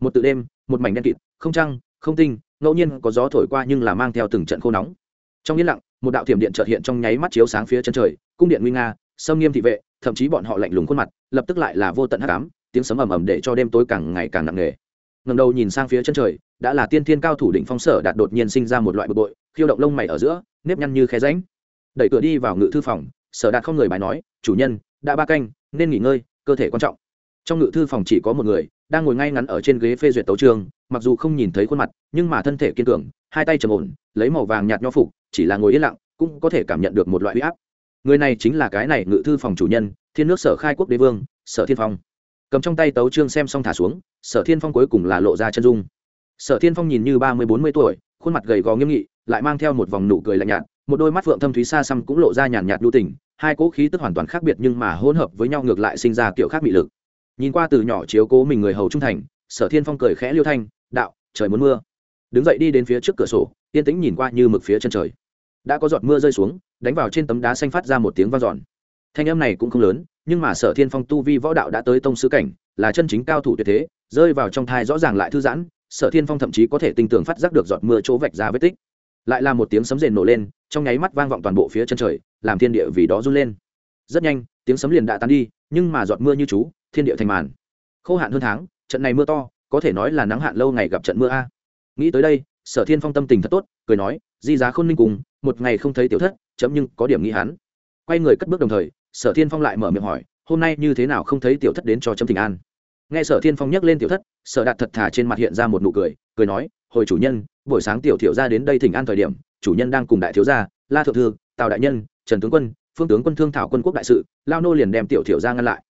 một tự đêm, một mảnh đen kịt, không trăng, không tinh, ngẫu nhiên có gió thổi qua nhưng là mang theo từng trận khô nóng. Trong yên lặng, một đạo thiểm điện trợt hiện trong nháy mắt chiếu sáng phía chân trời, cung điện nguy nga, sâm nghiêm thị vệ, thậm chí bọn họ lạnh lùng khuôn mặt, lập tức lại là vô tận hắc ám, tiếng sấm ầm ầm để cho đêm tối càng ngày càng nặng nề. Ngầm đầu nhìn sang phía chân trời, đã là tiên thiên cao thủ đỉnh phong sở đạt đột nhiên sinh ra một loại bực bội, khiêu động lông mày ở giữa, nếp nhăn như khe ránh đẩy cửa đi vào ngự thư phòng, sở đạt không người bài nói, chủ nhân, đã ba canh, nên nghỉ ngơi, cơ thể quan trọng. Trong ngự thư phòng chỉ có một người đang ngồi ngay ngắn ở trên ghế phê duyệt tấu trường, mặc dù không nhìn thấy khuôn mặt, nhưng mà thân thể kiên cường, hai tay trầm ổn, lấy màu vàng nhạt nho phục, chỉ là ngồi yên lặng, cũng có thể cảm nhận được một loại huy áp. Người này chính là cái này ngự thư phòng chủ nhân, thiên nước sở khai quốc đế vương, sở thiên phong. Cầm trong tay tấu trương xem xong thả xuống, sở thiên phong cuối cùng là lộ ra chân dung. Sở thiên phong nhìn như ba mươi, bốn mươi tuổi, khuôn mặt gầy gò nghiêm nghị, lại mang theo một vòng nụ cười lạnh nhạt, một đôi mắt phượng thâm thúy xa xăm cũng lộ ra nhàn nhạt lưu tình, hai cỗ khí tức hoàn toàn khác biệt nhưng mà hỗn hợp với nhau ngược lại sinh ra kiểu khác bị lực nhìn qua từ nhỏ chiếu cố mình người hầu trung thành, sở thiên phong cười khẽ liêu thanh, đạo, trời muốn mưa. Đứng dậy đi đến phía trước cửa sổ, yên tĩnh nhìn qua như mực phía chân trời. Đã có giọt mưa rơi xuống, đánh vào trên tấm đá xanh phát ra một tiếng vang dọn. Thanh âm này cũng không lớn, nhưng mà sở thiên phong tu vi võ đạo đã tới tông sứ cảnh, là chân chính cao thủ tuyệt thế, rơi vào trong thai rõ ràng lại thư giãn, sở thiên phong thậm chí có thể tinh tường phát giác được giọt mưa chỗ vạch ra vết tích. Lại là một tiếng sấm rền nổ lên, trong nháy mắt vang vọng toàn bộ phía chân trời, làm thiên địa vì đó run lên. Rất nhanh, tiếng sấm liền đã tan đi, nhưng mà giọt mưa như chú thiên địa thành màn. Khô hạn hơn tháng, trận này mưa to, có thể nói là nắng hạn lâu ngày gặp trận mưa a. Nghĩ tới đây, sở thiên phong tâm tình thật tốt, cười nói, di giá khôn ninh cùng, một ngày không thấy tiểu thất, chấm nhưng có điểm nghĩ hắn. Quay người cất bước đồng thời, sở thiên phong lại mở miệng hỏi, hôm nay như thế nào không thấy tiểu thất đến cho chấm tình an? Nghe sở thiên phong nhắc lên tiểu thất, sở đạt thật thà trên mặt hiện ra một nụ cười cười nói, hồi chủ nhân, buổi sáng tiểu thiểu ra đến đây thỉnh an thời điểm, chủ nhân đang cùng đại thiếu gia, la thượng thư, tào đại nhân, trần tướng quân, phương tướng quân thương thảo quân quốc đại sự, lao nô liền đem tiểu thiểu ra ngăn lại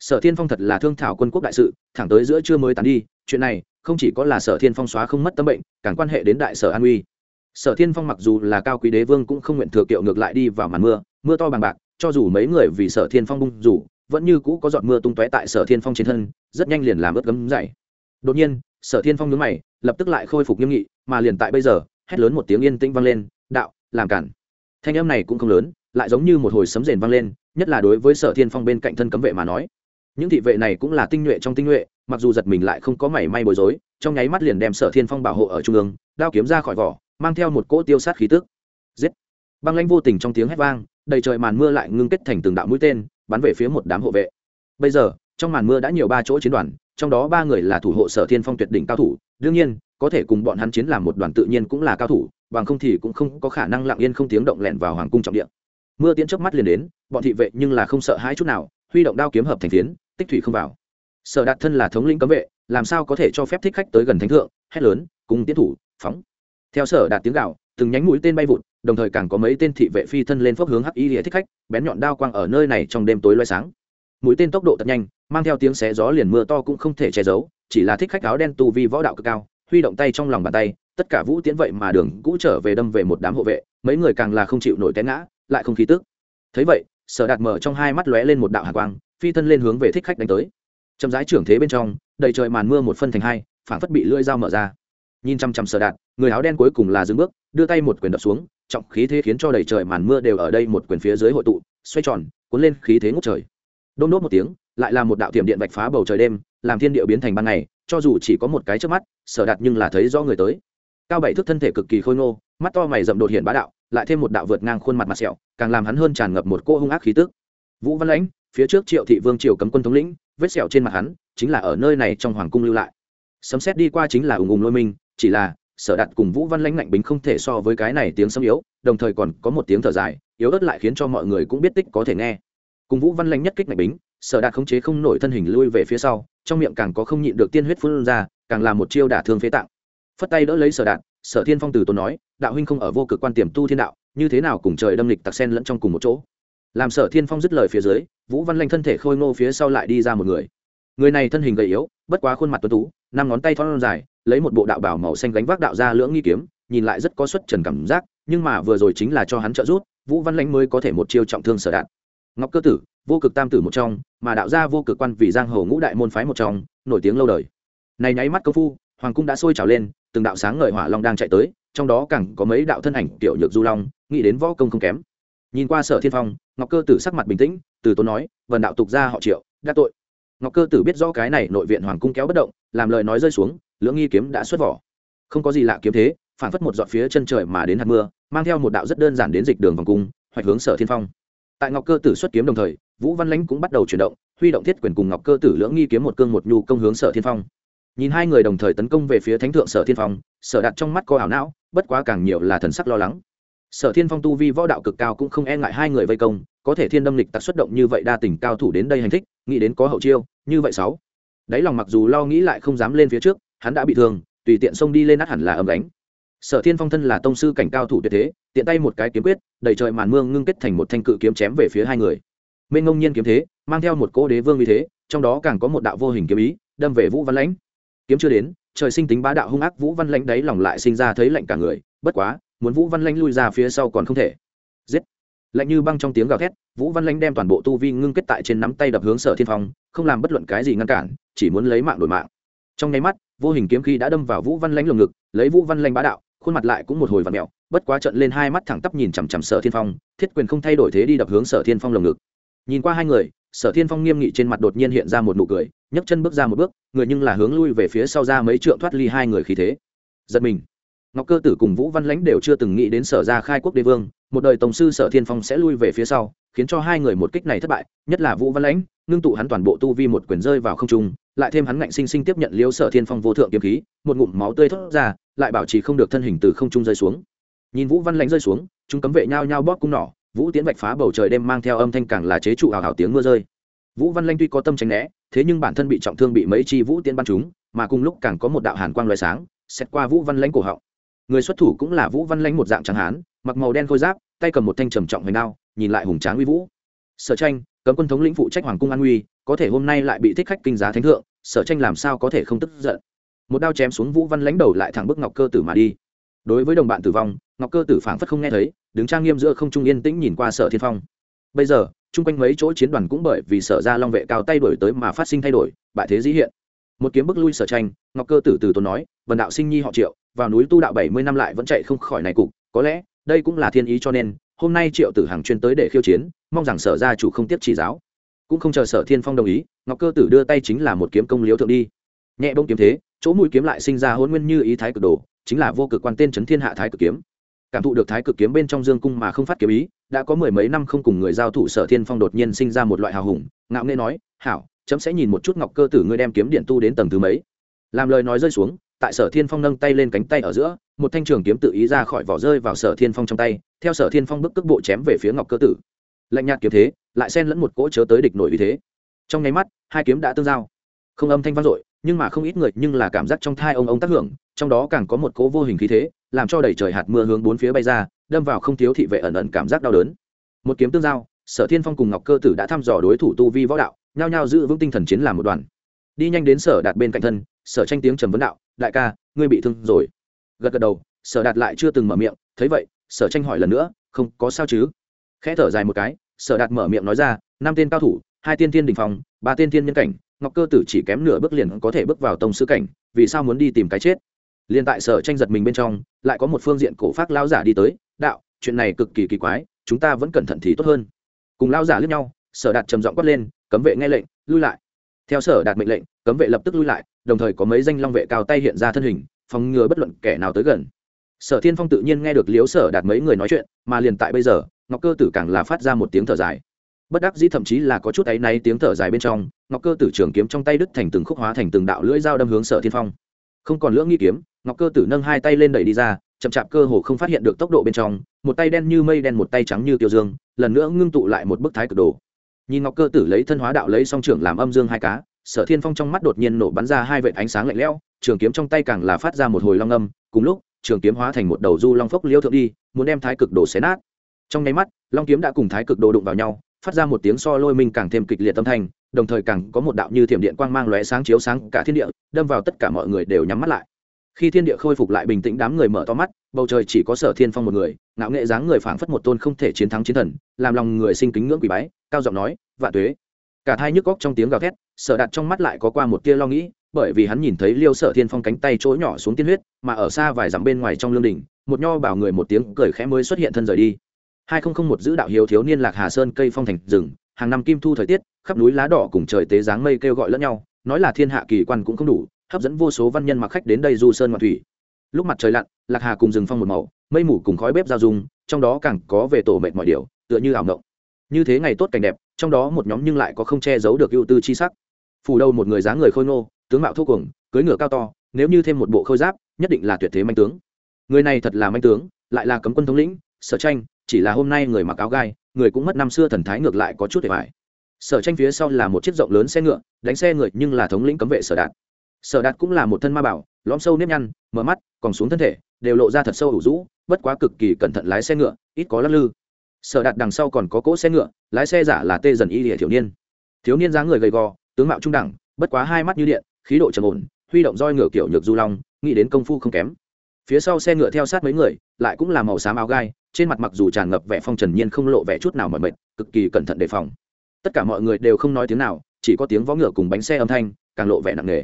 sở thiên phong thật là thương thảo quân quốc đại sự, thẳng tới giữa trưa mới tán đi, chuyện này không chỉ có là sở thiên phong xóa không mất tâm bệnh, càng quan hệ đến đại sở an uy. Sở thiên phong mặc dù là cao quý đế vương cũng không nguyện thừa kiệu ngược lại đi vào màn mưa mưa to bằng bạc, cho dù mấy người vì sở thiên phong bung rủ, vẫn như cũ có giọt mưa tung tóe tại sở thiên phong trên thân, rất nhanh liền làm ướt gấm dày đột nhiên, sở thiên phong nhớ mày, lập tức lại khôi phục nghiêm nghị, mà liền tại bây giờ, hét lớn một tiếng yên tĩnh vang lên, đạo, làm cản. Thanh âm này cũng không lớn, lại giống như một hồi sấm rền vang lên, nhất là đối với sở thiên phong bên cạnh thân cấm vệ mà nói những thị vệ này cũng là tinh nhuệ trong tinh nhuệ, mặc dù giật mình lại không có mảy may bối rối, trong nháy mắt liền đem sở thiên phong bảo hộ ở trung ương, đao kiếm ra khỏi vỏ, mang theo một cỗ tiêu sát khí tức. Giết! Băng lanh vô tình trong tiếng hét vang, đầy trời màn mưa lại ngưng kết thành từng đạo mũi tên, bắn về phía một đám hộ vệ. Bây giờ, trong màn mưa đã nhiều ba chỗ chiến đoàn, trong đó ba người là thủ hộ sở thiên phong tuyệt đỉnh cao thủ. Đương nhiên, có thể cùng bọn hắn chiến làm một đoàn tự nhiên cũng là cao thủ, bằng không thì cũng không có khả năng lặng yên không tiếng động lẹn vào hoàng cung trọng địa. Mưa tiến chớp mắt liền đến, bọn thị vệ nhưng là không sợ hãi chút nào, huy động đao kiếm hợp thành phiến tích thủy không vào. Sở đạt thân là thống lĩnh cấm vệ, làm sao có thể cho phép thích khách tới gần thánh thượng, hét lớn, cùng tiến thủ, phóng. Theo sở đạt tiếng gạo từng nhánh mũi tên bay vụt, đồng thời càng có mấy tên thị vệ phi thân lên phốc hướng hắc y lìa thích khách, bén nhọn đao quang ở nơi này trong đêm tối loay sáng. Mũi tên tốc độ thật nhanh, mang theo tiếng xé gió liền mưa to cũng không thể che giấu, chỉ là thích khách áo đen tu vi võ đạo cực cao, huy động tay trong lòng bàn tay, tất cả vũ tiến vậy mà đường cũ trở về đâm về một đám hộ vệ, mấy người càng là không chịu nổi té ngã, lại không khí tức. Thấy vậy, sở đạt mở trong hai mắt lóe lên một đạo hạ quang phi thân lên hướng về thích khách đánh tới. Chậm rãi trưởng thế bên trong, đầy trời màn mưa một phân thành hai phản phất bị lưỡi dao mở ra. Nhìn chăm chăm sở đạt người áo đen cuối cùng là dừng bước, đưa tay một quyền đập xuống, trọng khí thế khiến cho đầy trời màn mưa đều ở đây một quyền phía dưới hội tụ, xoay tròn, cuốn lên khí thế ngút trời. Đôn nốt một tiếng, lại là một đạo tiệm điện vạch phá bầu trời đêm, làm thiên địa biến thành ban ngày, cho dù chỉ có một cái trước mắt, sở đạt nhưng là thấy rõ người tới. Cao bảy thước thân thể cực kỳ khôi ngô, mắt to mày rậm đột hiện bá đạo, lại thêm một đạo vượt ngang khuôn mặt mặt sẹo, càng làm hắn hơn tràn ngập một cô hung ác khí tức. Vũ văn lãnh phía trước triệu thị vương triều cấm quân thống lĩnh, vết sẹo trên mặt hắn chính là ở nơi này trong hoàng cung lưu lại. Sấm xét đi qua chính là ùng ùng lôi minh chỉ là, sở đạt cùng vũ văn lãnh ngạnh bính không thể so với cái này tiếng sấm yếu, đồng thời còn có một tiếng thở dài, yếu ớt lại khiến cho mọi người cũng biết tích có thể nghe. Cùng vũ văn lãnh nhất kích ngạnh bính, sở đạt khống chế không nổi thân hình lui về phía sau, trong miệng càng có không nhịn được tiên huyết phun ra, càng là một chiêu đả thương phế tạng. Phất tay đỡ lấy sở đạt, sở thiên phong từ tốn nói, đạo huynh không ở vô cực quan tiềm tu thiên đạo, như thế nào cùng trời đâm lịch tặc sen lẫn trong cùng một chỗ? Làm sở thiên phong dứt lời phía dưới, vũ văn lanh thân thể khôi ngô phía sau lại đi ra một người. Người này thân hình gầy yếu, bất quá khuôn mặt tuấn tú, năm ngón tay thon dài, lấy một bộ đạo bảo màu xanh gánh vác đạo ra lưỡng nghi kiếm, nhìn lại rất có xuất trần cảm giác, nhưng mà vừa rồi chính là cho hắn trợ giúp, vũ văn lãnh mới có thể một chiêu trọng thương sở đạt. Ngọc cơ tử, vô cực tam tử một trong, mà đạo gia vô cực quan vì giang hồ ngũ đại môn phái một trong, nổi tiếng lâu đời. Này nháy mắt công phu, hoàng cung đã sôi trào lên, từng đạo sáng ngời hỏa long đang chạy tới, trong đó càng có mấy đạo thân ảnh tiểu nhược du long, nghĩ đến võ công không kém nhìn qua sở thiên phong, ngọc cơ tử sắc mặt bình tĩnh, từ tốn nói vần đạo tục ra họ triệu, đã tội. Ngọc cơ tử biết rõ cái này nội viện hoàng cung kéo bất động, làm lời nói rơi xuống, lưỡng nghi kiếm đã xuất vỏ. Không có gì lạ kiếm thế, phản phất một dọn phía chân trời mà đến hạt mưa, mang theo một đạo rất đơn giản đến dịch đường vòng cung, hoạch hướng sở thiên phong. Tại ngọc cơ tử xuất kiếm đồng thời, vũ văn lãnh cũng bắt đầu chuyển động, huy động thiết quyền cùng ngọc cơ tử lưỡng nghi kiếm một cương một nhu công hướng sở thiên phong. Nhìn hai người đồng thời tấn công về phía thánh thượng sở thiên phong, sở đặt trong mắt co ảo não, bất quá càng nhiều là thần sắc lo lắng sở thiên phong tu vi võ đạo cực cao cũng không e ngại hai người vây công, có thể thiên đâm lịch tặc xuất động như vậy đa tình cao thủ đến đây hành thích, nghĩ đến có hậu chiêu, như vậy sáu. Đáy lòng mặc dù lo nghĩ lại không dám lên phía trước, hắn đã bị thương, tùy tiện xông đi lên nát hẳn là ấm đánh sở thiên phong thân là tông sư cảnh cao thủ tuyệt thế, tiện tay một cái kiếm quyết đầy trời màn mương ngưng kết thành một thanh cự kiếm chém về phía hai người. Mênh ngông nhiên kiếm thế, mang theo một cỗ đế vương uy thế, trong đó càng có một đạo vô hình kiếm ý, đâm về vũ văn lãnh. Kiếm chưa đến trời sinh tính bá đạo hung ác, vũ văn lãnh đáy lòng lại sinh ra thấy lạnh cả người, bất quá, muốn vũ văn lãnh lui ra phía sau còn không thể. Giết! Lạnh như băng trong tiếng gào thét, vũ văn lãnh đem toàn bộ tu vi ngưng kết tại trên nắm tay đập hướng sở thiên phong, không làm bất luận cái gì ngăn cản, chỉ muốn lấy mạng đổi mạng. Trong nháy mắt, vô hình kiếm khí đã đâm vào vũ văn lãnh lồng ngực, lấy vũ văn lãnh bá đạo, khuôn mặt lại cũng một hồi vặn mẹo, bất quá trận lên hai mắt thẳng tắp nhìn chằm chằm sở thiên phong, thiết quyền không thay đổi thế đi đập hướng sở thiên phong lồng ngực. Nhìn qua hai người, sở thiên phong nghiêm nghị trên mặt đột nhiên hiện ra một nụ cười nhấc chân bước ra một bước, người nhưng là hướng lui về phía sau ra mấy trượng thoát ly hai người khí thế. Giật mình. Ngọc cơ tử cùng vũ văn lãnh đều chưa từng nghĩ đến sở ra khai quốc đế vương, một đời tổng sư sở thiên phong sẽ lui về phía sau, khiến cho hai người một kích này thất bại, nhất là vũ văn lãnh, ngưng tụ hắn toàn bộ tu vi một quyền rơi vào không trung, lại thêm hắn ngạnh sinh sinh tiếp nhận liêu sở thiên phong vô thượng kiếm khí, một ngụm máu tươi thốt ra, lại bảo trì không được thân hình từ không trung rơi xuống. Nhìn vũ văn lãnh rơi xuống, chúng cấm vệ nhao nhao bóp cung nỏ, vũ tiến vạch phá bầu trời đêm mang theo âm thanh càng là chế trụ hào hào tiếng mưa rơi vũ văn lanh tuy có tâm tránh né, thế nhưng bản thân bị trọng thương bị mấy chi vũ tiên bắn chúng mà cùng lúc càng có một đạo hàn quang loại sáng xét qua vũ văn lãnh cổ họng. Người xuất thủ cũng là vũ văn lãnh một dạng tráng hán, mặc màu đen khôi giáp, tay cầm một thanh trầm trọng hoành đao, nhìn lại hùng tráng uy vũ. Sở tranh, cấm quân thống lĩnh phụ trách hoàng cung an uy, có thể hôm nay lại bị thích khách kinh giá thánh thượng, sở tranh làm sao có thể không tức giận? Một đao chém xuống vũ văn lãnh đầu lại thẳng bức ngọc cơ tử mà đi. Đối với đồng bạn tử vong, ngọc cơ tử phảng phất không nghe thấy, đứng trang nghiêm giữa không trung yên tĩnh nhìn qua sở thiên phong. Bây giờ chung quanh mấy chỗ chiến đoàn cũng bởi vì sở ra long vệ cao tay đổi tới mà phát sinh thay đổi, bại thế dĩ hiện. Một kiếm bức lui sở tranh, ngọc cơ tử từ tốn nói vần đạo sinh nhi họ triệu, vào núi tu đạo bảy mươi năm lại vẫn chạy không khỏi này cục, có lẽ, đây cũng là thiên ý cho nên, hôm nay triệu tử hàng chuyên tới để khiêu chiến, mong rằng sở gia chủ không tiếp chỉ giáo. Cũng không chờ sở thiên phong đồng ý, ngọc cơ tử đưa tay chính là một kiếm công liếu thượng đi. Nhẹ bông kiếm thế, chỗ mũi kiếm lại sinh ra hôn nguyên như ý thái cực đồ, chính là vô cực quan tên trấn thiên hạ thái cực kiếm. Cảm thụ được thái cực kiếm bên trong dương cung mà không phát kiếm ý đã có mười mấy năm không cùng người giao thủ sở thiên phong đột nhiên sinh ra một loại hào hùng, ngạo nghê nói, hảo, chấm sẽ nhìn một chút ngọc cơ tử ngươi đem kiếm điện tu đến tầng thứ mấy. Làm lời nói rơi xuống, tại sở thiên phong nâng tay lên cánh tay ở giữa, một thanh trường kiếm tự ý ra khỏi vỏ rơi vào sở thiên phong trong tay, theo sở thiên phong bức cước bộ chém về phía ngọc cơ tử. Lạnh nhạt kiếm thế, lại xen lẫn một cỗ chớ tới địch nổi vì thế. Trong nháy mắt, hai kiếm đã tương giao. Không âm thanh vang dội, nhưng mà không ít người nhưng là cảm giác trong thai ông ông tác hưởng, trong đó càng có một cỗ vô hình khí thế, làm cho đầy trời hạt mưa hướng bốn phía bay ra đâm vào không thiếu thị vệ ẩn ẩn cảm giác đau đớn. Một kiếm tương giao, sở thiên phong cùng ngọc cơ tử đã thăm dò đối thủ tu vi võ đạo, nhao nhao giữ vững tinh thần chiến làm một đoàn. Đi nhanh đến sở đạt bên cạnh thân, sở tranh tiếng trầm vấn đạo, đại ca, ngươi bị thương rồi. Gật gật đầu, sở đạt lại chưa từng mở miệng, thấy vậy, sở tranh hỏi lần nữa, không có sao chứ? Khẽ thở dài một cái, sở đạt mở miệng nói ra, năm tên cao thủ, hai tiên tiên đình phòng ba tiên tiên nhân cảnh, ngọc cơ tử chỉ kém nửa bước liền có thể bước vào tông sư cảnh, vì sao muốn đi tìm cái chết? Liền tại sở tranh giật mình bên trong, lại có một phương diện cổ phát lao giả đi tới đạo, chuyện này cực kỳ kỳ quái, chúng ta vẫn cẩn thận thì tốt hơn. Cùng lao giả lướt nhau, sở đạt trầm giọng quát lên, cấm vệ nghe lệnh, lui lại. Theo sở đạt mệnh lệnh, cấm vệ lập tức lui lại, đồng thời có mấy danh long vệ cao tay hiện ra thân hình, phòng ngừa bất luận kẻ nào tới gần. Sở thiên phong tự nhiên nghe được liếu sở đạt mấy người nói chuyện, mà liền tại bây giờ, ngọc cơ tử càng là phát ra một tiếng thở dài. Bất đắc dĩ thậm chí là có chút áy náy tiếng thở dài bên trong, ngọc cơ tử trường kiếm trong tay đứt thành từng khúc hóa thành từng đạo lưỡi dao đâm hướng sở thiên phong. Không còn lưỡng nghi kiếm, ngọc cơ tử nâng hai tay lên đẩy đi ra chậm chạp cơ hồ không phát hiện được tốc độ bên trong, một tay đen như mây đen một tay trắng như tiêu dương, lần nữa ngưng tụ lại một bức thái cực đồ. Nhìn ngọc cơ tử lấy thân hóa đạo lấy song trưởng làm âm dương hai cá, sở thiên phong trong mắt đột nhiên nổ bắn ra hai vệt ánh sáng lạnh lẽo, trường kiếm trong tay càng là phát ra một hồi long âm, cùng lúc, trường kiếm hóa thành một đầu du long phốc liêu thượng đi, muốn đem thái cực đồ xé nát. Trong nháy mắt, long kiếm đã cùng thái cực đồ đụng vào nhau, phát ra một tiếng so lôi minh càng thêm kịch liệt tâm thanh, đồng thời càng có một đạo như thiểm điện quang mang lóe sáng chiếu sáng cả thiên địa, đâm vào tất cả mọi người đều nhắm mắt lại khi thiên địa khôi phục lại bình tĩnh đám người mở to mắt, bầu trời chỉ có sở thiên phong một người, ngạo nghệ dáng người phảng phất một tôn không thể chiến thắng chiến thần, làm lòng người sinh kính ngưỡng quỷ bái, cao giọng nói, vạn tuế. Cả thai nhức góc trong tiếng gào thét, sở đặt trong mắt lại có qua một tia lo nghĩ, bởi vì hắn nhìn thấy liêu sở thiên phong cánh tay chỗ nhỏ xuống tiên huyết, mà ở xa vài dặm bên ngoài trong lương đình một nho bảo người một tiếng cười khẽ mới xuất hiện thân rời đi. Hai nghìn một giữ đạo hiếu thiếu niên lạc hà sơn cây phong thành rừng, hàng năm kim thu thời tiết, khắp núi lá đỏ cùng trời tế dáng mây kêu gọi lẫn nhau, nói là thiên hạ kỳ quan cũng không đủ hấp dẫn vô số văn nhân mặc khách đến đây du sơn ngoạn thủy. Lúc mặt trời lặn, lạc hà cùng rừng phong một màu, mây mù cùng khói bếp giao dung, trong đó càng có về tổ mệt mọi điều, tựa như ảo ngộng như thế ngày tốt cảnh đẹp, trong đó một nhóm nhưng lại có không che giấu được ưu tư chi sắc. Phủ đầu một người dáng người khôi ngô, tướng mạo thô cuồng cưới ngựa cao to, nếu như thêm một bộ khôi giáp, nhất định là tuyệt thế manh tướng. Người này thật là manh tướng, lại là cấm quân thống lĩnh, sở tranh, chỉ là hôm nay người mặc áo gai, người cũng mất năm xưa thần thái ngược lại có chút để phải sở tranh phía sau là một chiếc rộng lớn xe ngựa, đánh xe người nhưng là thống lĩnh cấm vệ sở đạt sở đạt cũng là một thân ma bảo, lõm sâu nếp nhăn, mở mắt, còn xuống thân thể, đều lộ ra thật sâu ủ rũ, bất quá cực kỳ cẩn thận lái xe ngựa, ít có lắc lư. Sở đạt đằng sau còn có cỗ xe ngựa, lái xe giả là tê dần y địa thiếu niên. Thiếu niên dáng người gầy gò, tướng mạo trung đẳng, bất quá hai mắt như điện, khí độ trầm ổn, huy động roi ngựa kiểu nhược du long, nghĩ đến công phu không kém. Phía sau xe ngựa theo sát mấy người, lại cũng là màu xám áo gai, trên mặt mặc dù tràn ngập vẻ phong trần nhiên không lộ vẻ chút nào mỏi mệt, cực kỳ cẩn thận đề phòng. Tất cả mọi người đều không nói tiếng nào, chỉ có tiếng vó ngựa cùng bánh xe âm thanh, càng lộ vẻ nặng nề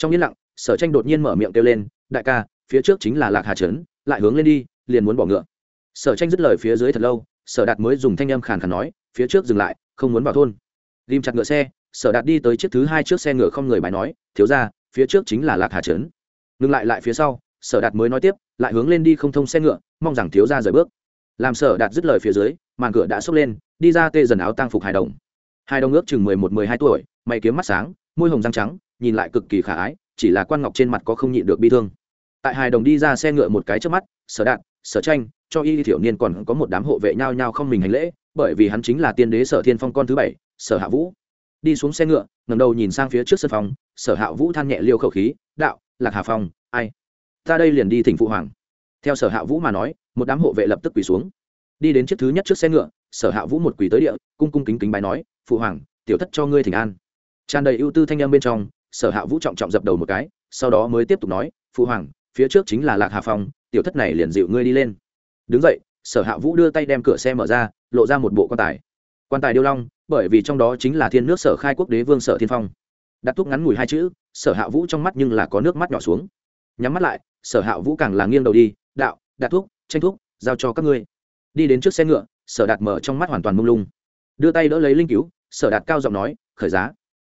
trong yên lặng, sở tranh đột nhiên mở miệng kêu lên, đại ca, phía trước chính là lạc hà trấn, lại hướng lên đi, liền muốn bỏ ngựa. Sở tranh dứt lời phía dưới thật lâu, sở đạt mới dùng thanh âm khàn khàn nói, phía trước dừng lại, không muốn vào thôn. Ghim chặt ngựa xe, sở đạt đi tới chiếc thứ hai trước xe ngựa không người bài nói, thiếu ra phía trước chính là lạc hà trấn. Ngừng lại lại phía sau, sở đạt mới nói tiếp, lại hướng lên đi không thông xe ngựa, mong rằng thiếu ra rời bước. Làm sở đạt dứt lời phía dưới, màn cửa đã xốc lên, đi ra tê dần áo tang phục hài đồng. Hai đồng ước chừng mười một, mười hai tuổi, mày kiếm mắt sáng, môi hồng răng trắng nhìn lại cực kỳ khả ái, chỉ là quan ngọc trên mặt có không nhịn được bi thương. Tại hài đồng đi ra xe ngựa một cái trước mắt, sở đạt sở tranh, cho y thiểu niên còn có một đám hộ vệ nhao nhao không mình hành lễ, bởi vì hắn chính là tiên đế sở thiên phong con thứ bảy, sở hạ vũ. Đi xuống xe ngựa ngầm đầu nhìn sang phía trước sân phòng, sở hạ vũ than nhẹ liêu khẩu khí, đạo, lạc hà phong, ai? Ta đây liền đi thỉnh phụ hoàng. Theo sở hạ vũ mà nói, một đám hộ vệ lập tức quỳ xuống. Đi đến chiếc thứ nhất trước xe ngựa, sở hạ vũ một quỳ tới địa, cung cung kính kính bài nói, phụ hoàng, tiểu thất cho ngươi thỉnh an. Tràn đầy ưu tư thanh em bên trong sở hạ vũ trọng trọng dập đầu một cái, sau đó mới tiếp tục nói phụ hoàng, phía trước chính là lạc hà phong, tiểu thất này liền dịu ngươi đi lên. Đứng dậy, sở hạ vũ đưa tay đem cửa xe mở ra, lộ ra một bộ quan tài. Quan tài điêu long, bởi vì trong đó chính là thiên nước sở khai quốc đế vương sở thiên phong. Đặt thuốc ngắn ngủi hai chữ, sở hạ vũ trong mắt nhưng là có nước mắt nhỏ xuống. Nhắm mắt lại, sở hạ vũ càng là nghiêng đầu đi, đạo, đặt thuốc, tranh thuốc, giao cho các ngươi. Đi đến trước xe ngựa, sở đạt mở trong mắt hoàn toàn mông lung. Đưa tay đỡ lấy linh cứu, sở đạt cao giọng nói, khởi giá.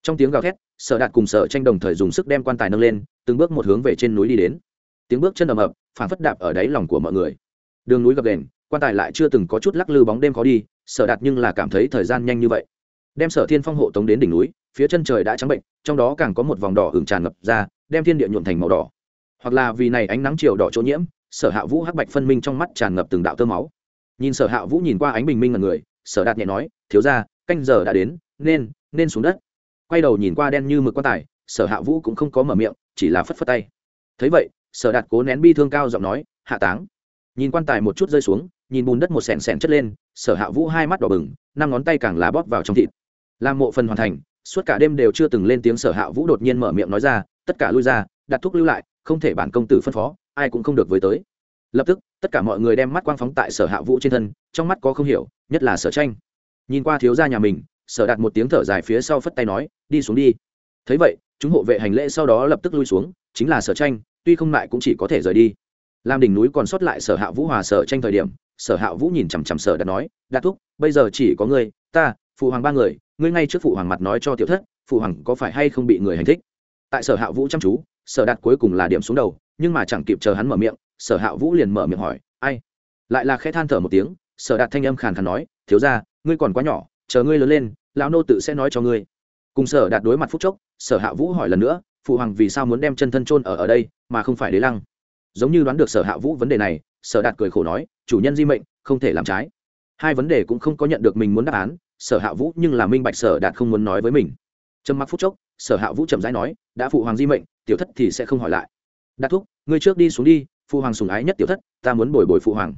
Trong tiếng gào thét sở đạt cùng sở tranh đồng thời dùng sức đem quan tài nâng lên, từng bước một hướng về trên núi đi đến. Tiếng bước chân ầm ập phản phất đạp ở đáy lòng của mọi người. Đường núi gập đền quan tài lại chưa từng có chút lắc lư bóng đêm khó đi, sở đạt nhưng là cảm thấy thời gian nhanh như vậy. Đem sở thiên phong hộ tống đến đỉnh núi, phía chân trời đã trắng bệnh, trong đó càng có một vòng đỏ hưởng tràn ngập ra, đem thiên địa nhuộn thành màu đỏ. Hoặc là vì này ánh nắng chiều đỏ chỗ nhiễm, sở hạ vũ hắc bạch phân minh trong mắt tràn ngập từng đạo tơ máu. Nhìn sở hạ vũ nhìn qua ánh bình minh là người, sở đạt nhẹ nói, thiếu ra canh giờ đã đến, nên nên xuống đất quay đầu nhìn qua đen như mực quan tài, sở hạ vũ cũng không có mở miệng, chỉ là phất phất tay. Thấy vậy, sở đạt cố nén bi thương cao giọng nói, hạ táng. Nhìn quan tài một chút rơi xuống, nhìn bùn đất một sẻn sẻn chất lên, sở hạ vũ hai mắt đỏ bừng, năm ngón tay càng lá bóp vào trong thịt. Làm mộ phần hoàn thành, suốt cả đêm đều chưa từng lên tiếng sở hạ vũ đột nhiên mở miệng nói ra, tất cả lui ra, đặt thuốc lưu lại, không thể bản công tử phân phó, ai cũng không được với tới. Lập tức, tất cả mọi người đem mắt quang phóng tại sở hạ vũ trên thân, trong mắt có không hiểu, nhất là sở tranh. Nhìn qua thiếu gia nhà mình, sở đạt một tiếng thở dài phía sau phất tay nói đi xuống đi. Thấy vậy, chúng hộ vệ hành lễ sau đó lập tức lui xuống, chính là sở tranh, tuy không lại cũng chỉ có thể rời đi. Làm đỉnh núi còn sót lại sở hạ vũ hòa sở tranh thời điểm, sở hạ vũ nhìn chằm chằm sở đạt nói, đạt thúc, bây giờ chỉ có ngươi, ta, phụ hoàng ba người, ngươi ngay trước phụ hoàng mặt nói cho tiểu thất, phụ hoàng có phải hay không bị người hành thích? Tại sở hạ vũ chăm chú, sở đạt cuối cùng là điểm xuống đầu, nhưng mà chẳng kịp chờ hắn mở miệng, sở hạ vũ liền mở miệng hỏi, ai? Lại là khẽ than thở một tiếng, sở đạt thanh âm khàn khàn nói, thiếu ra ngươi còn quá nhỏ, chờ ngươi lớn lên, lão nô tự sẽ nói cho ngươi cùng sở đạt đối mặt phúc chốc, sở hạ vũ hỏi lần nữa, phụ hoàng vì sao muốn đem chân thân chôn ở ở đây, mà không phải đế lăng? Giống như đoán được sở hạ vũ vấn đề này, sở đạt cười khổ nói, chủ nhân di mệnh, không thể làm trái. Hai vấn đề cũng không có nhận được mình muốn đáp án, sở hạ vũ nhưng là minh bạch sở đạt không muốn nói với mình. Trầm mặc phút chốc, sở hạ vũ chậm rãi nói, đã phụ hoàng di mệnh, tiểu thất thì sẽ không hỏi lại. Đạt thúc, ngươi trước đi xuống đi, phụ hoàng sùng ái nhất tiểu thất, ta muốn bồi bồi phụ hoàng.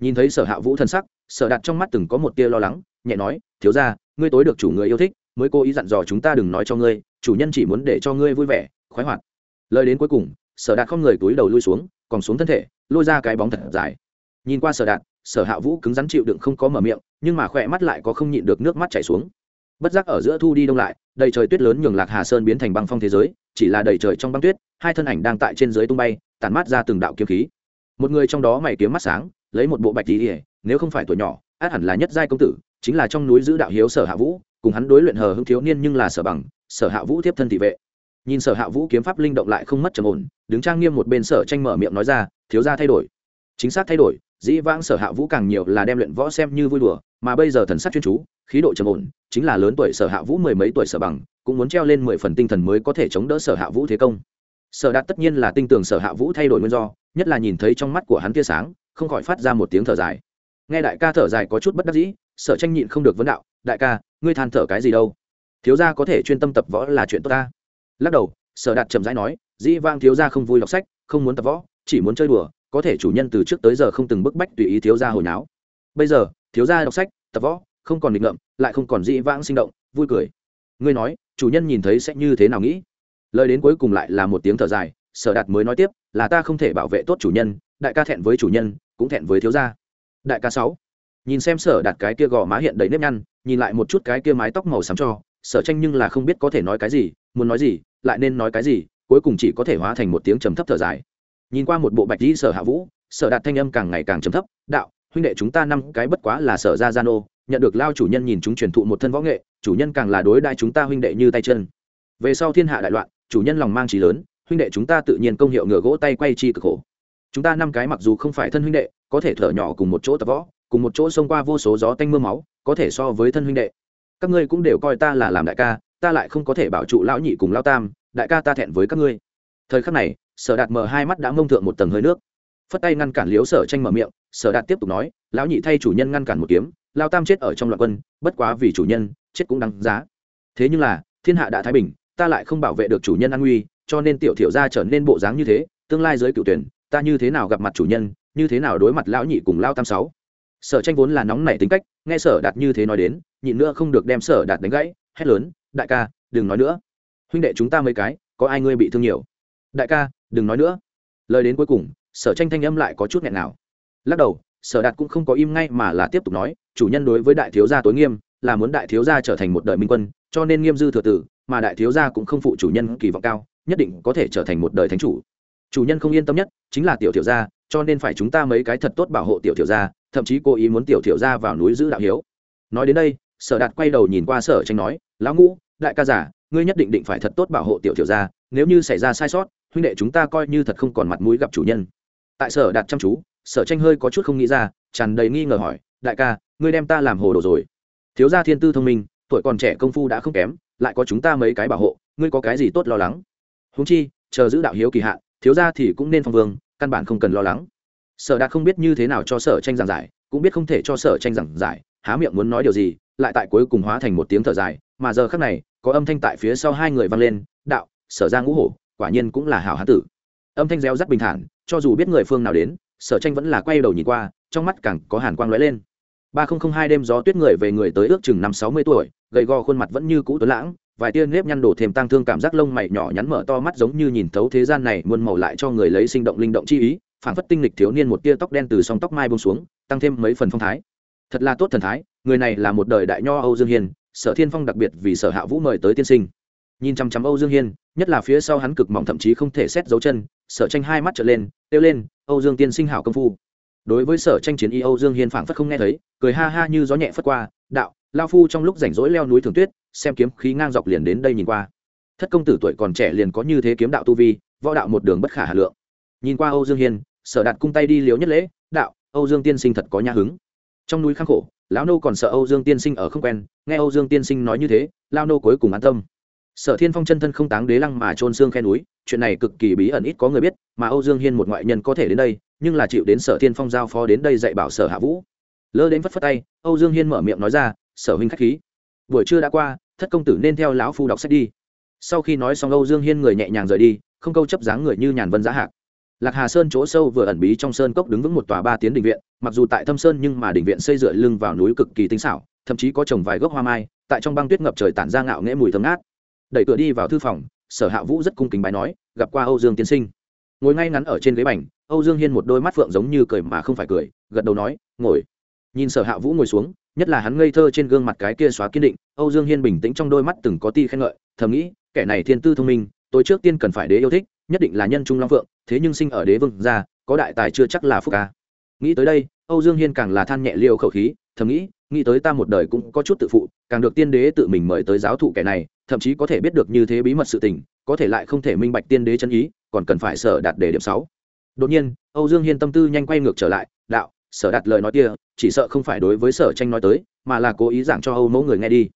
Nhìn thấy sở hạ vũ thân sắc, sở đạt trong mắt từng có một tia lo lắng, nhẹ nói, thiếu ra ngươi tối được chủ người yêu thích mới cố ý dặn dò chúng ta đừng nói cho ngươi, chủ nhân chỉ muốn để cho ngươi vui vẻ, khoái hoạt. Lời đến cuối cùng, sở đạt không người túi đầu lui xuống, còn xuống thân thể, lôi ra cái bóng thật dài. Nhìn qua sở đạt, sở hạ vũ cứng rắn chịu đựng không có mở miệng, nhưng mà khỏe mắt lại có không nhịn được nước mắt chảy xuống. Bất giác ở giữa thu đi đông lại, đầy trời tuyết lớn nhường lạc hà sơn biến thành băng phong thế giới, chỉ là đầy trời trong băng tuyết, hai thân ảnh đang tại trên dưới tung bay, tản mát ra từng đạo kiếm khí. Một người trong đó mày kiếm mắt sáng, lấy một bộ bạch tí ỉa nếu không phải tuổi nhỏ, át hẳn là nhất giai công tử, chính là trong núi giữ đạo hiếu sở hạ vũ cùng hắn đối luyện hờ hưng thiếu niên nhưng là sở bằng, sở hạ vũ tiếp thân thị vệ. Nhìn sở hạ vũ kiếm pháp linh động lại không mất trầm ổn, đứng trang nghiêm một bên sở tranh mở miệng nói ra, thiếu ra thay đổi. Chính xác thay đổi, dĩ vãng sở hạ vũ càng nhiều là đem luyện võ xem như vui đùa, mà bây giờ thần sắc chuyên chú, khí độ trầm ổn, chính là lớn tuổi sở hạ vũ mười mấy tuổi sở bằng, cũng muốn treo lên mười phần tinh thần mới có thể chống đỡ sở hạ vũ thế công. Sở đạt tất nhiên là tinh tường sở hạ vũ thay đổi nguyên do, nhất là nhìn thấy trong mắt của hắn tia sáng, không khỏi phát ra một tiếng thở dài. Nghe đại ca thở dài có chút bất đắc dĩ, sở tranh nhịn không được vấn đạo, đại ca ngươi than thở cái gì đâu? Thiếu gia có thể chuyên tâm tập võ là chuyện tốt ta. Lắc đầu, sở đạt trầm rãi nói, dĩ vang thiếu gia không vui đọc sách, không muốn tập võ, chỉ muốn chơi đùa, có thể chủ nhân từ trước tới giờ không từng bức bách tùy ý thiếu gia hồi náo bây giờ, thiếu gia đọc sách, tập võ, không còn định ngậm lại không còn dĩ vãng sinh động, vui cười. Ngươi nói, chủ nhân nhìn thấy sẽ như thế nào nghĩ? Lời đến cuối cùng lại là một tiếng thở dài, sở đạt mới nói tiếp, là ta không thể bảo vệ tốt chủ nhân, đại ca thẹn với chủ nhân, cũng thẹn với thiếu gia. Đại ca sáu, nhìn xem sở đạt cái kia gò má hiện đầy nếp nhăn nhìn lại một chút cái kia mái tóc màu xám cho, sở tranh nhưng là không biết có thể nói cái gì, muốn nói gì, lại nên nói cái gì, cuối cùng chỉ có thể hóa thành một tiếng trầm thấp thở dài. Nhìn qua một bộ bạch dĩ sở hạ vũ, sở đạt thanh âm càng ngày càng trầm thấp, đạo, huynh đệ chúng ta năm cái bất quá là sở gia gian ô nhận được lao chủ nhân nhìn chúng truyền thụ một thân võ nghệ, chủ nhân càng là đối đại chúng ta huynh đệ như tay chân. Về sau thiên hạ đại loạn, chủ nhân lòng mang trí lớn, huynh đệ chúng ta tự nhiên công hiệu ngựa gỗ tay quay chi cực khổ. Chúng ta năm cái mặc dù không phải thân huynh đệ, có thể thở nhỏ cùng một chỗ tập võ, cùng một chỗ xông qua vô số gió tanh mưa máu có thể so với thân huynh đệ. Các ngươi cũng đều coi ta là làm đại ca, ta lại không có thể bảo trụ lão nhị cùng lao tam, đại ca ta thẹn với các ngươi. Thời khắc này, sở đạt mở hai mắt đã mông thượng một tầng hơi nước. Phất tay ngăn cản liếu sở tranh mở miệng, sở đạt tiếp tục nói, lão nhị thay chủ nhân ngăn cản một kiếm lao tam chết ở trong loạn quân, bất quá vì chủ nhân, chết cũng đáng giá. Thế nhưng là, thiên hạ đã thái bình, ta lại không bảo vệ được chủ nhân an nguy, cho nên tiểu thiểu gia trở nên bộ dáng như thế, tương lai giới cựu tuyển, ta như thế nào gặp mặt chủ nhân, như thế nào đối mặt lão nhị cùng lao tam sáu? Sở tranh vốn là nóng nảy tính cách, nghe sở đạt như thế nói đến, nhịn nữa không được đem sở đạt đánh gãy, hét lớn, đại ca, đừng nói nữa. Huynh đệ chúng ta mấy cái, có ai ngươi bị thương nhiều? Đại ca, đừng nói nữa. Lời đến cuối cùng, sở tranh thanh âm lại có chút nghẹn nào lắc đầu, sở đạt cũng không có im ngay mà là tiếp tục nói, chủ nhân đối với đại thiếu gia tối nghiêm, là muốn đại thiếu gia trở thành một đời minh quân, cho nên nghiêm dư thừa tử, mà đại thiếu gia cũng không phụ chủ nhân kỳ vọng cao, nhất định có thể trở thành một đời thánh chủ. Chủ nhân không yên tâm nhất, chính là tiểu thiếu gia, cho nên phải chúng ta mấy cái thật tốt bảo hộ tiểu thiếu gia thậm chí cố ý muốn tiểu thiểu gia vào núi giữ đạo hiếu. Nói đến đây, sở đạt quay đầu nhìn qua sở tranh nói, lão ngũ, đại ca giả ngươi nhất định định phải thật tốt bảo hộ tiểu thiểu gia nếu như xảy ra sai sót, huynh đệ chúng ta coi như thật không còn mặt mũi gặp chủ nhân. Tại sở đạt chăm chú, sở tranh hơi có chút không nghĩ ra, tràn đầy nghi ngờ hỏi, đại ca, ngươi đem ta làm hồ đồ rồi? Thiếu gia thiên tư thông minh, tuổi còn trẻ công phu đã không kém, lại có chúng ta mấy cái bảo hộ, ngươi có cái gì tốt lo lắng? Húng chi, chờ giữ đạo hiếu kỳ hạn, thiếu gia thì cũng nên phong vương, căn bản không cần lo lắng sở đạt không biết như thế nào cho sở tranh giảng giải, cũng biết không thể cho sở tranh giảng giải, há miệng muốn nói điều gì, lại tại cuối cùng hóa thành một tiếng thở dài, mà giờ khác này, có âm thanh tại phía sau hai người vang lên, đạo, sở ra ngũ hổ, quả nhiên cũng là hảo hán tử. Âm thanh reo rắt bình thản, cho dù biết người phương nào đến, sở tranh vẫn là quay đầu nhìn qua, trong mắt càng có hàn quang lóe lên. Ba nghìn hai đêm gió tuyết người về người tới ước chừng năm sáu mươi tuổi, gầy gò khuôn mặt vẫn như cũ tuấn lãng, vài tia nếp nhăn đổ thêm tăng thương cảm giác lông mày nhỏ nhắn mở to mắt giống như nhìn thấu thế gian này muôn màu lại cho người lấy sinh động linh động chi ý phản phất tinh lịch thiếu niên một tia tóc đen từ song tóc mai bông xuống, tăng thêm mấy phần phong thái. Thật là tốt thần thái, người này là một đời đại nho âu dương hiên, sở thiên phong đặc biệt vì sở hạ vũ mời tới tiên sinh. Nhìn chăm chăm âu dương hiên, nhất là phía sau hắn cực mỏng thậm chí không thể xét dấu chân, sở tranh hai mắt trở lên, kêu lên, âu dương tiên sinh hảo công phu. Đối với sở tranh chiến y âu dương hiên phảng phất không nghe thấy, cười ha ha như gió nhẹ phất qua, đạo lao phu trong lúc rảnh rỗi leo núi thường tuyết, xem kiếm khí ngang dọc liền đến đây nhìn qua. Thất công tử tuổi còn trẻ liền có như thế kiếm đạo tu vi, võ đạo một đường bất khả hà lượng. Nhìn qua âu dương hiên sở đạt cung tay đi liếu nhất lễ, đạo, âu dương tiên sinh thật có nhã hứng. Trong núi khang khổ, lão nô còn sợ âu dương tiên sinh ở không quen, nghe âu dương tiên sinh nói như thế lao nô cuối cùng an tâm. Sở thiên phong chân thân không táng đế lăng mà trôn xương khe núi, chuyện này cực kỳ bí ẩn ít có người biết, mà âu dương hiên một ngoại nhân có thể đến đây, nhưng là chịu đến sở thiên phong giao phó đến đây dạy bảo sở hạ vũ. Lơ đến phất phất tay, âu dương hiên mở miệng nói ra, sở huynh k h á c h khí. Buổi trưa đã qua, thất công tử nên theo lão phu đọc sách đi. Sau khi nói xong, âu dương hiên người nhẹ nhàng rời đi, không câu chấp dáng người như nhàn vân giá hạc lạc hà sơn chỗ sâu vừa ẩn bí trong sơn cốc đứng vững một tòa ba tiến đình viện, mặc dù tại thâm sơn nhưng mà đình viện xây dựa lưng vào núi cực kỳ tinh xảo, thậm chí có trồng vài gốc hoa mai, tại trong băng tuyết ngập trời tản ra ngạo nghễ mùi thơm ngát. Đẩy cửa đi vào thư phòng, sở hạ vũ rất cung kính bái nói, gặp qua âu dương tiên sinh. Ngồi ngay ngắn ở trên ghế bành, âu dương hiên một đôi mắt phượng giống như cười mà không phải cười, gật đầu nói, ngồi. Nhìn sở hạ vũ ngồi xuống, nhất là hắn ngây thơ trên gương mặt cái kia xóa kiên định, âu dương hiên bình tĩnh trong đôi mắt từng có ti khen ngợi, thầm nghĩ, kẻ này thiên tư thông minh tôi trước tiên cần phải đế yêu thích, nhất định là nhân trung long phượng, thế nhưng sinh ở đế vương gia, có đại tài chưa chắc là phúc ca. Nghĩ tới đây, âu dương hiên càng là than nhẹ liêu khẩu khí, thầm nghĩ nghĩ tới ta một đời cũng có chút tự phụ, càng được tiên đế tự mình mời tới giáo thụ kẻ này, thậm chí có thể biết được như thế bí mật sự tình, có thể lại không thể minh bạch tiên đế chân ý, còn cần phải sở đạt để điểm sáu. Đột nhiên, âu dương hiên tâm tư nhanh quay ngược trở lại, đạo, sở đạt lời nói kia, chỉ sợ không phải đối với sở tranh nói tới, mà là cố ý giảng cho âu mẫu người nghe đi.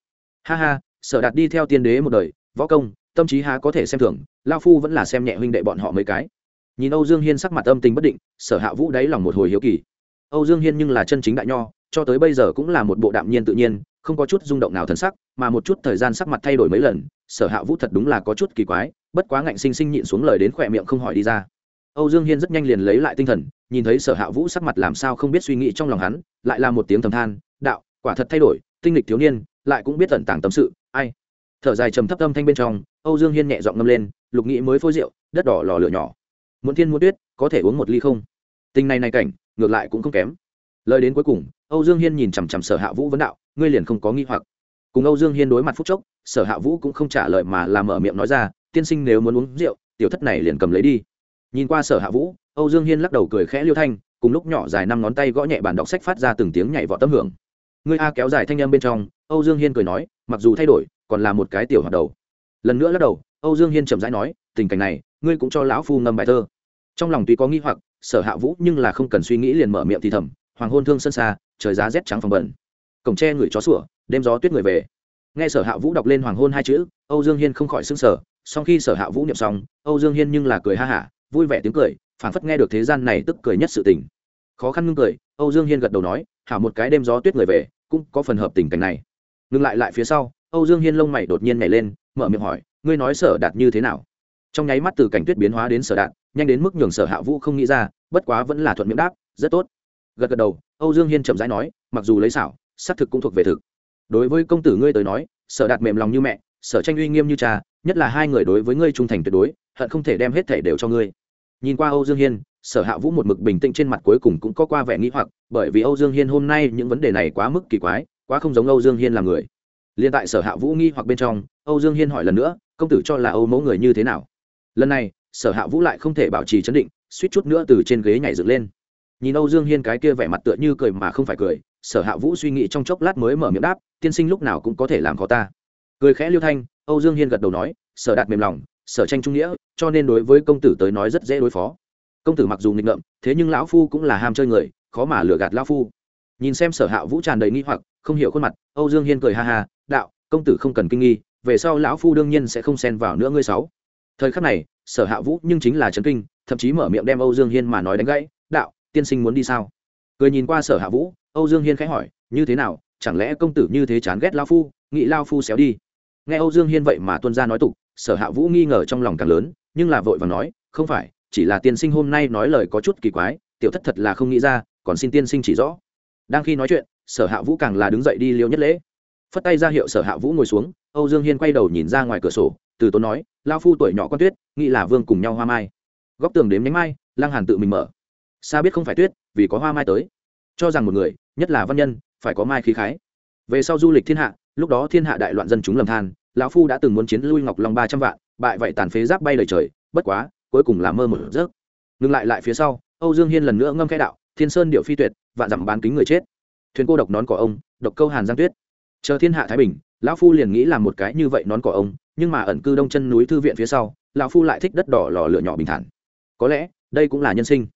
Ha ha, sở đạt đi theo tiên đế một đời, võ công tâm trí há có thể xem thường lao phu vẫn là xem nhẹ huynh đệ bọn họ mấy cái. Nhìn âu dương hiên sắc mặt âm tình bất định, sở hạ vũ đáy lòng một hồi hiếu kỳ. Âu dương hiên nhưng là chân chính đại nho, cho tới bây giờ cũng là một bộ đạm nhiên tự nhiên, không có chút rung động nào thần sắc, mà một chút thời gian sắc mặt thay đổi mấy lần, sở hạ vũ thật đúng là có chút kỳ quái, bất quá ngạnh sinh sinh nhịn xuống lời đến khỏe miệng không hỏi đi ra. Âu dương hiên rất nhanh liền lấy lại tinh thần, nhìn thấy sở hạ vũ sắc mặt làm sao không biết suy nghĩ trong lòng hắn, lại là một tiếng thầm than, đạo, quả thật thay đổi, tinh lịch thiếu niên, lại cũng biết tận tàng tâm sự, ai? Thở dài trầm thấp âm thanh bên trong, âu dương hiên nhẹ giọng ngâm lên, lục nghĩ mới phôi rượu, đất đỏ lò lửa nhỏ. Muốn thiên muốn tuyết, có thể uống một ly không? Tình này này cảnh, ngược lại cũng không kém. Lời đến cuối cùng, âu dương hiên nhìn chằm chằm sở hạ vũ vấn đạo, ngươi liền không có nghi hoặc. Cùng âu dương hiên đối mặt phút chốc, sở hạ vũ cũng không trả lời mà làm mở miệng nói ra, tiên sinh nếu muốn uống rượu, tiểu thất này liền cầm lấy đi. Nhìn qua sở hạ vũ, âu dương hiên lắc đầu cười khẽ liêu thanh, cùng lúc nhỏ dài năm ngón tay gõ nhẹ bàn đọc sách phát ra từng tiếng nhảy vọt tâm hưởng. Ngươi a kéo dài thanh âm bên trong, âu dương hiên cười nói, mặc dù thay đổi còn là một cái tiểu hoạt đầu. Lần nữa lắc đầu, âu dương hiên chậm rãi nói, tình cảnh này, ngươi cũng cho lão phu ngâm bài thơ. Trong lòng tuy có nghi hoặc, sở hạ vũ nhưng là không cần suy nghĩ liền mở miệng thì thầm, hoàng hôn thương sân xa, trời giá rét trắng phòng bẩn. Cổng tre người chó sủa, đêm gió tuyết người về. Nghe sở hạ vũ đọc lên hoàng hôn hai chữ, âu dương hiên không khỏi s ư n g sở sau khi sở hạ vũ niệm xong, âu dương hiên nhưng là cười ha hả, vui vẻ tiếng cười, phảng phất nghe được thế gian này tức cười nhất sự tình. Khó khăn ngưng cười, âu dương hiên gật đầu nói, hảo một cái đêm gió tuyết người về, cũng có phần hợp tình cảnh này. Ngừng lại lại phía sau âu dương hiên lông mày đột nhiên nhảy lên, mở miệng hỏi, ngươi nói sở đạt như thế nào? Trong nháy mắt từ cảnh tuyết biến hóa đến sở đạt, nhanh đến mức nhường sở hạ vũ không nghĩ ra, bất quá vẫn là thuận miệng đáp, rất tốt. Gật gật đầu, âu dương hiên chậm rãi nói, mặc dù lấy xảo, xác thực cũng thuộc về thực. Đối với công tử ngươi tới nói, sở đạt mềm lòng như mẹ, sở tranh uy nghiêm như cha, nhất là hai người đối với ngươi trung thành tuyệt đối, hận không thể đem hết thể đều cho ngươi. Nhìn qua âu dương hiên, sở hạ vũ một mực bình tĩnh trên mặt cuối cùng cũng có qua vẻ nghi hoặc, bởi vì âu dương hiên hôm nay những vấn đề này quá mức kỳ quái, quá không giống âu dương hiên là người liền tại sở hạ vũ nghi hoặc bên trong, âu dương hiên hỏi lần nữa, công tử cho là âu mẫu người như thế nào? Lần này, sở hạ vũ lại không thể bảo trì chấn định, suýt chút nữa từ trên ghế nhảy dựng lên. Nhìn âu dương hiên cái kia vẻ mặt tựa như cười mà không phải cười, sở hạ vũ suy nghĩ trong chốc lát mới mở miệng đáp, tiên sinh lúc nào cũng có thể làm khó ta. Cười khẽ liêu thanh, âu dương hiên gật đầu nói, sở đạt mềm lòng, sở tranh trung nghĩa, cho nên đối với công tử tới nói rất dễ đối phó. Công tử mặc dù nghịch ngợm, thế nhưng lão phu cũng là ham chơi người, khó mà lừa gạt lão phu. Nhìn xem sở hạ vũ tràn đầy nghi hoặc, không hiểu khuôn mặt, âu dương hiên cười ha ha đạo, công tử không cần kinh nghi, về sau lão phu đương nhiên sẽ không xen vào nữa ngươi sáu. Thời khắc này, sở hạ vũ nhưng chính là trấn kinh, thậm chí mở miệng đem âu dương hiên mà nói đánh gãy, đạo, tiên sinh muốn đi sao? Cười nhìn qua sở hạ vũ, âu dương hiên khẽ hỏi, như thế nào, chẳng lẽ công tử như thế chán ghét lao phu, nghĩ lao phu xéo đi? Nghe âu dương hiên vậy mà tuân ra nói tục, sở hạ vũ nghi ngờ trong lòng càng lớn, nhưng là vội và nói, không phải, chỉ là tiên sinh hôm nay nói lời có chút kỳ quái, tiểu thất thật là không nghĩ ra, còn xin tiên sinh chỉ rõ. Đang khi nói chuyện, sở hạ vũ càng là đứng dậy đi liêu nhất lễ phất tay ra hiệu sở hạ vũ ngồi xuống, âu dương hiên quay đầu nhìn ra ngoài cửa sổ, từ tốn nói lao phu tuổi nhỏ con tuyết, nghĩ là vương cùng nhau hoa mai. Góc tường đếm nhánh mai, lăng hàn tự mình mở. Xa biết không phải tuyết, vì có hoa mai tới. Cho rằng một người, nhất là văn nhân, phải có mai khí khái. Về sau du lịch thiên hạ, lúc đó thiên hạ đại loạn dân chúng lầm than, lão phu đã từng muốn chiến lui ngọc long ba trăm vạn, bại vậy tàn phế giáp bay lời trời, bất quá, cuối cùng là mơ một giấc. Ngừng lại lại phía sau, âu dương hiên lần nữa ngâm khai đạo, thiên sơn điệu phi tuyệt, vạn dặm bán kính người chết. Thuyền cô độc nón cỏ ông, độc câu hàn giang tuyết chờ thiên hạ thái bình, lão phu liền nghĩ làm một cái như vậy nón cỏ ông, nhưng mà ẩn cư đông chân núi thư viện phía sau, lão phu lại thích đất đỏ lò lửa nhỏ bình thản. Có lẽ, đây cũng là nhân sinh.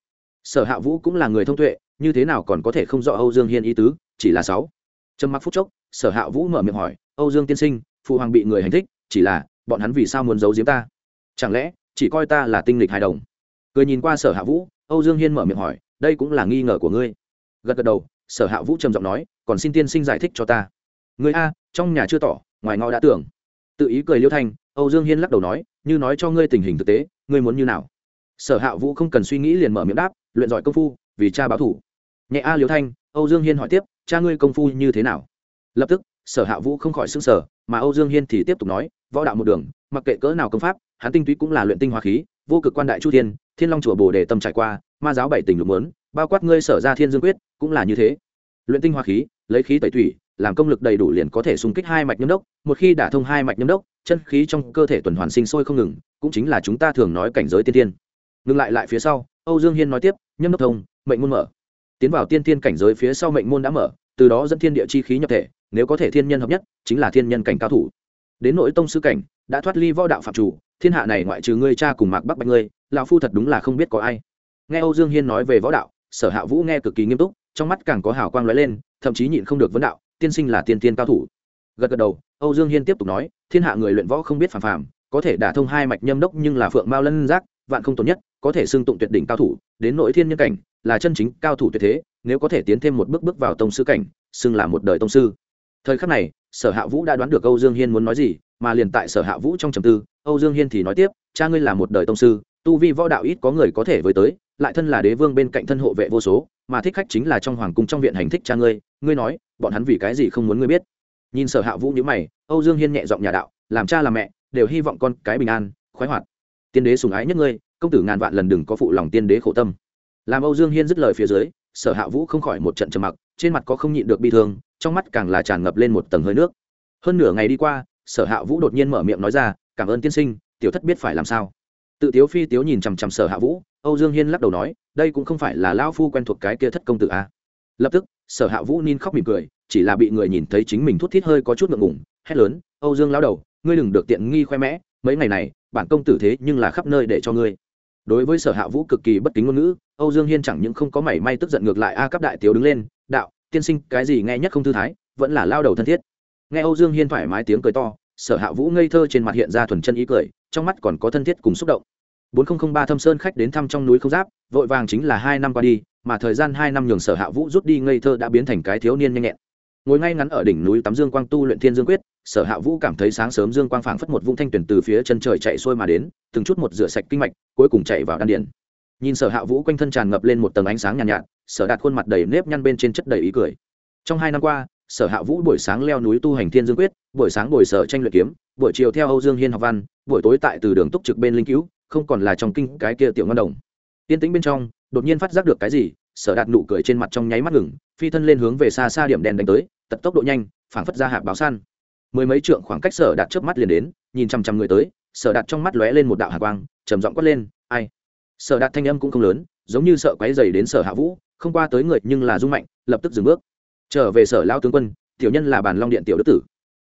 Sở hạ vũ cũng là người thông tuệ, như thế nào còn có thể không rõ âu dương hiên ý tứ, chỉ là sáu. Trầm mặc phút chốc, sở hạ vũ mở miệng hỏi, âu dương tiên sinh, phụ hoàng bị người hành thích, chỉ là, bọn hắn vì sao muốn giấu giếm ta? Chẳng lẽ, chỉ coi ta là tinh lịch hài đồng? Cười nhìn qua sở hạ vũ, âu dương hiên mở miệng hỏi, đây cũng là nghi ngờ của ngươi. Gật gật đầu, sở hạ vũ trầm giọng nói, còn xin tiên sinh giải thích cho ta người a, trong nhà chưa tỏ, ngoài ngõ đã tưởng. Tự ý cười liêu thanh, âu dương hiên lắc đầu nói, như nói cho ngươi tình hình thực tế, ngươi muốn như nào? Sở hạ vũ không cần suy nghĩ liền mở miệng đáp, luyện giỏi công phu, vì cha báo thủ. Nhẹ a liêu thanh, âu dương hiên hỏi tiếp, cha ngươi công phu như thế nào? Lập tức, sở hạ vũ không khỏi s ư n g sở mà âu dương hiên thì tiếp tục nói, võ đạo một đường, mặc kệ cỡ nào công pháp, hắn tinh túy cũng là luyện tinh hoa khí, vô cực quan đại chu thiên thiên long chùa bồ đề tâm trải qua, ma giáo bảy tình lục mớn bao quát ngươi sở ra thiên dương quyết, cũng là như thế. Luyện tinh hoa khí, lấy khí tẩy thủy làm công lực đầy đủ liền có thể xung kích hai mạch nhâm đốc, một khi đả thông hai mạch nhâm đốc, chân khí trong cơ thể tuần hoàn sinh sôi không ngừng, cũng chính là chúng ta thường nói cảnh giới tiên tiên. Ngừng lại lại phía sau, âu dương hiên nói tiếp, nhâm đốc thông, mệnh môn mở. Tiến vào tiên tiên cảnh giới phía sau mệnh môn đã mở, từ đó dẫn thiên địa chi khí nhập thể, nếu có thể thiên nhân hợp nhất, chính là thiên nhân cảnh cao thủ. Đến nội tông sư cảnh, đã thoát ly võ đạo phạm chủ, thiên hạ này ngoại trừ ngươi cha cùng mạc bắc bạch ngươi, lão phu thật đúng là không biết có ai. Nghe âu dương hiên nói về võ đạo, sở hạ vũ nghe cực kỳ nghiêm túc, trong mắt càng có hào quang lóe lên, thậm chí nhịn không được vấn đạo tiên sinh là tiên tiên cao thủ. Gật gật đầu, âu dương hiên tiếp tục nói, thiên hạ người luyện võ không biết phàm phàm, có thể đả thông hai mạch nhâm đốc nhưng là phượng mao lân giác, vạn không tốt nhất, có thể xưng tụng tuyệt đỉnh cao thủ, đến nội thiên nhân cảnh, là chân chính cao thủ tuyệt thế, nếu có thể tiến thêm một bước bước vào tông sư cảnh, xưng là một đời tông sư. Thời khắc này, sở hạ vũ đã đoán được âu dương hiên muốn nói gì, mà liền tại sở hạ vũ trong trầm tư, âu dương hiên thì nói tiếp, cha ngươi là một đời tông sư, tu vi võ đạo ít có người có thể với tới lại thân là đế vương bên cạnh thân hộ vệ vô số, mà thích khách chính là trong hoàng cung trong viện hành thích cha ngươi ngươi nói, bọn hắn vì cái gì không muốn ngươi biết? Nhìn sở hạ vũ nhữ mày, âu dương hiên nhẹ giọng nhà đạo, làm cha làm mẹ, đều hy vọng con cái bình an, khoái hoạt. Tiên đế sùng ái nhất ngươi, công tử ngàn vạn lần đừng có phụ lòng tiên đế khổ tâm. Làm âu dương hiên dứt lời phía dưới, sở hạ vũ không khỏi một trận trầm mặc, trên mặt có không nhịn được bi thương, trong mắt càng là tràn ngập lên một tầng hơi nước. Hơn nửa ngày đi qua, sở hạ vũ đột nhiên mở miệng nói ra, cảm ơn tiên sinh, tiểu thất biết phải làm sao. Tự tiếu phi tiếu nhìn chằm chằm sở hạ vũ âu dương hiên lắc đầu nói, đây cũng không phải là Lão phu quen thuộc cái kia thất công tử a. Lập tức, sở hạ vũ nín khóc mỉm cười, chỉ là bị người nhìn thấy chính mình thút thít hơi có chút ngượng ngủng hét lớn, âu dương lao đầu, ngươi đừng được tiện nghi khoe mẽ, mấy ngày này, bản công tử thế nhưng là khắp nơi để cho ngươi. Đối với sở hạ vũ cực kỳ bất kính ngôn ngữ, âu dương hiên chẳng những không có mảy may tức giận ngược lại a cấp đại tiếu đứng lên, đạo, tiên sinh, cái gì nghe nhất không thư thái, vẫn là lao đầu thân thiết. Nghe âu dương hiên thoải mái tiếng cười to, sở hạ vũ ngây thơ trên mặt hiện ra thuần chân ý cười, trong mắt còn có thân thiết cùng xúc động bốn nghìn ba thâm sơn khách đến thăm trong núi không giáp vội vàng chính là hai năm qua đi mà thời gian hai năm nhường sở hạ vũ rút đi ngây thơ đã biến thành cái thiếu niên nhanh nhẹn ngồi ngay ngắn ở đỉnh núi tắm dương quang tu luyện thiên dương quyết sở hạ vũ cảm thấy sáng sớm dương quang phảng phất một vũng thanh tuyển từ phía chân trời chạy xuôi mà đến từng chút một rửa sạch kinh mạch cuối cùng chạy vào đan điền. nhìn sở hạ vũ quanh thân tràn ngập lên một tầng ánh sáng nhàn nhạt, nhạt sở đạt khuôn mặt đầy nếp nhăn bên trên chất đầy ý cười trong hai năm qua sở hạ vũ buổi sáng leo núi tu hành thiên dương quyết buổi sáng buổi sở tranh luyện kiếm buổi chiều theo âu dương hiên học văn buổi tối tại từ đường túc trực bên linh cứu không còn là trong kinh cái kia tiểu ngon đồng. Tiên tĩnh bên trong, đột nhiên phát giác được cái gì, sở đạt nụ cười trên mặt trong nháy mắt ngừng, phi thân lên hướng về xa xa điểm đèn đánh tới tật tốc độ nhanh, phảng phất ra hạ báo săn mười mấy trượng khoảng cách sở đạt trước mắt liền đến, nhìn chằm chằm người tới, sở đạt trong mắt lóe lên một đạo hạ quang, trầm giọng quát lên, ai? Sở đạt thanh âm cũng không lớn, giống như sợ quáy dày đến sở hạ vũ, không qua tới người nhưng là rung mạnh, lập tức dừng bước. Trở về sở lao tướng quân, tiểu nhân là bàn long điện tiểu đức tử.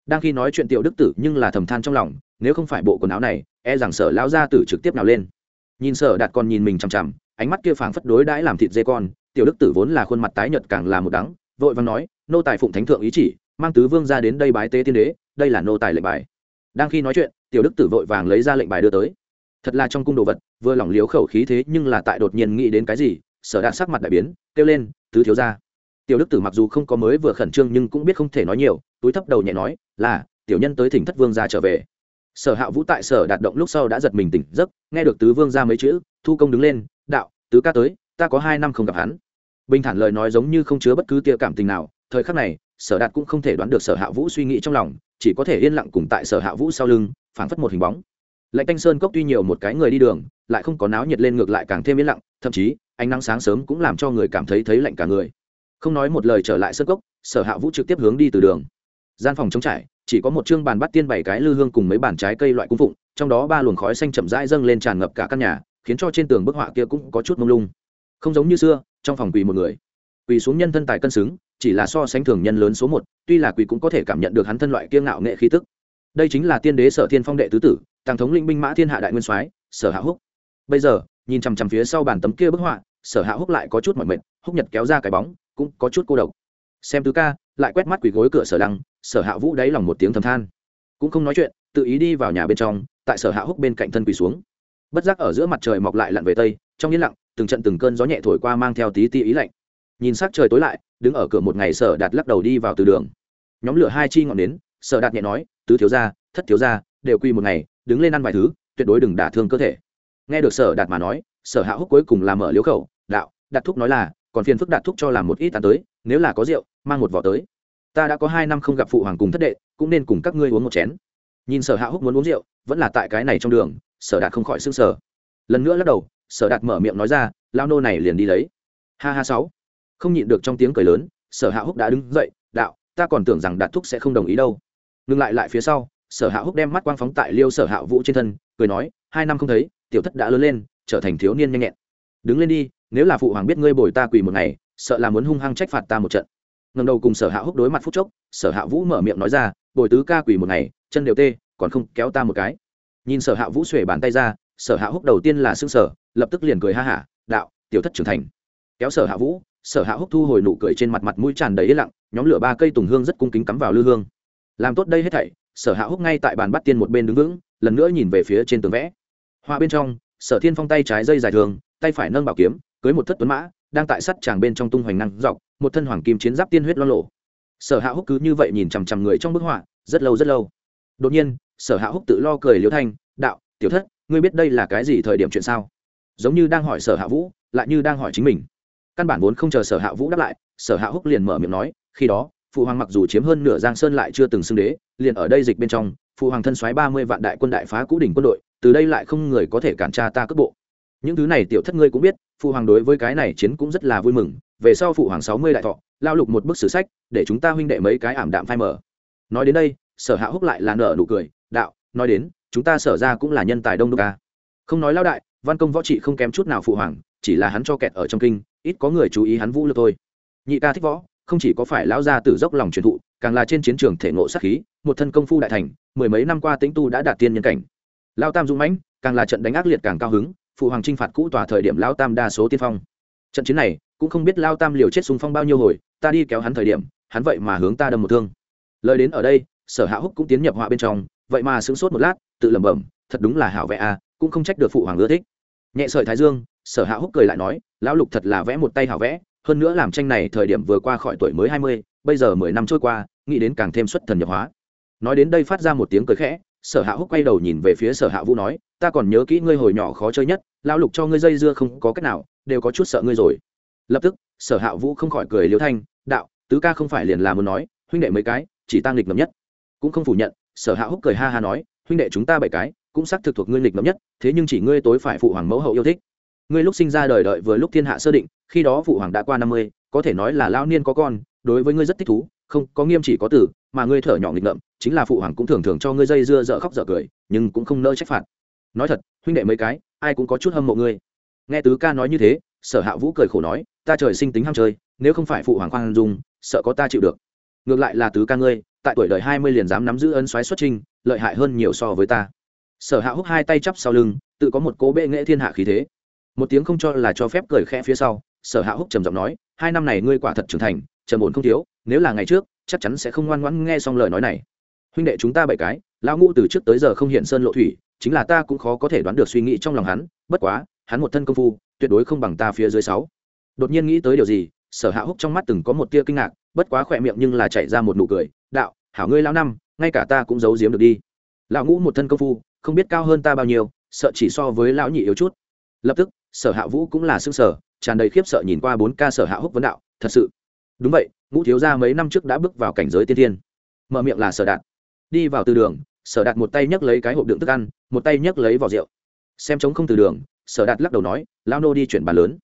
Đang khi nói chuyện tiểu đức tử nhưng là thầm than trong lòng, nếu không phải bộ quần áo này e rằng sở lao gia tử trực tiếp nào lên. Nhìn sở đạt còn nhìn mình chằm chằm, ánh mắt kia phảng phất đối đãi làm thịt dê con, tiểu đức tử vốn là khuôn mặt tái nhợt càng là một đắng, vội vàng nói, nô tài phụng thánh thượng ý chỉ, mang tứ vương ra đến đây bái tế tiên đế, đây là nô tài lệnh bài. Đang khi nói chuyện, tiểu đức tử vội vàng lấy ra lệnh bài đưa tới. Thật là trong cung đồ vật, vừa lỏng liếu khẩu khí thế nhưng là tại đột nhiên nghĩ đến cái gì, sở đạt sắc mặt đại biến, kêu lên, tứ thiếu ra tiểu đức tử mặc dù không có mới vừa khẩn trương nhưng cũng biết không thể nói nhiều, túi thấp đầu nhẹ nói, là, tiểu nhân tới thỉnh thất vương ra trở về sở hạ vũ tại sở đạt động lúc sau đã giật mình tỉnh giấc, nghe được tứ vương ra mấy chữ, thu công đứng lên, đạo, tứ ca tới, ta có hai năm không gặp hắn. Bình thản lời nói giống như không chứa bất cứ tia cảm tình nào, thời khắc này, sở đạt cũng không thể đoán được sở hạ vũ suy nghĩ trong lòng, chỉ có thể yên lặng cùng tại sở hạ vũ sau lưng, phảng phất một hình bóng. Lạnh canh sơn cốc tuy nhiều một cái người đi đường, lại không có náo nhiệt lên ngược lại càng thêm yên lặng, thậm chí, ánh nắng sáng sớm cũng làm cho người cảm thấy thấy lạnh cả người. Không nói một lời trở lại sơn cốc, sở hạ vũ trực tiếp hướng đi từ đường. Gian phòng trống trải chỉ có một chương bàn bắt tiên bảy cái lư hương cùng mấy bàn trái cây loại cung phụng, trong đó ba luồng khói xanh chậm rãi dâng lên tràn ngập cả căn nhà, khiến cho trên tường bức họa kia cũng có chút mông lung. Không giống như xưa, trong phòng quỳ một người. Quỳ xuống nhân thân tài cân xứng, chỉ là so sánh thường nhân lớn số một, tuy là quỳ cũng có thể cảm nhận được hắn thân loại kiêng ngạo nghệ khí tức. Đây chính là tiên đế sở thiên phong đệ tứ tử, tàng thống linh binh mã thiên hạ đại nguyên soái, sở hạ húc. Bây giờ, nhìn chằm chằm phía sau bàn tấm kia bức họa, sở hạ húc lại có chút mỏi mệt, húc nhật kéo ra cái bóng, cũng có chút cô độc xem tứ ca, lại quét mắt quỳ gối cửa sở lăng, sở hạ vũ đáy lòng một tiếng thầm than. Cũng không nói chuyện, tự ý đi vào nhà bên trong, tại sở hạ húc bên cạnh thân quỳ xuống. Bất giác ở giữa mặt trời mọc lại lặn về tây, trong yên lặng, từng trận từng cơn gió nhẹ thổi qua mang theo tí ti ý lạnh. Nhìn sắc trời tối lại, đứng ở cửa một ngày sở đạt lắc đầu đi vào từ đường. Nhóm lửa hai chi ngọn nến, sở đạt nhẹ nói, tứ thiếu gia, thất thiếu gia, đều quy một ngày, đứng lên ăn vài thứ, tuyệt đối đừng đả thương cơ thể. Nghe được sở đạt mà nói, sở hạ húc cuối cùng làm mở liếu khẩu, đạo đạt thúc nói là còn phiền phức đạt thúc cho làm một ít tàn tới, nếu là có rượu, mang một vỏ tới. Ta đã có hai năm không gặp phụ hoàng cùng thất đệ, cũng nên cùng các ngươi uống một chén. Nhìn sở hạ húc muốn uống rượu, vẫn là tại cái này trong đường, sở đạt không khỏi s ư n g sở lần nữa lắc đầu, sở đạt mở miệng nói ra, lao nô này liền đi lấy. Ha ha sáu. Không nhịn được trong tiếng cười lớn, sở hạ húc đã đứng dậy, đạo, ta còn tưởng rằng đạt thúc sẽ không đồng ý đâu. Ngừng lại lại phía sau, sở hạ húc đem mắt quang phóng tại liêu sở hạ vũ trên thân, cười nói, hai năm không thấy, tiểu thất đã lớn lên, trở thành thiếu niên nhanh nhẹn. Đứng lên đi nếu là phụ hoàng biết ngươi bồi ta quỳ một ngày, sợ là muốn hung hăng trách phạt ta một trận. Ngầm đầu cùng sở hạ húc đối mặt phút chốc, sở hạ vũ mở miệng nói ra, bồi tứ ca quỳ một ngày, chân đều tê, còn không kéo ta một cái. Nhìn sở hạ vũ xuể bàn tay ra, sở hạ húc đầu tiên là xương sở lập tức liền cười ha hả, đạo, tiểu thất trưởng thành. Kéo sở hạ vũ, sở hạ húc thu hồi nụ cười trên mặt mặt mũi tràn đầy yên lặng, nhóm lửa ba cây tùng hương rất cung kính cắm vào lư hương. Làm tốt đây hết thảy, sở hạ húc ngay tại bàn bắt tiên một bên đứng vững, lần nữa nhìn về phía trên tường vẽ. Hoa bên trong, sở thiên phong tay trái dây dài thường, tay phải nâng bảo kiếm cưới một thất tuấn mã, đang tại sắt tràng bên trong tung hoành năng dọc, một thân hoàng kim chiến giáp tiên huyết lo lộ sở hạ húc cứ như vậy nhìn chằm chằm người trong bức họa, rất lâu rất lâu. Đột nhiên, sở hạ húc tự lo cười liễu thanh, đạo, tiểu thất, ngươi biết đây là cái gì thời điểm chuyện sao? Giống như đang hỏi sở hạ vũ, lại như đang hỏi chính mình. Căn bản vốn không chờ sở hạ vũ đáp lại, sở hạ húc liền mở miệng nói, khi đó, phụ hoàng mặc dù chiếm hơn nửa giang sơn lại chưa từng xưng đế, liền ở đây dịch bên trong, phụ hoàng thân xoáy ba mươi vạn đại quân đại phá cũ đỉnh quân đội, từ đây lại không người có thể cản tra ta cước bộ những thứ này tiểu thất ngươi cũng biết phụ hoàng đối với cái này chiến cũng rất là vui mừng. Về sau phụ hoàng sáu mươi đại thọ, lao lục một bức sử sách, để chúng ta huynh đệ mấy cái ảm đạm phai mở nói đến đây, sở hạ húc lại là nở nụ cười, đạo, nói đến, chúng ta sở ra cũng là nhân tài đông đô ca à. không nói lao đại, văn công võ trị không kém chút nào phụ hoàng, chỉ là hắn cho kẹt ở trong kinh, ít có người chú ý hắn vũ lực thôi. Nhị ca thích võ, không chỉ có phải lão gia tử dốc lòng truyền thụ, càng là trên chiến trường thể ngộ sát khí, một thân công phu đại thành, mười mấy năm qua tĩnh tu đã đạt tiên nhân cảnh. Lao tam dũng mãnh, càng là trận đánh ác liệt càng cao hứng phụ hoàng trinh phạt cũ tòa thời điểm lao tam đa số tiên phong. Trận chiến này, cũng không biết lao tam liều chết xung phong bao nhiêu hồi, ta đi kéo hắn thời điểm, hắn vậy mà hướng ta đâm một thương. Lời đến ở đây, sở hạ húc cũng tiến nhập họa bên trong, vậy mà sững sốt một lát, tự lẩm bẩm, thật đúng là hảo vẽ à cũng không trách được phụ hoàng ưa thích. Nhẹ sợi thái dương, sở hạ húc cười lại nói, lão lục thật là vẽ một tay hảo vẽ, hơn nữa làm tranh này thời điểm vừa qua khỏi tuổi mới hai mươi, bây giờ mười năm trôi qua, nghĩ đến càng thêm xuất thần nhập hóa. Nói đến đây phát ra một tiếng cười khẽ sở hạ húc quay đầu nhìn về phía sở hạ vũ nói, ta còn nhớ kỹ ngươi hồi nhỏ khó chơi nhất lao lục cho ngươi dây dưa không có cách nào, đều có chút sợ ngươi rồi. Lập tức, sở hạ vũ không khỏi cười liêu thanh, đạo, tứ ca không phải liền là muốn nói, huynh đệ mấy cái, chỉ tăng nghịch ngầm nhất. Cũng không phủ nhận, sở hạ húc cười ha ha nói, huynh đệ chúng ta bảy cái, cũng xác thực thuộc ngươi nghịch ngầm nhất, thế nhưng chỉ ngươi tối phải phụ hoàng mẫu hậu yêu thích. Ngươi lúc sinh ra đời đợi vừa lúc thiên hạ sơ định, khi đó phụ hoàng đã qua năm mươi, có thể nói là lao niên có con, đối với ngươi rất thích thú không, có nghiêm chỉ có tử, mà ngươi thở nhỏ nghịch ngợm, chính là phụ hoàng cũng thường thường cho ngươi dây dưa dở khóc dở cười, nhưng cũng không nỡ trách phạt. Nói thật, huynh đệ mấy cái, ai cũng có chút hâm mộ ngươi. Nghe tứ ca nói như thế, sở hạ vũ cười khổ nói, ta trời sinh tính ham chơi, nếu không phải phụ hoàng khoan dung, sợ có ta chịu được. Ngược lại là tứ ca ngươi, tại tuổi đời hai mươi liền dám nắm giữ ân xoáy xuất trinh, lợi hại hơn nhiều so với ta. Sở hạ húc hai tay chắp sau lưng, tự có một cố bệ nghệ thiên hạ khí thế. Một tiếng không cho là cho phép cười khẽ phía sau, sở hạ húc trầm giọng nói, hai năm này ngươi quả thật trưởng thành, trầm ổn không thiếu nếu là ngày trước, chắc chắn sẽ không ngoan ngoãn nghe xong lời nói này. Huynh đệ chúng ta bảy cái, lão ngũ từ trước tới giờ không hiện sơn lộ thủy, chính là ta cũng khó có thể đoán được suy nghĩ trong lòng hắn, bất quá, hắn một thân công phu, tuyệt đối không bằng ta phía dưới sáu. Đột nhiên nghĩ tới điều gì, sở hạ húc trong mắt từng có một tia kinh ngạc, bất quá khỏe miệng nhưng là chạy ra một nụ cười, đạo, hảo ngươi lão năm, ngay cả ta cũng giấu giếm được đi. Lão ngũ một thân công phu, không biết cao hơn ta bao nhiêu, sợ chỉ so với lão nhị yếu chút. Lập tức, sở hạ vũ cũng là xương sở tràn đầy khiếp sợ nhìn qua bốn ca sở hạ húc vấn đạo, thật sự? Đúng vậy ngũ thiếu gia mấy năm trước đã bước vào cảnh giới tiên thiên. Mở miệng là sở đạt. Đi vào từ đường, sở đạt một tay nhấc lấy cái hộp đựng thức ăn, một tay nhấc lấy vỏ rượu. Xem trống không từ đường, sở đạt lắc đầu nói lao nô đi chuyển bàn lớn.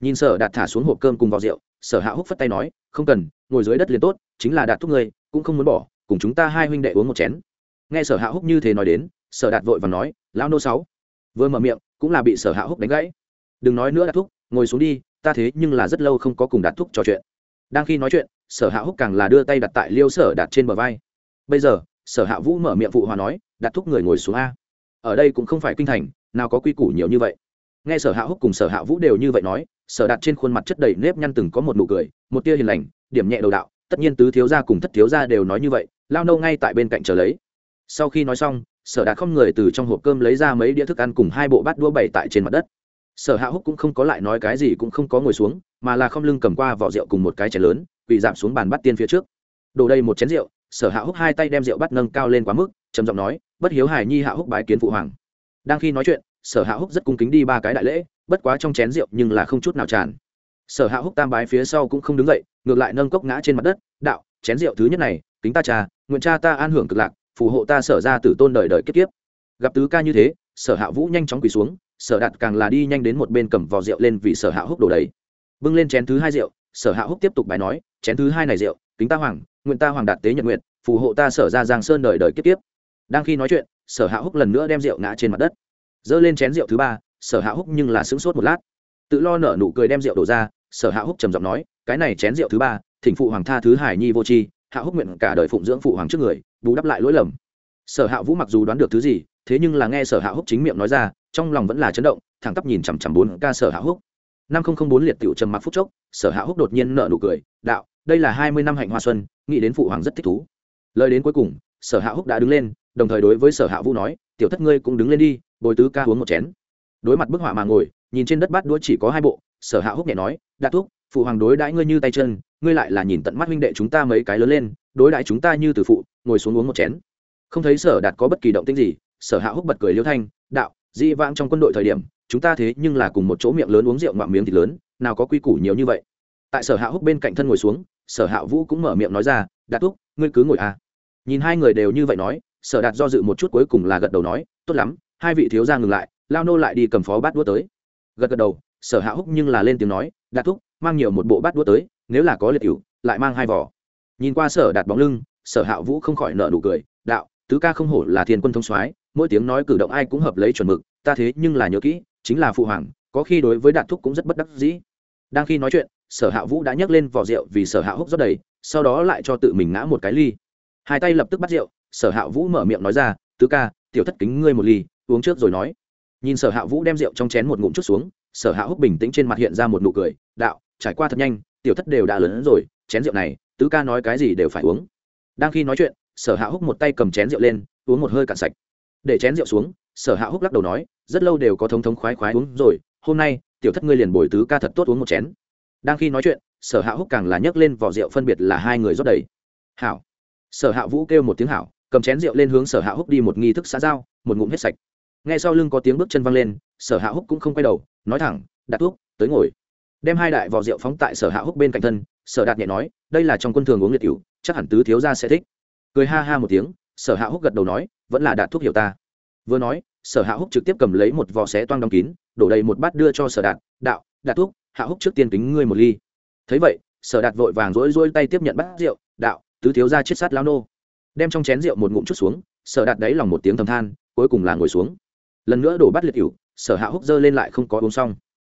Nhìn sở đạt thả xuống hộp cơm cùng vỏ rượu, sở hạ húc phất tay nói, không cần, ngồi dưới đất liền tốt, chính là đạt thúc ngươi, cũng không muốn bỏ, cùng chúng ta hai huynh đệ uống một chén. Nghe sở hạ húc như thế nói đến, sở đạt vội và nói lao nô sáu. Vừa mở miệng, cũng là bị sở hạ húc đánh gãy. Đừng nói nữa đạt thúc, ngồi xuống đi, ta thế nhưng là rất lâu không có cùng đạt thúc trò chuyện. Đang khi nói chuyện sở hạ húc càng là đưa tay đặt tại liêu sở đạt trên bờ vai. Bây giờ, sở hạ vũ mở miệng phụ hòa nói, đặt thúc người ngồi xuống a. Ở đây cũng không phải kinh thành, nào có quy củ nhiều như vậy. Nghe sở hạ húc cùng sở hạ vũ đều như vậy nói, sở đạt trên khuôn mặt chất đầy nếp nhăn từng có một nụ cười, một tia hiền lành, điểm nhẹ đầu đạo, tất nhiên tứ thiếu gia cùng thất thiếu gia đều nói như vậy, lao nâu ngay tại bên cạnh chờ lấy. Sau khi nói xong, sở đạt không người từ trong hộp cơm lấy ra mấy đĩa thức ăn cùng hai bộ bát đũa bày tại trên mặt đất. Sở hạ húc cũng không có lại nói cái gì cũng không có ngồi xuống mà là không lưng cầm qua vỏ rượu cùng một cái chén lớn bị giảm xuống bàn bắt tiên phía trước. Đổ đầy một chén rượu, sở hạ húc hai tay đem rượu bắt nâng cao lên quá mức, trầm giọng nói, bất hiếu hài nhi hạ húc bái kiến phụ hoàng. Đang khi nói chuyện, sở hạ húc rất cung kính đi ba cái đại lễ, bất quá trong chén rượu nhưng là không chút nào tràn. Sở hạ húc tam bái phía sau cũng không đứng dậy, ngược lại nâng cốc ngã trên mặt đất, đạo, chén rượu thứ nhất này, kính ta cha nguyện cha ta an hưởng cực lạc, phù hộ ta sở ra từ tôn đời đời kiếp kiếp. Gặp tứ ca như thế, sở hạ vũ nhanh chóng quỳ xuống, sở đạt càng là đi nhanh đến một bên cầm vò rượu lên vì sở hạ húc đổ đầy bưng lên chén thứ hai rượu, sở hạ húc tiếp tục bài nói, chén thứ hai này rượu, kính ta hoàng, nguyện ta hoàng đạt tế nhật nguyện, phù hộ ta sở ra giang sơn đời đời kiếp kiếp. Đang khi nói chuyện, sở hạ húc lần nữa đem rượu ngã trên mặt đất. Dơ lên chén rượu thứ ba, sở hạ húc nhưng là sững sốt một lát. Tự lo nở nụ cười đem rượu đổ ra, sở hạ húc trầm giọng nói, cái này chén rượu thứ ba, thỉnh phụ hoàng tha thứ hải nhi vô tri, hạ húc nguyện cả đời phụng dưỡng phụ hoàng trước người, bù đắp lại lỗi lầm. Sở hạ vũ mặc dù đoán được thứ gì, thế nhưng là nghe sở hạ húc chính miệng nói ra, trong lòng vẫn là chấn động, thẳng tắp nhìn chằm chằm bốn ca sở hạ húc năm không không bốn liệt tiểu trầm mặc phút chốc, sở hạ húc đột nhiên nợ nụ cười, đạo, đây là hai mươi năm hạnh hoa xuân, nghĩ đến phụ hoàng rất thích thú lời đến cuối cùng, sở hạ húc đã đứng lên, đồng thời đối với sở hạ vũ nói, tiểu thất ngươi cũng đứng lên đi, bồi tứ ca uống một chén đối mặt bức họa mà ngồi, nhìn trên đất bát đũa chỉ có hai bộ, sở hạ húc nhẹ nói, đạt thuốc. phụ hoàng đối đãi ngươi như tay chân, ngươi lại là nhìn tận mắt huynh đệ chúng ta mấy cái lớn lên, đối đãi chúng ta như từ phụ, ngồi xuống uống một chén không thấy sở đạt có bất kỳ động tĩnh gì, sở hạ húc bật cười liêu thanh, đạo di vãng trong quân đội thời điểm chúng ta thế nhưng là cùng một chỗ miệng lớn uống rượu ngoạm miếng thịt lớn, nào có quy củ nhiều như vậy. Tại sở hạ húc bên cạnh thân ngồi xuống, sở hạ vũ cũng mở miệng nói ra, đạt thúc, ngươi cứ ngồi à. Nhìn hai người đều như vậy nói, sở đạt do dự một chút cuối cùng là gật đầu nói, tốt lắm, hai vị thiếu gia ngừng lại, lao nô lại đi cầm phó bát đũa tới. Gật gật đầu, sở hạ húc nhưng là lên tiếng nói, đạt thúc, mang nhiều một bộ bát đũa tới, nếu là có liệt cựu lại mang hai vỏ nhìn qua sở đạt bóng lưng, sở hạ vũ không khỏi nợ nụ cười, đạo, tứ ca không hổ là thiên quân thông soái, mỗi tiếng nói cử động ai cũng hợp lấy chuẩn mực, ta thế nhưng là nhớ kỹ chính là phụ hoàng, có khi đối với đạt thúc cũng rất bất đắc dĩ. Đang khi nói chuyện, sở hạ vũ đã nhấc lên vỏ rượu vì sở hạ húc rất đầy, sau đó lại cho tự mình ngã một cái ly. Hai tay lập tức bắt rượu, sở hạ vũ mở miệng nói ra, tứ ca, tiểu thất kính ngươi một ly, uống trước rồi nói. Nhìn sở hạ vũ đem rượu trong chén một ngụm chút xuống, sở hạ húc bình tĩnh trên mặt hiện ra một nụ cười, đạo, trải qua thật nhanh, tiểu thất đều đã lớn rồi, chén rượu này, tứ ca nói cái gì đều phải uống. Đang khi nói chuyện, sở hạ húc một tay cầm chén rượu lên, uống một hơi cạn sạch. Để chén rượu xuống sở hạ húc lắc đầu nói, rất lâu đều có thống thống khoái khoái uống rồi, hôm nay, tiểu thất ngươi liền bồi tứ ca thật tốt uống một chén. Đang khi nói chuyện, sở hạ húc càng là nhấc lên vỏ rượu phân biệt là hai người rót đầy. Hảo. Sở hạ vũ kêu một tiếng hảo, cầm chén rượu lên hướng sở hạ húc đi một nghi thức xã giao, một ngụm hết sạch. Ngay sau lưng có tiếng bước chân văng lên, sở hạ húc cũng không quay đầu, nói thẳng, đặt thuốc, tới ngồi. Đem hai đại vỏ rượu phóng tại sở hạ húc bên cạnh thân, sở đạt nhẹ nói, đây là trong quân thường uống liệt cựu chắc hẳn tứ thiếu gia sẽ thích. Cười ha ha một tiếng, sở hạ húc gật đầu nói, vẫn là đạt thuốc hiểu ta vừa nói, sở hạ húc trực tiếp cầm lấy một vò xé toang đóng kín, đổ đầy một bát đưa cho sở đạt, đạo, đạt thuốc hạ húc trước tiên kính ngươi một ly. Thấy vậy, sở đạt vội vàng rỗi rỗi tay tiếp nhận bát rượu, đạo, tứ thiếu gia chết sát lao nô. Đem trong chén rượu một ngụm chút xuống, sở đạt đáy lòng một tiếng thầm than, cuối cùng là ngồi xuống. Lần nữa đổ bát liệt cựu sở hạ húc giơ lên lại không có uống xong.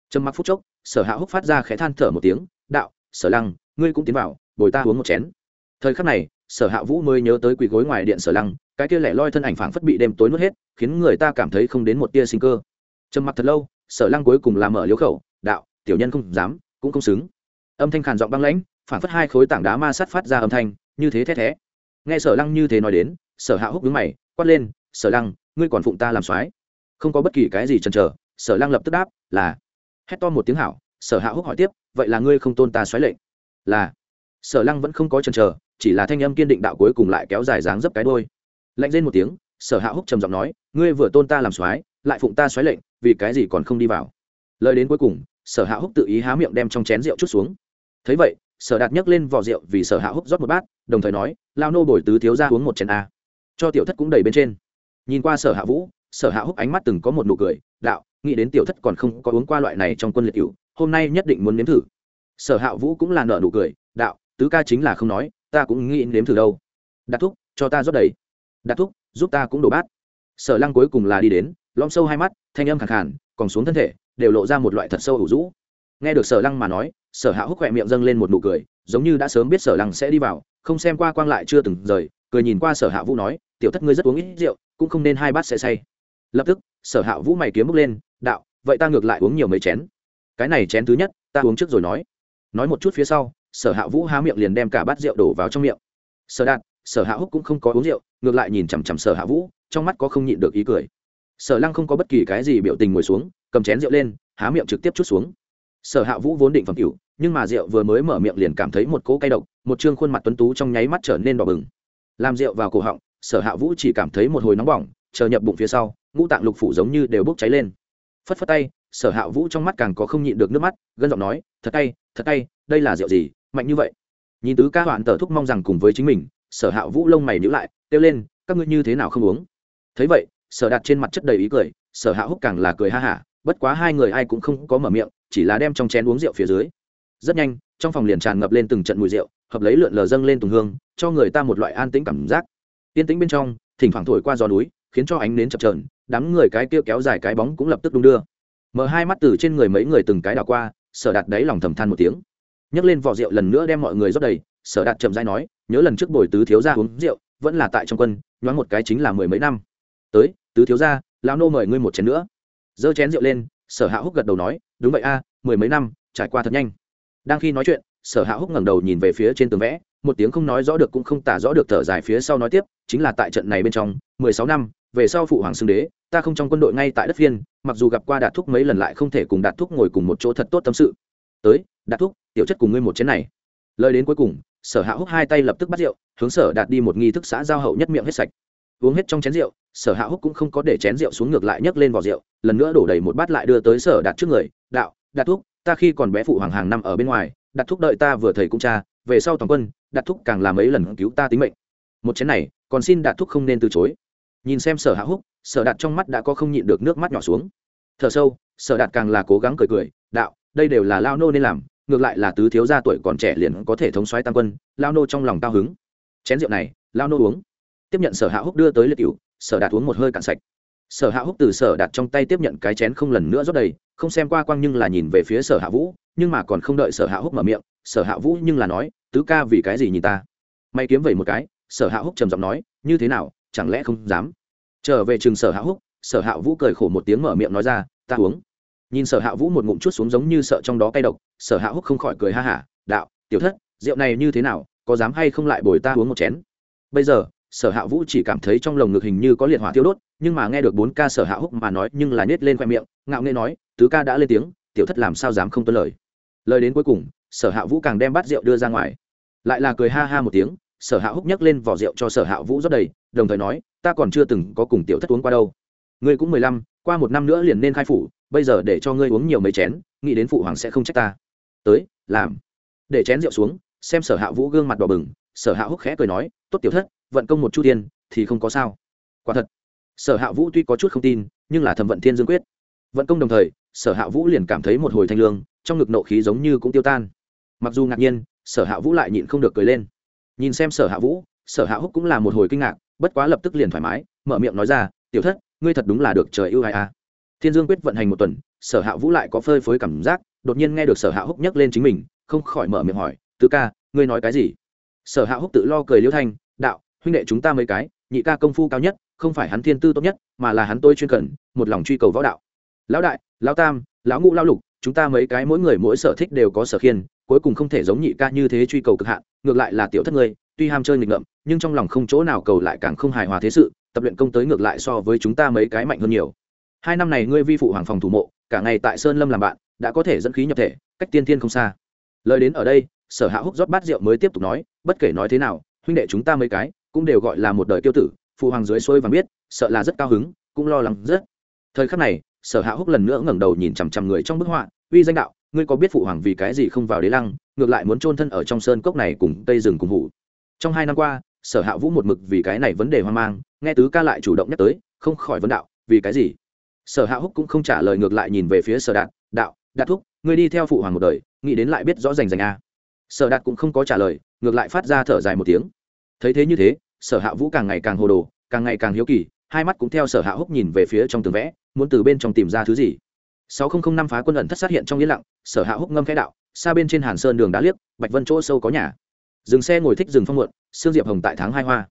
Trầm mặc phút chốc, sở hạ húc phát ra khẽ than thở một tiếng, đạo, sở lăng, ngươi cũng tiến vào, bồi ta uống một chén. Thời khắc này, sở hạ vũ mới nhớ tới quỳ gối ngoài điện sở lăng cái kia lẻ loi thân ảnh phảng phất bị đêm tối nuốt hết, khiến người ta cảm thấy không đến một tia sinh cơ. Trầm mặc thật lâu, sở lăng cuối cùng làm mở liếu khẩu, đạo, tiểu nhân không dám, cũng không xứng. Âm thanh khàn giọng băng lãnh, phảng phất hai khối tảng đá ma sát phát ra âm thanh, như thế thế thế nghe sở lăng như thế nói đến, sở hạ húc đứng mày, quát lên, sở lăng, ngươi còn phụng ta làm soái? Không có bất kỳ cái gì chần chờ, sở lăng lập tức đáp, là. Hét to một tiếng hảo, sở hạ húc hỏi tiếp, vậy là ngươi không tôn ta xoáy lệnh? Là. Sở lăng vẫn không có chần chờ, chỉ là thanh âm kiên định đạo cuối cùng lại kéo dài dáng dấp cái đôi lạnh lên một tiếng, sở hạ húc trầm giọng nói, ngươi vừa tôn ta làm soái, lại phụng ta soái lệnh, vì cái gì còn không đi vào? Lời đến cuối cùng, sở hạ húc tự ý há miệng đem trong chén rượu chút xuống. Thấy vậy, sở đạt nhấc lên vỏ rượu vì sở hạ húc rót một bát, đồng thời nói lao nô bồi tứ thiếu ra uống một chén a. Cho tiểu thất cũng đầy bên trên. Nhìn qua sở hạ vũ, sở hạ húc ánh mắt từng có một nụ cười, đạo, nghĩ đến tiểu thất còn không có uống qua loại này trong quân liệt cựu hôm nay nhất định muốn nếm thử. Sở hạ vũ cũng là nợ nụ cười, đạo, tứ ca chính là không nói, ta cũng nghĩ nếm thử đâu. Đặt thúc, cho ta rót đầy đặt thúc, giúp ta cũng đổ bát. Sở lăng cuối cùng là đi đến lom sâu hai mắt, thanh âm khẳng khàn, còn xuống thân thể, đều lộ ra một loại thật sâu ủ rũ. Nghe được sở lăng mà nói, sở hạ húc khỏe miệng dâng lên một nụ cười, giống như đã sớm biết sở lăng sẽ đi vào, không xem qua quang lại chưa từng rời, cười nhìn qua sở hạ vũ nói, tiểu thất ngươi rất uống ít rượu, cũng không nên hai bát sẽ say. Lập tức, sở hạ vũ mày kiếm bước lên, đạo, vậy ta ngược lại uống nhiều mấy chén. Cái này chén thứ nhất, ta uống trước rồi nói. Nói một chút phía sau, sở hạ vũ há miệng liền đem cả bát rượu đổ vào trong miệng. Sở đạt sở hạ húc cũng không có uống rượu, ngược lại nhìn chằm chằm sở hạ vũ, trong mắt có không nhịn được ý cười. Sở lăng không có bất kỳ cái gì biểu tình ngồi xuống, cầm chén rượu lên, há miệng trực tiếp chút xuống. Sở hạ vũ vốn định phẩm cựu nhưng mà rượu vừa mới mở miệng liền cảm thấy một cỗ cay độc, một chương khuôn mặt tuấn tú trong nháy mắt trở nên đỏ bừng. Làm rượu vào cổ họng, sở hạ vũ chỉ cảm thấy một hồi nóng bỏng, chờ nhập bụng phía sau, ngũ tạng lục phủ giống như đều bốc cháy lên. Phất phất tay, sở hạ vũ trong mắt càng có không nhịn được nước mắt, gân giọng nói, thật tay thật tay đây là rượu gì, mạnh như vậy? Nhìn tứ ca hoạn tờ thúc mong rằng cùng với chính mình sở hạ vũ lông mày nhữ lại, kêu lên, các ngươi như thế nào không uống? Thấy vậy, sở đặt trên mặt chất đầy ý cười, sở hạ húc càng là cười ha hả, bất quá hai người ai cũng không có mở miệng, chỉ là đem trong chén uống rượu phía dưới. Rất nhanh, trong phòng liền tràn ngập lên từng trận mùi rượu, hợp lấy lượn lờ dâng lên tùng hương, cho người ta một loại an tĩnh cảm giác. Yên tĩnh bên trong, thỉnh thoảng thổi qua gió núi, khiến cho ánh nến chập trờn đám người cái kia kéo dài cái bóng cũng lập tức đung đưa. Mở hai mắt từ trên người mấy người từng cái đảo qua, sở đạt đáy lòng thầm than một tiếng. Nhấc lên vỏ rượu lần nữa đem mọi người rót đầy sở đạt chậm rãi nói, nhớ lần trước bồi tứ thiếu gia uống rượu, vẫn là tại trong quân, nhoáng một cái chính là mười mấy năm. Tới, tứ thiếu gia, lão nô mời ngươi một chén nữa. Giơ chén rượu lên, sở hạ húc gật đầu nói, đúng vậy a, mười mấy năm, trải qua thật nhanh. Đang khi nói chuyện, sở hạ húc ngẩng đầu nhìn về phía trên tường vẽ, một tiếng không nói rõ được cũng không tả rõ được thở dài phía sau nói tiếp, chính là tại trận này bên trong, mười sáu năm, về sau phụ hoàng xưng đế, ta không trong quân đội ngay tại đất viên mặc dù gặp qua đạt thúc mấy lần lại không thể cùng đạt thúc ngồi cùng một chỗ thật tốt tâm sự. Tới, đạt thúc, tiểu chất cùng ngươi một chén này. Lời đến cuối cùng sở hạ húc hai tay lập tức bắt rượu, hướng sở đạt đi một nghi thức xã giao hậu nhất miệng hết sạch. Uống hết trong chén rượu, sở hạ húc cũng không có để chén rượu xuống ngược lại nhấc lên vỏ rượu, lần nữa đổ đầy một bát lại đưa tới sở đạt trước người, đạo, đạt thúc, ta khi còn bé phụ hoàng hàng năm ở bên ngoài, đạt thúc đợi ta vừa thầy cũng cha, về sau toàn quân, đạt thúc càng làm mấy lần cứu ta tính mệnh. Một chén này, còn xin đạt thúc không nên từ chối. Nhìn xem sở hạ húc, sở đạt trong mắt đã có không nhịn được nước mắt nhỏ xuống. Thở sâu, sở đạt càng là cố gắng cười cười, đạo, đây đều là lao nô nên làm ngược lại là tứ thiếu gia tuổi còn trẻ liền có thể thống xoáy tam quân, lao nô trong lòng cao hứng. Chén rượu này, lao nô uống. Tiếp nhận sở hạ húc đưa tới liệt cựu sở đạt uống một hơi cạn sạch. Sở hạ húc từ sở đạt trong tay tiếp nhận cái chén không lần nữa rót đầy, không xem qua quang nhưng là nhìn về phía sở hạ vũ, nhưng mà còn không đợi sở hạ húc mở miệng, sở hạ vũ nhưng là nói, tứ ca vì cái gì nhìn ta? May kiếm vẩy một cái, sở hạ húc trầm giọng nói, như thế nào, chẳng lẽ không dám? Trở về trường sở hạ húc, sở hạ vũ cười khổ một tiếng mở miệng nói ra, ta uống nhìn sở hạ vũ một ngụm chút xuống giống như sợ trong đó cay độc, sở hạ húc không khỏi cười ha hả, đạo, tiểu thất, rượu này như thế nào, có dám hay không lại bồi ta uống một chén? Bây giờ, sở hạ vũ chỉ cảm thấy trong lồng ngực hình như có liệt hỏa tiêu đốt, nhưng mà nghe được bốn ca sở hạ húc mà nói nhưng là nhét lên khoe miệng, ngạo nghê nói, tứ ca đã lên tiếng, tiểu thất làm sao dám không tuân lời? Lời đến cuối cùng, sở hạ vũ càng đem bát rượu đưa ra ngoài. Lại là cười ha ha một tiếng, sở hạ húc nhấc lên vỏ rượu cho sở hạ vũ rót đầy, đồng thời nói, ta còn chưa từng có cùng tiểu thất uống qua đâu. Ngươi cũng mười lăm, qua một năm nữa liền nên khai phủ bây giờ để cho ngươi uống nhiều mấy chén, nghĩ đến phụ hoàng sẽ không trách ta. Tới, làm. Để chén rượu xuống, xem sở hạ vũ gương mặt đỏ bừng, sở hạ húc khẽ cười nói, tốt tiểu thất, vận công một chu tiên, thì không có sao. Quả thật, sở hạ vũ tuy có chút không tin, nhưng là thẩm vận thiên dương quyết. Vận công đồng thời, sở hạ vũ liền cảm thấy một hồi thanh lương, trong ngực nộ khí giống như cũng tiêu tan. Mặc dù ngạc nhiên, sở hạ vũ lại nhịn không được cười lên. Nhìn xem sở hạ vũ, sở hạ húc cũng là một hồi kinh ngạc, bất quá lập tức liền thoải mái, mở miệng nói ra, tiểu thất, ngươi thật đúng là được trời ưu ai a thiên dương quyết vận hành một tuần, sở hạ vũ lại có phơi phới cảm giác, đột nhiên nghe được sở hạ húc nhắc lên chính mình, không khỏi mở miệng hỏi, tứ ca, ngươi nói cái gì? Sở hạ húc tự lo cười liễu thanh, đạo, huynh đệ chúng ta mấy cái, nhị ca công phu cao nhất, không phải hắn thiên tư tốt nhất, mà là hắn tôi chuyên cần, một lòng truy cầu võ đạo. Lão đại, lão tam, lão ngũ, lão lục, chúng ta mấy cái mỗi người mỗi sở thích đều có sở khiên, cuối cùng không thể giống nhị ca như thế truy cầu cực hạn, ngược lại là tiểu thất ngươi, tuy ham chơi nghịch ngợm, nhưng trong lòng không chỗ nào cầu lại càng không hài hòa thế sự, tập luyện công tới ngược lại so với chúng ta mấy cái mạnh hơn nhiều hai năm này ngươi vi phụ hoàng phòng thủ mộ, cả ngày tại sơn lâm làm bạn, đã có thể dẫn khí nhập thể, cách tiên thiên không xa. Lời đến ở đây, sở hạ húc rót bát rượu mới tiếp tục nói, bất kể nói thế nào, huynh đệ chúng ta mấy cái, cũng đều gọi là một đời tiêu tử, phụ hoàng dưới xuôi và biết, sợ là rất cao hứng, cũng lo lắng rất. Thời khắc này, sở hạ húc lần nữa ngẩng đầu nhìn chằm chằm người trong bức họa, uy danh đạo, ngươi có biết phụ hoàng vì cái gì không vào đế lăng, ngược lại muốn trôn thân ở trong sơn cốc này cùng cây rừng cùng hủ? Trong hai năm qua, sở hạ vũ một mực vì cái này vấn đề hoang mang, nghe tứ ca lại chủ động nhắc tới, không khỏi vấn đạo, vì cái gì? Sở hạ húc cũng không trả lời ngược lại nhìn về phía sở đạt, đạo, đạt thúc, ngươi đi theo phụ hoàng một đời, nghĩ đến lại biết rõ rành rành a. Sở đạt cũng không có trả lời, ngược lại phát ra thở dài một tiếng. Thấy thế như thế, sở hạ vũ càng ngày càng hồ đồ, càng ngày càng hiếu kỳ, hai mắt cũng theo sở hạ húc nhìn về phía trong tường vẽ, muốn từ bên trong tìm ra thứ gì. Sáu nghìn năm phá quân ẩn thất sát hiện trong yên lặng, sở hạ húc ngâm khẽ đạo, xa bên trên hàn sơn đường đá liếc, bạch vân chỗ sâu có nhà. Dừng xe ngồi thích rừng phong muộn, sương diệp hồng tại tháng hai hoa.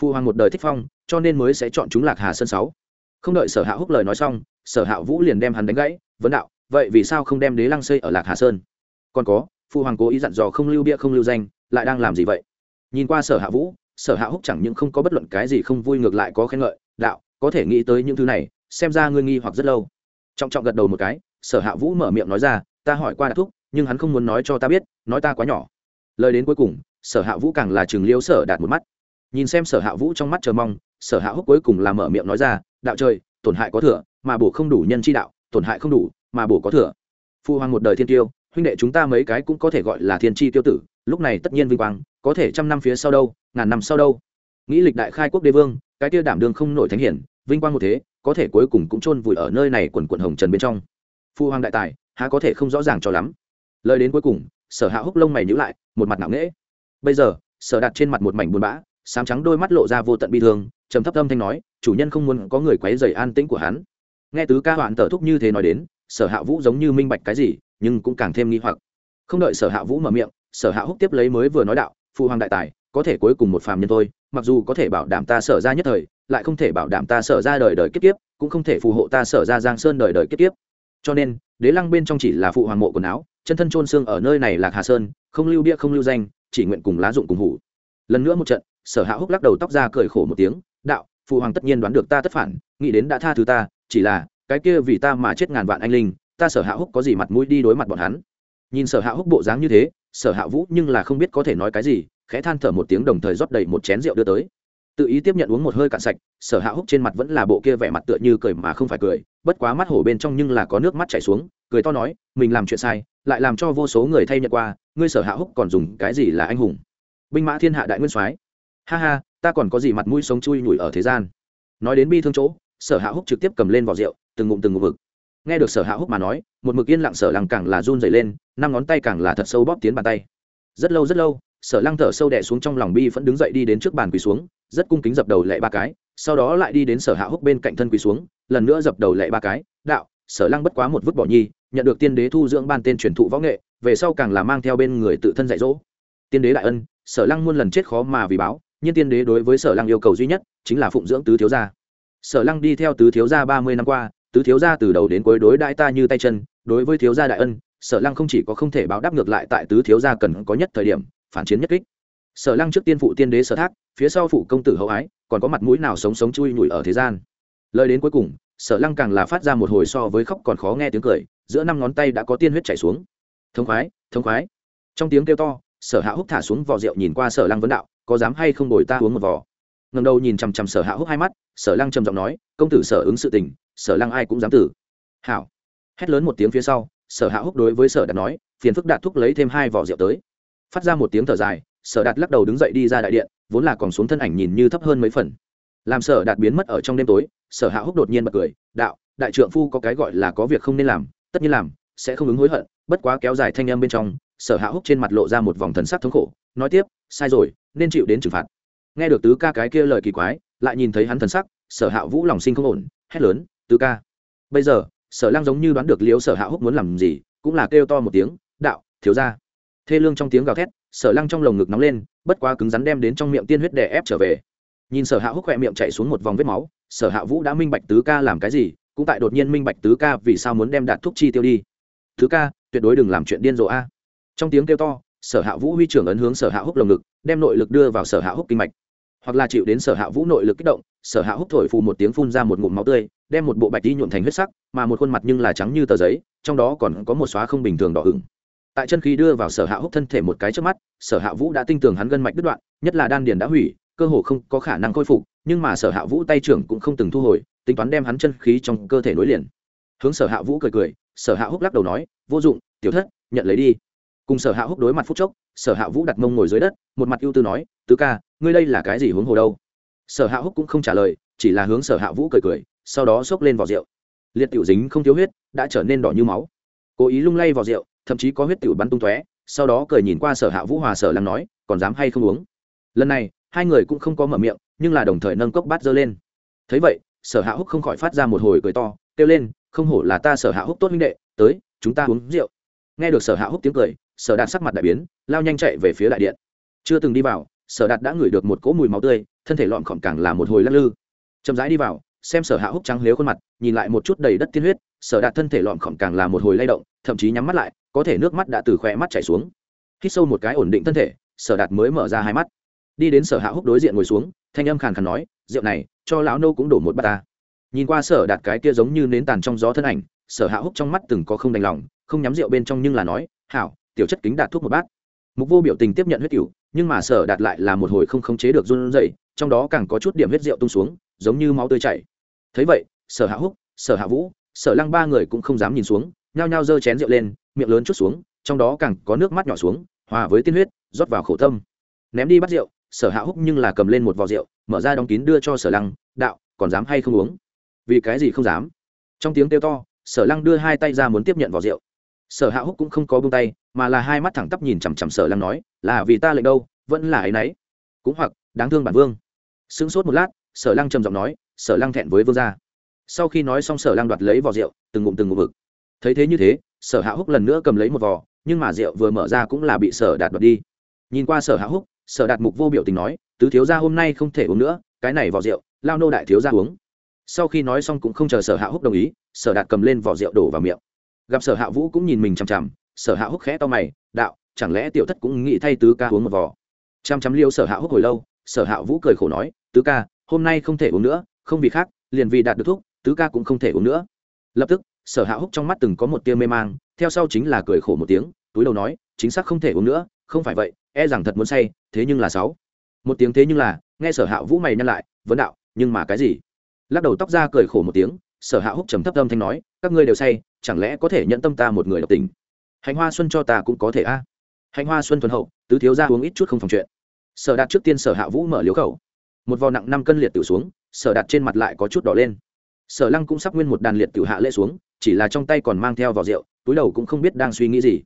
Phu hoàng một đời thích phong, cho nên mới sẽ chọn chúng lạc hà sơn sáu không đợi sở hạ húc lời nói xong, sở hạ vũ liền đem hắn đánh gãy, vấn đạo, vậy vì sao không đem đế lăng xây ở lạc hà sơn? Còn có, phu hoàng cố ý dặn dò không lưu bia không lưu danh, lại đang làm gì vậy? Nhìn qua sở hạ vũ, sở hạ húc chẳng những không có bất luận cái gì không vui ngược lại có khen ngợi, đạo, có thể nghĩ tới những thứ này, xem ra ngươi nghi hoặc rất lâu. Trọng trọng gật đầu một cái, sở hạ vũ mở miệng nói ra, ta hỏi qua đạt thúc, nhưng hắn không muốn nói cho ta biết, nói ta quá nhỏ. Lời đến cuối cùng, sở hạ vũ càng là chừng liêu sở đạt một mắt. Nhìn xem sở hạ vũ trong mắt chờ mong sở hạ húc cuối cùng là mở miệng nói ra, đạo trời, tổn hại có thừa, mà bổ không đủ nhân chi đạo, tổn hại không đủ, mà bổ có thừa. Phu hoàng một đời thiên tiêu, huynh đệ chúng ta mấy cái cũng có thể gọi là thiên chi tiêu tử, lúc này tất nhiên vinh quang, có thể trăm năm phía sau đâu, ngàn năm sau đâu. Nghĩ lịch đại khai quốc đế vương, cái tia đảm đương không nổi thánh hiển, vinh quang một thế, có thể cuối cùng cũng chôn vùi ở nơi này quần quần hồng trần bên trong. Phu hoàng đại tài, há có thể không rõ ràng cho lắm. Lời đến cuối cùng, sở hạ húc lông mày nhữ lại, một mặt nặng nễ bây giờ, sở đặt trên mặt một mảnh buồn bã, sám trắng đôi mắt lộ ra vô tận bi thương trầm thấp âm thanh nói, chủ nhân không muốn có người quấy rầy an tĩnh của hắn. Nghe tứ ca hoạn tở thúc như thế nói đến, sở hạ vũ giống như minh bạch cái gì, nhưng cũng càng thêm nghi hoặc. Không đợi sở hạ vũ mở miệng, sở hạ húc tiếp lấy mới vừa nói đạo phụ hoàng đại tài, có thể cuối cùng một phàm nhân thôi, mặc dù có thể bảo đảm ta sở ra nhất thời, lại không thể bảo đảm ta sở ra đời đời kiếp kiếp, cũng không thể phù hộ ta sở ra giang sơn đời đời kiếp kiếp. Cho nên, đế lăng bên trong chỉ là phụ hoàng mộ quần áo, chân thân trôn xương ở nơi này lạc hà sơn, không lưu bia không lưu danh, chỉ nguyện cùng lá dụng cùng hủ. Lần nữa một trận, sở hạ húc lắc đầu tóc ra cười khổ một tiếng đạo, phụ hoàng tất nhiên đoán được ta tất phản, nghĩ đến đã tha thứ ta, chỉ là, cái kia vì ta mà chết ngàn vạn anh linh, ta sở hạ húc có gì mặt mũi đi đối mặt bọn hắn? Nhìn sở hạ húc bộ dáng như thế, sở hạ vũ nhưng là không biết có thể nói cái gì, khẽ than thở một tiếng đồng thời rót đầy một chén rượu đưa tới. Tự ý tiếp nhận uống một hơi cạn sạch, sở hạ húc trên mặt vẫn là bộ kia vẻ mặt tựa như cười mà không phải cười, bất quá mắt hổ bên trong nhưng là có nước mắt chảy xuống, cười to nói, mình làm chuyện sai, lại làm cho vô số người thay nhận qua, ngươi sở hạ húc còn dùng cái gì là anh hùng? Binh mã thiên hạ đại nguyên soái. Ha ha ta còn có gì mặt mũi sống chui nhủi ở thế gian? Nói đến bi thương chỗ, sở hạ húc trực tiếp cầm lên vỏ rượu, từng ngụm từng ngụm vực. Nghe được sở hạ húc mà nói, một mực yên lặng sở lăng càng là run dày lên, năm ngón tay càng là thật sâu bóp tiến bàn tay. Rất lâu rất lâu, sở lăng thở sâu đẻ xuống trong lòng bi vẫn đứng dậy đi đến trước bàn quỳ xuống, rất cung kính dập đầu lệ ba cái, sau đó lại đi đến sở hạ húc bên cạnh thân quỳ xuống, lần nữa dập đầu lệ ba cái, đạo, sở lăng bất quá một vứt bỏ nhi, nhận được tiên đế thu dưỡng ban tên truyền thụ võ nghệ, về sau càng là mang theo bên người tự thân dạy dỗ. Tiên đế đại ân, sở lăng muôn lần chết khó mà vì báo nhưng tiên đế đối với sở lăng yêu cầu duy nhất chính là phụng dưỡng tứ thiếu gia. Sở lăng đi theo tứ thiếu gia ba mươi năm qua, tứ thiếu gia từ đầu đến cuối đối đãi ta như tay chân, đối với thiếu gia đại ân, sở lăng không chỉ có không thể báo đáp ngược lại tại tứ thiếu gia cần có nhất thời điểm, phản chiến nhất kích. Sở lăng trước tiên phụ tiên đế sở thác, phía sau phụ công tử hậu ái, còn có mặt mũi nào sống sống chui nhủi ở thế gian. Lời đến cuối cùng, sở lăng càng là phát ra một hồi so với khóc còn khó nghe tiếng cười, giữa năm ngón tay đã có tiên huyết chảy xuống. Thống khoái thống khoái. Trong tiếng kêu to, sở hạ húc thả xuống vò rượu nhìn qua sở lăng vấn đạo có dám hay không đổi ta uống một vò? Ngầm đầu nhìn chằm chằm sở hạ húc hai mắt, sở lăng trầm giọng nói, công tử sở ứng sự tình, sở lăng ai cũng dám tử. Hảo. Hét lớn một tiếng phía sau, sở hạ húc đối với sở đạt nói, phiền phức đạt thúc lấy thêm hai vỏ rượu tới. Phát ra một tiếng thở dài, sở đạt lắc đầu đứng dậy đi ra đại điện, vốn là còn xuống thân ảnh nhìn như thấp hơn mấy phần. Làm sở đạt biến mất ở trong đêm tối, sở hạ húc đột nhiên bật cười, đạo, đại trượng phu có cái gọi là có việc không nên làm, tất nhiên làm, sẽ không ứng hối hận. Bất quá kéo dài thanh âm bên trong, sở hạ húc trên mặt lộ ra một vòng thần sắc thống khổ, nói tiếp, sai rồi nên chịu đến trừng phạt. Nghe được tứ ca cái kia lời kỳ quái, lại nhìn thấy hắn thần sắc, sở hạ vũ lòng sinh không ổn, hét lớn, tứ ca, bây giờ, sở lăng giống như đoán được liễu sở hạ húc muốn làm gì, cũng là kêu to một tiếng, đạo, thiếu ra thê lương trong tiếng gào thét, sở lăng trong lồng ngực nóng lên, bất quá cứng rắn đem đến trong miệng tiên huyết đè ép trở về. Nhìn sở hạ húc khỏe miệng chạy xuống một vòng vết máu, sở hạ vũ đã minh bạch tứ ca làm cái gì, cũng tại đột nhiên minh bạch tứ ca vì sao muốn đem đạt thuốc chi tiêu đi. Thứ ca, tuyệt đối đừng làm chuyện điên rồ a. Trong tiếng kêu to sở hạ vũ huy trưởng ấn hướng sở hạ húc lồng ngực đem nội lực đưa vào sở hạ húc kinh mạch hoặc là chịu đến sở hạ vũ nội lực kích động sở hạ húc thổi phù một tiếng phun ra một ngụm máu tươi đem một bộ bạch đi nhuộm thành huyết sắc mà một khuôn mặt nhưng là trắng như tờ giấy trong đó còn có một xóa không bình thường đỏ ửng tại chân khí đưa vào sở hạ húc thân thể một cái trước mắt sở hạ vũ đã tinh tường hắn gân mạch đứt đoạn nhất là đan điền đã hủy cơ hồ không có khả năng khôi phục nhưng mà sở hạ vũ tay trưởng cũng không từng thu hồi tính toán đem hắn chân khí trong cơ thể nối liền hướng sở hạ vũ cười cười sở hạ húc lắc đầu nói vô dụng tiểu thất nhận lấy đi cùng sở hạ húc đối mặt phút chốc, sở hạ vũ đặt mông ngồi dưới đất, một mặt ưu tư nói, tứ ca, ngươi đây là cái gì huống hồ đâu? Sở hạ húc cũng không trả lời, chỉ là hướng sở hạ vũ cười cười, sau đó xốc lên vỏ rượu. Liệt tiểu dính không thiếu huyết, đã trở nên đỏ như máu. Cố ý lung lay vào rượu, thậm chí có huyết tiểu bắn tung tóe, sau đó cười nhìn qua sở hạ vũ hòa sở lăng nói, còn dám hay không uống? Lần này, hai người cũng không có mở miệng, nhưng là đồng thời nâng cốc bát dơ lên. Thấy vậy, sở hạ húc không khỏi phát ra một hồi cười to, kêu lên, không hổ là ta sở hạ húc tốt huynh đệ, tới, chúng ta uống rượu. Nghe được sở hạ húc tiếng cười sở đạt sắc mặt đại biến, lao nhanh chạy về phía đại điện. Chưa từng đi vào, sở đạt đã ngửi được một cỗ mùi máu tươi, thân thể lọn khỏm càng là một hồi lắc lư. Chậm rãi đi vào, xem sở hạ húc trắng lếu khuôn mặt, nhìn lại một chút đầy đất tiên huyết, sở đạt thân thể lọn khỏm càng là một hồi lay động, thậm chí nhắm mắt lại, có thể nước mắt đã từ khỏe mắt chảy xuống. Hít sâu một cái ổn định thân thể, sở đạt mới mở ra hai mắt. Đi đến sở hạ húc đối diện ngồi xuống, thanh âm khàn khàn nói, rượu này, cho lão nô cũng đổ một bát ta. Nhìn qua sở đạt cái kia giống như nến tàn trong gió thân ảnh, sở hạ húc trong mắt từng có không đành lòng, không nhắm rượu bên trong nhưng là nói, hảo tiểu chất kính đạt thuốc một bát. Mục vô biểu tình tiếp nhận huyết cửu, nhưng mà sở đạt lại là một hồi không khống chế được run rẩy, trong đó càng có chút điểm huyết rượu tung xuống, giống như máu tươi chảy. Thấy vậy, sở hạ húc, sở hạ vũ, sở lăng ba người cũng không dám nhìn xuống, nhao nhao giơ chén rượu lên, miệng lớn chút xuống, trong đó càng có nước mắt nhỏ xuống, hòa với tiên huyết, rót vào khổ tâm. Ném đi bắt rượu, sở hạ húc nhưng là cầm lên một vò rượu, mở ra đóng kín đưa cho sở lăng, đạo, còn dám hay không uống? Vì cái gì không dám? Trong tiếng kêu to, sở lăng đưa hai tay ra muốn tiếp nhận vò rượu sở hạ húc cũng không có bông tay, mà là hai mắt thẳng tắp nhìn chằm chằm sở lăng nói, là vì ta lệnh đâu, vẫn là ấ y n ấ y cũng hoặc, đáng thương bản vương. Sững sốt một lát, sở lăng trầm giọng nói, sở lăng thẹn với vương gia. Sau khi nói xong sở lăng đoạt lấy vò rượu, từng ngụm từng ngụm vực thấy thế như thế, sở hạ húc lần nữa cầm lấy một vò, nhưng mà rượu vừa mở ra cũng là bị sở đạt đoạt đi. Nhìn qua sở hạ húc, sở đạt mục vô biểu tình nói, tứ thiếu gia hôm nay không thể uống nữa, cái này vỏ rượu, lao nô đại thiếu gia uống. Sau khi nói xong cũng không chờ sở hạ húc đồng ý, sở đạt cầm lên vỏ rượu đổ vào miệng gặp sở hạ vũ cũng nhìn mình chằm chằm, sở hạ húc khẽ to mày, đạo, chẳng lẽ tiểu thất cũng nghĩ thay tứ ca uống một vỏ chăm chăm liêu sở hạ húc hồi lâu, sở hạ vũ cười khổ nói, tứ ca, hôm nay không thể uống nữa, không vì khác, liền vì đạt được thuốc tứ ca cũng không thể uống nữa. Lập tức, sở hạ húc trong mắt từng có một tia mê mang, theo sau chính là cười khổ một tiếng, túi đầu nói, chính xác không thể uống nữa, không phải vậy e rằng thật muốn say, thế nhưng là sáu. Một tiếng thế nhưng là, nghe sở hạ vũ mày nhăn lại, vấn đạo, nhưng mà cái gì? Lắc đầu tóc ra cười khổ một tiếng, sở hạ húc trầm thấp âm thanh nói, các ngươi đều say chẳng lẽ có thể nhận tâm ta một người độc tình? Hành hoa xuân cho ta cũng có thể a. À? hành hoa xuân thuần hậu, tứ thiếu ra uống ít chút không phòng chuyện. Sở đạt trước tiên sở hạ vũ mở liếu khẩu. Một vò nặng năm cân liệt tiểu xuống, sở đạt trên mặt lại có chút đỏ lên. Sở lăng cũng sắp nguyên một đàn liệt tiểu hạ lễ xuống, chỉ là trong tay còn mang theo vỏ rượu, túi đầu cũng không biết đang suy nghĩ gì.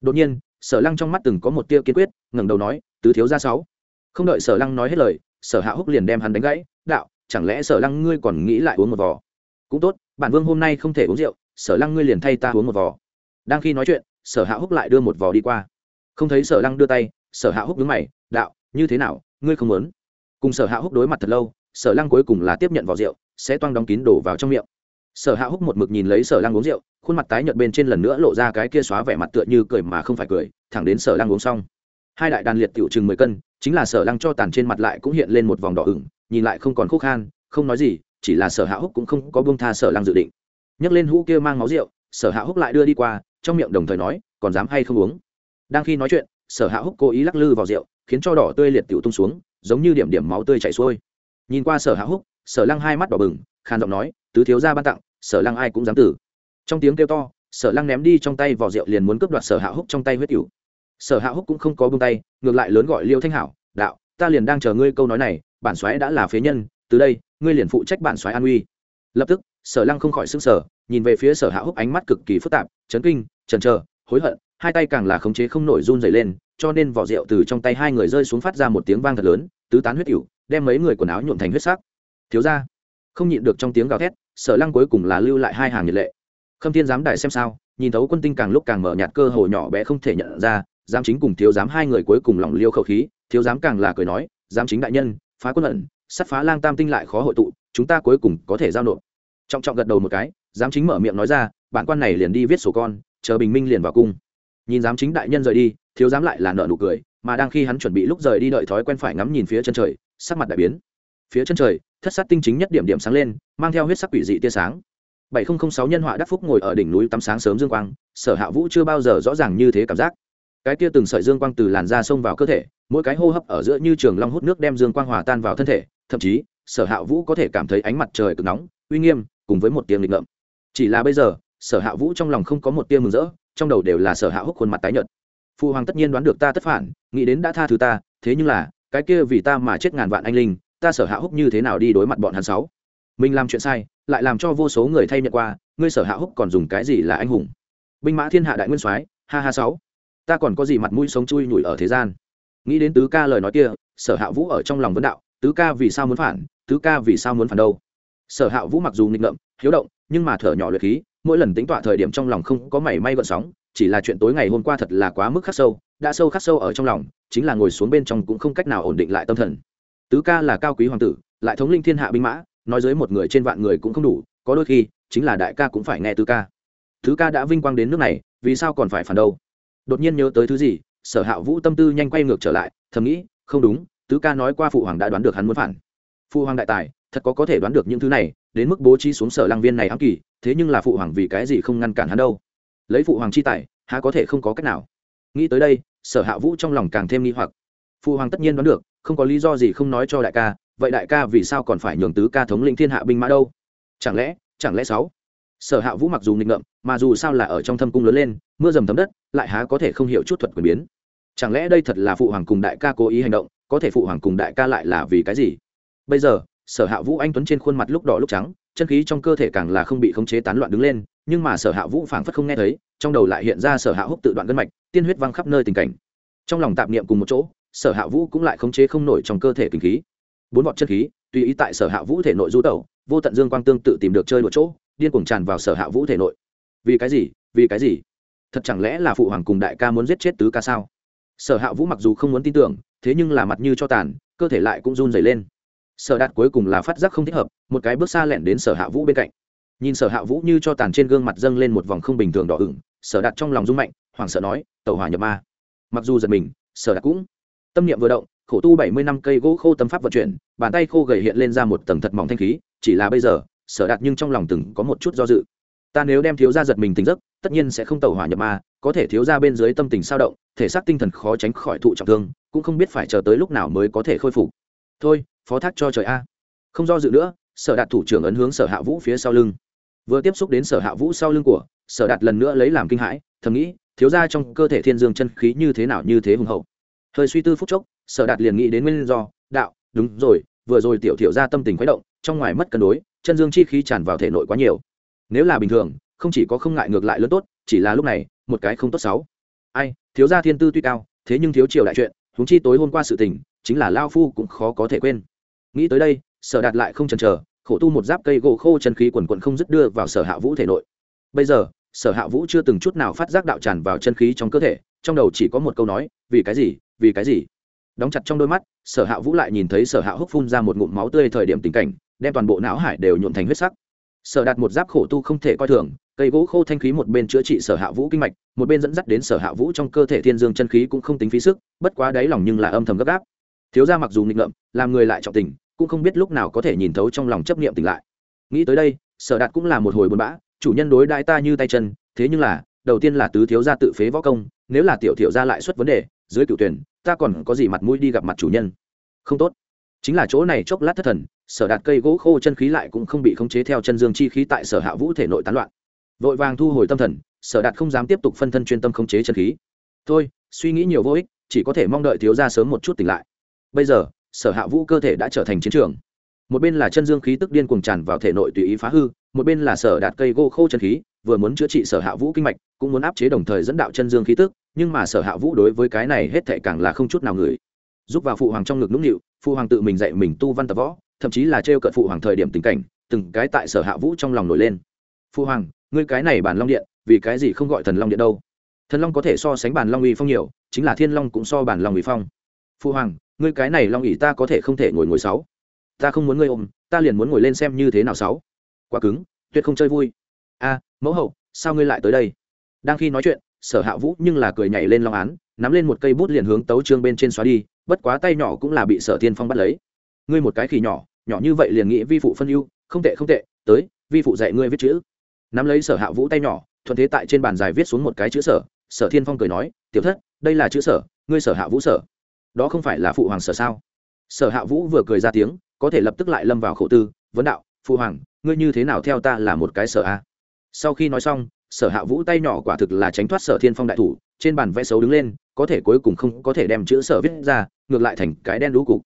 Đột nhiên, sở lăng trong mắt từng có một tia kiên quyết, ngẩng đầu nói, tứ thiếu ra sáu. Không đợi sở lăng nói hết lời, sở hạ húc liền đem hắn đánh gãy, đạo, chẳng lẽ sở lăng ngươi còn nghĩ lại uống một vò? Cũng tốt, bản vương hôm nay không thể uống rượu sở lăng ngươi liền thay ta uống một vò. Đang khi nói chuyện, sở hạ húc lại đưa một vò đi qua. Không thấy sở lăng đưa tay, sở hạ húc đứng mày, đạo, như thế nào, ngươi không muốn? Cùng sở hạ húc đối mặt thật lâu, sở lăng cuối cùng là tiếp nhận vỏ rượu, sẽ toang đóng kín đổ vào trong miệng. Sở hạ húc một mực nhìn lấy sở lăng uống rượu, khuôn mặt tái nhợt bên trên lần nữa lộ ra cái kia xóa vẻ mặt tựa như cười mà không phải cười, thẳng đến sở lăng uống xong. Hai đại đàn liệt tiểu chừng mười cân, chính là sở lăng cho tàn trên mặt lại cũng hiện lên một vòng đỏ ửng, nhìn lại không còn khúc khan, không nói gì, chỉ là sở hạ húc cũng không có buông tha sở lăng dự định nhấc lên hũ kia mang máu rượu, sở hạ húc lại đưa đi qua, trong miệng đồng thời nói, còn dám hay không uống? Đang khi nói chuyện, sở hạ húc cố ý lắc lư vào rượu, khiến cho đỏ tươi liệt tiểu tung xuống, giống như điểm điểm máu tươi chảy xuôi. Nhìn qua sở hạ húc, sở lăng hai mắt đỏ bừng, khàn giọng nói, tứ thiếu gia ban tặng, sở lăng ai cũng dám tử. Trong tiếng kêu to, sở lăng ném đi trong tay vỏ rượu liền muốn cướp đoạt sở hạ húc trong tay huyết cửu. Sở hạ húc cũng không có bông tay, ngược lại lớn gọi liêu thanh hảo, đạo, ta liền đang chờ ngươi câu nói này, bản xoáy đã là phế nhân, từ đây, ngươi liền phụ trách bản xoáy an uy. Lập tức, sở lăng không khỏi s ư n g sở nhìn về phía sở hạ húc ánh mắt cực kỳ phức tạp, chấn kinh, chần chờ, hối hận, hai tay càng là khống chế không nổi run dày lên, cho nên vỏ rượu từ trong tay hai người rơi xuống phát ra một tiếng vang thật lớn, tứ tán huyết cựu đem mấy người quần áo nhuộm thành huyết sắc. Thiếu ra không nhịn được trong tiếng gào thét, sở lăng cuối cùng là lưu lại hai hàng nhiệt lệ. Khâm thiên giám đài xem sao. Nhìn thấu quân tinh càng lúc càng mở nhạt cơ hồ nhỏ bé không thể nhận ra, giám chính cùng thiếu giám hai người cuối cùng lỏng liêu khẩu khí, thiếu giám càng là cười nói, giám chính đại nhân, phá quân ẩn, sắt phá lang tam tinh lại khó hội tụ, chúng ta cuối cùng có thể giao nộp. Trọng trọng gật đầu một cái giám chính mở miệng nói ra, bản quan này liền đi viết sổ con, chờ bình minh liền vào cung. Nhìn giám chính đại nhân rời đi, thiếu giám lại là nợ nụ cười, mà đang khi hắn chuẩn bị lúc rời đi đợi thói quen phải ngắm nhìn phía chân trời, sắc mặt đại biến. Phía chân trời, thất sát tinh chính nhất điểm điểm sáng lên, mang theo huyết sắc quỷ dị tia sáng. Bảy nghìn sáu nhân họa đắc phúc ngồi ở đỉnh núi tắm sáng sớm dương quang, sở hạ vũ chưa bao giờ rõ ràng như thế cảm giác. Cái tia từng sợi dương quang từ làn da xông vào cơ thể, mỗi cái hô hấp ở giữa như trường long hút nước đem dương quang hòa tan vào thân thể, thậm chí, sở hạ vũ có thể cảm thấy ánh mặt trời cực nóng, uy nghiêm, cùng với một tiếng lịch ngợm chỉ là bây giờ, sở hạ vũ trong lòng không có một tia mừng rỡ, trong đầu đều là sở hạ húc khuôn mặt tái nhợt. Phụ hoàng tất nhiên đoán được ta tất phản, nghĩ đến đã tha thứ ta, thế nhưng là, cái kia vì ta mà chết ngàn vạn anh linh, ta sở hạ húc như thế nào đi đối mặt bọn hắn sáu? Mình làm chuyện sai, lại làm cho vô số người thay nhận qua, ngươi sở hạ húc còn dùng cái gì là anh hùng? Binh mã thiên hạ đại nguyên soái, ha ha sáu. Ta còn có gì mặt mũi sống chui nhủi ở thế gian? Nghĩ đến tứ ca lời nói kia, sở hạ vũ ở trong lòng vấn đạo, tứ ca vì sao muốn phản, tứ ca vì sao muốn phản đâu? Sở hạ vũ mặc dù nghịch ngợm, hiếu động nhưng mà thở nhỏ luyện khí, mỗi lần tính tọa thời điểm trong lòng không có mảy may gợn sóng, chỉ là chuyện tối ngày hôm qua thật là quá mức khắc sâu, đã sâu khắc sâu ở trong lòng, chính là ngồi xuống bên trong cũng không cách nào ổn định lại tâm thần. Tứ ca là cao quý hoàng tử, lại thống linh thiên hạ binh mã, nói dưới một người trên vạn người cũng không đủ, có đôi khi, chính là đại ca cũng phải nghe tứ ca. Tứ ca đã vinh quang đến nước này, vì sao còn phải phản đâu? Đột nhiên nhớ tới thứ gì, sở hạ vũ tâm tư nhanh quay ngược trở lại, thầm nghĩ, không đúng, tứ ca nói qua phụ hoàng đã đoán được hắn muốn phản phụ hoàng đại tài, thật có có thể đoán được những thứ này, đến mức bố trí xuống sở lang viên này ám kỳ, thế nhưng là phụ hoàng vì cái gì không ngăn cản hắn đâu? Lấy phụ hoàng chi tài, há có thể không có cách nào? Nghĩ tới đây, sở hạ vũ trong lòng càng thêm nghi hoặc. Phụ hoàng tất nhiên đoán được, không có lý do gì không nói cho đại ca, vậy đại ca vì sao còn phải nhường tứ ca thống lĩnh thiên hạ binh mã đâu? Chẳng lẽ chẳng lẽ sáu? Sở hạ vũ mặc dù nghịch ngợm, mà dù sao là ở trong thâm cung lớn lên, mưa dầm thấm đất, lại há có thể không hiểu chút thuật quyền biến? Chẳng lẽ đây thật là phụ hoàng cùng đại ca cố ý hành động, có thể phụ hoàng cùng đại ca lại là vì cái gì? Bây giờ, sở hạ vũ anh tuấn trên khuôn mặt lúc đỏ lúc trắng, chân khí trong cơ thể càng là không bị khống chế tán loạn đứng lên, nhưng mà sở hạ vũ phảng phất không nghe thấy, trong đầu lại hiện ra sở hạ húc tự đoạn gân mạch, tiên huyết văng khắp nơi tình cảnh. Trong lòng tạp niệm cùng một chỗ, sở hạ vũ cũng lại khống chế không nổi trong cơ thể kinh khí. Bốn vọt chân khí, tùy ý tại sở hạ vũ thể nội du tẩu, vô tận dương quang tương tự tìm được chơi đ chỗ, điên cuồng tràn vào sở hạ vũ thể nội. Vì cái gì? Vì cái gì? Thật chẳng lẽ là phụ hoàng cùng đại ca muốn giết chết tứ ca sao? Sở hạ vũ mặc dù không muốn tin tưởng, thế nhưng là mặt như cho tàn, cơ thể lại cũng run dày lên sở đạt cuối cùng là phát giác không thích hợp, một cái bước xa lẹn đến sở hạ vũ bên cạnh. Nhìn sở hạ vũ như cho tàn trên gương mặt dâng lên một vòng không bình thường đỏ ửng, sở đạt trong lòng rung mạnh, hoảng sợ nói tàu hỏa nhập ma. Mặc dù giật mình, sở đạt cũng tâm niệm vừa động, khổ tu bảy mươi năm cây gỗ khô tâm pháp vận chuyển, bàn tay khô gầy hiện lên ra một tầng thật mỏng thanh khí, chỉ là bây giờ, sở đạt nhưng trong lòng từng có một chút do dự. Ta nếu đem thiếu gia giật mình tỉnh giấc, tất nhiên sẽ không tàu hỏa nhập ma, có thể thiếu gia bên dưới tâm tình sao động, thể xác tinh thần khó tránh khỏi thụ trọng thương, cũng không biết phải chờ tới lúc nào mới có thể khôi phục. Thôi phó thác cho trời a. Không do dự nữa, sở đạt thủ trưởng ấn hướng sở hạ vũ phía sau lưng. Vừa tiếp xúc đến sở hạ vũ sau lưng của, sở đạt lần nữa lấy làm kinh hãi, thầm nghĩ, thiếu ra trong cơ thể thiên dương chân khí như thế nào như thế hùng hậu. Hơi suy tư phút chốc, sở đạt liền nghĩ đến nguyên do, đạo, đúng rồi, vừa rồi tiểu thiểu ra tâm tình khuấy động, trong ngoài mất cân đối, chân dương chi khí tràn vào thể nội quá nhiều. Nếu là bình thường, không chỉ có không ngại ngược lại lớn tốt, chỉ là lúc này, một cái không tốt xấu ai, thiếu gia thiên tư tuy cao, thế nhưng thiếu triều đại chuyện, huống chi tối hôm qua sự tình, chính là lao phu cũng khó có thể quên nghĩ tới đây, sở đạt lại không chần chờ, khổ tu một giáp cây gỗ khô chân khí quần quận không dứt đưa vào sở hạ vũ thể nội. Bây giờ, sở hạ vũ chưa từng chút nào phát giác đạo tràn vào chân khí trong cơ thể, trong đầu chỉ có một câu nói, vì cái gì, vì cái gì? Đóng chặt trong đôi mắt, sở hạ vũ lại nhìn thấy sở hạ húc phun ra một ngụm máu tươi thời điểm tình cảnh, đem toàn bộ não hải đều nhuộn thành huyết sắc. Sở đạt một giáp khổ tu không thể coi thường, cây gỗ khô thanh khí một bên chữa trị sở hạ vũ kinh mạch, một bên dẫn dắt đến sở hạ vũ trong cơ thể thiên dương chân khí cũng không tính phí sức, bất quá đáy lòng nhưng là âm thầm gấp gáp. Thiếu ra mặc dù nghịch ngợm, làm người lại trọng tình cũng không biết lúc nào có thể nhìn thấu trong lòng chấp niệm tỉnh lại. Nghĩ tới đây, sở đạt cũng là một hồi buồn bã, chủ nhân đối đãi ta như tay chân, thế nhưng là, đầu tiên là tứ thiếu gia tự phế võ công, nếu là tiểu thiểu gia lại xuất vấn đề, dưới cựu tuyển, ta còn có gì mặt mũi đi gặp mặt chủ nhân? Không tốt. Chính là chỗ này chốc lát thất thần, sở đạt cây gỗ khô chân khí lại cũng không bị khống chế theo chân dương chi khí tại sở hạ vũ thể nội tán loạn. Vội vàng thu hồi tâm thần, sở đạt không dám tiếp tục phân thân chuyên tâm khống chế chân khí. Thôi, suy nghĩ nhiều vô ích, chỉ có thể mong đợi thiếu gia sớm một chút tỉnh lại. Bây giờ sở hạ vũ cơ thể đã trở thành chiến trường. Một bên là chân dương khí tức điên cuồng tràn vào thể nội tùy ý phá hư, một bên là sở đạt cây gỗ khô chân khí, vừa muốn chữa trị sở hạ vũ kinh mạch, cũng muốn áp chế đồng thời dẫn đạo chân dương khí tức, nhưng mà sở hạ vũ đối với cái này hết thệ càng là không chút nào người giúp vào phụ hoàng trong ngực nũng nịu, phụ hoàng tự mình dạy mình tu văn tập võ, thậm chí là trêu cận phụ hoàng thời điểm tình cảnh, từng cái tại sở hạ vũ trong lòng nổi lên. Phụ hoàng, ngươi cái này bản long điện, vì cái gì không gọi thần long điện đâu? Thần long có thể so sánh bản long uy phong nhiều, chính là thiên long cũng so bản long uy phong. Phụ hoàng ngươi cái này long ỉ ta có thể không thể ngồi ngồi sáu. Ta không muốn ngươi ôm, ta liền muốn ngồi lên xem như thế nào sáu. Quá cứng, tuyệt không chơi vui. A, mẫu hậu, sao ngươi lại tới đây? Đang khi nói chuyện, sở hạ vũ nhưng là cười nhảy lên long án, nắm lên một cây bút liền hướng tấu trương bên trên xóa đi, bất quá tay nhỏ cũng là bị sở thiên phong bắt lấy. Ngươi một cái khỉ nhỏ nhỏ như vậy liền nghĩ vi phụ phân ưu, không tệ không tệ, tới, vi phụ dạy ngươi viết chữ. Nắm lấy sở hạ vũ tay nhỏ, thuận thế tại trên bàn dài viết xuống một cái chữ sở. Sở thiên phong cười nói, tiểu thất, đây là chữ sở, ngươi sở hạ vũ sở đó không phải là phụ hoàng sở sao? Sở hạ vũ vừa cười ra tiếng, có thể lập tức lại lâm vào khổ tư, vấn đạo, phụ hoàng, ngươi như thế nào theo ta là một cái sở a? Sau khi nói xong, sở hạ vũ tay nhỏ quả thực là tránh thoát sở thiên phong đại thủ, trên bàn vẽ xấu đứng lên, có thể cuối cùng không có thể đem chữ sở viết ra, ngược lại thành cái đen đũ cục.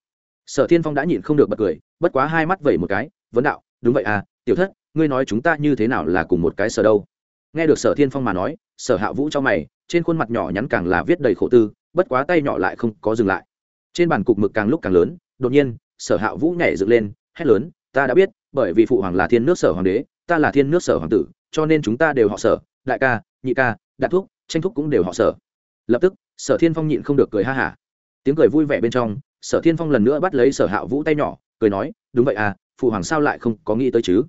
Sở thiên phong đã nhịn không được bật cười, bất quá hai mắt vẩy một cái, vấn đạo, đúng vậy à tiểu thất, ngươi nói chúng ta như thế nào là cùng một cái sở đâu? Nghe được sở thiên phong mà nói, sở hạ vũ cho mày, trên khuôn mặt nhỏ nhắn càng là viết đầy khổ tư bất quá tay nhỏ lại không có dừng lại. Trên bàn cục mực càng lúc càng lớn, đột nhiên, sở hạ vũ nhảy dựng lên, hét lớn, ta đã biết, bởi vì phụ hoàng là thiên nước sở hoàng đế, ta là thiên nước sở hoàng tử, cho nên chúng ta đều họ sở, đại ca, nhị ca, đạt thúc, tranh thúc cũng đều họ sở. Lập tức, sở thiên phong nhịn không được cười ha hả. Tiếng cười vui vẻ bên trong, sở thiên phong lần nữa bắt lấy sở hạ vũ tay nhỏ, cười nói, đúng vậy à phụ hoàng sao lại không có nghĩ tới chứ?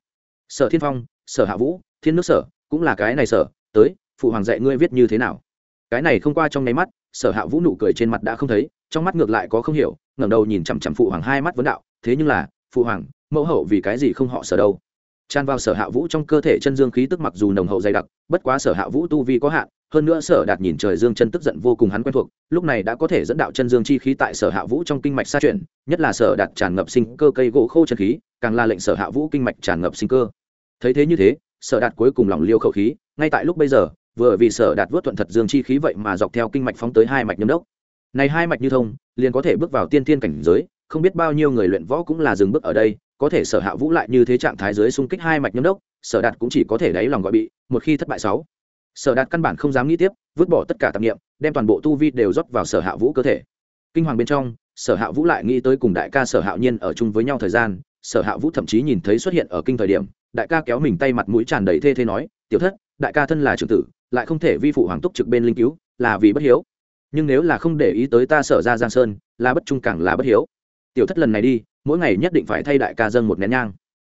Sở thiên phong, sở hạ vũ, thiên nước sở, cũng là cái này sở, tới, phụ hoàng dạy ngươi viết như thế nào? Cái này không qua trong nháy mắt sở hạ vũ nụ cười trên mặt đã không thấy, trong mắt ngược lại có không hiểu, ngẩng đầu nhìn chằm chằm phụ hoàng hai mắt vấn đạo, thế nhưng là, phụ hoàng, mẫu hậu vì cái gì không họ sở đâu? Tràn vào sở hạ vũ trong cơ thể chân dương khí tức mặc dù nồng hậu dày đặc, bất quá sở hạ vũ tu vi có hạn, hơn nữa sở đạt nhìn trời dương chân tức giận vô cùng hắn quen thuộc, lúc này đã có thể dẫn đạo chân dương chi khí tại sở hạ vũ trong kinh mạch xa chuyển, nhất là sở đạt tràn ngập sinh cơ cây gỗ khô chân khí, càng là lệnh sở hạ vũ kinh mạch tràn ngập sinh cơ. Thấy thế như thế, sở đạt cuối cùng lòng liêu khẩu khí, ngay tại lúc bây giờ vừa vì sở đạt vớt thuận thật dương chi khí vậy mà dọc theo kinh mạch phóng tới hai mạch nhâm đốc. Này hai mạch như thông, liền có thể bước vào tiên tiên cảnh giới, không biết bao nhiêu người luyện võ cũng là dừng bước ở đây, có thể sở hạ vũ lại như thế trạng thái dưới xung kích hai mạch nhâm đốc, sở đạt cũng chỉ có thể đáy lòng gọi bị, một khi thất bại sáu. Sở đạt căn bản không dám nghĩ tiếp, vứt bỏ tất cả tạp nghiệm đem toàn bộ tu vi đều rót vào sở hạ vũ cơ thể. Kinh hoàng bên trong, sở hạ vũ lại nghĩ tới cùng đại ca sở hạo nhiên ở chung với nhau thời gian, sở hạ vũ thậm chí nhìn thấy xuất hiện ở kinh thời điểm, đại ca kéo mình tay mặt mũi tràn đầy thê thê nói, tiểu thất đại ca thân là trưởng tử, lại không thể vi phụ hoàng túc trực bên linh cứu, là vì bất hiếu. Nhưng nếu là không để ý tới ta sở ra giang sơn, là bất trung càng là bất hiếu. Tiểu thất lần này đi, mỗi ngày nhất định phải thay đại ca dâng một nén nhang.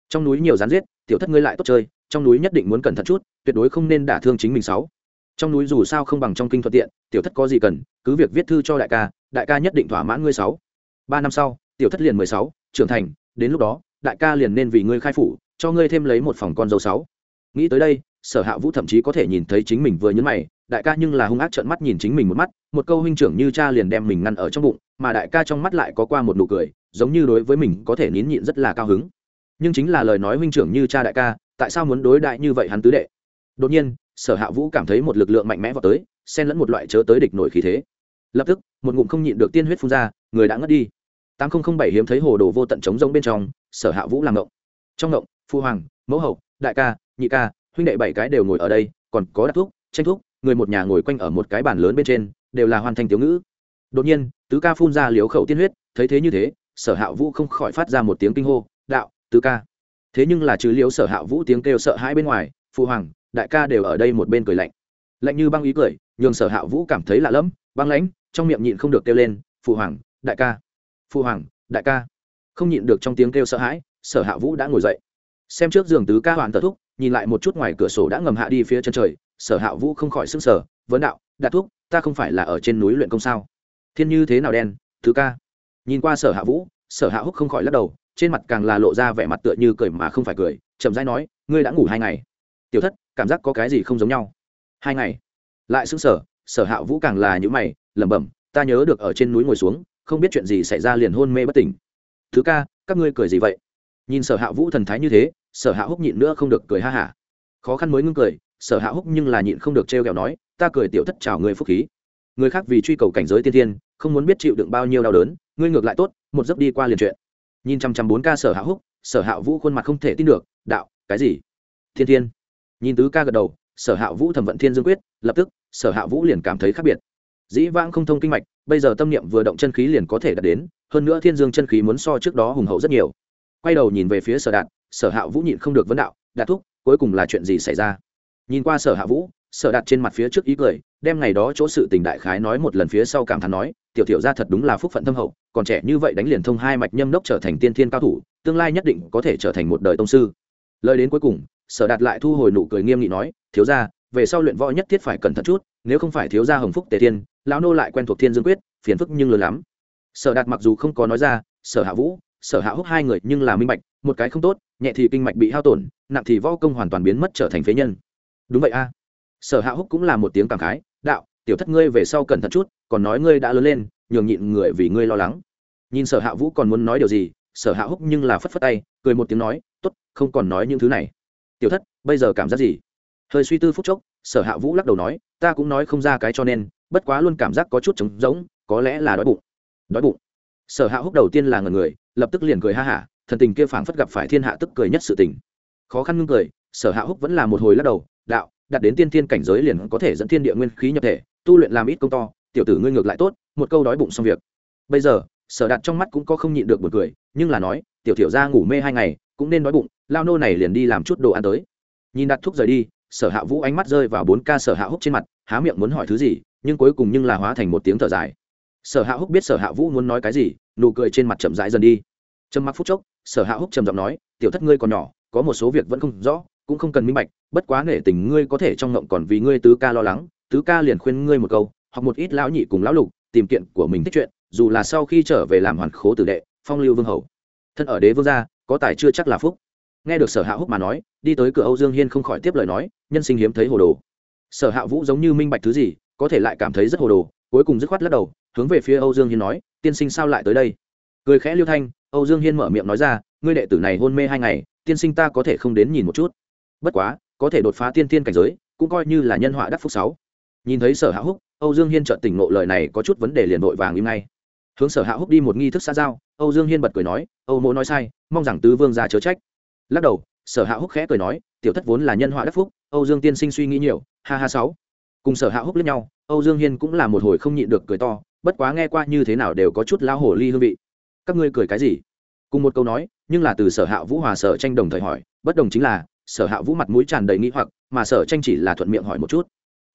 Trong núi nhiều rán giết, tiểu thất ngươi lại tốt chơi, trong núi nhất định muốn cẩn thận chút, tuyệt đối không nên đả thương chính mình sáu. Trong núi dù sao không bằng trong kinh thuận tiện, tiểu thất có gì cần, cứ việc viết thư cho đại ca đại ca nhất định thỏa mãn ngươi sáu. Ba năm sau, tiểu thất liền mười sáu, trưởng thành, đến lúc đó, đại ca liền nên vì ngươi khai phủ, cho ngươi thêm lấy một phòng con dâu sáu. Nghĩ tới đây sở hạ vũ thậm chí có thể nhìn thấy chính mình vừa nhấn mày, đại ca nhưng là hung ác trợn mắt nhìn chính mình một mắt, một câu huynh trưởng như cha liền đem mình ngăn ở trong bụng, mà đại ca trong mắt lại có qua một nụ cười, giống như đối với mình có thể nín nhịn rất là cao hứng. Nhưng chính là lời nói huynh trưởng như cha đại ca, tại sao muốn đối đại như vậy hắn tứ đệ? Đột nhiên, sở hạ vũ cảm thấy một lực lượng mạnh mẽ vào tới, xen lẫn một loại chớ tới địch nổi khí thế. Lập tức, một ngụm không nhịn được tiên huyết phun ra, người đã ngất đi. Tám nghìn bảy hiếm thấy hồ đồ vô tận trống rông bên trong, sở hạ vũ làm ngộng. Trong ngộng, phu hoàng, mẫu hậu, đại ca, nhị ca huynh đệ bảy cái đều ngồi ở đây, còn có đặc thuốc tranh thuốc người một nhà ngồi quanh ở một cái bàn lớn bên trên, đều là hoàn thành tiểu ngữ. Đột nhiên, tứ ca phun ra liếu khẩu tiên huyết, thấy thế như thế, sở hạ vũ không khỏi phát ra một tiếng kinh hô, đạo, tứ ca. Thế nhưng là trừ liếu sở hạ vũ tiếng kêu sợ hãi bên ngoài phụ hoàng, đại ca đều ở đây một bên cười lạnh. Lạnh như băng ý cười, nhường sở hạ vũ cảm thấy lạ lẫm, băng lãnh, trong miệng nhịn không được kêu lên phụ hoàng, đại ca. Phụ hoàng, đại ca. Không nhịn được trong tiếng kêu sợ hãi, sở hạ vũ đã ngồi dậy. Xem trước giường tứ ca hoàn tờ thúc nhìn lại một chút ngoài cửa sổ đã ngầm hạ đi phía chân trời, sở hạ vũ không khỏi s ư n g sở vấn đạo, đạt thuốc ta không phải là ở trên núi luyện công sao? Thiên như thế nào đen, thứ ca? Nhìn qua sở hạ vũ, sở hạ húc không khỏi lắc đầu, trên mặt càng là lộ ra vẻ mặt tựa như cười mà không phải cười, chậm rãi nói, ngươi đã ngủ hai ngày. Tiểu thất, cảm giác có cái gì không giống nhau? Hai ngày. Lại xứng sở sở hạ vũ càng là những mày, lẩm bẩm, ta nhớ được ở trên núi ngồi xuống, không biết chuyện gì xảy ra liền hôn mê bất tỉnh. Thứ ca, các ngươi cười gì vậy? Nhìn sở hạ vũ thần thái như thế sở hạ húc nhịn nữa không được cười ha hả. Khó khăn mới ngưng cười, sở hạ húc nhưng là nhịn không được trêu ghẹo nói, ta cười tiểu thất chào người phúc khí. Người khác vì truy cầu cảnh giới tiên tiên không muốn biết chịu đựng bao nhiêu đau đớn, ngươi ngược lại tốt, một giấc đi qua liền chuyện. Nhìn chăm chăm bốn ca sở hạ húc, sở hạ vũ khuôn mặt không thể tin được, đạo, cái gì? Thiên thiên. Nhìn tứ ca gật đầu, sở hạ vũ thẩm vận thiên dương quyết, lập tức, sở hạ vũ liền cảm thấy khác biệt. Dĩ vãng không thông kinh mạch, bây giờ tâm niệm vừa động chân khí liền có thể đạt đến, hơn nữa thiên dương chân khí muốn so trước đó hùng hậu rất nhiều. Quay đầu nhìn về phía sở đạt sở hạ vũ nhịn không được vấn đạo, đạt thúc, cuối cùng là chuyện gì xảy ra? Nhìn qua sở hạ vũ, sở đạt trên mặt phía trước ý cười, đem ngày đó chỗ sự tình đại khái nói một lần phía sau cảm thán nói, tiểu tiểu ra thật đúng là phúc phận thâm hậu, còn trẻ như vậy đánh liền thông hai mạch nhâm đốc trở thành tiên thiên cao thủ, tương lai nhất định có thể trở thành một đời tông sư. Lời đến cuối cùng, sở đạt lại thu hồi nụ cười nghiêm nghị nói, thiếu ra về sau luyện võ nhất thiết phải cẩn thận chút, nếu không phải thiếu gia hồng phúc tề thiên, lão nô lại quen thuộc thiên dương quyết, phiền phức nhưng lớn lắm. Sở đạt mặc dù không có nói ra, sở hạ vũ sở hạ húc hai người nhưng là minh bạch, một cái không tốt, nhẹ thì kinh mạch bị hao tổn, nặng thì võ công hoàn toàn biến mất trở thành phế nhân. Đúng vậy a. Sở hạ húc cũng là một tiếng cảm khái, đạo, tiểu thất ngươi về sau cẩn thận chút, còn nói ngươi đã lớn lên, nhường nhịn người vì ngươi lo lắng. Nhìn sở hạ vũ còn muốn nói điều gì, sở hạ húc nhưng là phất phất tay, cười một tiếng nói t ố t không còn nói những thứ này. Tiểu thất, bây giờ cảm giác gì? Hơi suy tư phúc chốc, sở hạ vũ lắc đầu nói, ta cũng nói không ra cái cho nên, bất quá luôn cảm giác có chút trống rỗng, có lẽ là đói bụng. Đói bụng? Sở hạ húc đầu tiên là ngần người, lập tức liền cười ha hả, thần tình kia phảng phất gặp phải thiên hạ tức cười nhất sự tình. Khó khăn ngưng cười, sở hạ húc vẫn là một hồi lắc đầu, đạo đạt đến tiên thiên cảnh giới liền có thể dẫn thiên địa nguyên khí nhập thể, tu luyện làm ít công to, tiểu tử ngươi ngược lại tốt, một câu đói bụng xong việc. Bây giờ, sở đạt trong mắt cũng có không nhịn được một cười, nhưng là nói, tiểu tiểu ra ngủ mê hai ngày, cũng nên đói bụng, lao nô này liền đi làm chút đồ ăn tới. Nhìn đặt thuốc rời đi, sở hạ vũ ánh mắt rơi vào bốn ca sở hạ húc trên mặt, há miệng muốn hỏi thứ gì, nhưng cuối cùng nhưng là hóa thành một tiếng thở dài sở hạ húc biết sở hạ vũ muốn nói cái gì, nụ cười trên mặt chậm rãi dần đi. Trầm mặc phút chốc, sở hạ húc trầm giọng nói, tiểu thất ngươi còn nhỏ, có một số việc vẫn không rõ, cũng không cần minh bạch, bất quá nể tình ngươi có thể trong ngộng còn vì ngươi tứ ca lo lắng, tứ ca liền khuyên ngươi một câu hoặc một ít lão nhị cùng lão lục, tìm kiện của mình thích chuyện, dù là sau khi trở về làm hoàn khố tử đệ, phong lưu vương hầu. Thân ở đế vương gia, có tài chưa chắc là phúc. Nghe được sở hạ húc mà nói, đi tới cửa âu dương hiên không khỏi tiếp lời nói, nhân sinh hiếm thấy hồ đồ. Sở hạ vũ giống như minh bạch thứ gì, có thể lại cảm thấy rất hồ đồ cuối cùng dứt khoát lắc đầu, hướng về phía âu dương hiên nói, tiên sinh sao lại tới đây? Cười khẽ liêu thanh, âu dương hiên mở miệng nói ra, ngươi đệ tử này hôn mê hai ngày, tiên sinh ta có thể không đến nhìn một chút. Bất quá, có thể đột phá tiên tiên cảnh giới, cũng coi như là nhân họa đắc phúc sáu. Nhìn thấy sở hạ húc, âu dương hiên chợt tỉnh ngộ lời này có chút vấn đề liền vội vàng im ngay. Hướng sở hạ húc đi một nghi thức xa giao, âu dương hiên bật cười nói, âu mỗ nói sai, mong rằng tứ vương ra chớ trách. Lắc đầu, sở hạ húc khẽ cười nói, tiểu thất vốn là nhân họa đắc phúc, âu dương tiên sinh suy nghĩ nhiều, ha ha sáu cùng sở hạ húc lẫn nhau, âu dương hiên cũng là một hồi không nhịn được cười to, bất quá nghe qua như thế nào đều có chút lao hổ ly hương vị. Các ngươi cười cái gì? Cùng một câu nói, nhưng là từ sở hạ vũ hòa sở tranh đồng thời hỏi, bất đồng chính là, sở hạ vũ mặt mũi tràn đầy nghĩ hoặc, mà sở tranh chỉ là thuận miệng hỏi một chút.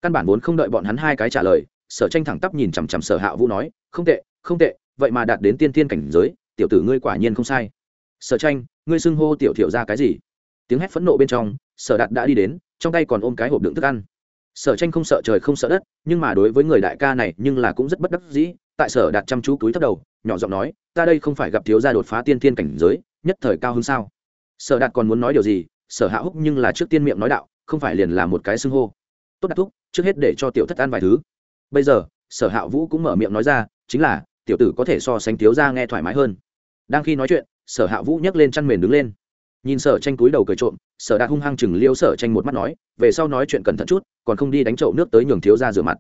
Căn bản vốn không đợi bọn hắn hai cái trả lời, sở tranh thẳng tắp nhìn chằm chằm sở hạ vũ nói, không tệ không tệ, vậy mà đạt đến tiên tiên cảnh giới, tiểu tử ngươi quả nhiên không sai. Sở tranh, ngươi xưng hô tiểu thiểu ra cái gì? Tiếng hét phẫn nộ bên trong, sở đạt đã đi đến, trong tay còn ôm cái hộp đựng thức ăn sở tranh không sợ trời không sợ đất, nhưng mà đối với người đại ca này nhưng là cũng rất bất đắc dĩ, tại sở đạt chăm chú túi thấp đầu, nhỏ giọng nói, ta đây không phải gặp thiếu gia đột phá tiên tiên cảnh giới, nhất thời cao hơn sao? Sở đạt còn muốn nói điều gì, sở hạ húc nhưng là trước tiên miệng nói đạo, không phải liền là một cái xưng hô. Tốt đạt thúc, trước hết để cho tiểu thất ăn vài thứ. Bây giờ, sở hạ vũ cũng mở miệng nói ra, chính là, tiểu tử có thể so sánh thiếu gia nghe thoải mái hơn. Đang khi nói chuyện, sở hạ vũ nhấc lên chăn mền đứng lên nhìn sở tranh túi đầu cười trộm, sở đạt hung hăng chừng liêu sở tranh một mắt nói, về sau nói chuyện cẩn thận chút, còn không đi đánh chậu nước tới nhường thiếu ra rửa mặt.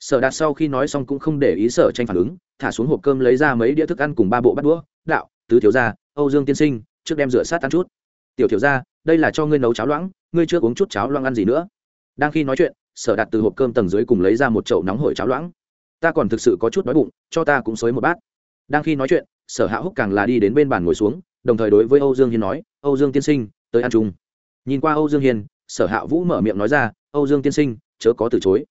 Sở đạt sau khi nói xong cũng không để ý sở tranh phản ứng, thả xuống hộp cơm lấy ra mấy đĩa thức ăn cùng ba bộ bắt đũa, đạo, tứ thiếu gia, âu dương tiên sinh, trước đem rửa sát ăn chút. Tiểu thiếu gia, đây là cho ngươi nấu cháo loãng, ngươi chưa uống chút cháo loãng ăn gì nữa. Đang khi nói chuyện, sở đạt từ hộp cơm tầng dưới cùng lấy ra một chậu nóng hổi cháo loãng. Ta còn thực sự có chút đói bụng, cho ta cũng xới một bát. Đang khi nói chuyện, sở hạ húc càng là đi đến bên bàn ngồi xuống đồng thời đối với âu dương hiên nói, âu dương tiên sinh, tới ăn chung. Nhìn qua âu dương hiên, sở hạ vũ mở miệng nói ra, âu dương tiên sinh, chớ có từ chối.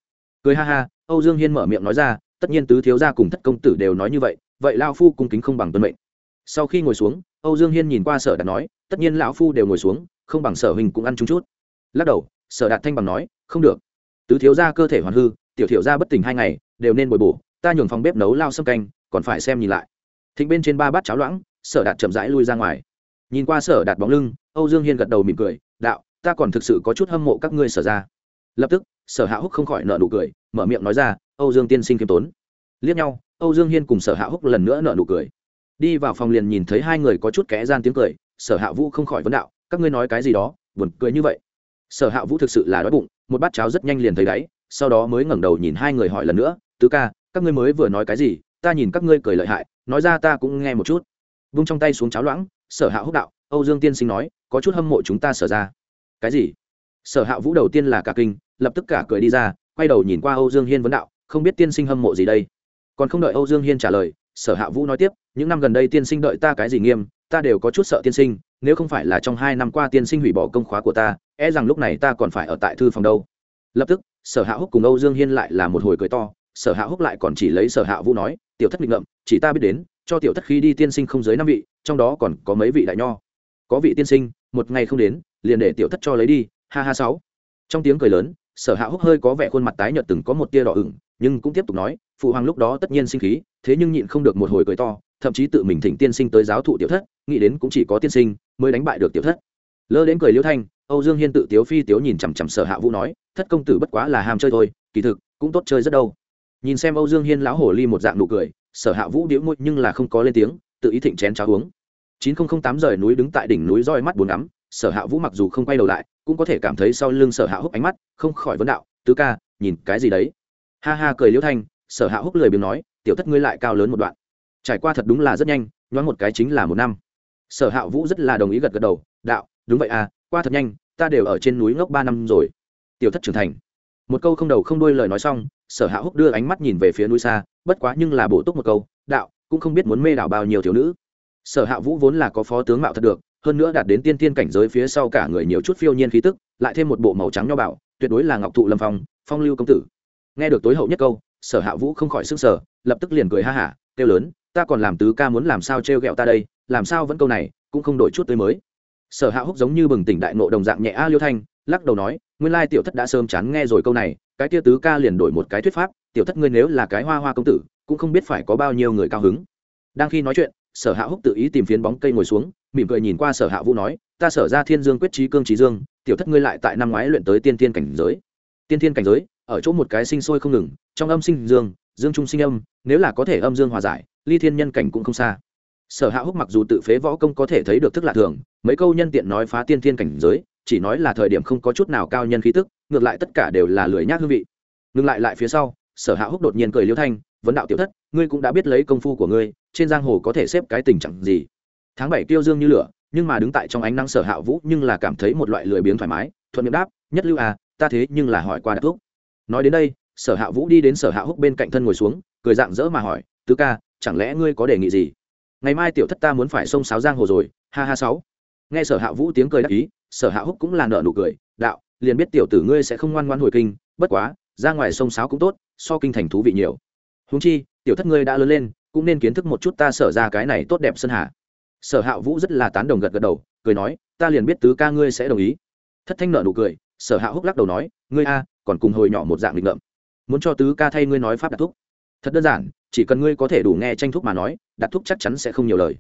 Cười ha ha, âu dương hiên mở miệng nói ra, tất nhiên tứ thiếu gia cùng thất công tử đều nói như vậy vậy lao phu cung kính không bằng tuân mệnh. Sau khi ngồi xuống, âu dương hiên nhìn qua sở đạt nói, tất nhiên lão phu đều ngồi xuống, không bằng sở hình cũng ăn chung chút. Lắc đầu, sở đạt thanh bằng nói, không được. Tứ thiếu gia cơ thể hoàn hư, tiểu thiểu gia bất tỉnh hai ngày, đều nên bồi bổ, ta nhường phòng bếp nấu lao sâm canh, còn phải xem nhìn lại. Thịnh bên trên ba bát cháo loãng sở đạt chậm rãi lui ra ngoài. Nhìn qua sở đạt bóng lưng, âu dương hiên gật đầu mỉm cười, đạo, ta còn thực sự có chút hâm mộ các ngươi sở ra. Lập tức, sở hạ húc không khỏi nợ nụ cười, mở miệng nói ra, âu dương tiên sinh k i ê m tốn. Liếc nhau, âu dương hiên cùng sở hạ húc lần nữa nợ nụ cười. Đi vào phòng liền nhìn thấy hai người có chút kẽ gian tiếng cười, sở hạ vũ không khỏi vấn đạo, các ngươi nói cái gì đó, buồn cười như vậy? Sở hạ vũ thực sự là đói bụng, một bát cháo rất nhanh liền thấy đáy, sau đó mới ngẩng đầu nhìn hai người hỏi lần nữa, tứ ca, các ngươi mới vừa nói cái gì? Ta nhìn các ngươi cười lợi hại, nói ra ta cũng nghe một chút vung trong tay xuống cháo loãng, sở hạ húc đạo, âu dương tiên sinh nói, có chút hâm mộ chúng ta sở ra. Cái gì? Sở hạ vũ đầu tiên là cả kinh, lập tức cả cười đi ra, quay đầu nhìn qua âu dương hiên vấn đạo, không biết tiên sinh hâm mộ gì đây? Còn không đợi âu dương hiên trả lời, sở hạ vũ nói tiếp, những năm gần đây tiên sinh đợi ta cái gì nghiêm, ta đều có chút sợ tiên sinh, nếu không phải là trong hai năm qua tiên sinh hủy bỏ công khóa của ta e rằng lúc này ta còn phải ở tại thư phòng đâu. Lập tức, sở hạ húc cùng âu dương hiên lại là một hồi cười to, sở hạ húc lại còn chỉ lấy sở hạ vũ nói, tiểu thất nghịch ngậm chỉ ta biết đến cho tiểu thất khi đi tiên sinh không dưới năm vị, trong đó còn có mấy vị đại nho. Có vị tiên sinh, một ngày không đến, liền để tiểu thất cho lấy đi, ha ha sáu. Trong tiếng cười lớn, sở hạ húc hơi có vẻ khuôn mặt tái nhợt từng có một tia đỏ ửng, nhưng cũng tiếp tục nói, phụ hoàng lúc đó tất nhiên sinh khí, thế nhưng nhịn không được một hồi cười to, thậm chí tự mình thỉnh tiên sinh tới giáo thụ tiểu thất, nghĩ đến cũng chỉ có tiên sinh mới đánh bại được tiểu thất. Lơ đến cười liêu thanh, âu dương hiên tự tiếu phi tiếu nhìn chằm chằm sở hạ vũ nói, thất công tử bất quá là ham chơi thôi, kỳ thực cũng tốt chơi rất đâu. Nhìn xem âu dương hiên lão hổ ly một dạng nụ cười sở hạ vũ điếu môi nhưng là không có lên tiếng, tự ý thịnh chén cháo uống. Chín nghìn tám rời núi đứng tại đỉnh núi roi mắt buồn ngắm, sở hạ vũ mặc dù không quay đầu lại, cũng có thể cảm thấy sau lưng sở hạ húc ánh mắt, không khỏi vấn đạo, tứ ca, nhìn cái gì đấy? Ha ha cười liễu thanh, sở hạ húc lười biếng nói, tiểu thất ngươi lại cao lớn một đoạn. Trải qua thật đúng là rất nhanh, nhoáng một cái chính là một năm. Sở hạ vũ rất là đồng ý gật gật đầu, đạo, đúng vậy à qua thật nhanh, ta đều ở trên núi ngốc ba năm rồi. Tiểu thất trưởng thành. Một câu không đầu không đuôi lời nói xong, sở hạ húc đưa ánh mắt nhìn về phía núi xa bất quá nhưng là bổ túc một câu, đạo, cũng không biết muốn mê đảo bao nhiêu thiếu nữ. Sở hạ vũ vốn là có phó tướng mạo thật được, hơn nữa đạt đến tiên tiên cảnh giới phía sau cả người nhiều chút phiêu nhiên khí tức, lại thêm một bộ màu trắng nho bảo tuyệt đối là ngọc thụ lâm phong phong lưu công tử. Nghe được tối hậu nhất câu, sở hạ vũ không khỏi s ư n g sở lập tức liền cười ha hả, kêu lớn, ta còn làm tứ ca muốn làm sao t r e o g ẹ o ta đây, làm sao vẫn câu này, cũng không đổi chút tới mới. Sở hạ húc giống như bừng tỉnh đại nộ đồng dạng nhẹ a liêu thanh, lắc đầu nói nguyên lai tiểu thất đã sớm chán nghe rồi câu này, cái tia tứ ca liền đổi một cái thuyết pháp, tiểu thất ngươi nếu là cái hoa hoa công tử, cũng không biết phải có bao nhiêu người cao hứng. Đang khi nói chuyện, sở hạ húc tự ý tìm phiến bóng cây ngồi xuống, mỉm cười nhìn qua sở hạ vũ nói, ta sở ra thiên dương quyết trí cương trí dương, tiểu thất ngươi lại tại năm ngoái luyện tới tiên thiên cảnh giới. Tiên thiên cảnh giới, ở chỗ một cái sinh sôi không ngừng, trong âm sinh dương dương trung sinh âm, nếu là có thể âm dương hòa giải, ly thiên nhân cảnh cũng không xa. Sở hạ húc mặc dù tự phế võ công có thể thấy được thức lạ thường, mấy câu nhân tiện nói phá tiên thiên cảnh giới chỉ nói là thời điểm không có chút nào cao nhân khí tức, ngược lại tất cả đều là lười nhác hương vị. Ngừng lại lại phía sau, sở hạ húc đột nhiên cười liêu thanh, vấn đạo tiểu thất, ngươi cũng đã biết lấy công phu của ngươi, trên giang hồ có thể xếp cái tình trạng gì? Tháng bảy tiêu dương như lửa, nhưng mà đứng tại trong ánh nắng sở hạ vũ nhưng là cảm thấy một loại lười biếng thoải mái, thuận miệng đáp, nhất lưu à ta thế nhưng là hỏi qua đã thuốc. nói đến đây, sở hạ vũ đi đến sở hạ húc bên cạnh thân ngồi xuống, cười dạng dỡ mà hỏi, tứ ca, chẳng lẽ ngươi có đề nghị gì? Ngày mai tiểu thất ta muốn phải xông sáo giang hồ rồi, ha ha sáu. Nghe sở hạ vũ tiếng cười đắc ý sở hạ húc cũng là nợ nụ cười, đạo, liền biết tiểu tử ngươi sẽ không ngoan ngoan hồi kinh, bất quá, ra ngoài sông sáo cũng tốt, so kinh thành thú vị nhiều. Húng chi, tiểu thất ngươi đã lớn lên, cũng nên kiến thức một chút ta sở ra cái này tốt đẹp sơn hà. Sở hạ vũ rất là tán đồng gật gật đầu, cười nói, ta liền biết tứ ca ngươi sẽ đồng ý. Thất thanh nợ nụ cười, sở hạ húc lắc đầu nói, ngươi a, còn cùng hồi nhỏ một dạng định ngậm muốn cho tứ ca thay ngươi nói pháp đặt thúc. Thật đơn giản, chỉ cần ngươi có thể đủ nghe tranh thúc mà nói, đặt thúc chắc chắn sẽ không nhiều lời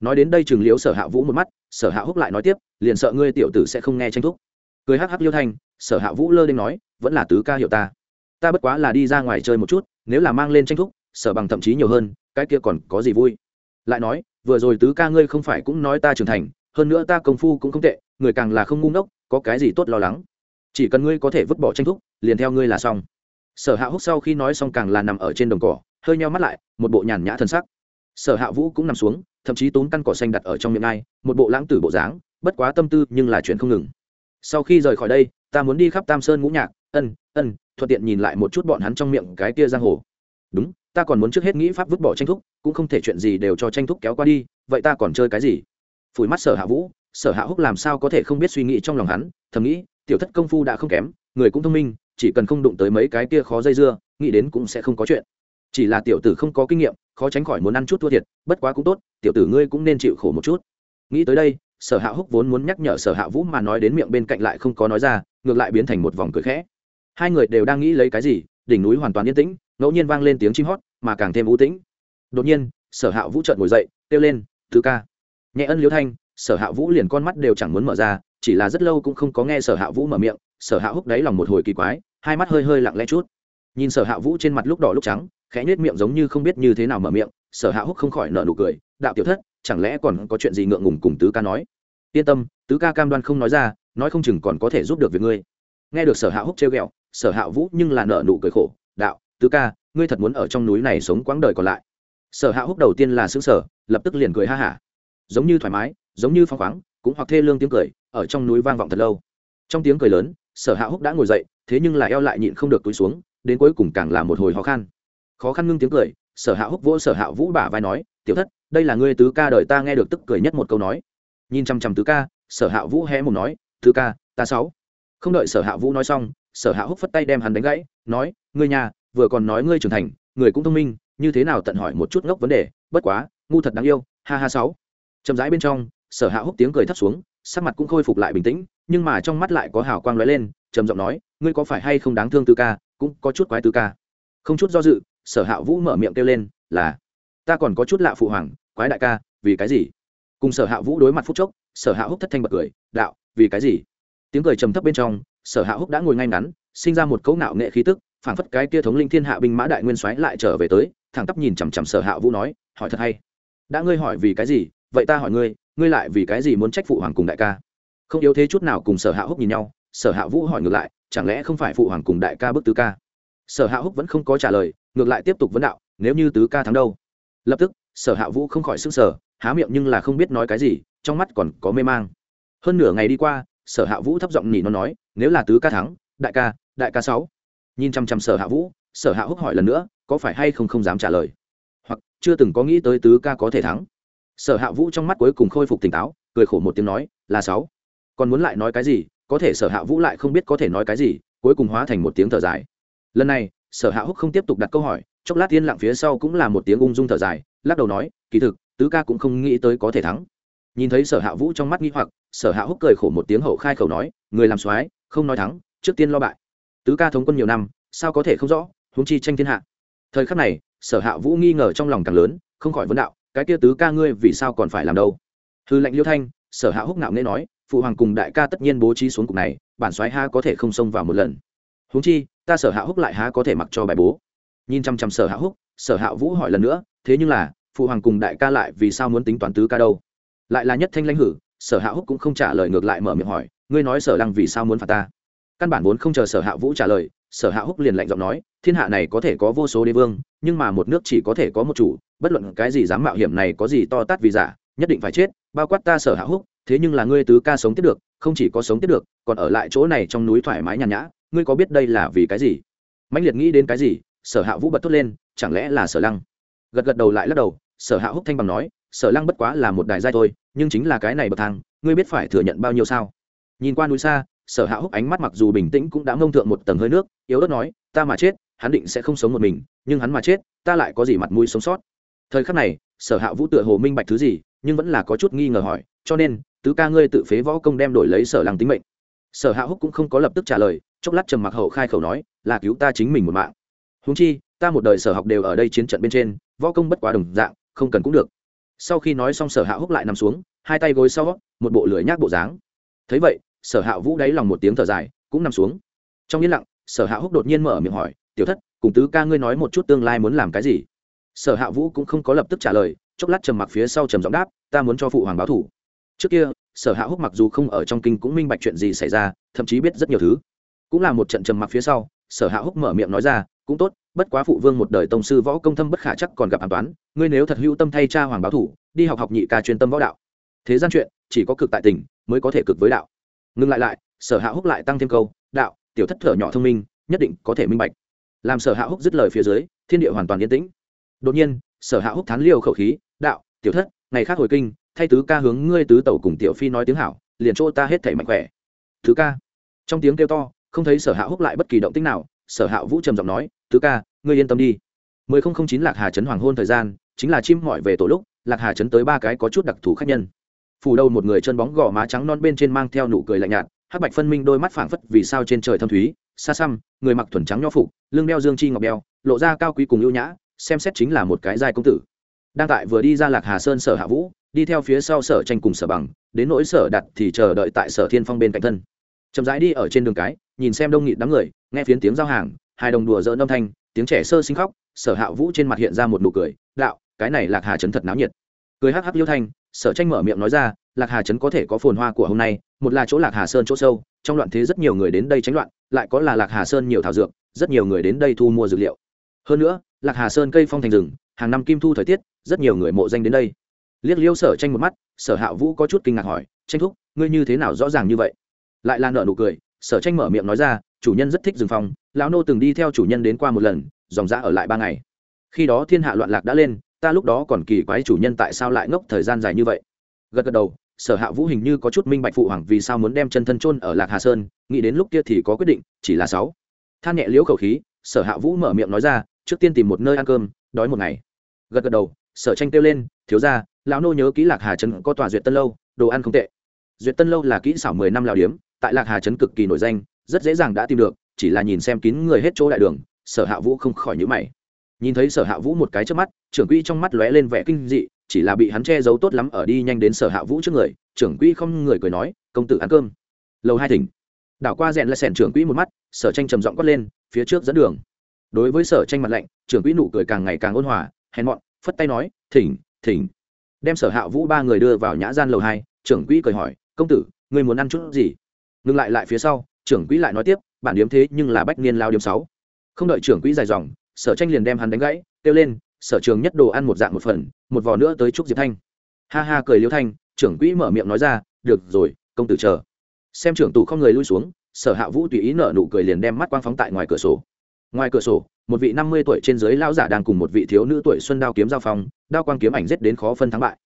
nói đến đây chừng liếu sở hạ vũ một mắt, sở hạ húc lại nói tiếp, liền sợ ngươi tiểu tử sẽ không nghe tranh thúc. Cười hắc hắc liêu thanh sở hạ vũ lơ đ nói, vẫn là tứ ca hiệu ta. Ta bất quá là đi ra ngoài chơi một chút, nếu là mang lên tranh thúc, sở bằng thậm chí nhiều hơn, cái kia còn có gì vui. Lại nói, vừa rồi tứ ca ngươi không phải cũng nói ta trưởng thành, hơn nữa ta công phu cũng không tệ, người càng là không ngu ngốc, có cái gì tốt lo lắng? Chỉ cần ngươi có thể vứt bỏ tranh thúc, liền theo ngươi là xong. Sở hạ húc sau khi nói xong càng là nằm ở trên đồng cỏ, hơi nheo mắt lại, một bộ nhàn nhã thân sắc. Sở hạ vũ cũng nằm xuống thậm chí tốn căn cỏ xanh đặt ở trong miệng ai, một bộ lãng tử bộ dáng, bất quá tâm tư nhưng là chuyện không ngừng. Sau khi rời khỏi đây, ta muốn đi khắp tam sơn ngũ nhạc, ân ân, thuận tiện nhìn lại một chút bọn hắn trong miệng cái kia giang hồ. Đúng, ta còn muốn trước hết nghĩ pháp vứt bỏ tranh thúc, cũng không thể chuyện gì đều cho tranh thúc kéo qua đi, vậy ta còn chơi cái gì? Phủi mắt sở hạ vũ, sở hạ húc làm sao có thể không biết suy nghĩ trong lòng hắn, thầm nghĩ, tiểu thất công phu đã không kém, người cũng thông minh, chỉ cần không đụng tới mấy cái kia khó dây dưa, nghĩ đến cũng sẽ không có chuyện chỉ là tiểu tử không có kinh nghiệm, khó tránh khỏi muốn ăn chút thua thiệt, bất quá cũng tốt, tiểu tử ngươi cũng nên chịu khổ một chút. Nghĩ tới đây, sở hạ húc vốn muốn nhắc nhở sở hạ vũ mà nói đến miệng bên cạnh lại không có nói ra, ngược lại biến thành một vòng cười khẽ. Hai người đều đang nghĩ lấy cái gì, đỉnh núi hoàn toàn yên tĩnh, ngẫu nhiên vang lên tiếng chim hót, mà càng thêm ưu tĩnh. Đột nhiên, sở hạ vũ trợn ngồi dậy, kêu lên thứ ca. Nhẹ ân liễu thanh, sở hạ vũ liền con mắt đều chẳng muốn mở ra, chỉ là rất lâu cũng không có nghe sở hạ vũ mở miệng, sở hạ húc đáy lòng một hồi kỳ quái, hai mắt hơi hơi lặng lẽ chút. Nhìn sở hạ vũ trên mặt lúc đỏ lúc trắng khẽ nhếch miệng giống như không biết như thế nào mở miệng, sở hạ húc không khỏi nở nụ cười, đạo tiểu thất, chẳng lẽ còn có chuyện gì ngượng ngùng cùng tứ ca nói? Yên tâm, tứ ca cam đoan không nói ra, nói không chừng còn có thể giúp được việc ngươi. Nghe được sở hạ húc trêu ghẹo, sở hạ vũ nhưng là nở nụ cười khổ, đạo, tứ ca, ngươi thật muốn ở trong núi này sống quãng đời còn lại. Sở hạ húc đầu tiên là xứng sở lập tức liền cười ha hả. Giống như thoải mái, giống như phóng khoáng, cũng hoặc thê lương tiếng cười, ở trong núi vang vọng thật lâu. Trong tiếng cười lớn, sở hạ húc đã ngồi dậy, thế nhưng là eo lại nhịn không được túi xuống, đến cuối cùng càng là một hồi khó khăn khó khăn ngưng tiếng cười, sở hạ húc vỗ sở hạ vũ bả vai nói, tiểu thất, đây là ngươi tứ ca đời ta nghe được tức cười nhất một câu nói. Nhìn chăm chăm tứ ca, sở hạ vũ hé mồm nói, tứ ca, ta sáu. Không đợi sở hạ vũ nói xong, sở hạ húc phất tay đem hắn đánh gãy, nói, ngươi nhà, vừa còn nói ngươi trưởng thành, người cũng thông minh, như thế nào tận hỏi một chút ngốc vấn đề, bất quá, ngu thật đáng yêu, ha ha sáu. Chậm rãi bên trong, sở hạ húc tiếng cười thấp xuống, sắc mặt cũng khôi phục lại bình tĩnh, nhưng mà trong mắt lại có hào quang lóe lên, trầm giọng nói, ngươi có phải hay không đáng thương tứ ca, cũng có chút quái tứ ca. Không chút do dự sở hạ vũ mở miệng kêu lên, là, ta còn có chút lạ phụ hoàng, quái đại ca, vì cái gì? Cùng sở hạ vũ đối mặt phút chốc, sở hạ húc thất thanh bật cười, đạo, vì cái gì? Tiếng cười trầm thấp bên trong, sở hạ húc đã ngồi ngay ngắn, sinh ra một cấu nạo nghệ khí tức, phảng phất cái kia thống linh thiên hạ binh mã đại nguyên soái lại trở về tới, thẳng tắp nhìn chằm chằm sở hạ vũ nói, hỏi thật hay. Đã ngươi hỏi vì cái gì? Vậy ta hỏi ngươi ngươi lại vì cái gì muốn trách phụ hoàng cùng đại ca? Không yếu thế chút nào cùng sở hạ húc nhìn nhau, sở hạ vũ hỏi ngược lại, chẳng lẽ không phải phụ hoàng cùng đại ca bức tứ ca? Sở hạ húc vẫn không có trả lời ngược lại tiếp tục vấn đạo, nếu như tứ ca thắng đâu? Lập tức, sở hạ vũ không khỏi s ư n g sở há miệng nhưng là không biết nói cái gì, trong mắt còn có mê mang. Hơn nửa ngày đi qua, sở hạ vũ thấp giọng nhỉ nó nói, nếu là tứ ca thắng, đại ca đại ca sáu. Nhìn chăm chăm sở hạ vũ, sở hạ húc hỏi lần nữa, có phải hay không không dám trả lời? Hoặc, chưa từng có nghĩ tới tứ ca có thể thắng. Sở hạ vũ trong mắt cuối cùng khôi phục tỉnh táo, cười khổ một tiếng nói, là sáu. Còn muốn lại nói cái gì, có thể sở hạ vũ lại không biết có thể nói cái gì, cuối cùng hóa thành một tiếng thở dài. Lần này sở hạ húc không tiếp tục đặt câu hỏi, chốc lát yên lặng phía sau cũng là một tiếng ung dung thở dài, lắc đầu nói, kỳ thực, tứ ca cũng không nghĩ tới có thể thắng. Nhìn thấy sở hạ vũ trong mắt nghĩ hoặc, sở hạ húc cười khổ một tiếng hậu khai khẩu nói, người làm soái, không nói thắng, trước tiên lo bại. Tứ ca thống quân nhiều năm, sao có thể không rõ, huống chi tranh thiên hạ. Thời khắc này, sở hạ vũ nghi ngờ trong lòng càng lớn, không khỏi vấn đạo, cái kia tứ ca ngươi vì sao còn phải làm đâu? Hư lệnh liêu thanh, sở hạ húc ngạo nghễ nói, phụ hoàng cùng đại ca tất nhiên bố trí xuống cục này, bản soái ha có thể không xông vào một lần huống chi, ta sở hạ húc lại há có thể mặc cho bài bố. Nhìn chăm chăm sở hạ húc, sở hạ vũ hỏi lần nữa, thế nhưng là, phụ hoàng cùng đại ca lại vì sao muốn tính toán tứ ca đâu? Lại là nhất thanh lãnh hử, sở hạ húc cũng không trả lời ngược lại mở miệng hỏi, ngươi nói sở lăng vì sao muốn phạt ta? Căn bản vốn không chờ sở hạ vũ trả lời, sở hạ húc liền lạnh giọng nói, thiên hạ này có thể có vô số đế vương, nhưng mà một nước chỉ có thể có một chủ, bất luận cái gì dám mạo hiểm này có gì to tát vì giả, nhất định phải chết, bao quát ta sở hạ húc, thế nhưng là ngươi tứ ca sống tiếp được, không chỉ có sống tiếp được, còn ở lại chỗ này trong núi thoải mái nhàn nhã ngươi có biết đây là vì cái gì? Mạnh liệt nghĩ đến cái gì, sở hạ vũ bật thốt lên, chẳng lẽ là sở lăng? Gật gật đầu lại lắc đầu, sở hạ húc thanh bằng nói, sở lăng bất quá là một đài giai thôi, nhưng chính là cái này bậc thang, ngươi biết phải thừa nhận bao nhiêu sao? Nhìn qua núi xa, sở hạ húc ánh mắt mặc dù bình tĩnh cũng đã mông thượng một tầng hơi nước, yếu đất nói, ta mà chết, hắn định sẽ không sống một mình, nhưng hắn mà chết, ta lại có gì mặt mũi sống sót? Thời khắc này, sở hạ vũ tựa hồ minh bạch thứ gì, nhưng vẫn là có chút nghi ngờ hỏi, cho nên, tứ ca ngươi tự phế võ công đem đổi lấy sở lăng tính mệnh sở hạ húc cũng không có lập tức trả lời, chốc lát trầm mặc hậu khai khẩu nói, là cứu ta chính mình một mạng. Húng chi, ta một đời sở học đều ở đây chiến trận bên trên, võ công bất quá đồng dạng, không cần cũng được. Sau khi nói xong sở hạ húc lại nằm xuống, hai tay gối sau, một bộ lưỡi nhác bộ dáng. Thấy vậy, sở hạ vũ đáy lòng một tiếng thở dài, cũng nằm xuống. Trong yên lặng, sở hạ húc đột nhiên mở miệng hỏi, tiểu thất, cùng tứ ca ngươi nói một chút tương lai muốn làm cái gì? Sở hạ vũ cũng không có lập tức trả lời, chốc lát trầm mặc phía sau trầm giọng đáp, ta muốn cho phụ hoàng báo thủ. Trước kia sở hạ húc mặc dù không ở trong kinh cũng minh bạch chuyện gì xảy ra, thậm chí biết rất nhiều thứ. Cũng là một trận trầm mặc phía sau, sở hạ húc mở miệng nói ra, cũng tốt, bất quá phụ vương một đời tông sư võ công thâm bất khả chắc còn gặp an toán, ngươi nếu thật hữu tâm thay cha hoàng báo thủ, đi học học nhị ca chuyên tâm võ đạo. Thế gian chuyện, chỉ có cực tại tình mới có thể cực với đạo. Ngừng lại lại, sở hạ húc lại tăng thêm câu, đạo, tiểu thất thở nhỏ thông minh, nhất định có thể minh bạch. Làm sở hạ húc dứt lời phía dưới, thiên địa hoàn toàn yên tĩnh. Đột nhiên, sở hạ húc thán liêu khẩu khí, đạo, tiểu thất, ngày khác hồi kinh thay tứ ca hướng ngươi tứ tẩu cùng tiểu phi nói tiếng hảo, liền chỗ ta hết thảy mạnh khỏe. Thứ ca. Trong tiếng kêu to, không thấy sở hạ húc lại bất kỳ động tích nào, sở hạ vũ trầm giọng nói, tứ ca, ngươi yên tâm đi. Mười không không chín lạc hà trấn hoàng hôn thời gian, chính là chim mọi về tổ lúc, lạc hà trấn tới ba cái có chút đặc thù khác nhân. Phủ đầu một người chân bóng gò má trắng non bên trên mang theo nụ cười lạnh nhạt, hắc bạch phân minh đôi mắt phảng phất vì sao trên trời thâm thúy, xa xăm, người mặc thuần trắng nho phục, lưng đeo dương chi ngọc đeo lộ ra cao quý cùng ưu nhã, xem xét chính là một cái giai công tử. Đang tại vừa đi ra lạc hà sơn sở hạ vũ đi theo phía sau sở tranh cùng sở bằng, đến nỗi sở đặt thì chờ đợi tại sở thiên phong bên cạnh thân. Chậm rãi đi ở trên đường cái, nhìn xem đông nghịt đám người, nghe phiến tiếng giao hàng, hai đồng đùa dỡ âm thanh, tiếng trẻ sơ sinh khóc, sở hạ vũ trên mặt hiện ra một nụ cười, đạo, cái này lạc hà trấn thật náo nhiệt. Cười hắc hắc liêu thanh, sở tranh mở miệng nói ra, lạc hà trấn có thể có phồn hoa của hôm nay, một là chỗ lạc hà sơn chỗ sâu, trong loạn thế rất nhiều người đến đây tránh loạn, lại có là lạc hà sơn nhiều thảo dược, rất nhiều người đến đây thu mua dược liệu. Hơn nữa, lạc hà sơn cây phong thành rừng, hàng năm kim thu thời tiết, rất nhiều người mộ danh đến đây liếc liêu sở tranh một mắt, sở hạ vũ có chút kinh ngạc hỏi, tranh thúc, ngươi như thế nào rõ ràng như vậy? Lại là nợ nụ cười, sở tranh mở miệng nói ra, chủ nhân rất thích rừng phong, lão nô từng đi theo chủ nhân đến qua một lần, dòng dã ở lại ba ngày. Khi đó thiên hạ loạn lạc đã lên, ta lúc đó còn kỳ quái chủ nhân tại sao lại ngốc thời gian dài như vậy. Gật gật đầu, sở hạ vũ hình như có chút minh bạch phụ hoàng vì sao muốn đem chân thân chôn ở lạc hà sơn, nghĩ đến lúc kia thì có quyết định, chỉ là sáu. Than nhẹ liễu khẩu khí, sở hạ vũ mở miệng nói ra, trước tiên tìm một nơi ăn cơm, đói một ngày. Gật gật đầu, sở tranh kêu lên, thiếu ra lão nô nhớ kỹ lạc hà trấn có tòa duyệt tân lâu, đồ ăn không tệ. Duyệt tân lâu là kỹ xảo mười năm lào điếm, tại lạc hà trấn cực kỳ nổi danh, rất dễ dàng đã tìm được, chỉ là nhìn xem kín người hết chỗ đại đường, sở hạ vũ không khỏi nhữ mày. Nhìn thấy sở hạ vũ một cái trước mắt, trưởng quỹ trong mắt lóe lên vẻ kinh dị, chỉ là bị hắn che giấu tốt lắm ở đi nhanh đến sở hạ vũ trước người, trưởng quỹ không người cười nói, công tử ăn cơm. Lầu hai thỉnh. Đảo qua rèn lại sẻn trưởng quỹ một mắt, sở tranh trầm giọng quát lên, phía trước dẫn đường. Đối với sở tranh mặt lạnh, trưởng quỹ nụ cười càng ngày càng ôn hòa, hèn mọn, phất tay nói, thỉnh thỉnh đem sở hạ vũ ba người đưa vào nhã gian lầu hai, trưởng quỹ cười hỏi, công tử người muốn ăn chút gì? Ngừng lại lại phía sau, trưởng quỹ lại nói tiếp, bản điếm thế nhưng là bách niên lao điếm sáu. Không đợi trưởng quỹ dài dòng, sở tranh liền đem hắn đánh gãy, kêu lên, sở trường nhất đồ ăn một dạng một phần, một vò nữa tới trúc diệp thanh. Ha ha cười liêu thanh, trưởng quỹ mở miệng nói ra, được rồi, công tử chờ. Xem trưởng tù không người lui xuống, sở hạ vũ tùy ý nở nụ cười liền đem mắt quang phóng tại ngoài cửa sổ ngoài cửa sổ, một vị năm mươi tuổi trên dưới lão giả đang cùng một vị thiếu nữ tuổi xuân đao kiếm giao phong, đao quang kiếm ảnh giết đến khó phân thắng bại.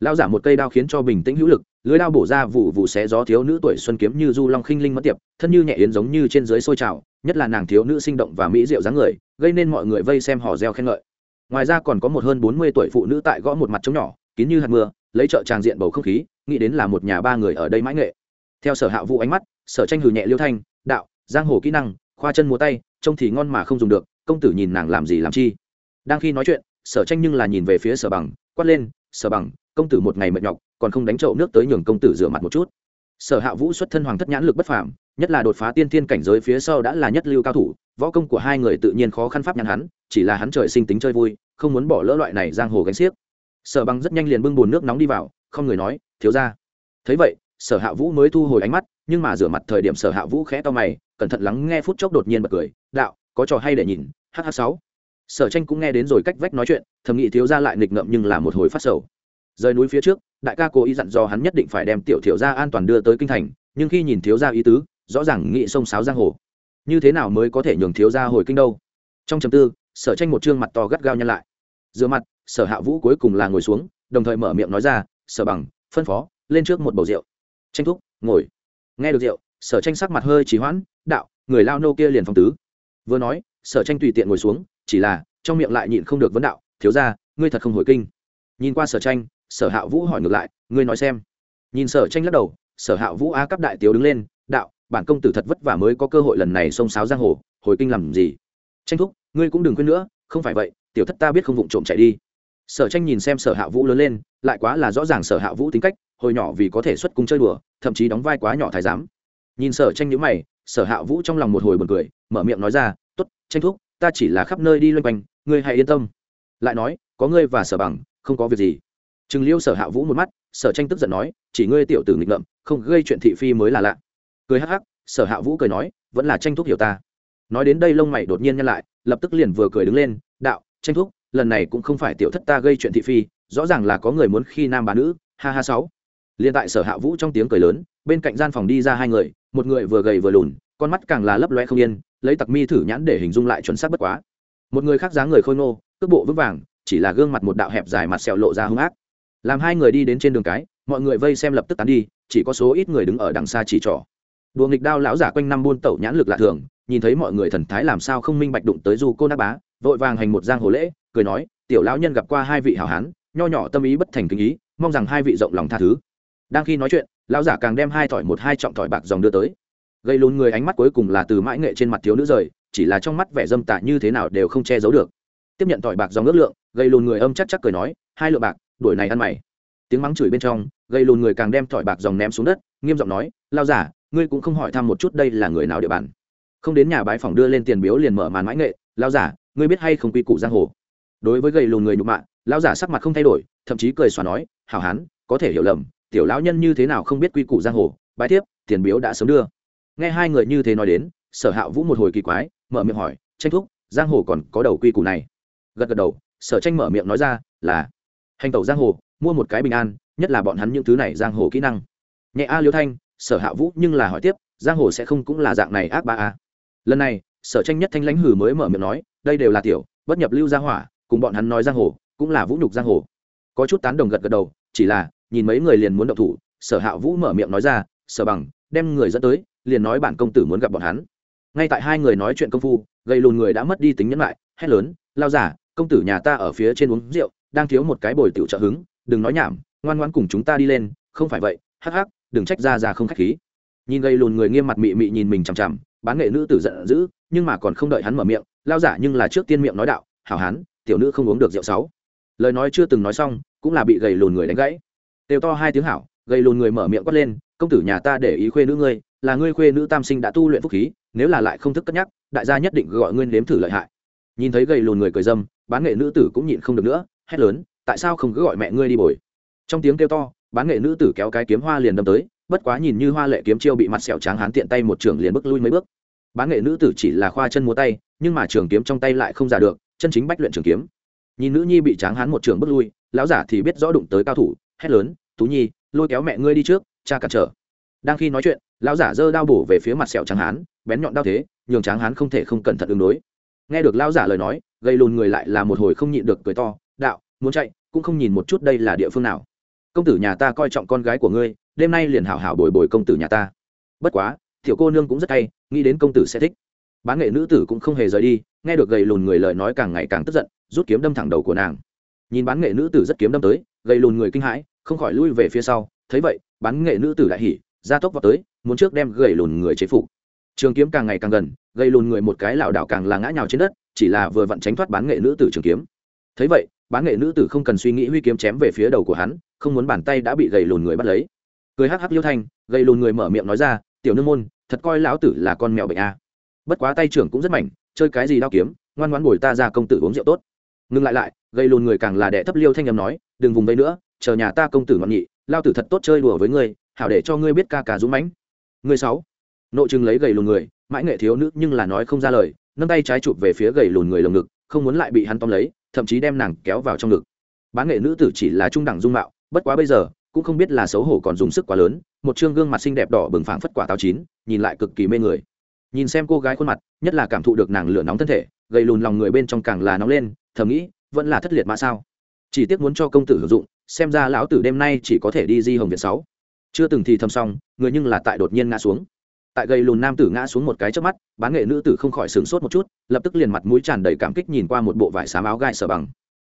Lão giả một cây đao khiến cho bình tĩnh hữu lực, lưới đao bổ ra vụ vụ xé gió thiếu nữ tuổi xuân kiếm như du long khinh linh mất tiệp, thân như nhẹ yến giống như trên dưới sôi trào, nhất là nàng thiếu nữ sinh động và mỹ diệu dáng người, gây nên mọi người vây xem hò reo khen ngợi. Ngoài ra còn có một hơn bốn mươi tuổi phụ nữ tại gõ một mặt trống nhỏ, kín như hạt mưa, lấy trợ tràng diện bầu không khí, nghĩ đến là một nhà ba người ở đây mãi nghệ. Theo sở hạ vũ ánh mắt, sở tranh hừ nhẹ liêu thanh, đạo, giang hồ kỹ năng, khoa chân múa tay trông thì ngon mà không dùng được, công tử nhìn nàng làm gì làm chi? Đang khi nói chuyện, sở tranh nhưng là nhìn về phía sở bằng, quát lên, sở bằng, công tử một ngày mệt nhọc, còn không đánh trậu nước tới nhường công tử rửa mặt một chút. Sở hạ vũ xuất thân hoàng thất nhãn lực bất phàm, nhất là đột phá tiên thiên cảnh giới phía sau đã là nhất lưu cao thủ, võ công của hai người tự nhiên khó khăn pháp nhãn hắn, chỉ là hắn trời sinh tính chơi vui, không muốn bỏ lỡ loại này giang hồ gánh xiếc. Sở bằng rất nhanh liền bưng bùn nước nóng đi vào, không người nói, thiếu ra thấy vậy, sở hạ vũ mới thu hồi ánh mắt nhưng mà rửa mặt thời điểm sở hạ vũ khẽ to mày, cẩn thận lắng nghe phút chốc đột nhiên bật cười, đạo, có trò hay để nhìn hh sáu. Sở tranh cũng nghe đến rồi cách vách nói chuyện, thầm nghĩ thiếu ra lại nghịch ngợm nhưng là một hồi phát sầu. Rời núi phía trước, đại ca cố ý dặn dò hắn nhất định phải đem tiểu thiếu gia an toàn đưa tới kinh thành, nhưng khi nhìn thiếu gia ý tứ, rõ ràng nghị sông sáo giang hồ. Như thế nào mới có thể nhường thiếu gia hồi kinh đâu? Trong chầm tư, sở tranh một chương mặt to gắt gao nhăn lại. Giữa mặt, sở hạ vũ cuối cùng là ngồi xuống, đồng thời mở miệng nói ra, sở bằng, phân phó, lên trước một bầu rượu. Tranh thúc, ngồi nghe được rượu, sở tranh sắc mặt hơi trì hoãn, đạo, người lao nô kia liền phong tứ. Vừa nói, sở tranh tùy tiện ngồi xuống, chỉ là trong miệng lại nhịn không được vấn đạo, thiếu ra ngươi thật không hồi kinh. Nhìn qua sở tranh, sở hạ vũ hỏi ngược lại, ngươi nói xem. Nhìn sở tranh lắc đầu, sở hạ vũ á cấp đại tiếu đứng lên, đạo, bản công tử thật vất vả mới có cơ hội lần này xông sáo giang hồ, hồi kinh làm gì? Tranh thúc, ngươi cũng đừng quên nữa, không phải vậy, tiểu thất ta biết không vụng trộm chạy đi. Sở tranh nhìn xem sở hạ vũ lớn lên, lại quá là rõ ràng sở hạ vũ tính cách hồi nhỏ vì có thể xuất cung chơi đùa, thậm chí đóng vai quá nhỏ thái giám. Nhìn sở tranh nhữ mày, sở hạ vũ trong lòng một hồi buồn cười, mở miệng nói ra t ố t tranh thúc, ta chỉ là khắp nơi đi loanh quanh, ngươi hãy yên tâm. Lại nói, có ngươi và sở bằng, không có việc gì. Chừng liêu sở hạ vũ một mắt, sở tranh tức giận nói, chỉ ngươi tiểu tử nghịch ngợm, không gây chuyện thị phi mới là lạ. Cười hắc hắc, sở hạ vũ cười nói, vẫn là tranh thúc hiểu ta. Nói đến đây lông mày đột nhiên nhăn lại, lập tức liền vừa cười đứng lên, đạo, tranh thúc, lần này cũng không phải tiểu thất ta gây chuyện thị phi, rõ ràng là có người muốn khi nam bà nữ, ha ha sáu liền tại sở hạ vũ trong tiếng cười lớn, bên cạnh gian phòng đi ra hai người, một người vừa gầy vừa lùn, con mắt càng là lấp loe không yên, lấy tặc mi thử nhãn để hình dung lại chuẩn xác bất quá. Một người khác dáng người khôi ngô, cước bộ vững vàng, chỉ là gương mặt một đạo hẹp dài mặt sẹo lộ ra hung ác. Làm hai người đi đến trên đường cái, mọi người vây xem lập tức tán đi, chỉ có số ít người đứng ở đằng xa chỉ trỏ. Đùa nghịch đao lão giả quanh năm buôn tẩu nhãn lực lạ thường, nhìn thấy mọi người thần thái làm sao không minh bạch đụng tới du cô nát bá, vội vàng hành một giang hồ lễ, cười nói, tiểu lão nhân gặp qua hai vị hảo hán, nho nhỏ tâm ý bất thành kinh ý, mong rằng hai vị rộng lòng tha thứ đang khi nói chuyện, lão giả càng đem hai thỏi một hai trọng thỏi bạc dòng đưa tới. Gây lún người ánh mắt cuối cùng là từ mãi nghệ trên mặt thiếu nữ rời, chỉ là trong mắt vẻ dâm tạ như thế nào đều không che giấu được. Tiếp nhận thỏi bạc dòng ước lượng, gây lùn người âm chắc chắc cười nói, hai lượng bạc, đuổi này ăn mày. Tiếng mắng chửi bên trong, gây lùn người càng đem thỏi bạc dòng ném xuống đất, nghiêm giọng nói lao giả, ngươi cũng không hỏi thăm một chút đây là người nào địa bàn. Không đến nhà bãi phòng đưa lên tiền biếu liền mở màn mãi nghệ lao giả, ngươi biết hay không quy củ giang hồ? Đối với gầy lùn người nhục mạ lao giả sắc mặt không thay đổi, thậm chí cười xòa nói, hảo hán, có thể hiểu lầm tiểu lão nhân như thế nào không biết quy củ giang hồ, bái tiếp tiền biếu đã sớm đưa. Nghe hai người như thế nói đến, sở hạ vũ một hồi kỳ quái, mở miệng hỏi, tranh thúc, giang hồ còn có đầu quy củ này? Gật gật đầu, sở tranh mở miệng nói ra là, hành tẩu giang hồ, mua một cái bình an, nhất là bọn hắn những thứ này giang hồ kỹ năng. Nhẹ a liêu thanh, sở hạ vũ nhưng là hỏi tiếp, giang hồ sẽ không cũng là dạng này ác ba a? Lần này, sở tranh nhất thanh lãnh hử mới mở miệng nói, đây đều là tiểu, bất nhập lưu gia hỏa, cùng bọn hắn nói giang hồ, cũng là vũ nhục giang hồ. Có chút tán đồng gật gật đầu, chỉ là nhìn mấy người liền muốn động thủ, sở hạ vũ mở miệng nói ra, sở bằng, đem người dẫn tới, liền nói bản công tử muốn gặp bọn hắn. Ngay tại hai người nói chuyện công phu gây lùn người đã mất đi tính nhẫn lại, hét lớn, lao giả công tử nhà ta ở phía trên uống rượu, đang thiếu một cái bồi tiểu trợ hứng, đừng nói nhảm, ngoan ngoan cùng chúng ta đi lên, không phải vậy, hắc hắc, đừng trách ra ra không khách khí. Nhìn gây lùn người nghiêm mặt mị mị nhìn mình chằm chằm, bán nghệ nữ tử giận dữ, nhưng mà còn không đợi hắn mở miệng, lao giả nhưng là trước tiên miệng nói đạo, hảo hán, tiểu nữ không uống được rượu sáu. Lời nói chưa từng nói xong, cũng là bị gầy lùn người đánh gãy đều to hai tiếng hảo gây lùn người mở miệng quát lên, công tử nhà ta để ý khuê nữ ngươi, là ngươi khuê nữ tam sinh đã tu luyện phúc khí, nếu là lại không thức cất nhắc, đại gia nhất định gọi ngươi nếm thử lợi hại. Nhìn thấy gây lùn người cười dâm, bán nghệ nữ tử cũng nhịn không được nữa, hét lớn, tại sao không cứ gọi mẹ ngươi đi bồi? Trong tiếng kêu to, bán nghệ nữ tử kéo cái kiếm hoa liền đâm tới, bất quá nhìn như hoa lệ kiếm chiêu bị mặt sẹo trắng hán tiện tay một trường liền bước lui mấy bước. Bán nghệ nữ tử chỉ là khoa chân múa tay, nhưng mà trường kiếm trong tay lại không giả được, chân chính bách luyện trường kiếm. Nhìn nữ nhi bị tráng hán một trường bước lui, lão giả thì biết rõ đụng tới cao thủ hét lớn, tú nhi, lôi kéo mẹ ngươi đi trước, cha cản trở. Đang khi nói chuyện, lão giả giơ đao bổ về phía mặt sẹo tráng hán, bén nhọn đao thế, nhường tráng hán không thể không cẩn thận ứng đối. Nghe được lão giả lời nói gây lùn người lại là một hồi không nhịn được cười to, đạo, muốn chạy, cũng không nhìn một chút đây là địa phương nào. Công tử nhà ta coi trọng con gái của ngươi, đêm nay liền hảo hảo bồi bồi công tử nhà ta. Bất quá, tiểu cô nương cũng rất hay, nghĩ đến công tử sẽ thích. Bán nghệ nữ tử cũng không hề rời đi, nghe được gầy lùn người lời nói càng ngày càng tức giận, rút kiếm đâm thẳng đầu của nàng. Nhìn bán nghệ nữ tử rất kiếm đâm tới, gầy lùn người kinh hãi không khỏi lui về phía sau, thấy vậy bán nghệ nữ tử đại hỉ ra tốc vào tới, muốn trước đem gầy lùn người chế phục. Trường kiếm càng ngày càng gần, gầy lùn người một cái lảo đảo càng là ngã nhào trên đất, chỉ là vừa vặn tránh thoát bán nghệ nữ tử trường kiếm. Thấy vậy bán nghệ nữ tử không cần suy nghĩ huy kiếm chém về phía đầu của hắn, không muốn bàn tay đã bị gầy lùn người bắt lấy. Cười hắc hắc liêu thanh, gầy lùn người mở miệng nói ra, tiểu nương môn, thật coi lão tử là con mèo bệnh a. Bất quá tay trưởng cũng rất mảnh chơi cái gì đao kiếm, ngoan ngoãn bồi ta ra công tử uống rượu tốt. Ngừng lại lại, gầy lùn người càng là đệ thấp liêu thanh âm nói, đừng vùng vây nữa chờ nhà ta công tử ngọn nhị, lao tử thật tốt chơi đùa với ngươi, hảo để cho ngươi biết ca ca dũng mãnh. Người sáu. Nội chừng lấy gầy lùn người, mãi nghệ thiếu nữ nhưng là nói không ra lời, nâng tay trái chụp về phía gầy lùn người lồng ngực, không muốn lại bị hắn tóm lấy, thậm chí đem nàng kéo vào trong ngực. Bán nghệ nữ tử chỉ là trung đẳng dung mạo, bất quá bây giờ, cũng không biết là xấu hổ còn dùng sức quá lớn, một chương gương mặt xinh đẹp đỏ bừng phảng phất quả táo chín, nhìn lại cực kỳ mê người. Nhìn xem cô gái khuôn mặt, nhất là cảm thụ được nàng lửa nóng thân thể, gầy lùn lòng người bên trong càng là nóng lên, thầm nghĩ, vẫn là thất liệt mã sao? Chỉ tiếc muốn cho công tử hưởng dụng xem ra lão tử đêm nay chỉ có thể đi di hồng viện sáu. Chưa từng thì thầm xong, người nhưng là tại đột nhiên ngã xuống. Tại gầy lùn nam tử ngã xuống một cái trước mắt, bán nghệ nữ tử không khỏi sửng sốt một chút, lập tức liền mặt mũi tràn đầy cảm kích nhìn qua một bộ vải xám áo gai sở bằng.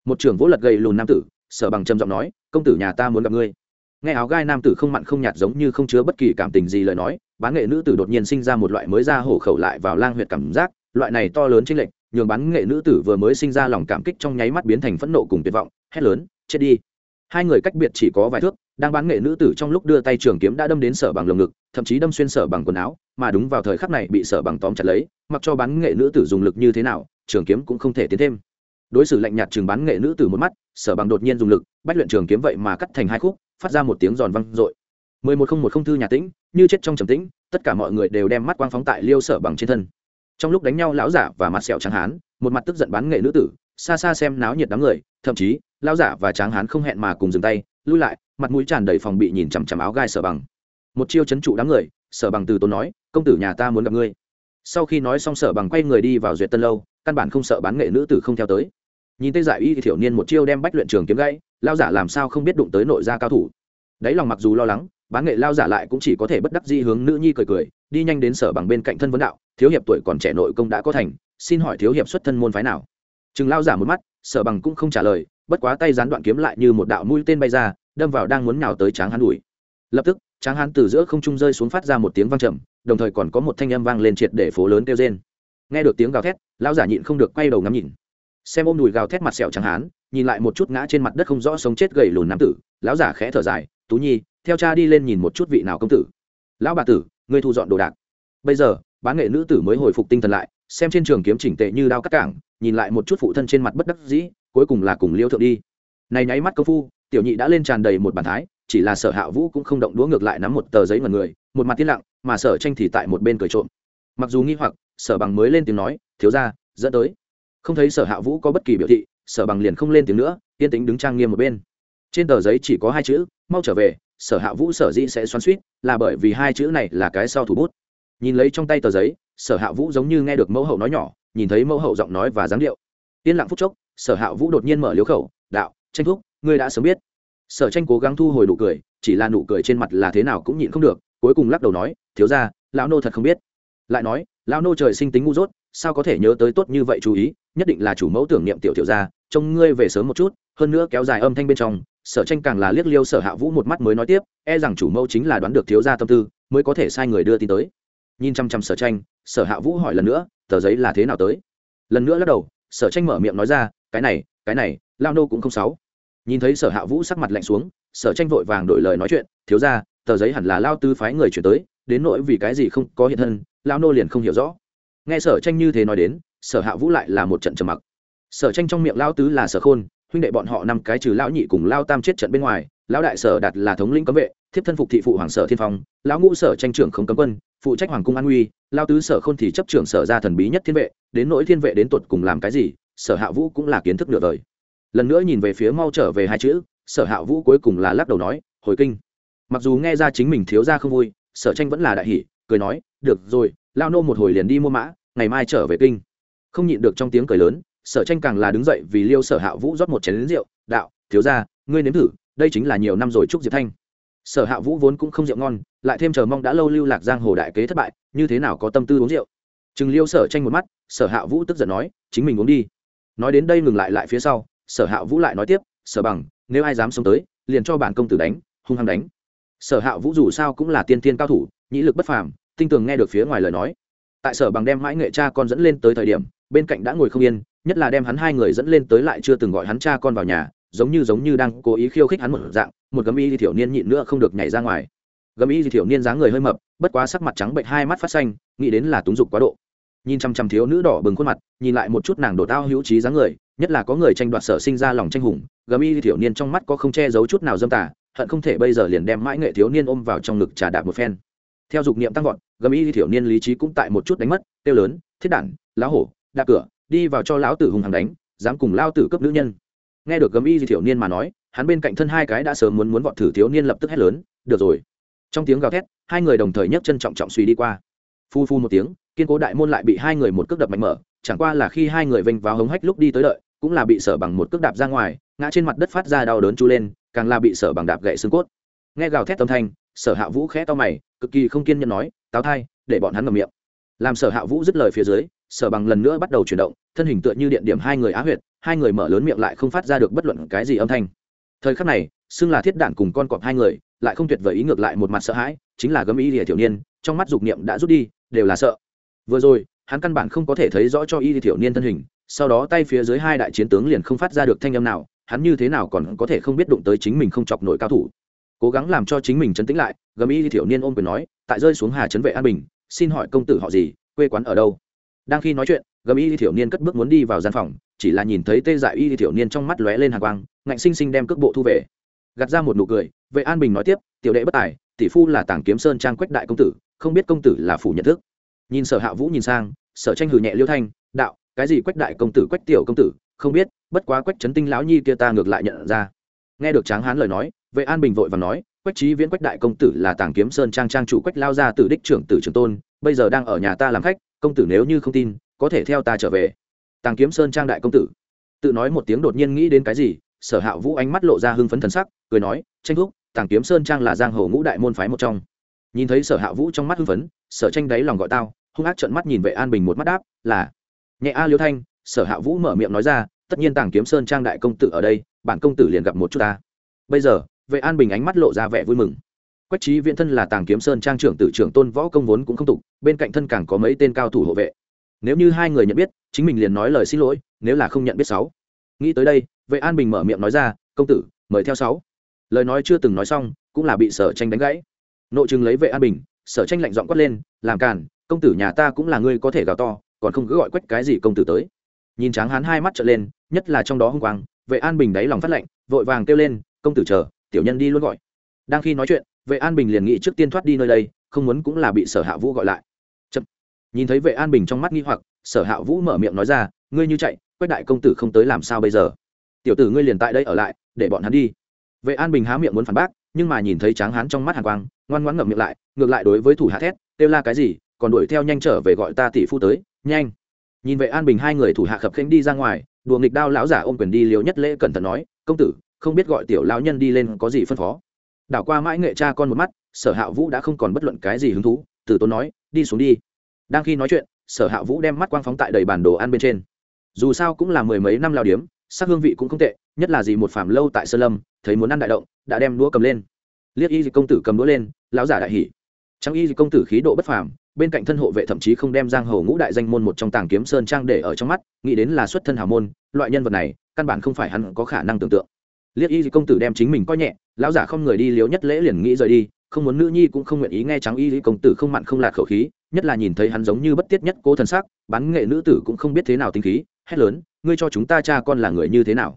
Một trưởng vỗ lật gầy lùn nam tử, sở bằng trầm giọng nói, công tử nhà ta muốn gặp ngươi. Nghe áo gai nam tử không mặn không nhạt giống như không chứa bất kỳ cảm tình gì lời nói, bán nghệ nữ tử đột nhiên sinh ra một loại mới ra hổ khẩu lại vào lang huyệt cảm giác, loại này to lớn chênh lệch, nhường bán nghệ nữ tử vừa mới sinh ra lòng cảm kích trong nháy mắt biến thành phẫn nộ cùng tuyệt vọng, hét lớn, chết đi! Hai người cách biệt chỉ có vài thước, đang bán nghệ nữ tử trong lúc đưa tay trường kiếm đã đâm đến sở bằng lồng ngực, thậm chí đâm xuyên sở bằng quần áo, mà đúng vào thời khắc này bị sở bằng tóm chặt lấy, mặc cho bán nghệ nữ tử dùng lực như thế nào, trường kiếm cũng không thể tiến thêm. Đối xử lạnh nhạt chừng bán nghệ nữ tử một mắt, sở bằng đột nhiên dùng lực, bách luyện trường kiếm vậy mà cắt thành hai khúc, phát ra một tiếng giòn văng r ộ i mười một không một không thư nhà tĩnh, như chết trong trầm tĩnh, tất cả mọi người đều đem mắt quang phóng tại liêu sở bằng trên thân. Trong lúc đánh nhau lão giả và mặt sẹo trắng hán, một mặt tức giận bán nghệ nữ tử, xa xa xem náo nhiệt đám người, thậm chí lão giả và tráng hán không hẹn mà cùng dừng tay, lui lại, mặt mũi tràn đầy phòng bị nhìn chằm chằm áo gai sở bằng. Một chiêu chấn trụ đám người, sở bằng từ tốn nói, công tử nhà ta muốn gặp ngươi. Sau khi nói xong sở bằng quay người đi vào duyệt tân lâu, căn bản không sợ bán nghệ nữ tử không theo tới. Nhìn tây giải y thì thiểu niên một chiêu đem bách luyện trường kiếm gãy lao giả làm sao không biết đụng tới nội gia cao thủ. Đáy lòng mặc dù lo lắng, bán nghệ lao giả lại cũng chỉ có thể bất đắc di hướng nữ nhi cười cười, đi nhanh đến sở bằng bên cạnh thân vấn đạo, thiếu hiệp tuổi còn trẻ nội công đã có thành, xin hỏi thiếu hiệp xuất thân môn phái nào? Chừng lao giả một mắt, sở bằng cũng không trả lời bất quá tay gián đoạn kiếm lại như một đạo mũi tên bay ra, đâm vào đang muốn nào tới tráng hắn đuổi lập tức, tráng hắn từ giữa không trung rơi xuống phát ra một tiếng vang trầm, đồng thời còn có một thanh âm vang lên triệt để phố lớn kêu rên. Nghe được tiếng gào thét, lão giả nhịn không được quay đầu ngắm nhìn. Xem ôm đùi gào thét mặt sẹo trắng hán, nhìn lại một chút ngã trên mặt đất không rõ sống chết gầy lùn nam tử, lão giả khẽ thở dài, tú nhi, theo cha đi lên nhìn một chút vị nào công tử. Lão bà tử, ngươi thu dọn đồ đạc. Bây giờ, bán nghệ nữ tử mới hồi phục tinh thần lại, xem trên trường kiếm chỉnh tệ như đao cắt cảng, nhìn lại một chút phụ thân trên mặt bất đắc dĩ cuối cùng là cùng liêu thượng đi. Này nháy mắt công phu, tiểu nhị đã lên tràn đầy một bàn thái, chỉ là sở hạ vũ cũng không động đũa ngược lại nắm một tờ giấy mật người, một mặt tiên lặng, mà sở tranh thì tại một bên cười trộm. Mặc dù nghi hoặc, sở bằng mới lên tiếng nói, thiếu ra dẫn tới. Không thấy sở hạ vũ có bất kỳ biểu thị, sở bằng liền không lên tiếng nữa, yên tính đứng trang nghiêm một bên. Trên tờ giấy chỉ có hai chữ, mau trở về, sở hạ vũ sở dĩ sẽ xoắn suýt là bởi vì hai chữ này là cái sau thủ bút. Nhìn lấy trong tay tờ giấy, sở hạ vũ giống như nghe được mẫu hậu nói nhỏ, nhìn thấy mẫu hậu giọng nói và dáng điệu. Yên lặng phút chốc sở hạ vũ đột nhiên mở liếu khẩu, đạo, tranh thúc, ngươi đã sớm biết. Sở tranh cố gắng thu hồi nụ cười, chỉ là nụ cười trên mặt là thế nào cũng nhịn không được, cuối cùng lắc đầu nói, thiếu ra lão nô thật không biết. Lại nói, lão nô trời sinh tính ngu dốt, sao có thể nhớ tới tốt như vậy chú ý, nhất định là chủ mẫu tưởng niệm tiểu tiểu gia, trông ngươi về sớm một chút, hơn nữa kéo dài âm thanh bên trong. Sở tranh càng là liếc liêu sở hạ vũ một mắt mới nói tiếp e rằng chủ mẫu chính là đoán được thiếu gia tâm tư, mới có thể sai người đưa tin tới. Nhìn chăm chăm sở tranh, sở hạ vũ hỏi lần nữa, tờ giấy là thế nào tới? Lần nữa lắc đầu, sở tranh mở miệng nói ra cái này cái này, lao nô cũng không sáu nhìn thấy sở hạ vũ sắc mặt lạnh xuống, sở tranh vội vàng đổi lời nói chuyện, thiếu ra tờ giấy hẳn là lao tư phái người chuyển tới, đến nỗi vì cái gì không có hiện thân, lao nô liền không hiểu rõ. Nghe sở tranh như thế nói đến, sở hạ vũ lại là một trận trầm mặc. Sở tranh trong miệng lao tứ là sở khôn, huynh đệ bọn họ năm cái trừ lão nhị cùng lao tam chết trận bên ngoài, lão đại sở đặt là thống lĩnh cấm vệ, thiếp thân phục thị phụ hoàng sở thiên phong, lão ngũ sở tranh trưởng không cấm quân, phụ trách hoàng cung an uy lao tứ sở khôn thì chấp trưởng sở ra thần bí nhất thiên vệ, đến nỗi thiên vệ đến tuột cùng làm cái gì sở hạ vũ cũng là kiến thức nửa đời lần nữa nhìn về phía mau trở về hai chữ, sở hạ vũ cuối cùng là lắc đầu nói, hồi kinh. Mặc dù nghe ra chính mình thiếu ra không vui, sở tranh vẫn là đại hỷ cười nói, được rồi, lao nô một hồi liền đi mua mã, ngày mai trở về kinh. Không nhịn được trong tiếng cười lớn, sở tranh càng là đứng dậy vì liêu sở hạ vũ rót một chén lính rượu, đạo, thiếu ra, ngươi nếm thử, đây chính là nhiều năm rồi chúc diệp thanh. Sở hạ vũ vốn cũng không rượu ngon, lại thêm chờ mong đã lâu lưu lạc giang hồ đại kế thất bại, như thế nào có tâm tư uống rượu? Chừng liêu sở tranh một mắt, sở hạ vũ tức giận nói, chính mình uống đi nói đến đây ngừng lại lại phía sau, sở hạ vũ lại nói tiếp, sở bằng, nếu ai dám xông tới, liền cho bản công tử đánh, hung hăng đánh. Sở hạ vũ dù sao cũng là tiên tiên cao thủ, nhĩ lực bất phàm, tinh tường nghe được phía ngoài lời nói. Tại sở bằng đem mãi nghệ cha con dẫn lên tới thời điểm, bên cạnh đã ngồi không yên, nhất là đem hắn hai người dẫn lên tới lại chưa từng gọi hắn cha con vào nhà, giống như giống như đang cố ý khiêu khích hắn một dạng, một gấm y thì thiểu niên nhịn nữa không được nhảy ra ngoài. Gấm y thì thiểu niên dáng người hơi mập, bất quá sắc mặt trắng bệnh, hai mắt phát xanh, nghĩ đến là túng dục quá độ nhìn chăm chăm thiếu nữ đỏ bừng khuôn mặt, nhìn lại một chút nàng đổ tao hữu trí dáng người, nhất là có người tranh đoạt sở sinh ra lòng tranh hùng, gầm y thiểu niên trong mắt có không che giấu chút nào dâm tả hận không thể bây giờ liền đem mãi nghệ thiếu niên ôm vào trong ngực trà đạp một phen. Theo dục niệm tăng vọt, gầm y thiểu niên lý trí cũng tại một chút đánh mất tiêu lớn, thiết đản, lão hổ, đạp cửa, đi vào cho lão tử hùng hàng đánh, dám cùng lao tử cấp nữ nhân. Nghe được gầm y thiểu niên mà nói, hắn bên cạnh thân hai cái đã sớm muốn muốn vọt thử thiếu niên lập tức hét lớn, được rồi. Trong tiếng gào thét, hai người đồng thời nhấc chân trọng trọng suy đi qua phu phu một tiếng, kiên cố đại môn lại bị hai người một cước đập mạnh mở, chẳng qua là khi hai người vênh vào hống hách lúc đi tới đợi, cũng là bị sở bằng một cước đạp ra ngoài, ngã trên mặt đất phát ra đau đớn chu lên, càng là bị sở bằng đạp gậy xương cốt. Nghe gào thét tâm thanh, sở hạ vũ khẽ to mày, cực kỳ không kiên nhẫn nói, táo thai, để bọn hắn ngầm miệng. Làm sở hạ vũ dứt lời phía dưới, sở bằng lần nữa bắt đầu chuyển động, thân hình tựa như điện điểm hai người á huyệt, hai người mở lớn miệng lại không phát ra được bất luận cái gì âm thanh. Thời khắc này, xưng là thiết đản cùng con cọp hai người, lại không tuyệt vời ý ngược lại một mặt sợ hãi, chính là gấm ý lìa thiểu niên, trong mắt dục niệm đã rút đi đều là sợ. Vừa rồi, hắn căn bản không có thể thấy rõ cho y thiểu niên thân hình, sau đó tay phía dưới hai đại chiến tướng liền không phát ra được thanh âm nào, hắn như thế nào còn có thể không biết đụng tới chính mình không chọc nổi cao thủ. Cố gắng làm cho chính mình chấn tĩnh lại, gầm y thiểu niên ôm quyền nói, tại rơi xuống hà Trấn vệ an bình, xin hỏi công tử họ gì, quê quán ở đâu? Đang khi nói chuyện, gầm y thiểu niên cất bước muốn đi vào gian phòng, chỉ là nhìn thấy tê dại y thiểu niên trong mắt lóe lên hàng quang, ngạnh sinh sinh đem cước bộ thu về. Gạt ra một nụ cười, vệ an bình nói tiếp, tiểu đệ bất tài, tỷ phu là tàng kiếm sơn trang quách đại công tử không biết công tử là phủ nhận thức. Nhìn sở hạ vũ nhìn sang, sở tranh hử nhẹ liêu thanh, đạo, cái gì quách đại công tử, quách tiểu công tử, không biết, bất quá quách trấn tinh lão nhi kia ta ngược lại nhận ra. Nghe được tráng hán lời nói, vệ an bình vội và nói, quách trí viễn, quách đại công tử là tàng kiếm sơn trang trang chủ quách lao ra từ đích trưởng tử trường tôn, bây giờ đang ở nhà ta làm khách, công tử nếu như không tin, có thể theo ta trở về. Tàng kiếm sơn trang đại công tử. Tự nói một tiếng đột nhiên nghĩ đến cái gì, sở hạ vũ ánh mắt lộ ra hưng phấn thần sắc, cười nói, tranh thúc, tàng kiếm sơn trang là giang hồ ngũ đại môn phái một trong nhìn thấy sở hạ vũ trong mắt hưng phấn, sở tranh đáy lòng gọi tao, hung ác trợn mắt nhìn vệ an bình một mắt đáp, là, nhẹ a liêu thanh, sở hạ vũ mở miệng nói ra, tất nhiên tàng kiếm sơn trang đại công tử ở đây, bản công tử liền gặp một chút ta. Bây giờ, vệ an bình ánh mắt lộ ra vẻ vui mừng. Quách trí viễn thân là tàng kiếm sơn trang trưởng tử trưởng tôn võ công vốn cũng không tục, bên cạnh thân càng có mấy tên cao thủ hộ vệ. Nếu như hai người nhận biết, chính mình liền nói lời xin lỗi, nếu là không nhận biết sáu. Nghĩ tới đây, vệ an bình mở miệng nói ra, công tử, mời theo sáu. Lời nói chưa từng nói xong, cũng là bị sở tranh đánh gãy nội chừng lấy vệ an bình, sở tranh lạnh giọng quát lên, làm càn, công tử nhà ta cũng là ngươi có thể gào to, còn không cứ gọi quách cái gì công tử tới. Nhìn tráng hán hai mắt trở lên, nhất là trong đó hung quang, vệ an bình đáy lòng phát lạnh, vội vàng kêu lên, công tử chờ, tiểu nhân đi luôn gọi. Đang khi nói chuyện, vệ an bình liền nghĩ trước tiên thoát đi nơi đây, không muốn cũng là bị sở hạ vũ gọi lại. Chậm. nhìn thấy vệ an bình trong mắt nghi hoặc, sở hạ vũ mở miệng nói ra, ngươi như chạy, quách đại công tử không tới làm sao bây giờ? Tiểu tử ngươi liền tại đây ở lại, để bọn hắn đi. Vệ an bình há miệng muốn phản bác nhưng mà nhìn thấy tráng hán trong mắt hàn quang, ngoan ngoãn ngậm miệng lại, ngược lại đối với thủ hạ thét, kêu la cái gì, còn đuổi theo nhanh trở về gọi ta tỷ phu tới, nhanh. Nhìn vệ an bình hai người thủ hạ khập khênh đi ra ngoài, đùa nghịch đao lão giả ôm quyền đi liều nhất lễ cẩn thận nói, công tử, không biết gọi tiểu lão nhân đi lên có gì phân phó. Đảo qua mãi nghệ cha con một mắt, sở hạ vũ đã không còn bất luận cái gì hứng thú, từ tốn nói, đi xuống đi. Đang khi nói chuyện, sở hạ vũ đem mắt quang phóng tại đầy bản đồ ăn bên trên. Dù sao cũng là mười mấy năm lao điếm, sắc hương vị cũng không tệ nhất là gì một phàm lâu tại sơn lâm, thấy muốn ăn đại động, đã đem đũa cầm lên. Liếc y công tử cầm đũa lên, lão giả đại hỉ. Trang y công tử khí độ bất phàm, bên cạnh thân hộ vệ thậm chí không đem giang hồ ngũ đại danh môn một trong tàng kiếm sơn trang để ở trong mắt, nghĩ đến là xuất thân hào môn, loại nhân vật này, căn bản không phải hắn có khả năng tưởng tượng. Liếc y công tử đem chính mình coi nhẹ, lão giả không người đi liếu nhất lễ liền nghĩ rời đi, không muốn nữ nhi cũng không nguyện ý nghe trắng y công tử không mặn không lạt khẩu khí, nhất là nhìn thấy hắn giống như bất tiết nhất cố thần sắc, bán nghệ nữ tử cũng không biết thế nào tính khí, hét lớn, ngươi cho chúng ta cha con là người như thế nào?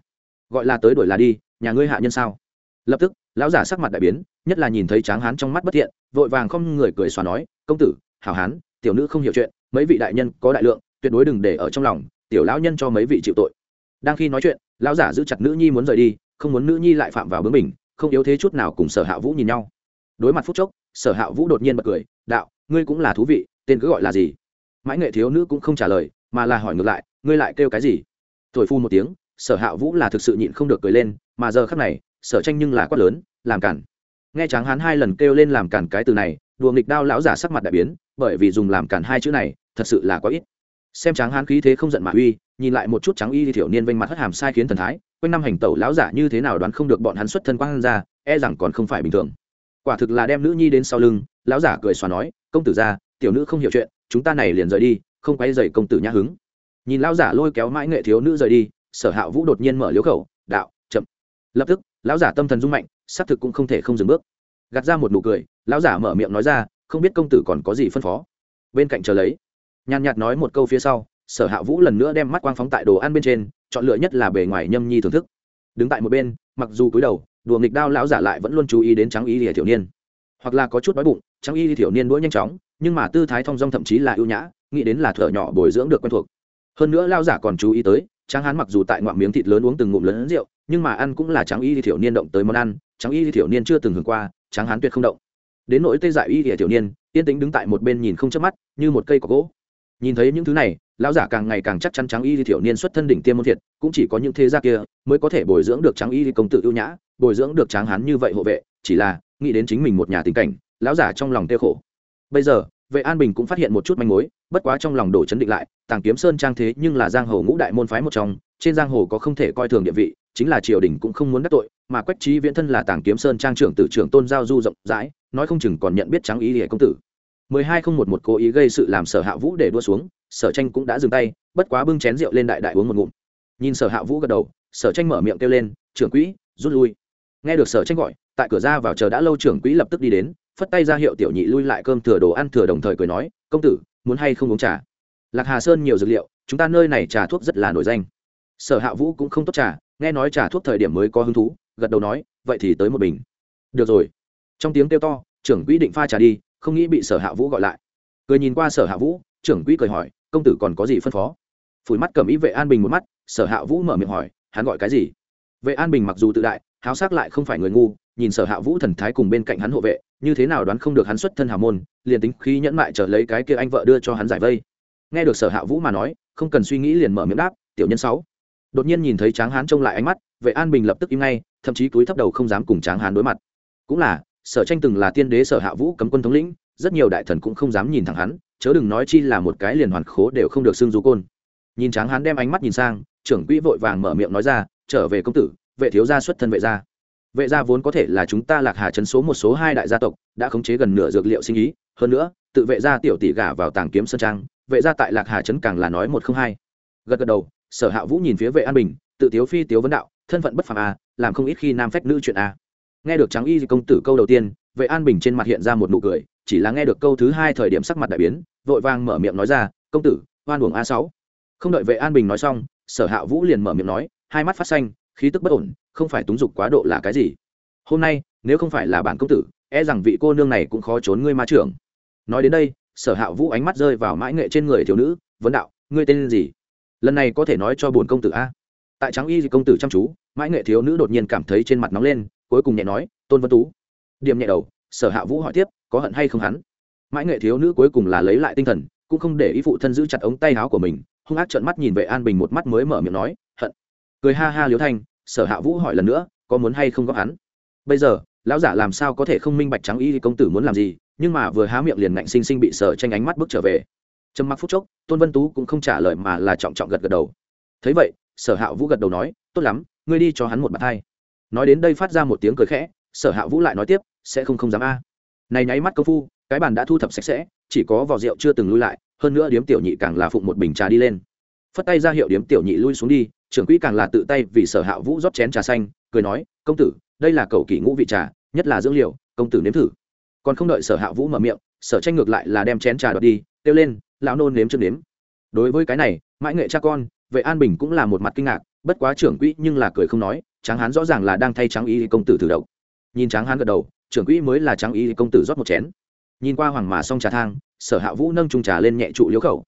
Gọi là tới đổi là đi, nhà ngươi hạ nhân sao? Lập tức, lão giả sắc mặt đại biến, nhất là nhìn thấy tráng hán trong mắt bất thiện, vội vàng không người cười xòa nói, công tử, hảo hán, tiểu nữ không hiểu chuyện, mấy vị đại nhân có đại lượng, tuyệt đối đừng để ở trong lòng, tiểu lão nhân cho mấy vị chịu tội. Đang khi nói chuyện, lão giả giữ chặt nữ nhi muốn rời đi, không muốn nữ nhi lại phạm vào bướng mình không yếu thế chút nào cùng sở hạ vũ nhìn nhau. Đối mặt phút chốc, sở hạ vũ đột nhiên bật cười, đạo, ngươi cũng là thú vị, tên cứ gọi là gì? Mãi nghệ thiếu nữ cũng không trả lời, mà là hỏi ngược lại, ngươi lại kêu cái gì? Thổi phu một tiếng sở hạ vũ là thực sự nhịn không được cười lên, mà giờ khắc này, sở tranh nhưng là quát lớn, làm cản. Nghe tráng hán hai lần kêu lên làm cản cái từ này, đùa nghịch đao lão giả sắc mặt đại biến, bởi vì dùng làm cản hai chữ này, thật sự là quá ít. Xem tráng hán khí thế không giận mà uy, nhìn lại một chút trắng y thì thiểu niên vênh mặt hất hàm sai khiến thần thái, quanh năm hành tẩu lão giả như thế nào đoán không được bọn hắn xuất thân quang ra e rằng còn không phải bình thường. Quả thực là đem nữ nhi đến sau lưng, lão giả cười xòa nói, công tử ra, tiểu nữ không hiểu chuyện, chúng ta này liền rời đi, không quay dậy công tử nhã hứng. Nhìn lão giả lôi kéo mãi nghệ thiếu nữ rời đi sở hạ vũ đột nhiên mở liếu khẩu, đạo, chậm. Lập tức, lão giả tâm thần rung mạnh, xác thực cũng không thể không dừng bước. Gạt ra một nụ cười, lão giả mở miệng nói ra, không biết công tử còn có gì phân phó? Bên cạnh chờ lấy, nhàn nhạt nói một câu phía sau, sở hạ vũ lần nữa đem mắt quang phóng tại đồ ăn bên trên, chọn lựa nhất là bề ngoài nhâm nhi thưởng thức. Đứng tại một bên, mặc dù cúi đầu, đùa nghịch đao lão giả lại vẫn luôn chú ý đến trắng y lìa thiểu niên. Hoặc là có chút đói bụng, trắng y thiểu niên đuối nhanh chóng, nhưng mà tư thái thong dong thậm chí là ưu nhã, nghĩ đến là thở nhỏ bồi dưỡng được quen thuộc. Hơn nữa lao giả còn chú ý tới tráng hán mặc dù tại ngoạm miếng thịt lớn uống từng ngụm lớn rượu, nhưng mà ăn cũng là Tráng y thiểu niên động tới món ăn, Tráng y thiểu niên chưa từng hưởng qua, tráng hán tuyệt không động. Đến nỗi tê dại y thiểu niên, yên tĩnh đứng tại một bên nhìn không chớp mắt, như một cây cỏ gỗ. Nhìn thấy những thứ này, lão giả càng ngày càng chắc chắn Tráng y thiểu niên xuất thân đỉnh tiêm môn thiệt, cũng chỉ có những thế gia kia mới có thể bồi dưỡng được Tráng y công tử ưu nhã, bồi dưỡng được tráng hán như vậy hộ vệ, chỉ là nghĩ đến chính mình một nhà tình cảnh, lão giả trong lòng tiêu khổ. Bây giờ vệ an bình cũng phát hiện một chút manh mối, bất quá trong lòng đổ chấn định lại, tàng kiếm sơn trang thế nhưng là giang hồ ngũ đại môn phái một trong, trên giang hồ có không thể coi thường địa vị, chính là triều đình cũng không muốn đắc tội, mà quách trí viễn thân là tàng kiếm sơn trang trưởng tử trưởng tôn giao du rộng rãi, nói không chừng còn nhận biết trắng ý hệ công tử. mười hai không một một cố ý gây sự làm sở hạ vũ để đua xuống, sở tranh cũng đã dừng tay, bất quá bưng chén rượu lên đại đại uống một ngụm. Nhìn sở hạ vũ gật đầu, sở tranh mở miệng kêu lên, trưởng quỹ, rút lui. Nghe được sở tranh gọi, tại cửa ra vào chờ đã lâu trưởng quỹ lập tức đi đến phất tay ra hiệu tiểu nhị lui lại cơm thừa đồ ăn thừa đồng thời cười nói, công tử, muốn hay không uống trà? Lạc hà sơn nhiều dược liệu, chúng ta nơi này trà thuốc rất là nổi danh. Sở hạ vũ cũng không tốt trà, nghe nói trà thuốc thời điểm mới có hứng thú, gật đầu nói, vậy thì tới một bình. Được rồi. Trong tiếng kêu to, trưởng quỹ định pha trà đi, không nghĩ bị sở hạ vũ gọi lại. Cười nhìn qua sở hạ vũ, trưởng quỹ cười hỏi, công tử còn có gì phân phó? Phủi mắt cầm ý vệ an bình một mắt, sở hạ vũ mở miệng hỏi, hắn gọi cái gì? Vệ an bình mặc dù tự đại, háo sắc lại không phải người ngu nhìn sở hạ vũ thần thái cùng bên cạnh hắn hộ vệ, như thế nào đoán không được hắn xuất thân hào môn, liền tính khi nhẫn mại trở lấy cái kia anh vợ đưa cho hắn giải vây. Nghe được sở hạ vũ mà nói, không cần suy nghĩ liền mở miệng đáp, tiểu nhân sáu. Đột nhiên nhìn thấy tráng hán trông lại ánh mắt, vệ an bình lập tức im ngay, thậm chí cúi thấp đầu không dám cùng tráng hán đối mặt. Cũng là, sở tranh từng là tiên đế sở hạ vũ cấm quân thống lĩnh, rất nhiều đại thần cũng không dám nhìn thẳng hắn, chớ đừng nói chi là một cái liền hoàn khố đều không được xưng du côn. Nhìn tráng hán đem ánh mắt nhìn sang, trưởng quỹ vội vàng mở miệng nói ra, trở về công tử, vệ thiếu gia xuất thân vệ gia vệ gia vốn có thể là chúng ta lạc hà chấn số một số hai đại gia tộc đã khống chế gần nửa dược liệu sinh ý. Hơn nữa tự vệ gia tiểu tỷ gả vào tàng kiếm sơn trang vệ gia tại lạc hà chấn càng là nói một không hai. Gật gật đầu sở hạ vũ nhìn phía vệ an bình tự tiếu phi tiếu vấn đạo thân phận bất phàm a à, làm không ít khi nam phách nữ chuyện a à. nghe được trắng y công tử câu đầu tiên vệ an bình trên mặt hiện ra một nụ cười chỉ là nghe được câu thứ hai thời điểm sắc mặt đại biến vội vàng mở miệng nói ra công tử oan uổng a sáu. Không đợi vệ an bình nói xong sở hạ vũ liền mở miệng nói hai mắt phát xanh khí tức bất ổn, không phải túng dục quá độ là cái gì? Hôm nay, nếu không phải là bản công tử e rằng vị cô nương này cũng khó trốn ngươi ma trưởng. Nói đến đây, sở hạ vũ ánh mắt rơi vào mãi nghệ trên người thiếu nữ, vấn đạo, ngươi tên gì? Lần này có thể nói cho bổn công tử a. Tại trắng y công tử chăm chú, mãi nghệ thiếu nữ đột nhiên cảm thấy trên mặt nóng lên, cuối cùng nhẹ nói, tôn vân tú. Điểm nhẹ đầu, sở hạ vũ hỏi tiếp, có hận hay không hắn? Mãi nghệ thiếu nữ cuối cùng là lấy lại tinh thần, cũng không để ý phụ thân giữ chặt ống tay áo của mình, hung ác trợn mắt nhìn vệ an bình một mắt mới mở miệng nói cười ha ha liếu thanh, sở hạ vũ hỏi lần nữa, có muốn hay không góp hắn? Bây giờ, lão giả làm sao có thể không minh bạch trắng y công tử muốn làm gì, nhưng mà vừa há miệng liền ngạnh sinh sinh bị sở tranh ánh mắt bước trở về. Trầm mặc phút chốc, tôn vân tú cũng không trả lời mà là trọng trọng gật gật đầu. Thấy vậy, sở hạ vũ gật đầu nói, tốt lắm, ngươi đi cho hắn một bàn thai. Nói đến đây phát ra một tiếng cười khẽ, sở hạ vũ lại nói tiếp, sẽ không không dám a. Này nháy mắt công phu, cái bàn đã thu thập sạch sẽ, chỉ có vỏ rượu chưa từng lui lại, hơn nữa điếm tiểu nhị càng là phụng một bình trà đi lên phất tay ra hiệu điếm tiểu nhị lui xuống đi, trưởng quỹ càng là tự tay vì sở hạ vũ rót chén trà xanh, cười nói, công tử, đây là cầu kỷ ngũ vị trà, nhất là dưỡng liệu công tử nếm thử. Còn không đợi sở hạ vũ mở miệng, sở tranh ngược lại là đem chén trà đoạt đi, kêu lên, lão nôn nếm chưa nếm. Đối với cái này, mãi nghệ cha con, vệ an bình cũng là một mặt kinh ngạc, bất quá trưởng quỹ nhưng là cười không nói, tráng hán rõ ràng là đang thay tráng y công tử thử đậu nhìn tráng hán gật đầu, trưởng quỹ mới là tráng y công tử rót một chén. Nhìn qua hoàng mà xong trà thang, sở hạ vũ nâng trung trà lên nhẹ trụ liếu khẩu.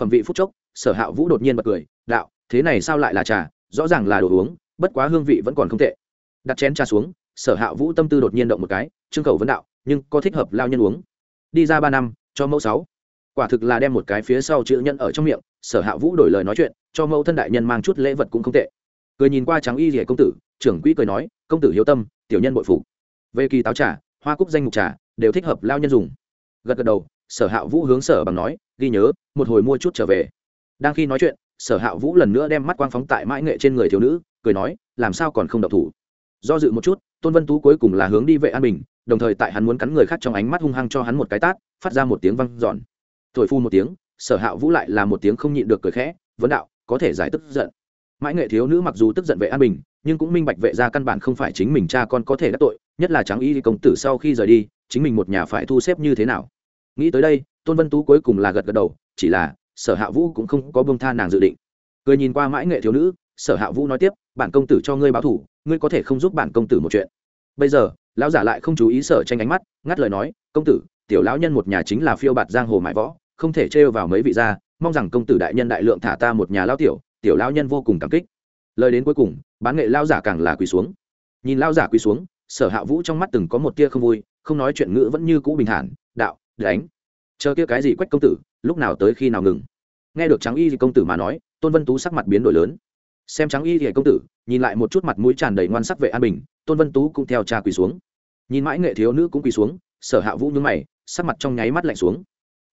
Phẩm vị phút chốc sở hạ vũ đột nhiên bật cười, đạo, thế này sao lại là trà? Rõ ràng là đồ uống, bất quá hương vị vẫn còn không tệ. Đặt chén trà xuống, sở hạ vũ tâm tư đột nhiên động một cái, trương khẩu vấn đạo, nhưng có thích hợp lao nhân uống? Đi ra ba năm, cho mẫu sáu. Quả thực là đem một cái phía sau chữ nhân ở trong miệng, sở hạ vũ đổi lời nói chuyện, cho mẫu thân đại nhân mang chút lễ vật cũng không tệ. Cười nhìn qua trắng y rỉa công tử, trưởng quỹ cười nói, công tử hiếu tâm, tiểu nhân bội phục. Về kỳ táo trà, hoa cúc danh mục trà, đều thích hợp lao nhân dùng. Gật gật đầu, sở hạ vũ hướng sở bằng nói, ghi nhớ, một hồi mua chút trở về đang khi nói chuyện, sở hạ vũ lần nữa đem mắt quang phóng tại mãi nghệ trên người thiếu nữ, cười nói, làm sao còn không độc thủ? Do dự một chút, tôn vân tú cuối cùng là hướng đi vệ an bình, đồng thời tại hắn muốn cắn người khác trong ánh mắt hung hăng cho hắn một cái tát, phát ra một tiếng văng giòn thổi phu một tiếng, sở hạ vũ lại là một tiếng không nhịn được cười khẽ, vấn đạo, có thể giải tức giận. Mãi nghệ thiếu nữ mặc dù tức giận vệ an bình, nhưng cũng minh bạch vệ ra căn bản không phải chính mình cha con có thể đắc tội, nhất là tráng y công tử sau khi rời đi, chính mình một nhà phải thu xếp như thế nào. Nghĩ tới đây, tôn vân tú cuối cùng là gật gật đầu, chỉ là sở hạ vũ cũng không có bông tha nàng dự định. Cười nhìn qua mãi nghệ thiếu nữ, sở hạ vũ nói tiếp, bản công tử cho ngươi báo thủ, ngươi có thể không giúp bản công tử một chuyện. Bây giờ, lão giả lại không chú ý sở tranh ánh mắt, ngắt lời nói, công tử, tiểu lão nhân một nhà chính là phiêu bạt giang hồ mãi võ, không thể trêu vào mấy vị gia, mong rằng công tử đại nhân đại lượng thả ta một nhà lao tiểu tiểu lão nhân vô cùng cảm kích. Lời đến cuối cùng, bán nghệ lao giả càng là quỳ xuống. Nhìn lao giả quỳ xuống, sở hạ vũ trong mắt từng có một tia không vui, không nói chuyện ngữ vẫn như cũ bình thản, đạo, đánh chờ kia cái gì quách công tử, lúc nào tới khi nào ngừng? Nghe được trắng y thì công tử mà nói, tôn vân tú sắc mặt biến đổi lớn. Xem trắng y thì công tử, nhìn lại một chút mặt mũi tràn đầy ngoan sắc vệ an bình, tôn vân tú cũng theo cha quỳ xuống. Nhìn mãi nghệ thiếu nữ cũng quỳ xuống, sở hạ vũ nhướng mày, sắc mặt trong nháy mắt lạnh xuống.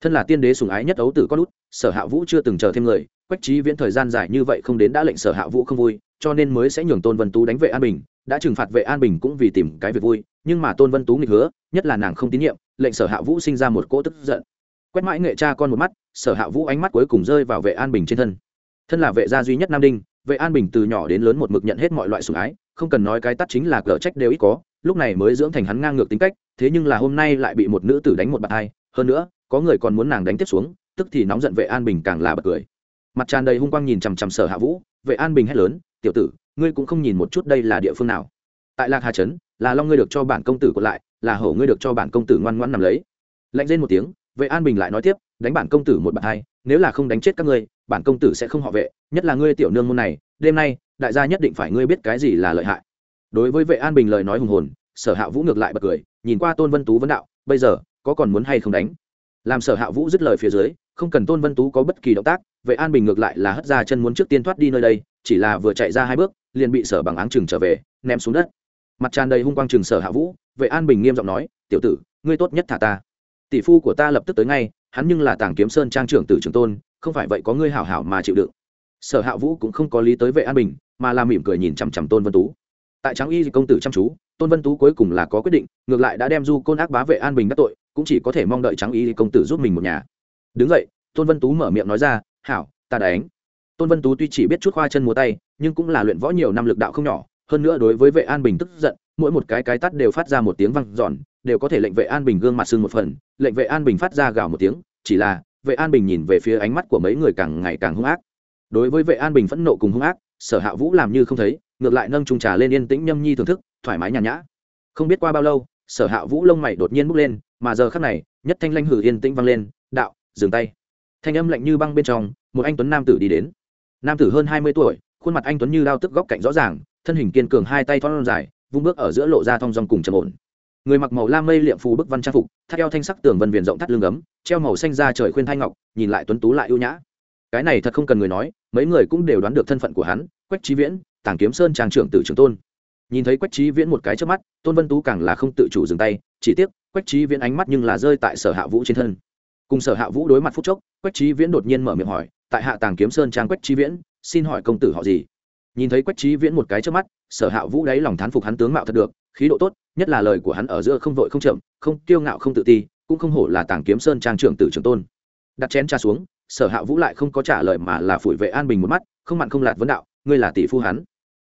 Thân là tiên đế sùng ái nhất ấu tử có lút, sở hạ vũ chưa từng chờ thêm người, quách trí viễn thời gian dài như vậy không đến đã lệnh sở hạ vũ không vui, cho nên mới sẽ nhường tôn vân tú đánh vệ an bình, đã trừng phạt vệ an bình cũng vì tìm cái việc vui, nhưng mà tôn vân tú nghịch hứa, nhất là nàng không tín nhiệm, lệnh sở hạ vũ sinh ra một cỗ tức giận quét mãi nghệ cha con một mắt, sở hạ vũ ánh mắt cuối cùng rơi vào vệ an bình trên thân. Thân là vệ gia duy nhất nam đinh, vệ an bình từ nhỏ đến lớn một mực nhận hết mọi loại sủng ái, không cần nói cái tắt chính là cờ trách đều ít có, lúc này mới dưỡng thành hắn ngang ngược tính cách, thế nhưng là hôm nay lại bị một nữ tử đánh một bạt hai. Hơn nữa, có người còn muốn nàng đánh tiếp xuống, tức thì nóng giận vệ an bình càng là bật cười. Mặt tràn đầy hung quang nhìn chằm chằm sở hạ vũ, vệ an bình hét lớn, tiểu tử, ngươi cũng không nhìn một chút đây là địa phương nào? Tại lạc hà trấn, là long ngươi được cho bản công tử còn lại, là hổ ngươi được cho bản công tử ngoan ngoãn nằm lấy. Lạnh lên một tiếng vệ an bình lại nói tiếp, đánh bản công tử một bạn hai, nếu là không đánh chết các ngươi, bản công tử sẽ không họ vệ, nhất là ngươi tiểu nương môn này, đêm nay, đại gia nhất định phải ngươi biết cái gì là lợi hại. Đối với vệ an bình lời nói hùng hồn, sở hạ vũ ngược lại bật cười, nhìn qua tôn vân tú vấn đạo, bây giờ, có còn muốn hay không đánh? Làm sở hạ vũ dứt lời phía dưới, không cần tôn vân tú có bất kỳ động tác, vệ an bình ngược lại là hất ra chân muốn trước tiên thoát đi nơi đây, chỉ là vừa chạy ra hai bước, liền bị sở bằng áng chừng trở về, ném xuống đất. Mặt tràn đầy hung quang chừng sở hạ vũ, vệ an bình nghiêm giọng nói, tiểu tử, ngươi tốt nhất thả ta tỷ phu của ta lập tức tới ngay, hắn nhưng là tàng kiếm sơn trang trưởng tử trường tôn, không phải vậy có ngươi hảo hảo mà chịu đựng. Sở hạ vũ cũng không có lý tới vệ an bình, mà là mỉm cười nhìn chằm chằm tôn vân tú. Tại trắng y công tử chăm chú, tôn vân tú cuối cùng là có quyết định, ngược lại đã đem du côn ác bá vệ an bình đắc tội, cũng chỉ có thể mong đợi trắng y công tử giúp mình một nhà. Đứng vậy tôn vân tú mở miệng nói ra, hảo, ta đánh. Tôn vân tú tuy chỉ biết chút khoa chân múa tay, nhưng cũng là luyện võ nhiều năm lực đạo không nhỏ, hơn nữa đối với vệ an bình tức giận, mỗi một cái cái tắt đều phát ra một tiếng văng giòn đều có thể lệnh vệ an bình gương mặt sưng một phần, lệnh vệ an bình phát ra gào một tiếng, chỉ là, vệ an bình nhìn về phía ánh mắt của mấy người càng ngày càng hung ác. Đối với vệ an bình phẫn nộ cùng hung ác, sở hạ vũ làm như không thấy, ngược lại nâng trung trà lên yên tĩnh nhâm nhi thưởng thức, thoải mái nhàn nhã. Không biết qua bao lâu, sở hạ vũ lông mày đột nhiên bốc lên, mà giờ khắc này, nhất thanh lanh hử yên tĩnh vang lên, đạo, dừng tay. Thanh âm lạnh như băng bên trong, một anh tuấn nam tử đi đến. Nam tử hơn hai mươi tuổi, khuôn mặt anh tuấn như đao tức góc cạnh rõ ràng, thân hình kiên cường hai tay thon dài, vung bước ở giữa lộ ra thong dong cùng trầm ổn người mặc màu lam mây liệm phù bức văn trang phục, thắt eo thanh sắc tường vân viền rộng thắt lưng ấm treo màu xanh ra trời khuyên thai ngọc, nhìn lại tuấn tú lại ưu nhã. Cái này thật không cần người nói, mấy người cũng đều đoán được thân phận của hắn, quách trí viễn, tàng kiếm sơn trang trưởng tử trường tôn. Nhìn thấy quách trí viễn một cái trước mắt, tôn vân tú càng là không tự chủ dừng tay, chỉ tiếc, quách trí viễn ánh mắt nhưng là rơi tại sở hạ vũ trên thân. Cùng sở hạ vũ đối mặt phúc chốc, quách trí viễn đột nhiên mở miệng hỏi, tại hạ tàng kiếm sơn trang quách trí viễn, xin hỏi công tử họ gì? Nhìn thấy quách trí viễn một cái trước mắt, sở hạ vũ đáy lòng thán phục hắn tướng mạo thật được, khí độ tốt nhất là lời của hắn ở giữa không vội không chậm, không kiêu ngạo không tự ti, cũng không hổ là tàng kiếm sơn trang trưởng tử trường tôn. Đặt chén trà xuống, sở hạ vũ lại không có trả lời mà là phủi vệ an bình một mắt, không mặn không lạt vấn đạo, ngươi là tỷ phu hắn.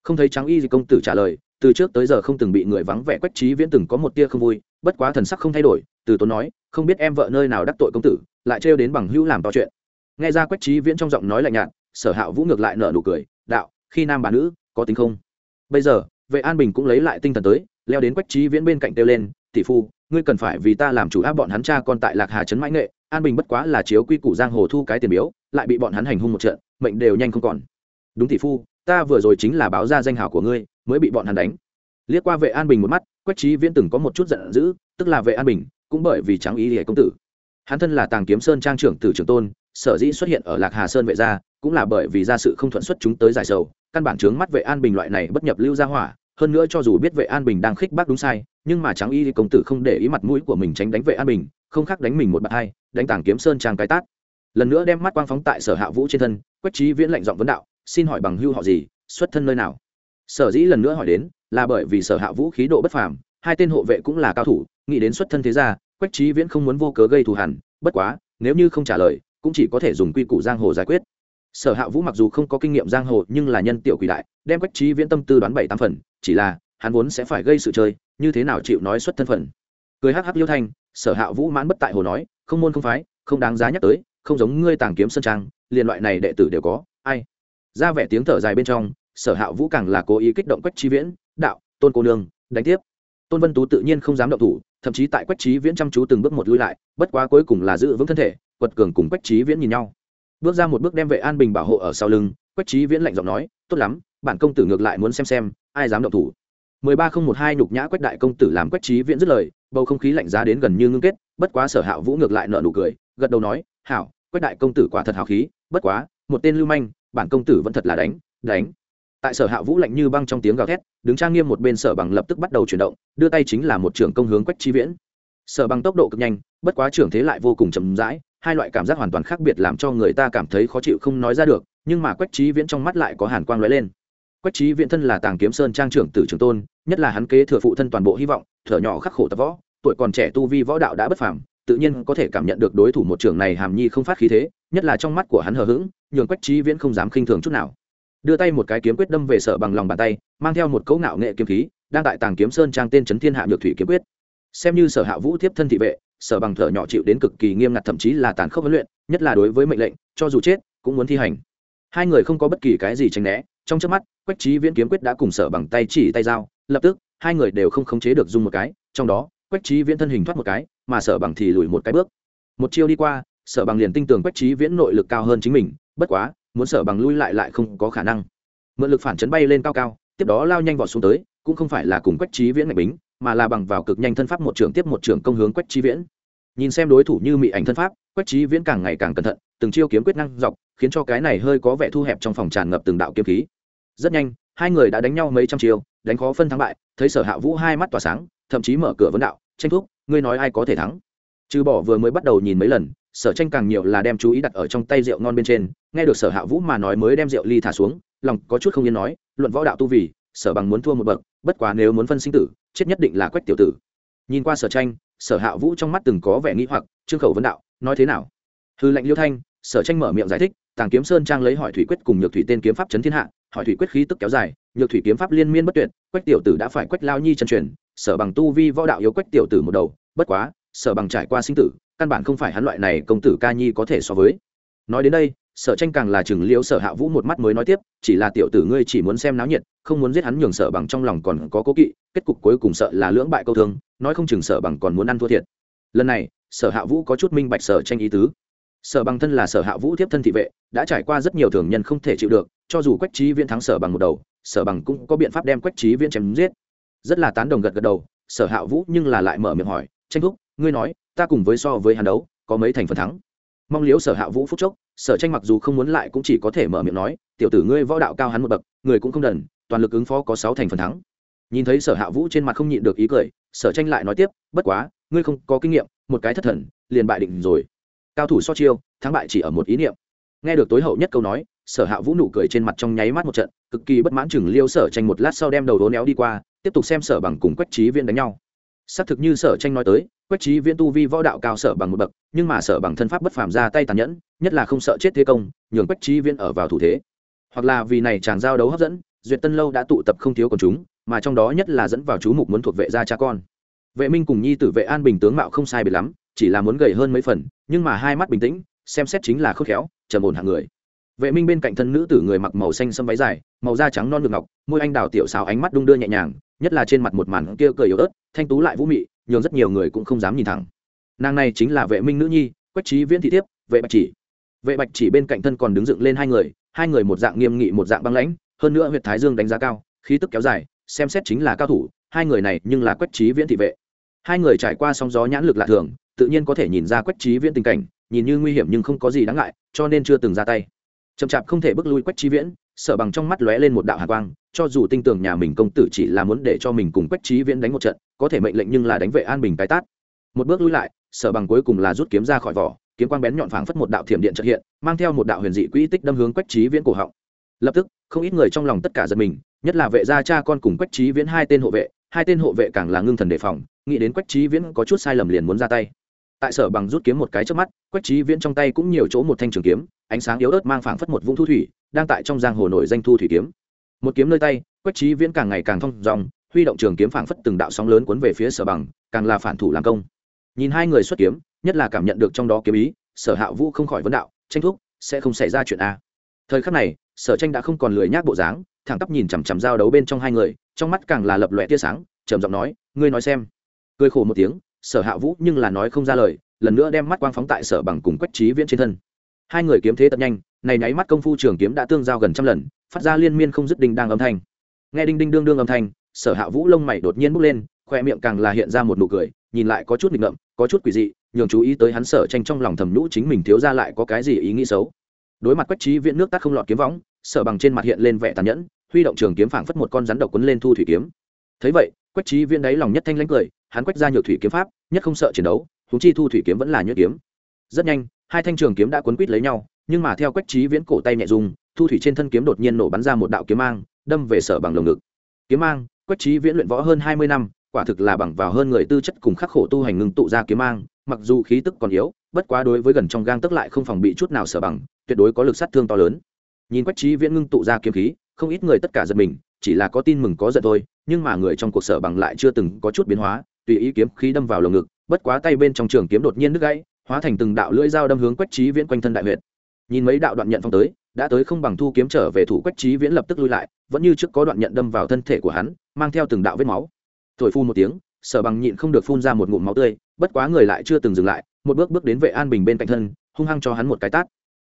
Không thấy trắng y gì công tử trả lời, từ trước tới giờ không từng bị người vắng vẻ quách trí viễn từng có một tia không vui, bất quá thần sắc không thay đổi, từ tốn nói, không biết em vợ nơi nào đắc tội công tử, lại trêu đến bằng hữu làm to chuyện. Nghe ra quách trí viễn trong giọng nói lạnh nhạt, sở hạ vũ ngược lại nở nụ cười, đạo, khi nam bà nữ, có tính không? Bây giờ, vệ an bình cũng lấy lại tinh thần tới leo đến quách trí viễn bên cạnh kêu lên, tỷ phu, ngươi cần phải vì ta làm chủ áp bọn hắn cha con tại lạc hà trấn mãi nghệ, an bình bất quá là chiếu quy củ giang hồ thu cái tiền biếu, lại bị bọn hắn hành hung một trận, mệnh đều nhanh không còn. Đúng tỷ phu, ta vừa rồi chính là báo ra danh hào của ngươi, mới bị bọn hắn đánh. Liếc qua vệ an bình một mắt, quách trí viễn từng có một chút giận dữ, tức là vệ an bình, cũng bởi vì trắng ý hệ công tử. Hắn thân là tàng kiếm sơn trang trưởng tử trưởng tôn, sở dĩ xuất hiện ở lạc hà sơn vệ gia, cũng là bởi vì ra sự không thuận xuất chúng tới giải sầu, căn bản chướng mắt vệ an bình loại này bất nhập lưu gia hỏa hơn nữa cho dù biết vệ an bình đang khích bác đúng sai, nhưng mà trắng y công tử không để ý mặt mũi của mình tránh đánh vệ an bình, không khác đánh mình một bậc hai, đánh tàng kiếm sơn trang cái tát. Lần nữa đem mắt quang phóng tại sở hạ vũ trên thân, quách trí viễn lệnh giọng vấn đạo, xin hỏi bằng hưu họ gì, xuất thân nơi nào? Sở dĩ lần nữa hỏi đến, là bởi vì sở hạ vũ khí độ bất phàm, hai tên hộ vệ cũng là cao thủ, nghĩ đến xuất thân thế gia, quách trí viễn không muốn vô cớ gây thù hẳn bất quá, nếu như không trả lời, cũng chỉ có thể dùng quy củ giang hồ giải quyết. Sở hạ vũ mặc dù không có kinh nghiệm giang hồ, nhưng là nhân tiểu quỷ đại, đem quách trí viễn tâm tư đoán bảy tám phần chỉ là, hắn vốn sẽ phải gây sự chơi, như thế nào chịu nói xuất thân phận. Cười hắc hắc liêu thanh, sở hạ vũ mãn bất tại hồ nói, không môn không phái, không đáng giá nhắc tới, không giống ngươi tàng kiếm sân trang, liền loại này đệ tử đều có, ai? Ra vẻ tiếng thở dài bên trong, sở hạ vũ càng là cố ý kích động quách trí viễn, đạo, tôn cô nương, đánh tiếp. Tôn vân tú tự nhiên không dám động thủ, thậm chí tại quách trí viễn chăm chú từng bước một lui lại, bất quá cuối cùng là giữ vững thân thể, quật cường cùng quách trí viễn nhìn nhau. Bước ra một bước đem vệ an bình bảo hộ ở sau lưng, quách trí viễn lạnh giọng nói, tốt lắm bản công tử ngược lại muốn xem xem, ai dám động thủ. Mười ba không một hai nhục nhã quách đại công tử làm quách trí viễn dứt lời, bầu không khí lạnh giá đến gần như ngưng kết, bất quá sở hạ vũ ngược lại nợ nụ cười, gật đầu nói, hảo, quách đại công tử quả thật hào khí, bất quá, một tên lưu manh, bản công tử vẫn thật là đánh đánh. Tại sở hạ vũ lạnh như băng trong tiếng gào thét, đứng trang nghiêm một bên sở bằng lập tức bắt đầu chuyển động, đưa tay chính là một trưởng công hướng quách trí viễn. Sở bằng tốc độ cực nhanh, bất quá trưởng thế lại vô cùng chậm rãi, hai loại cảm giác hoàn toàn khác biệt làm cho người ta cảm thấy khó chịu không nói ra được, nhưng mà quách trí viễn trong mắt lại có hàn quang lóe lên quách trí viễn thân là tàng kiếm sơn trang trưởng tử trường tôn, nhất là hắn kế thừa phụ thân toàn bộ hy vọng, thở nhỏ khắc khổ tập võ, tuổi còn trẻ tu vi võ đạo đã bất phàm, tự nhiên có thể cảm nhận được đối thủ một trưởng này hàm nhi không phát khí thế, nhất là trong mắt của hắn hờ hững, nhường quách trí viễn không dám khinh thường chút nào. Đưa tay một cái kiếm quyết đâm về sở bằng lòng bàn tay, mang theo một cấu ngạo nghệ kiếm khí, đang tại tàng kiếm sơn trang tên trấn thiên hạ nhược thủy kiếm quyết. Xem như sở hạ vũ tiếp thân thị vệ, sở bằng thở nhỏ chịu đến cực kỳ nghiêm ngặt thậm chí là tàn khốc huấn luyện, nhất là đối với mệnh lệnh, cho dù chết, cũng muốn thi hành. Hai người không có bất kỳ cái gì tránh né trong trước mắt, quách trí viễn kiếm quyết đã cùng sở bằng tay chỉ tay dao lập tức, hai người đều không khống chế được dung một cái, trong đó, quách trí viễn thân hình thoát một cái, mà sở bằng thì lùi một cái bước. Một chiêu đi qua, sở bằng liền tin tưởng quách trí viễn nội lực cao hơn chính mình, bất quá, muốn sở bằng lui lại lại không có khả năng. Mượn lực phản chấn bay lên cao cao, tiếp đó lao nhanh vọt xuống tới, cũng không phải là cùng quách trí viễn ngạch bính, mà là bằng vào cực nhanh thân pháp một trường tiếp một trường công hướng quách trí viễn nhìn xem đối thủ như mị ảnh thân pháp, quách trí viễn càng ngày càng cẩn thận, từng chiêu kiếm quyết năng dọc, khiến cho cái này hơi có vẻ thu hẹp trong phòng tràn ngập từng đạo kiếm khí. Rất nhanh, hai người đã đánh nhau mấy trăm chiêu, đánh khó phân thắng bại, thấy sở hạ vũ hai mắt tỏa sáng, thậm chí mở cửa vấn đạo, tranh thúc, ngươi nói ai có thể thắng? Trừ bỏ vừa mới bắt đầu nhìn mấy lần, sở tranh càng nhiều là đem chú ý đặt ở trong tay rượu ngon bên trên, nghe được sở hạ vũ mà nói mới đem rượu ly thả xuống, lòng có chút không yên nói, luận võ đạo tu vì, sở bằng muốn thua một bậc, bất quá nếu muốn phân sinh tử, chết nhất định là quách tiểu tử. Nhìn qua sở tranh sở hạ vũ trong mắt từng có vẻ nghĩ hoặc, trương khẩu vấn đạo, nói thế nào? Hư lệnh liêu thanh, sở tranh mở miệng giải thích, tàng kiếm sơn trang lấy hỏi thủy quyết cùng nhược thủy tên kiếm pháp chấn thiên hạ, hỏi thủy quyết khí tức kéo dài, nhược thủy kiếm pháp liên miên bất tuyệt, quách tiểu tử đã phải quách lao nhi chân truyền, sở bằng tu vi võ đạo yếu quách tiểu tử một đầu, bất quá, sở bằng trải qua sinh tử, căn bản không phải hắn loại này công tử ca nhi có thể so với. Nói đến đây, sở tranh càng là chừng liễu sở hạ vũ một mắt mới nói tiếp, chỉ là tiểu tử ngươi chỉ muốn xem náo nhiệt, không muốn giết hắn nhường sở bằng trong lòng còn có cố kỵ, kết cục cuối cùng sợ là lưỡng bại câu thương nói không chừng sở bằng còn muốn ăn thua thiệt. Lần này, sở hạ vũ có chút minh bạch sở tranh ý tứ. Sở bằng thân là sở hạ vũ tiếp thân thị vệ, đã trải qua rất nhiều thường nhân không thể chịu được, cho dù quách trí viễn thắng sở bằng một đầu, sở bằng cũng có biện pháp đem quách trí viễn chém giết. Rất là tán đồng gật gật đầu, sở hạ vũ nhưng là lại mở miệng hỏi, tranh thúc, ngươi nói, ta cùng với so với hàn đấu, có mấy thành phần thắng? Mong liếu sở hạ vũ phúc chốc, sở tranh mặc dù không muốn lại cũng chỉ có thể mở miệng nói, tiểu tử ngươi võ đạo cao hắn một bậc, người cũng không đần, toàn lực ứng phó có sáu thành phần thắng. Nhìn thấy sở hạ vũ trên mặt không nhịn được ý cười sở tranh lại nói tiếp, bất quá, ngươi không có kinh nghiệm, một cái thất thần, liền bại định rồi. Cao thủ so chiêu, thắng bại chỉ ở một ý niệm. Nghe được tối hậu nhất câu nói, sở hạ vũ nụ cười trên mặt trong nháy mắt một trận, cực kỳ bất mãn chừng liêu sở tranh một lát sau đem đầu đố néo đi qua, tiếp tục xem sở bằng cùng quách trí viên đánh nhau. Xác thực như sở tranh nói tới, quách trí viễn tu vi võ đạo cao sở bằng một bậc, nhưng mà sở bằng thân pháp bất phàm ra tay tàn nhẫn, nhất là không sợ chết thế công, nhường quách trí viễn ở vào thủ thế. Hoặc là vì này chàng giao đấu hấp dẫn, duyệt tân lâu đã tụ tập không thiếu quần chúng mà trong đó nhất là dẫn vào chú mục muốn thuộc vệ gia cha con. Vệ minh cùng nhi tử vệ an bình tướng mạo không sai biệt lắm, chỉ là muốn gầy hơn mấy phần, nhưng mà hai mắt bình tĩnh, xem xét chính là khôn khéo, trầm ổn hạng người. Vệ minh bên cạnh thân nữ tử người mặc màu xanh sâm váy dài, màu da trắng non ngực ngọc, môi anh đào tiểu xào ánh mắt đung đưa nhẹ nhàng, nhất là trên mặt một màn kia cười yếu ớt, thanh tú lại vũ mị, nhường rất nhiều người cũng không dám nhìn thẳng. Nàng này chính là vệ minh nữ nhi, quách trí viễn thị thiếp, vệ bạch chỉ. Vệ bạch chỉ bên cạnh thân còn đứng dựng lên hai người hai người một dạng nghiêm nghị một dạng băng lãnh, hơn nữa huyện thái dương đánh giá cao, khí tức kéo dài xem xét chính là cao thủ, hai người này nhưng là quách trí viễn thị vệ. Hai người trải qua sóng gió nhãn lực lạ thường, tự nhiên có thể nhìn ra quách trí viễn tình cảnh, nhìn như nguy hiểm nhưng không có gì đáng ngại, cho nên chưa từng ra tay. Chậm chạp không thể bước lui quách trí viễn, sợ bằng trong mắt lóe lên một đạo hạ quang, cho dù tin tưởng nhà mình công tử chỉ là muốn để cho mình cùng quách trí viễn đánh một trận, có thể mệnh lệnh nhưng là đánh vệ an bình cái tát. Một bước lui lại sở bằng cuối cùng là rút kiếm ra khỏi vỏ, kiếm quang bén nhọn phảng phất một đạo thiểm điện trợ hiện, mang theo một đạo huyền dị quỹ tích đâm hướng quách trí viễn cổ họng. Lập tức, không ít người trong lòng tất cả giật mình nhất là vệ gia cha con cùng quách trí viễn hai tên hộ vệ, hai tên hộ vệ càng là ngưng thần đề phòng, nghĩ đến quách trí viễn có chút sai lầm liền muốn ra tay. Tại sở bằng rút kiếm một cái trước mắt, quách trí viễn trong tay cũng nhiều chỗ một thanh trường kiếm, ánh sáng yếu ớt mang phảng phất một vũng thu thủy, đang tại trong giang hồ nổi danh thu thủy kiếm. Một kiếm nơi tay, quách trí viễn càng ngày càng thong dòng huy động trường kiếm phảng phất từng đạo sóng lớn cuốn về phía sở bằng, càng là phản thủ làm công. Nhìn hai người xuất kiếm, nhất là cảm nhận được trong đó kiếm ý, sở hạ vũ không khỏi vấn đạo, tranh thúc, sẽ không xảy ra chuyện a thời khắc này sở tranh đã không còn lười nhác bộ dáng, thẳng tắp nhìn chằm chằm giao đấu bên trong hai người, trong mắt càng là lập lòe tia sáng, trầm giọng nói, ngươi nói xem. Cười khổ một tiếng, sở hạ vũ nhưng là nói không ra lời, lần nữa đem mắt quang phóng tại sở bằng cùng quách trí viễn trên thân. Hai người kiếm thế tật nhanh, này nháy mắt công phu trường kiếm đã tương giao gần trăm lần, phát ra liên miên không dứt đinh đang âm thanh. Nghe đinh đinh đương đương âm thanh, sở hạ vũ lông mày đột nhiên bốc lên, khoe miệng càng là hiện ra một nụ cười, nhìn lại có chút nghịch ngợm, có chút quỷ dị, nhường chú ý tới hắn sở tranh trong lòng thầm nhũ chính mình thiếu ra lại có cái gì ý nghĩ xấu đối mặt quách trí viễn nước tắt không lọt kiếm võng, sở bằng trên mặt hiện lên vẻ tàn nhẫn, huy động trường kiếm phảng phất một con rắn độc quấn lên thu thủy kiếm. Thấy vậy, quách trí viễn đáy lòng nhất thanh lãnh cười, hắn quách ra nhược thủy kiếm pháp, nhất không sợ chiến đấu húng chi thu thủy kiếm vẫn là nhược kiếm. Rất nhanh, hai thanh trường kiếm đã quấn quít lấy nhau, nhưng mà theo quách trí viễn cổ tay nhẹ dùng, thu thủy trên thân kiếm đột nhiên nổ bắn ra một đạo kiếm mang, đâm về sở bằng lồng ngực. Kiếm mang, quách trí viễn luyện võ hơn hai mươi năm, quả thực là bằng vào hơn người tư chất cùng khắc khổ tu hành ngưng tụ ra kiếm mang mặc dù khí tức còn yếu, bất quá đối với gần trong gang tức lại không phòng bị chút nào sở bằng, tuyệt đối có lực sát thương to lớn. Nhìn quách trí viễn ngưng tụ ra kiếm khí, không ít người tất cả giật mình, chỉ là có tin mừng có giận thôi, nhưng mà người trong cuộc sở bằng lại chưa từng có chút biến hóa, tùy ý kiếm khí đâm vào lồng ngực, bất quá tay bên trong trường kiếm đột nhiên đứt gãy, hóa thành từng đạo lưỡi dao đâm hướng quách trí viễn quanh thân đại huyện nhìn mấy đạo đoạn nhận phong tới, đã tới không bằng thu kiếm trở về thủ quách trí viễn lập tức lui lại, vẫn như trước có đoạn nhận đâm vào thân thể của hắn, mang theo từng đạo vết máu. Thổi phun một tiếng sở bằng nhịn không được phun ra một ngụm máu tươi, bất quá người lại chưa từng dừng lại, một bước bước đến vệ an bình bên cạnh thân, hung hăng cho hắn một cái tát.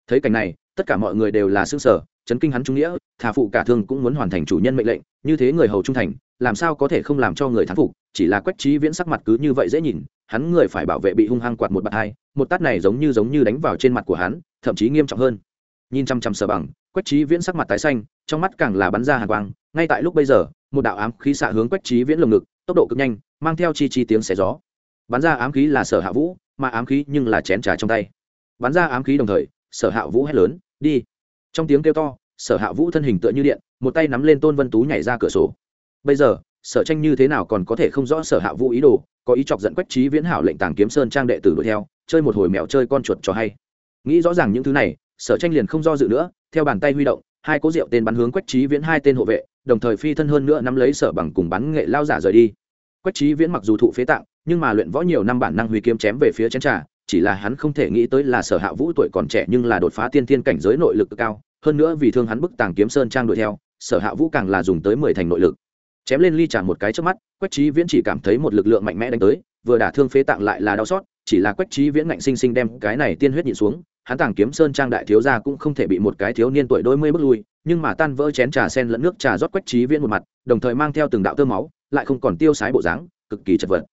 Thấy cảnh này, tất cả mọi người đều là xương sở chấn kinh hắn trung nghĩa, thà phụ cả thương cũng muốn hoàn thành chủ nhân mệnh lệnh, như thế người hầu trung thành, làm sao có thể không làm cho người thắng phục, chỉ là quách trí viễn sắc mặt cứ như vậy dễ nhìn, hắn người phải bảo vệ bị hung hăng quạt một bạt hai, một tát này giống như giống như đánh vào trên mặt của hắn, thậm chí nghiêm trọng hơn. Nhìn chăm chăm sờ bằng, quách trí viễn sắc mặt tái xanh, trong mắt càng là bắn ra hàng quang, ngay tại lúc bây giờ, một đạo ám khí xạ hướng quách trí viễn lồng ngực tốc độ cực nhanh, mang theo chi chi tiếng xé gió. Bắn ra ám khí là sở hạ vũ, mà ám khí nhưng là chén trà trong tay. Bắn ra ám khí đồng thời, sở hạ vũ hét lớn, đi! Trong tiếng kêu to, sở hạ vũ thân hình tựa như điện, một tay nắm lên tôn vân tú nhảy ra cửa sổ. Bây giờ, sở tranh như thế nào còn có thể không rõ sở hạ vũ ý đồ, có ý chọc dẫn quách trí viễn hảo lệnh tàng kiếm sơn trang đệ tử đuổi theo, chơi một hồi mèo chơi con chuột cho hay. Nghĩ rõ ràng những thứ này, sở tranh liền không do dự nữa, theo bàn tay huy động, hai cố rượu tên bắn hướng quách trí viễn hai tên hộ vệ đồng thời phi thân hơn nữa nắm lấy sở bằng cùng bắn nghệ lao giả rời đi. Quách trí viễn mặc dù thụ phế tạng, nhưng mà luyện võ nhiều năm bản năng huy kiếm chém về phía chén trà, chỉ là hắn không thể nghĩ tới là sở hạ vũ tuổi còn trẻ nhưng là đột phá tiên thiên cảnh giới nội lực cao, hơn nữa vì thương hắn bức tàng kiếm sơn trang đuổi theo, sở hạ vũ càng là dùng tới mười thành nội lực. Chém lên ly trà một cái trước mắt, quách trí viễn chỉ cảm thấy một lực lượng mạnh mẽ đánh tới, vừa đả thương phế tạng lại là đau xót, chỉ là quách trí viễn ngạnh sinh sinh đem cái này tiên huyết nhịn xuống hắn tàng kiếm sơn trang đại thiếu gia cũng không thể bị một cái thiếu niên tuổi đôi mươi bước lui, nhưng mà tan vỡ chén trà sen lẫn nước trà rót quách trí viễn một mặt, đồng thời mang theo từng đạo tơ máu, lại không còn tiêu sái bộ dáng, cực kỳ chật vật.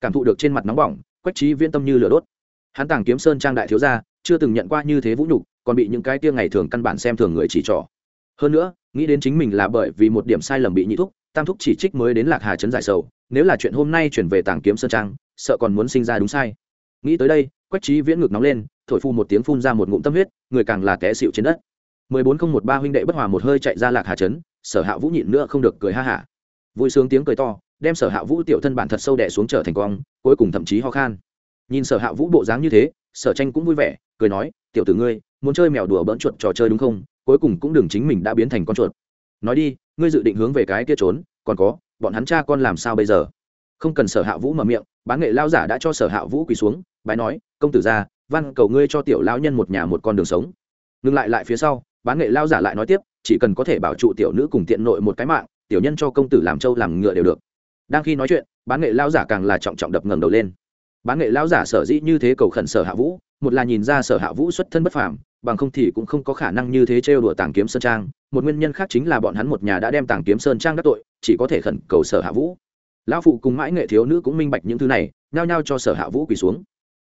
Cảm thụ được trên mặt nóng bỏng, quách trí viễn tâm như lửa đốt. Hắn tàng kiếm sơn trang đại thiếu gia, chưa từng nhận qua như thế vũ nhục, còn bị những cái tia ngày thường căn bản xem thường người chỉ trỏ. Hơn nữa, nghĩ đến chính mình là bởi vì một điểm sai lầm bị nhị thúc, tam thúc chỉ trích mới đến lạc hà trấn giải sầu, nếu là chuyện hôm nay chuyển về tàng kiếm sơn trang, sợ còn muốn sinh ra đúng sai. Nghĩ tới đây quách trí viễn ngực nóng lên, thổi phu một tiếng phun ra một ngụm tâm huyết, người càng là té xịu trên đất. mười bốn không một ba huynh đệ bất hòa một hơi chạy ra lạc hà trấn, sở hạ vũ nhịn nữa không được cười ha hả. Vui sướng tiếng cười to, đem sở hạ vũ tiểu thân bản thật sâu đẻ xuống trở thành quang cuối cùng thậm chí ho khan. Nhìn sở hạ vũ bộ dáng như thế, sở tranh cũng vui vẻ, cười nói, tiểu tử ngươi, muốn chơi mèo đùa bỡn chuột trò chơi đúng không? Cuối cùng cũng đừng chính mình đã biến thành con chuột. Nói đi, ngươi dự định hướng về cái kia trốn, còn có, bọn hắn cha con làm sao bây giờ? Không cần sở hạ vũ mở miệng, bán nghệ lao giả đã cho sở hạ vũ quỳ xuống bái nói, công tử ra văn cầu ngươi cho tiểu lao nhân một nhà một con đường sống. Ngừng lại lại phía sau, bán nghệ lao giả lại nói tiếp, chỉ cần có thể bảo trụ tiểu nữ cùng tiện nội một cái mạng, tiểu nhân cho công tử làm trâu làm ngựa đều được. Đang khi nói chuyện, bán nghệ lao giả càng là trọng trọng đập ngẩng đầu lên. Bán nghệ lao giả sở dĩ như thế cầu khẩn sở hạ vũ, một là nhìn ra sở hạ vũ xuất thân bất phàm, bằng không thì cũng không có khả năng như thế trêu đùa tàng kiếm sơn trang. Một nguyên nhân khác chính là bọn hắn một nhà đã đem tàng kiếm sơn trang đắc tội, chỉ có thể khẩn cầu sở hạ vũ. Lão phụ cùng mãi nghệ thiếu nữ cũng minh bạch những thứ này, nhao nhao cho sở hạ vũ quỳ xuống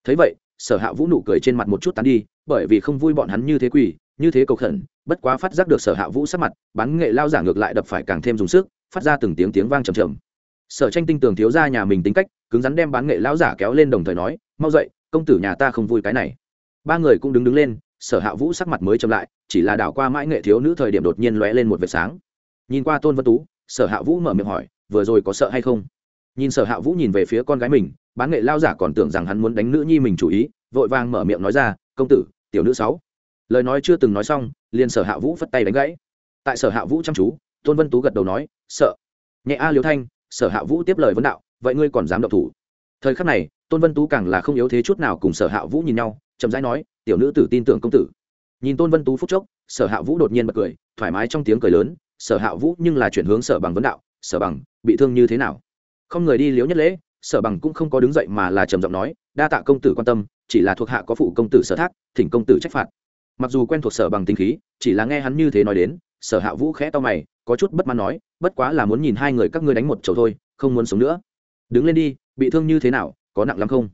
thấy vậy, sở hạ vũ nụ cười trên mặt một chút tán đi, bởi vì không vui bọn hắn như thế quỳ, như thế cầu khẩn, bất quá phát giác được sở hạ vũ sắc mặt, bán nghệ lao giả ngược lại đập phải càng thêm dùng sức, phát ra từng tiếng tiếng vang trầm trầm. Sở tranh tinh tường thiếu ra nhà mình tính cách, cứng rắn đem bán nghệ lao giả kéo lên đồng thời nói, mau dậy, công tử nhà ta không vui cái này. Ba người cũng đứng đứng lên, sở hạ vũ sắc mặt mới chậm lại, chỉ là đảo qua mãi nghệ thiếu nữ thời điểm đột nhiên lóe lên một vệt sáng. Nhìn qua tôn vân tú, sở hạ vũ mở miệng hỏi, vừa rồi có sợ hay không? Nhìn sở hạ vũ nhìn về phía con gái mình bán nghệ lao giả còn tưởng rằng hắn muốn đánh nữ nhi mình chủ ý, vội vàng mở miệng nói ra, công tử, tiểu nữ sáu. Lời nói chưa từng nói xong, liền sở hạ vũ phất tay đánh gãy. Tại sở hạ vũ chăm chú, tôn vân tú gật đầu nói, sợ. Nhẹ a liêu thanh. Sở hạ vũ tiếp lời vấn đạo, vậy ngươi còn dám động thủ? Thời khắc này, tôn vân tú càng là không yếu thế chút nào cùng sở hạ vũ nhìn nhau, chậm rãi nói, tiểu nữ tử tin tưởng công tử. Nhìn tôn vân tú phúc chốc, sở hạ vũ đột nhiên bật cười, thoải mái trong tiếng cười lớn, sở hạ vũ nhưng là chuyển hướng sở bằng vấn đạo, sở bằng, bị thương như thế nào? Không người đi liếu nhất lễ sở bằng cũng không có đứng dậy mà là trầm giọng nói, đa tạ công tử quan tâm, chỉ là thuộc hạ có phụ công tử sở thác, thỉnh công tử trách phạt. Mặc dù quen thuộc sở bằng tính khí, chỉ là nghe hắn như thế nói đến, sở hạ vũ khẽ to mày, có chút bất mãn nói, bất quá là muốn nhìn hai người các ngươi đánh một chầu thôi, không muốn sống nữa. Đứng lên đi, bị thương như thế nào, có nặng lắm không?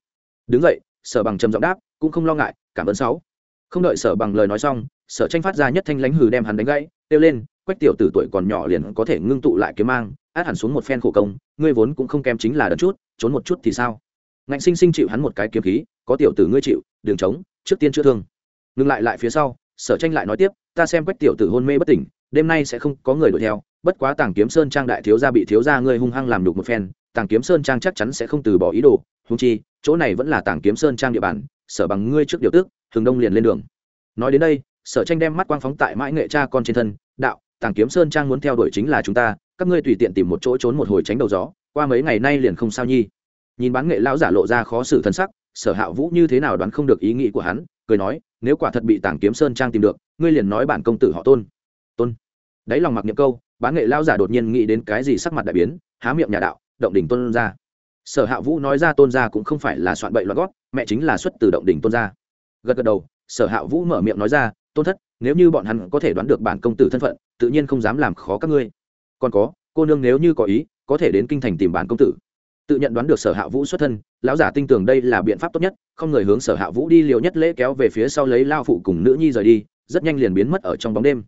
Đứng dậy, sở bằng trầm giọng đáp, cũng không lo ngại, cảm ơn sáu. Không đợi sở bằng lời nói xong, sở tranh phát ra nhất thanh lãnh hừ đem hắn đánh gãy, kêu lên, quách tiểu tử tuổi còn nhỏ liền có thể ngưng tụ lại kiếm mang át hẳn xuống một phen khổ công, ngươi vốn cũng không kém chính là đợt chút, trốn một chút thì sao? Ngạnh sinh sinh chịu hắn một cái kiếm khí, có tiểu tử ngươi chịu đường trống, trước tiên chữa thương. Ngừng lại lại phía sau, sở tranh lại nói tiếp, ta xem quách tiểu tử hôn mê bất tỉnh, đêm nay sẽ không có người đuổi theo, bất quá tàng kiếm sơn trang đại thiếu gia bị thiếu gia ngươi hung hăng làm đục một phen, tàng kiếm sơn trang chắc chắn sẽ không từ bỏ ý đồ húng chi, chỗ này vẫn là tàng kiếm sơn trang địa bàn, sở bằng ngươi trước điều tước thường đông liền lên đường. Nói đến đây, sở tranh đem mắt quang phóng tại mãi nghệ cha con trên thân, đạo tàng kiếm sơn trang muốn theo đuổi chính là chúng ta, các ngươi tùy tiện tìm một chỗ trốn một hồi tránh đầu gió, qua mấy ngày nay liền không sao nhi. Nhìn bán nghệ lão giả lộ ra khó xử thân sắc, sở hạ vũ như thế nào đoán không được ý nghĩ của hắn, cười nói, nếu quả thật bị tàng kiếm sơn trang tìm được, ngươi liền nói bản công tử họ tôn. Tôn. Đáy lòng mặc niệm câu, bán nghệ lão giả đột nhiên nghĩ đến cái gì sắc mặt đại biến, há miệng nhà đạo, động đỉnh tôn ra. Sở hạ vũ nói ra tôn ra cũng không phải là soạn bậy loạn gót, mẹ chính là xuất từ động đỉnh tôn ra. Gật gật đầu, sở hạ vũ mở miệng nói ra, tôn thất nếu như bọn hắn có thể đoán được bản công tử thân phận, tự nhiên không dám làm khó các ngươi. Còn có, cô nương nếu như có ý, có thể đến kinh thành tìm bản công tử. Tự nhận đoán được sở hạ vũ xuất thân, lão giả tin tưởng đây là biện pháp tốt nhất, không người hướng sở hạ vũ đi liều nhất lễ kéo về phía sau lấy lao phụ cùng nữ nhi rời đi, rất nhanh liền biến mất ở trong bóng đêm.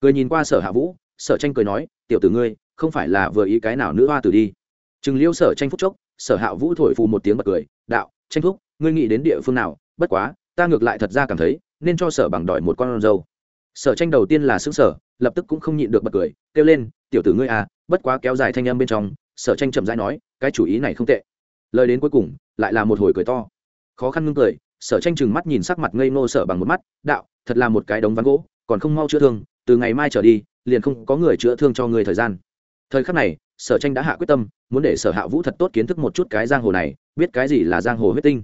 Cười nhìn qua sở hạ vũ, sở tranh cười nói, tiểu tử ngươi, không phải là vừa ý cái nào nữ hoa tử đi. Chừng liêu sở tranh phúc chốc, sở hạ vũ thổi phù một tiếng bật cười, đạo, tranh thúc, ngươi nghĩ đến địa phương nào? Bất quá, ta ngược lại thật ra cảm thấy, nên cho sở bằng đòi một con râu sở tranh đầu tiên là xứng sở lập tức cũng không nhịn được bật cười, kêu lên, tiểu tử ngươi à bất quá kéo dài thanh âm bên trong. Sở tranh chậm rãi nói, cái chủ ý này không tệ. Lời đến cuối cùng, lại là một hồi cười to. Khó khăn ngưng cười, sở tranh chừng mắt nhìn sắc mặt ngây ngô sở bằng một mắt, đạo, thật là một cái đống ván gỗ, còn không mau chữa thương, từ ngày mai trở đi, liền không có người chữa thương cho người thời gian. Thời khắc này, sở tranh đã hạ quyết tâm, muốn để sở hạ vũ thật tốt kiến thức một chút cái giang hồ này, biết cái gì là giang hồ huyết tinh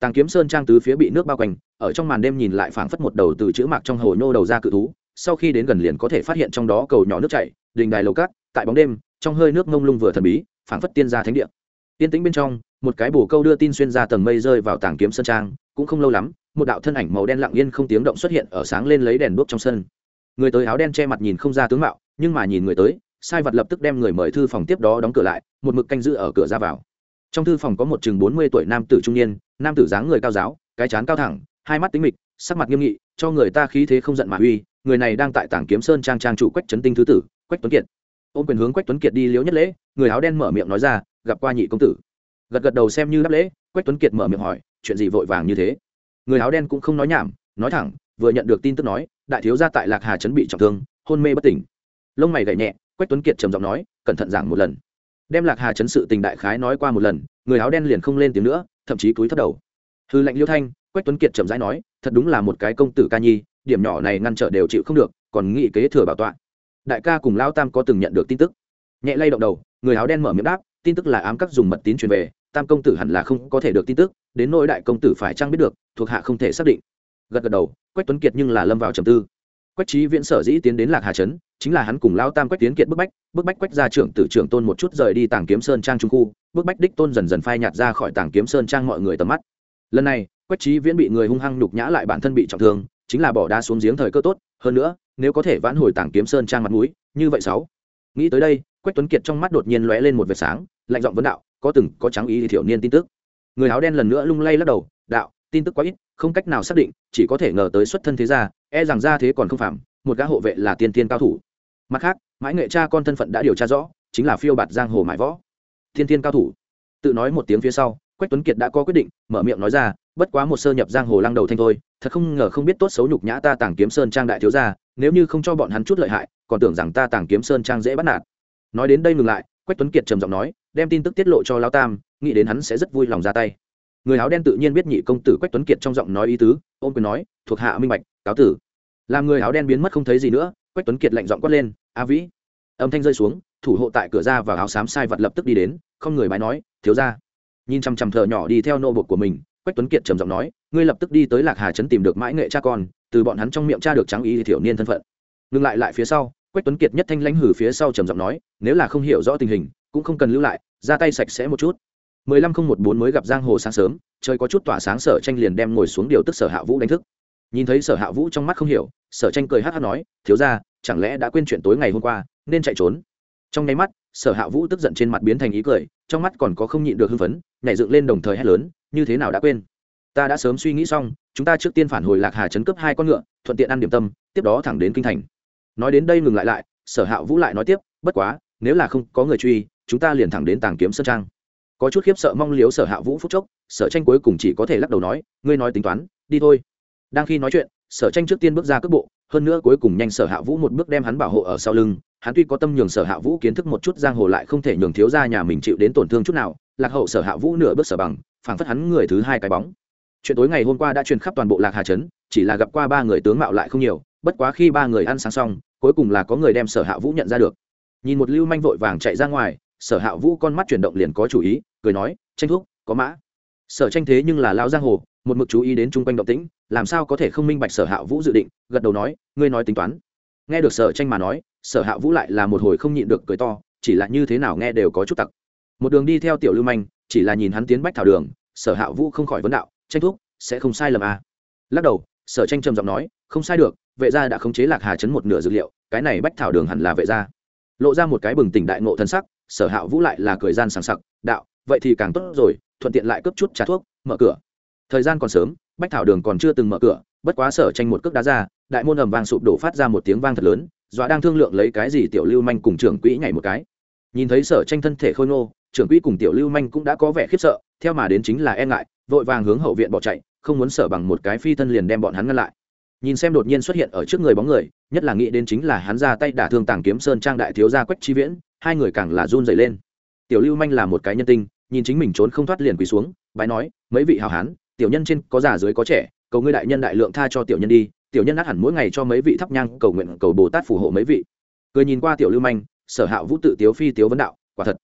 tàng kiếm sơn trang tứ phía bị nước bao quanh, ở trong màn đêm nhìn lại phảng phất một đầu từ chữ mạc trong hồ nhô đầu ra cự thú, sau khi đến gần liền có thể phát hiện trong đó cầu nhỏ nước chảy, đình đài lầu cát, tại bóng đêm, trong hơi nước ngông lung vừa thần bí, phảng phất tiên gia thánh địa. Tiên tĩnh bên trong, một cái bổ câu đưa tin xuyên ra tầng mây rơi vào tàng kiếm sơn trang, cũng không lâu lắm, một đạo thân ảnh màu đen lặng yên không tiếng động xuất hiện ở sáng lên lấy đèn đuốc trong sân. Người tới áo đen che mặt nhìn không ra tướng mạo, nhưng mà nhìn người tới, sai vật lập tức đem người mời thư phòng tiếp đó đóng cửa lại, một mực canh giữ ở cửa ra vào trong thư phòng có một chừng bốn mươi tuổi nam tử trung niên, nam tử dáng người cao giáo, cái chán cao thẳng, hai mắt tính mịch, sắc mặt nghiêm nghị, cho người ta khí thế không giận mà uy, người này đang tại tảng kiếm sơn trang trang chủ quách trấn tinh thứ tử, quách tuấn kiệt. Ôm quyền hướng quách tuấn kiệt đi liếu nhất lễ, người áo đen mở miệng nói ra, gặp qua nhị công tử. Gật gật đầu xem như đáp lễ, quách tuấn kiệt mở miệng hỏi, chuyện gì vội vàng như thế? Người áo đen cũng không nói nhảm, nói thẳng, vừa nhận được tin tức nói, đại thiếu gia tại lạc hà chấn bị trọng thương, hôn mê bất tỉnh. Lông mày gậy nhẹ, quách tuấn kiệt trầm giọng nói, cẩn thận giảng một lần đem lạc hà chấn sự tình đại khái nói qua một lần, người áo đen liền không lên tiếng nữa, thậm chí cúi thấp đầu. Hư lệnh liêu thanh, quách tuấn kiệt chậm rãi nói, thật đúng là một cái công tử ca nhi, điểm nhỏ này ngăn trở đều chịu không được, còn nghị kế thừa bảo tọa. Đại ca cùng lao tam có từng nhận được tin tức. Nhẹ lay động đầu, người áo đen mở miệng đáp, tin tức là ám các dùng mật tín truyền về, tam công tử hẳn là không có thể được tin tức, đến nỗi đại công tử phải chăng biết được, thuộc hạ không thể xác định. Gật gật đầu, quách tuấn kiệt nhưng là lâm vào trầm tư quách trí viễn sở dĩ tiến đến lạc hà trấn, chính là hắn cùng lao tam quách tiến kiệt bức bách bức bách quách ra trưởng tử trưởng tôn một chút rời đi tàng kiếm sơn trang trung khu, bức bách đích tôn dần dần phai nhạt ra khỏi tàng kiếm sơn trang mọi người tầm mắt. Lần này, quách trí viễn bị người hung hăng nhục nhã lại bản thân bị trọng thương, chính là bỏ đá xuống giếng thời cơ tốt, hơn nữa, nếu có thể vãn hồi tàng kiếm sơn trang mặt mũi, như vậy sáu. Nghĩ tới đây, quách tuấn kiệt trong mắt đột nhiên lóe lên một vệt sáng, lạnh giọng vấn đạo, có từng có trắng ý thì thiểu niên tin tức? Người áo đen lần nữa lung lay lắc đầu, đạo tin tức quá ít, không cách nào xác định, chỉ có thể ngờ tới xuất thân thế gia e rằng ra thế còn không phạm, một gã hộ vệ là tiên tiên cao thủ. Mặt khác, mãi nghệ cha con thân phận đã điều tra rõ, chính là phiêu bạt giang hồ mãi võ. Thiên tiên cao thủ. Tự nói một tiếng phía sau, quách tuấn kiệt đã có quyết định, mở miệng nói ra, bất quá một sơ nhập giang hồ lăng đầu thanh thôi, thật không ngờ không biết tốt xấu nhục nhã ta tàng kiếm sơn trang đại thiếu gia, nếu như không cho bọn hắn chút lợi hại, còn tưởng rằng ta tàng kiếm sơn trang dễ bắt nạt. Nói đến đây ngừng lại, quách tuấn kiệt trầm giọng nói, đem tin tức tiết lộ cho lao tam, nghĩ đến hắn sẽ rất vui lòng ra tay người áo đen tự nhiên biết nhị công tử quách tuấn kiệt trong giọng nói ý tứ, ôm quyền nói, thuộc hạ minh bạch, cáo tử. Làm người áo đen biến mất không thấy gì nữa, quách tuấn kiệt lạnh giọng quát lên, a vĩ. Âm thanh rơi xuống, thủ hộ tại cửa ra và áo xám sai vật lập tức đi đến, không người bái nói, thiếu ra nhìn chằm chằm thợ nhỏ đi theo nô bột của mình, quách tuấn kiệt trầm giọng nói, ngươi lập tức đi tới lạc hà trấn tìm được mãi nghệ cha con, từ bọn hắn trong miệng cha được trắng ý thiểu niên thân phận. Ngừng lại lại phía sau, quách tuấn kiệt nhất thanh lãnh hử phía sau trầm giọng nói, nếu là không hiểu rõ tình hình, cũng không cần lưu lại, ra tay sạch sẽ một chút mười lăm không một bốn mới gặp giang hồ sáng sớm, trời có chút tỏa sáng, sở tranh liền đem ngồi xuống điều tức sở hạ vũ đánh thức. Nhìn thấy sở hạ vũ trong mắt không hiểu, sở tranh cười hát hát nói, thiếu ra chẳng lẽ đã quên chuyện tối ngày hôm qua, nên chạy trốn? Trong nháy mắt, sở hạ vũ tức giận trên mặt biến thành ý cười, trong mắt còn có không nhịn được hưng phấn, nhảy dựng lên đồng thời hét lớn, như thế nào đã quên? Ta đã sớm suy nghĩ xong, chúng ta trước tiên phản hồi lạc hà chấn cướp hai con ngựa, thuận tiện ăn điểm tâm, tiếp đó thẳng đến kinh thành. Nói đến đây ngừng lại lại, sở hạ vũ lại nói tiếp, bất quá, nếu là không có người truy, chúng ta liền thẳng đến tàng kiếm sơn trang có chút khiếp sợ mong liếu sở hạ vũ phúc chốc, sở tranh cuối cùng chỉ có thể lắc đầu nói, ngươi nói tính toán, đi thôi. Đang khi nói chuyện, sở tranh trước tiên bước ra cước bộ, hơn nữa cuối cùng nhanh sở hạ vũ một bước đem hắn bảo hộ ở sau lưng, hắn tuy có tâm nhường sở hạ vũ kiến thức một chút giang hồ lại không thể nhường thiếu ra nhà mình chịu đến tổn thương chút nào, lạc hậu sở hạ vũ nửa bước sở bằng, phảng phất hắn người thứ hai cái bóng. Chuyện tối ngày hôm qua đã truyền khắp toàn bộ lạc hà trấn, chỉ là gặp qua ba người tướng mạo lại không nhiều, bất quá khi ba người ăn sáng xong, cuối cùng là có người đem sở hạ vũ nhận ra được. Nhìn một lưu manh vội vàng chạy ra ngoài sở hạ vũ con mắt chuyển động liền có chủ ý, cười nói, tranh thuốc có mã. Sở tranh thế nhưng là lao giang hồ, một mực chú ý đến chung quanh động tĩnh, làm sao có thể không minh bạch sở hạ vũ dự định, gật đầu nói, ngươi nói tính toán. Nghe được sở tranh mà nói, sở hạ vũ lại là một hồi không nhịn được cười to, chỉ là như thế nào nghe đều có chút tặc. Một đường đi theo tiểu lưu manh, chỉ là nhìn hắn tiến bách thảo đường, sở hạ vũ không khỏi vấn đạo, tranh thuốc sẽ không sai lầm à. lắc đầu, sở tranh trầm giọng nói, không sai được, vệ gia đã khống chế lạc hà chấn một nửa dữ liệu, cái này bách thảo đường hẳn là vệ gia. Lộ ra một cái bừng tỉnh đại ngộ thân sắc sở hạ vũ lại là cười gian sảng sặc, đạo, vậy thì càng tốt rồi, thuận tiện lại cấp chút trà thuốc, mở cửa. Thời gian còn sớm, bách thảo đường còn chưa từng mở cửa, bất quá sở tranh một cước đá ra, đại môn ầm vang sụp đổ phát ra một tiếng vang thật lớn, dọa đang thương lượng lấy cái gì tiểu lưu manh cùng trưởng quỹ nhảy một cái. Nhìn thấy sở tranh thân thể khôi ngô, trưởng quỹ cùng tiểu lưu manh cũng đã có vẻ khiếp sợ, theo mà đến chính là e ngại, vội vàng hướng hậu viện bỏ chạy, không muốn sở bằng một cái phi thân liền đem bọn hắn ngăn lại. Nhìn xem đột nhiên xuất hiện ở trước người bóng người, nhất là nghĩ đến chính là hắn ra tay đả thương tàng kiếm sơn trang đại thiếu gia quách chi viễn hai người càng là run dày lên. Tiểu lưu manh là một cái nhân tinh, nhìn chính mình trốn không thoát liền quỳ xuống, bái nói, mấy vị hào hán, tiểu nhân trên có già dưới có trẻ, cầu ngươi đại nhân đại lượng tha cho tiểu nhân đi, tiểu nhân át hẳn mỗi ngày cho mấy vị thắp nhang, cầu nguyện cầu bồ tát phù hộ mấy vị. Cười nhìn qua tiểu lưu manh, sở hạ vũ tự tiếu phi tiếu vấn đạo, quả thật,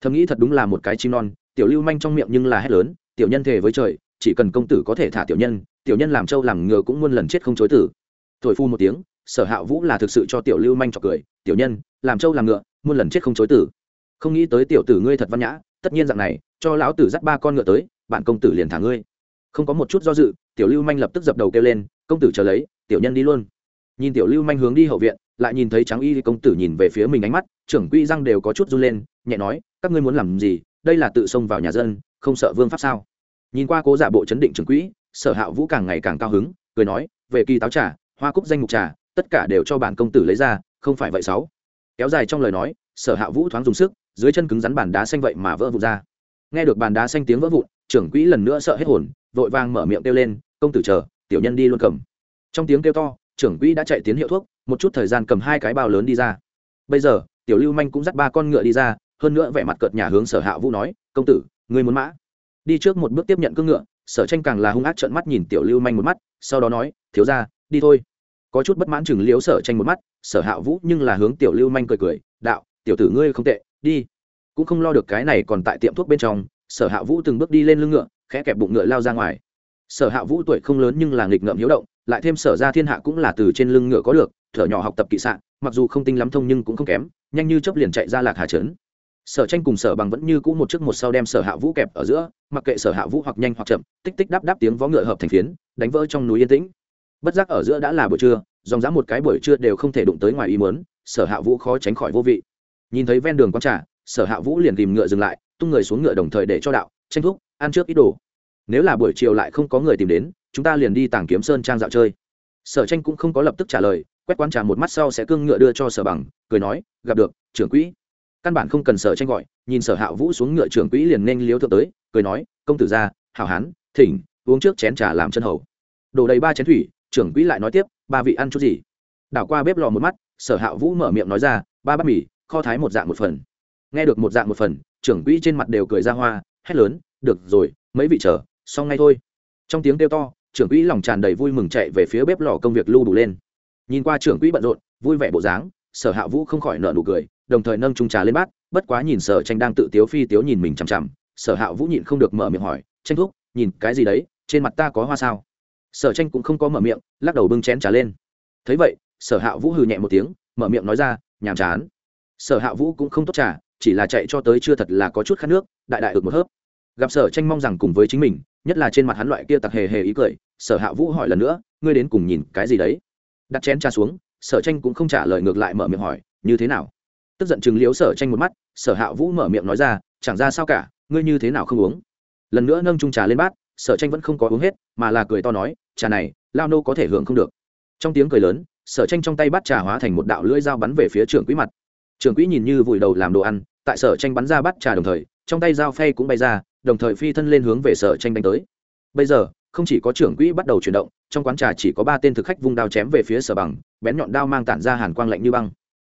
thầm nghĩ thật đúng là một cái chim non. Tiểu lưu manh trong miệng nhưng là hét lớn, tiểu nhân thề với trời, chỉ cần công tử có thể thả tiểu nhân tiểu nhân làm trâu làm ngựa cũng muôn lần chết không chối tử. Thổi phu một tiếng, sở hạ vũ là thực sự cho tiểu lưu manh cho cười, tiểu nhân, làm trâu làm ngựa muôn lần chết không chối tử. Không nghĩ tới tiểu tử ngươi thật văn nhã, tất nhiên dạng này, cho lão tử dắt ba con ngựa tới, bạn công tử liền thả ngươi. Không có một chút do dự, tiểu lưu manh lập tức dập đầu kêu lên, công tử chờ lấy, tiểu nhân đi luôn. Nhìn tiểu lưu manh hướng đi hậu viện, lại nhìn thấy trắng y công tử nhìn về phía mình ánh mắt, trưởng quỹ răng đều có chút run lên, nhẹ nói, các ngươi muốn làm gì? Đây là tự xông vào nhà dân, không sợ vương pháp sao? Nhìn qua cố giả bộ chấn định trưởng quỹ, sở hạ vũ càng ngày càng cao hứng, cười nói, về kỳ táo trà, hoa cúc danh mục trà, tất cả đều cho bản công tử lấy ra, không phải vậy sáu kéo dài trong lời nói, sở hạ vũ thoáng dùng sức, dưới chân cứng rắn bàn đá xanh vậy mà vỡ vụn ra. Nghe được bàn đá xanh tiếng vỡ vụn, trưởng quỹ lần nữa sợ hết hồn, vội vàng mở miệng kêu lên, công tử chờ, tiểu nhân đi luôn cầm. Trong tiếng kêu to, trưởng quỹ đã chạy tiến hiệu thuốc, một chút thời gian cầm hai cái bao lớn đi ra. Bây giờ, tiểu lưu manh cũng dắt ba con ngựa đi ra, hơn nữa vẻ mặt cợt nhà hướng sở hạ vũ nói, công tử, ngươi muốn mã? Đi trước một bước tiếp nhận cương ngựa, sở tranh càng là hung ác trợn mắt nhìn tiểu lưu manh một mắt, sau đó nói, thiếu ra đi thôi. Có chút bất mãn chừng liếu sở tranh một mắt sở hạ vũ nhưng là hướng tiểu lưu manh cười cười, đạo, tiểu tử ngươi không tệ, đi. Cũng không lo được cái này còn tại tiệm thuốc bên trong, sở hạ vũ từng bước đi lên lưng ngựa, khẽ kẹp bụng ngựa lao ra ngoài. Sở hạ vũ tuổi không lớn nhưng là nghịch ngợm hiếu động, lại thêm sở ra thiên hạ cũng là từ trên lưng ngựa có được, thở nhỏ học tập kỵ sạn mặc dù không tinh lắm thông nhưng cũng không kém, nhanh như chấp liền chạy ra lạc hà trấn. Sở tranh cùng sở bằng vẫn như cũ một chiếc một sau đem sở hạ vũ kẹp ở giữa, mặc kệ sở hạ vũ hoặc nhanh hoặc chậm, tích tích đáp đáp tiếng vó ngựa hợp thành phiến, đánh vỡ trong núi yên tĩnh. Bất giác ở giữa đã là buổi trưa dòng dã một cái buổi trưa đều không thể đụng tới ngoài ý muốn, sở hạ vũ khó tránh khỏi vô vị. Nhìn thấy ven đường quán trà sở hạ vũ liền tìm ngựa dừng lại tung người xuống ngựa đồng thời để cho đạo tranh thuốc ăn trước ít đồ. Nếu là buổi chiều lại không có người tìm đến chúng ta liền đi tàng kiếm sơn trang dạo chơi. Sở tranh cũng không có lập tức trả lời quét quán trà một mắt sau sẽ cương ngựa đưa cho sở bằng cười nói gặp được trưởng quỹ. Căn bản không cần sở tranh gọi nhìn sở hạ vũ xuống ngựa trưởng quỹ liền nên liếu thượng tới cười nói công tử gia hảo hán thỉnh uống trước chén trà làm chân hầu. Đổ đầy ba chén thủy trưởng quỹ lại nói tiếp ba vị ăn chút gì? Đảo qua bếp lò một mắt sở hạ vũ mở miệng nói ra ba bát mì kho thái một dạng một phần. Nghe được một dạng một phần trưởng quỹ trên mặt đều cười ra hoa hét lớn được rồi mấy vị chờ xong ngay thôi. Trong tiếng kêu to trưởng quỹ lòng tràn đầy vui mừng chạy về phía bếp lò công việc lưu đủ lên. Nhìn qua trưởng quỹ bận rộn vui vẻ bộ dáng sở hạ vũ không khỏi nợ nụ cười đồng thời nâng trung trà lên bát bất quá nhìn sở tranh đang tự tiếu phi tiếu nhìn mình chằm chằm sở hạ vũ nhịn không được mở miệng hỏi tranh thúc, nhìn cái gì đấy trên mặt ta có hoa sao? Sở tranh cũng không có mở miệng, lắc đầu bưng chén trà lên. Thấy vậy, sở hạ vũ hừ nhẹ một tiếng, mở miệng nói ra, nhàm chán. Sở hạ vũ cũng không tốt trà, chỉ là chạy cho tới chưa thật là có chút khát nước, đại đại được một hớp. Gặp sở tranh mong rằng cùng với chính mình, nhất là trên mặt hắn loại kia tặc hề hề ý cười, sở hạ vũ hỏi lần nữa, ngươi đến cùng nhìn cái gì đấy? Đặt chén trà xuống, sở tranh cũng không trả lời ngược lại mở miệng hỏi, như thế nào? Tức giận chừng liếu sở tranh một mắt, sở hạ vũ mở miệng nói ra, chẳng ra sao cả, ngươi như thế nào không uống? Lần nữa nâng trung trà lên bát sở tranh vẫn không có uống hết, mà là cười to nói, trà này, lao nô có thể hưởng không được. Trong tiếng cười lớn, sở tranh trong tay bắt trà hóa thành một đạo lưỡi dao bắn về phía trưởng quỹ mặt. Trưởng quỹ nhìn như vùi đầu làm đồ ăn, tại sở tranh bắn ra bắt trà đồng thời, trong tay dao phay cũng bay ra, đồng thời phi thân lên hướng về sở tranh đánh tới. Bây giờ, không chỉ có trưởng quỹ bắt đầu chuyển động, trong quán trà chỉ có ba tên thực khách vung đao chém về phía sở bằng, bén nhọn đao mang tản ra hàn quang lạnh như băng.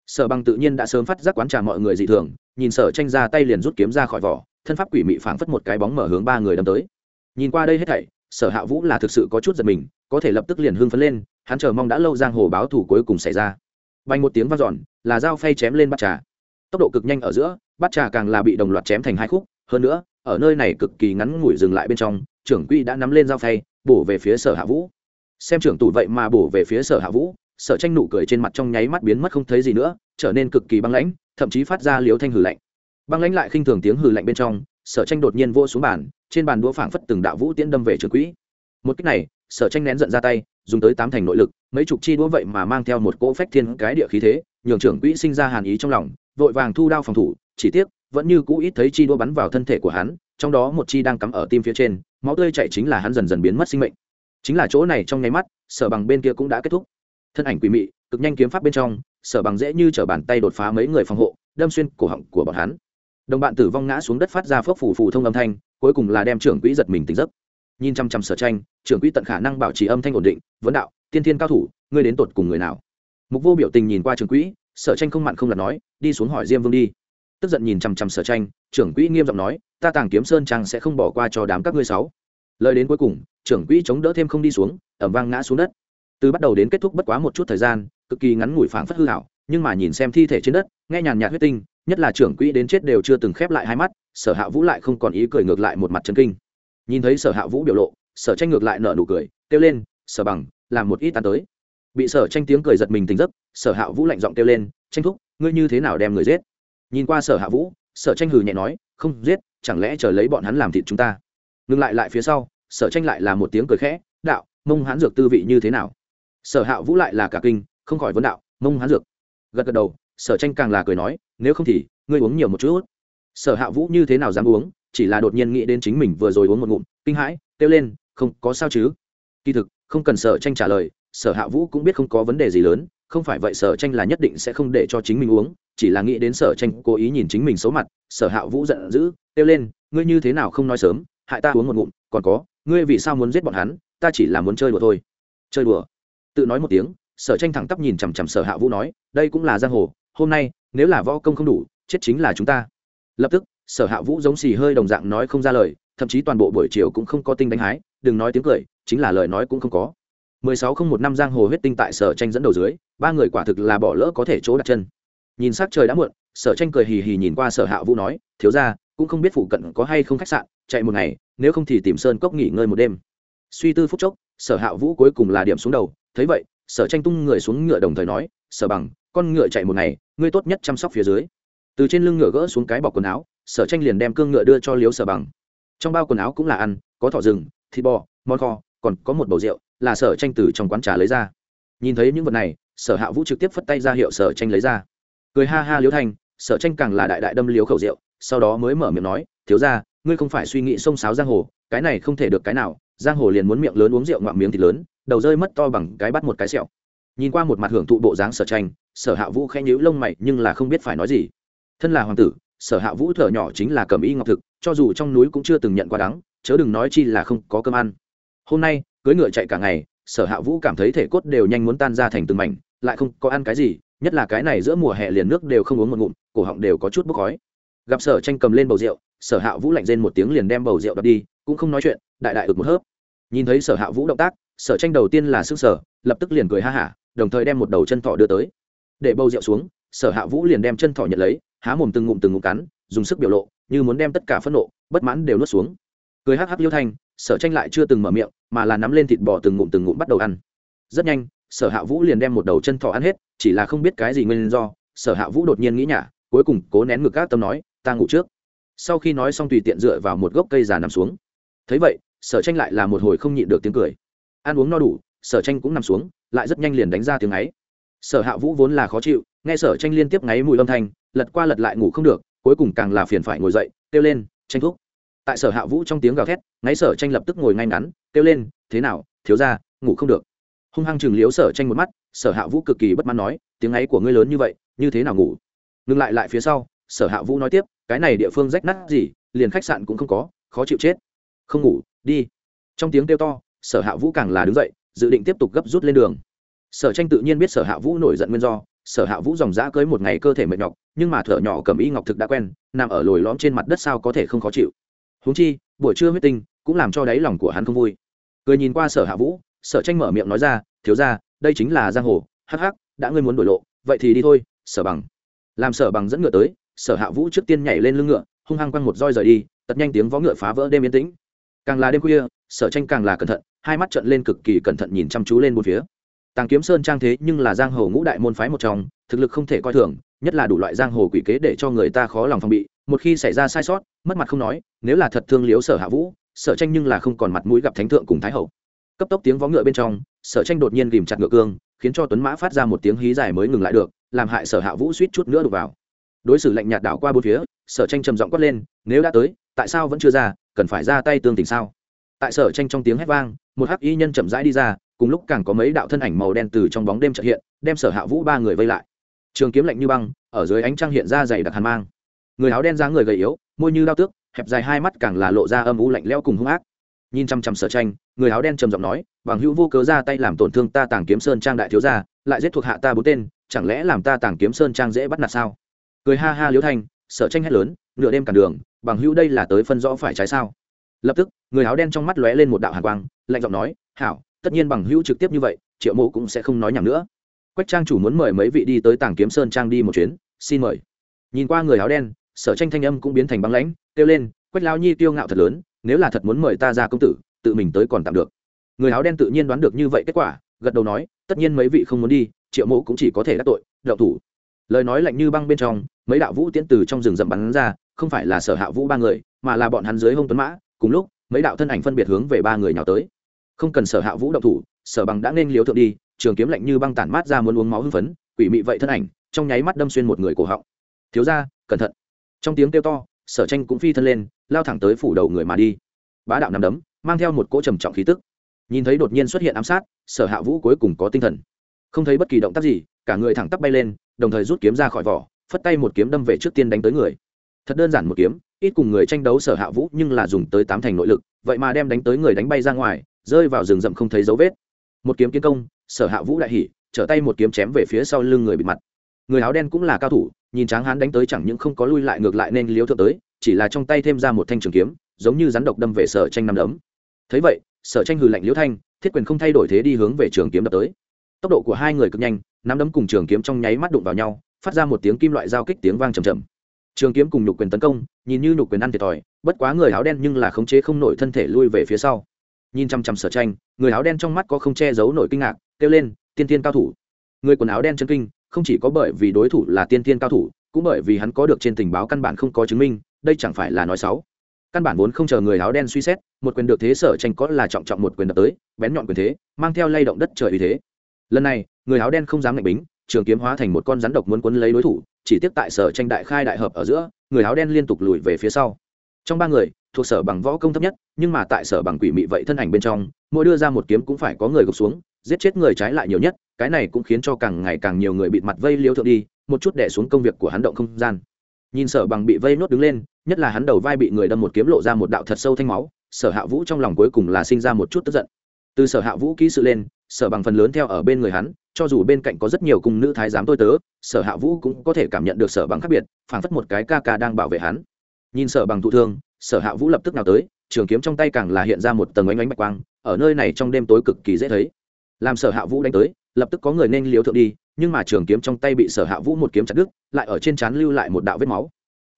Sở bằng tự nhiên đã sớm phát giác quán trà mọi người dị thường, nhìn sở tranh ra tay liền rút kiếm ra khỏi vỏ, thân pháp quỷ mị phảng phất một cái bóng mở hướng ba người đâm tới nhìn qua đây hết thảy, sở hạ vũ là thực sự có chút giật mình, có thể lập tức liền hưng phấn lên, hắn chờ mong đã lâu giang hồ báo thủ cuối cùng xảy ra. Bay một tiếng vang dọn, là dao phay chém lên bát trà. Tốc độ cực nhanh ở giữa, bát trà càng là bị đồng loạt chém thành hai khúc, hơn nữa, ở nơi này cực kỳ ngắn ngủi dừng lại bên trong, trưởng quy đã nắm lên dao phay, bổ về phía sở hạ vũ. Xem trưởng tủ vậy mà bổ về phía sở hạ vũ, sở tranh nụ cười trên mặt trong nháy mắt biến mất không thấy gì nữa, trở nên cực kỳ băng lãnh, thậm chí phát ra liếu thanh hử lạnh. Băng lãnh lại khinh thường tiếng hử lạnh bên trong sở tranh đột nhiên vô xuống bàn, trên bàn đũa phảng phất từng đạo vũ tiễn đâm về trường quỹ. Một cách này, sở tranh nén giận ra tay, dùng tới tám thành nội lực, mấy chục chi đũa vậy mà mang theo một cỗ phách thiên cái địa khí thế, nhường trưởng quỹ sinh ra hàn ý trong lòng, vội vàng thu đao phòng thủ, chỉ tiếc, vẫn như cũ ít thấy chi đũa bắn vào thân thể của hắn, trong đó một chi đang cắm ở tim phía trên, máu tươi chạy chính là hắn dần dần biến mất sinh mệnh. Chính là chỗ này trong nháy mắt, sở bằng bên kia cũng đã kết thúc. Thân ảnh quỷ mị, cực nhanh kiếm pháp bên trong, sở bằng dễ như t bàn tay đột phá mấy người phòng hộ, đâm xuyên cổ họng của bọn hắn đồng bạn tử vong ngã xuống đất phát ra phốc phủ phủ thông âm thanh, cuối cùng là đem trưởng quỹ giật mình tỉnh giấc. Nhìn chăm chăm sở tranh, trưởng quỹ tận khả năng bảo trì âm thanh ổn định, vấn đạo, tiên thiên cao thủ, ngươi đến tột cùng người nào? Mục vô biểu tình nhìn qua trưởng quỹ, sở tranh không mặn không lặt nói, đi xuống hỏi diêm vương đi. Tức giận nhìn chằm chằm sở tranh, trưởng quỹ nghiêm giọng nói, ta tàng kiếm sơn trang sẽ không bỏ qua cho đám các ngươi sáu. Lời đến cuối cùng, trưởng quỹ chống đỡ thêm không đi xuống, ẩm vang ngã xuống đất. Từ bắt đầu đến kết thúc bất quá một chút thời gian, cực kỳ ngắn ngủi phảng phất hư hảo nhưng mà nhìn xem thi thể trên đất, nghe nhàn nhạt huyết tinh nhất là trưởng quỹ đến chết đều chưa từng khép lại hai mắt, sở hạ vũ lại không còn ý cười ngược lại một mặt chân kinh. Nhìn thấy sở hạ vũ biểu lộ, sở tranh ngược lại nở nụ cười, kêu lên, sở bằng, làm một ít tan tới. Bị sở tranh tiếng cười giật mình tỉnh giấc, sở hạ vũ lạnh giọng kêu lên, tranh thúc, ngươi như thế nào đem người giết? Nhìn qua sở hạ vũ, sở tranh hừ nhẹ nói, không giết, chẳng lẽ chờ lấy bọn hắn làm thịt chúng ta? Ngừng lại lại phía sau, sở tranh lại là một tiếng cười khẽ, đạo, mông hán dược tư vị như thế nào? Sở hạ vũ lại là cả kinh, không khỏi vấn đạo, mông hán dược? Gật gật đầu sở tranh càng là cười nói, nếu không thì, ngươi uống nhiều một chút. Sở hạ vũ như thế nào dám uống, chỉ là đột nhiên nghĩ đến chính mình vừa rồi uống một ngụm, kinh hãi, kêu lên, không, có sao chứ? Kỳ thực, không cần sở tranh trả lời, sở hạ vũ cũng biết không có vấn đề gì lớn, không phải vậy sở tranh là nhất định sẽ không để cho chính mình uống, chỉ là nghĩ đến sở tranh cố ý nhìn chính mình xấu mặt, sở hạ vũ giận dữ, kêu lên, ngươi như thế nào không nói sớm, hại ta uống một ngụm, còn có, ngươi vì sao muốn giết bọn hắn, ta chỉ là muốn chơi đùa thôi. Chơi đùa? Tự nói một tiếng, sở tranh thẳng tắp nhìn chằm chằm sở hạ vũ nói, đây cũng là giang hồ hôm nay, nếu là võ công không đủ, chết chính là chúng ta. Lập tức, sở hạ vũ giống xì hơi đồng dạng nói không ra lời, thậm chí toàn bộ buổi chiều cũng không có tinh đánh hái, đừng nói tiếng cười, chính là lời nói cũng không có. mười sáu không một năm giang hồ huyết tinh tại sở tranh dẫn đầu dưới, ba người quả thực là bỏ lỡ có thể chỗ đặt chân. Nhìn s c trời đã muộn, sở tranh cười hì hì nhìn qua sở hạ vũ nói, thiếu ra cũng không biết phụ cận có hay không khách sạn, chạy một ngày, nếu không thì tìm sơn cốc nghỉ ngơi một đêm. Suy tư phút chốc, sở hạ vũ cuối cùng là điểm xuống đầu, thấy vậy, sở tranh tung người xuống ngựa đồng thời nói, sở bằng con ngựa chạy một ngày, ngươi tốt nhất chăm sóc phía dưới. Từ trên lưng ngựa gỡ xuống cái bọc quần áo, sở tranh liền đem cương ngựa đưa cho liếu sở bằng. Trong bao quần áo cũng là ăn, có thỏ rừng, thịt bò, món kho, còn có một bầu rượu, là sở tranh từ trong quán trà lấy ra. Nhìn thấy những vật này, sở hạ vũ trực tiếp phất tay ra hiệu sở tranh lấy ra. Cười ha ha liếu thanh, sở tranh càng là đại đại đâm liếu khẩu rượu, sau đó mới mở miệng nói, thiếu ra ngươi không phải suy nghĩ xông xáo giang hồ, cái này không thể được cái nào, giang hồ liền muốn miệng lớn uống rượu ngoạm miếng thịt lớn, đầu rơi mất to bằng cái bắt một cái sẹo nhìn qua một mặt hưởng thụ bộ dáng sở tranh, sở hạ vũ khẽ nhíu lông mày, nhưng là không biết phải nói gì. Thân là hoàng tử, sở hạ vũ thở nhỏ chính là cầm y ngọc thực, cho dù trong núi cũng chưa từng nhận qua đắng, chớ đừng nói chi là không có cơm ăn. Hôm nay, cưới ngựa chạy cả ngày, sở hạ vũ cảm thấy thể cốt đều nhanh muốn tan ra thành từng mảnh, lại không có ăn cái gì, nhất là cái này giữa mùa hè liền nước đều không uống một ngụm, cổ họng đều có chút bốc khói. Gặp sở tranh cầm lên bầu rượu, sở hạ vũ lạnh rên một tiếng liền đem bầu rượu đập đi, cũng không nói chuyện, đại đại ực một hớp. Nhìn thấy sở hạ vũ động tác, sở tranh đầu tiên là sức sở lập tức liền cười ha hả đồng thời đem một đầu chân thỏ đưa tới. Để bầu rượu xuống, sở hạ vũ liền đem chân thỏ nhận lấy, há mồm từng ngụm từng ngụm cắn, dùng sức biểu lộ, như muốn đem tất cả phẫn nộ, bất mãn đều nuốt xuống. Cười hắc hắc liêu thanh, sở tranh lại chưa từng mở miệng, mà là nắm lên thịt bò từng ngụm từng ngụm bắt đầu ăn. Rất nhanh, sở hạ vũ liền đem một đầu chân thỏ ăn hết, chỉ là không biết cái gì nguyên do, sở hạ vũ đột nhiên nghĩ nhả, cuối cùng cố nén ngực các tâm nói, ta ngủ trước. Sau khi nói xong tùy tiện dựa vào một gốc cây già nằm xuống. Thấy vậy, sở tranh lại là một hồi không nhịn được tiếng cười. Ăn uống no đủ, sở tranh cũng nằm xuống lại rất nhanh liền đánh ra tiếng ấy. Sở hạ vũ vốn là khó chịu, nghe sở tranh liên tiếp ngáy mùi âm thanh, lật qua lật lại ngủ không được, cuối cùng càng là phiền phải ngồi dậy, kêu lên, tranh thuốc tại sở hạ vũ trong tiếng gào thét, ngáy sở tranh lập tức ngồi ngay ngắn, kêu lên, thế nào, thiếu ra ngủ không được. Hung hăng chừng liếu sở tranh một mắt, sở hạ vũ cực kỳ bất mãn nói, tiếng ấy của ngươi lớn như vậy, như thế nào ngủ? Ngừng lại lại phía sau, sở hạ vũ nói tiếp, cái này địa phương rách nát gì, liền khách sạn cũng không có, khó chịu chết. Không ngủ, đi. Trong tiếng kêu to, sở hạ vũ càng là đứng dậy dự định tiếp tục gấp rút lên đường. Sở tranh tự nhiên biết sở hạ vũ nổi giận nguyên do, sở hạ vũ dòng giã cưới một ngày cơ thể mệt nhọc, nhưng mà thở nhỏ cầm y ngọc thực đã quen, nằm ở lồi lõm trên mặt đất sao có thể không khó chịu. Húng chi, buổi trưa huyết tinh cũng làm cho đáy lòng của hắn không vui. Cười nhìn qua sở hạ vũ, sở tranh mở miệng nói ra, thiếu ra đây chính là giang hồ, hắc hắc, đã ngươi muốn đổi lộ, vậy thì đi thôi, sở bằng. Làm sở bằng dẫn ngựa tới, sở hạ vũ trước tiên nhảy lên lưng ngựa, hung hăng quăng một roi rời đi tật nhanh tiếng vó ngựa phá vỡ đêm yên tĩnh càng là đêm khuya, sở tranh càng là cẩn thận, hai mắt trận lên cực kỳ cẩn thận nhìn chăm chú lên một phía. Tàng kiếm sơn trang thế nhưng là giang hồ ngũ đại môn phái một trong, thực lực không thể coi thường, nhất là đủ loại giang hồ quỷ kế để cho người ta khó lòng phòng bị, một khi xảy ra sai sót, mất mặt không nói, nếu là thật thương liếu sở hạ vũ, sở tranh nhưng là không còn mặt mũi gặp thánh thượng cùng thái hậu. Cấp tốc tiếng vó ngựa bên trong, sở tranh đột nhiên ghìm chặt ngựa cương, khiến cho tuấn mã phát ra một tiếng hí dài mới ngừng lại được, làm hại sở hạ vũ suýt chút nữa đục vào. Đối xử lạnh nhạt đảo qua bốn phía, sở tranh trầm giọng quát lên, nếu đã tới, tại sao vẫn chưa ra? Cần phải ra tay tương tình sao? Tại sở tranh trong tiếng hét vang, một hắc y nhân chậm rãi đi ra, cùng lúc càng có mấy đạo thân ảnh màu đen từ trong bóng đêm trợ hiện, đem sở hạ vũ ba người vây lại. Trường kiếm lạnh như băng, ở dưới ánh trăng hiện ra dày đặc hàn mang. Người áo đen dáng người gầy yếu, môi như đao tước, hẹp dài hai mắt càng là lộ ra âm u lạnh lẽo cùng hung ác. Nhìn chăm chăm sở tranh, người áo đen trầm giọng nói, bằng hữu vô cớ ra tay làm tổn thương ta tàng kiếm sơn trang đại thiếu gia, lại giết thuộc hạ ta bốn tên, chẳng lẽ làm ta tàng kiếm sơn trang dễ bắt nạt sao? Cười ha ha liếu thanh, sở tranh hét lớn, nửa đêm cản đường bằng hữu đây là tới phân rõ phải trái sao? Lập tức, người áo đen trong mắt lóe lên một đạo hàn quang, lạnh giọng nói, hảo, tất nhiên bằng hữu trực tiếp như vậy, triệu mộ cũng sẽ không nói nhầm nữa. Quách trang chủ muốn mời mấy vị đi tới tàng kiếm sơn trang đi một chuyến, xin mời. Nhìn qua người áo đen, sở tranh thanh âm cũng biến thành băng lãnh, kêu lên, quách lao nhi tiêu ngạo thật lớn, nếu là thật muốn mời ta ra công tử, tự mình tới còn tạm được. Người áo đen tự nhiên đoán được như vậy kết quả, gật đầu nói, tất nhiên mấy vị không muốn đi, triệu mộ cũng chỉ có thể đắc tội, đậu thủ. Lời nói lạnh như băng bên trong, mấy đạo vũ tiễn từ trong rừng rậm bắn ra không phải là sở hạ vũ ba người, mà là bọn hắn dưới hông tuấn mã, cùng lúc, mấy đạo thân ảnh phân biệt hướng về ba người nào tới. Không cần sở hạ vũ động thủ, sở bằng đã nên liếu thượng đi, trường kiếm lạnh như băng tản mát ra muốn uống máu hưng phấn, quỷ mị vậy thân ảnh, trong nháy mắt đâm xuyên một người cổ họng. Thiếu ra cẩn thận. Trong tiếng kêu to, sở tranh cũng phi thân lên, lao thẳng tới phủ đầu người mà đi. Bá đạo nằm đấm, mang theo một cỗ trầm trọng khí tức. Nhìn thấy đột nhiên xuất hiện ám sát, sở hạ vũ cuối cùng có tinh thần. Không thấy bất kỳ động tác gì, cả người thẳng tắp bay lên, đồng thời rút kiếm ra khỏi vỏ, phất tay một kiếm đâm về trước tiên đánh tới người thật đơn giản một kiếm, ít cùng người tranh đấu sở hạ vũ nhưng là dùng tới tám thành nội lực, vậy mà đem đánh tới người đánh bay ra ngoài, rơi vào rừng rậm không thấy dấu vết. Một kiếm kiến công, sở hạ vũ đại hỉ, trở tay một kiếm chém về phía sau lưng người bị mặt. Người áo đen cũng là cao thủ, nhìn tráng hán đánh tới chẳng những không có lui lại ngược lại nên liếu thượng tới, chỉ là trong tay thêm ra một thanh trường kiếm, giống như rắn độc đâm về sở tranh nằm đấm. Thấy vậy, sở tranh hừ lạnh liễu thanh, thiết quyền không thay đổi thế đi hướng về trường kiếm đập tới. Tốc độ của hai người cực nhanh nắm đấm cùng trường kiếm trong nháy mắt đụng vào nhau, phát ra một tiếng kim loại giao kích tiếng vang trầm trầm trường kiếm cùng nhục quyền tấn công, nhìn như nhục quyền ăn thiệt thòi, bất quá người áo đen nhưng là khống chế không nổi thân thể lui về phía sau. Nhìn chăm chăm sở tranh, người áo đen trong mắt có không che giấu nổi kinh ngạc, kêu lên, tiên tiên cao thủ. Người quần áo đen chân kinh, không chỉ có bởi vì đối thủ là tiên tiên cao thủ, cũng bởi vì hắn có được trên tình báo căn bản không có chứng minh, đây chẳng phải là nói xấu. Căn bản vốn không chờ người áo đen suy xét, một quyền được thế sở tranh có là trọng trọng một quyền đập tới, bén nhọn quyền thế, mang theo lay động đất trời uy thế. Lần này, người áo đen không dám ngạch bính trường kiếm hóa thành một con rắn độc muốn quấn lấy đối thủ, chỉ tiếp tại sở tranh đại khai đại hợp ở giữa, người áo đen liên tục lùi về phía sau. Trong ba người, thuộc sở bằng võ công thấp nhất, nhưng mà tại sở bằng quỷ mị vậy thân ảnh bên trong, mỗi đưa ra một kiếm cũng phải có người gục xuống, giết chết người trái lại nhiều nhất, cái này cũng khiến cho càng ngày càng nhiều người bị mặt vây liêu thượng đi, một chút đẻ xuống công việc của hắn động không gian. Nhìn sở bằng bị vây nốt đứng lên, nhất là hắn đầu vai bị người đâm một kiếm lộ ra một đạo thật sâu thanh máu, sở hạ vũ trong lòng cuối cùng là sinh ra một chút tức giận. Từ sở hạ vũ ký sự lên sở bằng phần lớn theo ở bên người hắn, cho dù bên cạnh có rất nhiều cung nữ thái giám tôi tớ, sở hạ vũ cũng có thể cảm nhận được sở bằng khác biệt, phảng phất một cái ca ca đang bảo vệ hắn. Nhìn sở bằng thụ thương, sở hạ vũ lập tức nào tới, trường kiếm trong tay càng là hiện ra một tầng ánh ánh bạch quang, ở nơi này trong đêm tối cực kỳ dễ thấy. Làm sở hạ vũ đánh tới, lập tức có người nên liều thượng đi, nhưng mà trường kiếm trong tay bị sở hạ vũ một kiếm chặt đứt, lại ở trên trán lưu lại một đạo vết máu.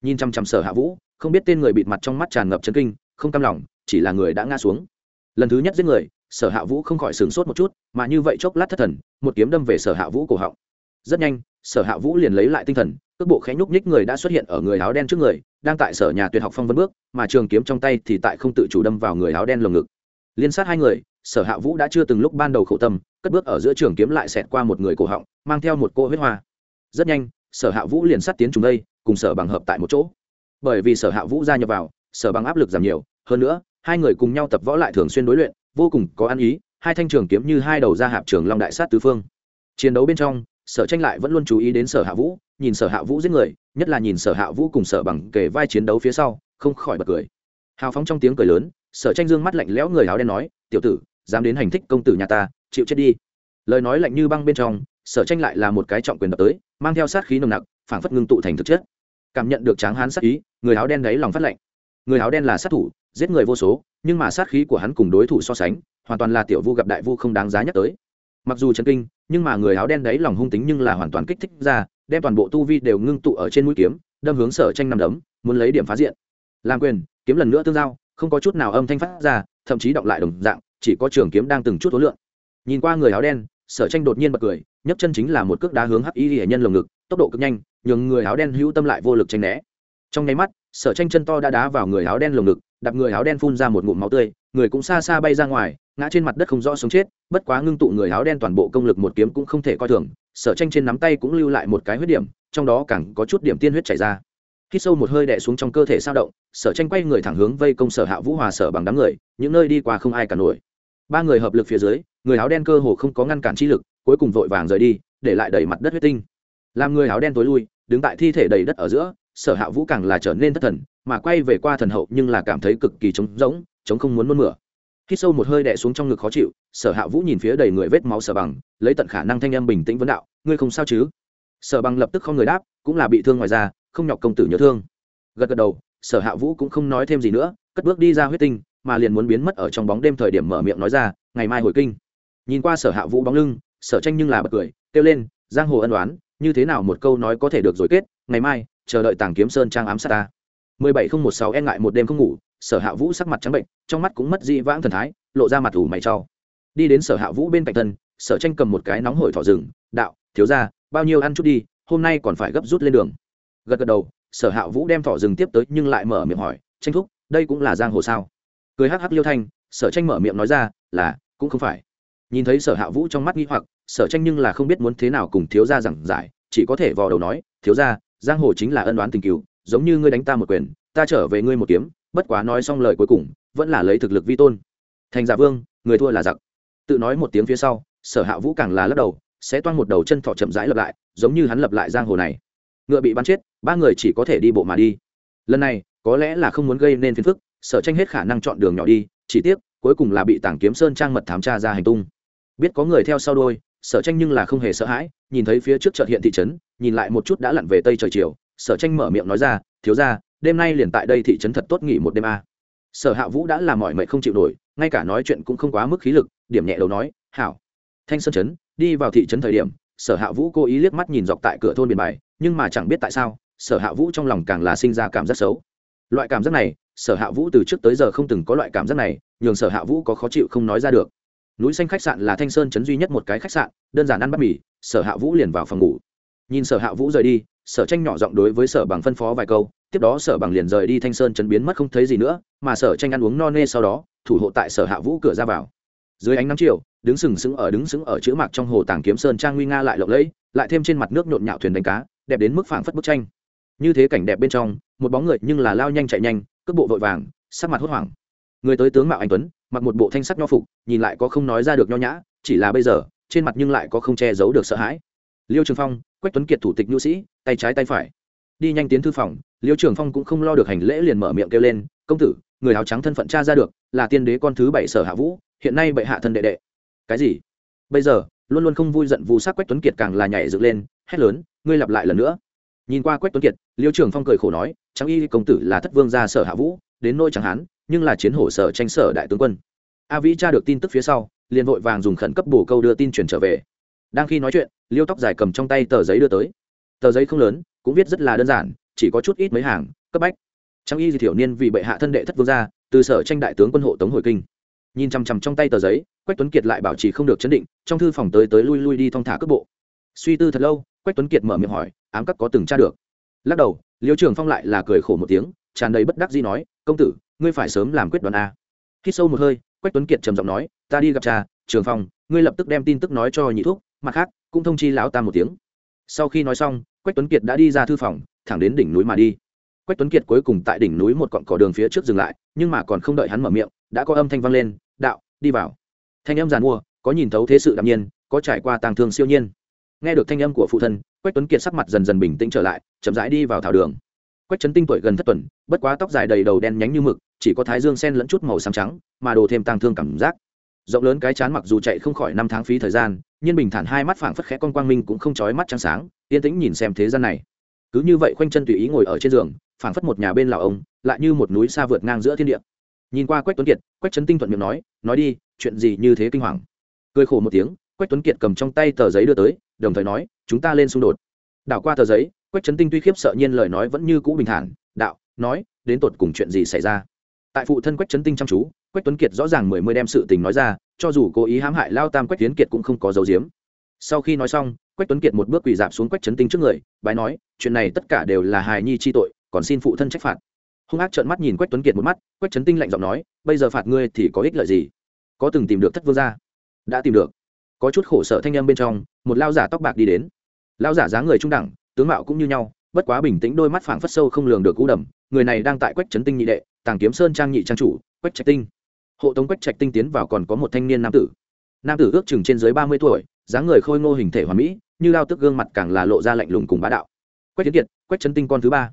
Nhìn chăm chăm sở hạ vũ, không biết tên người bịt mặt trong mắt tràn ngập chân kinh, không cam lòng, chỉ là người đã ngã xuống. Lần thứ nhất giết người sở hạ vũ không khỏi sửng sốt một chút, mà như vậy chốc lát thất thần, một kiếm đâm về sở hạ vũ cổ họng. Rất nhanh, sở hạ vũ liền lấy lại tinh thần, cước bộ khẽ nhúc nhích người đã xuất hiện ở người áo đen trước người, đang tại sở nhà tuyệt học phong vân bước, mà trường kiếm trong tay thì tại không tự chủ đâm vào người áo đen lồng ngực. Liên sát hai người, sở hạ vũ đã chưa từng lúc ban đầu khổ tâm, cất bước ở giữa trường kiếm lại xẹt qua một người cổ họng, mang theo một cô huyết hoa. Rất nhanh, sở hạ vũ liền sát tiến trùng đây, cùng sở bằng hợp tại một chỗ. Bởi vì sở hạ vũ gia nhập vào, sở bằng áp lực giảm nhiều, hơn nữa, hai người cùng nhau tập võ lại thường xuyên đối luyện vô cùng có ăn ý, hai thanh trường kiếm như hai đầu ra hạp trường long đại sát tứ phương. Chiến đấu bên trong, sở tranh lại vẫn luôn chú ý đến sở hạ vũ, nhìn sở hạ vũ giết người, nhất là nhìn sở hạ vũ cùng sở bằng kề vai chiến đấu phía sau, không khỏi bật cười. Hào phóng trong tiếng cười lớn, sở tranh dương mắt lạnh lẽo người áo đen nói, tiểu tử, dám đến hành thích công tử nhà ta, chịu chết đi. Lời nói lạnh như băng bên trong, sở tranh lại là một cái trọng quyền đập tới, mang theo sát khí nồng nặc, phảng phất ngưng tụ thành thực chất. Cảm nhận được tráng hán sát ý, người áo đen đấy lòng phát lạnh. Người áo đen là sát thủ giết người vô số, nhưng mà sát khí của hắn cùng đối thủ so sánh, hoàn toàn là tiểu vu gặp đại vu không đáng giá nhắc tới. Mặc dù chấn kinh, nhưng mà người áo đen đấy lòng hung tính nhưng là hoàn toàn kích thích ra, đem toàn bộ tu vi đều ngưng tụ ở trên mũi kiếm, đâm hướng sở tranh nằm đấm, muốn lấy điểm phá diện. Làm quyền, kiếm lần nữa tương giao, không có chút nào âm thanh phát ra, thậm chí động lại đồng dạng, chỉ có trường kiếm đang từng chút thối lượng nhìn qua người áo đen, sở tranh đột nhiên bật cười, nhấc chân chính là một cước đá hướng hắc y hệ nhân lồng ngực, tốc độ cực nhanh, nhường người áo đen hữu tâm lại vô lực tranh né. Trong nháy mắt, sở tranh chân to đã đá vào người áo đen lồng ngực đạp người áo đen phun ra một ngụm máu tươi, người cũng xa xa bay ra ngoài, ngã trên mặt đất không rõ sống chết, bất quá ngưng tụ người áo đen toàn bộ công lực một kiếm cũng không thể coi thường, sở tranh trên nắm tay cũng lưu lại một cái huyết điểm, trong đó càng có chút điểm tiên huyết chảy ra. Khi sâu một hơi đè xuống trong cơ thể sao động, sở tranh quay người thẳng hướng vây công sở hạ vũ hòa sở bằng đám người, những nơi đi qua không ai cả nổi. Ba người hợp lực phía dưới, người áo đen cơ hồ không có ngăn cản chi lực, cuối cùng vội vàng rời đi, để lại đầy mặt đất huyết tinh. Làm người áo đen tối lui, đứng tại thi thể đầy đất ở giữa sở hạ vũ càng là trở nên thất thần, mà quay về qua thần hậu nhưng là cảm thấy cực kỳ trống rỗng chống không muốn nôn mửa. Khi sâu một hơi đẻ xuống trong ngực khó chịu, sở hạ vũ nhìn phía đầy người vết máu sở bằng, lấy tận khả năng thanh em bình tĩnh vấn đạo, ngươi không sao chứ? Sở bằng lập tức không người đáp, cũng là bị thương ngoài ra không nhọc công tử nhớ thương. Gật gật đầu, sở hạ vũ cũng không nói thêm gì nữa, cất bước đi ra huyết tinh, mà liền muốn biến mất ở trong bóng đêm thời điểm mở miệng nói ra, ngày mai hồi kinh. Nhìn qua sở hạ vũ bóng lưng, sở tranh nhưng là bật cười, kêu lên, giang hồ ân đoán như thế nào một câu nói có thể được rồi kết, ngày mai chờ đợi tàng kiếm sơn trang ám sát ta. mười bảy không một sáu e ngại một đêm không ngủ, sở hạ vũ sắc mặt trắng bệnh, trong mắt cũng mất dị vãng thần thái, lộ ra mặt ủ mày trau đi đến sở hạ vũ bên cạnh thân, sở tranh cầm một cái nóng hổi thỏ rừng, đạo, thiếu ra bao nhiêu ăn chút đi, hôm nay còn phải gấp rút lên đường. Gật gật đầu, sở hạ vũ đem thỏ rừng tiếp tới nhưng lại mở miệng hỏi, tranh thúc, đây cũng là giang hồ sao? Cười hắc hắc liêu thanh, sở tranh mở miệng nói ra, là, cũng không phải. Nhìn thấy sở hạ vũ trong mắt nghi hoặc, sở tranh nhưng là không biết muốn thế nào cùng thiếu gia giảng giải, chỉ có thể vò đầu nói, thiếu gia giang hồ chính là ân đoán tình cựu giống như ngươi đánh ta một quyền, ta trở về ngươi một kiếm, bất quá nói xong lời cuối cùng, vẫn là lấy thực lực vi tôn. Thành giả vương, người thua là giặc. Tự nói một tiếng phía sau, sở hạ vũ càng là lắc đầu, sẽ toan một đầu chân thọ chậm rãi lập lại, giống như hắn lập lại giang hồ này. Ngựa bị bắn chết, ba người chỉ có thể đi bộ mà đi. Lần này, có lẽ là không muốn gây nên phiền phức, sở tranh hết khả năng chọn đường nhỏ đi, chỉ tiếc, cuối cùng là bị tảng kiếm sơn trang mật thám tra ra hành tung. Biết có người theo sau đôi sở tranh nhưng là không hề sợ hãi, nhìn thấy phía trước chợt hiện thị trấn nhìn lại một chút đã lặn về tây trời chiều, sở tranh mở miệng nói ra, thiếu ra đêm nay liền tại đây thị trấn thật tốt nghỉ một đêm a. Sở hạ vũ đã làm mọi mệnh không chịu nổi, ngay cả nói chuyện cũng không quá mức khí lực, điểm nhẹ đầu nói, hảo. Thanh sơn trấn, đi vào thị trấn thời điểm, sở hạ vũ cố ý liếc mắt nhìn dọc tại cửa thôn biển bài, nhưng mà chẳng biết tại sao, sở hạ vũ trong lòng càng là sinh ra cảm giác xấu. Loại cảm giác này, sở hạ vũ từ trước tới giờ không từng có loại cảm giác này, nhường sở hạ vũ có khó chịu không nói ra được. Núi xanh khách sạn là thanh sơn chấn duy nhất một cái khách sạn, đơn giản ăn bát mì, sở hạ vũ liền vào phòng ngủ nhìn sở hạ vũ rời đi, sở tranh nhỏ giọng đối với sở bằng phân phó vài câu, tiếp đó sở bằng liền rời đi thanh sơn chấn biến mất không thấy gì nữa, mà sở tranh ăn uống no nê sau đó, thủ hộ tại sở hạ vũ cửa ra vào. Dưới ánh nắng chiều, đứng sừng sững ở đứng sững ở chữ mạc trong hồ tàng kiếm sơn trang nguy nga lại lộng lẫy, lại thêm trên mặt nước nhộn nhạo thuyền đánh cá, đẹp đến mức phảng phất bức tranh. Như thế cảnh đẹp bên trong, một bóng người nhưng là lao nhanh chạy nhanh, cước bộ vội vàng, sắc mặt hốt hoảng. Người tới tướng mạo anh tuấn, mặc một bộ thanh sắc nho phục, nhìn lại có không nói ra được nho nhã, chỉ là bây giờ, trên mặt nhưng lại có không che giấu được sợ hãi. Liêu trường phong quách tuấn kiệt thủ tịch nhu sĩ, tay trái tay phải. Đi nhanh tiến thư phòng liêu trường phong cũng không lo được hành lễ liền mở miệng kêu lên, công tử, người áo trắng thân phận cha ra được, là tiên đế con thứ bảy sở hạ vũ, hiện nay bệ hạ thân đệ đệ. Cái gì? Bây giờ, luôn luôn không vui giận vu sát quách tuấn kiệt càng là nhảy dựng lên, hét lớn, ngươi lặp lại lần nữa. Nhìn qua quách tuấn kiệt liêu trường phong cười khổ nói, trắng y công tử là thất vương gia sở hạ vũ, đến nôi chẳng hán, nhưng là chiến hổ sở tranh sở đại tướng quân. A vĩ tra được tin tức phía sau, liền vội vàng dùng khẩn cấp bổ câu đưa tin truyền trở về đang khi nói chuyện, liêu tóc dài cầm trong tay tờ giấy đưa tới. Tờ giấy không lớn, cũng viết rất là đơn giản, chỉ có chút ít mấy hàng, cấp bách. Trang y di thiểu niên vì bệ hạ thân đệ thất vương gia, từ sở tranh đại tướng quân hộ tống hồi kinh. Nhìn chằm chằm trong tay tờ giấy, quách tuấn kiệt lại bảo trì không được chấn định, trong thư phòng tới tới lui lui đi thong thả cước bộ. Suy tư thật lâu, quách tuấn kiệt mở miệng hỏi, ám các có từng tra được? Lắc đầu, liêu trường phong lại là cười khổ một tiếng, tràn đầy bất đắc dĩ nói, công tử, ngươi phải sớm làm quyết đoán a. Khi sâu một hơi, quách tuấn kiệt trầm giọng nói, ta đi gặp cha, trường phong, ngươi lập tức đem tin tức nói cho nhị thuốc mặt khác, cũng thông chi lão ta một tiếng. Sau khi nói xong, quách tuấn kiệt đã đi ra thư phòng, thẳng đến đỉnh núi mà đi. Quách tuấn kiệt cuối cùng tại đỉnh núi một cọn cỏ đường phía trước dừng lại, nhưng mà còn không đợi hắn mở miệng, đã có âm thanh vang lên, đạo, đi vào. Thanh âm giàn mua, có nhìn thấu thế sự đạm nhiên, có trải qua tàng thương siêu nhiên. Nghe được thanh âm của phụ thân, quách tuấn kiệt sắc mặt dần dần bình tĩnh trở lại, chậm rãi đi vào thảo đường. Quách trấn tinh tuổi gần thất tuần, bất quá tóc dài đầy đầu đen nhánh như mực, chỉ có thái dương sen lẫn chút màu xám trắng, mà đồ thêm tang thương cảm giác. Rộng lớn cái chán mặc dù chạy không khỏi năm tháng phí thời gian nhiên bình thản hai mắt phảng phất khẽ con quang minh cũng không chói mắt trắng sáng, yên tĩnh nhìn xem thế gian này. Cứ như vậy khoanh chân tùy ý ngồi ở trên giường, phảng phất một nhà bên lào ông, lại như một núi xa vượt ngang giữa thiên địa. Nhìn qua quách tuấn kiệt, quách trấn tinh thuận miệng nói nói đi, chuyện gì như thế kinh hoàng? Cười khổ một tiếng, quách tuấn kiệt cầm trong tay tờ giấy đưa tới, đồng thời nói, chúng ta lên xung đột. Đảo qua tờ giấy, quách trấn tinh tuy khiếp sợ nhiên lời nói vẫn như cũ bình thản, đạo, nói, đến tột cùng chuyện gì xảy ra? Tại phụ thân quách trấn tinh chăm chú quách tuấn kiệt rõ ràng mười mươi đem sự tình nói ra, cho dù cố ý hãm hại lao tam quách tiến kiệt cũng không có dấu diếm sau khi nói xong, quách tuấn kiệt một bước quỳ dạp xuống quách trấn tinh trước người, bái nói, chuyện này tất cả đều là hài nhi chi tội, còn xin phụ thân trách phạt. Hung ác trợn mắt nhìn quách tuấn kiệt một mắt, quách trấn tinh lạnh giọng nói, bây giờ phạt ngươi thì có ích lợi gì? Có từng tìm được thất vương gia? Đã tìm được. Có chút khổ sở thanh em bên trong, một lao giả tóc bạc đi đến. Lao giả dáng người trung đẳng, tướng mạo cũng như nhau, bất quá bình tĩnh đôi mắt phảng phất sâu không lường được cú đầm. Người này đang tại quách trấn tinh nhị đệ, tàng kiếm sơn trang nhị trang chủ, quách trạch tinh hộ tống quách trạch tinh tiến vào còn có một thanh niên nam tử. Nam tử ước chừng trên dưới ba mươi tuổi, dáng người khôi ngô hình thể hoàn mỹ, như lao tức gương mặt càng là lộ ra lạnh lùng cùng bá đạo. Quách tiến kiệt, quách trấn tinh con thứ ba.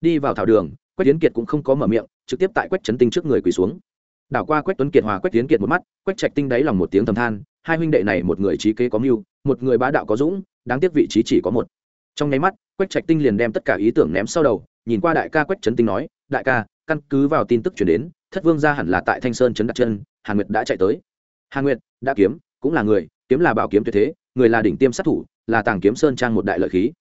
Đi vào thảo đường, quách tiến kiệt cũng không có mở miệng, trực tiếp tại quách trấn tinh trước người quỳ xuống. Đảo qua quách tuấn kiệt hòa quách tiến kiệt một mắt, quách trạch tinh đáy lòng một tiếng thầm than, hai huynh đệ này một người trí kế có mưu, một người bá đạo có dũng, đáng tiếc vị trí chỉ có một. Trong nháy mắt, quách trạch tinh liền đem tất cả ý tưởng ném sau đầu, nhìn qua đại ca quách trấn tinh nói, đại ca, căn cứ vào tin tức chuyển đến thất vương gia hẳn là tại thanh sơn trấn đặt chân, hàn nguyệt đã chạy tới. Hàn nguyệt, đã kiếm, cũng là người, kiếm là bảo kiếm tuyệt thế, người là đỉnh tiêm sát thủ, là tàng kiếm sơn trang một đại lợi khí.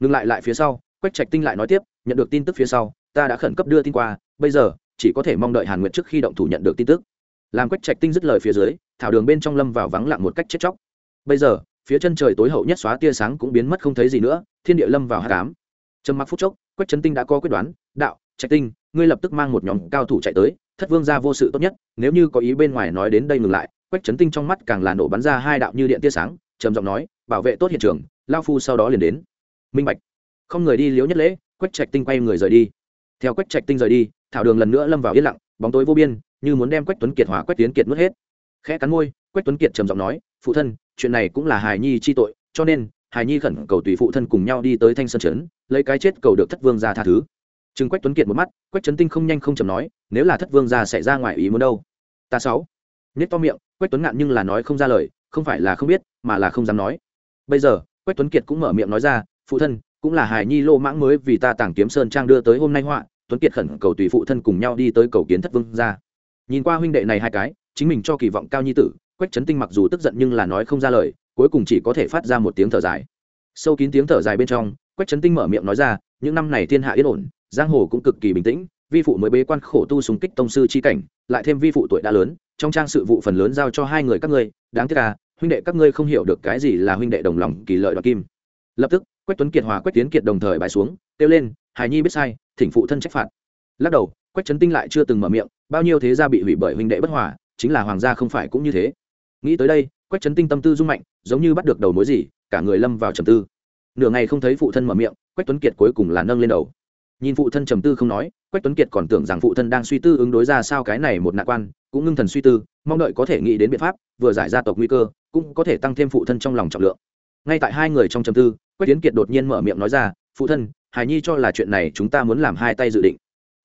Ngừng lại lại phía sau, quách trạch tinh lại nói tiếp, nhận được tin tức phía sau, ta đã khẩn cấp đưa tin qua, bây giờ, chỉ có thể mong đợi hàn nguyệt trước khi động thủ nhận được tin tức. Làm quách trạch tinh dứt lời phía dưới, thảo đường bên trong lâm vào vắng lặng một cách chết chóc. Bây giờ, phía chân trời tối hậu nhất xóa tia sáng cũng biến mất không thấy gì nữa, thiên địa lâm vào hạ cám trầm mặc phút chốc, quách trấn tinh đã có quyết đoán, đạo, trạch tinh, ngươi lập tức mang một nhóm cao thủ chạy tới thất vương gia vô sự tốt nhất, nếu như có ý bên ngoài nói đến đây ngừng lại, quách trấn tinh trong mắt càng là nổ bắn ra hai đạo như điện tia sáng, trầm giọng nói, bảo vệ tốt hiện trường, lao phu sau đó liền đến. Minh bạch. Không người đi liếu nhất lễ, quách trạch tinh quay người rời đi. Theo quách trạch tinh rời đi, thảo đường lần nữa lâm vào yên lặng, bóng tối vô biên, như muốn đem quách tuấn kiệt hòa quách tiến kiệt nuốt hết. Khẽ cắn môi, quách tuấn kiệt trầm giọng nói, phụ thân, chuyện này cũng là hài nhi chi tội, cho nên, hài nhi khẩn cầu tùy phụ thân cùng nhau đi tới thanh sơn trấn, lấy cái chết cầu được thất vương ra tha thứ chừng quách tuấn kiệt một mắt, quách trấn tinh không nhanh không chầm nói, nếu là thất vương gia xảy ra ngoài ý muốn đâu? Ta sáu. Nhất to miệng, quách tuấn ngạn nhưng là nói không ra lời, không phải là không biết, mà là không dám nói. Bây giờ, quách tuấn kiệt cũng mở miệng nói ra, phụ thân, cũng là hài nhi lô mãng mới vì ta tàng kiếm sơn trang đưa tới hôm nay họa, tuấn kiệt khẩn cầu tùy phụ thân cùng nhau đi tới cầu kiến thất vương gia. nhìn qua huynh đệ này hai cái, chính mình cho kỳ vọng cao nhi tử, quách trấn tinh mặc dù tức giận nhưng là nói không ra lời, cuối cùng chỉ có thể phát ra một tiếng thở dài. Sâu kín tiếng thở dài bên trong, quách trấn tinh mở miệng nói ra, những năm này thiên hạ yên ổn giang hồ cũng cực kỳ bình tĩnh, vi phụ mới bế quan khổ tu súng kích tông sư chi cảnh, lại thêm vi phụ tuổi đã lớn, trong trang sự vụ phần lớn giao cho hai người các ngươi, đáng tiếc là huynh đệ các ngươi không hiểu được cái gì là huynh đệ đồng lòng kỳ lợi đoạt kim. Lập tức, quách tuấn kiệt hòa quách tiến kiệt đồng thời bài xuống, kêu lên hài nhi biết sai, thỉnh phụ thân trách phạt. Lắc đầu, quách trấn tinh lại chưa từng mở miệng, bao nhiêu thế gia bị hủy bởi huynh đệ bất hòa, chính là hoàng gia không phải cũng như thế. Nghĩ tới đây, quách trấn tinh tâm tư rung mạnh, giống như bắt được đầu mối gì, cả người lâm vào trầm tư. Nửa ngày không thấy phụ thân mở miệng, quách tuấn kiệt cuối cùng là nâng lên đầu nhìn phụ thân trầm tư không nói, quách tuấn kiệt còn tưởng rằng phụ thân đang suy tư ứng đối ra sao cái này một nạn quan, cũng ngưng thần suy tư, mong đợi có thể nghĩ đến biện pháp, vừa giải ra tộc nguy cơ, cũng có thể tăng thêm phụ thân trong lòng trọng lượng. Ngay tại hai người trong trầm tư, quách tiến kiệt đột nhiên mở miệng nói ra, phụ thân, hài nhi cho là chuyện này chúng ta muốn làm hai tay dự định.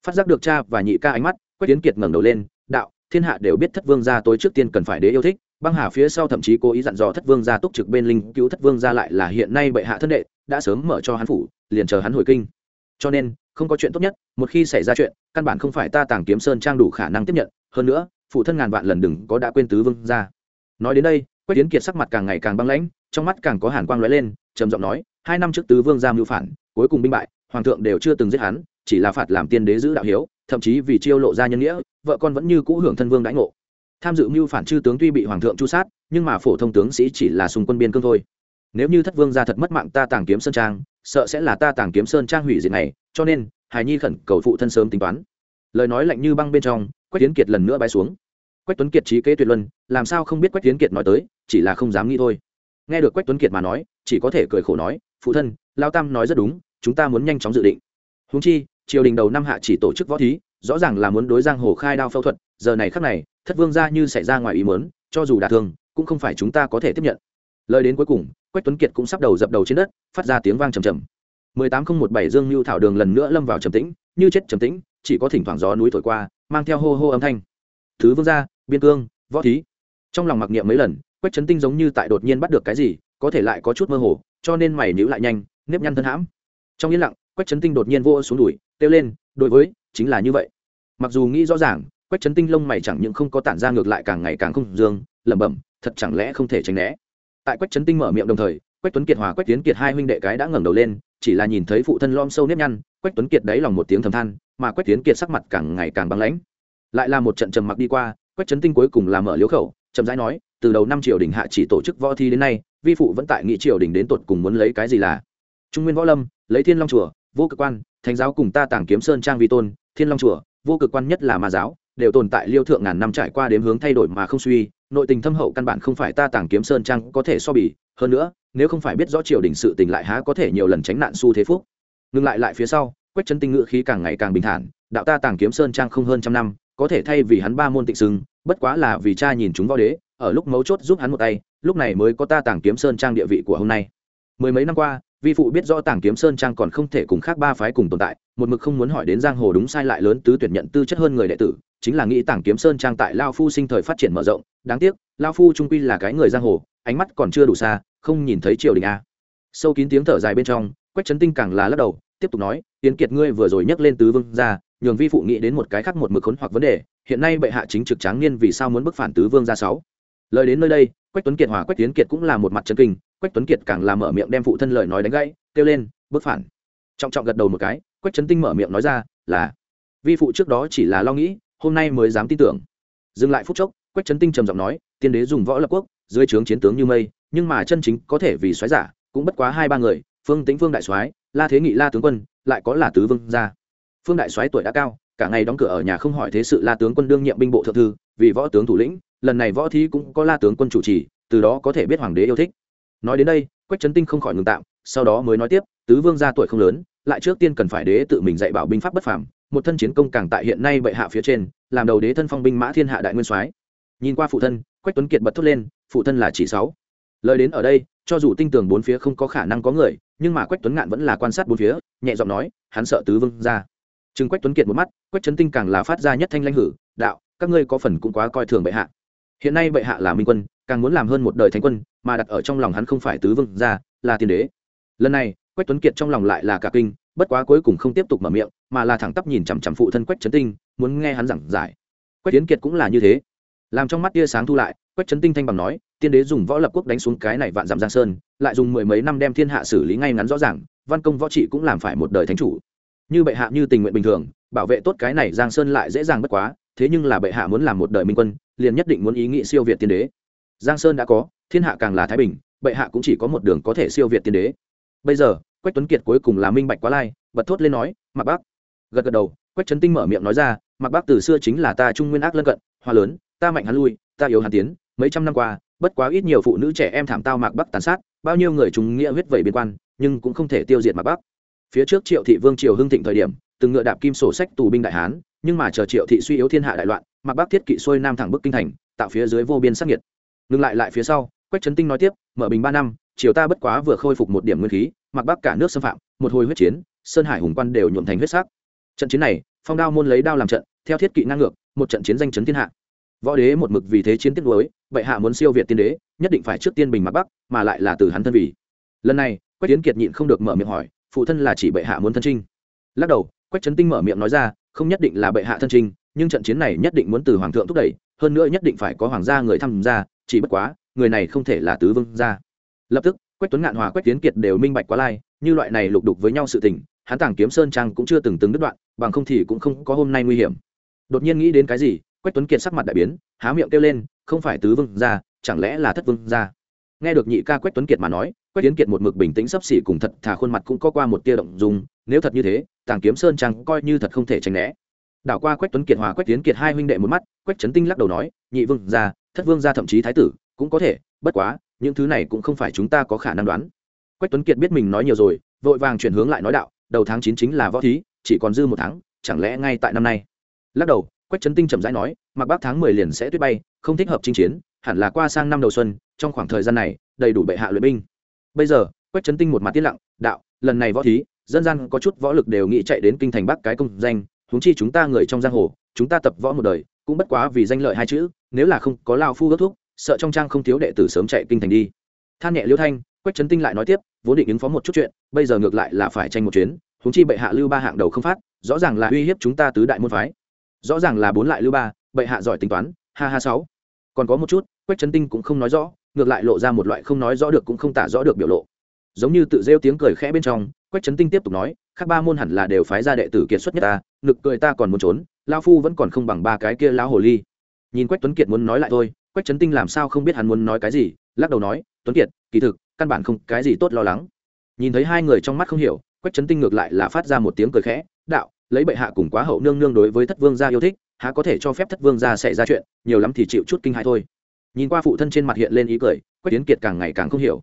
Phát giác được cha và nhị ca ánh mắt, quách tiến kiệt ngẩng đầu lên, đạo, thiên hạ đều biết thất vương gia tối trước tiên cần phải đế yêu thích, băng hà phía sau thậm chí cố ý dặn dò thất vương gia túc trực bên linh cứu thất vương gia lại là hiện nay bệ hạ thân đệ, đã sớm mở cho hắn phủ, liền chờ hắn hồi kinh cho nên, không có chuyện tốt nhất, một khi xảy ra chuyện, căn bản không phải ta tàng kiếm sơn trang đủ khả năng tiếp nhận, hơn nữa, phụ thân ngàn vạn lần đừng có đã quên tứ vương gia. Nói đến đây, quách tiến kiệt sắc mặt càng ngày càng băng lãnh, trong mắt càng có hàn quang lóe lên, trầm giọng nói, hai năm trước tứ vương gia mưu phản, cuối cùng binh bại, hoàng thượng đều chưa từng giết hắn, chỉ là phạt làm tiên đế giữ đạo hiếu, thậm chí vì chiêu lộ ra nhân nghĩa, vợ con vẫn như cũ hưởng thân vương đãi ngộ. Tham dự mưu phản chư tướng tuy bị hoàng thượng chu sát, nhưng mà phổ thông tướng sĩ chỉ là xung quân biên cương thôi nếu như thất vương gia thật mất mạng ta tàng kiếm sơn trang, sợ sẽ là ta tàng kiếm sơn trang hủy diệt này, cho nên hài nhi khẩn cầu phụ thân sớm tính toán. Lời nói lạnh như băng bên trong, quách tiến kiệt lần nữa bay xuống. Quách tuấn kiệt trí kế tuyệt luân, làm sao không biết quách tiến kiệt nói tới, chỉ là không dám nghĩ thôi. Nghe được quách tuấn kiệt mà nói, chỉ có thể cười khổ nói, phụ thân, lao tam nói rất đúng, chúng ta muốn nhanh chóng dự định. Húng chi, triều đình đầu năm hạ chỉ tổ chức võ thí, rõ ràng là muốn đối giang hồ khai đao phẫu thuật, giờ này khắc này, thất vương ra như xảy ra ngoài ý mớn cho dù đả thương, cũng không phải chúng ta có thể tiếp nhận lời đến cuối cùng, quách tuấn kiệt cũng sắp đầu dập đầu trên đất, phát ra tiếng vang trầm trầm. Mười tám không một bảy dương lưu thảo đường lần nữa lâm vào trầm tĩnh, như chết trầm tĩnh, chỉ có thỉnh thoảng gió núi thổi qua, mang theo hô hô âm thanh. Thứ vương gia, biên cương, võ thí. Trong lòng mặc niệm mấy lần, quách trấn tinh giống như tại đột nhiên bắt được cái gì, có thể lại có chút mơ hồ, cho nên mày nhữ lại nhanh, nếp nhăn thân hãm. Trong yên lặng, quách trấn tinh đột nhiên vô xuống đùi, kêu lên, đối với, chính là như vậy. Mặc dù nghĩ rõ ràng, quách trấn tinh lông mày chẳng những không có tản ra ngược lại càng ngày càng không dương, lẩm bẩm, thật chẳng lẽ không thể tránh né? Tại quách trấn tinh mở miệng đồng thời, quách tuấn kiệt hòa quách tiến kiệt hai huynh đệ cái đã ngẩng đầu lên, chỉ là nhìn thấy phụ thân lom sâu nếp nhăn, quách tuấn kiệt đáy lòng một tiếng thầm than, mà quách tiến kiệt sắc mặt càng ngày càng băng lãnh. Lại là một trận trầm mặc đi qua, quách trấn tinh cuối cùng là mở liếu khẩu, chậm rãi nói, từ đầu năm triều đình hạ chỉ tổ chức võ thi đến nay, vi phụ vẫn tại nghị triều đình đến tột cùng muốn lấy cái gì là? Trung nguyên võ lâm, lấy thiên long chùa, vô cực quan, thánh giáo cùng ta tàng kiếm sơn trang vi tôn, thiên long chùa, vô cực quan nhất là ma giáo, đều tồn tại liêu thượng ngàn năm trải qua đếm hướng thay đổi mà không suy nội tình thâm hậu căn bản không phải ta tàng kiếm sơn trang có thể so bì, hơn nữa, nếu không phải biết rõ triều đình sự tình lại há có thể nhiều lần tránh nạn xu thế phúc. Ngừng lại lại phía sau, quách chân tinh ngự khí càng ngày càng bình thản, đạo ta tàng kiếm sơn trang không hơn trăm năm, có thể thay vì hắn ba môn tịnh sưng bất quá là vì cha nhìn chúng võ đế, ở lúc mấu chốt giúp hắn một tay, lúc này mới có ta tàng kiếm sơn trang địa vị của hôm nay. Mười mấy năm qua, vi phụ biết rõ tàng kiếm sơn trang còn không thể cùng khác ba phái cùng tồn tại, một mực không muốn hỏi đến giang hồ đúng sai lại lớn tứ tuyển nhận tư chất hơn người đệ tử chính là nghĩ tảng kiếm sơn trang tại lao phu sinh thời phát triển mở rộng, đáng tiếc, lao phu trung quy là cái người giang hồ, ánh mắt còn chưa đủ xa, không nhìn thấy triều đình a. Sâu kín tiếng thở dài bên trong, quách trấn tinh càng là lắc đầu, tiếp tục nói tiến kiệt ngươi vừa rồi nhắc lên tứ vương ra nhường vi phụ nghĩ đến một cái khác một mực khốn hoặc vấn đề, hiện nay bệ hạ chính trực tráng niên vì sao muốn bức phản tứ vương ra sáu? Lời đến nơi đây, quách tuấn kiệt hòa quách tiến kiệt cũng là một mặt chân kinh, quách tuấn kiệt càng là mở miệng đem phụ thân lời nói đánh gãy, kêu lên, bức phản. Trọng trọng gật đầu một cái, quách trấn tinh mở miệng nói ra, là, vi phụ trước đó chỉ là lo nghĩ hôm nay mới dám tin tưởng. Dừng lại phút chốc, quách trấn tinh trầm giọng nói, tiên đế dùng võ lập quốc, dưới trướng chiến tướng như mây, nhưng mà chân chính có thể vì soái giả, cũng bất quá hai ba người, phương tĩnh phương đại soái, la thế nghị la tướng quân, lại có là tứ vương gia. Phương đại soái tuổi đã cao, cả ngày đóng cửa ở nhà không hỏi thế sự la tướng quân đương nhiệm binh bộ thượng thư, vì võ tướng thủ lĩnh, lần này võ thí cũng có la tướng quân chủ trì, từ đó có thể biết hoàng đế yêu thích. Nói đến đây, quách trấn tinh không khỏi ngừng tạm, sau đó mới nói tiếp, tứ vương gia tuổi không lớn, lại trước tiên cần phải đế tự mình dạy bảo binh pháp bất phàm một thân chiến công càng tại hiện nay bệ hạ phía trên, làm đầu đế thân phong binh mã thiên hạ đại nguyên soái. Nhìn qua phụ thân, quách tuấn kiệt bật thốt lên, phụ thân là chỉ sáu. Lời đến ở đây, cho dù tinh tường bốn phía không có khả năng có người, nhưng mà quách tuấn ngạn vẫn là quan sát bốn phía, nhẹ giọng nói, hắn sợ tứ vương ra. Chừng quách tuấn kiệt một mắt, quách trấn tinh càng là phát ra nhất thanh lanh hử, đạo, các ngươi có phần cũng quá coi thường bệ hạ. Hiện nay bệ hạ là minh quân, càng muốn làm hơn một đời thánh quân, mà đặt ở trong lòng hắn không phải tứ vương ra, là tiên đế. Lần này, quách tuấn kiệt trong lòng lại là cả kinh bất quá cuối cùng không tiếp tục mở miệng, mà là thẳng tắp nhìn chằm chằm phụ thân quách trấn tinh, muốn nghe hắn giảng giải. Quách tiến kiệt cũng là như thế. Làm trong mắt tia sáng thu lại, quách trấn tinh thanh bằng nói, tiên đế dùng võ lập quốc đánh xuống cái này vạn dặm giang sơn, lại dùng mười mấy năm đem thiên hạ xử lý ngay ngắn rõ ràng, văn công võ trị cũng làm phải một đời thánh chủ. Như bệ hạ như tình nguyện bình thường, bảo vệ tốt cái này giang sơn lại dễ dàng bất quá, thế nhưng là bệ hạ muốn làm một đời minh quân, liền nhất định muốn ý nghị siêu việt tiên đế. Giang sơn đã có, thiên hạ càng là thái bình, bệ hạ cũng chỉ có một đường có thể siêu việt tiên đế. Bây giờ quách tuấn kiệt cuối cùng là minh bạch quá lai, bật thốt lên nói mặc bác. Gật gật đầu, quách trấn tinh mở miệng nói ra mặc bác từ xưa chính là ta trung nguyên ác lân cận, hoa lớn, ta mạnh hắn lui, ta yếu hắn tiến, mấy trăm năm qua, bất quá ít nhiều phụ nữ trẻ em thảm tao mạc bắc tàn sát, bao nhiêu người chúng nghĩa huyết vẩy biên quan, nhưng cũng không thể tiêu diệt mạc bắc phía trước triệu thị vương triều hưng thịnh thời điểm, từng ngựa đạp kim sổ sách tù binh đại hán, nhưng mà chờ triệu thị suy yếu thiên hạ đại loạn, mạc bắc thiết kỵ xuôi nam thẳng bức kinh thành, tạo phía dưới vô biên sắc nhiệt ngừng lại lại phía sau, quách trấn tinh nói tiếp, mở bình ba năm triều ta bất quá vừa khôi phục một điểm nguyên khí, mặc bắc cả nước xâm phạm, một hồi huyết chiến, sơn hải hùng quan đều nhuộm thành huyết sắc. Trận chiến này, phong đao môn lấy đao làm trận, theo thiết kỵ ngang ngược, một trận chiến danh chấn thiên hạ. Võ đế một mực vì thế chiến tiết đối bệ hạ muốn siêu việt tiên đế, nhất định phải trước tiên bình mặc bắc, mà lại là từ hắn thân vì. Lần này, quách tiến kiệt nhịn không được mở miệng hỏi, phụ thân là chỉ bệ hạ muốn thân trinh lắc đầu, quách trấn tinh mở miệng nói ra, không nhất định là bệ hạ thân trinh nhưng trận chiến này nhất định muốn từ hoàng thượng thúc đẩy, hơn nữa nhất định phải có hoàng gia người tham gia, chỉ bất quá, người này không thể là tứ vương gia lập tức, quách tuấn ngạn hòa, quách tiến kiệt đều minh bạch quá lai, như loại này lục đục với nhau sự tình, hắn tàng kiếm sơn trang cũng chưa từng từng đứt đoạn, bằng không thì cũng không có hôm nay nguy hiểm. Đột nhiên nghĩ đến cái gì, quách tuấn kiệt sắc mặt đại biến, há miệng kêu lên, không phải tứ vương gia, chẳng lẽ là thất vương gia? Nghe được nhị ca quách tuấn kiệt mà nói, quách tiến kiệt một mực bình tĩnh sấp xỉ cùng thật thà khuôn mặt cũng có qua một tia động dùng nếu thật như thế, tàng kiếm sơn trang coi như thật không thể tránh né. Đảo qua quách tuấn kiệt hòa quách tiến kiệt hai huynh đệ một mắt, quách trấn tinh lắc đầu nói, nhị vương gia, thất vương gia thậm chí thái tử cũng có thể, bất quá những thứ này cũng không phải chúng ta có khả năng đoán. Quách tuấn kiệt biết mình nói nhiều rồi, vội vàng chuyển hướng lại nói đạo, đầu tháng chín chính là võ thí, chỉ còn dư một tháng, chẳng lẽ ngay tại năm nay? Lắc đầu, quách trấn tinh chậm rãi nói, mặc bác tháng mười liền sẽ tuyết bay, không thích hợp chinh chiến, hẳn là qua sang năm đầu xuân, trong khoảng thời gian này, đầy đủ bệ hạ luyện binh. Bây giờ, quách trấn tinh một mặt tiết lặng, đạo, lần này võ thí, dân gian có chút võ lực đều nghĩ chạy đến kinh thành bắc cái công danh, huống chi chúng ta người trong giang hồ, chúng ta tập võ một đời, cũng bất quá vì danh lợi hai chữ, nếu là không có lao phu ước thúc sợ trong trang không thiếu đệ tử sớm chạy kinh thành đi. Than nhẹ liêu thanh, quách trấn tinh lại nói tiếp, vốn định ứng phó một chút chuyện, bây giờ ngược lại là phải tranh một chuyến, huống chi bệ hạ lưu ba hạng đầu không phát, rõ ràng là uy hiếp chúng ta tứ đại môn phái. Rõ ràng là bốn lại lưu ba, bệ hạ giỏi tính toán, ha ha sáu. Còn có một chút, quách trấn tinh cũng không nói rõ, ngược lại lộ ra một loại không nói rõ được cũng không tả rõ được biểu lộ. Giống như tự rêu tiếng cười khẽ bên trong, quách trấn tinh tiếp tục nói các ba môn hẳn là đều phái ra đệ tử kiệt xuất nhất ta, ngực cười ta còn muốn trốn lao phu vẫn còn không bằng ba cái kia lão hồ ly. Nhìn quách tuấn kiệt muốn nói lại thôi quách trấn tinh làm sao không biết hắn muốn nói cái gì, lắc đầu nói, tuấn kiệt, kỳ thực, căn bản không cái gì tốt lo lắng. Nhìn thấy hai người trong mắt không hiểu, quách trấn tinh ngược lại là phát ra một tiếng cười khẽ, đạo, lấy bệ hạ cùng quá hậu nương nương đối với thất vương gia yêu thích, há có thể cho phép thất vương gia xảy ra chuyện, nhiều lắm thì chịu chút kinh hại thôi. Nhìn qua phụ thân trên mặt hiện lên ý cười, quách tiến kiệt càng ngày càng không hiểu.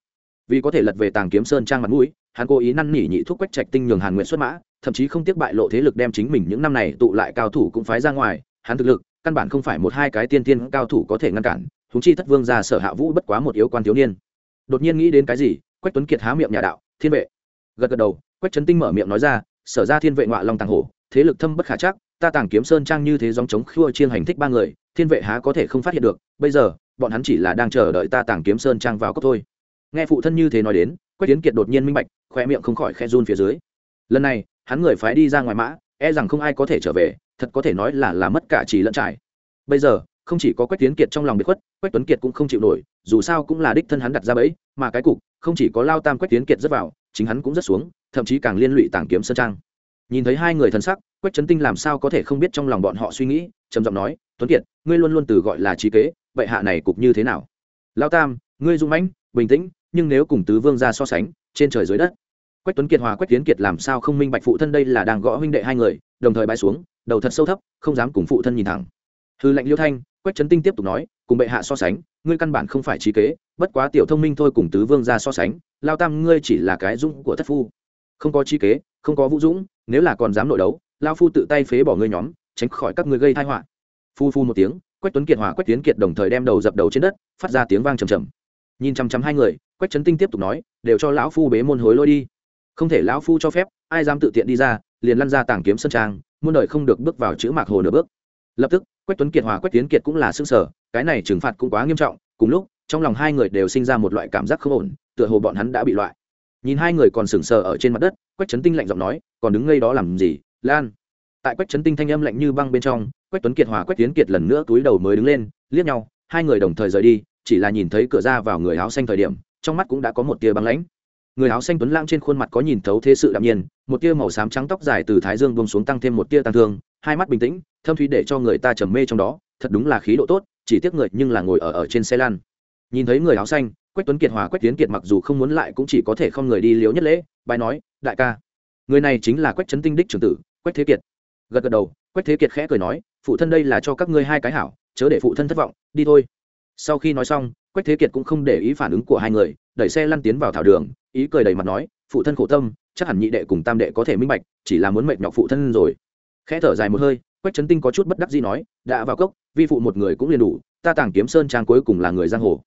Vì có thể lật về tàng kiếm sơn trang mặt mũi, hắn cố ý năn nỉ nhị thuốc quách trạch tinh nhường hàn nguyện xuất mã, thậm chí không tiếc bại lộ thế lực đem chính mình những năm này tụ lại cao thủ cũng phái ra ngoài, hắn thực lực căn bản không phải một hai cái tiên tiên cao thủ có thể ngăn cản húng chi thất vương ra sở hạ vũ bất quá một yếu quan thiếu niên. Đột nhiên nghĩ đến cái gì, quách tuấn kiệt há miệng nhà đạo, thiên vệ. Gật gật đầu, quách trấn tinh mở miệng nói ra, sở ra thiên vệ ngoại long tàng hổ, thế lực thâm bất khả chắc, ta tàng kiếm sơn trang như thế dòng chống khua chiên hành thích ba người, thiên vệ há có thể không phát hiện được, bây giờ, bọn hắn chỉ là đang chờ đợi ta tàng kiếm sơn trang vào cốc thôi. Nghe phụ thân như thế nói đến, quách tiến kiệt đột nhiên minh bạch khoe miệng không khỏi khe run phía dưới. Lần này, hắn người phái đi ra ngoài mã e rằng không ai có thể trở về, thật có thể nói là là mất cả chỉ lẫn trải. Bây giờ, không chỉ có quách tiến kiệt trong lòng bị khuất, quách tuấn kiệt cũng không chịu nổi, dù sao cũng là đích thân hắn đặt ra bẫy, mà cái cục, không chỉ có lao tam quách tiến kiệt rất vào, chính hắn cũng rất xuống, thậm chí càng liên lụy tàng kiếm sơn trang. Nhìn thấy hai người thân sắc, quách trấn tinh làm sao có thể không biết trong lòng bọn họ suy nghĩ, trầm giọng nói, tuấn kiệt, ngươi luôn luôn từ gọi là trí kế, vậy hạ này cục như thế nào? Lao tam, ngươi dung mãnh, bình tĩnh, nhưng nếu cùng tứ vương ra so sánh, trên trời dưới đất quách tuấn kiệt hòa quách tiến kiệt làm sao không minh bạch phụ thân đây là đang gõ huynh đệ hai người, đồng thời bay xuống, đầu thật sâu thấp, không dám cùng phụ thân nhìn thẳng. Hư lệnh liêu thanh, quách trấn tinh tiếp tục nói, cùng bệ hạ so sánh, ngươi căn bản không phải trí kế, bất quá tiểu thông minh thôi cùng tứ vương ra so sánh, lao tam ngươi chỉ là cái dũng của thất phu. Không có trí kế, không có vũ dũng, nếu là còn dám nội đấu, lao phu tự tay phế bỏ ngươi nhóm, tránh khỏi các ngươi gây thai họa. Phu phu một tiếng, quách tuấn kiệt hòa quách tiến kiệt đồng thời đem đầu dập đầu trên đất, phát ra tiếng vang trầm trầm. Nhìn chăm chăm hai người, quách trấn tinh tiếp tục nói, đều cho lão phu bế môn hối lôi đi không thể lão phu cho phép, ai dám tự tiện đi ra, liền lăn ra tàng kiếm sân trang, muôn đời không được bước vào chữ mạc hồ nửa bước. Lập tức, quách tuấn kiệt hòa quách tiến kiệt cũng là xương sở cái này trừng phạt cũng quá nghiêm trọng, cùng lúc, trong lòng hai người đều sinh ra một loại cảm giác không ổn, tựa hồ bọn hắn đã bị loại. Nhìn hai người còn sừng sờ ở trên mặt đất, quách trấn tinh lạnh giọng nói, còn đứng ngây đó làm gì, lan? Tại quách trấn tinh thanh âm lạnh như băng bên trong, quách tuấn kiệt hòa quách tiến kiệt lần nữa túi đầu mới đứng lên, liếc nhau, hai người đồng thời rời đi, chỉ là nhìn thấy cửa ra vào người áo xanh thời điểm, trong mắt cũng đã có một tia băng lãnh người áo xanh tuấn lãng trên khuôn mặt có nhìn thấu thế sự đạm nhiên, một tia màu xám trắng tóc dài từ thái dương bông xuống tăng thêm một tia tăng thương, hai mắt bình tĩnh, thâm thúy để cho người ta trầm mê trong đó, thật đúng là khí độ tốt, chỉ tiếc người nhưng là ngồi ở ở trên xe lan nhìn thấy người áo xanh, quách tuấn kiệt hòa quách tiến kiệt mặc dù không muốn lại cũng chỉ có thể không người đi liếu nhất lễ bài nói, đại ca, người này chính là quách trấn tinh đích trưởng tử, quách thế kiệt. Gật gật đầu, quách thế kiệt khẽ cười nói, phụ thân đây là cho các ngươi hai cái hảo, chớ để phụ thân thất vọng, đi thôi. Sau khi nói xong, quách thế kiệt cũng không để ý phản ứng của hai người đẩy xe lăn tiến vào thảo đường, ý cười đầy mặt nói, phụ thân khổ tâm, chắc hẳn nhị đệ cùng tam đệ có thể minh bạch, chỉ là muốn mệt nhọc phụ thân rồi. Khẽ thở dài một hơi, quách trấn tinh có chút bất đắc gì nói, đã vào cốc, vi phụ một người cũng liền đủ, ta tàng kiếm sơn trang cuối cùng là người giang hồ.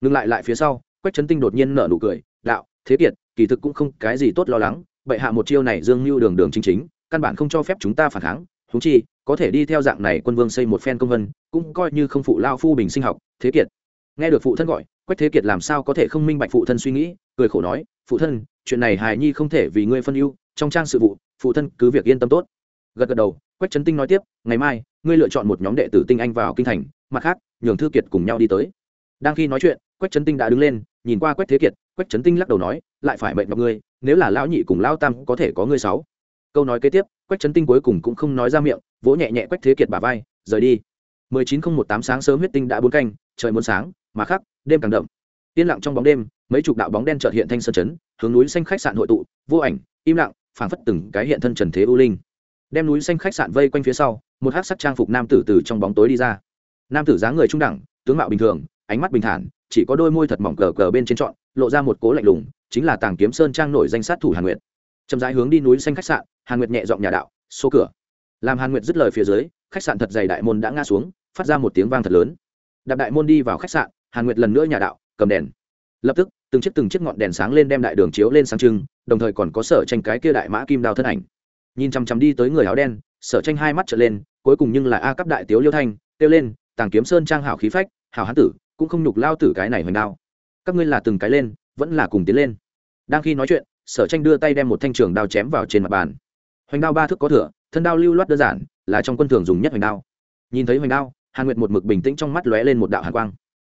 Ngừng lại lại phía sau, quách trấn tinh đột nhiên nở nụ cười, đạo, thế kiệt, kỳ thực cũng không cái gì tốt lo lắng, bệ hạ một chiêu này dương mưu đường đường chính chính, căn bản không cho phép chúng ta phản kháng thú chi, có thể đi theo dạng này quân vương xây một phen công vân, cũng coi như không phụ lao phu bình sinh học, thế kiệt nghe được phụ thân gọi, quách thế kiệt làm sao có thể không minh bạch phụ thân suy nghĩ, cười khổ nói, phụ thân, chuyện này hài nhi không thể vì ngươi phân ưu, trong trang sự vụ, phụ thân cứ việc yên tâm tốt. Gật gật đầu, quách trấn tinh nói tiếp, ngày mai, ngươi lựa chọn một nhóm đệ tử tinh anh vào kinh thành, mặt khác, nhường thư kiệt cùng nhau đi tới. Đang khi nói chuyện, quách trấn tinh đã đứng lên, nhìn qua quách thế kiệt, quách trấn tinh lắc đầu nói, lại phải mệnh mọi ngươi, nếu là lão nhị cùng lão tam có thể có ngươi sáu. Câu nói kế tiếp, quách trấn tinh cuối cùng cũng không nói ra miệng, vỗ nhẹ nhẹ quách thế kiệt bả vai, rời đi. 19018 sáng sớm huyết tinh đã bốn canh, trời muốn sáng, mà khắc, đêm càng đậm. Yên lặng trong bóng đêm, mấy chục đạo bóng đen chợt hiện thanh sơn chấn, hướng núi xanh khách sạn hội tụ, vô ảnh, im lặng, phảng phất từng cái hiện thân trần thế u linh. Đem núi xanh khách sạn vây quanh phía sau, một hắc sắc trang phục nam tử từ trong bóng tối đi ra. Nam tử dáng người trung đẳng, tướng mạo bình thường, ánh mắt bình thản, chỉ có đôi môi thật mỏng cờ cờ bên trên trọn, lộ ra một cố lạnh lùng, chính là tàng kiếm sơn trang nổi danh sát thủ hàn nguyệt. Chậm rãi hướng đi núi xanh khách sạn, hàn nguyệt nhẹ giọng nhà đạo số cửa. Làm hàn nguyệt dứt lời phía dưới, khách sạn thật dày đại môn đã ngã xuống phát ra một tiếng vang thật lớn. Đạp đại môn đi vào khách sạn, hàn nguyệt lần nữa nhà đạo, cầm đèn. Lập tức, từng chiếc từng chiếc ngọn đèn sáng lên đem đại đường chiếu lên sáng trưng, đồng thời còn có sở tranh cái kia đại mã kim đao thân ảnh. Nhìn chằm chằm đi tới người áo đen, sở tranh hai mắt trở lên, cuối cùng nhưng là a cấp đại tiếu liêu thanh, kêu lên, tàng kiếm sơn trang hảo khí phách, hảo hán tử, cũng không nhục lao tử cái này hoành đao. Các ngươi là từng cái lên, vẫn là cùng tiến lên. Đang khi nói chuyện, sở tranh đưa tay đem một thanh trường đao chém vào trên mặt bàn. Hoành đao ba thước có thửa, thân đao lưu loát đơn giản, là trong quân thường dùng nhất hoành đao. Nhìn thấy hoành đao hàn nguyệt một mực bình tĩnh trong mắt lóe lên một đạo hàn quang.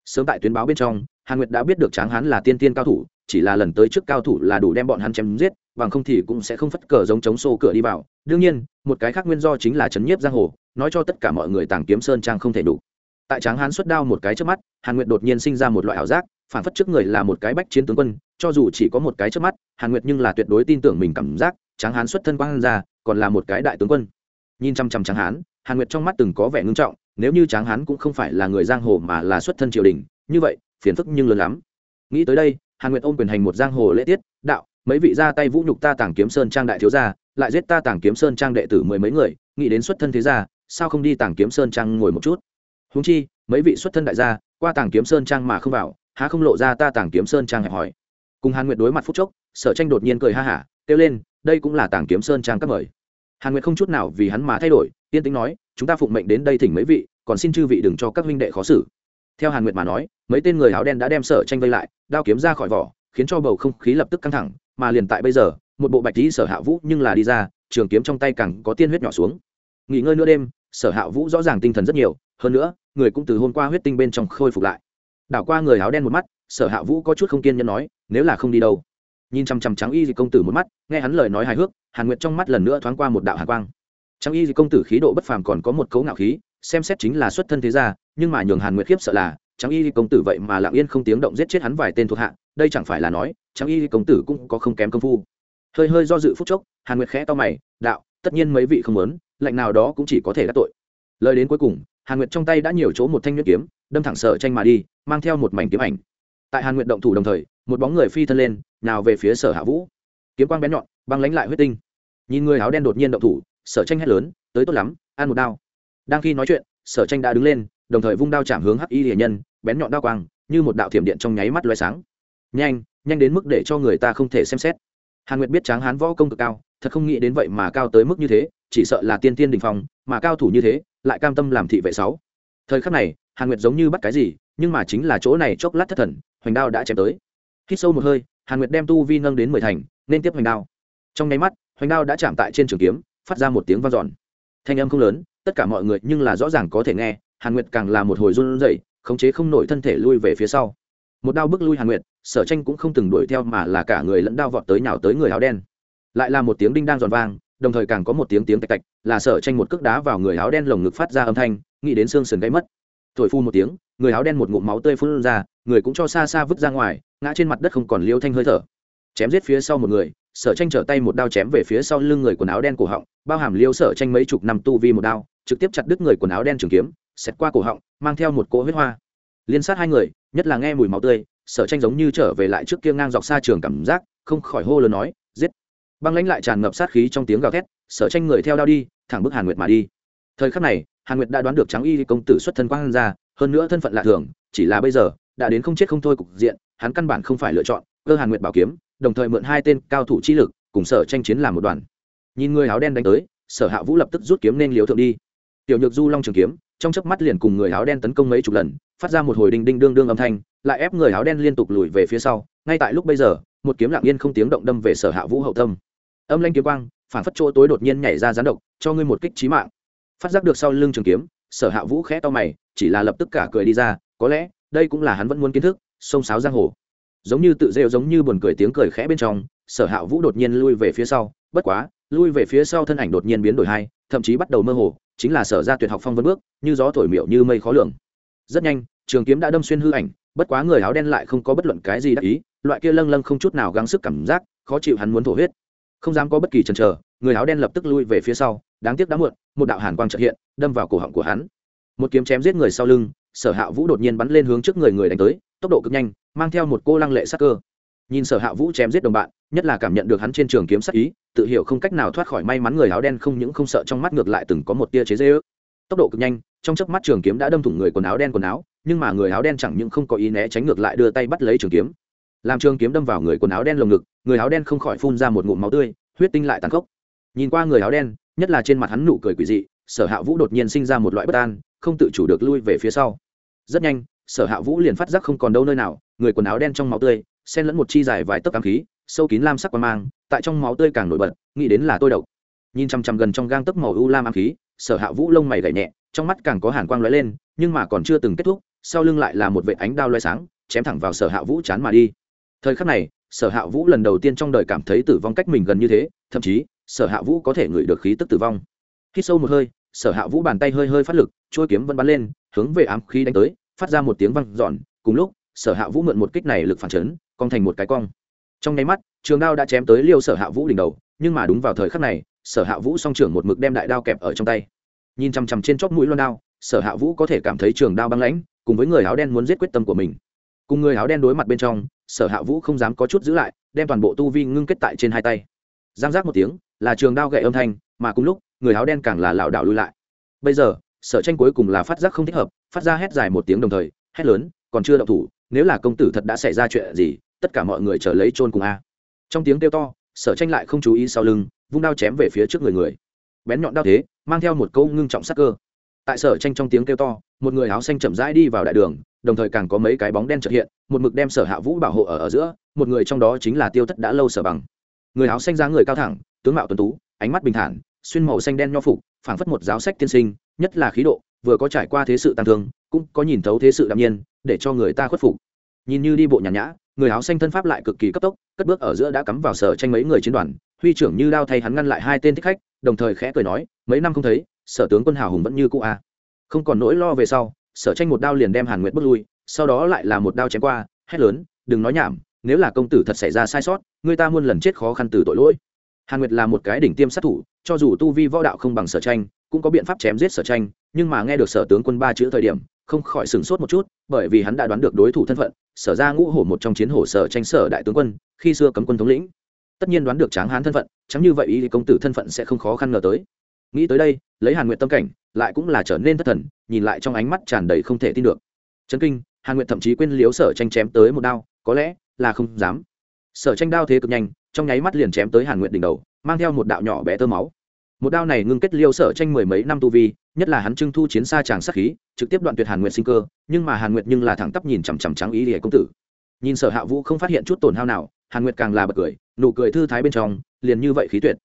Sớm tại tuyến báo bên trong, hàn nguyệt đã biết được tráng hán là tiên tiên cao thủ, chỉ là lần tới trước cao thủ là đủ đem bọn hắn chém giết, bằng không thì cũng sẽ không phất cờ giống chống xô cửa đi vào. Đương nhiên, một cái khác nguyên do chính là chấn nhiếp giang hồ, nói cho tất cả mọi người tàng kiếm sơn trang không thể đủ. Tại tráng hán xuất đao một cái trước mắt, hàn nguyệt đột nhiên sinh ra một loại ảo giác, phản phất trước người là một cái bách chiến tướng quân, cho dù chỉ có một cái trước mắt, hàn nguyệt nhưng là tuyệt đối tin tưởng mình cảm giác, tráng hán xuất thân quang ra, còn là một cái đại tướng quân. Nhìn chăm chăm tráng hán, hàn nguyệt trong mắt từng có vẻ ngưng trọng nếu như tráng hán cũng không phải là người giang hồ mà là xuất thân triều đình, như vậy, phiền phức nhưng lớn lắm. Nghĩ tới đây, hàn nguyệt ôm quyền hành một giang hồ lễ tiết, đạo, mấy vị ra tay vũ nhục ta tàng kiếm sơn trang đại thiếu gia, lại giết ta tàng kiếm sơn trang đệ tử mười mấy người, nghĩ đến xuất thân thế gia, sao không đi tàng kiếm sơn trang ngồi một chút? Húng chi, mấy vị xuất thân đại gia, qua tàng kiếm sơn trang mà không vào, há không lộ ra ta tàng kiếm sơn trang hẹp hỏi cùng hàn nguyệt đối mặt phút chốc, sở tranh đột nhiên cười ha hả, kêu lên, đây cũng là tàng kiếm sơn trang các mời hàn nguyệt không chút nào vì hắn mà thay đổi tiên tĩnh nói, chúng ta phụng mệnh đến đây thỉnh mấy vị, còn xin chư vị đừng cho các huynh đệ khó xử. Theo hàn nguyệt mà nói, mấy tên người áo đen đã đem sở tranh vây lại, đao kiếm ra khỏi vỏ, khiến cho bầu không khí lập tức căng thẳng, mà liền tại bây giờ, một bộ bạch lý sở hạ vũ nhưng là đi ra, trường kiếm trong tay càng có tiên huyết nhỏ xuống. Nghỉ ngơi nửa đêm, sở hạ vũ rõ ràng tinh thần rất nhiều, hơn nữa, người cũng từ hôm qua huyết tinh bên trong khôi phục lại. Đảo qua người áo đen một mắt, sở hạ vũ có chút không kiên nhẫn nói, nếu là không đi đâu nhìn chằm chằm trắng y dịch công tử một mắt, nghe hắn lời nói hài hước, hàn nguyệt trong mắt lần nữa thoáng qua một đạo hàn quang. Trắng y dịch công tử khí độ bất phàm còn có một cấu ngạo khí, xem xét chính là xuất thân thế gia, nhưng mà nhường hàn nguyệt khiếp sợ là trắng y di công tử vậy mà lặng yên không tiếng động giết chết hắn vài tên thuộc hạ, đây chẳng phải là nói trắng y di công tử cũng có không kém công phu. Hơi hơi do dự phút chốc, hàn nguyệt khẽ to mày, đạo, tất nhiên mấy vị không muốn lạnh nào đó cũng chỉ có thể đắc tội. Lời đến cuối cùng, hàn nguyệt trong tay đã nhiều chỗ một thanh nhuyễn kiếm, đâm thẳng sợ tranh mà đi, mang theo một mảnh kiếm ảnh tại hàn nguyệt động thủ đồng thời, một bóng người phi thân lên, nào về phía sở hạ vũ. Kiếm quang bén nhọn, băng lánh lại huyết tinh. Nhìn người áo đen đột nhiên động thủ, sở tranh hét lớn, tới tốt lắm, ăn một đao. Đang khi nói chuyện, sở tranh đã đứng lên, đồng thời vung đao chạm hướng hắc y hiền nhân, bén nhọn đao quang, như một đạo thiểm điện trong nháy mắt loay sáng. Nhanh nhanh đến mức để cho người ta không thể xem xét. Hàn nguyệt biết tráng hán võ công cực cao, thật không nghĩ đến vậy mà cao tới mức như thế, chỉ sợ là tiên tiên đình phong, mà cao thủ như thế, lại cam tâm làm thị vệ sáu. Thời khắc này, hàn nguyệt giống như bắt cái gì, nhưng mà chính là chỗ này chốc lát thất thần hoành đao đã chém tới. Hít sâu một hơi, hàn nguyệt đem tu vi nâng đến mười thành, nên tiếp hoành đao. Trong nháy mắt, hoành đao đã chạm tại trên trường kiếm, phát ra một tiếng vang dọn. Thanh âm không lớn, tất cả mọi người nhưng là rõ ràng có thể nghe, hàn nguyệt càng là một hồi run rẩy, khống chế không nổi thân thể lui về phía sau. Một đao bước lui hàn nguyệt, sở tranh cũng không từng đuổi theo mà là cả người lẫn đao vọt tới nhào tới người áo đen. Lại là một tiếng đinh đang giòn vang, đồng thời càng có một tiếng tiếng tạch tạch, là sở tranh một cước đá vào người áo đen lồng ngực phát ra âm thanh, nghĩ đến xương sườn gáy mất thổi phu một tiếng, người áo đen một ngụm máu tươi phun ra, người cũng cho xa xa vứt ra ngoài, ngã trên mặt đất không còn liêu thanh hơi thở. Chém giết phía sau một người, sở tranh trở tay một đao chém về phía sau lưng người quần áo đen cổ họng, bao hàm liêu sở tranh mấy chục năm tu vi một đao, trực tiếp chặt đứt người quần áo đen trường kiếm, xẹt qua cổ họng, mang theo một cỗ huyết hoa. Liên sát hai người, nhất là nghe mùi máu tươi, sở tranh giống như trở về lại trước kia ngang dọc xa trường cảm giác, không khỏi hô lớn nói, giết! Băng lãnh lại tràn ngập sát khí trong tiếng gào thét, sở tranh người theo đao đi, thẳng bức hàn nguyệt mà đi thời khắc này, hàn nguyệt đã đoán được trắng y công tử xuất thân quang ra hơn nữa thân phận lạ thường, chỉ là bây giờ, đã đến không chết không thôi cục diện, hắn căn bản không phải lựa chọn, cơ hàn nguyệt bảo kiếm, đồng thời mượn hai tên cao thủ chi lực, cùng sở tranh chiến làm một đoàn. Nhìn người áo đen đánh tới, sở hạ vũ lập tức rút kiếm nên liều thượng đi. Tiểu nhược du long trường kiếm, trong chớp mắt liền cùng người áo đen tấn công mấy chục lần, phát ra một hồi đinh đinh đương đương âm thanh, lại ép người áo đen liên tục lùi về phía sau. Ngay tại lúc bây giờ, một kiếm lặng yên không tiếng động đâm về sở hạ vũ hậu tâm. Âm lanh kiếm quang, phản phất chỗ tối đột nhiên nhảy ra gián độc, cho ngươi một kích trí mạng phát giác được sau lưng trường kiếm, sở hạ vũ khẽ to mày, chỉ là lập tức cả cười đi ra, có lẽ, đây cũng là hắn vẫn muốn kiến thức, sông sáo giang hồ. Giống như tự rêu giống như buồn cười tiếng cười khẽ bên trong, sở hạ vũ đột nhiên lui về phía sau, bất quá, lui về phía sau thân ảnh đột nhiên biến đổi hai, thậm chí bắt đầu mơ hồ, chính là sở ra tuyệt học phong vân bước, như gió thổi miệu như mây khó lường. Rất nhanh, trường kiếm đã đâm xuyên hư ảnh, bất quá người áo đen lại không có bất luận cái gì đắc ý, loại kia lâng lâng không chút nào gắng sức cảm giác, khó chịu hắn muốn thổ huyết. Không dám có bất kỳ chần chờ, người áo đen lập tức lui về phía sau đáng tiếc đã muộn, một đạo hàn quang trợ hiện, đâm vào cổ họng của hắn. Một kiếm chém giết người sau lưng, sở hạ vũ đột nhiên bắn lên hướng trước người người đánh tới, tốc độ cực nhanh, mang theo một cô lăng lệ sắc cơ. Nhìn sở hạ vũ chém giết đồng bạn, nhất là cảm nhận được hắn trên trường kiếm sắc ý, tự hiểu không cách nào thoát khỏi may mắn người áo đen không những không sợ trong mắt ngược lại từng có một tia chế dễ ước tốc độ cực nhanh, trong chớp mắt trường kiếm đã đâm thủng người quần áo đen quần áo, nhưng mà người áo đen chẳng những không có ý né tránh ngược lại đưa tay bắt lấy trường kiếm. Làm trường kiếm đâm vào người quần áo đen lồng ngực, người áo đen không khỏi phun ra một ngụm máu tươi, huyết tinh lại tàn khốc. Nhìn qua người áo đen nhất là trên mặt hắn nụ cười quỷ dị, sở hạ vũ đột nhiên sinh ra một loại bất an, không tự chủ được lui về phía sau. Rất nhanh, sở hạ vũ liền phát giác không còn đâu nơi nào, người quần áo đen trong máu tươi, xen lẫn một chi dài vài tấc cám khí, sâu kín lam sắc qua mang, tại trong máu tươi càng nổi bật, nghĩ đến là tôi độc. Nhìn chằm chằm gần trong gang tấc màu u lam ám khí, sở hạ vũ lông mày gậy nhẹ, trong mắt càng có hàn quang lóe lên, nhưng mà còn chưa từng kết thúc, sau lưng lại là một vệ ánh đao loay sáng, chém thẳng vào sở hạ vũ chán mà đi. Thời khắc này, sở hạ vũ lần đầu tiên trong đời cảm thấy tử vong cách mình gần như thế, thậm chí sở hạ vũ có thể ngửi được khí tức tử vong. Khi sâu một hơi, sở hạ vũ bàn tay hơi hơi phát lực trôi kiếm vẫn bắn lên, hướng về ám khí đánh tới, phát ra một tiếng văng giòn cùng lúc, sở hạ vũ mượn một kích này lực phản chấn, cong thành một cái cong. Trong nháy mắt, trường đao đã chém tới liêu sở hạ vũ đỉnh đầu, nhưng mà đúng vào thời khắc này, sở hạ vũ song trưởng một mực đem đại đao kẹp ở trong tay. Nhìn chằm chằm trên chóp mũi loan đao, sở hạ vũ có thể cảm thấy trường đao băng lãnh, cùng với người áo đen muốn giết quyết tâm của mình. Cùng người áo đen đối mặt bên trong, sở hạ vũ không dám có chút giữ lại, đem toàn bộ tu vi ngưng kết tại trên hai tay. Giang giác một tiếng là trường đao gậy âm thanh, mà cùng lúc, người áo đen càng là lảo đảo lui lại. Bây giờ, sở tranh cuối cùng là phát giác không thích hợp, phát ra hét dài một tiếng đồng thời, hét lớn, còn chưa động thủ, nếu là công tử thật đã xảy ra chuyện gì, tất cả mọi người chờ lấy trôn cùng a. Trong tiếng kêu to, sở tranh lại không chú ý sau lưng, vung đao chém về phía trước người người. Bén nhọn đao thế, mang theo một câu ngưng trọng sắc cơ. Tại sở tranh trong tiếng kêu to, một người áo xanh chậm rãi đi vào đại đường, đồng thời càng có mấy cái bóng đen trợ hiện, một mực đem sở hạ vũ bảo hộ ở ở giữa, một người trong đó chính là tiêu thất đã lâu sở bằng. Người áo xanh ra người cao thẳng tướng mạo tuấn tú, ánh mắt bình thản, xuyên màu xanh đen nho phục, phảng phất một giáo sách tiên sinh, nhất là khí độ, vừa có trải qua thế sự tăng thương, cũng có nhìn thấu thế sự đạm nhiên, để cho người ta khuất phục nhìn như đi bộ nhàn nhã, người áo xanh thân pháp lại cực kỳ cấp tốc, cất bước ở giữa đã cắm vào sở tranh mấy người chiến đoàn, huy trưởng như đao thay hắn ngăn lại hai tên thích khách, đồng thời khẽ cười nói, mấy năm không thấy, sở tướng quân hào hùng vẫn như cũ a à. không còn nỗi lo về sau, sở tranh một đao liền đem hàn nguyệt bước lui, sau đó lại là một đao chém qua, hét lớn, đừng nói nhảm, nếu là công tử thật xảy ra sai sót, người ta muôn lần chết khó khăn từ tội lỗi hàn nguyệt là một cái đỉnh tiêm sát thủ, cho dù tu vi võ đạo không bằng sở tranh, cũng có biện pháp chém giết sở tranh, nhưng mà nghe được sở tướng quân ba chữ thời điểm, không khỏi sửng sốt một chút, bởi vì hắn đã đoán được đối thủ thân phận, sở ra ngũ hổ một trong chiến hổ sở tranh sở đại tướng quân, khi xưa cấm quân thống lĩnh. Tất nhiên đoán được tráng hán thân phận, chẳng như vậy ý công tử thân phận sẽ không khó khăn ngờ tới. Nghĩ tới đây, lấy hàn nguyện tâm cảnh, lại cũng là trở nên thất thần, nhìn lại trong ánh mắt tràn đầy không thể tin được. Chấn kinh, hàn nguyện thậm chí quên liếu sở tranh chém tới một đao, có lẽ là không dám sở tranh đao thế cực nhanh, trong nháy mắt liền chém tới hàn nguyện đỉnh đầu, mang theo một đạo nhỏ bé tơ máu. Một đao này ngưng kết liêu sở tranh mười mấy năm tu vi, nhất là hắn trưng thu chiến xa tràng sát khí, trực tiếp đoạn tuyệt hàn nguyệt sinh cơ, nhưng mà hàn nguyệt nhưng là thẳng tắp nhìn chằm chằm trắng ý lìa công tử. Nhìn sở hạ vũ không phát hiện chút tổn hao nào, hàn nguyệt càng là bật cười, nụ cười thư thái bên trong, liền như vậy khí tuyệt.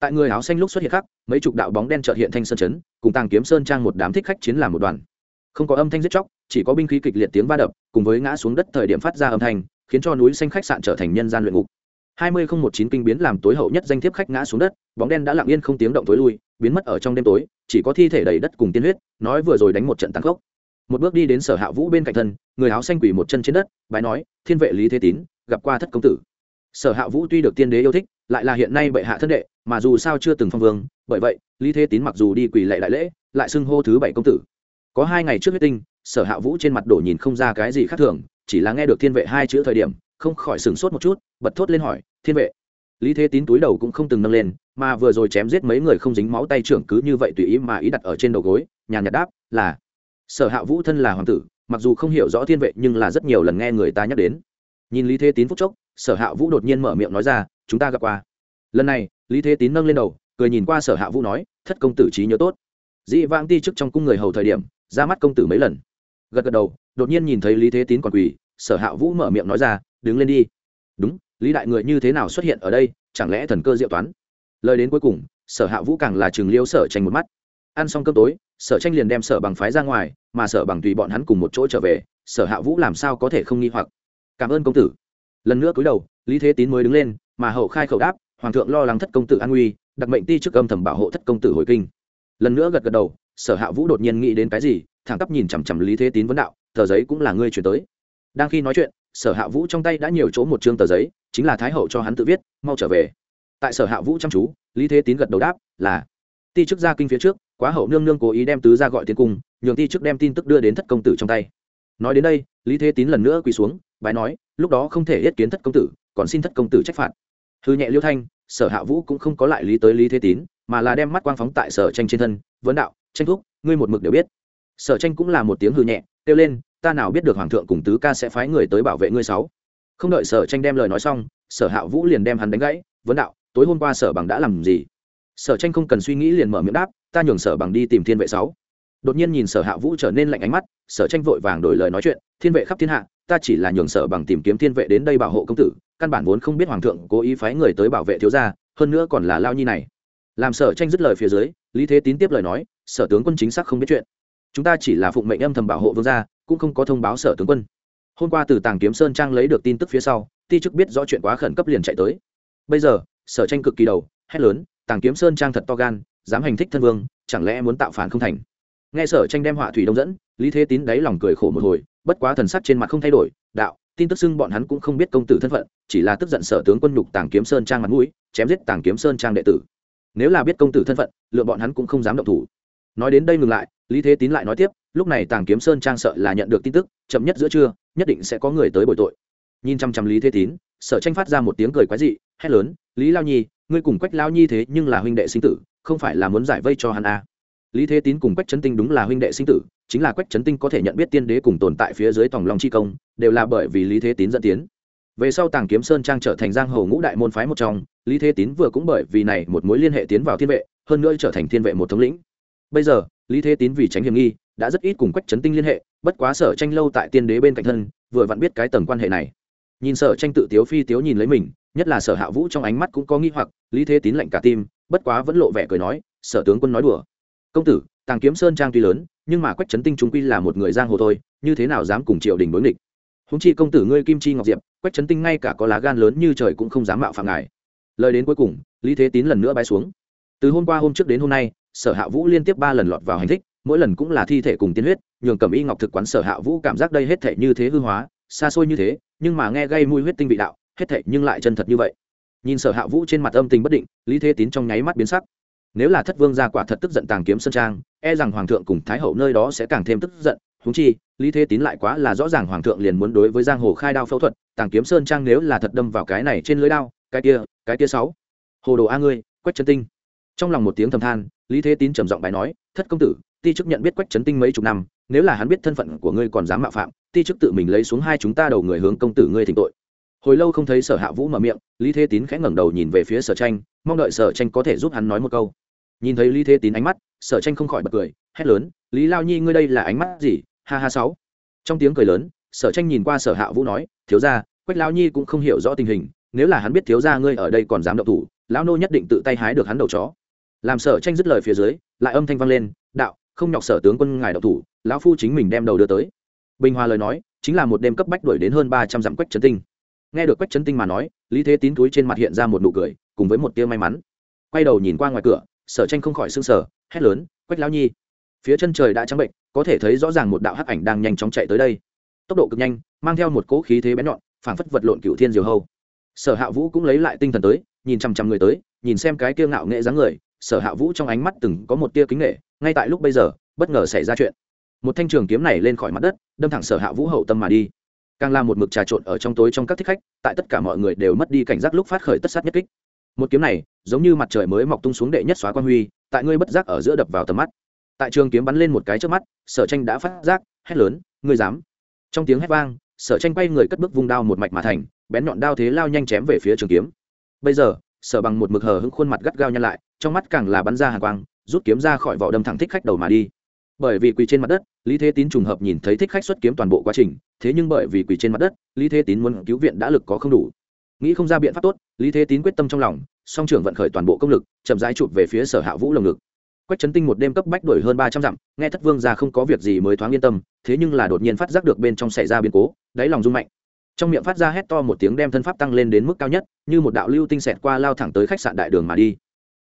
Tại người áo xanh lúc xuất hiện khắc, mấy chục đạo bóng đen trợt hiện thanh sơn chấn, cùng tàng kiếm sơn trang một đám thích khách chiến làm một đoàn. Không có âm thanh giết chóc, chỉ có binh khí kịch liệt tiếng va đập, cùng với ngã xuống đất thời điểm phát ra âm thanh khiến cho núi xanh khách sạn trở thành nhân gian luyện ngục. Hai mươi không một chín kinh biến làm tối hậu nhất danh thiếp khách ngã xuống đất, bóng đen đã lặng yên không tiếng động tối lui, biến mất ở trong đêm tối, chỉ có thi thể đầy đất cùng tiên huyết, nói vừa rồi đánh một trận tăng khốc. Một bước đi đến sở hạ vũ bên cạnh thân, người áo xanh quỷ một chân trên đất, bái nói, thiên vệ lý thế tín, gặp qua thất công tử. Sở hạ vũ tuy được tiên đế yêu thích, lại là hiện nay bệ hạ thân đệ, mà dù sao chưa từng phong vương, bởi vậy, lý thế tín mặc dù đi quỳ lệ đại lễ, lại xưng hô thứ bảy công tử. Có hai ngày trước huyết tinh, sở hạ vũ trên mặt đổ nhìn không ra cái gì khác thường chỉ là nghe được thiên vệ hai chữ thời điểm, không khỏi sửng sốt một chút, bật thốt lên hỏi, thiên vệ. Lý thế tín túi đầu cũng không từng nâng lên, mà vừa rồi chém giết mấy người không dính máu tay trưởng cứ như vậy tùy ý mà ý đặt ở trên đầu gối, nhàn nhạt đáp, là. Sở hạ vũ thân là hoàng tử, mặc dù không hiểu rõ thiên vệ nhưng là rất nhiều lần nghe người ta nhắc đến. Nhìn lý thế tín phúc chốc, sở hạ vũ đột nhiên mở miệng nói ra, chúng ta gặp qua. Lần này, lý thế tín nâng lên đầu, cười nhìn qua sở hạ vũ nói, thất công tử trí nhớ tốt. Dĩ vãng ti chức trong cung người hầu thời điểm, ra mắt công tử mấy lần gật gật đầu, đột nhiên nhìn thấy lý thế tín còn quỳ, sở hạ vũ mở miệng nói ra, đứng lên đi. Đúng, lý đại người như thế nào xuất hiện ở đây, chẳng lẽ thần cơ diệu toán? Lời đến cuối cùng, sở hạ vũ càng là chừng liêu sở tranh một mắt. Ăn xong cơm tối, sở tranh liền đem sở bằng phái ra ngoài, mà sở bằng tùy bọn hắn cùng một chỗ trở về, sở hạ vũ làm sao có thể không nghi hoặc? Cảm ơn công tử. Lần nữa cúi đầu, lý thế tín mới đứng lên, mà hậu khai khẩu đáp, hoàng thượng lo lắng thất công tử an nguy, đặc mệnh ti trước âm thầm bảo hộ thất công tử hồi kinh. Lần nữa gật gật đầu, sở hạ vũ đột nhiên nghĩ đến cái gì thẳng tắp nhìn chằm chằm lý thế tín vấn đạo, tờ giấy cũng là ngươi chuyển tới. Đang khi nói chuyện, sở hạ vũ trong tay đã nhiều chỗ một chương tờ giấy, chính là thái hậu cho hắn tự viết, mau trở về. Tại sở hạ vũ chăm chú, lý thế tín gật đầu đáp, là. Ti chức gia kinh phía trước, quá hậu nương nương cố ý đem tứ ra gọi tiến cung, nhường ti chức đem tin tức đưa đến thất công tử trong tay. Nói đến đây, lý thế tín lần nữa quỳ xuống, bái nói, lúc đó không thể yết kiến thất công tử, còn xin thất công tử trách phạt. Hư nhẹ liêu thanh, sở hạ vũ cũng không có lại lý tới lý thế tín, mà là đem mắt quang phóng tại sở tranh trên thân, vấn đạo, tranh thúc, ngươi một mực đều biết sở tranh cũng là một tiếng hư nhẹ, kêu lên, ta nào biết được hoàng thượng cùng tứ ca sẽ phái người tới bảo vệ ngươi sáu? Không đợi sở tranh đem lời nói xong, sở hạ vũ liền đem hắn đánh gãy, vấn đạo, tối hôm qua sở bằng đã làm gì? Sở tranh không cần suy nghĩ liền mở miệng đáp, ta nhường sở bằng đi tìm thiên vệ sáu. Đột nhiên nhìn sở hạ vũ trở nên lạnh ánh mắt, sở tranh vội vàng đổi lời nói chuyện, thiên vệ khắp thiên hạ, ta chỉ là nhường sở bằng tìm kiếm thiên vệ đến đây bảo hộ công tử, căn bản vốn không biết hoàng thượng cố ý phái người tới bảo vệ thiếu gia, hơn nữa còn là lao nhi này. Làm sở tranh dứt lời phía dưới, lý thế tín tiếp lời nói, sở tướng quân chính xác không biết chuyện chúng ta chỉ là phụng mệnh âm thầm bảo hộ vương gia, cũng không có thông báo sở tướng quân. Hôm qua từ tàng kiếm sơn trang lấy được tin tức phía sau, ti chức biết rõ chuyện quá khẩn cấp liền chạy tới. Bây giờ, sở tranh cực kỳ đầu, hét lớn, tàng kiếm sơn trang thật to gan, dám hành thích thân vương, chẳng lẽ muốn tạo phản không thành? Nghe sở tranh đem họa thủy đông dẫn, lý thế tín đáy lòng cười khổ một hồi, bất quá thần sắc trên mặt không thay đổi, đạo, tin tức xưng bọn hắn cũng không biết công tử thân phận, chỉ là tức giận sở tướng quân nhục tàng kiếm sơn trang mặt mũi, chém giết tàng kiếm sơn trang đệ tử. Nếu là biết công tử thân phận, lựa bọn hắn cũng không dám động thủ nói đến đây ngừng lại, lý thế tín lại nói tiếp, lúc này tàng kiếm sơn trang sợ là nhận được tin tức, chậm nhất giữa trưa, nhất định sẽ có người tới bồi tội. Nhìn chăm chăm lý thế tín, sở tranh phát ra một tiếng cười quái dị, hét lớn, lý lao nhi, ngươi cùng quách lao nhi thế nhưng là huynh đệ sinh tử, không phải là muốn giải vây cho hắn à. lý thế tín cùng quách trấn tinh đúng là huynh đệ sinh tử, chính là quách trấn tinh có thể nhận biết tiên đế cùng tồn tại phía dưới tòng long chi công, đều là bởi vì lý thế tín dẫn tiến. Về sau tàng kiếm sơn trang trở thành giang hồ ngũ đại môn phái một trong, lý thế tín vừa cũng bởi vì này một mối liên hệ tiến vào thiên vệ, hơn nữa trở thành thiên vệ một thống lĩnh bây giờ, lý thế tín vì tránh hiểm nghi, đã rất ít cùng quách trấn tinh liên hệ, bất quá sở tranh lâu tại tiên đế bên cạnh thân, vừa vặn biết cái tầng quan hệ này. Nhìn sở tranh tự tiếu phi tiếu nhìn lấy mình, nhất là sở hạ vũ trong ánh mắt cũng có nghi hoặc, lý thế tín lạnh cả tim, bất quá vẫn lộ vẻ cười nói, sở tướng quân nói đùa. Công tử, tàng kiếm sơn trang tuy lớn, nhưng mà quách trấn tinh chúng quy là một người giang hồ thôi, như thế nào dám cùng triều đình đối nghịch? Húng chi công tử ngươi kim chi ngọc diệp, quách trấn tinh ngay cả có lá gan lớn như trời cũng không dám mạo phạm ngài. Lời đến cuối cùng, lý thế tín lần nữa bay xuống. Từ hôm qua hôm trước đến hôm nay sở hạ vũ liên tiếp ba lần lọt vào hành thích, mỗi lần cũng là thi thể cùng tiên huyết, nhường cầm y ngọc thực quán sở hạ vũ cảm giác đây hết thể như thế hư hóa, xa xôi như thế, nhưng mà nghe gây mùi huyết tinh vị đạo, hết thể nhưng lại chân thật như vậy. Nhìn sở hạ vũ trên mặt âm tình bất định, lý thế tín trong nháy mắt biến sắc. Nếu là thất vương gia quả thật tức giận tàng kiếm sơn trang e rằng hoàng thượng cùng thái hậu nơi đó sẽ càng thêm tức giận húng chi, lý thế tín lại quá là rõ ràng hoàng thượng liền muốn đối với giang hồ khai đao phẫu thuật, tàng kiếm sơn trang nếu là thật đâm vào cái này trên lưới đao, cái kia cái kia sáu. Hồ đồ a ngươi, quách chân tinh. Trong lòng một tiếng thầm than lý thế tín trầm giọng bài nói, thất công tử, ti chức nhận biết quách trấn tinh mấy chục năm, nếu là hắn biết thân phận của ngươi còn dám mạo phạm, ti chức tự mình lấy xuống hai chúng ta đầu người hướng công tử ngươi thỉnh tội. Hồi lâu không thấy sở hạ vũ mở miệng, lý thế tín khẽ ngẩng đầu nhìn về phía sở tranh, mong đợi sở tranh có thể giúp hắn nói một câu. Nhìn thấy lý thế tín ánh mắt, sở tranh không khỏi bật cười, hét lớn, lý lao nhi, ngươi đây là ánh mắt gì? Ha ha sáu. Trong tiếng cười lớn, sở tranh nhìn qua sở hạ vũ nói, thiếu ra quách lao nhi cũng không hiểu rõ tình hình, nếu là hắn biết thiếu ra ngươi ở đây còn dám động thủ, lão nô nhất định tự tay hái được hắn đầu chó làm sở tranh dứt lời phía dưới, lại âm thanh vang lên, đạo, không nhọc sở tướng quân ngài độc thủ, lão phu chính mình đem đầu đưa tới. Bình hòa lời nói, chính là một đêm cấp bách đuổi đến hơn ba trăm dặm quách trấn tinh. Nghe được quách trấn tinh mà nói, lý thế tín túi trên mặt hiện ra một nụ cười, cùng với một tia may mắn. Quay đầu nhìn qua ngoài cửa, sở tranh không khỏi s ư n g sở hét lớn, quách lão nhi, phía chân trời đã trắng bệnh, có thể thấy rõ ràng một đạo hắc ảnh đang nhanh chóng chạy tới đây. Tốc độ cực nhanh, mang theo một cỗ khí thế bén nhọn, phảng phất vật lộn cựu thiên diều hâu. Sở hạ vũ cũng lấy lại tinh thần tới, nhìn chằm chằm người tới, nhìn xem cái kia ngạo nghệ dáng người sở hạ vũ trong ánh mắt từng có một tia kính nghệ ngay tại lúc bây giờ, bất ngờ xảy ra chuyện. Một thanh trường kiếm này lên khỏi mặt đất, đâm thẳng sở hạ vũ hậu tâm mà đi. Càng là một mực trà trộn ở trong tối trong các thích khách, tại tất cả mọi người đều mất đi cảnh giác lúc phát khởi tất sát nhất kích. Một kiếm này, giống như mặt trời mới mọc tung xuống đệ nhất xóa quan huy, tại ngươi bất giác ở giữa đập vào tầm mắt. Tại trường kiếm bắn lên một cái trước mắt, sở tranh đã phát giác, hét lớn, ngươi dám. Trong tiếng hét vang, sở tranh quay người cất bước vung đao một mạch mà thành, bén nhọn đao thế lao nhanh chém về phía trường kiếm. Bây giờ sở bằng một mực hờ hững khuôn mặt gắt gao nhăn lại, trong mắt càng là bắn ra hàng quang, rút kiếm ra khỏi vỏ đâm thẳng thích khách đầu mà đi. Bởi vì quỳ trên mặt đất, lý thế tín trùng hợp nhìn thấy thích khách xuất kiếm toàn bộ quá trình, thế nhưng bởi vì quỳ trên mặt đất, lý thế tín muốn cứu viện đã lực có không đủ. Nghĩ không ra biện pháp tốt, lý thế tín quyết tâm trong lòng, song trưởng vận khởi toàn bộ công lực, chậm rãi chụp về phía sở hạ vũ lồng ngực. Quách trấn tinh một đêm cấp bách đuổi hơn ba trăm dặm, nghe thất vương ra không có việc gì mới thoáng yên tâm, thế nhưng là đột nhiên phát giác được bên trong xảy ra biến cố, đáy lòng rung mạnh trong miệng phát ra hét to một tiếng đem thân pháp tăng lên đến mức cao nhất, như một đạo lưu tinh xẹt qua lao thẳng tới khách sạn đại đường mà đi.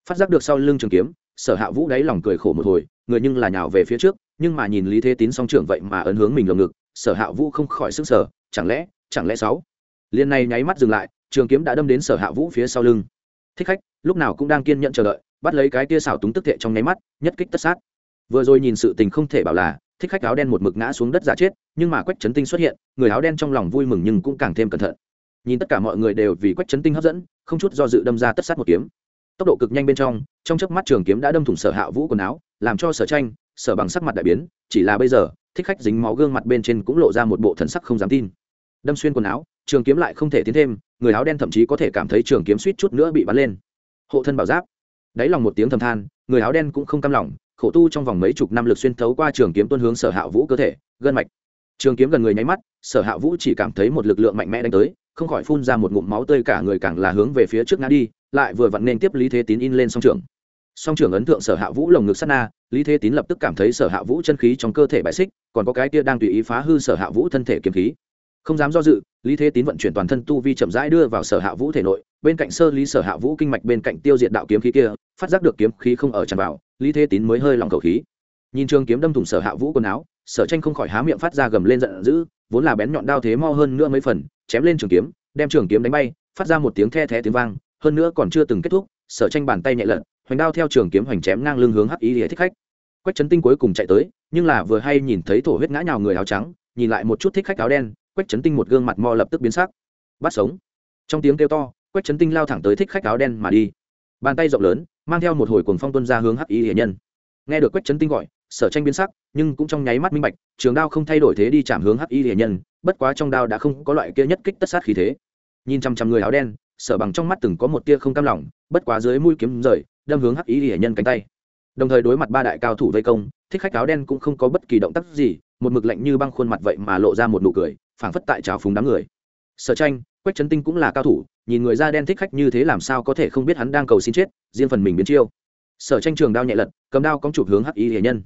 Phát giác được sau lưng trường kiếm, sở hạ vũ đáy lòng cười khổ một hồi, người nhưng là nhào về phía trước, nhưng mà nhìn lý thế tín song trưởng vậy mà ấn hướng mình lồng ngực, sở hạ vũ không khỏi sức sở chẳng lẽ chẳng lẽ sáu? Liền này nháy mắt dừng lại, trường kiếm đã đâm đến sở hạ vũ phía sau lưng. Thích khách, lúc nào cũng đang kiên nhận chờ đợi, bắt lấy cái tia xảo túng tức thệ trong nháy mắt, nhất kích tất sát vừa rồi nhìn sự tình không thể bảo là, thích khách áo đen một mực ngã xuống đất giả chết, nhưng mà quách trấn tinh xuất hiện, người áo đen trong lòng vui mừng nhưng cũng càng thêm cẩn thận. Nhìn tất cả mọi người đều vì quách trấn tinh hấp dẫn, không chút do dự đâm ra tất sát một kiếm. Tốc độ cực nhanh bên trong trong chớp mắt trường kiếm đã đâm thủng sở hạ vũ quần áo, làm cho sở tranh, sở bằng sắc mặt đại biến, chỉ là bây giờ, thích khách dính máu gương mặt bên trên cũng lộ ra một bộ thần sắc không dám tin. Đâm xuyên quần áo, trường kiếm lại không thể tiến thêm, người áo đen thậm chí có thể cảm thấy trường kiếm suýt chút nữa bị bắn lên. Hộ thân bảo giáp. Đáy lòng một tiếng thầm than người áo đen cũng không cam lòng, khổ tu trong vòng mấy chục năm lực xuyên thấu qua trường kiếm tuân hướng sở hạ vũ cơ thể, gân mạch. Trường kiếm gần người nháy mắt, sở hạ vũ chỉ cảm thấy một lực lượng mạnh mẽ đánh tới, không khỏi phun ra một ngụm máu tươi cả người càng là hướng về phía trước ngã đi, lại vừa vặn nên tiếp lý thế tín in lên song trường song trường ấn tượng sở hạ vũ lồng ngực sát na, lý thế tín lập tức cảm thấy sở hạ vũ chân khí trong cơ thể bại xích, còn có cái kia đang tùy ý phá hư sở hạ vũ thân thể kiếm khí. Không dám do dự, lý thế tín vận chuyển toàn thân tu vi chậm rãi đưa vào sở hạ vũ thể nội, bên cạnh sơ lý sở hạ vũ kinh mạch bên cạnh tiêu diệt đạo kiếm khí kia phát giác được kiếm khí không ở tràn vào, lý thế tín mới hơi lòng cầu khí. Nhìn trường kiếm đâm thủng sở hạ vũ quần áo, sở tranh không khỏi há miệng phát ra gầm lên giận dữ, vốn là bén nhọn đao thế mo hơn nữa mấy phần, chém lên trường kiếm, đem trường kiếm đánh bay, phát ra một tiếng the thé tiếng vang, hơn nữa còn chưa từng kết thúc, sở tranh bàn tay nhẹ lật, hoành đao theo trường kiếm hoành chém ngang lưng hướng hắc ý để thích khách. Quách trấn tinh cuối cùng chạy tới, nhưng là vừa hay nhìn thấy thổ huyết ngã nhào người áo trắng, nhìn lại một chút thích khách áo đen, quách trấn tinh một gương mặt mo lập tức biến sắc. Bắt sống. Trong tiếng kêu to, quách trấn tinh lao thẳng tới thích khách áo đen mà đi. Bàn tay rộng lớn mang theo một hồi cuồng phong tuân ra hướng hắc Y hệ nhân. Nghe được quách trấn tinh gọi, sở tranh biến sắc, nhưng cũng trong nháy mắt minh bạch, trường đao không thay đổi thế đi chạm hướng hắc y hệ nhân, bất quá trong đao đã không có loại kia nhất kích tất sát khí thế. Nhìn chăm chăm người áo đen, sở bằng trong mắt từng có một tia không cam lòng, bất quá dưới mũi kiếm rời, đâm hướng hắc y hệ nhân cánh tay. Đồng thời đối mặt ba đại cao thủ vây công, thích khách áo đen cũng không có bất kỳ động tác gì, một mực lạnh như băng khuôn mặt vậy mà lộ ra một nụ cười, phảng phất tại trào phúng đám người. Sở tranh, quách trấn tinh cũng là cao thủ nhìn người da đen thích khách như thế làm sao có thể không biết hắn đang cầu xin chết, riêng phần mình biến chiêu. Sở tranh trường đao nhẹ lật, cầm đao cong chụp hướng hắc y hệ nhân.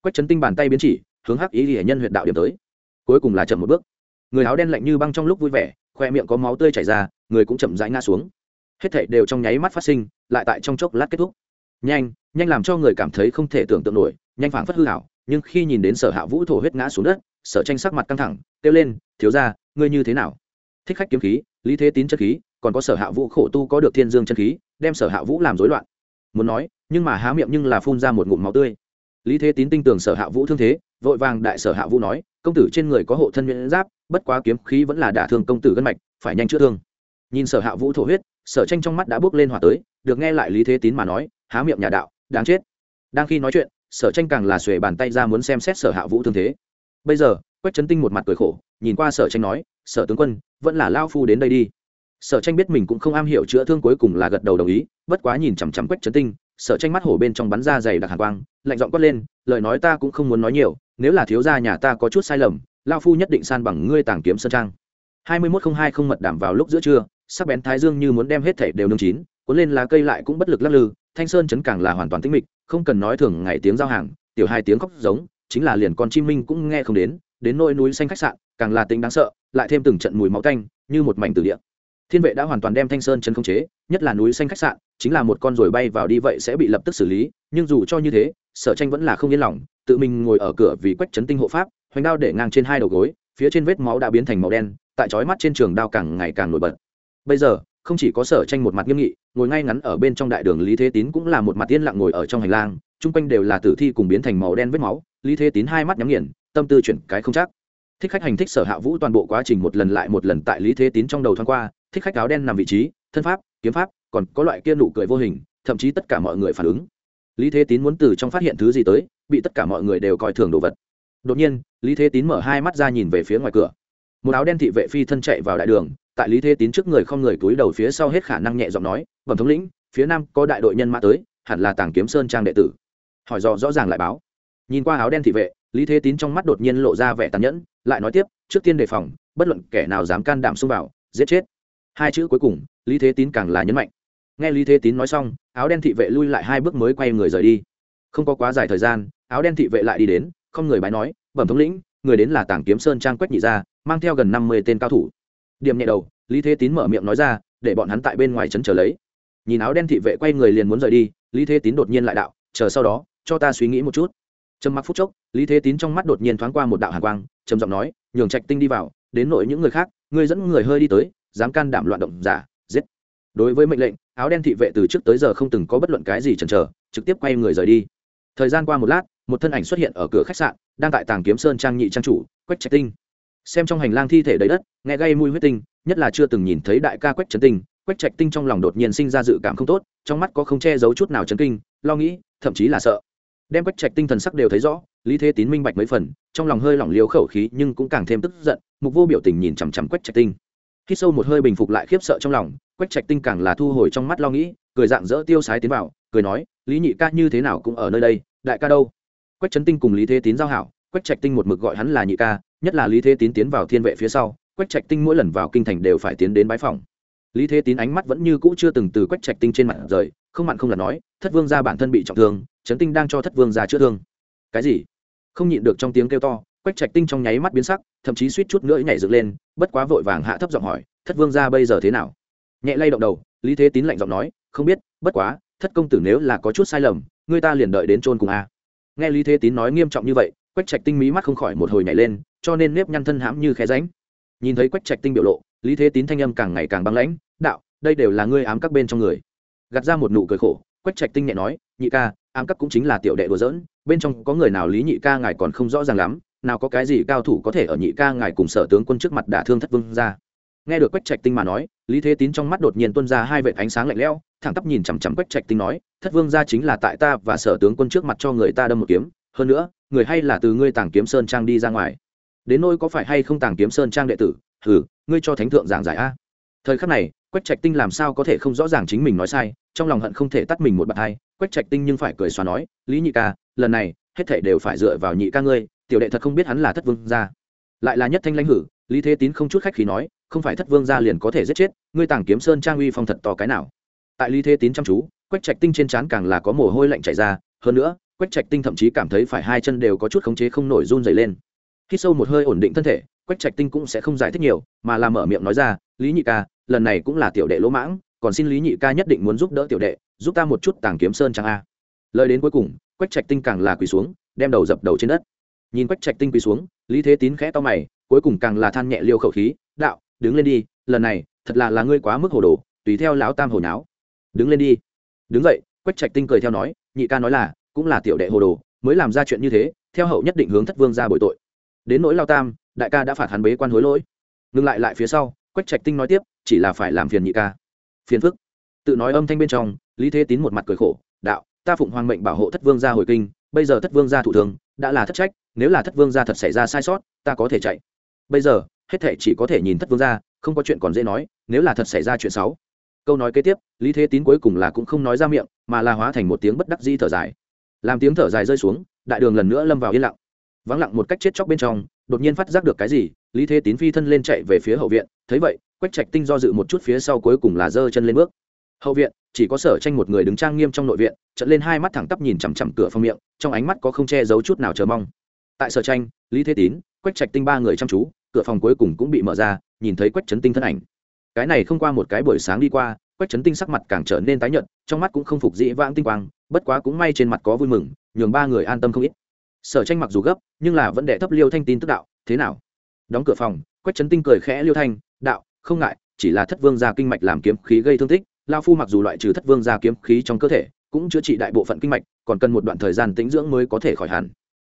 Quách chấn tinh bàn tay biến chỉ, hướng hắc y hệ nhân huyện đạo điểm tới. Cuối cùng là chậm một bước. Người áo đen lạnh như băng trong lúc vui vẻ, khoe miệng có máu tươi chảy ra, người cũng chậm rãi ngã xuống. Hết thảy đều trong nháy mắt phát sinh, lại tại trong chốc lát kết thúc. Nhanh nhanh làm cho người cảm thấy không thể tưởng tượng nổi, nhanh phảng phất hư hảo nhưng khi nhìn đến sở hạ vũ thổ huyết ngã xuống đất, sở tranh sắc mặt căng thẳng, kêu lên, thiếu ra ngươi như thế nào? Thích khách kiếm khí lý thế tín chân khí, còn có sở hạ vũ khổ tu có được thiên dương chân khí, đem sở hạ vũ làm rối loạn. Muốn nói, nhưng mà há miệng nhưng là phun ra một ngụm máu tươi. Lý thế tín tin tưởng sở hạ vũ thương thế, vội vàng đại sở hạ vũ nói, công tử trên người có hộ thân miễn giáp, bất quá kiếm khí vẫn là đả thương công tử gân mạch, phải nhanh chữa thương. Nhìn sở hạ vũ thổ huyết, sở tranh trong mắt đã bước lên hỏa tới, được nghe lại lý thế tín mà nói, há miệng nhà đạo, đáng chết. Đang khi nói chuyện, sở tranh càng là xuề bàn tay ra muốn xem xét sở hạ vũ thương thế. Bây giờ, quách trấn tinh một mặt cười khổ, nhìn qua sở tranh nói sở tướng quân, vẫn là lao phu đến đây đi. Sở tranh biết mình cũng không am hiểu chữa thương cuối cùng là gật đầu đồng ý, bất quá nhìn chằm chằm quách trấn tinh, sở tranh mắt hổ bên trong bắn ra dày đặc hàn quang, lạnh giọng quát lên, lời nói ta cũng không muốn nói nhiều, nếu là thiếu gia nhà ta có chút sai lầm, lao phu nhất định san bằng ngươi tàng kiếm sơn trang. Hai mươi mốt không hai không mật đảm vào lúc giữa trưa, sắc bén thái dương như muốn đem hết thảy đều nương chín, cuốn lên lá cây lại cũng bất lực lắc lư, thanh sơn chấn càng là hoàn toàn tĩnh mịch, không cần nói thường ngày tiếng giao hàng, tiểu hai tiếng khóc giống, chính là liền con chim minh cũng nghe không đến đến nôi núi xanh khách sạn, càng là tính đáng sợ lại thêm từng trận mùi máu tanh, như một mảnh tử địa. Thiên vệ đã hoàn toàn đem thanh sơn chân không chế, nhất là núi xanh khách sạn, chính là một con rồi bay vào đi vậy sẽ bị lập tức xử lý, nhưng dù cho như thế, sở tranh vẫn là không yên lòng, tự mình ngồi ở cửa vì quách chấn tinh hộ pháp, hoành đao để ngang trên hai đầu gối, phía trên vết máu đã biến thành màu đen, tại chói mắt trên trường đao càng ngày càng nổi bật. Bây giờ, không chỉ có sở tranh một mặt nghiêm nghị, ngồi ngay ngắn ở bên trong đại đường lý thế tín cũng là một mặt yên lặng ngồi ở trong hành lang, chung quanh đều là tử thi cùng biến thành màu đen vết máu, lý thế tín hai mắt nhắm nghiền, tâm tư chuyển cái không chắc thích khách hành thích sở hạ vũ toàn bộ quá trình một lần lại một lần tại lý thế tín trong đầu thoáng qua, thích khách áo đen nằm vị trí, thân pháp, kiếm pháp, còn có loại kia nụ cười vô hình, thậm chí tất cả mọi người phản ứng. Lý thế tín muốn từ trong phát hiện thứ gì tới, bị tất cả mọi người đều coi thường đồ vật. Đột nhiên, lý thế tín mở hai mắt ra nhìn về phía ngoài cửa. Một áo đen thị vệ phi thân chạy vào đại đường, tại lý thế tín trước người không người túi đầu phía sau hết khả năng nhẹ giọng nói, bẩm thống lĩnh, phía nam có đại đội nhân mã tới, hẳn là tàng kiếm sơn trang đệ tử. Hỏi dò rõ ràng lại báo. Nhìn qua áo đen thị vệ lý thế tín trong mắt đột nhiên lộ ra vẻ tàn nhẫn, lại nói tiếp, trước tiên đề phòng, bất luận kẻ nào dám can đảm xông vào, giết chết. Hai chữ cuối cùng, lý thế tín càng là nhấn mạnh. Nghe lý thế tín nói xong, áo đen thị vệ lui lại hai bước mới quay người rời đi. Không có quá dài thời gian, áo đen thị vệ lại đi đến, không người bái nói, bẩm thống lĩnh, người đến là Tảng kiếm sơn trang quách nhị gia, mang theo gần năm mươi tên cao thủ. Điểm nhẹ đầu, lý thế tín mở miệng nói ra, để bọn hắn tại bên ngoài trấn trở lấy. Nhìn áo đen thị vệ quay người liền muốn rời đi, lý thế tín đột nhiên lại đạo, chờ sau đó, cho ta suy nghĩ một chút. Trầm mặc phút chốc lý thế tín trong mắt đột nhiên thoáng qua một đạo hàn quang, trầm giọng nói, nhường trạch tinh đi vào, đến nội những người khác, ngươi dẫn người hơi đi tới, dám can đảm loạn động giả, giết. Đối với mệnh lệnh, áo đen thị vệ từ trước tới giờ không từng có bất luận cái gì chần chờ, trực tiếp quay người rời đi. Thời gian qua một lát, một thân ảnh xuất hiện ở cửa khách sạn, đang tại tàng kiếm sơn trang nhị trang chủ, quách trạch tinh. Xem trong hành lang thi thể đầy đất, nghe gây mùi huyết tinh, nhất là chưa từng nhìn thấy đại ca quách trấn tinh, quách trạch tinh trong lòng đột nhiên sinh ra dự cảm không tốt, trong mắt có không che giấu chút nào chấn kinh, lo nghĩ, thậm chí là sợ đem quách trạch tinh thần sắc đều thấy rõ, lý thế tín minh bạch mấy phần, trong lòng hơi lỏng liều khẩu khí nhưng cũng càng thêm tức giận, mục vô biểu tình nhìn chằm chằm quách trạch tinh. Khi sâu một hơi bình phục lại khiếp sợ trong lòng, quách trạch tinh càng là thu hồi trong mắt lo nghĩ, cười dạng dỡ tiêu sái tiến vào, cười nói, lý nhị ca như thế nào cũng ở nơi đây, đại ca đâu? Quách trấn tinh cùng lý thế tín giao hảo, quách trạch tinh một mực gọi hắn là nhị ca, nhất là lý thế tín tiến vào thiên vệ phía sau, quách trạch tinh mỗi lần vào kinh thành đều phải tiến đến bái phòng. Lý thế tín ánh mắt vẫn như cũ chưa từng từ quách trạch tinh trên mặt rời không mặn không là nói, thất vương gia bản thân bị trọng thương trấn tinh đang cho thất vương gia chữa thương. Cái gì? Không nhịn được trong tiếng kêu to, quách trạch tinh trong nháy mắt biến sắc, thậm chí suýt chút nữa nhảy dựng lên, bất quá vội vàng hạ thấp giọng hỏi, thất vương gia bây giờ thế nào? Nhẹ lay động đầu, lý thế tín lạnh giọng nói, không biết, bất quá, thất công tử nếu là có chút sai lầm, người ta liền đợi đến chôn cùng a. Nghe lý thế tín nói nghiêm trọng như vậy, quách trạch tinh mí mắt không khỏi một hồi nhảy lên, cho nên nếp nhăn thân hãm như khe ránh. Nhìn thấy quách trạch tinh biểu lộ, lý thế tín thanh âm càng ngày càng băng lãnh, đạo, đây đều là ngươi ám các bên trong người gạt ra một nụ cười khổ quách trạch tinh nhẹ nói nhị ca ám cắp cũng chính là tiểu đệ đùa dỡn bên trong có người nào lý nhị ca ngài còn không rõ ràng lắm nào có cái gì cao thủ có thể ở nhị ca ngài cùng sở tướng quân trước mặt đả thương thất vương ra. Nghe được quách trạch tinh mà nói lý thế tín trong mắt đột nhiên tuân ra hai vệt ánh sáng lạnh lẽo thẳng tắp nhìn chằm chằm quách trạch tinh nói thất vương ra chính là tại ta và sở tướng quân trước mặt cho người ta đâm một kiếm hơn nữa người hay là từ ngươi tàng kiếm sơn trang đi ra ngoài. Đến nôi có phải hay không tàng kiếm sơn trang đệ tử Ừ, ngươi cho thánh thượng giảng giải a. Thời khắc này quách trạch tinh làm sao có thể không rõ ràng chính mình nói sai, trong lòng hận không thể tắt mình một bạt hai, quách trạch tinh nhưng phải cười xóa nói, lý nhị ca, lần này, hết thể đều phải dựa vào nhị ca ngươi, tiểu đệ thật không biết hắn là thất vương gia. Lại là nhất thanh lãnh hử, lý thế tín không chút khách khí nói, không phải thất vương gia liền có thể giết chết, ngươi tàng kiếm sơn trang uy phong thật to cái nào? Tại lý thế tín chăm chú, quách trạch tinh trên trán càng là có mồ hôi lạnh chảy ra, hơn nữa, quách trạch tinh thậm chí cảm thấy phải hai chân đều có chút khống chế không nổi run dày lên. Khi sâu một hơi ổn định thân thể, quách trạch tinh cũng sẽ không giải thích nhiều, mà làm mở miệng nói ra, lý nhị ca lần này cũng là tiểu đệ lỗ mãng, còn xin lý nhị ca nhất định muốn giúp đỡ tiểu đệ, giúp ta một chút tàng kiếm sơn trang a. Lời đến cuối cùng, quách trạch tinh càng là quỳ xuống, đem đầu dập đầu trên đất. Nhìn quách trạch tinh quỳ xuống, lý thế tín khẽ to mày, cuối cùng càng là than nhẹ liêu khẩu khí, đạo, đứng lên đi, lần này, thật là là ngươi quá mức hồ đồ, tùy theo lão tam hồ nháo. Đứng lên đi. Đứng vậy quách trạch tinh cười theo nói, nhị ca nói là, cũng là tiểu đệ hồ đồ, mới làm ra chuyện như thế, theo hậu nhất định hướng thất vương ra bội tội. Đến nỗi lao tam, đại ca đã phạt hắn bế quan hối lỗi. Ngừng lại lại phía sau, quách trạch tinh nói tiếp chỉ là phải làm phiền nhị ca. Phiền phức. Tự nói âm thanh bên trong, lý thế tín một mặt cười khổ, đạo, ta phụng hoàng mệnh bảo hộ thất vương gia hồi kinh, bây giờ thất vương gia thủ thường, đã là thất trách, nếu là thất vương gia thật xảy ra sai sót, ta có thể chạy. Bây giờ, hết thệ chỉ có thể nhìn thất vương gia, không có chuyện còn dễ nói, nếu là thật xảy ra chuyện xấu. Câu nói kế tiếp, lý thế tín cuối cùng là cũng không nói ra miệng, mà là hóa thành một tiếng bất đắc di thở dài. Làm tiếng thở dài rơi xuống, đại đường lần nữa lâm vào yên lặng. Vắng lặng một cách chết chóc bên trong, đột nhiên phát giác được cái gì, lý thế tín phi thân lên chạy về phía hậu viện, thấy vậy quách trạch tinh do dự một chút phía sau cuối cùng là giơ chân lên bước. Hậu viện, chỉ có sở tranh một người đứng trang nghiêm trong nội viện, trận lên hai mắt thẳng tắp nhìn chằm chằm cửa phòng miệng, trong ánh mắt có không che giấu chút nào chờ mong. Tại sở tranh, lý thế tín, quách trạch tinh ba người chăm chú, cửa phòng cuối cùng cũng bị mở ra, nhìn thấy quách trấn tinh thân ảnh. Cái này không qua một cái buổi sáng đi qua, quách trấn tinh sắc mặt càng trở nên tái nhợt, trong mắt cũng không phục dĩ vãng tinh quang, bất quá cũng may trên mặt có vui mừng, nhường ba người an tâm không ít. Sở tranh mặc dù gấp, nhưng là vẫn đệ thấp liêu thanh tin tức đạo, thế nào? Đóng cửa phòng, quách trấn tinh cười khẽ liêu thanh, đạo không ngại, chỉ là thất vương gia kinh mạch làm kiếm khí gây thương tích, lao phu mặc dù loại trừ thất vương gia kiếm khí trong cơ thể, cũng chữa trị đại bộ phận kinh mạch, còn cần một đoạn thời gian tĩnh dưỡng mới có thể khỏi hẳn.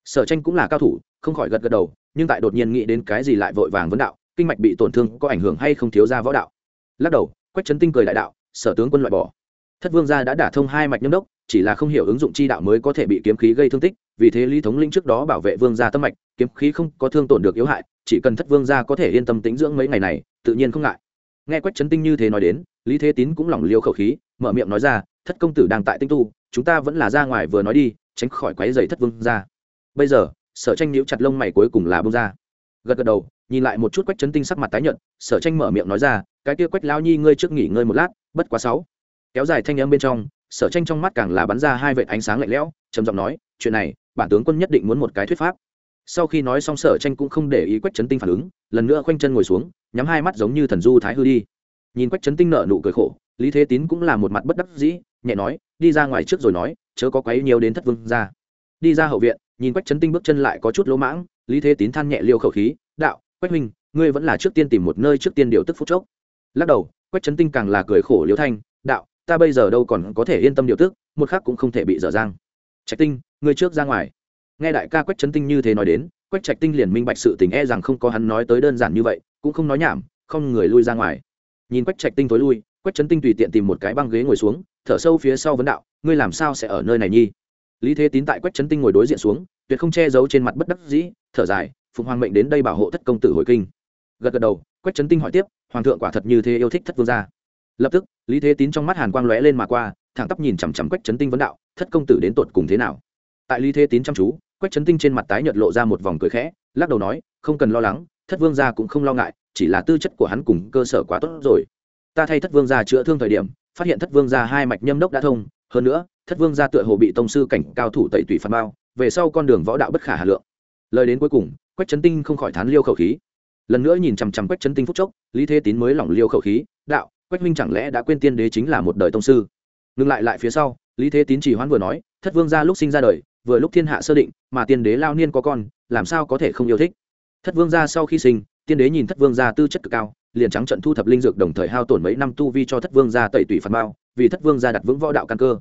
Sở tranh cũng là cao thủ, không khỏi gật gật đầu, nhưng tại đột nhiên nghĩ đến cái gì lại vội vàng vấn đạo, kinh mạch bị tổn thương có ảnh hưởng hay không thiếu ra võ đạo? Lắc đầu, quách trấn tinh cười đại đạo, sở tướng quân loại bỏ. Thất vương gia đã đả thông hai mạch nhâm đốc, chỉ là không hiểu ứng dụng chi đạo mới có thể bị kiếm khí gây thương tích, vì thế lý thống linh trước đó bảo vệ vương gia tâm mạch, kiếm khí không có thương tổn được yếu hại, chỉ cần thất vương gia có thể yên tâm tĩnh dưỡng mấy ngày này tự nhiên không ngại. Nghe quách trấn tinh như thế nói đến, lý thế tín cũng lỏng liêu khẩu khí, mở miệng nói ra, thất công tử đang tại tinh tu, chúng ta vẫn là ra ngoài vừa nói đi, tránh khỏi quáy dày thất vương gia. Bây giờ, sở tranh níu chặt lông mày cuối cùng là bông ra. Gật gật đầu, nhìn lại một chút quách trấn tinh sắc mặt tái nhợt, sở tranh mở miệng nói ra, cái kia quách lao nhi ngươi trước nghỉ ngơi một lát, bất quá sáu. Kéo dài thanh âm bên trong, sở tranh trong mắt càng là bắn ra hai vệt ánh sáng lạnh lẽo, trầm giọng nói, chuyện này, bản tướng quân nhất định muốn một cái thuyết pháp sau khi nói xong, sở tranh cũng không để ý quách trấn tinh phản ứng, lần nữa khoanh chân ngồi xuống, nhắm hai mắt giống như thần du thái hư đi. Nhìn quách trấn tinh nợ nụ cười khổ, lý thế tín cũng là một mặt bất đắc dĩ, nhẹ nói, đi ra ngoài trước rồi nói, chớ có quấy nhiều đến thất vương ra đi ra hậu viện, nhìn quách trấn tinh bước chân lại có chút lỗ mãng, lý thế tín than nhẹ liêu khẩu khí, đạo, quách huynh, ngươi vẫn là trước tiên tìm một nơi trước tiên điều tức phút chốc. Lắc đầu, quách trấn tinh càng là cười khổ liêu thanh, đạo, ta bây giờ đâu còn có thể yên tâm điều tức, một khắc cũng không thể bị dở dang. Trạch tinh, ngươi trước ra ngoài nghe đại ca quách trấn tinh như thế nói đến, quách trạch tinh liền minh bạch sự tình e rằng không có hắn nói tới đơn giản như vậy, cũng không nói nhảm, không người lui ra ngoài. Nhìn quách trạch tinh tối lui, quách trấn tinh tùy tiện tìm một cái băng ghế ngồi xuống, thở sâu phía sau vấn đạo, ngươi làm sao sẽ ở nơi này nhi lý thế tín tại quách trấn tinh ngồi đối diện xuống, tuyệt không che giấu trên mặt bất đắc dĩ, thở dài, phụng hoàng mệnh đến đây bảo hộ thất công tử hồi kinh. Gật gật đầu, quách trấn tinh hỏi tiếp, hoàng thượng quả thật như thế yêu thích thất vương gia? Lập tức, lý thế tín trong mắt hàn quang lóe lên mà qua, thẳng tắp nhìn chằm chằm quách trấn tinh vấn đạo, thất công tử đến tột cùng thế nào? Tại lý thế tín chăm chú quách trấn tinh trên mặt tái nhợt lộ ra một vòng cười khẽ, lắc đầu nói, không cần lo lắng, thất vương gia cũng không lo ngại, chỉ là tư chất của hắn cùng cơ sở quá tốt rồi. Ta thay thất vương gia chữa thương thời điểm, phát hiện thất vương gia hai mạch nhâm đốc đã thông, hơn nữa, thất vương gia tựa hồ bị tông sư cảnh cao thủ tẩy tủy phạt bao, về sau con đường võ đạo bất khả hà lượng. Lời đến cuối cùng, quách trấn tinh không khỏi thán liêu khẩu khí. Lần nữa nhìn chằm chằm quách trấn tinh phúc chốc, lý thế tín mới lỏng liêu khẩu khí, đạo, quách minh chẳng lẽ đã quên tiên đế chính là một đời tông sư? Ngừng lại lại phía sau, lý thế tín chỉ hoãn vừa nói, thất vương gia lúc sinh ra đời vừa lúc thiên hạ sơ định, mà tiên đế lao niên có con, làm sao có thể không yêu thích? Thất vương gia sau khi sinh, tiên đế nhìn thất vương gia tư chất cực cao, liền trắng trận thu thập linh dược đồng thời hao tổn mấy năm tu vi cho thất vương gia tẩy tủy phạt bao vì thất vương gia đặt vững võ đạo căn cơ.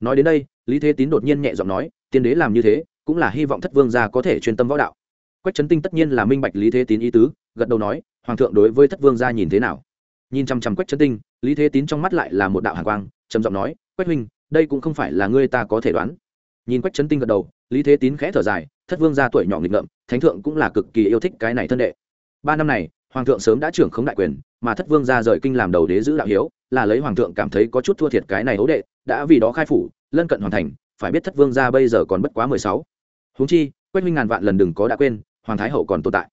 Nói đến đây, lý thế tín đột nhiên nhẹ giọng nói, tiên đế làm như thế, cũng là hy vọng thất vương gia có thể chuyên tâm võ đạo. Quách trấn tinh tất nhiên là minh bạch lý thế tín ý tứ, gật đầu nói, hoàng thượng đối với thất vương gia nhìn thế nào? Nhìn chăm chăm quách trấn tinh, lý thế tín trong mắt lại là một đạo hàng quang, trầm giọng nói, quách huynh, đây cũng không phải là ngươi ta có thể đoán nhìn quách trấn tinh gật đầu, lý thế tín khẽ thở dài, thất vương gia tuổi nhỏ nghịch ngợm, thánh thượng cũng là cực kỳ yêu thích cái này thân đệ. Ba năm này, hoàng thượng sớm đã trưởng khống đại quyền, mà thất vương gia rời kinh làm đầu đế giữ đạo hiếu, là lấy hoàng thượng cảm thấy có chút thua thiệt cái này ấu đệ, đã vì đó khai phủ, lân cận hoàn thành, phải biết thất vương gia bây giờ còn bất quá mười sáu. Húng chi, quách minh ngàn vạn lần đừng có đã quên, hoàng thái hậu còn tồn tại.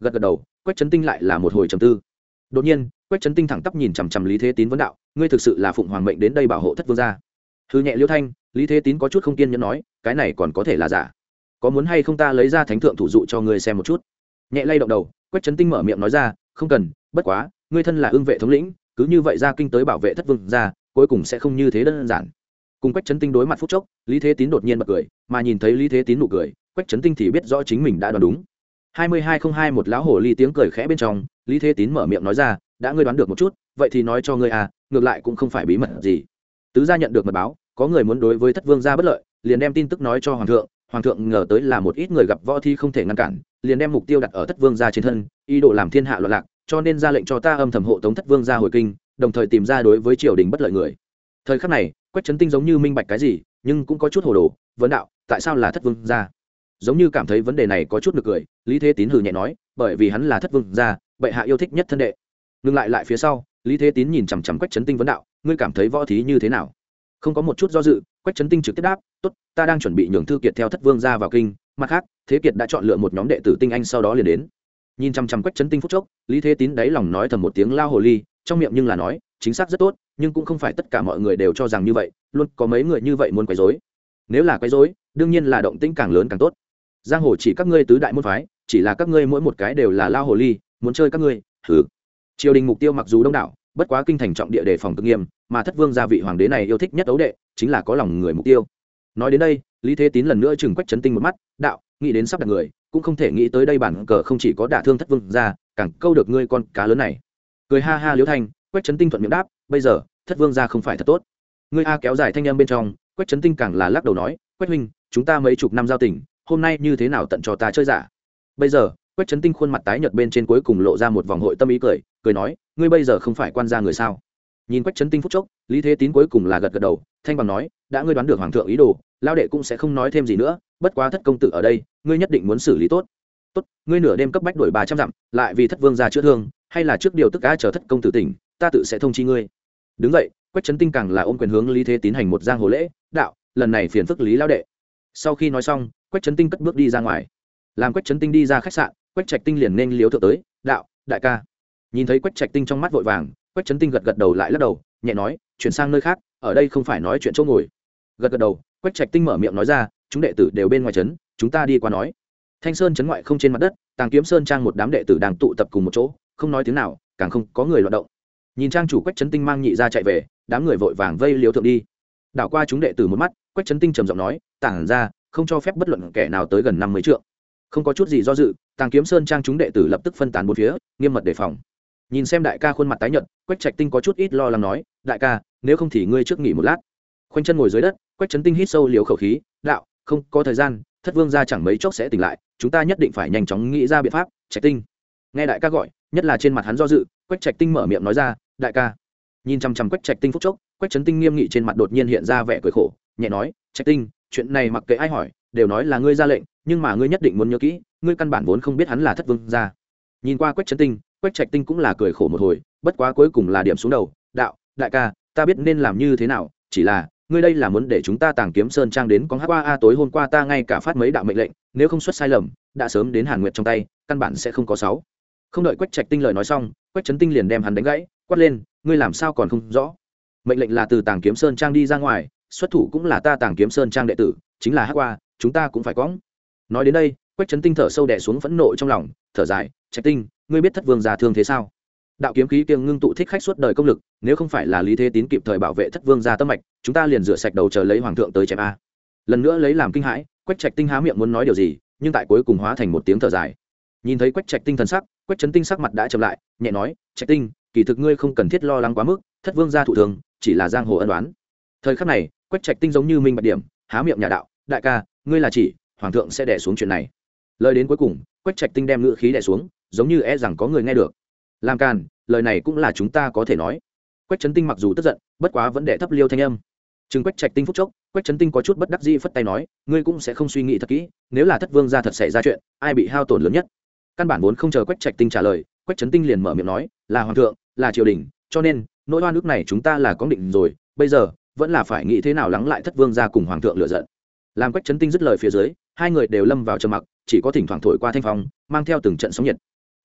Gật gật đầu, quách trấn tinh lại là một hồi trầm tư. Đột nhiên, quách trấn tinh thẳng tắp nhìn chằm chằm lý thế tín vấn đạo, ngươi thực sự là phụng hoàng mệnh đến đây bảo hộ thất vương gia? Hư nhẹ liêu thanh lý thế tín có chút không kiên nhẫn nói, cái này còn có thể là giả. Có muốn hay không ta lấy ra thánh thượng thủ dụ cho ngươi xem một chút? Nhẹ lay động đầu, quách trấn tinh mở miệng nói ra, không cần, bất quá, ngươi thân là ưng vệ thống lĩnh, cứ như vậy ra kinh tới bảo vệ thất vương gia cuối cùng sẽ không như thế đơn giản. Cùng quách trấn tinh đối mặt phút chốc, lý thế tín đột nhiên bật cười, mà nhìn thấy lý thế tín nụ cười, quách trấn tinh thì biết rõ chính mình đã đoán đúng. Hai mươi hai không hai một lão hồ ly tiếng cười khẽ bên trong, lý thế tín mở miệng nói ra, đã ngươi đoán được một chút, vậy thì nói cho ngươi à ngược lại cũng không phải bí mật gì. Tứ gia nhận được mật báo có người muốn đối với thất vương gia bất lợi, liền đem tin tức nói cho hoàng thượng hoàng thượng ngờ tới là một ít người gặp võ thi không thể ngăn cản, liền đem mục tiêu đặt ở thất vương gia trên thân, ý đồ làm thiên hạ loạn lạc, cho nên ra lệnh cho ta âm thầm hộ tống thất vương gia hồi kinh, đồng thời tìm ra đối với triều đình bất lợi người. Thời khắc này, quách trấn tinh giống như minh bạch cái gì, nhưng cũng có chút hồ đồ, vấn đạo, tại sao là thất vương gia giống như cảm thấy vấn đề này có chút nực cười, lý thế tín hừ nhẹ nói, bởi vì hắn là thất vương gia bệ hạ yêu thích nhất thân đệ. Ngừng lại lại phía sau, lý thế tín nhìn chằm chằm quách trấn tinh vấn đạo, ngươi cảm thấy võ thí như thế nào? Không có một chút do dự, quách trấn tinh trực tiếp đáp, tốt, ta đang chuẩn bị nhường thư kiệt theo thất vương ra vào kinh, mặt khác, thế kiệt đã chọn lựa một nhóm đệ tử tinh anh sau đó liền đến. Nhìn chằm chằm quách trấn tinh phúc chốc, lý thế tín đáy lòng nói thầm một tiếng lao hồ ly, trong miệng nhưng là nói, chính xác rất tốt, nhưng cũng không phải tất cả mọi người đều cho rằng như vậy, luôn có mấy người như vậy muốn quấy dối nếu là quấy dối đương nhiên là động tĩnh càng lớn càng tốt. Giang hồ chỉ các ngươi tứ đại môn phái, chỉ là các ngươi mỗi một cái đều là lao hồ ly, muốn chơi các ngươi thử triều đình mục tiêu mặc dù đông đảo bất quá kinh thành trọng địa đề phòng cực nghiêm, mà thất vương gia vị hoàng đế này yêu thích nhất ấu đệ, chính là có lòng người mục tiêu. Nói đến đây, lý thế tín lần nữa chừng quách chấn tinh một mắt, đạo, nghĩ đến sắp đặt người, cũng không thể nghĩ tới đây bản cờ không chỉ có đả thương thất vương gia, càng câu được ngươi con cá lớn này. Cười ha ha liễu thanh, quách chấn tinh thuận miệng đáp, bây giờ, thất vương gia không phải thật tốt. Ngươi a kéo dài thanh em bên trong, quách chấn tinh càng là lắc đầu nói, quách huynh, chúng ta mấy chục năm giao tình, hôm nay như thế nào tận cho ta chơi giả? Bây giờ, quách trấn tinh khuôn mặt tái nhợt bên trên cuối cùng lộ ra một vòng hội tâm ý cười cười nói, ngươi bây giờ không phải quan gia người sao? Nhìn quách trấn tinh phúc chốc, lý thế tín cuối cùng là gật gật đầu, thanh bằng nói, đã ngươi đoán được hoàng thượng ý đồ lao đệ cũng sẽ không nói thêm gì nữa, bất quá thất công tử ở đây, ngươi nhất định muốn xử lý tốt. Tốt, ngươi nửa đêm cấp bách đổi ba trăm dặm, lại vì thất vương ra chữa thương, hay là trước điều tức cá chờ thất công tử tỉnh, ta tự sẽ thông chi ngươi. Đứng vậy quách trấn tinh càng là ôm quyền hướng lý thế tín hành một giang hồ lễ, đạo, lần này phiền phức lý lao đệ. Sau khi nói xong, quách trấn tinh cất bước đi ra ngoài. Làm quách trấn tinh đi ra khách sạn, quách trạch tinh liền nên liếu thượng tới, đạo, đại ca nhìn thấy quách trạch tinh trong mắt vội vàng, quách trấn tinh gật gật đầu lại lắc đầu, nhẹ nói, chuyển sang nơi khác, ở đây không phải nói chuyện chỗ ngồi. Gật gật đầu, quách trạch tinh mở miệng nói ra, chúng đệ tử đều bên ngoài trấn, chúng ta đi qua nói. Thanh sơn trấn ngoại không trên mặt đất, tàng kiếm sơn trang một đám đệ tử đang tụ tập cùng một chỗ, không nói tiếng nào, càng không có người loạt động. Nhìn trang chủ quách trấn tinh mang nhị ra chạy về, đám người vội vàng vây liếu thượng đi. Đảo qua chúng đệ tử một mắt, quách trấn tinh trầm giọng nói tản ra không cho phép bất luận kẻ nào tới gần năm mươi trượng. Không có chút gì do dự, tàng kiếm sơn trang chúng đệ tử lập tức phân tán bốn phía, nghiêm mật đề phòng nhìn xem đại ca khuôn mặt tái nhợt, quách trạch tinh có chút ít lo lắng nói, đại ca, nếu không thì ngươi trước nghỉ một lát. Khoanh chân ngồi dưới đất, quách trấn tinh hít sâu liều khẩu khí, đạo, không, có thời gian, thất vương ra chẳng mấy chốc sẽ tỉnh lại, chúng ta nhất định phải nhanh chóng nghĩ ra biện pháp, trạch tinh. Nghe đại ca gọi, nhất là trên mặt hắn do dự, quách trạch tinh mở miệng nói ra, đại ca. Nhìn chăm chăm quách trạch tinh phúc chốc, quách trấn tinh nghiêm nghị trên mặt đột nhiên hiện ra vẻ cười khổ, nhẹ nói, trạch tinh, chuyện này mặc kệ ai hỏi, đều nói là ngươi ra lệnh, nhưng mà ngươi nhất định muốn nhớ kỹ, ngươi căn bản vốn không biết hắn là thất vương gia. Nhìn qua quách trấn tinh quách trạch tinh cũng là cười khổ một hồi, bất quá cuối cùng là điểm xuống đầu, đạo, đại ca, ta biết nên làm như thế nào, chỉ là, ngươi đây là muốn để chúng ta tàng kiếm sơn trang đến con hát qua a, tối hôm qua ta ngay cả phát mấy đạo mệnh lệnh, nếu không xuất sai lầm, đã sớm đến hàn nguyệt trong tay, căn bản sẽ không có sáu. Không đợi quách trạch tinh lời nói xong, quách trấn tinh liền đem hắn đánh gãy, quát lên, ngươi làm sao còn không rõ? Mệnh lệnh là từ tàng kiếm sơn trang đi ra ngoài, xuất thủ cũng là ta tàng kiếm sơn trang đệ tử, chính là hát qua, chúng ta cũng phải cóng nói đến đây, quách trấn tinh thở sâu đẻ xuống phẫn nộ trong lòng, thở dài, trạch tinh ngươi biết thất vương gia thương thế sao? Đạo kiếm khí kiêng ngưng tụ thích khách suốt đời công lực, nếu không phải là lý thế tín kịp thời bảo vệ thất vương gia tâm mạch, chúng ta liền rửa sạch đầu chờ lấy hoàng thượng tới chém a. Lần nữa lấy làm kinh hãi, quách trạch tinh há miệng muốn nói điều gì, nhưng tại cuối cùng hóa thành một tiếng thở dài. Nhìn thấy quách trạch tinh thần sắc, quách trấn tinh sắc mặt đã chậm lại, nhẹ nói, trạch tinh, kỳ thực ngươi không cần thiết lo lắng quá mức, thất vương gia thụ thường, chỉ là giang hồ ân đoán thời khắc này, quách trạch tinh giống như minh bạch điểm, há miệng nhà đạo, đại ca, ngươi là chỉ, hoàng thượng sẽ đẻ xuống chuyện này. Lời đến cuối cùng quách trạch tinh đem ngữ khí đẻ xuống, giống như e rằng có người nghe được. Làm càn, lời này cũng là chúng ta có thể nói. Quách trấn tinh mặc dù tức giận, bất quá vẫn đệ thấp liêu thanh âm. Chừng quách trạch tinh phúc chốc, quách trấn tinh có chút bất đắc dĩ phất tay nói, ngươi cũng sẽ không suy nghĩ thật kỹ, nếu là thất vương ra thật xảy ra chuyện, ai bị hao tổn lớn nhất? Căn bản vốn không chờ quách trạch tinh trả lời, quách trấn tinh liền mở miệng nói, là hoàng thượng, là triều đình, cho nên, nỗi oan nước này chúng ta là có định rồi, bây giờ, vẫn là phải nghĩ thế nào lắng lại thất vương ra cùng hoàng thượng lựa giận. Làm quách trấn tinh dứt lời phía dưới, hai người đều lâm vào trầm mặc chỉ có thỉnh thoảng thổi qua thanh phong, mang theo từng trận sóng nhiệt.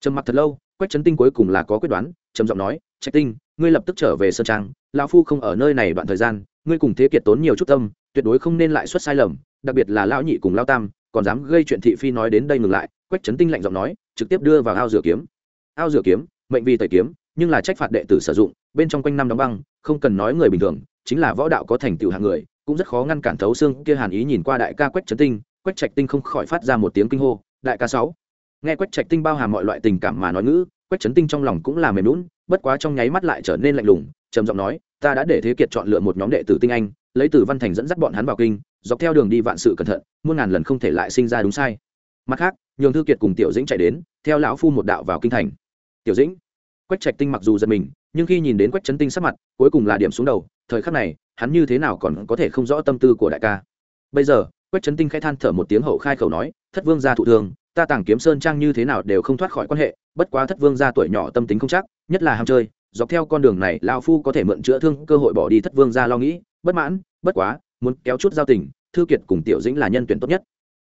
Trầm mặc thật lâu, quách trấn tinh cuối cùng là có quyết đoán, trầm giọng nói, trạch tinh, ngươi lập tức trở về sơn trang, lão phu không ở nơi này đoạn thời gian, ngươi cùng thế kiệt tốn nhiều chút tâm, tuyệt đối không nên lại xuất sai lầm, đặc biệt là lão nhị cùng lao tam, còn dám gây chuyện thị phi nói đến đây ngừng lại. Quách trấn tinh lạnh giọng nói, trực tiếp đưa vào ao rửa kiếm. Ao rửa kiếm, mệnh vì tẩy kiếm, nhưng là trách phạt đệ tử sử dụng, bên trong quanh năm đóng băng, không cần nói người bình thường, chính là võ đạo có thành tựu hạng người, cũng rất khó ngăn cản thấu xương. Kia hàn ý nhìn qua đại ca quách trấn tinh quách trạch tinh không khỏi phát ra một tiếng kinh hô, đại ca sáu. Nghe quách trạch tinh bao hàm mọi loại tình cảm mà nói ngữ, quách trấn tinh trong lòng cũng là mềm lún bất quá trong nháy mắt lại trở nên lạnh lùng, trầm giọng nói, ta đã để thế kiệt chọn lựa một nhóm đệ tử tinh anh, lấy từ văn thành dẫn dắt bọn hắn vào kinh, dọc theo đường đi vạn sự cẩn thận, muôn ngàn lần không thể lại sinh ra đúng sai. Mặt khác, nhường thư kiệt cùng tiểu dĩnh chạy đến, theo lão phu một đạo vào kinh thành. Tiểu dĩnh. Quách trạch tinh mặc dù giật mình, nhưng khi nhìn đến quách trấn tinh sắc mặt, cuối cùng là điểm xuống đầu, thời khắc này, hắn như thế nào còn có thể không rõ tâm tư của đại ca. Bây giờ quách trấn tinh khai than thở một tiếng hậu khai khẩu nói, thất vương gia thụ thương ta tàng kiếm sơn trang như thế nào đều không thoát khỏi quan hệ, bất quá thất vương gia tuổi nhỏ tâm tính không chắc, nhất là ham chơi, dọc theo con đường này lao phu có thể mượn chữa thương, cơ hội bỏ đi thất vương gia lo nghĩ, bất mãn, bất quá, muốn kéo chút giao tình, thư kiệt cùng tiểu dĩnh là nhân tuyển tốt nhất.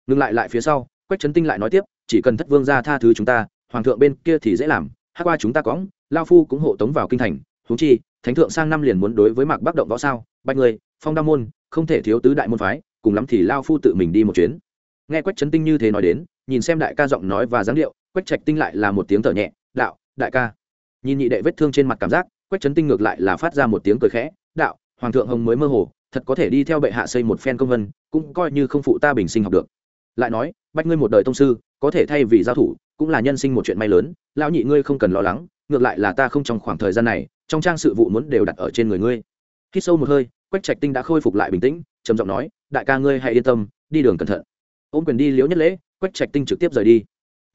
Ngừng lại lại phía sau, quách trấn tinh lại nói tiếp, chỉ cần thất vương gia tha thứ chúng ta, hoàng thượng bên kia thì dễ làm, hát qua chúng ta cõng lao phu cũng hộ tống vào kinh thành, Huống chi, thánh thượng sang năm liền muốn đối với mạc bắc động võ sao, bạch người, phong đa môn, không thể thiếu tứ đại môn phái cùng lắm thì lao phu tự mình đi một chuyến. Nghe quách trấn tinh như thế nói đến, nhìn xem đại ca giọng nói và dáng điệu, quách trạch tinh lại là một tiếng thở nhẹ, đạo, đại ca. Nhìn nhị đệ vết thương trên mặt cảm giác, quách trấn tinh ngược lại là phát ra một tiếng cười khẽ, đạo, hoàng thượng hồng mới mơ hồ, thật có thể đi theo bệ hạ xây một phen công vân, cũng coi như không phụ ta bình sinh học được. Lại nói, bách ngươi một đời tông sư, có thể thay vì giao thủ, cũng là nhân sinh một chuyện may lớn, lão nhị ngươi không cần lo lắng, ngược lại là ta không trong khoảng thời gian này, trong trang sự vụ muốn đều đặt ở trên người ngươi. Khi sâu một hơi, quách trạch tinh đã khôi phục lại bình tĩnh, trầm giọng nói đại ca ngươi hãy yên tâm, đi đường cẩn thận. Ôm quyền đi liễu nhất lễ, quách trạch tinh trực tiếp rời đi.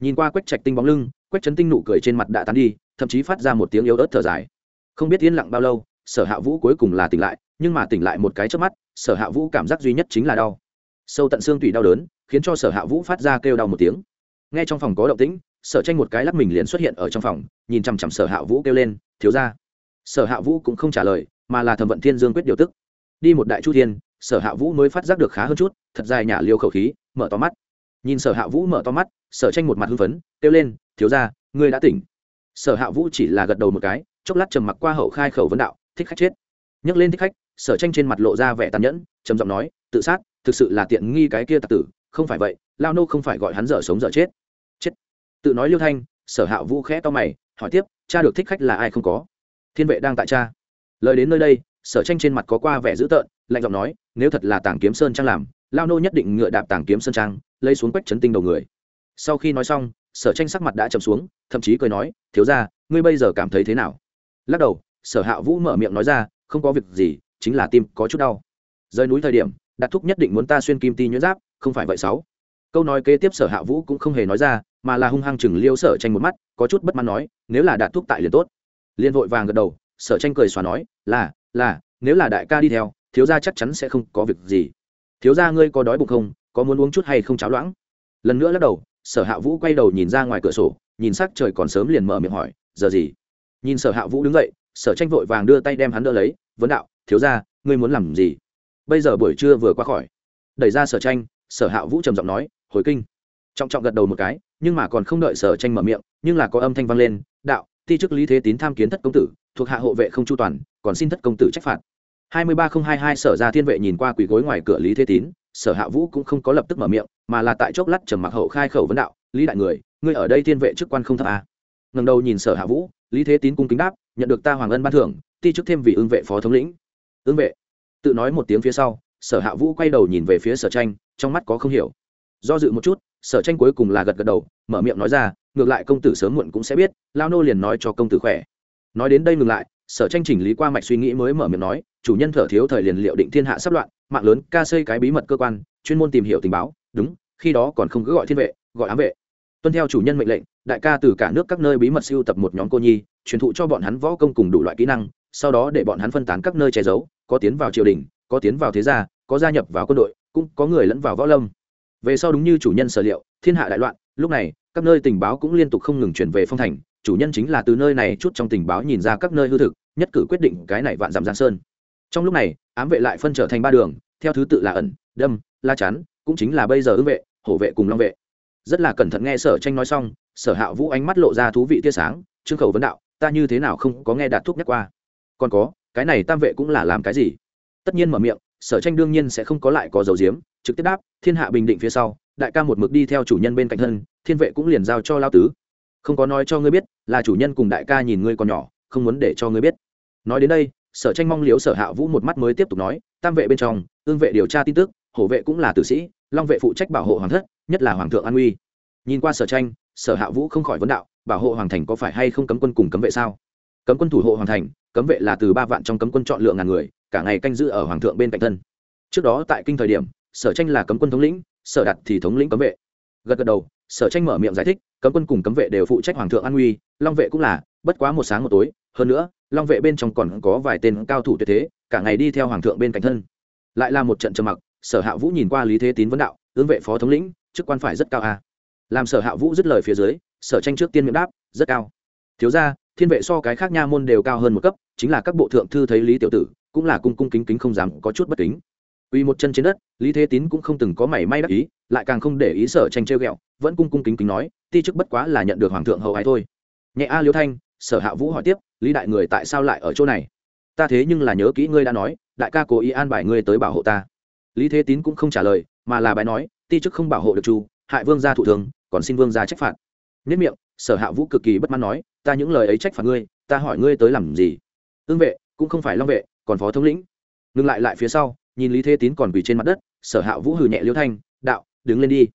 Nhìn qua quách trạch tinh bóng lưng, quách trấn tinh nụ cười trên mặt đã tán đi, thậm chí phát ra một tiếng yếu ớt thở dài. Không biết yên lặng bao lâu, sở hạ vũ cuối cùng là tỉnh lại, nhưng mà tỉnh lại một cái trước mắt, sở hạ vũ cảm giác duy nhất chính là đau. Sâu tận xương tủy đau đớn, khiến cho sở hạ vũ phát ra kêu đau một tiếng. Nghe trong phòng có động tĩnh, sở tranh một cái lắc mình liền xuất hiện ở trong phòng, nhìn chằm chằm sở hạ vũ kêu lên, thiếu ra sở hạ vũ cũng không trả lời, mà là thẩm vận thiên dương quyết điều tức. Đi một đại chu thiên sở hạ vũ mới phát giác được khá hơn chút, thật dài nhả liều khẩu khí, mở to mắt. Nhìn sở hạ vũ mở to mắt, sở tranh một mặt hưng phấn, kêu lên, thiếu ra ngươi đã tỉnh. Sở hạ vũ chỉ là gật đầu một cái, chốc lát trầm mặc qua hậu khai khẩu vấn đạo, thích khách chết. Nhấc lên thích khách, sở tranh trên mặt lộ ra vẻ tàn nhẫn, trầm giọng nói, tự sát, thực sự là tiện nghi cái kia tạc tử, không phải vậy, lao nô không phải gọi hắn dở sống dở chết. Chết. Tự nói liêu thanh, sở hạ vũ khẽ to mày, hỏi tiếp, cha được thích khách là ai không có? Thiên vệ đang tại cha. Lời đến nơi đây sở tranh trên mặt có qua vẻ dữ tợn, lạnh giọng nói, nếu thật là tàng kiếm sơn trang làm, lao nô nhất định ngựa đạp tàng kiếm sơn trang, lấy xuống quách chấn tinh đầu người. Sau khi nói xong, sở tranh sắc mặt đã chầm xuống, thậm chí cười nói, thiếu ra ngươi bây giờ cảm thấy thế nào? Lắc đầu, sở hạ vũ mở miệng nói ra, không có việc gì, chính là tim có chút đau. Rời núi thời điểm đặt thúc nhất định muốn ta xuyên kim ti nhuyễn giáp, không phải vậy sáu? Câu nói kế tiếp sở hạ vũ cũng không hề nói ra, mà là hung hăng chừng liêu sở tranh một mắt, có chút bất mãn nói, nếu là đạt thúc tại liền tốt. Liền vội vàng gật đầu, sở tranh cười xòa nói, là là, nếu là đại ca đi theo, thiếu gia chắc chắn sẽ không có việc gì. Thiếu gia ngươi có đói bụng không, có muốn uống chút hay không cháo loãng? Lần nữa lắc đầu, sở hạ vũ quay đầu nhìn ra ngoài cửa sổ, nhìn sắc trời còn sớm liền mở miệng hỏi, giờ gì? Nhìn sở hạ vũ đứng dậy, sở tranh vội vàng đưa tay đem hắn đỡ lấy, vấn đạo, thiếu gia, ngươi muốn làm gì? Bây giờ buổi trưa vừa qua khỏi. Đẩy ra sở tranh, sở hạ vũ trầm giọng nói, hồi kinh. Trọng trọng gật đầu một cái, nhưng mà còn không đợi sở tranh mở miệng, nhưng là có âm thanh vang lên, đạo, thi chức lý thế tín tham kiến thất công tử, thuộc hạ hộ vệ không chu toàn còn xin thất công tử trách phạt. hai mươi ba không hai hai sở ra thiên vệ nhìn qua quỳ gối ngoài cửa lý thế tín, sở hạ vũ cũng không có lập tức mở miệng, mà là tại chốc lát trầm mặc hậu khai khẩu vấn đạo, lý đại người, ngươi ở đây thiên vệ chức quan không thấp à. ngần đầu nhìn sở hạ vũ, lý thế tín cung kính đáp, nhận được ta hoàng ân ban thưởng, ti chức thêm vị ương vệ phó thống lĩnh. Ương vệ? Tự nói một tiếng phía sau, sở hạ vũ quay đầu nhìn về phía sở tranh, trong mắt có không hiểu. Do dự một chút, sở tranh cuối cùng là gật gật đầu, mở miệng nói ra, ngược lại công tử sớm muộn cũng sẽ biết lao nô liền nói cho công tử khỏe. Nói đến đây ngừng lại sở tranh chỉnh lý qua mạch suy nghĩ mới mở miệng nói, chủ nhân thở thiếu thời liền liệu định thiên hạ sắp loạn, mạng lớn, ca xây cái bí mật cơ quan, chuyên môn tìm hiểu tình báo, đúng, khi đó còn không cứ gọi thiên vệ, gọi ám vệ. Tuân theo chủ nhân mệnh lệnh, đại ca từ cả nước các nơi bí mật siêu tập một nhóm cô nhi, truyền thụ cho bọn hắn võ công cùng đủ loại kỹ năng, sau đó để bọn hắn phân tán các nơi che giấu, có tiến vào triều đình, có tiến vào thế gia, có gia nhập vào quân đội, cũng có người lẫn vào võ lâm. Về sau đúng như chủ nhân sở liệu, thiên hạ đại loạn, lúc này, các nơi tình báo cũng liên tục không ngừng chuyển về phong thành chủ nhân chính là từ nơi này chút trong tình báo nhìn ra các nơi hư thực, nhất cử quyết định cái này vạn giảm giang sơn. Trong lúc này, ám vệ lại phân trở thành ba đường, theo thứ tự là ẩn, đâm, la chắn, cũng chính là bây giờ ưng vệ, hổ vệ cùng long vệ. Rất là cẩn thận nghe sở tranh nói xong, sở hạ vũ ánh mắt lộ ra thú vị tia sáng, trương khẩu vấn đạo, ta như thế nào không có nghe đạt thuốc nhắc qua? Còn có, cái này tam vệ cũng là làm cái gì? Tất nhiên mở miệng, sở tranh đương nhiên sẽ không có lại có dấu diếm, trực tiếp đáp, thiên hạ bình định phía sau, đại ca một mực đi theo chủ nhân bên cạnh thân, thiên vệ cũng liền giao cho lao tứ không có nói cho ngươi biết, là chủ nhân cùng đại ca nhìn ngươi còn nhỏ, không muốn để cho ngươi biết. Nói đến đây, sở tranh mong liếu sở hạ vũ một mắt mới tiếp tục nói, tam vệ bên trong, ương vệ điều tra tin tức, hổ vệ cũng là tử sĩ, long vệ phụ trách bảo hộ hoàng thất, nhất là hoàng thượng an uy. Nhìn qua sở tranh, sở hạ vũ không khỏi vấn đạo, bảo hộ hoàng thành có phải hay không cấm quân cùng cấm vệ sao? Cấm quân thủ hộ hoàng thành, cấm vệ là từ ba vạn trong cấm quân chọn lựa ngàn người, cả ngày canh giữ ở hoàng thượng bên cạnh thân. Trước đó tại kinh thời điểm, sở tranh là cấm quân thống lĩnh, sở đặt thì thống lĩnh cấm vệ. Gật gật đầu sở tranh mở miệng giải thích, cấm quân cùng cấm vệ đều phụ trách hoàng thượng an nguy, long vệ cũng là, bất quá một sáng một tối, hơn nữa, long vệ bên trong còn có vài tên cao thủ tuyệt thế, cả ngày đi theo hoàng thượng bên cạnh thân. Lại là một trận trầm mặc, sở hạ vũ nhìn qua lý thế tín vấn đạo ứng vệ phó thống lĩnh, chức quan phải rất cao à. làm sở hạ vũ dứt lời phía dưới, sở tranh trước tiên miệng đáp, rất cao. Thiếu ra thiên vệ so cái khác nha môn đều cao hơn một cấp, chính là các bộ thượng thư thấy lý tiểu tử, cũng là cung cung kính kính không dám có chút bất kính quỳ một chân trên đất, Lý Thế Tín cũng không từng có mảy may đắc ý, lại càng không để ý sở tranh trêu ghẹo, vẫn cung cung kính kính nói, ti chức bất quá là nhận được hoàng thượng hậu ái thôi. Nhẹ a Liêu Thanh, Sở Hạ Vũ hỏi tiếp, Lý đại người tại sao lại ở chỗ này? Ta thế nhưng là nhớ kỹ ngươi đã nói, đại ca cố ý an bài ngươi tới bảo hộ ta. Lý Thế Tín cũng không trả lời, mà là bài nói, ti chức không bảo hộ được chu, hại vương gia thủ thường, còn xin vương gia trách phạt. Nhất miệng, Sở Hạ Vũ cực kỳ bất mãn nói, ta những lời ấy trách phạt ngươi, ta hỏi ngươi tới làm gì? Ương vệ, cũng không phải long vệ, còn phó thống lĩnh. Ngừng lại lại phía sau, nhìn lý thế tín còn quỳ trên mặt đất, sở hạ vũ hừ nhẹ liêu thanh, đạo, đứng lên đi.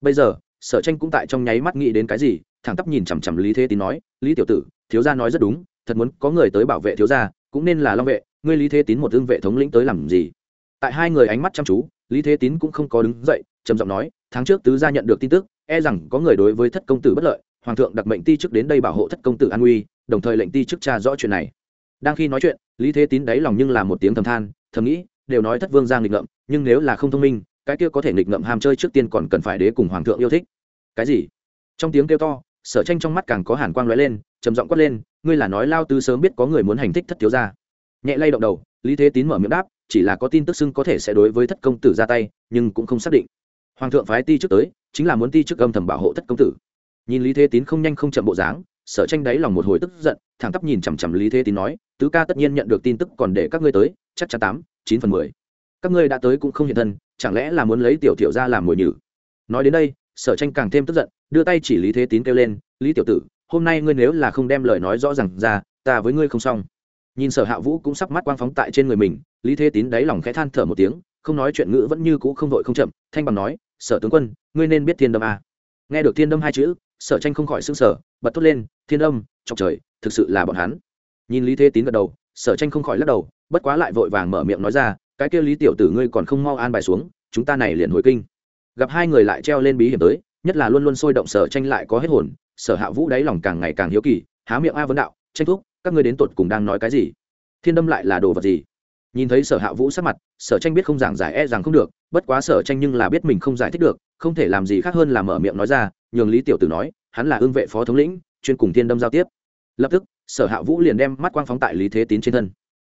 Bây giờ, sở tranh cũng tại trong nháy mắt nghĩ đến cái gì, thẳng tắp nhìn chằm chằm lý thế tín nói, lý tiểu tử, thiếu gia nói rất đúng, thật muốn có người tới bảo vệ thiếu gia, cũng nên là long vệ, ngươi lý thế tín một thương vệ thống lĩnh tới làm gì? Tại hai người ánh mắt chăm chú, lý thế tín cũng không có đứng dậy, trầm giọng nói, tháng trước tứ gia nhận được tin tức e rằng có người đối với thất công tử bất lợi, hoàng thượng đặc mệnh ti chức đến đây bảo hộ thất công tử an nguy đồng thời lệnh ti chức tra rõ chuyện này. Đang khi nói chuyện, lý thế tín đáy lòng nhưng là một tiếng thầm than, thầm nghĩ đều nói thất vương giang nghịch ngợm, nhưng nếu là không thông minh, cái kia có thể nghịch ngợm ham chơi trước tiên còn cần phải đế cùng hoàng thượng yêu thích. Cái gì? Trong tiếng kêu to, sở tranh trong mắt càng có hàn quang lóe lên, trầm giọng quát lên, ngươi là nói lao tư sớm biết có người muốn hành thích thất thiếu gia. Nhẹ lay động đầu, lý thế tín mở miệng đáp, chỉ là có tin tức xưng có thể sẽ đối với thất công tử ra tay, nhưng cũng không xác định. Hoàng thượng phái ti trước tới, chính là muốn ti trước âm thầm bảo hộ thất công tử. Nhìn lý thế tín không nhanh không chậm bộ dáng sở tranh đáy lòng một hồi tức giận, thẳng tắp nhìn chằm chằm lý thế tín nói, tứ ca tất nhiên nhận được tin tức còn để các ngươi tới, chắc chắn tám, chín phần mười. Các ngươi đã tới cũng không hiện thân, chẳng lẽ là muốn lấy tiểu tiểu ra làm mồi nhử? Nói đến đây, sở tranh càng thêm tức giận, đưa tay chỉ lý thế tín kêu lên, lý tiểu tử, hôm nay ngươi nếu là không đem lời nói rõ r à n g ra, ta với ngươi không xong. Nhìn sở hạ vũ cũng sắp mắt quang phóng tại trên người mình, lý thế tín đáy lòng khẽ than thở một tiếng, không nói chuyện ngữ vẫn như cũ không vội không chậm, thanh bằng nói, sở tướng quân, ngươi nên biết thiên đâm à. nghe được thiên đâm hai chữ sở tranh không khỏi s ư n g sở bật thốt lên, thiên đâm chọc trời, thực sự là bọn hắn. Nhìn lý thế tín gật đầu, sở tranh không khỏi lắc đầu, bất quá lại vội vàng mở miệng nói ra, cái kia lý tiểu tử ngươi còn không mau an bài xuống, chúng ta này liền hồi kinh. Gặp hai người lại treo lên bí hiểm tới, nhất là luôn luôn sôi động sở tranh lại có hết hồn, sở hạ vũ đáy lòng càng ngày càng hiếu kỳ, há miệng a vấn đạo, tranh thúc, các ngươi đến tột cùng đang nói cái gì? Thiên đâm lại là đồ vật gì? Nhìn thấy sở hạ vũ sắc mặt, sở tranh biết không giảng giải e rằng không được, bất quá sở tranh nhưng là biết mình không giải thích được, không thể làm gì khác hơn là mở miệng nói ra, nhường lý tiểu tử nói, hắn là ương vệ phó thống lĩnh, chuyên cùng thiên đâm giao tiếp. Lập tức, sở hạ vũ liền đem mắt quang phóng tại lý thế tín trên thân.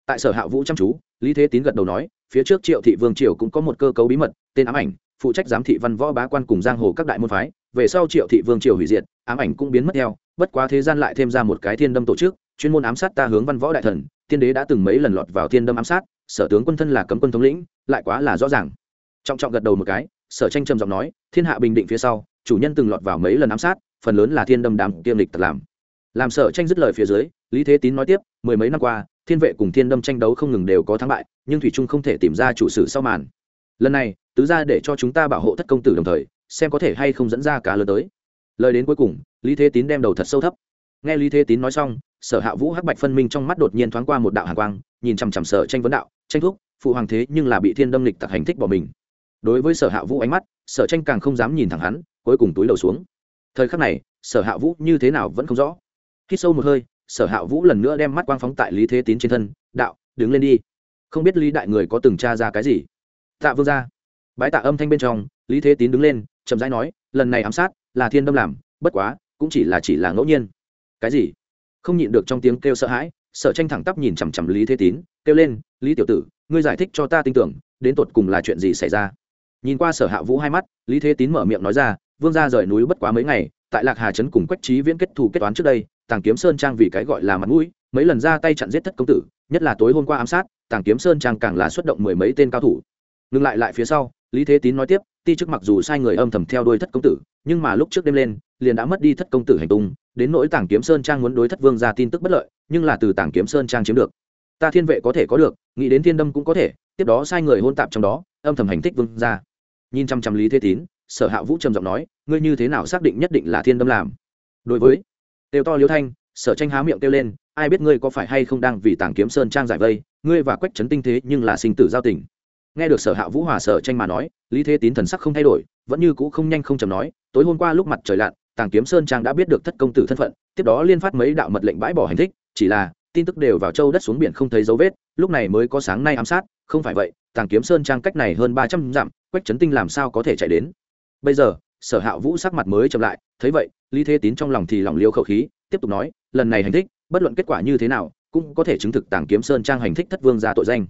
Tại sở hạ vũ chăm chú, lý thế tín gật đầu nói, phía trước triệu thị vương triều cũng có một cơ cấu bí mật, tên ám ảnh, phụ trách giám thị văn võ bá quan cùng giang hồ các đại môn phái, về sau triệu thị vương triều hủy diệt, ám ảnh cũng biến mất theo, bất quá thế gian lại thêm ra một cái thiên đâm tổ chức, chuyên môn ám sát ta hướng văn võ đại thần, tiên đế đã từng mấy lần lọt vào thiên đâm ám sát sở tướng quân thân là cấm quân thống lĩnh, lại quá là rõ ràng. Trọng trọng gật đầu một cái, sở tranh trầm giọng nói, thiên hạ bình định phía sau, chủ nhân từng lọt vào mấy lần ám sát, phần lớn là thiên đâm đám tiêm lịch tật làm. Làm sở tranh dứt lời phía dưới, lý thế tín nói tiếp, mười mấy năm qua, thiên vệ cùng thiên đâm tranh đấu không ngừng đều có thắng bại, nhưng thủy trung không thể tìm ra chủ sử sau màn. Lần này, tứ ra để cho chúng ta bảo hộ thất công tử đồng thời, xem có thể hay không dẫn ra cá lớn tới. Lời đến cuối cùng, lý thế tín đem đầu thật sâu thấp. Nghe lý thế tín nói xong sở hạ vũ hắc bạch phân minh trong mắt đột nhiên thoáng qua một đạo hàng quang, nhìn chằm chằm sở tranh vấn đạo, tranh thuốc phụ hoàng thế nhưng là bị thiên đâm lịch tặc hành thích bỏ mình. Đối với sở hạ vũ ánh mắt, sở tranh càng không dám nhìn thẳng hắn, cuối cùng túi đầu xuống. Thời khắc này, sở hạ vũ như thế nào vẫn không rõ. Hít sâu một hơi, sở hạ vũ lần nữa đem mắt quang phóng tại lý thế tín trên thân, đạo, đứng lên đi. Không biết lý đại người có từng tra ra cái gì. Tạ vương ra bái tạ âm thanh bên trong, lý thế tín đứng lên, chậm rãi nói, lần này ám sát là thiên đâm làm, bất quá, cũng chỉ là chỉ là ngẫu nhiên. Cái gì? Không nhịn được trong tiếng kêu sợ hãi, sở tranh thẳng tắp nhìn chằm chằm lý thế tín, kêu lên, lý tiểu tử, ngươi giải thích cho ta tin tưởng, đến tột cùng là chuyện gì xảy ra? Nhìn qua sở hạ vũ hai mắt, lý thế tín mở miệng nói ra, vương ra rời núi bất quá mấy ngày, tại lạc hà trấn cùng quách trí viễn kết thù kết toán trước đây, tàng kiếm sơn trang vì cái gọi là mặt mũi, mấy lần ra tay chặn giết thất công tử, nhất là tối hôm qua ám sát, tàng kiếm sơn trang càng là xuất động mười mấy tên cao thủ. Ngừng lại lại phía sau, lý thế tín nói tiếp, ti chức mặc dù sai người âm thầm theo đuôi thất công tử, nhưng mà lúc trước đêm lên liền đã mất đi thất công tử hành tung, đến nỗi tàng kiếm sơn trang muốn đối thất vương ra tin tức bất lợi, nhưng là từ tàng kiếm sơn trang chiếm được. Ta thiên vệ có thể có được, nghĩ đến thiên đâm cũng có thể, tiếp đó sai người hôn tạp trong đó, âm thầm hành thích vương ra. Nhìn chăm chăm lý thế tín, sở hạ vũ trầm giọng nói, ngươi như thế nào xác định nhất định là thiên đâm làm? Đối với, tiêu to liêu thanh, sở tranh há miệng kêu lên, ai biết ngươi có phải hay không đang vì tàng kiếm sơn trang giải vây, ngươi và quách trấn tinh thế nhưng là sinh tử giao tình. Nghe được sở hạ vũ hòa sở tranh mà nói, lý thế tín thần sắc không thay đổi, vẫn như cũ không nhanh không chầm nói, tối hôm qua lúc mặt trời lặn tàng kiếm sơn trang đã biết được thất công tử thân phận, tiếp đó liên phát mấy đạo mật lệnh bãi bỏ hành thích, chỉ là, tin tức đều vào châu đất xuống biển không thấy dấu vết, lúc này mới có sáng nay ám sát, không phải vậy, tàng kiếm sơn trang cách này hơn ba trăm dặm, quách trấn tinh làm sao có thể chạy đến? Bây giờ, sở hạ vũ sắc mặt mới chậm lại, thấy vậy, lý thế tín trong lòng thì lòng liêu khẩu khí, tiếp tục nói, lần này hành thích, bất luận kết quả như thế nào, cũng có thể chứng thực tàng kiếm sơn trang hành thích thất vương ra tội danh.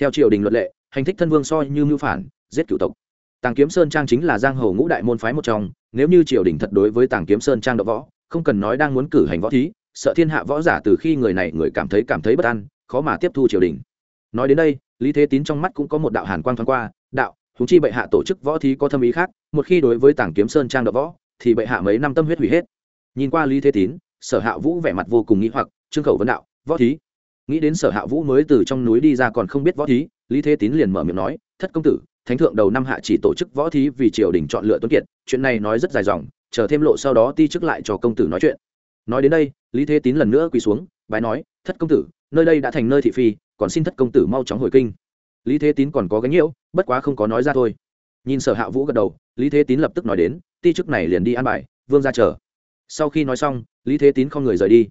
Theo triều đình luật lệ, hành thích thân vương soi như mưu phản, giết cựu tộc tàng kiếm sơn trang chính là giang hồ ngũ đại môn phái một trong, nếu như triều đình thật đối với tàng kiếm sơn trang đ võ, không cần nói đang muốn cử hành võ thí, sợ thiên hạ võ giả từ khi người này người cảm thấy cảm thấy bất an, khó mà tiếp thu triều đình. Nói đến đây, lý thế tín trong mắt cũng có một đạo hàn quang thoáng qua, đạo húng chi bệ hạ tổ chức võ thí có thâm ý khác, một khi đối với tàng kiếm sơn trang đ võ, thì bệ hạ mấy năm tâm huyết hủy hết. Nhìn qua lý thế tín, sở hạ vũ vẻ mặt vô cùng nghĩ hoặc, trương khẩu vấn đạo, võ thí? Nghĩ đến sở hạ vũ mới từ trong núi đi ra còn không biết võ thí, lý thế tín liền mở miệng nói, thất công tử thánh thượng đầu năm hạ chỉ tổ chức võ thí vì triều đình chọn lựa tuấn kiệt, chuyện này nói rất dài dòng, chờ thêm lộ sau đó ti chức lại cho công tử nói chuyện. Nói đến đây, lý thế tín lần nữa quỳ xuống, bái nói, thất công tử, nơi đây đã thành nơi thị phi, còn xin thất công tử mau chóng hồi kinh. Lý thế tín còn có gánh nhiễu, bất quá không có nói ra thôi. Nhìn sở hạ vũ gật đầu, lý thế tín lập tức nói đến, ti chức này liền đi an bài, vương ra chờ. Sau khi nói xong, lý thế tín không người rời đi.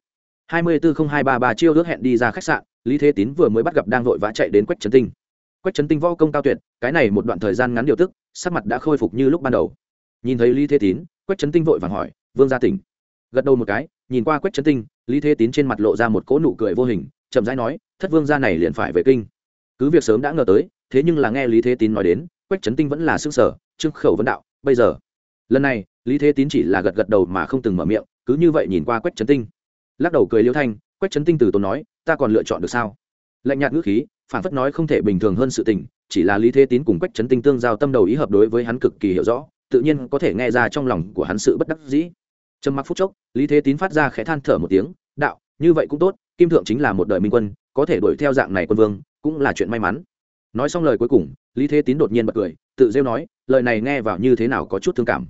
Hai mươi bốn hai ba ba chiêu ước hẹn đi ra khách sạn, lý thế tín vừa mới bắt gặp đang vội vã chạy đến quách trấn tinh quách trấn tinh võ công cao tuyệt, cái này một đoạn thời gian ngắn điều tức, sắc mặt đã khôi phục như lúc ban đầu. Nhìn thấy lý thế tín, quách trấn tinh vội vàng hỏi, vương gia tỉnh? Gật đầu một cái, nhìn qua quách trấn tinh, lý thế tín trên mặt lộ ra một cỗ nụ cười vô hình, chậm rãi nói, thất vương gia này liền phải về kinh. Cứ việc sớm đã ngờ tới, thế nhưng là nghe lý thế tín nói đến, quách trấn tinh vẫn là xương sở trưng khẩu vấn đạo, bây giờ? Lần này, lý thế tín chỉ là gật gật đầu mà không từng mở miệng, cứ như vậy nhìn qua quách trấn tinh. Lắc đầu cười liêu thanh, quách trấn tinh từ tốn nói, ta còn lựa chọn được sao? Lạnh nhạt ngữ khí phản phất nói không thể bình thường hơn sự tình, chỉ là lý thế tín cùng quách trấn tinh tương giao tâm đầu ý hợp đối với hắn cực kỳ hiểu rõ, tự nhiên có thể nghe ra trong lòng của hắn sự bất đắc dĩ. Trầm mặc phút chốc, lý thế tín phát ra khẽ than thở một tiếng, đạo, như vậy cũng tốt, kim thượng chính là một đời minh quân, có thể đuổi theo dạng này quân vương, cũng là chuyện may mắn. Nói xong lời cuối cùng, lý thế tín đột nhiên bật cười, tự rêu nói, lời này nghe vào như thế nào có chút thương cảm.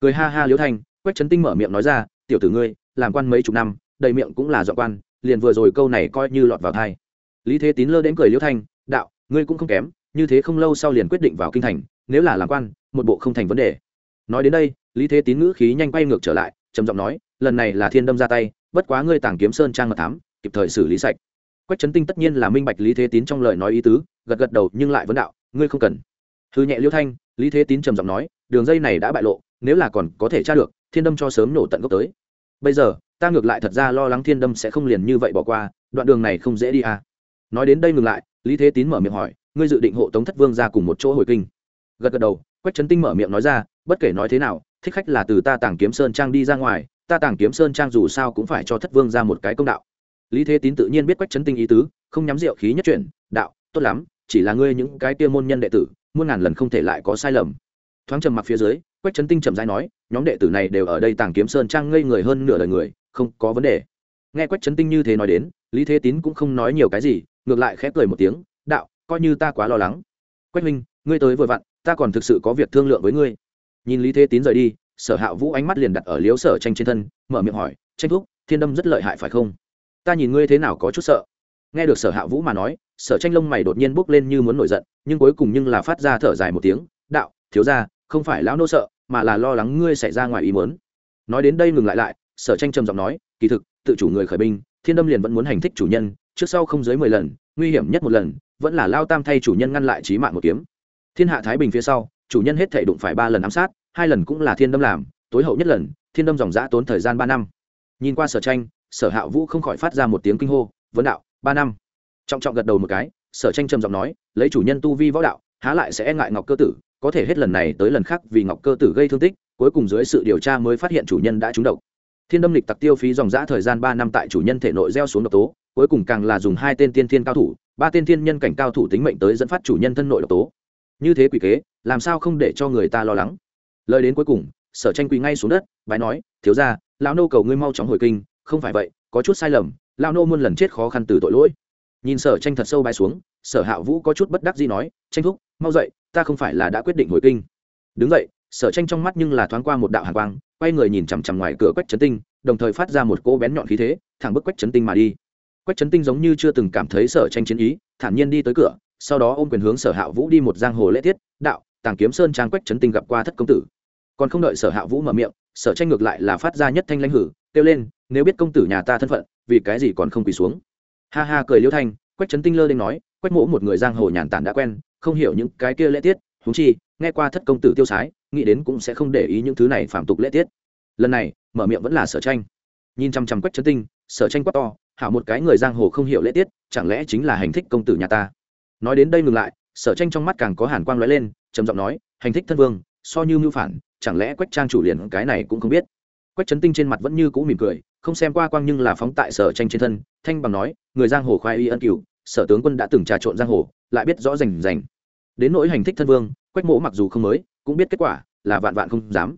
Cười ha ha liễu thanh, quách trấn tinh mở miệng nói ra, tiểu tử ngươi, làm quan mấy chục năm, đầy miệng cũng là dọn quan, liền vừa rồi câu này coi như lọt vào thai lý thế tín lơ đến cười liễu thanh, đạo, ngươi cũng không kém, như thế không lâu sau liền quyết định vào kinh thành, nếu là làm quan, một bộ không thành vấn đề. Nói đến đây, lý thế tín ngữ khí nhanh quay ngược trở lại, trầm giọng nói, lần này là thiên đâm ra tay, bất quá ngươi tàng kiếm sơn trang mật thám, kịp thời xử lý sạch. Quách trấn tinh tất nhiên là minh bạch lý thế tín trong lời nói ý tứ, gật gật đầu nhưng lại vấn đạo, ngươi không cần. Thư nhẹ liêu thanh, lý thế tín trầm giọng nói, đường dây này đã bại lộ, nếu là còn có thể tra được, thiên đâm cho sớm nổ tận gốc tới. Bây giờ, ta ngược lại thật ra lo lắng thiên đâm sẽ không liền như vậy bỏ qua, đoạn đường này không dễ đi à nói đến đây ngừng lại, lý thế tín mở miệng hỏi, ngươi dự định hộ tống thất vương ra cùng một chỗ hồi kinh? Gật gật đầu, quách trấn tinh mở miệng nói ra, bất kể nói thế nào, thích khách là từ ta tàng kiếm sơn trang đi ra ngoài, ta tàng kiếm sơn trang dù sao cũng phải cho thất vương ra một cái công đạo. Lý thế tín tự nhiên biết quách trấn tinh ý tứ, không nhắm rượu khí nhất chuyển, đạo, tốt lắm, chỉ là ngươi những cái kia môn nhân đệ tử, muôn ngàn lần không thể lại có sai lầm. Thoáng trầm mặc phía dưới, quách trấn tinh chậm rãi nói, nhóm đệ tử này đều ở đây tàng kiếm sơn trang ngây người hơn nửa đời người, không có vấn đề. Nghe quách trấn tinh như thế nói đến, lý thế tín cũng không nói nhiều cái gì ngược lại khẽ cười một tiếng, đạo, coi như ta quá lo lắng. Quách minh ngươi tới vội vặn, ta còn thực sự có việc thương lượng với ngươi. Nhìn lý thế tín rời đi, sở hạ vũ ánh mắt liền đặt ở liếu sở tranh trên thân, mở miệng hỏi, tranh thúc, thiên đâm rất lợi hại phải không? Ta nhìn ngươi thế nào có chút sợ. Nghe được sở hạ vũ mà nói, sở tranh lông mày đột nhiên bốc lên như muốn nổi giận, nhưng cuối cùng nhưng là phát ra thở dài một tiếng, đạo, thiếu ra không phải lão nô sợ, mà là lo lắng ngươi xảy ra ngoài ý muốn. Nói đến đây ngừng lại lại, sở tranh trầm giọng nói, kỳ thực, tự chủ người khởi binh, thiên đâm liền vẫn muốn hành thích chủ nhân trước sau không dưới mười lần, nguy hiểm nhất một lần, vẫn là lao tam thay chủ nhân ngăn lại trí mạng một kiếm. Thiên hạ thái bình phía sau, chủ nhân hết thể đụng phải ba lần ám sát, hai lần cũng là thiên đâm làm, tối hậu nhất lần, thiên đâm dòng giã tốn thời gian ba năm. Nhìn qua sở tranh, sở hạ vũ không khỏi phát ra một tiếng kinh hô, vấn đạo, ba năm. Trọng trọng gật đầu một cái, sở tranh trầm giọng nói, lấy chủ nhân tu vi võ đạo, há lại sẽ e ngại ngọc cơ tử, có thể hết lần này tới lần khác vì ngọc cơ tử gây thương tích, cuối cùng dưới sự điều tra mới phát hiện chủ nhân đã trúng độc. Thiên đâm lịch tặc tiêu phí dòng giã thời gian ba năm tại chủ nhân thể nội gieo xuống độc tố cuối cùng càng là dùng hai tên tiên thiên cao thủ, ba tên thiên nhân cảnh cao thủ tính mệnh tới dẫn phát chủ nhân thân nội độc tố. Như thế quỷ kế, làm sao không để cho người ta lo lắng? Lời đến cuối cùng, sở tranh quỳ ngay xuống đất, bái nói, thiếu ra lão nô cầu ngươi mau chóng hồi kinh, không phải vậy, có chút sai lầm, lão nô muôn lần chết khó khăn từ tội lỗi. Nhìn sở tranh thật sâu bái xuống, sở hạ vũ có chút bất đắc gì nói, tranh thúc, mau dậy, ta không phải là đã quyết định hồi kinh. Đứng dậy, sở tranh trong mắt nhưng là thoáng qua một đạo hàn quang, quay người nhìn chằm chằm ngoài cửa quách trấn tinh, đồng thời phát ra một cỗ bén nhọn khí thế, thẳng bức quách trấn tinh mà đi quách trấn tinh giống như chưa từng cảm thấy sở tranh chiến ý, thản nhiên đi tới cửa, sau đó ôm quyền hướng sở hạ vũ đi một giang hồ lễ tiết, đạo, tàng kiếm sơn trang quách trấn tinh gặp qua thất công tử. Còn không đợi sở hạ vũ mở miệng, sở tranh ngược lại là phát ra nhất thanh lãnh hử, kêu lên, nếu biết công tử nhà ta thân phận, vì cái gì còn không quỳ xuống? Ha ha cười liêu thanh, quách trấn tinh lơ lên nói, quách mỗ một người giang hồ nhàn tản đã quen, không hiểu những cái kia lễ tiết thú chi, nghe qua thất công tử tiêu sái, nghĩ đến cũng sẽ không để ý những thứ này phạm tục lễ tiết. Lần này, mở miệng vẫn là sở tranh. Nhìn chăm chăm quách trấn tinh, sở tranh quát to hảo một cái người giang hồ không hiểu lễ tiết, chẳng lẽ chính là hành thích công tử nhà ta? Nói đến đây ngừng lại, sở tranh trong mắt càng có hàn quang lóe lên, trầm giọng nói, hành thích thân vương, so như mưu phản, chẳng lẽ quách trang chủ liền cái này cũng không biết? Quách trấn tinh trên mặt vẫn như cũ mỉm cười, không xem qua quang nhưng là phóng tại sở tranh trên thân, thanh bằng nói, người giang hồ khoai y ân cửu, sở tướng quân đã từng trà trộn giang hồ, lại biết rõ rành rành. Đến nỗi hành thích thân vương, quách mỗ mặc dù không mới, cũng biết kết quả, là vạn vạn không dám.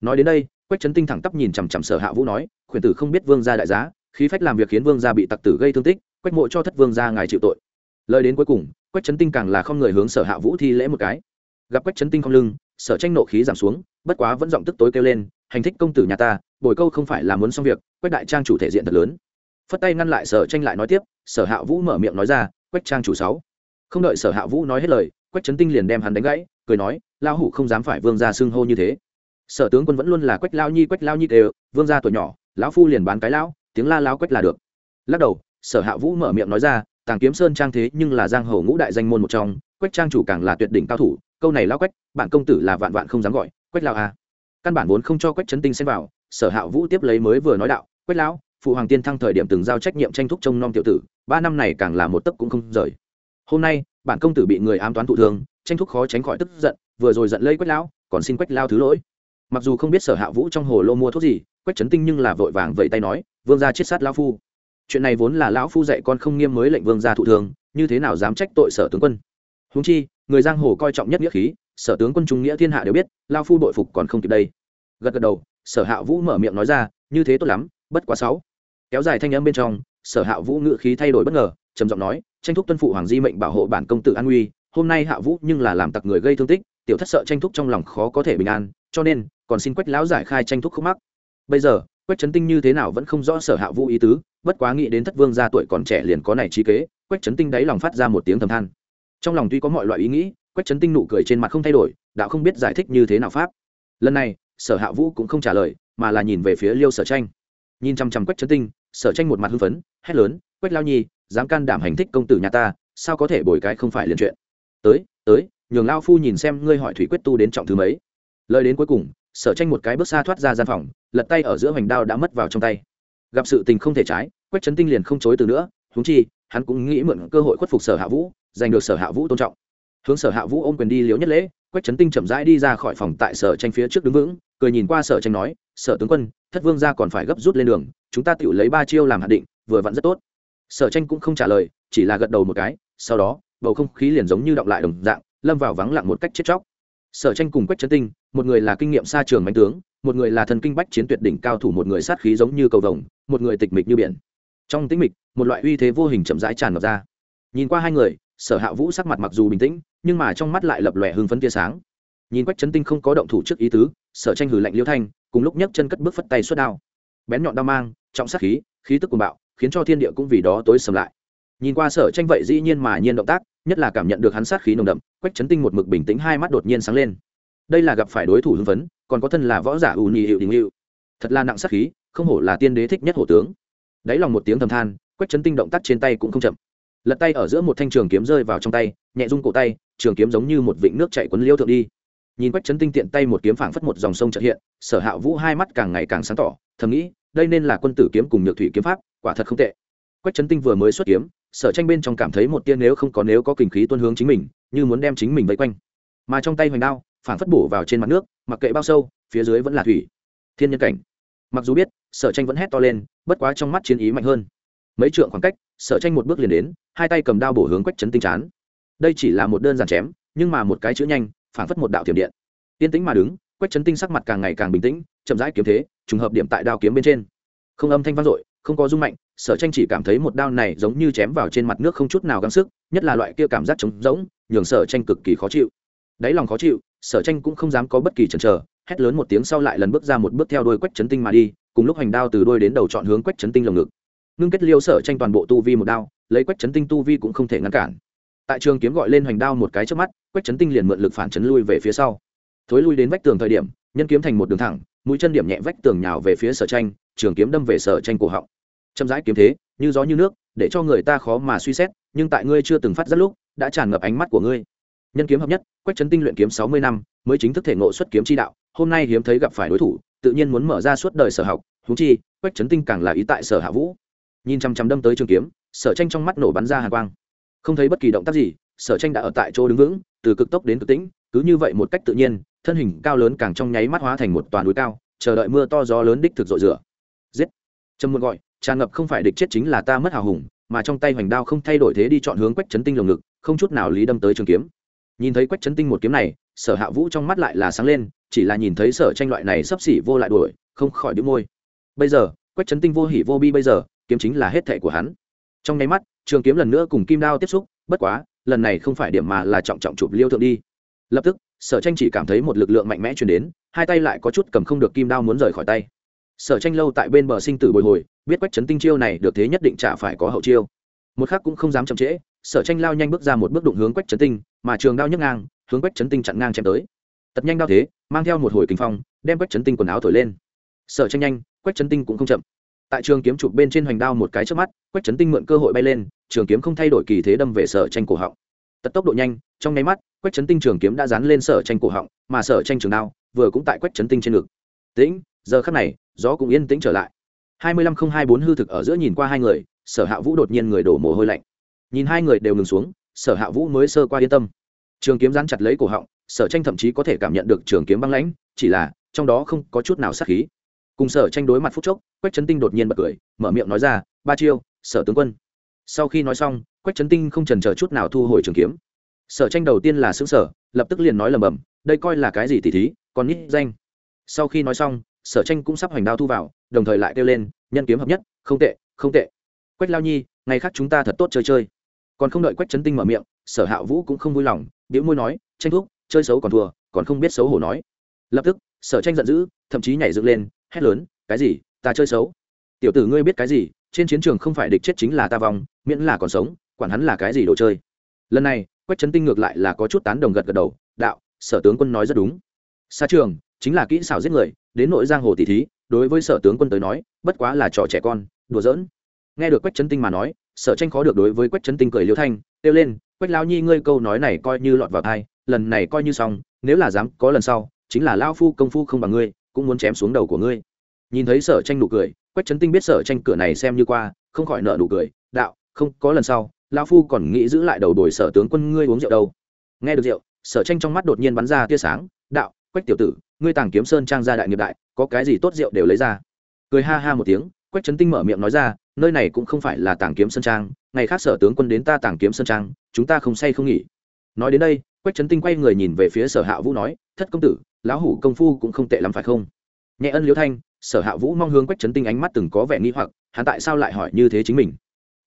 Nói đến đây, quách trấn tinh thẳng tắp nhìn chằm chằm sở hạ vũ nói, khuyển tử không biết vương gia đại giá khí phách làm việc khiến vương gia bị tặc tử gây thương tích, quách mộ cho thất vương gia ngài chịu tội. Lời đến cuối cùng, quách trấn tinh càng là không người hướng sở hạ vũ thi lễ một cái. Gặp quách trấn tinh không lưng, sở tranh nộ khí giảm xuống, bất quá vẫn giọng tức tối kêu lên, hành thích công tử nhà ta, bồi câu không phải là muốn xong việc, quách đại trang chủ thể diện thật lớn. Phất tay ngăn lại sở tranh lại nói tiếp, sở hạ vũ mở miệng nói ra, quách trang chủ sáu. Không đợi sở hạ vũ nói hết lời, quách trấn tinh liền đem hắn đánh gãy, cười nói lao hủ không dám phải vương gia xưng hô như thế. Sở tướng quân vẫn luôn là quách lao nhi, quách lao nhi đều, vương gia tuổi nhỏ, lão phu liền bán cái lão tiếng la lao quách là được. Lắc đầu, sở hạ vũ mở miệng nói ra, tàng kiếm sơn trang thế nhưng là giang hồ ngũ đại danh môn một trong, quách trang chủ càng là tuyệt đỉnh cao thủ, câu này lao quách, bạn công tử là vạn vạn không dám gọi, quách lao à. căn bản vốn không cho quách trấn tinh xem vào, sở hạ vũ tiếp lấy mới vừa nói đạo, quách lão, phụ hoàng tiên thăng thời điểm từng giao trách nhiệm tranh thúc trông nom tiểu tử, ba năm này càng là một tấc cũng không rời. Hôm nay bản công tử bị người ám toán thụ thương, tranh thúc khó tránh khỏi tức giận, vừa rồi giận lây quách lão, còn xin quách lao thứ lỗi mặc dù không biết sở hạ vũ trong hồ lô mua thuốc gì, quách trấn tinh nhưng là vội vàng vẫy tay nói, vương gia chết sát lão phu. Chuyện này vốn là lão phu dạy con không nghiêm mới lệnh vương gia thụ thường, như thế nào dám trách tội sở tướng quân? Húng chi, người giang hồ coi trọng nhất nghĩa khí, sở tướng quân trung nghĩa thiên hạ đều biết lao phu bội phục còn không kịp đây. Gật gật đầu, sở hạ vũ mở miệng nói ra, như thế tốt lắm, bất quá sáu. Kéo dài thanh âm bên trong, sở hạ vũ ngự khí thay đổi bất ngờ, trầm giọng nói, tranh thúc tuân phụ hoàng di mệnh bảo hộ bản công tử an nguy, hôm nay hạ vũ nhưng là làm tặc người gây thương tích, tiểu thất sợ tranh thúc trong lòng khó có thể bình an, cho nên còn xin quách lão giải khai tranh thúc khúc mắc. Bây giờ, quách trấn tinh như thế nào vẫn không rõ sở hạ vũ ý tứ, bất quá nghĩ đến thất vương gia tuổi còn trẻ liền có này trí kế, quách trấn tinh đáy lòng phát ra một tiếng thầm than. Trong lòng tuy có mọi loại ý nghĩ, quách trấn tinh nụ cười trên mặt không thay đổi, đạo không biết giải thích như thế nào pháp. Lần này, sở hạ vũ cũng không trả lời, mà là nhìn về phía liêu sở tranh. Nhìn chăm chăm quách trấn tinh, sở tranh một mặt hưng phấn, hét lớn, quách lao nhi, dám can đảm hành thích công tử nhà ta, sao có thể bồi cái không phải liền chuyện? Tới tới, nhường lao phu nhìn xem ngươi hỏi thủy quyết tu đến trọng thứ mấy. Lời đến cuối cùng sở tranh một cái bước xa thoát ra gian phòng, lật tay ở giữa hoành đao đã mất vào trong tay. Gặp sự tình không thể trái, quách trấn tinh liền không chối từ nữa húng chi, hắn cũng nghĩ mượn cơ hội khuất phục sở hạ vũ, giành được sở hạ vũ tôn trọng. Hướng sở hạ vũ ôm quyền đi liễu nhất lễ, quách trấn tinh chậm rãi đi ra khỏi phòng tại sở tranh phía trước đứng vững, cười nhìn qua sở tranh nói, sở tướng quân, thất vương gia còn phải gấp rút lên đường, chúng ta tự lấy ba chiêu làm hạn định, vừa vặn rất tốt. Sở tranh cũng không trả lời, chỉ là gật đầu một cái, sau đó, bầu không khí liền giống như động lại đồng dạng, lâm vào vắng lặng một cách chết chóc sở tranh cùng quách trấn tinh, một người là kinh nghiệm xa trường bánh tướng, một người là thần kinh bách chiến tuyệt đỉnh cao thủ, một người sát khí giống như cầu vồng, một người tịch mịch như biển. Trong tĩnh mịch, một loại uy thế vô hình chậm rãi tràn ngập ra. Nhìn qua hai người, sở hạ vũ sắc mặt mặc dù bình tĩnh, nhưng mà trong mắt lại lập lòe hưng phấn tia sáng. Nhìn quách trấn tinh không có động thủ trước ý tứ, sở tranh hử lạnh liêu thanh, cùng lúc nhấc chân cất bước phất tay suốt đao. Bén nhọn đao mang, trọng sát khí khí tức cuồng bạo, khiến cho thiên địa cũng vì đó tối sầm lại. Nhìn qua sở tranh vậy dĩ nhiên mà nhiên động tác nhất là cảm nhận được hắn sát khí nồng đậm, quách trấn tinh một mực bình tĩnh hai mắt đột nhiên sáng lên. Đây là gặp phải đối thủ hưng phấn, còn có thân là võ giả ù nhị hiệu đình hiệu thật là nặng sát khí, không hổ là tiên đế thích nhất hổ tướng. Đáy lòng một tiếng thầm than, quách trấn tinh động tác trên tay cũng không chậm. Lật tay ở giữa một thanh trường kiếm rơi vào trong tay, nhẹ rung cổ tay, trường kiếm giống như một vịnh nước chạy quấn liêu thượng đi. Nhìn quách trấn tinh tiện tay một kiếm phảng phất một dòng sông trợ hiện, sở hạ vũ hai mắt càng ngày càng sáng tỏ, thầm nghĩ, đây nên là quân tử kiếm cùng nhược thủy kiếm pháp, quả thật không tệ. Quách trấn tinh vừa mới xuất kiếm sở tranh bên trong cảm thấy một tiên nếu không có nếu có kinh khí tuân hướng chính mình, như muốn đem chính mình vây quanh. Mà trong tay hoành đao, phảng phất bổ vào trên mặt nước, mặc kệ bao sâu, phía dưới vẫn là thủy. Thiên nhân cảnh. Mặc dù biết, sở tranh vẫn hét to lên, bất quá trong mắt chiến ý mạnh hơn. Mấy trượng khoảng cách, sở tranh một bước liền đến, hai tay cầm đao bổ hướng quách trấn tinh chán. Đây chỉ là một đơn giản chém, nhưng mà một cái chữ nhanh, phảng phất một đạo thiểm điện. Tiên tĩnh mà đứng, quách trấn tinh sắc mặt càng ngày càng bình tĩnh, chậm rãi kiếm thế, trùng hợp điểm tại đao kiếm bên trên. Không âm thanh vang dội không có rung mạnh, sở tranh chỉ cảm thấy một đao này giống như chém vào trên mặt nước không chút nào gắng sức, nhất là loại kia cảm giác trống rỗng, nhường sở tranh cực kỳ khó chịu. Đáy lòng khó chịu, sở tranh cũng không dám có bất kỳ chần chờ, hét lớn một tiếng sau lại lần bước ra một bước theo đôi quách trấn tinh mà đi, cùng lúc hành đao từ đôi đến đầu chọn hướng quách trấn tinh lồng ngực. Ngưng kết liêu sở tranh toàn bộ tu vi một đao, lấy quách trấn tinh tu vi cũng không thể ngăn cản. Tại trường kiếm gọi lên hoành đao một cái trước mắt, quách trấn tinh liền mượn lực phản chấn lui về phía sau. Thối lui đến vách tường thời điểm, nhân kiếm thành một đường thẳng, mũi chân điểm nhẹ vách tường nhào về phía sở tranh trường kiếm đâm về sở tranh cổ họng. Chậm rãi kiếm thế, như gió như nước, để cho người ta khó mà suy xét, nhưng tại ngươi chưa từng phát rất lúc, đã tràn ngập ánh mắt của ngươi. Nhân kiếm hợp nhất, quách trấn tinh luyện kiếm sáu mươi năm, mới chính thức thể ngộ xuất kiếm chi đạo, hôm nay hiếm thấy gặp phải đối thủ, tự nhiên muốn mở ra suốt đời sở học húng chi, quách trấn tinh càng là ý tại sở hạ vũ. Nhìn chằm chằm đâm tới trường kiếm, sở tranh trong mắt nổ bắn ra hà quang. Không thấy bất kỳ động tác gì, sở tranh đã ở tại chỗ đứng vững, từ cực tốc đến cực tĩnh, cứ như vậy một cách tự nhiên, thân hình cao lớn càng trong nháy mắt hóa thành một toàn núi cao, chờ đợi mưa to gió lớn đích thực rội rửa giết. Trầm muộn gọi tràn ngập không phải địch chết chính là ta mất hào hùng, mà trong tay hoành đao không thay đổi thế đi chọn hướng quách chấn tinh lồng ngực, không chút nào lý đâm tới trường kiếm. Nhìn thấy quách chấn tinh một kiếm này, sở hạ vũ trong mắt lại là sáng lên, chỉ là nhìn thấy sở tranh loại này sắp xỉ vô lại đuổi, không khỏi đĩu môi. Bây giờ, quách chấn tinh vô hỉ vô bi bây giờ, kiếm chính là hết thệ của hắn. Trong nháy mắt, trường kiếm lần nữa cùng kim đao tiếp xúc, bất quá, lần này không phải điểm mà là trọng trọng chụp liêu thượng đi. Lập tức, sở tranh chỉ cảm thấy một lực lượng mạnh mẽ chuyển đến, hai tay lại có chút cầm không được kim đao muốn rời khỏi tay sở tranh lâu tại bên bờ sinh tử bồi hồi, biết quách chấn tinh chiêu này được thế nhất định chả phải có hậu chiêu. Một khác cũng không dám chậm trễ, sở tranh lao nhanh bước ra một bước đụng hướng quách chấn tinh, mà trường đao nhấc ngang, hướng quách chấn tinh chặn ngang chém tới. Tật nhanh đao thế, mang theo một hồi kinh phong, đem quách chấn tinh quần áo thổi lên. Sở tranh nhanh, quách chấn tinh cũng không chậm. Tại trường kiếm chụp bên trên hoành đao một cái trước mắt, quách chấn tinh mượn cơ hội bay lên, trường kiếm không thay đổi kỳ thế đâm về sở tranh cổ họng. Tật tốc độ nhanh, trong nháy mắt, quách chấn tinh trường kiếm đã dán lên sở tranh cổ họng, mà sở tranh trường đao vừa cũng tại quách chấn tinh trên ngực. Tĩnh, giờ khắc này gió cũng yên tĩnh trở lại. Hai mươi lăm không hai bốn hư thực ở giữa nhìn qua hai người, sở hạ vũ đột nhiên người đổ mồ hôi lạnh. Nhìn hai người đều ngừng xuống, sở hạ vũ mới sơ qua yên tâm. Trường kiếm dán chặt lấy cổ họng, sở tranh thậm chí có thể cảm nhận được trường kiếm băng lãnh, chỉ là trong đó không có chút nào sát khí. Cùng sở tranh đối mặt phút chốc, quách trấn tinh đột nhiên bật cười, mở miệng nói ra, ba chiêu, sở tướng quân. Sau khi nói xong, quách trấn tinh không trần chờ chút nào thu hồi trường kiếm. Sở tranh đầu tiên là xứng sở lập tức liền nói lầm bầm đây coi là cái gì tỉ thí, còn nít danh. Sau khi nói xong sở tranh cũng sắp hoành đao thu vào, đồng thời lại kêu lên, nhân kiếm hợp nhất, không tệ không tệ. Quách lao nhi, ngày khác chúng ta thật tốt chơi chơi. Còn không đợi quách trấn tinh mở miệng, sở hạ vũ cũng không vui lòng biễu môi nói, tranh thuốc chơi xấu còn thua, còn không biết xấu hổ nói. Lập tức, sở tranh giận dữ, thậm chí nhảy dựng lên, hét lớn, cái gì? Ta chơi xấu? Tiểu tử ngươi biết cái gì? Trên chiến trường không phải địch chết chính là ta vong, miễn là còn sống, quản hắn là cái gì đồ chơi. Lần này, quách trấn tinh ngược lại là có chút tán đồng gật gật đầu, đạo, sở tướng quân nói rất đúng. Xa trường, chính là kỹ xảo giết người đến nội giang hồ tỷ thí, đối với sở tướng quân tới nói, bất quá là trò trẻ con, đùa giỡn. Nghe được quách trấn tinh mà nói, sở tranh khó được đối với quách trấn tinh cười liêu thanh, kêu lên, quách lao nhi, ngươi câu nói này coi như lọt vào thai lần này coi như xong, nếu là dám, có lần sau, chính là lao phu công phu không bằng ngươi, cũng muốn chém xuống đầu của ngươi. Nhìn thấy sở tranh nụ cười, quách trấn tinh biết sở tranh cửa này xem như qua, không khỏi nợ nụ cười, đạo, không, có lần sau lao phu còn nghĩ giữ lại đầu đuổi sở tướng quân ngươi uống rượu đâu. Nghe được rượu, sở tranh trong mắt đột nhiên bắn ra tia sáng, đạo quách tiểu tử, ngươi tàng kiếm sơn trang gia đại nghiệp đại, có cái gì tốt rượu đều lấy ra. Cười ha ha một tiếng, quách trấn tinh mở miệng nói ra, nơi này cũng không phải là tàng kiếm sơn trang, ngày khác sở tướng quân đến ta tàng kiếm sơn trang, chúng ta không say không nghỉ. Nói đến đây, quách trấn tinh quay người nhìn về phía sở hạ vũ nói, thất công tử, lão hủ công phu cũng không tệ lắm phải không? Nhẹ ân liễu thanh, sở hạ vũ mong hướng quách trấn tinh ánh mắt từng có vẻ nghi hoặc, hắn tại sao lại hỏi như thế chính mình?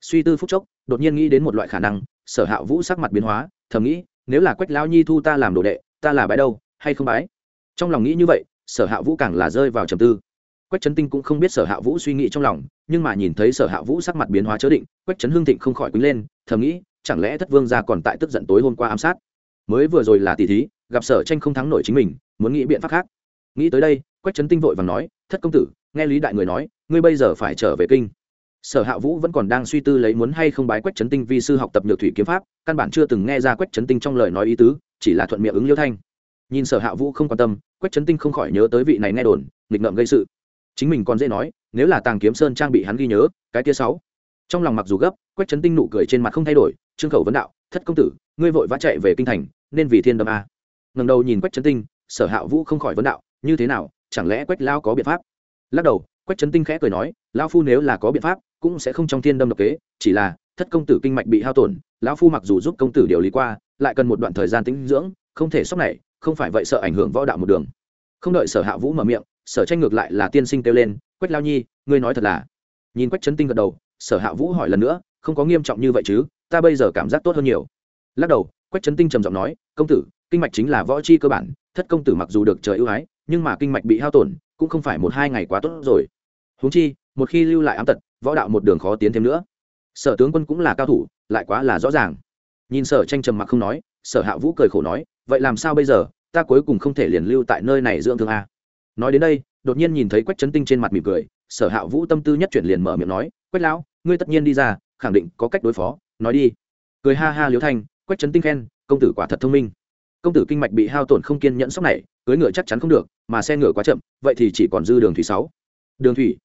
Suy tư phúc chốc, đột nhiên nghĩ đến một loại khả năng, sở hạ vũ sắc mặt biến hóa, thầm nghĩ, nếu là quách lão nhi thu ta làm đồ đệ, ta là bái đâu, hay không bái? Trong lòng nghĩ như vậy, sở hạ vũ càng là rơi vào trầm tư. Quách trấn tinh cũng không biết sở hạ vũ suy nghĩ trong lòng, nhưng mà nhìn thấy sở hạ vũ sắc mặt biến hóa chớ định, quách trấn hương thịnh không khỏi quýnh lên, thầm nghĩ, chẳng lẽ thất vương gia còn tại tức giận tối hôm qua ám sát? Mới vừa rồi là tỷ thí, gặp sở tranh không thắng nổi chính mình, muốn nghĩ biện pháp khác. Nghĩ tới đây, quách trấn tinh vội và nói, thất công tử, nghe lý đại người nói, ngươi bây giờ phải trở về kinh. Sở hạ vũ vẫn còn đang suy tư lấy muốn hay không bái quách trấn tinh vi sư học tập nhược thủy kiếm pháp, căn bản chưa từng nghe ra quách trấn tinh trong lời nói ý tứ, chỉ là thuận miệng ứng liêu thanh nhìn sở hạ vũ không quan tâm, quách trấn tinh không khỏi nhớ tới vị này nghe đồn, nghịch ngợm gây sự. Chính mình còn dễ nói, nếu là tàng kiếm sơn trang bị hắn ghi nhớ, cái tia sáu. Trong lòng mặc dù gấp, quách trấn tinh nụ cười trên mặt không thay đổi, trương khẩu vấn đạo, thất công tử, ngươi vội vã chạy về kinh thành, nên vì thiên đâm a. Ngầm đầu nhìn quách trấn tinh, sở hạ vũ không khỏi vấn đạo, như thế nào, chẳng lẽ quách lao có biện pháp? Lắc đầu, quách trấn tinh khẽ cười nói lao phu nếu là có biện pháp, cũng sẽ không trong thiên đâm độc kế, chỉ là, thất công tử kinh mạch bị hao tổn, lão phu mặc dù giúp công tử điều lý qua, lại cần một đoạn thời gian tĩnh dưỡng, không thể sốc này không phải vậy sợ ảnh hưởng võ đạo một đường. Không đợi sở hạ vũ mở miệng, sở tranh ngược lại là tiên sinh kêu lên, quách lao nhi, ngươi nói thật là. Nhìn quách trấn tinh gật đầu, sở hạ vũ hỏi lần nữa, không có nghiêm trọng như vậy chứ, ta bây giờ cảm giác tốt hơn nhiều. Lắc đầu, quách trấn tinh trầm giọng nói, công tử, kinh mạch chính là võ chi cơ bản, thất công tử mặc dù được trời ưu ái, nhưng mà kinh mạch bị hao tổn, cũng không phải một hai ngày quá tốt rồi. Huống chi, một khi lưu lại ám tật, võ đạo một đường khó tiến thêm nữa. Sở tướng quân cũng là cao thủ, lại quá là rõ ràng. Nhìn sở tranh trầm mặc không nói, sở hạ vũ cười khổ nói, vậy làm sao bây giờ? Ta cuối cùng không thể liền lưu tại nơi này dưỡng thương a. Nói đến đây, đột nhiên nhìn thấy quách trấn tinh trên mặt mỉm cười, sở hạ vũ tâm tư nhất chuyển liền mở miệng nói, quách lão, ngươi tất nhiên đi ra, khẳng định có cách đối phó, nói đi. Cười ha ha liếu thanh, quách trấn tinh khen, công tử quả thật thông minh. Công tử kinh mạch bị hao tổn không kiên nhẫn sốc này, cưới ngựa chắc chắn không được, mà xe ngựa quá chậm, vậy thì chỉ còn dư đường thủy sáu. Đường thủy?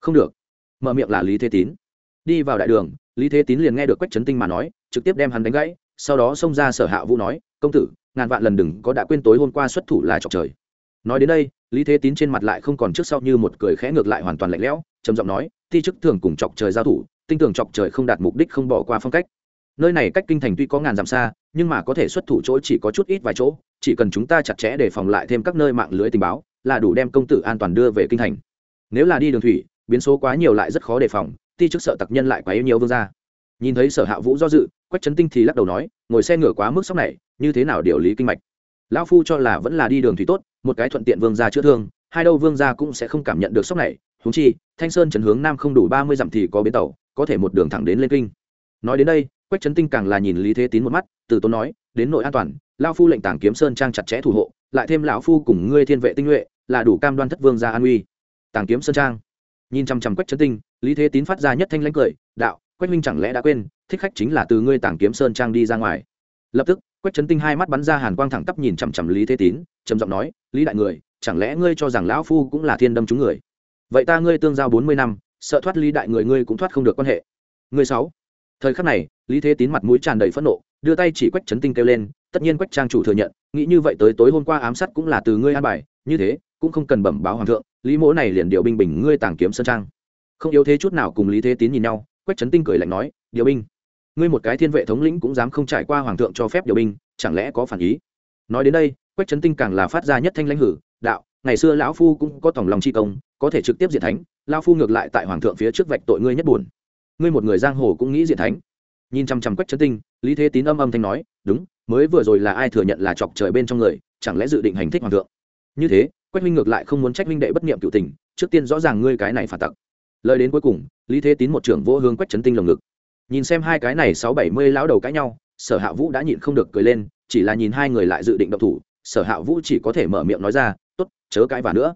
Không được. Mở miệng là lý thế tín. Đi vào đại đường, lý thế tín liền nghe được quách trấn tinh mà nói, trực tiếp đem hắn đánh gãy, sau đó xông ra sở hạ vũ nói công tử, ngàn vạn lần đừng có đã quên tối hôm qua xuất thủ là chọc trời. Nói đến đây, lý thế tín trên mặt lại không còn trước sau như một cười khẽ ngược lại hoàn toàn lạnh lẽo, trầm giọng nói, thi chức thường cùng chọc trời giao thủ, tinh tưởng chọc trời không đạt mục đích không bỏ qua phong cách. Nơi này cách kinh thành tuy có ngàn dặm xa, nhưng mà có thể xuất thủ chỗ chỉ có chút ít vài chỗ, chỉ cần chúng ta chặt chẽ để phòng lại thêm các nơi mạng lưới tình báo, là đủ đem công tử an toàn đưa về kinh thành. Nếu là đi đường thủy, biến số quá nhiều lại rất khó đề phòng ti chức sợ tặc nhân lại quá yêu nhiều vương ra nhìn thấy sở hạ vũ do dự, quách trấn tinh thì lắc đầu nói, ngồi xe ngựa quá mức sóc này như thế nào điều lý kinh mạch? Lão phu cho là vẫn là đi đường thủy tốt, một cái thuận tiện vương gia chữa thương, hai đâu vương gia cũng sẽ không cảm nhận được sốc này. Húng chi, thanh sơn trấn hướng nam không đủ ba mươi dặm thì có bến tàu, có thể một đường thẳng đến lên kinh. Nói đến đây, quách trấn tinh càng là nhìn lý thế tín một mắt, từ tốn nói, đến nội an toàn lao phu lệnh tàng kiếm sơn trang chặt chẽ thủ hộ, lại thêm lão phu cùng ngươi thiên vệ tinh nhuệ, là đủ cam đoan thất vương gia an uy. Tàng kiếm sơn trang. Nhìn chăm chăm quách trấn tinh, lý thế tín phát ra nhất thanh lãnh cười, đạo, quách minh chẳng lẽ đã quên, thích khách chính là từ ngươi tàng kiếm sơn trang đi ra ngoài lập tức, quách trấn tinh hai mắt bắn ra hàn quang thẳng tắp nhìn chằm chằm lý thế tín, trầm giọng nói, lý đại người, chẳng lẽ ngươi cho rằng lão phu cũng là thiên đâm chúng người? Vậy ta ngươi tương giao bốn mươi năm, sợ thoát lý đại người ngươi cũng thoát không được quan hệ. Ngươi sáu. Thời khắc này, lý thế tín mặt mũi tràn đầy phẫn nộ, đưa tay chỉ quách trấn tinh kêu lên, tất nhiên quách trang chủ thừa nhận, nghĩ như vậy tới tối hôm qua ám sát cũng là từ ngươi an bài, như thế, cũng không cần bẩm báo hoàng thượng, lý mỗ này liền điều binh bình ngươi tàng kiếm sơn trang. Không yếu thế chút nào cùng lý thế tín nhìn nhau, quách trấn tinh cười lạnh nói, điều binh ngươi một cái thiên vệ thống lĩnh cũng dám không trải qua hoàng thượng cho phép điều binh, chẳng lẽ có phản ý? Nói đến đây, quách trấn tinh càng là phát ra nhất thanh lãnh hử, đạo, ngày xưa lão phu cũng có tổng lòng chi công, có thể trực tiếp diện thánh lao phu ngược lại tại hoàng thượng phía trước vạch tội ngươi nhất buồn. Ngươi một người giang hồ cũng nghĩ diện thánh. Nhìn chăm chăm quách trấn tinh, lý thế tín âm âm thanh nói, đúng, mới vừa rồi là ai thừa nhận là chọc trời bên trong người, chẳng lẽ dự định hành thích hoàng thượng? Như thế, quách minh ngược lại không muốn trách minh đệ bất niệm cựu tình, trước tiên rõ ràng ngươi cái này phản tặc. Lời đến cuối cùng, lý thế tín một trưởng vô hương quách trấn tinh lồng ngực nhìn xem hai cái này sáu bảy mươi lão đầu cãi nhau, sở hạ vũ đã nhịn không được cười lên, chỉ là nhìn hai người lại dự định động thủ, sở hạ vũ chỉ có thể mở miệng nói ra t ố t chớ cãi vả nữa.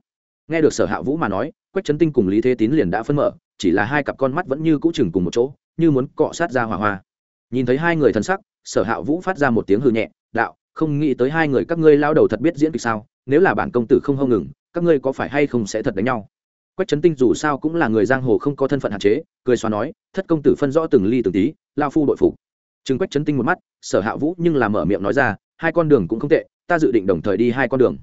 Nghe được sở hạ vũ mà nói, quách trấn tinh cùng lý thế tín liền đã phân mở, chỉ là hai cặp con mắt vẫn như cũ chừng cùng một chỗ, như muốn cọ sát ra hỏa hoa. Nhìn thấy hai người thân sắc, sở hạ vũ phát ra một tiếng hư nhẹ, đạo, không nghĩ tới hai người các ngươi lao đầu thật biết diễn kịch sao? Nếu là bản công tử không hông ngừng, các ngươi có phải hay không sẽ thật đánh nhau? Quách trấn tinh dù sao cũng là người giang hồ không có thân phận hạn chế, cười xóa nói, thất công tử phân rõ từng ly từng tí, lao phu đội phục. Chừng quách Trấn tinh một mắt, sở hạ vũ nhưng làm mở miệng nói ra, hai con đường cũng không tệ, ta dự định đồng thời đi hai con đường.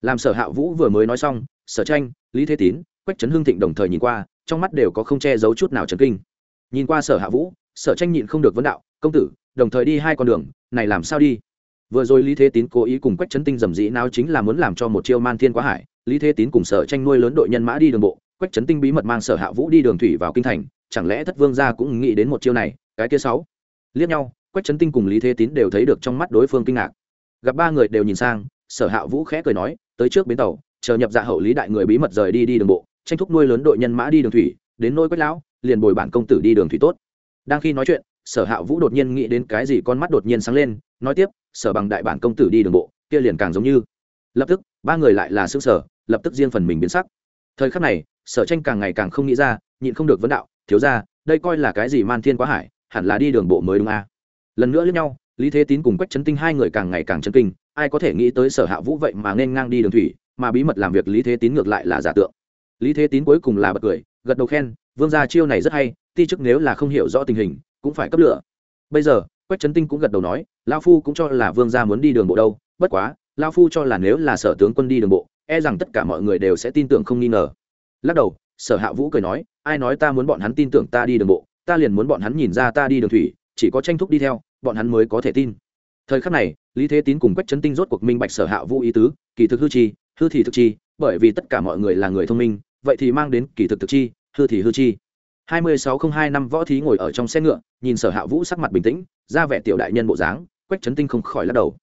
Làm sở hạ vũ vừa mới nói xong, sở tranh, lý thế tín, quách trấn hưng thịnh đồng thời nhìn qua, trong mắt đều có không che giấu chút nào trấn kinh. Nhìn qua sở hạ vũ, sở tranh nhịn không được vấn đạo, công tử, đồng thời đi hai con đường, này làm sao đi? Vừa rồi lý thế tín cố ý cùng quách trấn tinh dầm dĩ nào chính là muốn làm cho một chiêu man thiên quá hải lý thế tín cùng sở tranh nuôi lớn đội nhân mã đi đường bộ, quách trấn tinh bí mật mang sở hạ vũ đi đường thủy vào kinh thành, chẳng lẽ thất vương gia cũng nghĩ đến một chiêu này, cái kia sáu. Liếc nhau, quách trấn tinh cùng lý thế tín đều thấy được trong mắt đối phương kinh ngạc. Gặp ba người đều nhìn sang, sở hạ vũ khẽ cười nói, tới trước bến tàu, chờ nhập dạ hậu lý đại người bí mật rời đi đi đường bộ, tranh thúc nuôi lớn đội nhân mã đi đường thủy, đến nôi quách lão, liền bồi bản công tử đi đường thủy tốt. Đang khi nói chuyện, sở hạ vũ đột nhiên nghĩ đến cái gì con mắt đột nhiên sáng lên, nói tiếp, sở bằng đại bản công tử đi đường bộ, kia liền càng giống như. Lập tức, ba người lại là xương sở lập tức riêng phần mình biến sắc. Thời khắc này, sở tranh càng ngày càng không nghĩ ra, nhịn không được vấn đạo, thiếu ra đây coi là cái gì man thiên quá hải, hẳn là đi đường bộ mới đúng à. lần nữa lẫn nhau, lý thế tín cùng quách trấn tinh hai người càng ngày càng chân kinh, ai có thể nghĩ tới sở hạ vũ vậy mà nên ngang đi đường thủy, mà bí mật làm việc lý thế tín ngược lại là giả tượng. Lý thế tín cuối cùng là bật cười, gật đầu khen, vương gia chiêu này rất hay, ti chức nếu là không hiểu rõ tình hình, cũng phải cấp lửa. Bây giờ, quách trấn tinh cũng gật đầu nói lao phu cũng cho là vương gia muốn đi đường bộ đâu, bất quá lao phu cho là nếu là sở tướng quân đi đường bộ e rằng tất cả mọi người đều sẽ tin tưởng không nghi ngờ. Lắc đầu, sở hạ vũ cười nói, ai nói ta muốn bọn hắn tin tưởng ta đi đường bộ, ta liền muốn bọn hắn nhìn ra ta đi đường thủy, chỉ có tranh thúc đi theo, bọn hắn mới có thể tin. Thời khắc này, lý thế tín cùng quách trấn tinh rốt cuộc minh bạch sở hạ vũ ý tứ, kỳ thực hư chi, hư thì thực chi, bởi vì tất cả mọi người là người thông minh, vậy thì mang đến kỳ thực thực chi, hư thì hư chi. hai mươi sáu không hai năm võ thí ngồi ở trong xe ngựa, nhìn sở hạ vũ sắc mặt bình tĩnh, ra vẻ tiểu đại nhân bộ dáng, quách trấn tinh không khỏi lắc đầu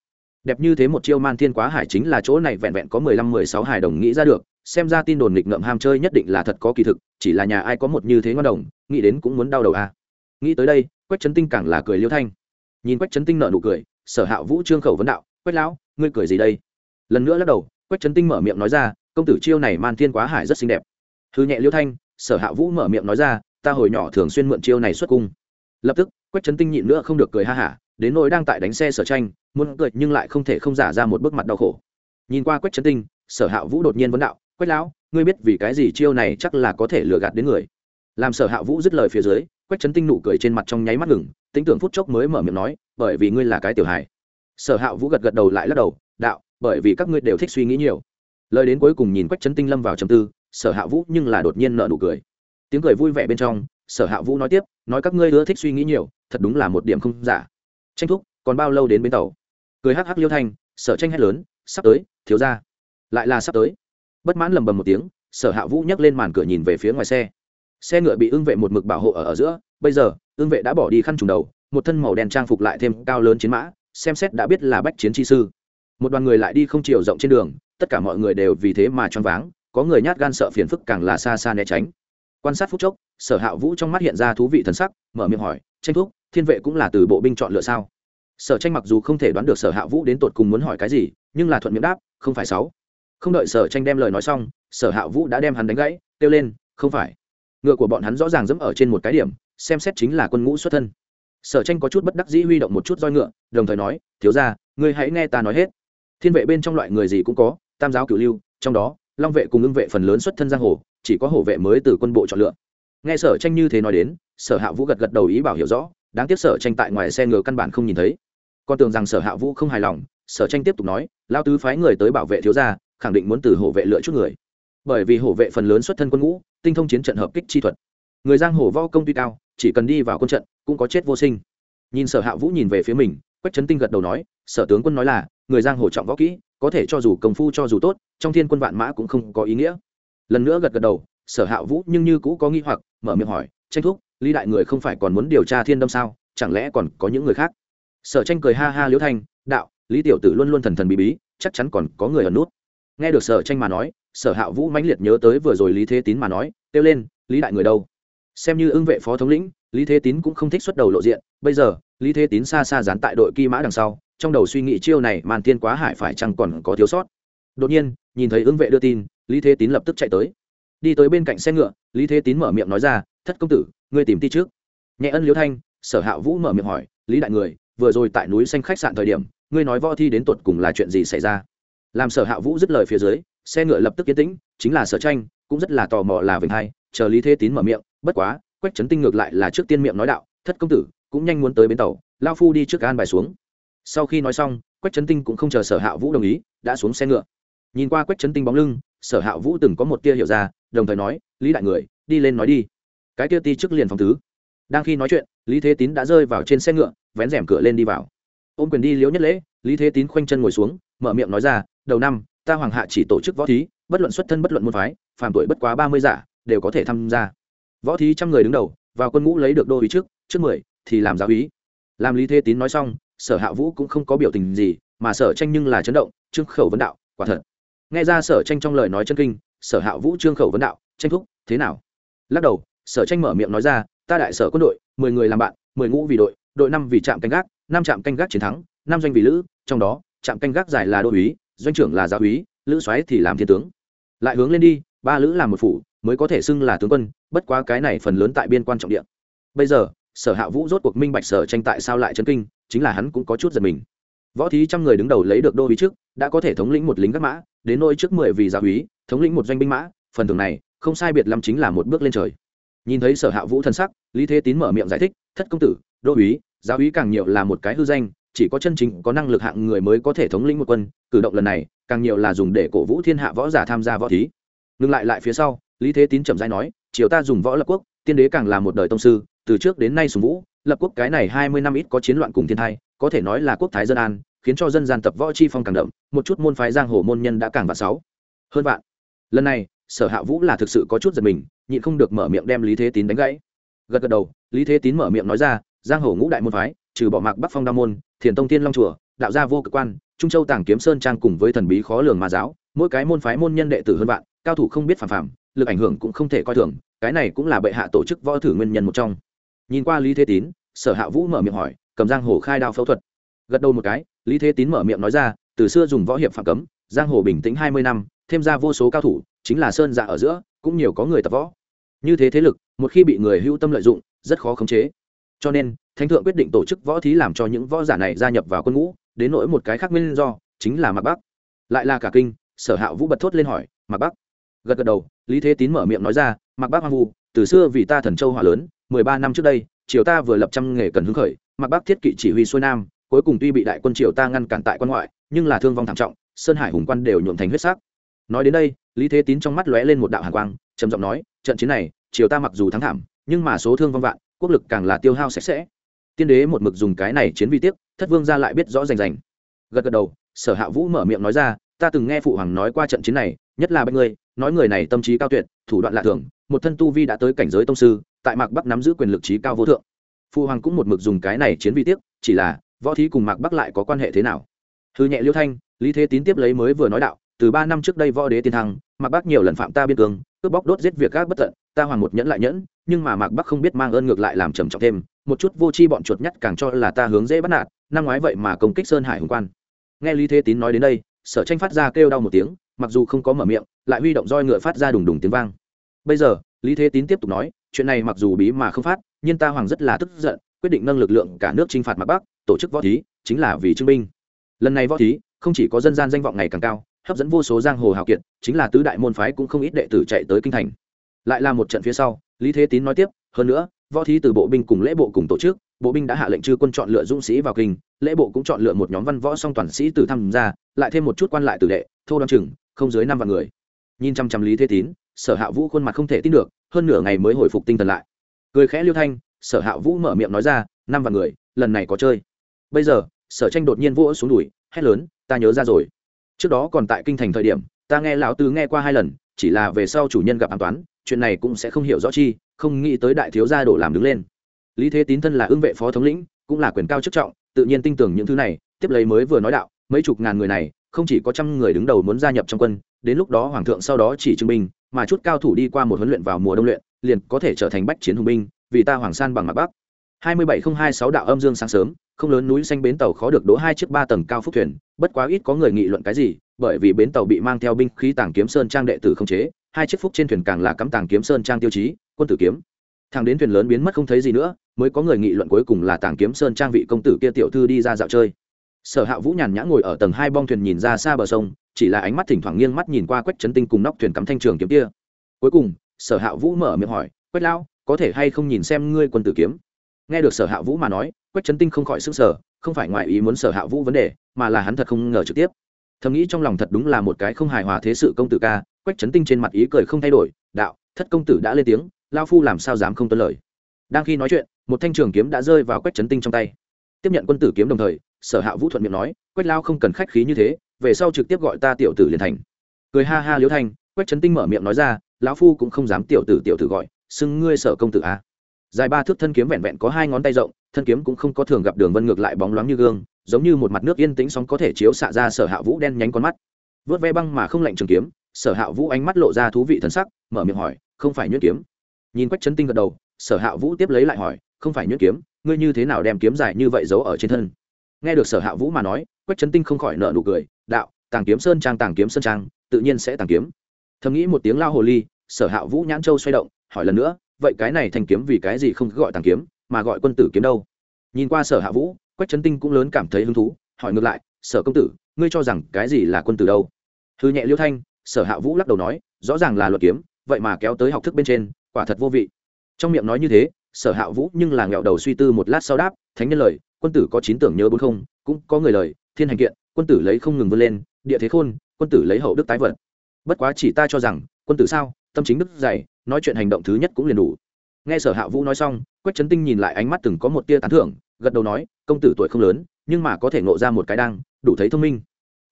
đẹp như thế một chiêu man thiên quá hải chính là chỗ này vẹn vẹn có mười lăm, mười sáu hải đồng nghĩ ra được, xem ra tin đồn nghịch ngợm ham chơi nhất định là thật có kỳ thực, chỉ là nhà ai có một như thế ngon đồng, nghĩ đến cũng muốn đau đầu à. nghĩ tới đây, quách trấn tinh càng là cười liêu thanh. Nhìn quách trấn tinh nợ nụ cười, sở hạ vũ trương khẩu vấn đạo, quách lão, ngươi cười gì đây? Lần nữa lắc đầu, quách trấn tinh mở miệng nói ra, công tử chiêu này man thiên quá hải rất xinh đẹp. Thư nhẹ liêu thanh, sở hạ vũ mở miệng nói ra, ta hồi nhỏ thường xuyên mượn chiêu này xuất cung. Lập tức, quách trấn tinh nhịn nữa không được cười ha hả đến nỗi đang tại đánh xe sở tranh, muốn cười nhưng lại không thể không giả ra một bước mặt đau khổ. Nhìn qua quách trấn tinh, sở hạ vũ đột nhiên vấn đạo, quách lão, ngươi biết vì cái gì chiêu này chắc là có thể lừa gạt đến người? Làm sở hạ vũ dứt lời phía dưới, quách trấn tinh nụ cười trên mặt trong nháy mắt ngừng, tính tưởng phút chốc mới mở miệng nói, bởi vì ngươi là cái tiểu hài. Sở hạ vũ gật gật đầu lại lắc đầu, đạo, bởi vì các ngươi đều thích suy nghĩ nhiều. Lời đến cuối cùng nhìn quách trấn tinh lâm vào trầm tư, sở hạ vũ nhưng là đột nhiên nợ nụ cười. Tiếng cười vui vẻ bên trong, sở hạ vũ nói tiếp, nói các ngươi ưa thích suy nghĩ nhiều, thật đúng là một điểm không giả tranh thúc còn bao lâu đến bến tàu? Cười hắc hắc liêu thanh sở tranh hét lớn sắp tới thiếu ra lại là sắp tới. Bất mãn lầm bầm một tiếng sở hạ vũ nhấc lên màn cửa nhìn về phía ngoài xe. Xe ngựa bị ưng vệ một mực bảo hộ ở, ở giữa bây giờ ưng vệ đã bỏ đi khăn trùng đầu một thân màu đen trang phục lại thêm cao lớn chiến mã xem xét đã biết là bách chiến chi sư. Một đoàn người lại đi không chiều rộng trên đường tất cả mọi người đều vì thế mà choáng váng có người nhát gan sợ phiền phức càng là xa xa né tránh. Quan sát phút chốc sở hạ vũ trong mắt hiện ra thú vị thần sắc mở miệng hỏi tranh thúc, thiên vệ cũng là từ bộ binh chọn lựa sao? Sở tranh mặc dù không thể đoán được sở hạ vũ đến tột cùng muốn hỏi cái gì, nhưng là thuận miệng đáp, không phải sáu. Không đợi sở tranh đem lời nói xong, sở hạ vũ đã đem hắn đánh gãy, kêu lên, không phải. Ngựa của bọn hắn rõ ràng dẫm ở trên một cái điểm, xem xét chính là quân ngũ xuất thân. Sở tranh có chút bất đắc dĩ huy động một chút roi ngựa, đồng thời nói, thiếu ra ngươi hãy nghe ta nói hết. Thiên vệ bên trong loại người gì cũng có, tam giáo cửu lưu, trong đó, long vệ cùng ưng vệ phần lớn xuất thân giang hồ, chỉ có hổ vệ mới từ quân bộ chọn lựa nghe sở tranh như thế nói đến, sở hạ vũ gật gật đầu ý bảo hiểu rõ, đáng tiếc sở tranh tại ngoài xe ngựa căn bản không nhìn thấy. Con tưởng rằng sở hạ vũ không hài lòng, sở tranh tiếp tục nói lao tứ phái người tới bảo vệ thiếu gia, khẳng định muốn từ hổ vệ lựa chút người. Bởi vì hổ vệ phần lớn xuất thân quân ngũ, tinh thông chiến trận hợp kích chi thuật. Người giang hồ võ công tuy cao, chỉ cần đi vào quân trận, cũng có chết vô sinh. Nhìn sở hạ vũ nhìn về phía mình, quách trấn tinh gật đầu nói, sở tướng quân nói là, người giang hồ trọng võ kỹ, có thể cho dù công phu cho dù tốt, trong thiên quân vạn mã cũng không có ý nghĩa. Lần nữa gật gật đầu sở hạ vũ nhưng như cũ có nghi hoặc, mở miệng hỏi, tranh thúc, lý đại người không phải còn muốn điều tra thiên đâm sao? Chẳng lẽ còn có những người khác? Sở tranh cười ha ha liễu thanh, đạo, lý tiểu tử luôn luôn thần thần bí bí, chắc chắn còn có người ở nút. Nghe được sở tranh mà nói, sở hạ vũ mãnh liệt nhớ tới vừa rồi lý thế tín mà nói, kêu lên, lý đại người đâu? Xem như ưng vệ phó thống lĩnh, lý thế tín cũng không thích xuất đầu lộ diện. Bây giờ, lý thế tín xa xa dán tại đội kỳ mã đằng sau, trong đầu suy nghĩ chiêu này, màn tiên quá hải phải chăng còn có thiếu sót. Đột nhiên, nhìn thấy ứng vệ đưa tin, lý thế tín lập tức chạy tới đi tới bên cạnh xe ngựa, lý thế tín mở miệng nói ra, thất công tử, ngươi tìm ti trước. Nhẹ ân liễu thanh, sở hạ vũ mở miệng hỏi, lý đại người, vừa rồi tại núi xanh khách sạn thời điểm, ngươi nói võ thi đến tột cùng là chuyện gì xảy ra? Làm sở hạ vũ dứt lời phía dưới, xe ngựa lập tức yên tĩnh, chính là sở tranh, cũng rất là tò mò là vinh hai, chờ lý thế tín mở miệng, bất quá, quách trấn tinh ngược lại là trước tiên miệng nói đạo, thất công tử, cũng nhanh muốn tới bến tàu lao phu đi trước an bài xuống. Sau khi nói xong, quách trấn tinh cũng không chờ sở hạ vũ đồng ý, đã xuống xe ngựa. Nhìn qua quách trấn tinh bóng lưng sở hạ vũ từng có một tia hiểu ra, đồng thời nói, lý đại người, đi lên nói đi. Cái tia ti trước liền phòng tứ đang khi nói chuyện, lý thế tín đã rơi vào trên xe ngựa, vén rèm cửa lên đi vào. Ôm quyền đi liễu nhất lễ, lý thế tín khoanh chân ngồi xuống, mở miệng nói ra, đầu năm, ta hoàng hạ chỉ tổ chức võ thí, bất luận xuất thân bất luận môn phái, phàm tuổi bất quá ba mươi giả, đều có thể tham gia. Võ thí trăm người đứng đầu, vào quân ngũ lấy được đô ý trước trước mười, thì làm giáo ý làm lý thế tín nói xong, sở hạ vũ cũng không có biểu tình gì, mà sở tranh nhưng là chấn động, trương khẩu vấn đạo, quả thật nghe ra sở tranh trong lời nói chân kinh, sở hạ vũ trương khẩu vấn đạo, tranh thúc, thế nào? Lắc đầu, sở tranh mở miệng nói ra, ta đại sở quân đội, mười người làm bạn, mười ngũ vì đội đội năm vì trạm canh gác, năm trạm canh gác chiến thắng, năm doanh vì lữ, trong đó, trạm canh gác giải là đô úy, doanh trưởng là giáo úy, lữ xoáy thì làm thiên tướng. Lại hướng lên đi, ba lữ làm một phủ, mới có thể xưng là tướng quân, bất quá cái này phần lớn tại biên quan trọng địa. Bây giờ, sở hạ vũ rốt cuộc minh bạch sở tranh tại sao lại chấn kinh, chính là hắn cũng có chút giật mình võ thí trăm người đứng đầu lấy được đô ý trước, đã có thể thống lĩnh một lính gác mã, đến nôi trước mười vì giáo úy, thống lĩnh một doanh binh mã, phần thưởng này, không sai biệt lắm chính là một bước lên trời. Nhìn thấy sở hạ vũ thân sắc, lý thế tín mở miệng giải thích, thất công tử, đô úy, giáo úy càng nhiều là một cái hư danh, chỉ có chân chính, có năng lực hạng người mới có thể thống lĩnh một quân, cử động lần này, càng nhiều là dùng để cổ vũ thiên hạ võ giả tham gia võ thí. Ngừng lại lại phía sau, lý thế tín chậm rãi nói, triều ta dùng võ lập quốc, tiên đế càng là một đời tông sư, từ trước đến nay sùng vũ, lập quốc cái này hai mươi năm ít có chiến loạn cùng thiên thai có thể nói là quốc thái dân an, khiến cho dân gian tập võ chi phong càng đậm, một chút môn phái giang hồ môn nhân đã càng vạn sáu, hơn vạn. Lần này, sở hạ vũ là thực sự có chút giật mình, nhịn không được mở miệng đem lý thế tín đánh gãy. Gật gật đầu, lý thế tín mở miệng nói ra, giang hồ ngũ đại môn phái, trừ bỏ mạc bắc phong đa môn, thiền tông tiên long chùa, đạo gia vô cực quan, trung châu tàng kiếm sơn trang cùng với thần bí khó lường ma giáo, mỗi cái môn phái môn nhân đệ tử hơn vạn, cao thủ không biết phản phàm, lực ảnh hưởng cũng không thể coi thường, cái này cũng là bệ hạ tổ chức võ thử nguyên nhân một trong. Nhìn qua lý thế tín, sở hạ vũ mở miệng hỏi cầm giang hồ khai đao phẫu thuật. Gật đầu một cái, lý thế tín mở miệng nói ra, từ xưa dùng võ hiệp phạm cấm, giang hồ bình tĩnh hai mươi năm, thêm ra vô số cao thủ, chính là sơn dạ ở giữa, cũng nhiều có người tập võ. Như thế thế lực, một khi bị người hữu tâm lợi dụng, rất khó khống chế. Cho nên, thánh thượng quyết định tổ chức võ thí làm cho những võ giả này gia nhập vào quân ngũ, đến nỗi một cái khác nguyên do, chính là mạc bắc. Lại là cả kinh, sở hạ vũ bật thốt lên hỏi, mạc bắc? Gật gật đầu, lý thế tín mở miệng nói ra, mạc bắc hoang vu, từ xưa vì ta thần châu hỏa lớn, mười ba năm trước đây, triều ta vừa lập trăm nghề cần hứng khởi mạc bắc thiết kỵ chỉ huy xuôi nam, cuối cùng tuy bị đại quân triều ta ngăn cản tại quan ngoại, nhưng là thương vong thảm trọng, sơn hải hùng quan đều nhuộm thành huyết sắc. Nói đến đây, lý thế tín trong mắt lóe lên một đạo hàn quang, trầm giọng nói, trận chiến này, triều ta mặc dù thắng thảm, nhưng mà số thương vong vạn, quốc lực càng là tiêu hao sạch sẽ. Tiên đế một mực dùng cái này chiến vi tiếc, thất vương ra lại biết rõ rành rành. Gật gật đầu, sở hạ vũ mở miệng nói ra, ta từng nghe phụ hoàng nói qua trận chiến này, nhất là bách ngươi, nói người này tâm trí cao tuyệt, thủ đoạn lạ thường, một thân tu vi đã tới cảnh giới tông sư, tại mạc bắc nắm giữ quyền lực trí cao vô thượng phụ hoàng cũng một mực dùng cái này chiến vi tiếc, chỉ là, võ thí cùng mạc bắc lại có quan hệ thế nào? Hư nhẹ liêu thanh, lý thế tín tiếp lấy mới vừa nói đạo, từ ba năm trước đây võ đế tiên thăng, mạc bắc nhiều lần phạm ta biên cương, cướp bóc đốt giết việc các bất tận, ta hoàng một nhẫn lại nhẫn, nhưng mà mạc bắc không biết mang ơn ngược lại làm trầm trọng thêm, một chút vô tri bọn chuột nhắt càng cho là ta hướng dễ bắt nạt, năm ngoái vậy mà công kích sơn hải hùng quan. Nghe lý thế tín nói đến đây, sở tranh phát ra kêu đau một tiếng, mặc dù không có mở miệng, lại huy động roi ngựa phát ra đùng đùng tiếng vang. Bây giờ, lý thế tín tiếp tục nói, chuyện này mặc dù bí mà không phát nhưng ta hoàng rất là tức giận, quyết định nâng lực lượng cả nước chinh phạt mặt bắc, tổ chức võ thí, chính là vì trưng binh lần này võ thí, không chỉ có dân gian danh vọng ngày càng cao, hấp dẫn vô số giang hồ hào kiệt, chính là tứ đại môn phái cũng không ít đệ tử chạy tới kinh thành. Lại là một trận phía sau, lý thế tín nói tiếp, hơn nữa, võ thí từ bộ binh cùng lễ bộ cùng tổ chức, bộ binh đã hạ lệnh chư quân chọn lựa dũng sĩ vào kinh, lễ bộ cũng chọn lựa một nhóm văn võ song toàn sĩ từ tham gia, lại thêm một chút quan lại tử đệ, thô đ o chừng, không dưới năm vạn người. Nhìn chăm chăm lý thế tín, sở hạ vũ khuôn mặt không thể tin được, hơn nửa ngày mới hồi phục tinh thần lại cười khẽ liêu thanh, sở hạ vũ mở miệng nói ra, năm vạn người, lần này có chơi. Bây giờ, sở tranh đột nhiên vỗ xuống đùi, hét lớn, ta nhớ ra rồi. Trước đó còn tại kinh thành thời điểm, ta nghe lão tứ nghe qua hai lần, chỉ là về sau chủ nhân gặp an toán, chuyện này cũng sẽ không hiểu rõ chi, không nghĩ tới đại thiếu gia đổ làm đứng lên. Lý thế tín thân là ương vệ phó thống lĩnh, cũng là quyền cao chức trọng, tự nhiên tin tưởng những thứ này, tiếp lấy mới vừa nói đạo, mấy chục ngàn người này, không chỉ có trăm người đứng đầu muốn gia nhập trong quân, đến lúc đó hoàng thượng sau đó chỉ chứng minh, mà chút cao thủ đi qua một huấn luyện vào mùa đông luyện liền có thể trở thành bách chiến hùng binh, vì ta hoàng san bằng mặt bắc. Hai mươi bảy hai sáu đạo âm dương sáng sớm, không lớn núi xanh bến tàu khó được đỗ hai chiếc ba tầng cao phúc thuyền, bất quá ít có người nghị luận cái gì, bởi vì bến tàu bị mang theo binh khí tàng kiếm sơn trang đệ tử không chế, hai chiếc phúc trên thuyền càng là cắm tàng kiếm sơn trang tiêu chí, quân tử kiếm. Thằng đến thuyền lớn biến mất không thấy gì nữa, mới có người nghị luận cuối cùng là tàng kiếm sơn trang vị công tử kia tiểu thư đi ra dạo chơi. Sở hạ vũ nhàn nhã ngồi ở tầng hai bong thuyền nhìn ra xa bờ sông, chỉ là ánh mắt thỉnh thoảng nghiêng mắt nhìn qua quách trấn tinh cùng nóc thuyền cắm thanh trường kiếm kia. Cuối cùng sở hạ vũ mở miệng hỏi, quách lao có thể hay không nhìn xem ngươi quân tử kiếm? Nghe được sở hạ vũ mà nói, quách trấn tinh không khỏi sức sở không phải ngoại ý muốn sở hạ vũ vấn đề, mà là hắn thật không ngờ trực tiếp. Thầm nghĩ trong lòng thật đúng là một cái không hài hòa thế sự công tử ca, quách trấn tinh trên mặt ý cười không thay đổi, đạo, thất công tử đã lên tiếng lao phu làm sao dám không tuân lời? Đang khi nói chuyện, một thanh trường kiếm đã rơi vào quách trấn tinh trong tay. Tiếp nhận quân tử kiếm đồng thời, sở hạ vũ thuận miệng nói, quách lao không cần khách khí như thế, về sau trực tiếp gọi ta tiểu tử liền thành. Cười ha ha liếu thanh, quách trấn tinh mở miệng nói ra lão phu cũng không dám tiểu tử tiểu tử gọi, xưng ngươi sở công tử a dài ba thước thân kiếm vẹn vẹn có hai ngón tay rộng, thân kiếm cũng không có thường gặp đường vân ngược lại bóng loáng như gương, giống như một mặt nước yên tĩnh sóng có thể chiếu xạ ra sở hạ vũ đen nhánh con mắt. Vớt ve băng mà không lạnh trường kiếm, sở hạ vũ ánh mắt lộ ra thú vị thần sắc, mở miệng hỏi, không phải nhuyễn kiếm? Nhìn quách chấn tinh gật đầu, sở hạ vũ tiếp lấy lại hỏi, không phải nhuyễn kiếm, ngươi như thế nào đem kiếm dài như vậy giấu ở trên thân? Nghe được sở hạ vũ mà nói, quách chấn tinh không khỏi nợ nụ cười, đạo, tàng kiếm sơn trang, tàng kiếm sơn trang, tự nhiên sẽ tàng kiếm thầm nghĩ một tiếng lao hồ ly, sở hạ vũ nhãn châu xoay động, hỏi lần nữa, vậy cái này thành kiếm vì cái gì không gọi tàng kiếm, mà gọi quân tử kiếm đâu? Nhìn qua sở hạ vũ, quách trấn tinh cũng lớn cảm thấy hứng thú, hỏi ngược lại, sở công tử, ngươi cho rằng cái gì là quân tử đâu? Thư nhẹ liêu thanh, sở hạ vũ lắc đầu nói, rõ ràng là luật kiếm, vậy mà kéo tới học thức bên trên, quả thật vô vị. Trong miệng nói như thế, sở hạ vũ nhưng là nghẹo đầu suy tư một lát sau đáp, thánh nhân lời, quân tử có chín tưởng nhớ bốn không, cũng có người lời, thiên hành kiện, quân tử lấy không ngừng vươn lên, địa thế khôn, quân tử lấy hậu đức tái vật bất quá chỉ ta cho rằng, quân tử sao, tâm chính đức dày, nói chuyện hành động thứ nhất cũng liền đủ. Nghe sở hạ vũ nói xong, quách trấn tinh nhìn lại ánh mắt từng có một tia tán thưởng, gật đầu nói, công tử tuổi không lớn, nhưng mà có thể nộ ra một cái đang đủ thấy thông minh.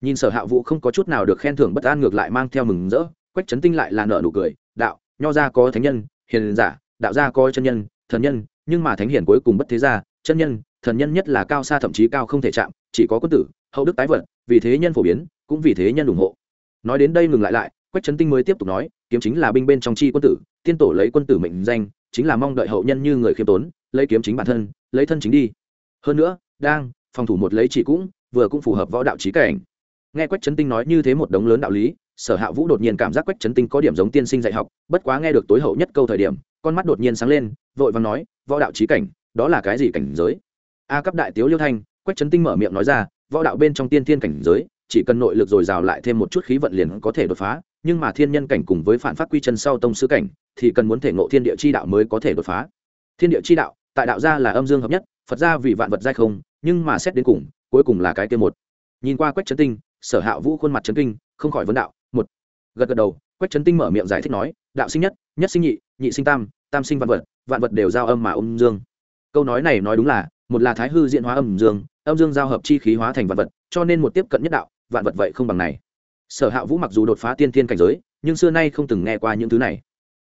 Nhìn sở hạ vũ không có chút nào được khen thưởng bất an ngược lại mang theo mừng rỡ, quách trấn tinh lại là nợ nụ cười, đạo, nho gia có thánh nhân, hiền giả, đạo gia có chân nhân, thần nhân, nhưng mà thánh hiền cuối cùng bất thế gia, chân nhân, thần nhân nhất là cao xa thậm chí cao không thể chạm, chỉ có quân tử, hậu đức tái vật vì thế nhân phổ biến, cũng vì thế nhân ủng hộ nói đến đây ngừng lại lại, quách trấn tinh mới tiếp tục nói, kiếm chính là binh bên trong chi quân tử, tiên tổ lấy quân tử mệnh danh, chính là mong đợi hậu nhân như người khiêm tốn, lấy kiếm chính bản thân, lấy thân chính đi. Hơn nữa, đang, phòng thủ một lấy chỉ cũng, vừa cũng phù hợp võ đạo trí cảnh. Nghe quách trấn tinh nói như thế một đống lớn đạo lý, sở hạ vũ đột nhiên cảm giác quách trấn tinh có điểm giống tiên sinh dạy học, bất quá nghe được tối hậu nhất câu thời điểm, con mắt đột nhiên sáng lên, vội vàng nói, võ đạo trí cảnh, đó là cái gì cảnh giới? A cấp đại tiếu liêu thanh, quách trấn tinh mở miệng nói ra, võ đạo bên trong tiên thiên cảnh giới chỉ cần nội lực dồi dào lại thêm một chút khí vận liền có thể đột phá, nhưng mà thiên nhân cảnh cùng với phản phát quy chân sau tông sư cảnh, thì cần muốn thể ngộ thiên địa chi đạo mới có thể đột phá. Thiên địa chi đạo, tại đạo gia là âm dương hợp nhất, phật gia vì vạn vật giai không, nhưng mà xét đến cùng, cuối cùng là cái kia một. Nhìn qua quách trấn tinh, sở hạ vũ khuôn mặt trấn kinh, không khỏi vấn đạo, một. Gật gật đầu, quách trấn tinh mở miệng giải thích nói, đạo sinh nhất nhất sinh nhị nhị sinh tam tam sinh vạn vật vạn vật đều giao âm mà âm dương. Câu nói này nói đúng là, một là thái hư diễn hóa âm dương âm dương giao hợp chi khí hóa thành vạn vật, cho nên một tiếp cận nhất đạo vạn vật vậy không bằng này. Sở hạ vũ mặc dù đột phá tiên thiên cảnh giới, nhưng xưa nay không từng nghe qua những thứ này.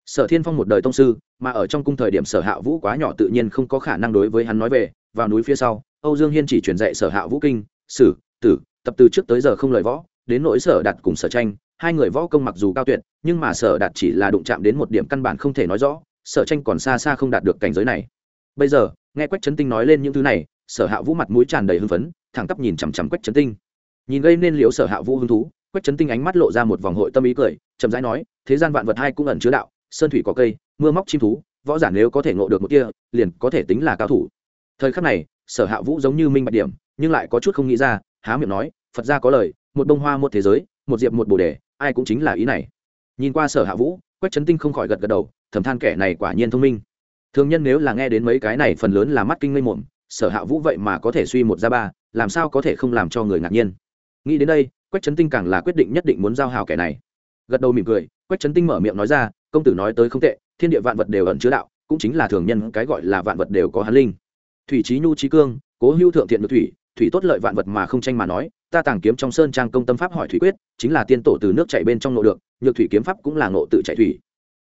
Sở thiên phong một đời tông sư, mà ở trong cung thời điểm sở hạ vũ quá nhỏ tự nhiên không có khả năng đối với hắn nói về, vào núi phía sau, âu dương hiên chỉ truyền dạy sở hạ vũ kinh, sử, tử, tập từ trước tới giờ không lời võ, đến nỗi sở đạt cùng sở tranh, hai người võ công mặc dù cao tuyệt, nhưng mà sở đạt chỉ là đụng chạm đến một điểm căn bản không thể nói rõ, sở tranh còn xa xa không đạt được cảnh giới này. Bây giờ, nghe quách trấn tinh nói lên những thứ này, sở hạ vũ mặt mũi tràn đầy hưng phấn, thẳng tắp nhìn chằm chằm quách trấn tinh nhìn gây nên liếu sở hạ vũ hứng thú, quách trấn tinh ánh mắt lộ ra một vòng hội tâm ý cười, chậm rãi nói, thế gian vạn vật hai cũng ẩn chứa đạo, sơn thủy có cây, mưa móc chim thú, võ giả nếu có thể ngộ được một kia liền có thể tính là cao thủ. Thời khắc này, sở hạ vũ giống như minh bạch điểm, nhưng lại có chút không nghĩ ra, há miệng nói, phật gia có lời, một bông hoa một thế giới, một diệp một bồ đề, ai cũng chính là ý này. Nhìn qua sở hạ vũ, quách trấn tinh không khỏi gật gật đầu, thầm than kẻ này quả nhiên thông minh. Thường nhân nếu là nghe đến mấy cái này phần lớn là mắt kinh ngây muộn sở hạ vũ vậy mà có thể suy một ra ba, làm sao có thể không làm cho người ngạc nhiên? Nghĩ đến đây, quách trấn tinh càng là quyết định nhất định muốn giao hào kẻ này. Gật đầu mỉm cười, quách trấn tinh mở miệng nói ra, công tử nói tới không tệ, thiên địa vạn vật đều ẩn chứa đạo, cũng chính là thường nhân, cái gọi là vạn vật đều có hán linh. Thủy trí nhu trí cương, cố hữu thượng thiện được thủy thủy tốt lợi vạn vật mà không tranh mà nói, ta tàng kiếm trong sơn trang công tâm pháp hỏi thủy quyết, chính là tiên tổ từ nước chạy bên trong nội được, nhược thủy kiếm pháp cũng là ngộ tự chạy thủy.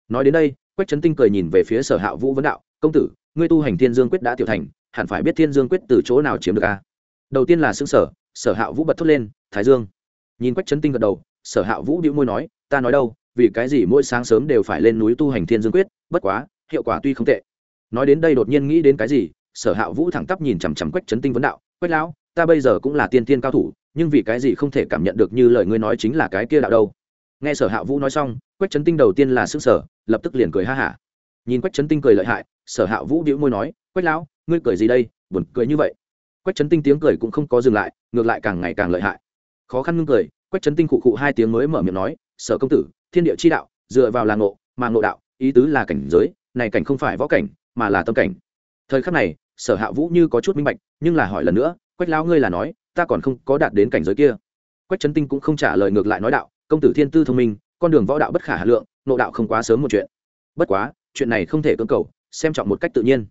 Nói đến đây, quách trấn tinh cười nhìn về phía sở hạ vũ vấn đạo, công tử, ngươi tu hành thiên dương quyết đã tiểu thành, hẳn phải biết thiên dương quyết từ chỗ nào chiếm được a? Đầu tiên là xương sở sở hạ vũ bật thốt lên thái dương. Nhìn quách trấn tinh gật đầu, sở hạ vũ đĩu môi nói, ta nói đâu, vì cái gì mỗi sáng sớm đều phải lên núi tu hành thiên dương quyết, bất quá, hiệu quả tuy không tệ. Nói đến đây đột nhiên nghĩ đến cái gì, sở hạ vũ thẳng tắp nhìn chằm chằm quách trấn tinh vấn đạo, quách lão, ta bây giờ cũng là tiên tiên cao thủ, nhưng vì cái gì không thể cảm nhận được như lời ngươi nói chính là cái kia đạo đâu? Nghe sở hạ vũ nói xong, quách trấn tinh đầu tiên là s ư n g sở lập tức liền cười ha hả. Nhìn quách trấn tinh cười lợi hại, sở hạ vũ đĩu môi nói, quách lão, ngươi cười gì đây, buồn cười như vậy? Quách trấn tinh tiếng cười cũng không có dừng lại, ngược lại càng ngày càng lợi hại khó khăn ngưng cười, quách trấn tinh khụ khụ hai tiếng mới mở miệng nói, sở công tử, thiên địa chi đạo, dựa vào là ngộ, mà ngộ đạo, ý tứ là cảnh giới, này cảnh không phải võ cảnh, mà là tâm cảnh. Thời khắc này, sở hạ vũ như có chút minh bạch, nhưng là hỏi lần nữa, quách lão ngươi là nói, ta còn không có đạt đến cảnh giới kia? Quách trấn tinh cũng không trả lời ngược lại nói đạo, công tử thiên tư thông minh, con đường võ đạo bất khả hà lượng nộ đạo không quá sớm một chuyện. Bất quá, chuyện này không thể cưỡng cầu, xem trọng một cách tự nhiên.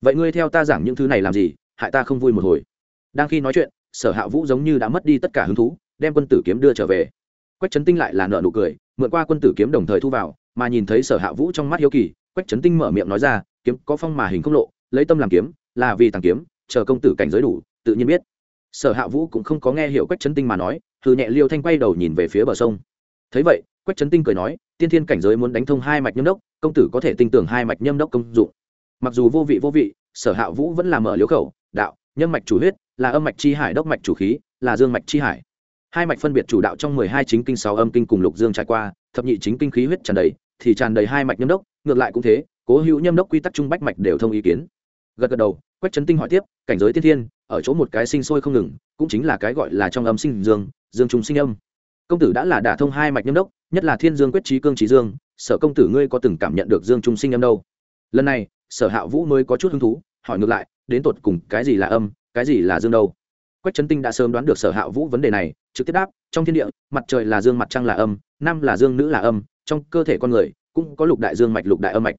Vậy ngươi theo ta giảng những thứ này làm gì, hại ta không vui một hồi? Đang khi nói chuyện, sở hạ vũ giống như đã mất đi tất cả hứng thú đem quân tử kiếm đưa trở về. Quách trấn tinh lại là nợ nụ cười, mượn qua quân tử kiếm đồng thời thu vào, mà nhìn thấy sở hạ vũ trong mắt hiếu kỳ, quách trấn tinh mở miệng nói ra, kiếm có phong mà hình không lộ, lấy tâm làm kiếm, là vì tàng kiếm, chờ công tử cảnh giới đủ, tự nhiên biết. Sở hạ vũ cũng không có nghe hiểu quách trấn tinh mà nói thư nhẹ liêu thanh quay đầu nhìn về phía bờ sông. Thấy vậy, quách trấn tinh cười nói, tiên thiên cảnh giới muốn đánh thông hai mạch nhâm đốc, công tử có thể tin tưởng hai mạch nhâm đốc công dụng. Mặc dù vô vị vô vị, sở hạ vũ vẫn là mở liếu khẩu, đạo, nhâm mạch chủ huyết, là âm mạch chi hải, đốc mạch chủ khí, là dương mạch chi hải hai mạch phân biệt chủ đạo trong mười hai chính kinh sáu âm kinh cùng lục dương trải qua, thập nhị chính kinh khí huyết tràn đầy, thì tràn đầy hai mạch nhâm đốc, ngược lại cũng thế, cố hữu nhâm đốc quy tắc trung bách mạch đều thông ý kiến. Gật gật đầu, quách trấn tinh hỏi tiếp, cảnh giới tiên thiên, ở chỗ một cái sinh sôi không ngừng, cũng chính là cái gọi là trong âm sinh dương dương trùng sinh âm. Công tử đã là đả thông hai mạch nhâm đốc, nhất là thiên dương quyết trí cương trí dương, sở công tử ngươi có từng cảm nhận được dương trung sinh âm đâu? Lần này, sở hạ vũ mới có chút hứng thú, hỏi ngược lại, đến tột cùng cái gì là âm, cái gì là dương đâu? Quách trấn tinh đã sớm đoán được sở hạ vũ vấn đề này trực tiếp đáp, trong thiên địa, mặt trời là dương, mặt trăng là âm, nam là dương, nữ là âm, trong cơ thể con người cũng có lục đại dương, mạch lục đại âm mạch.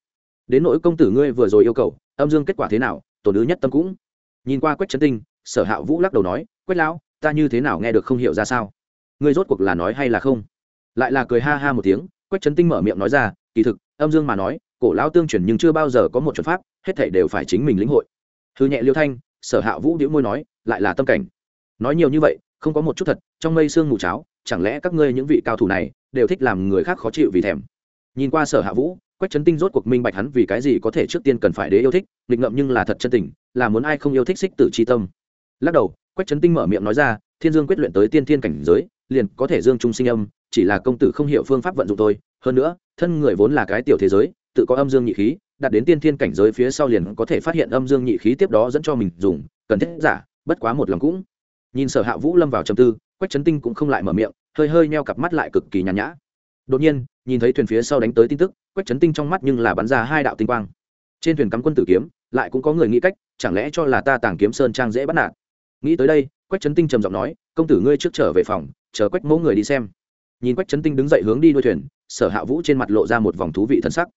Đến nỗi công tử ngươi vừa rồi yêu cầu, âm dương kết quả thế nào, tổ nữ nhất tâm cũng. Nhìn qua quách trấn tinh, sở hạ vũ lắc đầu nói, quách lão, ta như thế nào nghe được không hiểu ra sao? Ngươi rốt cuộc là nói hay là không? Lại là cười ha ha một tiếng, quách trấn tinh mở miệng nói ra, kỳ thực, âm dương mà nói, cổ lão tương truyền nhưng chưa bao giờ có một chuẩn pháp, hết thảy đều phải chính mình lĩnh hội. Hư nhẹ liêu thanh, sở hạ vũ đĩu môi nói, lại là tâm cảnh. Nói nhiều như vậy không có một chút thật, trong mây sương mù cháo, chẳng lẽ các ngươi những vị cao thủ này đều thích làm người khác khó chịu vì thèm? Nhìn qua sở hạ vũ, quách trấn tinh rốt cuộc minh bạch hắn vì cái gì có thể trước tiên cần phải đế yêu thích, nghịch ngậm nhưng là thật chân tình, là muốn ai không yêu thích xích tử c tâm. Lắc đầu, quách trấn tinh mở miệng nói ra, thiên dương quyết luyện tới tiên thiên cảnh giới, liền có thể dương trung sinh âm, chỉ là công tử không hiểu phương pháp vận dụng thôi. Hơn nữa, thân người vốn là cái tiểu thế giới, tự có âm dương nhị khí, đạt đến tiên thiên cảnh giới phía sau liền có thể phát hiện âm dương nhị khí tiếp đó dẫn cho mình dùng, cần thiết giả, bất quá một lòng cũng nhìn sở hạ vũ lâm vào trầm tư, quách trấn tinh cũng không lại mở miệng, hơi hơi neo cặp mắt lại cực kỳ nhàn nhã. Đột nhiên, nhìn thấy thuyền phía sau đánh tới tin tức, quách trấn tinh trong mắt nhưng là bắn ra hai đạo tinh quang. Trên thuyền cắm quân tử kiếm, lại cũng có người nghĩ cách, chẳng lẽ cho là ta tàng kiếm sơn trang dễ bắt nạt? Nghĩ tới đây, quách trấn tinh trầm giọng nói, công tử ngươi trước trở về phòng, chờ quách mẫu người đi xem. Nhìn quách trấn tinh đứng dậy hướng đi đuôi thuyền, sở hạ vũ trên mặt lộ ra một vòng thú vị thân sắc.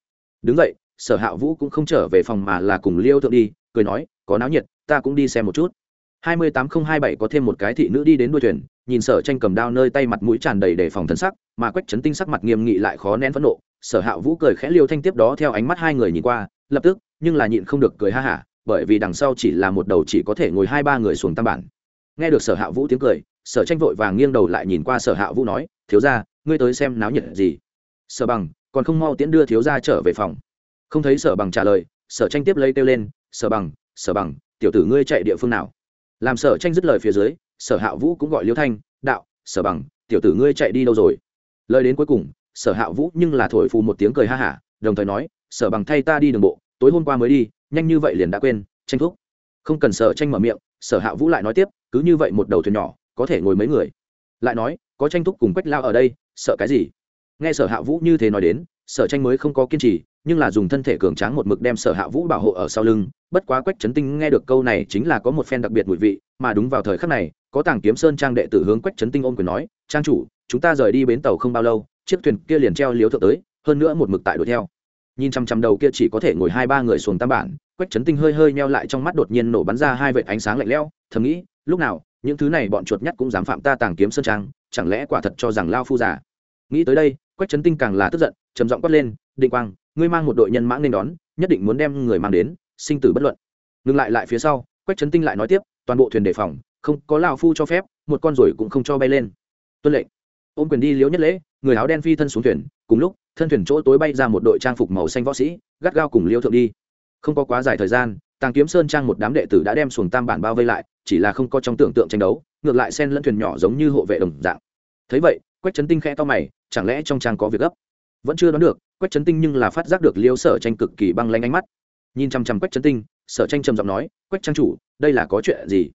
Đứng dậy, sở hạ vũ cũng không trở về phòng mà là cùng liêu thượng đi, cười nói, có náo nhiệt, ta cũng đi xem một chút hai mươi tám không hai bảy có thêm một cái thị nữ đi đến đuôi thuyền, nhìn sở tranh cầm đao nơi tay mặt mũi tràn đầy để phòng thân sắc, mà quách trấn tinh sắc mặt nghiêm nghị lại khó nén phẫn nộ. Sở hạ vũ cười khẽ liêu thanh tiếp đó theo ánh mắt hai người nhìn qua, lập tức, nhưng là nhịn không được cười ha hả, bởi vì đằng sau chỉ là một đầu chỉ có thể ngồi hai ba người xuống tam bản. Nghe được sở hạ vũ tiếng cười, sở tranh vội vàng nghiêng đầu lại nhìn qua sở hạ vũ nói, thiếu ra ngươi tới xem náo nhiệt gì? Sở bằng, còn không mau tiễn đưa thiếu ra trở về phòng. Không thấy sở bằng trả lời, sở tranh tiếp lấy kêu lên, sở bằng sở bằng, tiểu tử ngươi chạy địa phương nào? Làm sở tranh dứt lời phía dưới, sở hạ vũ cũng gọi liêu thanh, đạo, sở bằng, tiểu tử ngươi chạy đi đâu rồi? Lời đến cuối cùng, sở hạ vũ nhưng là thổi phù một tiếng cười ha hả, đồng thời nói, sở bằng thay ta đi đường bộ, tối hôm qua mới đi, nhanh như vậy liền đã quên, tranh thuốc không cần sở tranh mở miệng, sở hạ vũ lại nói tiếp, cứ như vậy một đầu thuyền nhỏ, có thể ngồi mấy người? Lại nói, có tranh thúc cùng quách lao ở đây, sợ cái gì? Nghe sở hạ vũ như thế nói đến, sở tranh mới không có kiên trì nhưng là dùng thân thể cường tráng một mực đem sở hạ vũ bảo hộ ở sau lưng, bất quá quách trấn tinh nghe được câu này chính là có một phen đặc biệt mùi vị, mà đúng vào thời khắc này, có tàng kiếm sơn trang đệ tử hướng quách trấn tinh ôm quyền nói, trang chủ, chúng ta rời đi bến tàu không bao lâu, chiếc thuyền kia liền treo liếu thượng tới, hơn nữa một mực tại đuổi theo. Nhìn chăm chăm đầu kia chỉ có thể ngồi hai ba người xuồng tam bản, quách trấn tinh hơi hơi meo lại trong mắt đột nhiên nổ bắn ra hai vệt ánh sáng lạnh lẽo, thầm nghĩ, lúc nào, những thứ này bọn chuột nhắt cũng dám phạm ta tàng kiếm sơn trang, chẳng lẽ quả thật cho rằng lao phu giả nghĩ tới đây, quách trấn tinh càng là tức giận, trầm giọng quát lên, định quang ngươi mang một đội nhân mã nên đón, nhất định muốn đem người mang đến, sinh tử bất luận. Ngừng lại lại phía sau, quách trấn tinh lại nói tiếp, toàn bộ thuyền đề phòng, không có lao phu cho phép, một con rồi cũng không cho bay lên. Tuân lệnh. Ôm quyền đi liếu nhất lễ, người áo đen phi thân xuống thuyền, cùng lúc, thân thuyền chỗ tối bay ra một đội trang phục màu xanh võ sĩ, gắt gao cùng liêu thượng đi. Không có quá dài thời gian, tàng kiếm sơn trang một đám đệ tử đã đem xuồng tam bản bao vây lại, chỉ là không có trong tưởng tượng tranh đấu, ngược lại sen lẫn thuyền nhỏ giống như hộ vệ đồng dạng. Thấy vậy, quách trấn tinh khẽ to mày, chẳng lẽ trong trang có việc gấp? Vẫn chưa đoán được quách trấn tinh nhưng là phát giác được liêu sở tranh cực kỳ băng lanh ánh mắt. Nhìn chăm chăm quách trấn tinh, sở tranh trầm giọng nói, quách trang chủ, đây là có chuyện gì?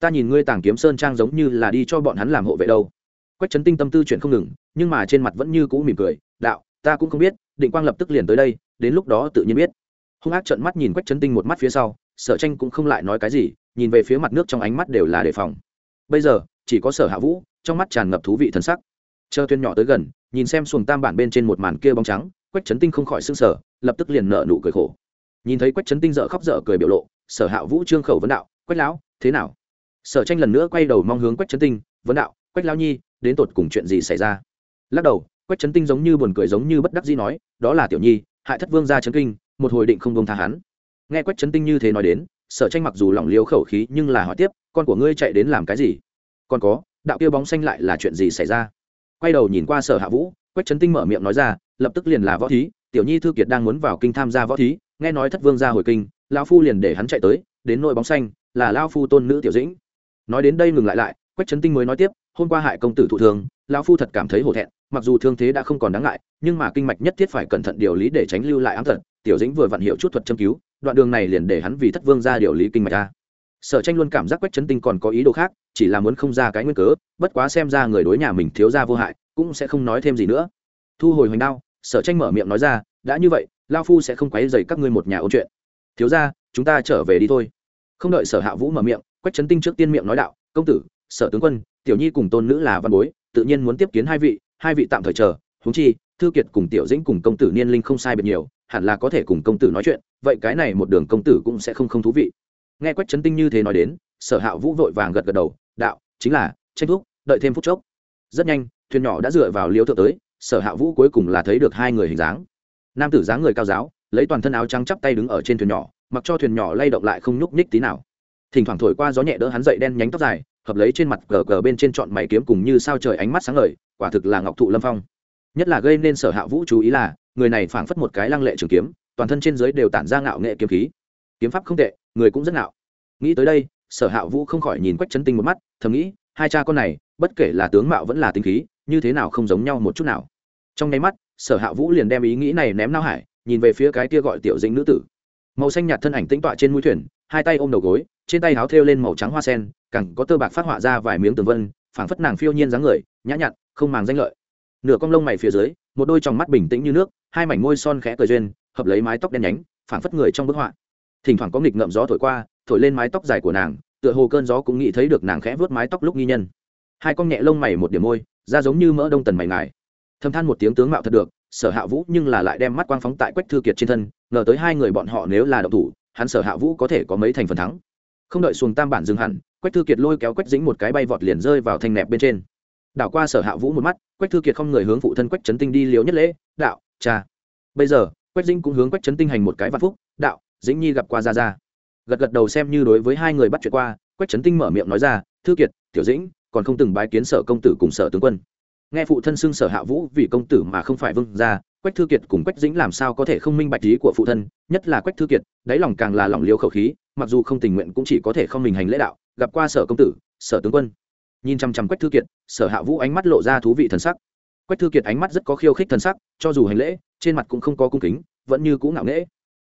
Ta nhìn ngươi tàng kiếm sơn trang giống như là đi cho bọn hắn làm hộ vệ đâu. Quách trấn tinh tâm tư chuyện không ngừng, nhưng mà trên mặt vẫn như cũ mỉm cười, đạo, ta cũng không biết, định quang lập tức liền tới đây, đến lúc đó tự nhiên biết. Hung ác trợn mắt nhìn quách chấn tinh một mắt phía sau, sở tranh cũng không lại nói cái gì, nhìn về phía mặt nước trong ánh mắt đều là đề phòng. Bây giờ, chỉ có sở hạ vũ, trong mắt tràn ngập thú vị thân sắc. Chờ thuyền nhỏ tới gần, nhìn xem xuồng tam bản bên trên một màn kia bóng trắng quách trấn tinh không khỏi s ư n g sở lập tức liền nợ nụ cười khổ. Nhìn thấy quách trấn tinh dở khóc dở cười biểu lộ, sở hạ vũ trương khẩu vấn đạo, quách lão, thế nào? Sở tranh lần nữa quay đầu mong hướng quách trấn tinh, vấn đạo, quách lão nhi, đến tột cùng chuyện gì xảy ra? Lắc đầu, quách trấn tinh giống như buồn cười giống như bất đắc dĩ nói, đó là tiểu nhi, hại thất vương ra trấn kinh, một hồi định không đông tha hắn. Nghe quách trấn tinh như thế nói đến, sở tranh mặc dù lỏng liêu khẩu khí nhưng là hỏi tiếp, con của ngươi chạy đến làm cái gì? Còn có, đạo kia bóng xanh lại là chuyện gì xảy ra? Quay đầu nhìn qua sở hạ vũ quách trấn tinh mở miệng nói ra, lập tức liền là võ thí, tiểu nhi thư kiệt đang muốn vào kinh tham gia võ thí, nghe nói thất vương ra hồi kinh lao phu liền để hắn chạy tới, đến nội bóng xanh, là lao phu tôn nữ tiểu dĩnh. Nói đến đây ngừng lại lại, quách trấn tinh mới nói tiếp, hôm qua hại công tử thụ thường lao phu thật cảm thấy hổ thẹn, mặc dù thương thế đã không còn đáng ngại, nhưng mà kinh mạch nhất thiết phải cẩn thận điều lý để tránh lưu lại ám thật tiểu dĩnh vừa vặn hiệu chút thuật châm cứu, đoạn đường này liền để hắn vì thất vương ra điều lý kinh mạch ra. Sở tranh luôn cảm giác quách trấn tinh còn có ý đồ khác, chỉ là muốn không ra cái nguyên cớ, bất quá xem ra người đối nhà mình thiếu ra vô hại cũng sẽ không nói thêm gì nữa. Thu hồi hoành đao, sở tranh mở miệng nói ra, đã như vậy, lao phu sẽ không quấy dày các ngươi một nhà ôn chuyện. Thiếu ra chúng ta trở về đi thôi. Không đợi sở hạ vũ mở miệng, quách trấn tinh trước tiên miệng nói đạo, công tử, sở tướng quân, tiểu nhi cùng tôn nữ là văn bối, tự nhiên muốn tiếp kiến hai vị hai vị tạm thời chờ, huống chi, thư kiệt cùng tiểu dĩnh cùng công tử niên linh không sai biệt nhiều, hẳn là có thể cùng công tử nói chuyện, vậy cái này một đường công tử cũng sẽ không không thú vị. Nghe quách trấn tinh như thế nói đến, sở hạ vũ vội vàng gật gật đầu, đạo, chính là, tranh thúc, đợi thêm phút chốc. Rất nhanh thuyền nhỏ đã dựa vào liêu thượng tới, sở hạ vũ cuối cùng là thấy được hai người hình dáng. Nam tử dáng người cao giáo, lấy toàn thân áo trắng chắp tay đứng ở trên thuyền nhỏ, mặc cho thuyền nhỏ lay động lại không nhúc nhích tí nào. Thỉnh thoảng thổi qua gió nhẹ đỡ hắn dậy đen nhánh tóc dài, hợp lấy trên mặt gờ gờ bên trên trọn mày kiếm cùng như sao trời ánh mắt sáng ngời, quả thực là ngọc thụ lâm phong. Nhất là gây nên sở hạ vũ chú ý là, người này phảng phất một cái lăng lệ trường kiếm, toàn thân trên dưới đều tản ra ngạo nghệ kiếm khí. Kiếm pháp không tệ, người cũng rất ngạo. Nghĩ tới đây, sở hạ vũ không khỏi nhìn quách chấn tinh một mắt, thầm nghĩ, hai cha con này, bất kể là tướng mạo vẫn là tinh khí như thế nào không giống nhau một chút nào. Trong nháy mắt, sở hạ vũ liền đem ý nghĩ này ném nao hải, nhìn về phía cái kia gọi tiểu dĩnh nữ tử. Màu xanh nhạt thân ảnh tĩnh tọa trên mũi thuyền, hai tay ôm đầu gối, trên tay háo thêu lên màu trắng hoa sen, cẳng có tơ bạc phát họa ra vài miếng tường vân, phảng phất nàng phiêu nhiên dáng người, nhã nhặn, không màng danh lợi. Nửa cong lông mày phía dưới, một đôi tròng mắt bình tĩnh như nước, hai mảnh môi son khẽ cười duyên, hợp lấy mái tóc đen nhánh, phảng phất người trong bức họa. Thỉnh thoảng có nghịch ngợm gió thổi qua, thổi lên mái tóc dài của nàng, tựa hồ cơn gió cũng nghĩ thấy được nàng khẽ vớt mái tóc lúc nghi nhân hai con nhẹ lông mày một điểm môi, da giống như mỡ đông tần mày ngài. Thâm than một tiếng tướng mạo thật được, sở hạ vũ nhưng là lại đem mắt quang phóng tại quách thư kiệt trên thân, ngờ tới hai người bọn họ nếu là động thủ, hắn sở hạ vũ có thể có mấy thành phần thắng. Không đợi xuồng tam bản dừng hẳn, quách thư kiệt lôi kéo quách dính một cái bay vọt liền rơi vào thanh nẹp bên trên. Đảo qua sở hạ vũ một mắt, quách thư kiệt không người hướng phụ thân quách trấn tinh đi liều nhất lễ, đạo, cha. Bây giờ, quách dĩnh cũng hướng quách trấn tinh hành một cái vạn phúc, đạo, dĩnh nhi gặp qua ra ra gật gật đầu xem như đối với hai người bắt chuyện qua, quách trấn tinh mở miệng nói ra, thư kiệt, tiểu dĩnh còn không từng bái kiến sở công tử cùng sở tướng quân. Nghe phụ thân xưng sở hạ vũ vì công tử mà không phải vương gia, quách thư kiệt cùng quách dĩnh làm sao có thể không minh bạch lý của phụ thân, nhất là quách thư kiệt, đáy lòng càng là lòng liêu khẩu khí, mặc dù không tình nguyện cũng chỉ có thể không mình hành lễ đạo, gặp qua sở công tử, sở tướng quân. Nhìn chăm chăm quách thư kiệt, sở hạ vũ ánh mắt lộ ra thú vị thần sắc. Quách thư kiệt ánh mắt rất có khiêu khích thần sắc, cho dù hành lễ, trên mặt cũng không có cung kính, vẫn như cũ ngạo nghễ.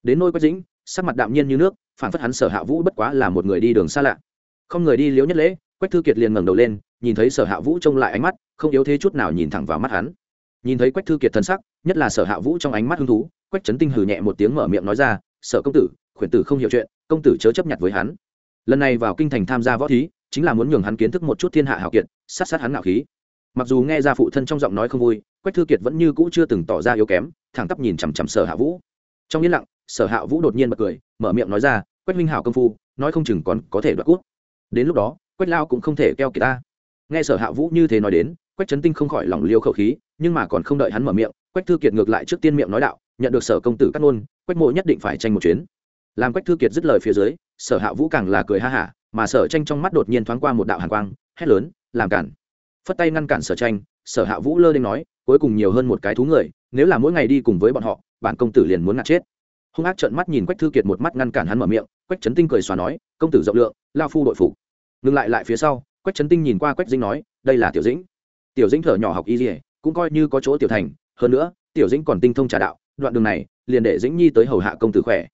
Đến nôi quách dĩnh, sắc mặt đạm nhiên như nước phản phất hắn sở hạ vũ bất quá là một người đi đường xa lạ. Không người đi liếu nhất lễ quách thư kiệt liền ngẩng đầu lên, nhìn thấy sở hạ vũ trông lại ánh mắt, không yếu thế chút nào nhìn thẳng vào mắt hắn. Nhìn thấy quách thư kiệt thân sắc, nhất là sở hạ vũ trong ánh mắt hứng thú, quách trấn tinh hừ nhẹ một tiếng mở miệng nói ra, sở công tử, khuyển tử không hiểu chuyện, công tử chớ chấp nhận với hắn. Lần này vào kinh thành tham gia võ thí, chính là muốn nhường hắn kiến thức một chút thiên hạ hào kiệt, sát sát hắn ngạo khí. Mặc dù nghe ra phụ thân trong giọng nói không vui, quách thư kiệt vẫn như cũ chưa từng tỏ ra yếu kém, thẳng tắp nhìn chằm chằm sở hạ vũ. Trong yên lặng, sở hạ vũ đột nhiên bật cười, mở miệng nói ra, quách minh hảo công phu, nói không chừng còn có thể đoạt cút. Đến lúc đó quách lao cũng không thể keo kỳ ta. Nghe sở hạ vũ như thế nói đến, quách trấn tinh không khỏi lòng liêu khẩu khí, nhưng mà còn không đợi hắn mở miệng, quách thư kiệt ngược lại trước tiên miệng nói đạo, nhận được sở công tử cắt ngôn, quách mộ nhất định phải tranh một chuyến. Làm quách thư kiệt dứt lời phía dưới, sở hạ vũ càng là cười ha hả, mà sở tranh trong mắt đột nhiên thoáng qua một đạo hàn quang, hét lớn, làm cản. Phất tay ngăn cản sở tranh, sở hạ vũ lơ lên nói, cuối cùng nhiều hơn một cái thú người, nếu là mỗi ngày đi cùng với bọn họ, bản công tử liền muốn ngạt chết. Hung ác trợn mắt nhìn quách thư kiệt một mắt ngăn cản hắn mở miệng, quách trấn tinh cười xòa nói, công tử rộng lượng, lao phu đội phục ngừng lại lại phía sau, quách trấn tinh nhìn qua quách dĩnh nói, đây là tiểu dĩnh. Tiểu dĩnh thở nhỏ học y dỉa cũng coi như có chỗ tiểu thành, hơn nữa, tiểu dĩnh còn tinh thông trà đạo, đoạn đường này, liền để dĩnh nhi tới hầu hạ công tử khỏe.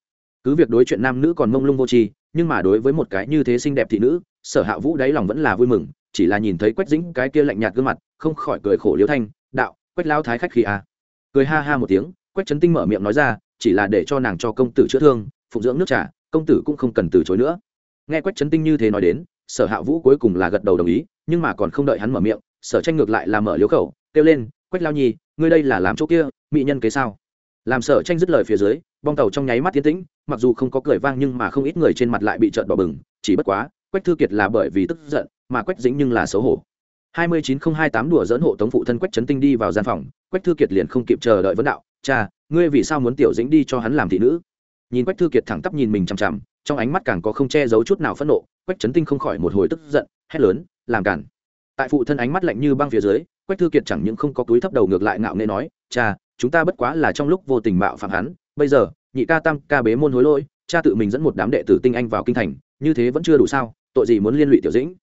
Cứ việc đối chuyện nam nữ còn mông lung vô tri, nhưng mà đối với một cái như thế xinh đẹp thị nữ, sở hạ vũ đáy lòng vẫn là vui mừng, chỉ là nhìn thấy quách dĩnh cái kia lạnh nhạt gương mặt, không khỏi cười khổ liêu thanh, đạo, quách lao thái khách khi à. cười ha ha một tiếng, quách trấn tinh mở miệng nói ra, chỉ là để cho nàng cho công tử chữa thương, phụng dưỡng nước trà, công tử cũng không cần từ chối nữa. Nghe quách trấn tinh như thế nói đến sở hạ vũ cuối cùng là gật đầu đồng ý, nhưng mà còn không đợi hắn mở miệng, sở tranh ngược lại là mở liếu khẩu, kêu lên, quách lao nhi, ngươi đây là làm chỗ kia, mỹ nhân kế sao? Làm sở tranh dứt lời phía dưới, bong tàu trong nháy mắt tiến tĩnh, mặc dù không có cười vang nhưng mà không ít người trên mặt lại bị trợn bỏ bừng, chỉ bất quá, quách thư kiệt là bởi vì tức giận, mà quách dĩnh nhưng là xấu hổ. hai mươi chín không hai tám đùa dẫn hộ tống phụ thân quách trấn tinh đi vào gian phòng, quách thư kiệt liền không kịp chờ đợi vấn đạo, cha, ngươi vì sao muốn tiểu dĩnh đi cho hắn làm thị nữ? Nhìn quách thư kiệt thẳng tắp nhìn mình chằm chằm trong ánh mắt càng có không che giấu chút nào phẫn nộ, quách trấn tinh không khỏi một hồi tức giận, hét lớn, làm cản. Tại phụ thân ánh mắt lạnh như băng phía dưới, quách thư kiệt chẳng những không có túi thấp đầu ngược lại ngạo nghễ nói, cha, chúng ta bất quá là trong lúc vô tình mạo phạm hắn, bây giờ, nhị ca tam ca bế môn hối lỗi, cha tự mình dẫn một đám đệ tử tinh anh vào kinh thành, như thế vẫn chưa đủ sao, tội gì muốn liên lụy tiểu dĩnh?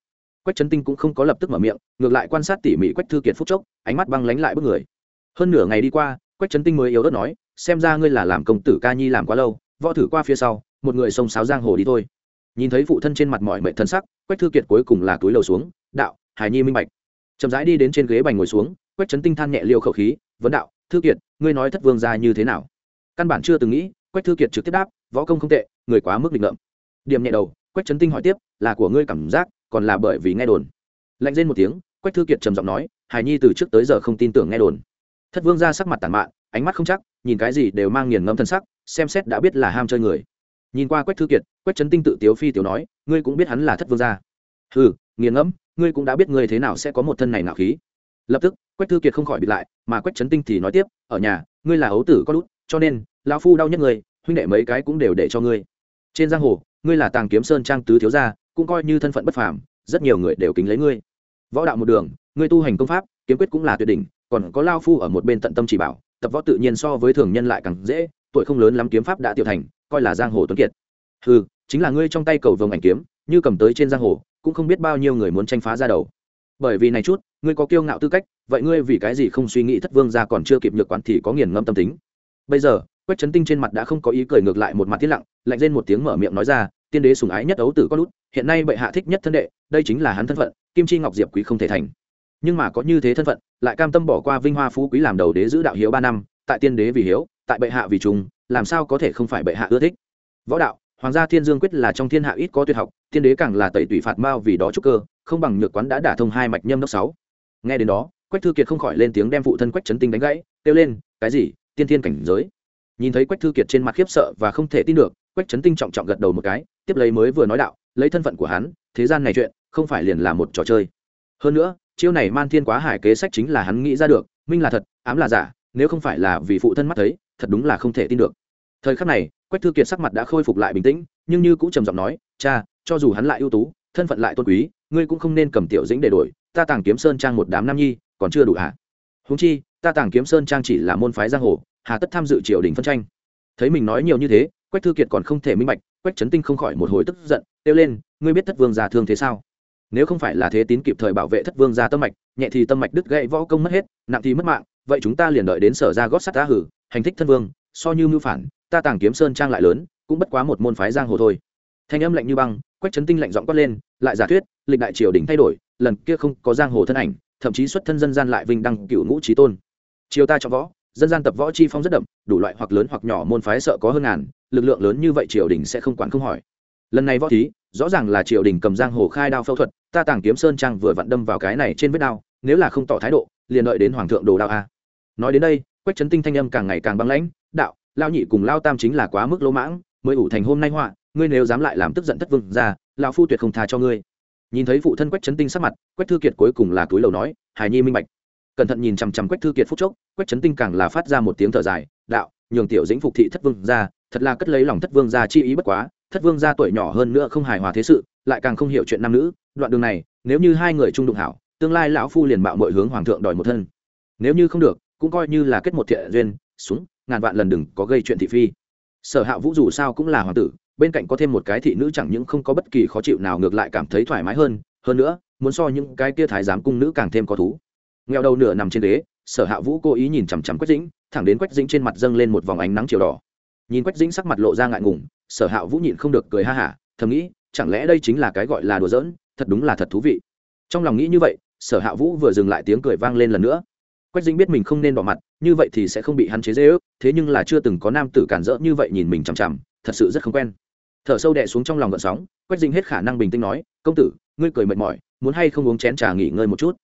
Quách trấn tinh cũng không có lập tức mở miệng, ngược lại quan sát tỉ mỉ quách thư kiệt phúc chốc, ánh mắt băng lánh lại bước người. Hơn nửa ngày đi qua, quách trấn tinh mới yếu đất nói, xem ra ngươi là làm công tử ca nhi làm quá lâu, võ thử qua phía sau một người xông sáo giang hồ đi thôi. Nhìn thấy phụ thân trên mặt mọi mệnh thân sắc, quách thư kiệt cuối cùng là túi lầu xuống, đạo hải nhi minh bạch. Chậm rãi đi đến trên ghế bành ngồi xuống, quách trấn tinh than nhẹ liêu khẩu khí, vấn đạo, thư kiệt, ngươi nói thất vương ra như thế nào? Căn bản chưa từng nghĩ, quách thư kiệt trực tiếp đáp, võ công không tệ, người quá mức định ngợm. Điểm nhẹ đầu, quách trấn tinh hỏi tiếp, là của ngươi cảm giác, còn là bởi vì nghe đồn? Lạnh lên một tiếng, quách thư kiệt trầm giọng nói hải nhi từ trước tới giờ không tin tưởng nghe đồn. Thất vương ra sắc mặt tàn mạn, ánh mắt không chắc, nhìn cái gì đều mang nghiền ngẫm thân sắc, xem xét đã biết là ham chơi người nhìn qua quách thư kiệt, quách trấn tinh tự tiếu phi tiểu nói, ngươi cũng biết hắn là thất vương gia. Ừ nghiền ngẫm, ngươi cũng đã biết ngươi thế nào sẽ có một thân này nạo khí. Lập tức, quách thư kiệt không khỏi bị lại, mà quách trấn tinh thì nói tiếp, ở nhà, ngươi là ấu tử có lút, cho nên, lão phu đau nhất người, huynh đệ mấy cái cũng đều để cho ngươi. Trên giang hồ, ngươi là tàng kiếm sơn trang tứ thiếu gia, cũng coi như thân phận bất phàm, rất nhiều người đều kính lấy ngươi. Võ đạo một đường, ngươi tu hành công pháp, kiếm quyết cũng là tuyệt đỉnh, còn có lao phu ở một bên tận tâm chỉ bảo, tập võ tự nhiên so với thường nhân lại càng dễ, tuổi không lớn lắm kiếm pháp đã tiểu thành coi là giang hồ tuấn kiệt. Ừ chính là ngươi trong tay cầu vồng ảnh kiếm, như cầm tới trên giang hồ, cũng không biết bao nhiêu người muốn tranh phá ra đầu. Bởi vì này chút, ngươi có kiêu ngạo tư cách, vậy ngươi vì cái gì không suy nghĩ thất vương ra còn chưa kịp nhược quán thì có nghiền ngâm tâm tính? Bây giờ, quách trấn tinh trên mặt đã không có ý cười ngược lại một mặt tiết lặng, lạnh lên một tiếng mở miệng nói ra, tiên đế sùng ái nhất ấu tử có lút, hiện nay bệ hạ thích nhất thân đệ, đây chính là hắn thân phận, kim chi ngọc diệp quý không thể thành. Nhưng mà có như thế thân phận, lại cam tâm bỏ qua vinh hoa phú quý làm đầu đế giữ đạo hiếu ba năm, tại tiên đế vì hiếu, tại bệ hạ vì trung làm sao có thể không phải bệ hạ ưa thích? Võ đạo, hoàng gia thiên dương quyết là trong thiên hạ ít có tuyệt học, thiên đế càng là tẩy tủy phạt mao vì đó trúc cơ, không bằng nhược quán đã đả thông hai mạch nhâm đốc sáu. Nghe đến đó, quách thư kiệt không khỏi lên tiếng đem phụ thân quách trấn tinh đánh gãy, kêu lên, cái gì? Tiên thiên cảnh giới? Nhìn thấy quách thư kiệt trên mặt khiếp sợ và không thể tin được, quách trấn tinh trọng trọng gật đầu một cái, tiếp lấy mới vừa nói đạo, lấy thân phận của hắn, thế gian này chuyện, không phải liền là một trò chơi. Hơn nữa, chiêu này man thiên quá hải kế sách chính là hắn nghĩ ra được, minh là thật, ám là giả, nếu không phải là vì phụ thân mắt thấy thật đúng là không thể tin được. Thời khắc này, quách thư kiệt sắc mặt đã khôi phục lại bình tĩnh, nhưng như cũng trầm giọng nói, cha, cho dù hắn lại ưu tú, thân phận lại tôn quý, ngươi cũng không nên cầm tiểu dĩnh để đổi, ta tàng kiếm sơn trang một đám nam nhi, còn chưa đủ hả? Húng chi, ta tàng kiếm sơn trang chỉ là môn phái giang hồ, hà tất tham dự triều đình phân tranh. Thấy mình nói nhiều như thế, quách thư kiệt còn không thể minh bạch, quách trấn tinh không khỏi một hồi tức giận, kêu lên, ngươi biết thất vương gia thương thế sao? Nếu không phải là thế tín kịp thời bảo vệ thất vương gia tâm mạch, nhẹ thì tâm mạch đứt gãy võ công mất hết, nặng thì mất mạng, vậy chúng ta liền đợi đến sở ra gót sắt ta hử hành thích thân vương, so như mưu phản, ta tàng kiếm sơn trang lại lớn, cũng bất quá một môn phái giang hồ thôi. Thanh âm lạnh như băng, quách trấn tinh lạnh giọng quát lên, lại giả thuyết, lịch đại triều đình thay đổi, lần kia không có giang hồ thân ảnh, thậm chí xuất thân dân gian lại vinh đăng cựu ngũ trí tôn. Triều ta cho võ, dân gian tập võ chi phong rất đậm, đủ loại hoặc lớn hoặc nhỏ môn phái sợ có hơn ngàn, lực lượng lớn như vậy triều đình sẽ không quản không hỏi. Lần này võ thí, rõ ràng là triều đình cầm giang hồ khai đao phẫu thuật, ta tàng kiếm sơn trang vừa vặn đâm vào cái này trên vết đao, nếu là không tỏ thái độ, liền đợi đến hoàng thượng đồ đao a. Nói đến đây quách trấn tinh thanh âm càng ngày càng băng lãnh, đạo lao nhị cùng lao tam chính là quá mức lỗ mãng, mới ủ thành hôm nay họa, ngươi nếu dám lại làm tức giận thất vương ra, lão phu tuyệt không tha cho ngươi. Nhìn thấy phụ thân quách trấn tinh sắc mặt, quách thư kiệt cuối cùng là túi lầu nói hài nhi minh bạch. Cẩn thận nhìn chằm chằm quách thư kiệt phúc chốc, quách trấn tinh càng là phát ra một tiếng thở dài, đạo, nhường tiểu dĩnh phục thị thất vương ra, thật là cất lấy lòng thất vương ra chi ý bất quá, thất vương ra tuổi nhỏ hơn nữa không hài hòa thế sự, lại càng không hiểu chuyện nam nữ, đoạn đường này, nếu như hai người trung đụng hảo, tương lai lão phu liền bạo mọi hướng hoàng thượng đòi một thân. Nếu như không được cũng coi như là kết một thiện duyên xuống ngàn vạn lần đừng có gây chuyện thị phi. Sở hạ vũ dù sao cũng là hoàng tử, bên cạnh có thêm một cái thị nữ chẳng những không có bất kỳ khó chịu nào ngược lại cảm thấy thoải mái hơn hơn nữa, muốn so những cái kia thái giám cung nữ càng thêm có thú. Nghèo đầu nửa nằm trên ghế sở hạ vũ cố ý nhìn chằm chằm quách dĩnh, thẳng đến quách dĩnh trên mặt dâng lên một vòng ánh nắng chiều đỏ. Nhìn quách dĩnh sắc mặt lộ ra ngại ngùng, sở hạ vũ nhịn không được cười ha hả, thầm nghĩ, chẳng lẽ đây chính là cái gọi là đùa giỡn, thật đúng là thật thú vị. Trong lòng nghĩ như vậy, sở hạ vũ vừa dừng lại tiếng cười vang lên lần nữa quách dinh biết mình không nên bỏ mặt, như vậy thì sẽ không bị hắn chế dễ ước thế nhưng là chưa từng có nam tử cản rỡ như vậy nhìn mình chằm chằm, thật sự rất không quen. Thở sâu đè xuống trong lòng gợn sóng, quách dinh hết khả năng bình tĩnh nói, công tử, ngươi cười mệt mỏi, muốn hay không uống chén trà nghỉ ngơi một chút?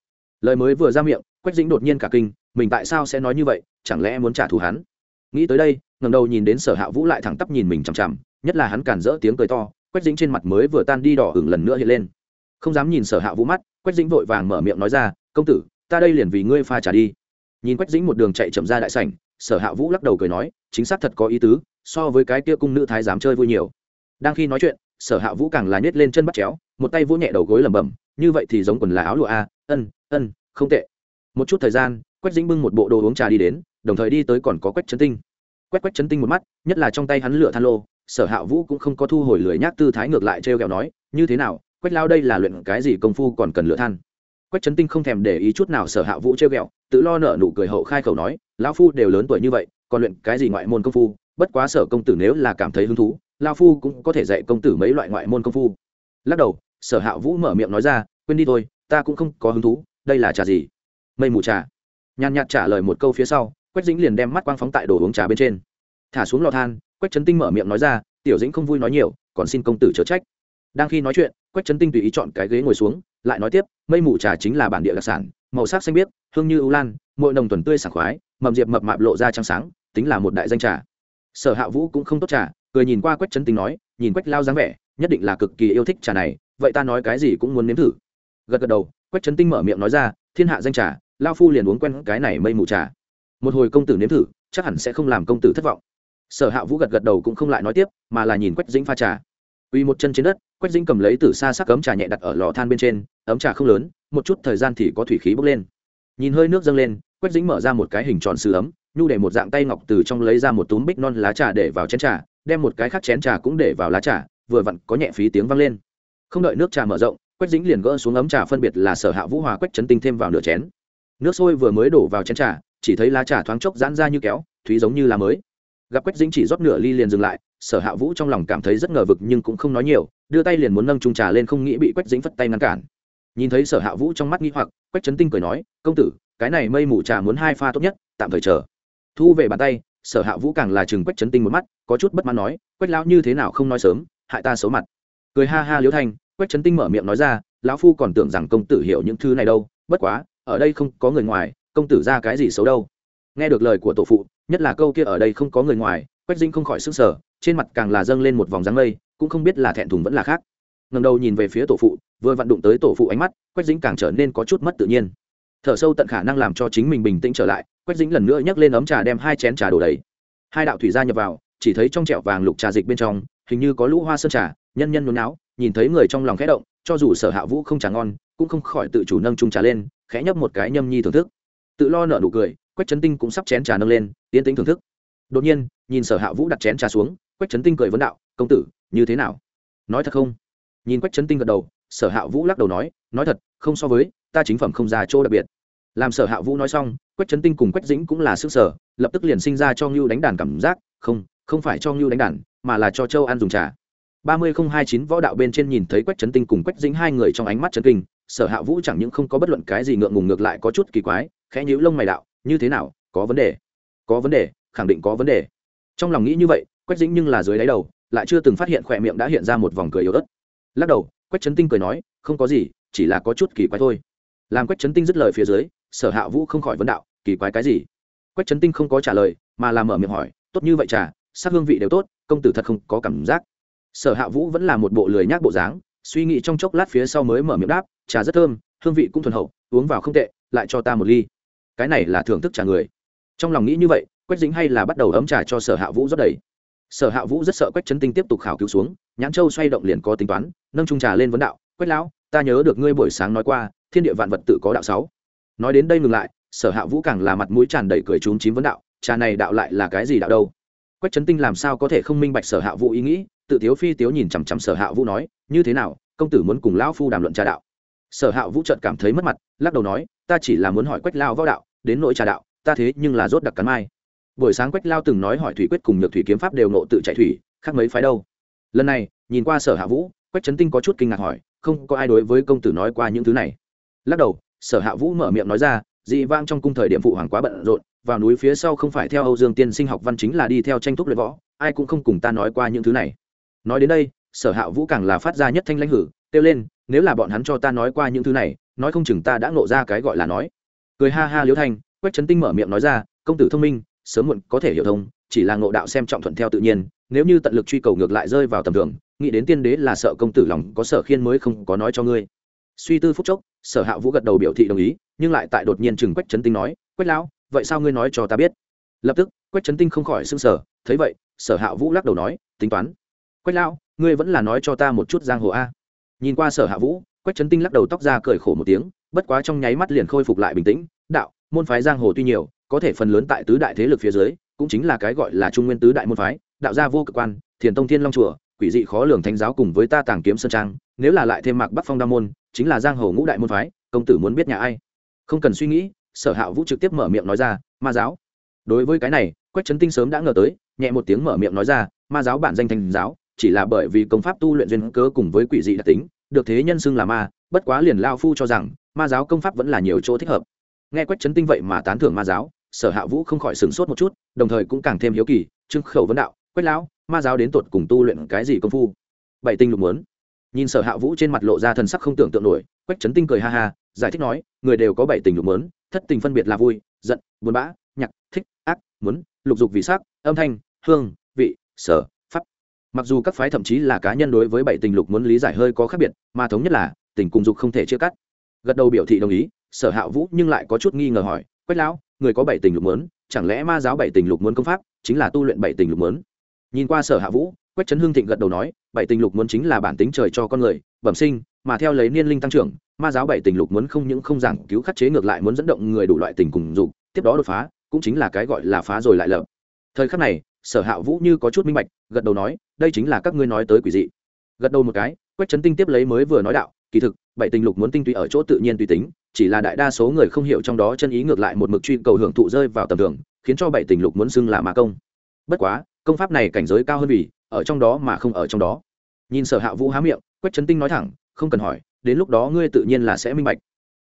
Lời mới vừa ra miệng, quách dinh đột nhiên cả kinh, mình tại sao sẽ nói như vậy, chẳng lẽ muốn trả thù hắn? Nghĩ tới đây ngầm đầu nhìn đến sở hạ vũ lại thẳng tắp nhìn mình chằm chằm, nhất là hắn cản rỡ tiếng cười to, quách dính trên mặt mới vừa tan đi đỏ hửng lần nữa hiện lên. Không dám nhìn sở hạ vũ mắt, quách dính vội vàng mở miệng nói ra, công tử ta đây liền vì ngươi pha trả đi. Nhìn quách dính một đường chạy chậm ra đại sảnh, sở hạ vũ lắc đầu cười nói, chính xác thật có ý tứ, so với cái kia cung nữ thái dám chơi vui nhiều. Đang khi nói chuyện, sở hạ vũ càng là nhét lên chân bắt chéo, một tay vỗ nhẹ đầu gối lẩm bẩm, như vậy thì giống quần là áo lụa a, ân ân, không tệ. Một chút thời gian, quách dính bưng một bộ đồ uống trà đi đến, đồng thời đi tới còn có quách chấn tinh. Quách quách chấn tinh một mắt, nhất là trong tay hắn lửa than lô, sở hạ vũ cũng không có thu hồi lười nhác tư thái ngược lại t r e o kẹo nói, như thế nào, quách lao đây là luyện cái gì công phu còn cần lửa than? Quách Trấn tinh không thèm để ý chút nào sở hạ vũ t ghẹo, o tự lo nợ nụ cười hậu khai khẩu nói lão phu đều lớn tuổi như vậy còn luyện cái gì ngoại môn công phu? Bất quá sở công tử nếu là cảm thấy hứng thú lao phu cũng có thể dạy công tử mấy loại ngoại môn công phu. Lắc đầu sở hạ vũ mở miệng nói ra quên đi thôi ta cũng không có hứng thú đây là trà gì? Mây mù trà. Nhàn nhạt trả lời một câu phía sau quách dĩnh liền đem mắt quang phóng tại đồ uống trà bên trên. Thả xuống lò than quách trấn tinh mở miệng nói ra tiểu dĩnh không vui nói nhiều còn xin công tử chớ trách đang khi nói chuyện, quách trấn tinh tùy ý chọn cái ghế ngồi xuống, lại nói tiếp, mây mù trà chính là bản địa đặc sản, màu sắc xanh biếc, hương như ưu lan mội nồng tuần tươi sảng khoái mầm diệp mập mạp lộ ra trắng sáng, tính là một đại danh trà. Sở hạ vũ cũng không tốt trà, cười nhìn qua quách trấn tinh nói, nhìn quách lao dáng vẻ, nhất định là cực kỳ yêu thích trà này, vậy ta nói cái gì cũng muốn nếm thử. Gật gật đầu, quách trấn tinh mở miệng nói ra, thiên hạ danh trà, lao phu liền uống quen cái này mây mù trà. Một hồi công tử nếm thử, chắc hẳn sẽ không làm công tử thất vọng. Sở hạ vũ gật gật đầu cũng không lại nói tiếp, mà là nhìn quách dĩnh pha trà quỳ một chân trên đất, quách dĩnh cầm lấy từ xa sắc ấm trà nhẹ đặt ở lò than bên trên, ấm trà không lớn, một chút thời gian thì có thủy khí bốc lên. Nhìn hơi nước dâng lên, quách dĩnh mở ra một cái hình tròn sứ ấm, nhu để một dạng tay ngọc từ trong lấy ra một túm bích non lá trà để vào chén trà, đem một cái khác chén trà cũng để vào lá trà, vừa vặn có nhẹ phí tiếng vang lên. Không đợi nước trà mở rộng, quách dĩnh liền gỡ xuống ấm trà phân biệt là sở hạ vũ hòa quách chấn tinh thêm vào nửa chén. Nước sôi vừa mới đổ vào chén trà, chỉ thấy lá trà thoáng chốc giãn ra như kéo, thúy giống như là mới. Gặp quách dĩnh chỉ rót nửa ly liền dừng lại sở hạ vũ trong lòng cảm thấy rất ngờ vực nhưng cũng không nói nhiều, đưa tay liền muốn nâng trung trà lên không nghĩ bị quách dĩnh phất tay ngăn cản. Nhìn thấy sở hạ vũ trong mắt nghi hoặc, quách trấn tinh cười nói, công tử, cái này mây mù trà muốn hai pha tốt nhất, tạm thời chờ. Thu về bàn tay, sở hạ vũ càng là chừng quách trấn tinh một mắt, có chút bất mãn nói, quách lão như thế nào không nói sớm, hại ta xấu mặt. Cười ha ha liễu thanh, quách trấn tinh mở miệng nói ra, lão phu còn tưởng rằng công tử hiểu những thứ này đâu, bất quá, ở đây không có người ngoài, công tử ra cái gì xấu đâu. Nghe được lời của tổ phụ, nhất là câu kia ở đây không có người ngoài, quách dinh không khỏi s ư n g sở trên mặt càng là dâng lên một vòng dáng mây, cũng không biết là thẹn thùng vẫn là khác. Ngầm đầu nhìn về phía tổ phụ, vừa vặn đụng tới tổ phụ ánh mắt, quách dĩnh càng trở nên có chút mất tự nhiên. Thở sâu tận khả năng làm cho chính mình bình tĩnh trở lại, quách dĩnh lần nữa nhấc lên ấm trà đem hai chén trà đổ đầy. Hai đạo thủy gia nhập vào, chỉ thấy trong trẹo vàng lục trà dịch bên trong, hình như có lũ hoa sơn trà, nhân nhân nôn não nhìn thấy người trong lòng khẽ động, cho dù sở hạ vũ không trà ngon, cũng không khỏi tự chủ nâng trung trà lên, khẽ nhấp một cái nhâm nhi thưởng thức. Tự lo nợ nụ cười, quách trấn tinh cũng sắp chén trà nâng lên, tiến tính thưởng thức. Đột nhiên, nhìn sở hạ vũ đặt chén trà xuống quách trấn tinh cười vấn đạo, công tử, như thế nào? Nói thật không? Nhìn quách trấn tinh gật đầu, sở hạ vũ lắc đầu nói nói thật, không so với, ta chính phẩm không ra chỗ đặc biệt. Làm sở hạ vũ nói xong, quách trấn tinh cùng quách dĩnh cũng là sức sở, lập tức liền sinh ra cho ngưu đánh đàn cảm giác, không không phải cho ngưu đánh đàn, mà là cho châu ăn dùng trà. Ba mươi không hai chín võ đạo bên trên nhìn thấy quách trấn tinh cùng quách dĩnh hai người trong ánh mắt trấn kinh, sở hạ vũ chẳng những không có bất luận cái gì ngượng ngùng ngược lại có chút kỳ quái, khẽ nhíu lông mày đạo, như thế nào, có vấn đề? Có vấn đề, khẳng định có vấn đề. Trong lòng nghĩ như vậy quách dĩnh nhưng là dưới đáy đầu, lại chưa từng phát hiện khỏe miệng đã hiện ra một vòng cười yếu ớt. Lắc đầu, quách trấn tinh cười nói, không có gì, chỉ là có chút kỳ quái thôi. Làm quách trấn tinh dứt lời phía dưới, sở hạ vũ không khỏi vấn đạo, kỳ quái cái gì? Quách trấn tinh không có trả lời, mà làm mở miệng hỏi, tốt như vậy trà, sắc hương vị đều tốt, công tử thật không có cảm giác. Sở hạ vũ vẫn là một bộ lười nhác bộ dáng, suy nghĩ trong chốc lát phía sau mới mở miệng đáp, trà rất thơm, hương vị cũng thuần hậu, uống vào không tệ, lại cho ta một ly. Cái này là thưởng thức trà người. Trong lòng nghĩ như vậy, quách dính hay là bắt đầu ấm trà cho sở hạ vũ rót đầy sở hạ vũ rất sợ quách trấn tinh tiếp tục khảo cứu xuống, nhãn châu xoay động liền có tính toán, nâng trung trà lên vấn đạo, quách lão, ta nhớ được ngươi buổi sáng nói qua, thiên địa vạn vật tự có đạo sáu. Nói đến đây ngừng lại, sở hạ vũ càng là mặt mũi tràn đầy cười trúng chín vấn đạo, trà này đạo lại là cái gì đạo đâu? Quách trấn tinh làm sao có thể không minh bạch sở hạ vũ ý nghĩ, tự thiếu phi tiếu nhìn chằm chằm sở hạ vũ nói, như thế nào, công tử muốn cùng lão phu đàm luận trà đạo? Sở hạ vũ trợt cảm thấy mất mặt, lắc đầu nói, ta chỉ là muốn hỏi quách lao võ đạo, đến nội trà đạo, ta thế nhưng là rốt đặc cắn mai buổi sáng quách lao từng nói hỏi thủy quyết cùng nhược thủy kiếm pháp đều nộ tự chạy thủy, khác mấy phái đâu. Lần này, nhìn qua sở hạ vũ, quách trấn tinh có chút kinh ngạc hỏi, không có ai đối với công tử nói qua những thứ này. Lắc đầu, sở hạ vũ mở miệng nói ra, dị vang trong cung thời điểm phụ hoàng quá bận rộn, vào núi phía sau không phải theo âu dương tiên sinh học văn chính là đi theo tranh thúc luyện võ, ai cũng không cùng ta nói qua những thứ này. Nói đến đây, sở hạ vũ càng là phát ra nhất thanh lãnh hử, kêu lên, nếu là bọn hắn cho ta nói qua những thứ này, nói không chừng ta đã nộ ra cái gọi là nói. Cười ha ha liễu thanh, quách trấn tinh mở miệng nói ra, công tử thông minh sớm muộn có thể hiểu thông, chỉ là ngộ đạo xem trọng thuận theo tự nhiên, nếu như tận lực truy cầu ngược lại rơi vào tầm thường, nghĩ đến tiên đế là sợ công tử lòng có sở khiên mới không có nói cho ngươi. Suy tư phúc chốc, sở hạ vũ gật đầu biểu thị đồng ý, nhưng lại tại đột nhiên chừng quách trấn tinh nói, quách lão, vậy sao ngươi nói cho ta biết? Lập tức, quách trấn tinh không khỏi s sở thấy vậy, sở hạ vũ lắc đầu nói, tính toán. Quách lão, ngươi vẫn là nói cho ta một chút giang hồ a. Nhìn qua sở hạ vũ, quách trấn tinh lắc đầu tóc ra cười khổ một tiếng, bất quá trong nháy mắt liền khôi phục lại bình tĩnh, đạo, môn phái giang hồ tuy nhiều có thể phần lớn tại tứ đại thế lực phía dưới, cũng chính là cái gọi là trung nguyên tứ đại môn phái, đạo gia vô cực quan, thiền tông thiên long chùa, quỷ dị khó lường thánh giáo cùng với ta tàng kiếm sơn trang, nếu là lại thêm mạc bắc phong đa môn, chính là giang hồ ngũ đại môn phái, công tử muốn biết nhà ai? Không cần suy nghĩ, sở hạ vũ trực tiếp mở miệng nói ra, ma giáo. Đối với cái này, quách trấn tinh sớm đã ngờ tới, nhẹ một tiếng mở miệng nói ra, ma giáo bản danh thành giáo, chỉ là bởi vì công pháp tu luyện duyên cớ cùng với quỷ dị đặc tính, được thế nhân xưng là ma, bất quá liền lao phu cho rằng, ma giáo công pháp vẫn là nhiều chỗ thích hợp. Nghe quách trấn tinh vậy mà tán thưởng ma giáo sở hạ vũ không khỏi sửng sốt một chút đồng thời cũng càng thêm hiếu kỳ trưng khẩu vấn đạo quách lão ma giáo đến tột cùng tu luyện cái gì công phu? Bảy tinh lục muốn. Nhìn sở hạ vũ trên mặt lộ ra thần sắc không tưởng tượng nổi quách trấn tinh cười ha ha giải thích nói người đều có bảy tình lục muốn, thất tình phân biệt là vui giận buồn bã nhạc thích ác muốn lục dục vị sắc âm thanh hương vị sở pháp. Mặc dù các phái thậm chí là cá nhân đối với bảy tình lục muốn lý giải hơi có khác biệt mà thống nhất là tình cùng dục không thể chia cắt. Gật đầu biểu thị đồng ý sở hạ vũ nhưng lại có chút nghi ngờ hỏi quách lão người có bảy tình lục muốn, chẳng lẽ ma giáo bảy tình lục muốn công pháp chính là tu luyện bảy tình lục muốn? Nhìn qua sở hạ vũ, quách trấn hương thịnh gật đầu nói, bảy tình lục muốn chính là bản tính trời cho con người, bẩm sinh, mà theo lấy niên linh tăng trưởng, ma giáo bảy tình lục muốn không những không giảng cứu khắc chế ngược lại muốn dẫn động người đủ loại tình cùng dục, tiếp đó đột phá, cũng chính là cái gọi là phá rồi lại lợp thời khắc này, sở hạ vũ như có chút minh bạch, gật đầu nói, đây chính là các ngươi nói tới quỷ dị. Gật đầu một cái, quách trấn tinh tiếp lấy mới vừa nói đạo, kỳ thực, bảy tình lục muốn tinh túy ở chỗ tự nhiên tùy tính chỉ là đại đa số người không hiểu trong đó chân ý ngược lại một mực truy cầu hưởng thụ rơi vào tầm thường, khiến cho bảy tình lục muốn xưng là ma công. Bất quá, công pháp này cảnh giới cao hơn vì, ở trong đó mà không ở trong đó. Nhìn sở hạ vũ há miệng, quách trấn tinh nói thẳng, không cần hỏi, đến lúc đó ngươi tự nhiên là sẽ minh bạch.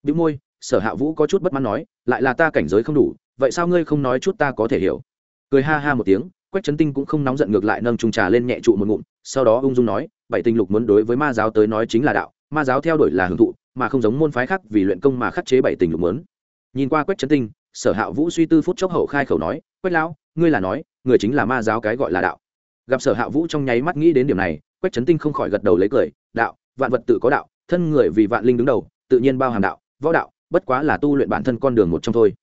Bị môi, sở hạ vũ có chút bất mãn nói, lại là ta cảnh giới không đủ, vậy sao ngươi không nói chút ta có thể hiểu? Cười ha ha một tiếng, quách trấn tinh cũng không nóng giận ngược lại nâng trung trà lên nhẹ trụ một ngụm, sau đó ung dung nói, bảy tinh lục muốn đối với ma giáo tới nói chính là đạo, ma giáo theo đuổi là hưởng thụ mà không giống môn phái khác vì luyện công mà khắc chế bảy tình lục muốn nhìn qua quách trấn tinh, sở hạ vũ suy tư phút chốc hậu khai khẩu nói, quách lão, ngươi là nói, người chính là ma giáo cái gọi là đạo. Gặp sở hạ vũ trong nháy mắt nghĩ đến điểm này, quách trấn tinh không khỏi gật đầu lấy cười, đạo, vạn vật tự có đạo, thân người vì vạn linh đứng đầu, tự nhiên bao hàm đạo, võ đạo, bất quá là tu luyện bản thân con đường một trong thôi.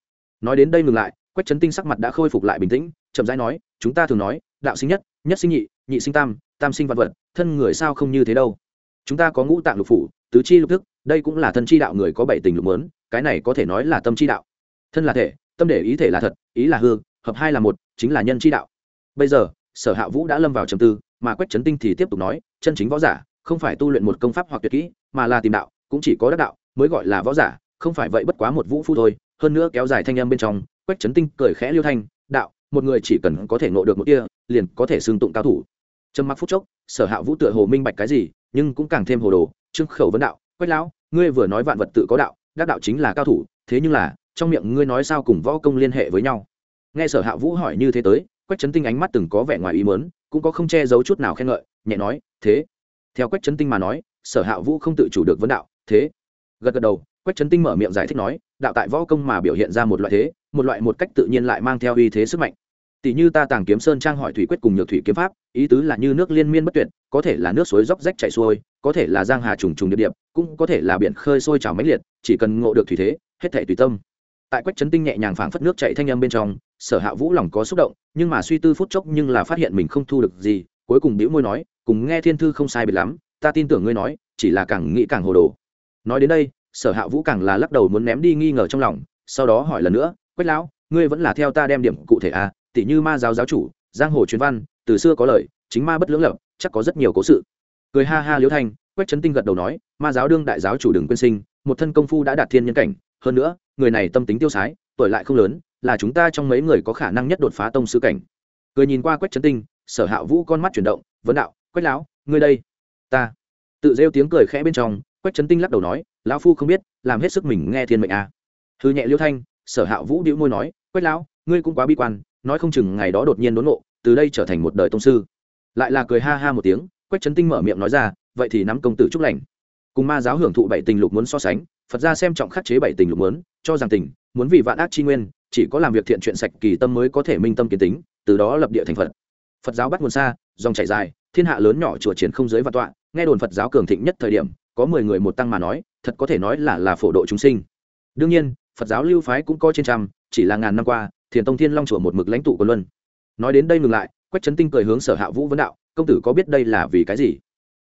Nói đến đây ngừng lại, quách trấn tinh sắc mặt đã khôi phục lại bình tĩnh, chậm rãi nói, chúng ta thường nói, đạo sinh nhất nhất sinh nhị nhị sinh tam tam sinh vạn vật, thân người sao không như thế đâu? Chúng ta có ngũ tạng lục phủ, tứ chi lục thức đây cũng là thân chi đạo người có bảy tình lục mớn cái này có thể nói là tâm chi đạo. Thân là thể, tâm để ý thể là thật, ý là hư, hợp hai là một, chính là nhân chi đạo. Bây giờ, sở hạ vũ đã lâm vào trầm tư, mà quách trấn tinh thì tiếp tục nói, chân chính võ giả, không phải tu luyện một công pháp hoặc tuyệt kỹ, mà là tìm đạo, cũng chỉ có đắc đạo, mới gọi là võ giả, không phải vậy bất quá một vũ phu thôi. Hơn nữa kéo dài thanh âm bên trong, quách trấn tinh cười khẽ liêu thanh, đạo, một người chỉ cần có thể ngộ được một kia liền có thể xương tụng cao thủ. Trầm mặc phút chốc, sở hạ vũ tựa hồ minh bạch cái gì, nhưng cũng càng thêm hồ đồ trưng khẩu vấn đạo, quách lão ngươi vừa nói vạn vật tự có đạo, đắc đạo chính là cao thủ, thế nhưng là, trong miệng ngươi nói sao cùng võ công liên hệ với nhau? Nghe sở hạ vũ hỏi như thế tới, quách trấn tinh ánh mắt từng có vẻ ngoài ý mớn cũng có không che giấu chút nào khen ngợi, nhẹ nói, thế? Theo quách trấn tinh mà nói, sở hạ vũ không tự chủ được vấn đạo, thế? Gật gật đầu, quách trấn tinh mở miệng giải thích nói, đạo tại võ công mà biểu hiện ra một loại thế, một loại một cách tự nhiên lại mang theo uy thế sức mạnh. Tỷ như ta tàng kiếm sơn trang hỏi thủy quyết cùng nhược thủy kiếm pháp, ý tứ là như nước liên miên bất tuyệt, có thể là nước suối róc rách chảy xuôi, có thể là giang hà trùng trùng địa điệp cũng có thể là biển khơi sôi trào mãnh liệt, chỉ cần ngộ được thủy thế, hết thể tùy tâm. Tại quách trấn tinh nhẹ nhàng phảng phất nước chạy thanh âm bên trong, sở hạ vũ lòng có xúc động, nhưng mà suy tư phút chốc nhưng là phát hiện mình không thu được gì, cuối cùng bĩu môi nói, cùng nghe thiên thư không sai biệt lắm, ta tin tưởng ngươi nói, chỉ là càng nghĩ càng hồ đồ. Nói đến đây, sở hạ vũ càng là lắc đầu muốn ném đi nghi ngờ trong lòng, sau đó hỏi lần nữa, quách lão, ngươi vẫn là theo ta đem điểm cụ thể à? Tỷ như ma giáo giáo chủ, giang hồ truyền văn, từ xưa có lời, chính ma bất lưỡng lập, chắc có rất nhiều cố sự. Cười ha ha liễu thanh quách trấn tinh gật đầu nói ma giáo đương đại giáo chủ đừng quên sinh một thân công phu đã đạt thiên nhân cảnh. Hơn nữa người này tâm tính tiêu sái tuổi lại không lớn là chúng ta trong mấy người có khả năng nhất đột phá tông sư cảnh. Cười nhìn qua quách trấn tinh sở hạ vũ con mắt chuyển động vấn đạo quách lão ngươi đây. Ta. Tự rêu tiếng cười khẽ bên trong quách trấn tinh lắc đầu nói lão phu không biết làm hết sức mình nghe thiên mệnh a à. Thư nhẹ liêu thanh sở hạ vũ đĩu môi nói quách lão ngươi cũng quá bi quan nói không chừng ngày đó đột nhiên đốn ngộ, từ đây trở thành một đời tông sư. Lại là cười ha ha một tiếng quách trấn tinh mở miệng nói ra vậy thì nắm công tử chúc lành. Cùng ma giáo hưởng thụ bảy tình lục muốn so sánh, phật gia xem trọng khắc chế bảy tình lục muốn, cho rằng tình, muốn vì vạn ác chi nguyên, chỉ có làm việc thiện chuyện sạch kỳ tâm mới có thể minh tâm kiến tính, từ đó lập địa thành phật. Phật giáo bắt nguồn xa, dòng chảy dài, thiên hạ lớn nhỏ chùa triển không giới và tọa, nghe đồn phật giáo cường thịnh nhất thời điểm, có mười người một tăng mà nói, thật có thể nói là là phổ độ chúng sinh. Đương nhiên, phật giáo lưu phái cũng có trên trăm, chỉ là ngàn năm qua, thiền tông thiên long chùa một mực lãnh tụ của luân. Nói đến đây ngừng lại, quách trấn tinh cười hướng sở hạ vũ vấn đạo, công tử có biết đây là vì cái gì?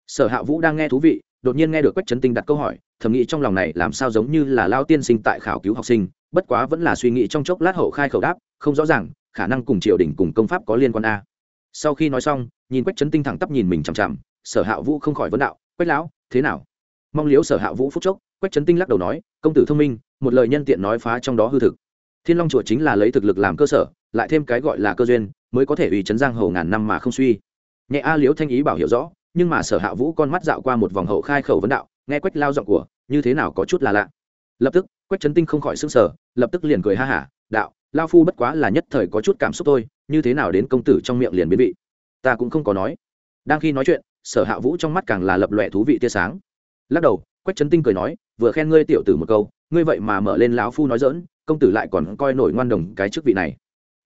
Sở hạ vũ đang nghe thú vị, đột nhiên nghe được quách trấn tinh đặt câu hỏi, thầm nghĩ trong lòng này làm sao giống như là lao tiên sinh tại khảo cứu học sinh, bất quá vẫn là suy nghĩ trong chốc lát hậu khai khẩu đáp, không rõ ràng, khả năng cùng triều đình cùng công pháp có liên quan a. Sau khi nói xong, nhìn quách trấn tinh thẳng tắp nhìn mình chằm chằm, sở hạ vũ không khỏi vấn đạo, quách lão, thế nào? Mong liếu sở hạ vũ phúc chốc, quách trấn tinh lắc đầu nói, công tử thông minh, một lời nhân tiện nói phá trong đó hư thực. Thiên long chùa chính là lấy thực lực làm cơ sở, lại thêm cái gọi là cơ duyên, mới có thể ủy chấn giang hầu ngàn năm mà không suy. Nhẹ a liếu thanh ý bảo hiểu rõ nhưng mà sở hạ vũ con mắt dạo qua một vòng hậu khai khẩu vấn đạo, nghe quách lao giọng của, như thế nào có chút là lạ. Lập tức, quách trấn tinh không khỏi s ư n g sở lập tức liền cười ha hả, đạo, lao phu bất quá là nhất thời có chút cảm xúc thôi, như thế nào đến công tử trong miệng liền biến vị? Ta cũng không có nói. Đang khi nói chuyện, sở hạ vũ trong mắt càng là lập lòe thú vị tia sáng. Lắc đầu, quách trấn tinh cười nói, vừa khen ngươi tiểu tử một câu, ngươi vậy mà mở lên lão phu nói dỡn công tử lại còn coi nổi ngoan đồng cái chức vị này.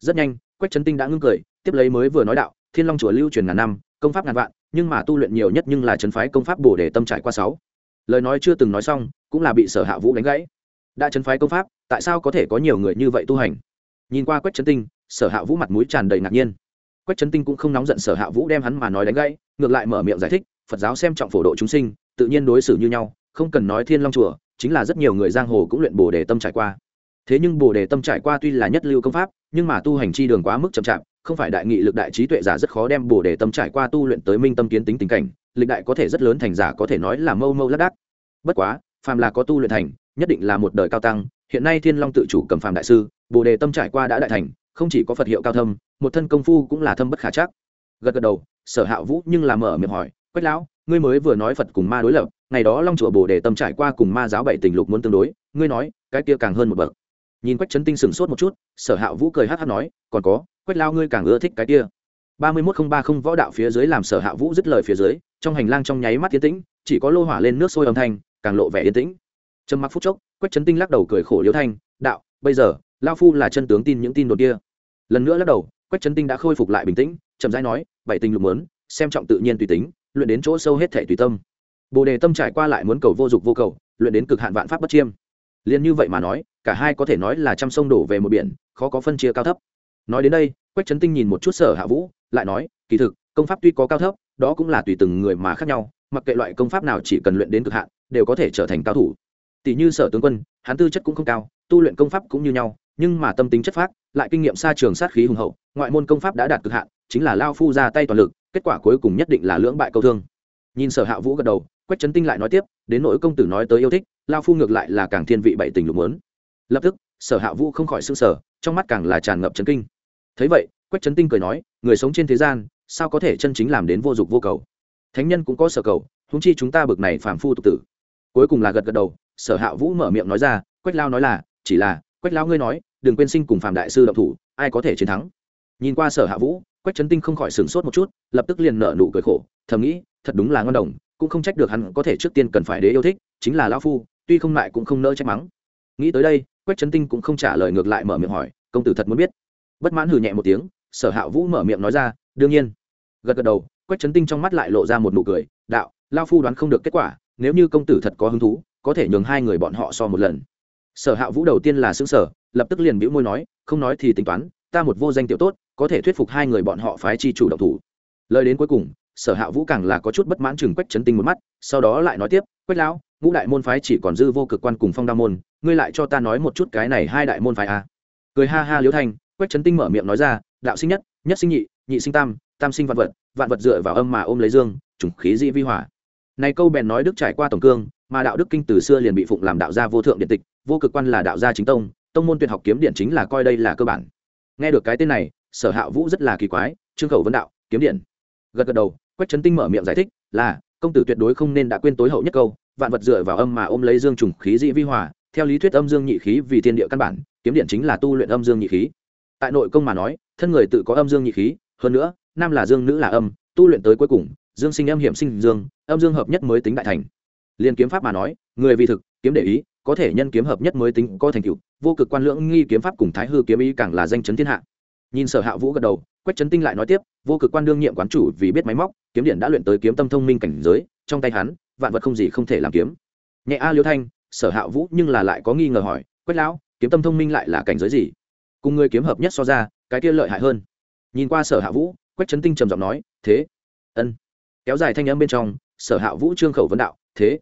Rất nhanh, quách trấn tinh đã ngưng cười, tiếp lấy mới vừa nói đạo, thiên long chùa lưu truyền ngàn năm công pháp ngàn vạn, nhưng mà tu luyện nhiều nhất nhưng là trấn phái công pháp bổ để tâm trải qua sáu. Lời nói chưa từng nói xong, cũng là bị sở hạ vũ đánh gãy. Đã trấn phái công pháp, tại sao có thể có nhiều người như vậy tu hành? Nhìn qua quách trấn tinh, sở hạ vũ mặt mũi tràn đầy ngạc nhiên. Quách trấn tinh cũng không nóng giận sở hạ vũ đem hắn mà nói đánh gãy, ngược lại mở miệng giải thích, phật giáo xem trọng phổ độ chúng sinh, tự nhiên đối xử như nhau, không cần nói thiên long chùa, chính là rất nhiều người giang hồ cũng luyện bồ đề tâm trải qua. Thế nhưng bồ đề tâm trải qua tuy là nhất lưu công pháp, nhưng mà tu hành chi đường quá mức chậm chạp không phải đại nghị lực đại trí tuệ giả rất khó đem bồ đề tâm trải qua tu luyện tới minh tâm kiến tính tình cảnh, lịch đại có thể rất lớn thành giả có thể nói là mâu mâu lác đác. Bất quá, phàm là có tu luyện thành, nhất định là một đời cao tăng, hiện nay thiên long tự chủ cầm phàm đại sư, bồ đề tâm trải qua đã đại thành, không chỉ có phật hiệu cao thâm, một thân công phu cũng là thâm bất khả chắc. Gật gật đầu, sở hạ vũ nhưng là mở miệng hỏi, quách lão, ngươi mới vừa nói phật cùng ma đối lập, ngày đó long chùa bồ đề tâm trải qua cùng ma giáo bảy tình lục muốn tương đối, ngươi nói, cái kia càng hơn một bậc. Nhìn quách trấn tinh sửng sốt một chút, sở hạ vũ cười hát hát nói, còn có quách lao ngươi càng ưa thích cái kia. ba mươi mốt không ba không võ đạo phía dưới làm sở hạ vũ dứt lời phía dưới, trong hành lang trong nháy mắt yên tĩnh, chỉ có lô hỏa lên nước sôi âm thanh, càng lộ vẻ yên tĩnh. Trầm mặc phút chốc, quách trấn tinh lắc đầu cười khổ liêu thanh, đạo, bây giờ, lao phu là chân tướng tin những tin đồn kia. Lần nữa lắc đầu, quách trấn tinh đã khôi phục lại bình tĩnh, chậm rãi nói, bảy tình lục mớn xem trọng tự nhiên tùy tính, luyện đến chỗ sâu hết thể tùy tâm. Bồ đề tâm trải qua lại muốn cầu vô dục vô cầu, luyện đến cực hạn vạn pháp bất chiêm. Liền như vậy mà nói, cả hai có thể nói là trăm sông đổ về một biển, khó có phân chia cao thấp nói đến đây, quách trấn tinh nhìn một chút sở hạ vũ, lại nói, kỳ thực, công pháp tuy có cao thấp, đó cũng là tùy từng người mà khác nhau, mặc kệ loại công pháp nào chỉ cần luyện đến cực hạn, đều có thể trở thành cao thủ. Tỷ như sở tướng quân, hắn tư chất cũng không cao, tu luyện công pháp cũng như nhau, nhưng mà tâm tính chất phác, lại kinh nghiệm xa trường sát khí hùng hậu, ngoại môn công pháp đã đạt cực hạn, chính là lao phu ra tay toàn lực, kết quả cuối cùng nhất định là lưỡng bại câu thương. Nhìn sở hạ vũ gật đầu, quách trấn tinh lại nói tiếp, đến nỗi công tử nói tới yêu thích, lao phu ngược lại là càng thiên vị bảy tình lục muốn. Lập tức, sở hạ vũ không khỏi s ư n g sở trong mắt càng là tràn ngập trấn kinh thấy vậy, quách trấn tinh cười nói, người sống trên thế gian, sao có thể chân chính làm đến vô dụng vô cầu? Thánh nhân cũng có sở cầu húng chi chúng ta bực này phàm phu tục tử. Cuối cùng là gật gật đầu, sở hạ vũ mở miệng nói ra, quách lao nói là, chỉ là, quách lao ngươi nói, đừng quên sinh cùng phàm đại sư động thủ, ai có thể chiến thắng? Nhìn qua sở hạ vũ, quách trấn tinh không khỏi sửng sốt một chút, lập tức liền nợ nụ cười khổ, thầm nghĩ, thật đúng là ngon đồng, cũng không trách được hắn có thể trước tiên cần phải đế yêu thích, chính là lao phu, tuy không lại cũng không nỡ trách mắng. Nghĩ tới đây, quách trấn tinh cũng không trả lời ngược lại mở miệng hỏi, công tử thật muốn biết bất mãn hừ nhẹ một tiếng, sở hạ vũ mở miệng nói ra, đương nhiên. Gật gật đầu, quách trấn tinh trong mắt lại lộ ra một nụ cười, đạo lao phu đoán không được kết quả, nếu như công tử thật có hứng thú, có thể nhường hai người bọn họ so một lần. Sở hạ vũ đầu tiên là xứng sở lập tức liền bĩu môi nói, không nói thì tính toán, ta một vô danh tiểu tốt, có thể thuyết phục hai người bọn họ phái chi chủ động thủ. Lời đến cuối cùng, sở hạ vũ càng là có chút bất mãn chừng quách trấn tinh một mắt, sau đó lại nói tiếp, quách lão, ngũ đại môn phái chỉ còn dư vô cực quan cùng phong đa môn, ngươi lại cho ta nói một chút cái này hai đại môn phái à. cười ha ha liễu thanh quách trấn tinh mở miệng nói ra, đạo sinh nhất nhất sinh nhị nhị sinh tam tam sinh vạn vật vạn vật dựa vào âm mà ôm lấy dương chủng khí dị vi hỏa. Này câu bèn nói đức trải qua tổng cương, mà đạo đức kinh từ xưa liền bị phụng làm đạo gia vô thượng điện tịch, vô cực quan là đạo gia chính tông tông môn tuyệt học kiếm điện chính là coi đây là cơ bản. Nghe được cái tên này, sở hạ vũ rất là kỳ quái, trương khẩu vấn đạo, kiếm điện. Gật gật đầu, quách trấn tinh mở miệng giải thích, là, công tử tuyệt đối không nên đã quên tối hậu nhất câu, vạn vật dựa vào âm mà ôm lấy dương trùng khí dị vi hòa theo lý thuyết âm dương nhị khí vì thiên địa căn bản, kiếm điện chính là tu luyện âm dương nhị khí tại nội công mà nói, thân người tự có âm dương nhị khí, hơn nữa, nam là dương, nữ là âm, tu luyện tới cuối cùng, dương sinh âm hiểm sinh dương, âm dương hợp nhất mới tính đại thành. Liên kiếm pháp mà nói, người vì thực, kiếm để ý, có thể nhân kiếm hợp nhất mới tính có thành tựu, vô cực quan lưỡng nghi kiếm pháp cùng thái hư kiếm ý càng là danh chấn thiên hạ. Nhìn sở hạ vũ gật đầu, quách trấn tinh lại nói tiếp, vô cực quan đương nhiệm quán chủ vì biết máy móc, kiếm điện đã luyện tới kiếm tâm thông minh cảnh giới, trong tay hắn, vạn vật không gì không thể làm kiếm. Nhẹ a liêu thanh, sở hạ vũ nhưng là lại có nghi ngờ hỏi, quách lão, kiếm tâm thông minh lại là cảnh giới gì? Cùng người kiếm hợp nhất so ra, cái kia lợi hại hơn. Nhìn qua sở hạ vũ, quách trấn tinh trầm giọng nói, thế, ân. Kéo dài thanh âm bên trong, sở hạ vũ trương khẩu vấn đạo, thế,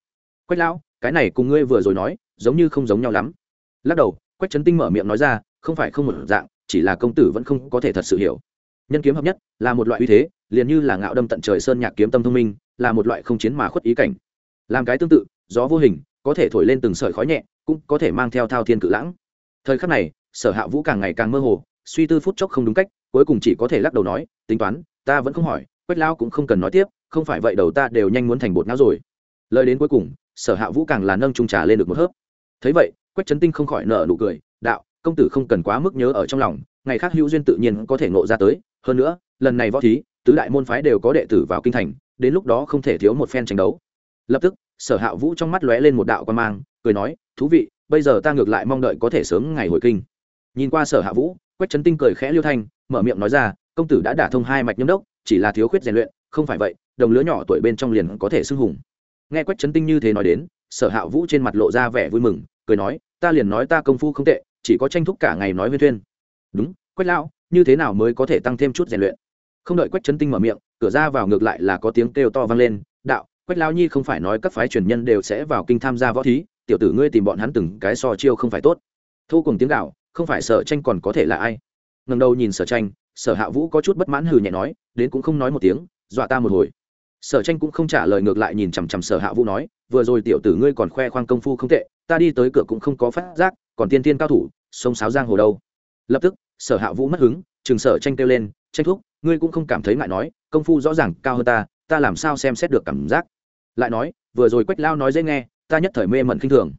quách lão, cái này cùng ngươi vừa rồi nói, giống như không giống nhau lắm. Lắc đầu, quách trấn tinh mở miệng nói ra, không phải không một dạng, chỉ là công tử vẫn không có thể thật sự hiểu. Nhân kiếm hợp nhất là một loại uy thế, liền như là ngạo đâm tận trời sơn nhạc kiếm tâm thông minh, là một loại không chiến mà khuất ý cảnh. Làm cái tương tự, gió vô hình, có thể thổi lên từng sợi khói nhẹ, cũng có thể mang theo thao thiên cự lãng. Thời khắc này sở hạ vũ càng ngày càng mơ hồ, suy tư phút chốc không đúng cách, cuối cùng chỉ có thể lắc đầu nói, tính toán, ta vẫn không hỏi, quách lao cũng không cần nói tiếp, không phải vậy đầu ta đều nhanh muốn thành bột não rồi. Lời đến cuối cùng, sở hạ vũ càng là nâng trung trà lên được một hớp. Thấy vậy, quách trấn tinh không khỏi nợ nụ cười, đạo, công tử không cần quá mức nhớ ở trong lòng, ngày khác hữu duyên tự nhiên có thể ngộ ra tới, hơn nữa, lần này võ thí, tứ đại môn phái đều có đệ tử vào kinh thành, đến lúc đó không thể thiếu một phen tranh đấu. Lập tức, sở hạ vũ trong mắt lóe lên một đạo quan mang, cười nói, thú vị, bây giờ ta ngược lại mong đợi có thể sớm ngày hồi kinh nhìn qua sở hạ vũ, quách trấn tinh cười khẽ liêu thanh, mở miệng nói ra, công tử đã đả thông hai mạch nhâm đốc, chỉ là thiếu khuyết rèn luyện, không phải vậy, đồng lứa nhỏ tuổi bên trong liền có thể xưng hùng. Nghe quách trấn tinh như thế nói đến, sở hạ vũ trên mặt lộ ra vẻ vui mừng, cười nói, ta liền nói ta công phu không tệ, chỉ có tranh thúc cả ngày nói huyên thuyên. Đúng, quách lão, như thế nào mới có thể tăng thêm chút rèn luyện? Không đợi quách trấn tinh mở miệng, cửa ra vào ngược lại là có tiếng kêu to vang lên, đạo, quách lão nhi không phải nói các phái truyền nhân đều sẽ vào kinh tham gia võ thí, tiểu tử ngươi tìm bọn hắn từng cái so chiêu không phải tốt. Thu cùng tiếng gạo không phải sở tranh còn có thể là ai? Ngần đầu nhìn sở tranh, sở hạ vũ có chút bất mãn hừ nhẹ nói, đến cũng không nói một tiếng, dọa ta một hồi. Sở tranh cũng không trả lời ngược lại nhìn chằm chằm sở hạ vũ nói, vừa rồi tiểu tử ngươi còn khoe khoang công phu không tệ, ta đi tới cửa cũng không có phát giác, còn tiên tiên cao thủ, sông sáo giang hồ đâu. Lập tức, sở hạ vũ mất hứng, chừng sở tranh kêu lên, tranh thúc, ngươi cũng không cảm thấy ngại nói, công phu rõ ràng cao hơn ta ta làm sao xem xét được cảm giác? Lại nói, vừa rồi quách lao nói dễ nghe, ta nhất thời mê mẩn khinh thường.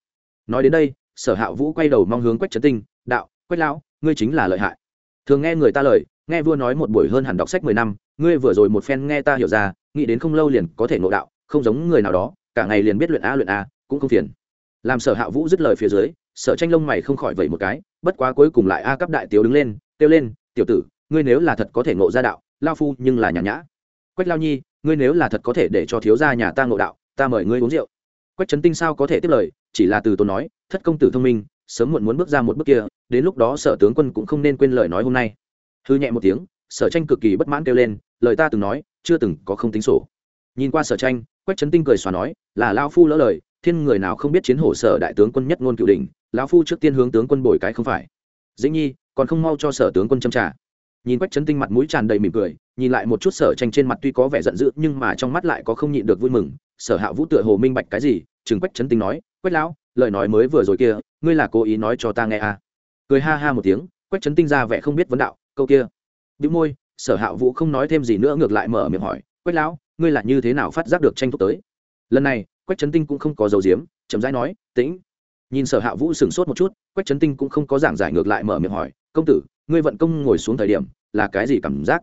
Nói đến đây sở hạ vũ quay đầu mong hướng quách trấn tinh, đạo, quách lão, ngươi chính là lợi hại. Thường nghe người ta lời, nghe vua nói một buổi hơn hẳn đọc sách mười năm, ngươi vừa rồi một phen nghe ta hiểu ra, nghĩ đến không lâu liền có thể ngộ đạo, không giống người nào đó, cả ngày liền biết luyện a luyện a, cũng không phiền. Làm sở hạ vũ dứt lời phía dưới, sở tranh lông mày không khỏi vẩy một cái, bất quá cuối cùng lại a cấp đại tiểu đứng lên, kêu lên, tiểu tử, ngươi nếu là thật có thể ngộ ra đạo lao phu nhưng là nhàn nhã. Quách lao nhi, ngươi nếu là thật có thể để cho thiếu gia nhà ta ngộ đạo, ta mời ngươi uống rượu. Quách trấn tinh sao có thể tiếp lời chỉ là từ tôi nói, thất công tử thông minh, sớm muộn muốn bước ra một bước kia, đến lúc đó sở tướng quân cũng không nên quên lời nói hôm nay. Hư nhẹ một tiếng, sở tranh cực kỳ bất mãn kêu lên, lời ta từng nói, chưa từng có không tính sổ. Nhìn qua sở tranh, quách trấn tinh cười xòa nói, là lao phu lỡ lời, thiên người nào không biết chiến hổ sở đại tướng quân nhất ngôn cựu đình lão phu trước tiên hướng tướng quân bồi cái không phải. Dĩ nhi, còn không mau cho sở tướng quân châm trả. Nhìn quách trấn tinh mặt mũi tràn đầy mỉm cười, nhìn lại một chút sở tranh trên mặt tuy có vẻ giận dữ, nhưng mà trong mắt lại có không nhịn được vui mừng, sở hạ vũ tựa hồ minh bạch cái gì, chừng quách trấn tinh nói quách lão, lời nói mới vừa rồi kia, ngươi là cố ý nói cho ta nghe à? Cười ha ha một tiếng, quách trấn tinh ra vẻ không biết vấn đạo, câu kia. Đĩu môi, sở hạ vũ không nói thêm gì nữa ngược lại mở miệng hỏi, quách lão, ngươi là như thế nào phát giác được tranh thủ tới? Lần này, quách trấn tinh cũng không có dấu diếm chậm rãi nói, tĩnh. Nhìn sở hạ vũ sửng sốt một chút, quách trấn tinh cũng không có giảng giải ngược lại mở miệng hỏi, công tử, ngươi vận công ngồi xuống thời điểm, là cái gì cảm giác?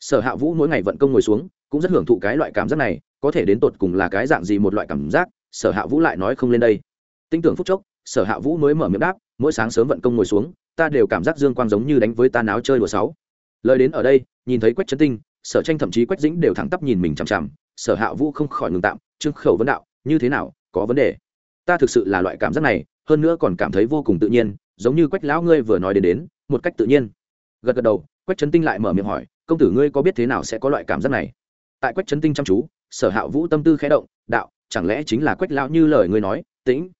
Sở hạ vũ mỗi ngày vận công ngồi xuống, cũng rất hưởng thụ cái loại cảm giác này, có thể đến tột cùng là cái dạng gì một loại cảm giác? Sở hạ vũ lại nói không lên đây. Tinh tưởng phúc chốc, sở hạ vũ mới mở miệng đáp, mỗi sáng sớm vận công ngồi xuống, ta đều cảm giác dương quang giống như đánh với ta náo chơi đùa sáu. Lời đến ở đây, nhìn thấy quách trấn tinh, sở tranh thậm chí quách dĩnh đều thẳng tắp nhìn mình chằm chằm, sở hạ vũ không khỏi ngừng tạm, trương khẩu vấn đạo, như thế nào, có vấn đề? Ta thực sự là loại cảm giác này, hơn nữa còn cảm thấy vô cùng tự nhiên, giống như quách lão ngươi vừa nói đến đến, một cách tự nhiên. Gật gật đầu, quách trấn tinh lại mở miệng hỏi, công tử ngươi có biết thế nào sẽ có loại cảm giác này? Tại quách trấn tinh chăm chú, sở hạ vũ tâm tư khẽ động, đạo chẳng lẽ chính là quách lão như lời ngươi nói, tĩnh.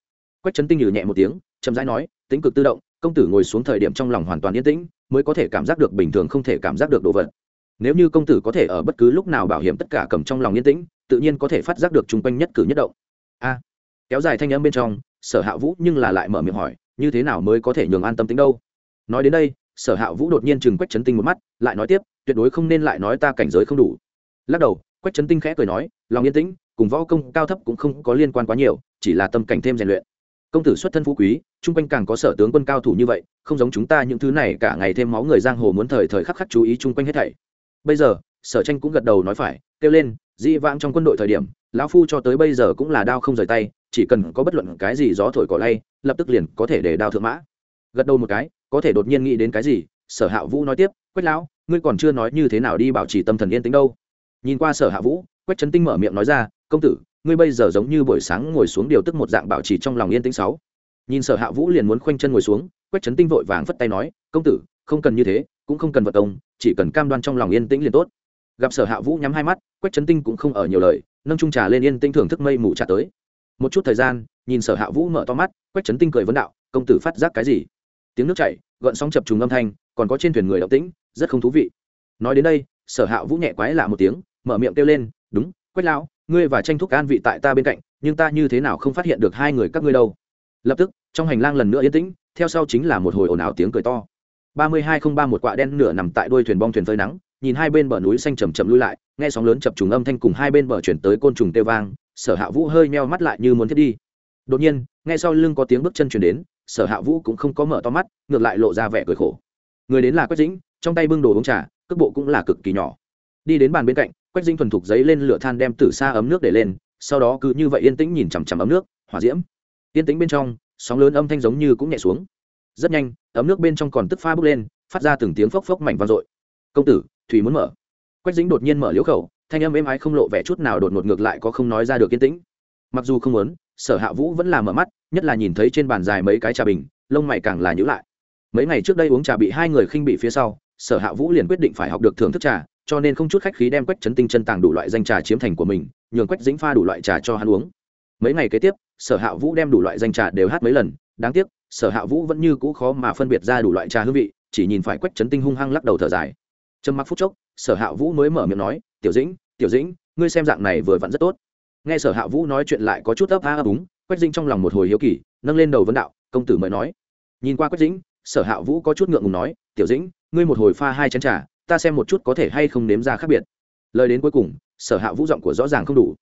Quách trấn tinh nhử nhẹ một tiếng, chậm rãi nói tính cực tự động, công tử ngồi xuống thời điểm trong lòng hoàn toàn yên tĩnh, mới có thể cảm giác được bình thường không thể cảm giác được đồ vật. Nếu như công tử có thể ở bất cứ lúc nào bảo hiểm tất cả cầm trong lòng yên tĩnh, tự nhiên có thể phát giác được chung quanh nhất cử nhất động. A. Kéo dài thanh âm bên trong, sở hạ vũ nhưng là lại mở miệng hỏi, như thế nào mới có thể nhường an tâm tính đâu? Nói đến đây, sở hạ vũ đột nhiên chừng quách trấn tinh một mắt, lại nói tiếp, tuyệt đối không nên lại nói ta cảnh giới không đủ. Lắc đầu, quách trấn tinh khẽ cười nói, lòng yên tĩnh cùng võ công cao thấp cũng không có liên quan quá nhiều, chỉ là tâm cảnh thêm rèn luyện. Công tử xuất thân phú quý, chung quanh càng có sở tướng quân cao thủ như vậy, không giống chúng ta những thứ này cả ngày thêm máu người giang hồ muốn thời thời khắc khắc chú ý chung quanh hết thảy. Bây giờ, sở tranh cũng gật đầu nói phải, kêu lên dị vãng trong quân đội thời điểm, lão phu cho tới bây giờ cũng là đao không rời tay, chỉ cần có bất luận cái gì gió thổi cỏ lay, lập tức liền có thể để đao thượng mã. Gật đầu một cái, có thể đột nhiên nghĩ đến cái gì, sở hạ vũ nói tiếp, quách lão, ngươi còn chưa nói như thế nào đi bảo trì tâm thần yên tĩnh đâu. Nhìn qua sở hạ vũ, quách trấn tinh mở miệng nói ra công tử, ngươi bây giờ giống như buổi sáng ngồi xuống điều tức một dạng bảo trì trong lòng yên tĩnh sáu. Nhìn sở hạ vũ liền muốn khoanh chân ngồi xuống, quách trấn tinh vội vàng phất tay nói, công tử, không cần như thế, cũng không cần vật công, chỉ cần cam đoan trong lòng yên tĩnh liền tốt. Gặp sở hạ vũ nhắm hai mắt, quách trấn tinh cũng không ở nhiều lời, nâng trung trà lên yên tĩnh thưởng thức mây mù trà tới. Một chút thời gian, nhìn sở hạ vũ mở to mắt, quách trấn tinh cười vấn đạo, công tử phát giác cái gì? Tiếng nước chảy, gợn sóng chập trùng âm thanh, còn có trên thuyền người động tĩnh, rất không thú vị. Nói đến đây, sở hạ vũ nhẹ quái lạ một tiếng, mở miệng kêu lên, đúng, quách lão ngươi và tranh thúc an vị tại ta bên cạnh, nhưng ta như thế nào không phát hiện được hai người các ngươi đâu? Lập tức, trong hành lang lần nữa yên tĩnh, theo sau chính là một hồi ồn ào tiếng cười to. ba mươi hai không ba một quạ đen nửa nằm tại đuôi thuyền bong thuyền phơi nắng, nhìn hai bên bờ núi xanh chầm chậm lui lại, nghe sóng lớn chập trùng âm thanh cùng hai bên bờ chuyển tới côn trùng tê vang, sở hạ vũ hơi meo mắt lại như muốn thiết đi. Đột nhiên, nghe sau lưng có tiếng bước chân chuyển đến, sở hạ vũ cũng không có mở to mắt, ngược lại lộ ra vẻ cười khổ. Người đến là quách dĩnh, trong tay bưng đồ uống trà, cước bộ cũng là cực kỳ nhỏ. Đi đến bàn bên cạnh quách dĩnh thuần thục giấy lên lửa than đem từ xa ấm nước để lên, sau đó cứ như vậy yên tĩnh nhìn chằm chằm ấm nước, hỏa diễm. Yên tĩnh bên trong, sóng lớn âm thanh giống như cũng nhẹ xuống. Rất nhanh, ấm nước bên trong còn tức pha bước lên, phát ra từng tiếng phốc phốc mảnh vang dội. Công tử, thủy muốn mở. Quách dĩnh đột nhiên mở liễu khẩu, thanh âm êm ái không lộ vẻ chút nào đột ngột ngược lại có không nói ra được yên tĩnh. Mặc dù không muốn, sở hạ vũ vẫn là mở mắt, nhất là nhìn thấy trên bàn dài mấy cái trà bình, lông mày càng là nhữ lại. Mấy ngày trước đây uống trà bị hai người khinh bị phía sau, sở hạ vũ liền quyết định phải học được thưởng thức trà cho nên không chút khách khí đem quách trấn tinh chân tàng đủ loại danh trà chiếm thành của mình, nhường quách dính pha đủ loại trà cho hắn uống. Mấy ngày kế tiếp, sở hạ vũ đem đủ loại danh trà đều hát mấy lần, đáng tiếc, sở hạ vũ vẫn như cũ khó mà phân biệt ra đủ loại trà hương vị, chỉ nhìn phải quách trấn tinh hung hăng lắc đầu thở dài. Trầm mặc phút chốc, sở hạ vũ mới mở miệng nói, tiểu dĩnh tiểu dĩnh, ngươi xem dạng này vừa vặn rất tốt. Nghe sở hạ vũ nói chuyện lại có chút ấp a ấp úng, quách dĩnh trong lòng một hồi hiếu kỳ, nâng lên đầu vấn đạo, công tử mới nói. Nhìn qua quách dĩnh, sở hạ vũ có chút ngượng ngùng nói, tiểu dĩnh, ngươi một hồi pha hai chén trà ta xem một chút có thể hay không nếm ra khác biệt. Lời đến cuối cùng, sở hạ vũ giọng của rõ ràng không đủ.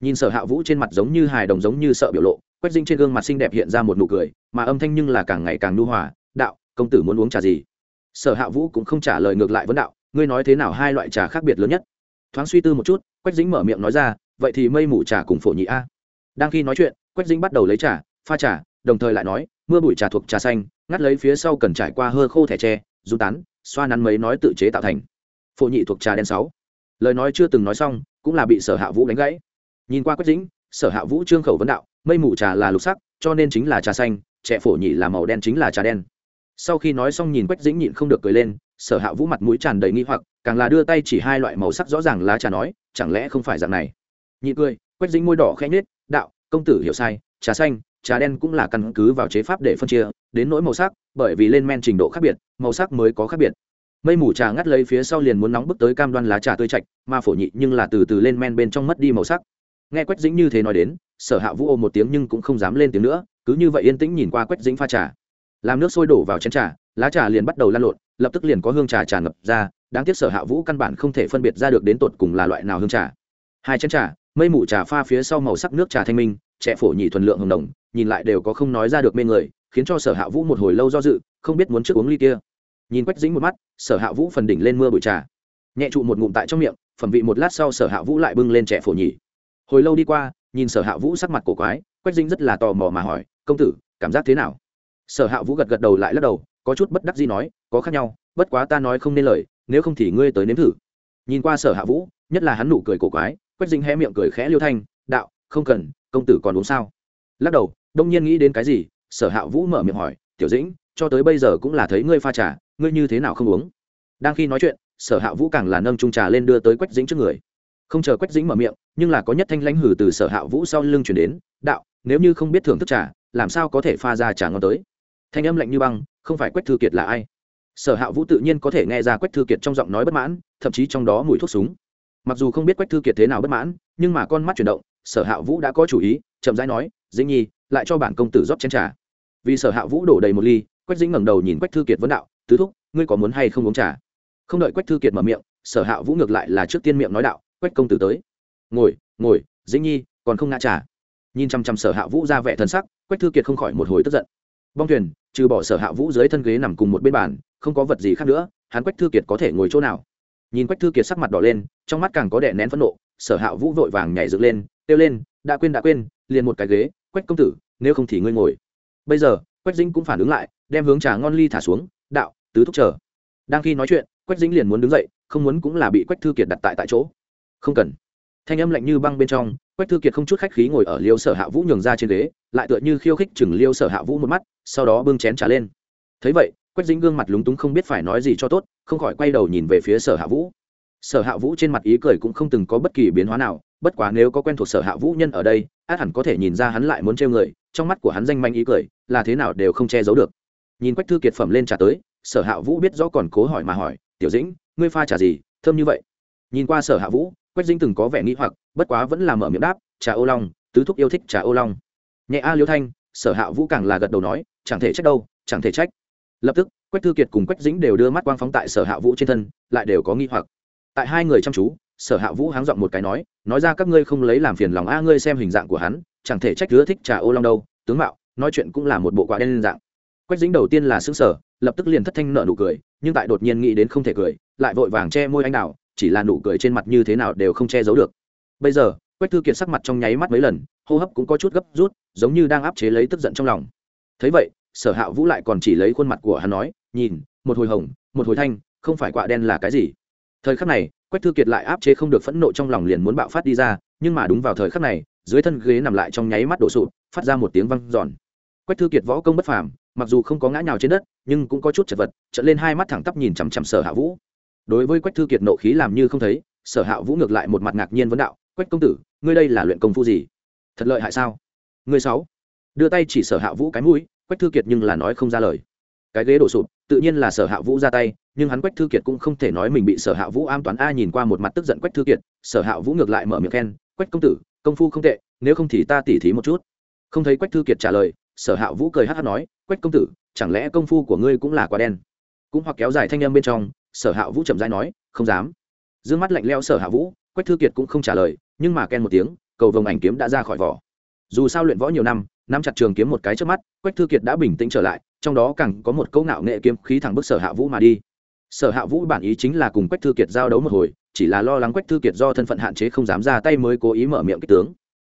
Nhìn sở hạ vũ trên mặt giống như hài đồng giống như sợ biểu lộ, quách dinh trên gương mặt xinh đẹp hiện ra một nụ cười, mà âm thanh nhưng là càng ngày càng nu hòa, đạo, công tử muốn uống trà gì? Sở hạ vũ cũng không trả lời ngược lại vấn đạo, ngươi nói thế nào hai loại trà khác biệt lớn nhất? Thoáng suy tư một chút, quách dính mở miệng nói ra, vậy thì mây mù trà cùng phổ nhị a. Đang khi nói chuyện, quách dính bắt đầu lấy trà, pha trà, đồng thời lại nói, mưa bụi trà thuộc trà xanh, ngắt lấy phía sau cần trải qua hơ khô thẻ tre du tán xoa nắn mấy nói tự chế tạo thành. Phổ nhị thuộc trà đen sáu. Lời nói chưa từng nói xong cũng là bị sở hạ vũ đánh gãy. Nhìn qua quách dĩnh, sở hạ vũ trương khẩu vấn đạo mây mù trà là lục sắc cho nên chính là trà xanh trẻ phổ nhị là màu đen chính là trà đen. Sau khi nói xong nhìn quách dĩnh nhịn không được cười lên sở hạ vũ mặt mũi tràn đầy nghi hoặc càng là đưa tay chỉ hai loại màu sắc rõ ràng lá trà nói chẳng lẽ không phải dạng này? Nhịn cười quách dĩnh môi đỏ khẽ nhết đạo công tử hiểu sai trà xanh trà đen cũng là căn cứ vào chế pháp để phân chia đến nỗi màu sắc, bởi vì lên men trình độ khác biệt, màu sắc mới có khác biệt. Mây mù trà ngắt lấy phía sau liền muốn nóng bức tới cam đoan lá trà tươi chạch mà phổ nhị nhưng là từ từ lên men bên trong mất đi màu sắc. Nghe quách dĩnh như thế nói đến, sở hạ vũ ôm một tiếng nhưng cũng không dám lên tiếng nữa, cứ như vậy yên tĩnh nhìn qua quách dĩnh pha trà. Làm nước sôi đổ vào chén trà, lá trà liền bắt đầu lan lộn, lập tức liền có hương trà tràn ngập ra, đáng tiếc sở hạ vũ căn bản không thể phân biệt ra được đến tột cùng là loại nào hương trà. Hai chén trà, mây mù trà pha phía sau màu sắc nước trà thanh minh, trẻ phổ nhị thuần lượng hồng đồng nhìn lại đều có không nói ra được mê người khiến cho sở hạ vũ một hồi lâu do dự, không biết muốn trước uống ly kia. Nhìn quách dính một mắt, sở hạ vũ phần đỉnh lên mưa bụi trà. Nhẹ trụ một ngụm tại trong miệng, phẩm vị một lát sau sở hạ vũ lại bưng lên trẻ phổ nhỉ. hồi lâu đi qua, nhìn sở hạ vũ sắc mặt cổ quái, quách dính rất là tò mò mà hỏi, công tử, cảm giác thế nào? Sở hạ vũ gật gật đầu lại lắc đầu, có chút bất đắc gì nói, có khác nhau, bất quá ta nói không nên lời, nếu không thì ngươi tới nếm thử. Nhìn qua sở hạ vũ, nhất là hắn nụ cười cổ quái, quách dính hé miệng cười khẽ liêu thanh, đạo, không cần, công tử còn uống sao? Lắc đầu, đông nhiên nghĩ đến cái gì sở hạ vũ mở miệng hỏi, tiểu dĩnh, cho tới bây giờ cũng là thấy ngươi pha trà, ngươi như thế nào không uống? Đang khi nói chuyện, sở hạ vũ càng là nâng trung trà lên đưa tới quách dĩnh trước người. Không chờ quách dĩnh mở miệng, nhưng là có nhất thanh lãnh hử từ sở hạ vũ sau lưng chuyển đến, đạo, nếu như không biết thưởng thức trà, làm sao có thể pha ra trà ngon tới? Thanh âm lạnh như băng, không phải quách thư kiệt là ai? Sở hạ vũ tự nhiên có thể nghe ra quách thư kiệt trong giọng nói bất mãn, thậm chí trong đó mùi thuốc súng. Mặc dù không biết quách thư kiệt thế nào bất mãn, nhưng mà con mắt chuyển động, sở hạ vũ đã có chủ ý, chậm rãi nói, dĩnh nhi, lại cho bản công tử rót chén trà vì sở hạ vũ đổ đầy một ly, quách dĩnh ngẩng đầu nhìn quách thư kiệt vấn đạo, tứ thúc, ngươi có muốn hay không uống trà? Không đợi quách thư kiệt mở miệng, sở hạ vũ ngược lại là trước tiên miệng nói đạo, quách công tử tới. Ngồi ngồi, dĩnh nhi, còn không ngã trà. Nhìn chăm chăm sở hạ vũ ra vẻ thân sắc, quách thư kiệt không khỏi một hồi tức giận. Bong thuyền, trừ bỏ sở hạ vũ dưới thân ghế nằm cùng một bên bàn, không có vật gì khác nữa, hắn quách thư kiệt có thể ngồi chỗ nào? Nhìn quách thư kiệt sắc mặt đỏ lên, trong mắt càng có đẻ nén phẫn nộ, sở hạ vũ vội vàng nhảy dựng lên, kêu lên, đã quên đã quên, liền một cái ghế, quách công tử, nếu không thì ngươi ngồi bây giờ, quách dĩnh cũng phản ứng lại, đem hướng trà ngon ly thả xuống, đạo, tứ thúc chờ. Đang khi nói chuyện, quách dĩnh liền muốn đứng dậy, không muốn cũng là bị quách thư kiệt đặt tại tại chỗ. Không cần. Thanh âm lạnh như băng bên trong, quách thư kiệt không chút khách khí ngồi ở liêu sở hạ vũ nhường ra trên ghế, lại tựa như khiêu khích chừng liêu sở hạ vũ một mắt, sau đó bưng chén trả lên. Thấy vậy, quách dĩnh gương mặt lúng túng không biết phải nói gì cho tốt, không khỏi quay đầu nhìn về phía sở hạ vũ. Sở hạ vũ trên mặt ý cười cũng không từng có bất kỳ biến hóa nào bất quá nếu có quen thuộc sở hạ vũ nhân ở đây, át hẳn có thể nhìn ra hắn lại muốn trêu người, trong mắt của hắn danh manh ý cười, là thế nào đều không che giấu được. Nhìn quách thư kiệt phẩm lên trả tới, sở hạ vũ biết rõ còn cố hỏi mà hỏi, tiểu dĩnh, ngươi pha trả gì? Thơm như vậy. Nhìn qua sở hạ vũ, quách dĩnh từng có vẻ nghĩ hoặc, bất quá vẫn là mở miệng đáp, trà ô long, tứ thúc yêu thích trà ô long. Nhẹ a liêu thanh, sở hạ vũ càng là gật đầu nói, chẳng thể trách đâu, chẳng thể trách. Lập tức, quách thư kiệt cùng quách dĩnh đều đưa mắt quang phóng tại sở hạ vũ trên thân, lại đều có nghi hoặc. Tại hai người chăm chú sở hạ vũ háng giọng một cái nói nói ra các ngươi không lấy làm phiền lòng a, ngươi xem hình dạng của hắn, chẳng thể trách đứa thích trà ô long đâu, tướng mạo, nói chuyện cũng là một bộ quả đen lên dạng. Quách dĩnh đầu tiên là xứng sở lập tức liền thất thanh nợ nụ cười, nhưng tại đột nhiên nghĩ đến không thể cười, lại vội vàng che môi anh đào, chỉ là nụ cười trên mặt như thế nào đều không che giấu được. Bây giờ, quách thư kiệt sắc mặt trong nháy mắt mấy lần, hô hấp cũng có chút gấp rút, giống như đang áp chế lấy tức giận trong lòng. Thấy vậy, sở hạ vũ lại còn chỉ lấy khuôn mặt của hắn nói, nhìn, một hồi hồng, một hồi thanh, không phải quạ đen là cái gì? Thời khắc này, quách thư kiệt lại áp chế không được phẫn nộ trong lòng liền muốn bạo phát đi ra, nhưng mà đúng vào thời khắc này, dưới thân ghế nằm lại trong nháy mắt đổ sụp, phát ra một tiếng văng giòn quách thư kiệt võ công bất phàm, mặc dù không có ngã nhào trên đất, nhưng cũng có chút chật vật trận lên hai mắt thẳng tắp nhìn chằm chằm sở hạ vũ. Đối với quách thư kiệt nộ khí làm như không thấy, sở hạ vũ ngược lại một mặt ngạc nhiên vấn đạo, quách công tử, ngươi đây là luyện công phu gì? Thật lợi hại sao? Ngươi sáu. Đưa tay chỉ sở hạ vũ cái mũi, quách thư kiệt nhưng là nói không ra lời. Cái ghế đổ sụp, tự nhiên là sở hạ vũ ra tay nhưng hắn quách thư kiệt cũng không thể nói mình bị sở hạ vũ am toán a nhìn qua một mặt tức giận quách thư kiệt, sở hạ vũ ngược lại mở miệng khen, quách công tử, công phu không tệ, nếu không thì ta tỉ thí một chút. Không thấy quách thư kiệt trả lời, sở hạ vũ cười hát hát nói, quách công tử, chẳng lẽ công phu của ngươi cũng là quá đen? Cũng hoặc kéo dài thanh âm bên trong, sở hạ vũ chậm dãi nói, không dám. D ư ơ n g mắt lạnh leo sở hạ vũ, quách thư kiệt cũng không trả lời, nhưng mà ken một tiếng, cầu vồng ảnh kiếm đã ra khỏi vỏ. Dù sao luyện võ nhiều năm, nắm chặt trường kiếm một cái trước mắt, quách thư kiệt đã bình tĩnh trở lại, trong đó càng có một câu ngạo nghệ kiếm khí thẳng bức sở hạ vũ mà đi sở hạ vũ bản ý chính là cùng quách thư kiệt giao đấu một hồi, chỉ là lo lắng quách thư kiệt do thân phận hạn chế không dám ra tay mới cố ý mở miệng kích tướng.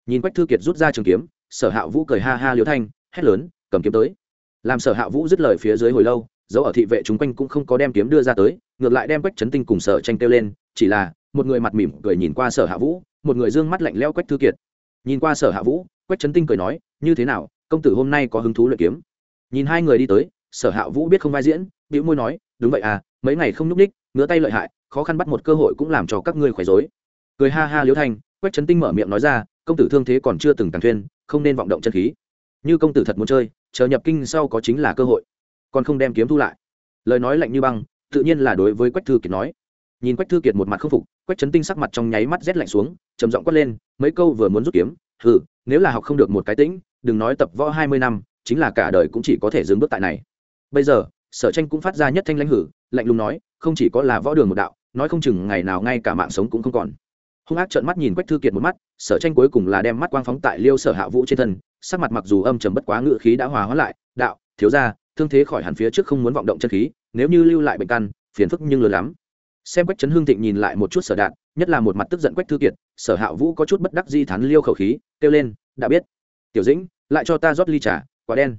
Nhìn quách thư kiệt rút ra trường kiếm, sở hạ vũ cười ha ha liếu thanh, hét lớn, cầm kiếm tới. Làm sở hạ vũ dứt lời phía dưới hồi lâu dẫu ở thị vệ chúng quanh cũng không có đem kiếm đưa ra tới, ngược lại đem quách trấn tinh cùng sở tranh kêu lên, chỉ là, một người mặt mỉm cười nhìn qua sở hạ vũ, một người d ư ơ n g mắt lạnh leo quách thư kiệt. Nhìn qua sở hạ vũ, quách trấn tinh cười nói, như thế nào, công tử hôm nay có hứng thú luyện kiếm? Nhìn hai người đi tới, sở hạ vũ biết không vai diễn, bĩu môi nói đúng vậy à mấy ngày không nhúc ních ngứa tay lợi hại, khó khăn bắt một cơ hội cũng làm cho các ngươi khỏe dối cười ha ha liếu thanh, quách trấn tinh mở miệng nói ra, công tử thương thế còn chưa từng càng thuyên, không nên vọng động chân khí. Như công tử thật muốn chơi, chờ nhập kinh sau có chính là cơ hội. Còn không đem kiếm thu lại. Lời nói lạnh như băng, tự nhiên là đối với quách thư kiệt nói. Nhìn quách thư kiệt một mặt k phục, quách trấn tinh sắc mặt trong nháy mắt rét lạnh xuống, trầm giọng quát lên, mấy câu vừa muốn rút kiếm, hừ, nếu là học không được một cái tĩnh, đừng nói tập võ hai mươi năm, chính là cả đời cũng chỉ có thể dừng bước tại này. Bây giờ sở tranh cũng phát ra nhất thanh lãnh hử, lạnh lùng nói, không chỉ có là võ đường một đạo, nói không chừng ngày nào ngay cả mạng sống cũng không còn. Hung ác trợn mắt nhìn quách thư kiệt một mắt, sở tranh cuối cùng là đem mắt quang phóng tại liêu sở hạ vũ trên thân, sắc mặt mặc dù âm trầm bất quá ngự khí đã hòa hóa lại, đạo, thiếu ra thương thế khỏi hẳn phía trước không muốn vọng động chân khí, nếu như lưu lại bệnh căn, phiền phức nhưng lớn lắm. Xem quách trấn hương thịnh nhìn lại một chút sở đạn, nhất là một mặt tức giận quách thư kiệt, sở hạ vũ có chút bất đắc di thắn liêu khẩu khí, kêu lên, đã biết. Tiểu dĩnh, lại cho ta rót ly trà, quá đen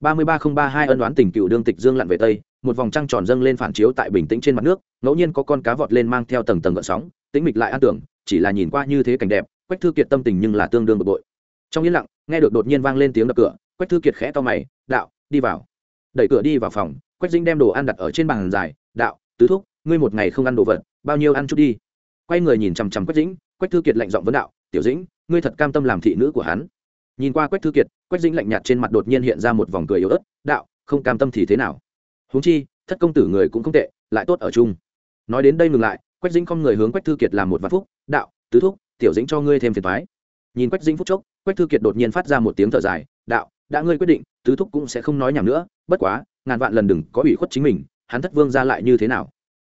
ba mươi ba không ba hai ân đoán tình cựu đương tịch dương lặn về tây, một vòng trăng tròn dâng lên phản chiếu tại bình tĩnh trên mặt nước, ngẫu nhiên có con cá vọt lên mang theo tầng tầng gợn sóng, tĩnh mịch lại an tưởng, chỉ là nhìn qua như thế cảnh đẹp, quách thư kiệt tâm tình nhưng là tương đương bực bội. Trong yên lặng, nghe được đột nhiên vang lên tiếng đập cửa, quách thư kiệt khẽ to mày, đạo, đi vào. Đẩy cửa đi vào phòng, quách dĩnh đem đồ ăn đặt ở trên bàn dài, đạo, tứ thúc, ngươi một ngày không ăn đồ vật, bao nhiêu ăn chút đi. Quay người nhìn chằm chằm quách dĩnh, quách thư kiệt lạnh giọng vấn đạo, tiểu dĩnh, ngươi thật cam tâm làm thị nữ của hắn nhìn qua quách thư kiệt, quách dĩnh lạnh nhạt trên mặt đột nhiên hiện ra một vòng cười yếu ớt, đạo, không cam tâm thì thế nào? Huống chi, thất công tử người cũng không tệ, lại tốt ở chung. Nói đến đây ngừng lại, quách dĩnh không người hướng quách thư kiệt làm một vạn phúc, đạo, tứ thúc, tiểu dĩnh cho ngươi thêm phiền thoái nhìn quách dĩnh phúc chốc, quách thư kiệt đột nhiên phát ra một tiếng thở dài, đạo, đã ngươi quyết định, tứ thúc cũng sẽ không nói nhảm nữa, bất quá, ngàn vạn lần đừng có ủy khuất chính mình, hắn thất vương ra lại như thế nào?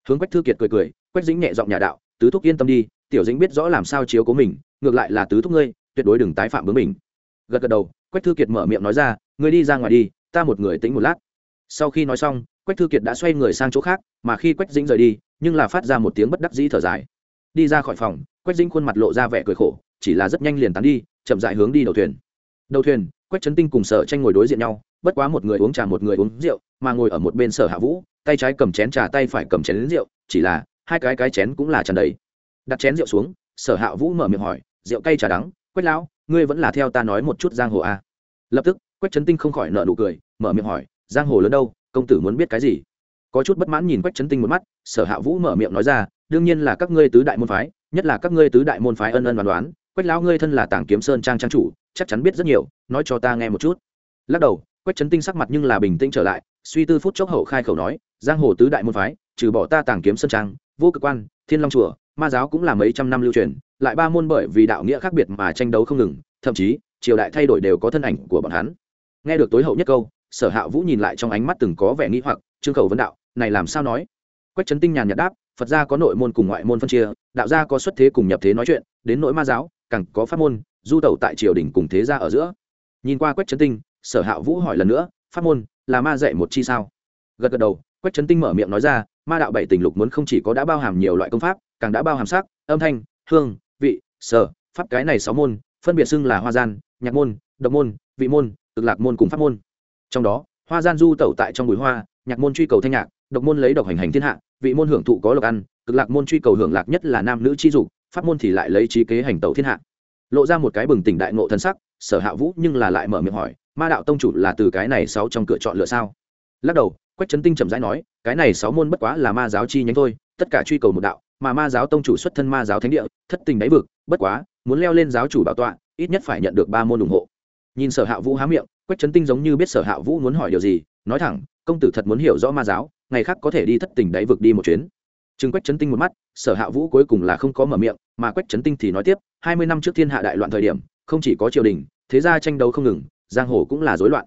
Hướng quách thư kiệt cười cười, quách dĩnh nhẹ giọng nhà đạo, tứ thúc yên tâm đi, tiểu dĩnh biết rõ làm sao chiếu cố mình, ngược lại là tứ thúc ngươi, tuyệt đối đừng tái phạm bướng mình gật gật đầu, quách thư kiệt mở miệng nói ra người đi ra ngoài đi, ta một người tĩnh một lát. Sau khi nói xong, quách thư kiệt đã xoay người sang chỗ khác, mà khi quách dĩnh rời đi, nhưng là phát ra một tiếng bất đắc dĩ thở dài. Đi ra khỏi phòng, quách dĩnh khuôn mặt lộ ra vẻ cười khổ, chỉ là rất nhanh liền tán đi, chậm dại hướng đi đầu thuyền. Đầu thuyền, quách trấn tinh cùng sở tranh ngồi đối diện nhau, bất quá một người uống trà một người uống rượu, mà ngồi ở một bên sở hạ vũ, tay trái cầm chén trà, tay phải cầm chén đến rượu, chỉ là hai cái cái chén cũng là tràn đầy. Đặt chén rượu xuống, sở hạ vũ mở miệng hỏi, rượu cay trà đắng, quách lão ngươi vẫn là theo ta nói một chút giang hồ a à? lập tức, quách trấn tinh không khỏi nợ nụ cười, mở miệng hỏi, giang hồ lớn đâu? Công tử muốn biết cái gì? Có chút bất mãn nhìn quách trấn tinh một mắt, sở hạ vũ mở miệng nói ra, đương nhiên là các ngươi tứ đại môn phái, nhất là các ngươi tứ đại môn phái ân ân đoán đoán quách lão ngươi thân là tàng kiếm sơn trang trang chủ, chắc chắn biết rất nhiều, nói cho ta nghe một chút. Lắc đầu, quách trấn tinh sắc mặt nhưng là bình tĩnh trở lại, suy tư phút chốc hậu khai khẩu nói, giang hồ tứ đại môn phái, trừ bỏ ta tàng kiếm sơn trang, vô cực quan, thiên long chùa, ma giáo cũng là mấy trăm năm lưu truyền lại ba môn bởi vì đạo nghĩa khác biệt mà tranh đấu không ngừng, thậm chí, triều đại thay đổi đều có thân ảnh của bọn hắn. Nghe được tối hậu nhất câu, sở hạ vũ nhìn lại trong ánh mắt từng có vẻ nghĩ hoặc, trương khẩu vấn đạo, này làm sao nói? Quách trấn tinh nhàn nhạt đáp, phật gia có nội môn cùng ngoại môn phân chia, đạo gia có xuất thế cùng nhập thế nói chuyện, đến nội ma giáo, càng có pháp môn, du tẩu tại triều đình cùng thế gia ở giữa. Nhìn qua quách trấn tinh, sở hạ vũ hỏi lần nữa, pháp môn, là ma dạy một chi sao? Gật gật đầu, quách trấn tinh mở miệng nói ra, ma đạo bảy tình lục muốn không chỉ có đã bao hàm nhiều loại công pháp, càng đã bao hàm sắc, âm thanh, hương sở, pháp cái này sáu môn, phân biệt xưng là hoa gian, nhạc môn, độc môn, vị môn, cực lạc môn cùng pháp môn. Trong đó, hoa gian du tẩu tại trong bụi hoa, nhạc môn truy cầu thanh nhạc, độc môn lấy độc hành hành thiên hạ, vị môn hưởng thụ có lộc ăn, cực lạc môn truy cầu hưởng lạc nhất là nam nữ chi dục, pháp môn thì lại lấy trí kế hành tẩu thiên hạ. Lộ ra một cái bừng tỉnh đại ngộ thân sắc, sở hạ vũ nhưng là lại mở miệng hỏi, ma đạo tông chủ là từ cái này sáu trong cửa chọn lựa sao? Lắc đầu, quách trấn tinh trầm rãi nói, cái này sáu môn bất quá là ma giáo chi nhánh thôi, tất cả truy cầu một đạo mà ma giáo tông chủ xuất thân ma giáo thánh địa, thất tình đáy vực, bất quá, muốn leo lên giáo chủ bảo tọa, ít nhất phải nhận được ba môn ủng hộ. Nhìn sở hạ vũ há miệng, quách trấn tinh giống như biết sở hạ vũ muốn hỏi điều gì, nói thẳng, công tử thật muốn hiểu rõ ma giáo, ngày khác có thể đi thất tình đáy vực đi một chuyến. Chừng quách trấn tinh một mắt, sở hạ vũ cuối cùng là không có mở miệng, mà quách trấn tinh thì nói tiếp, hai mươi năm trước thiên hạ đại loạn thời điểm, không chỉ có triều đình, thế gia tranh đấu không ngừng, giang hồ cũng là rối loạn.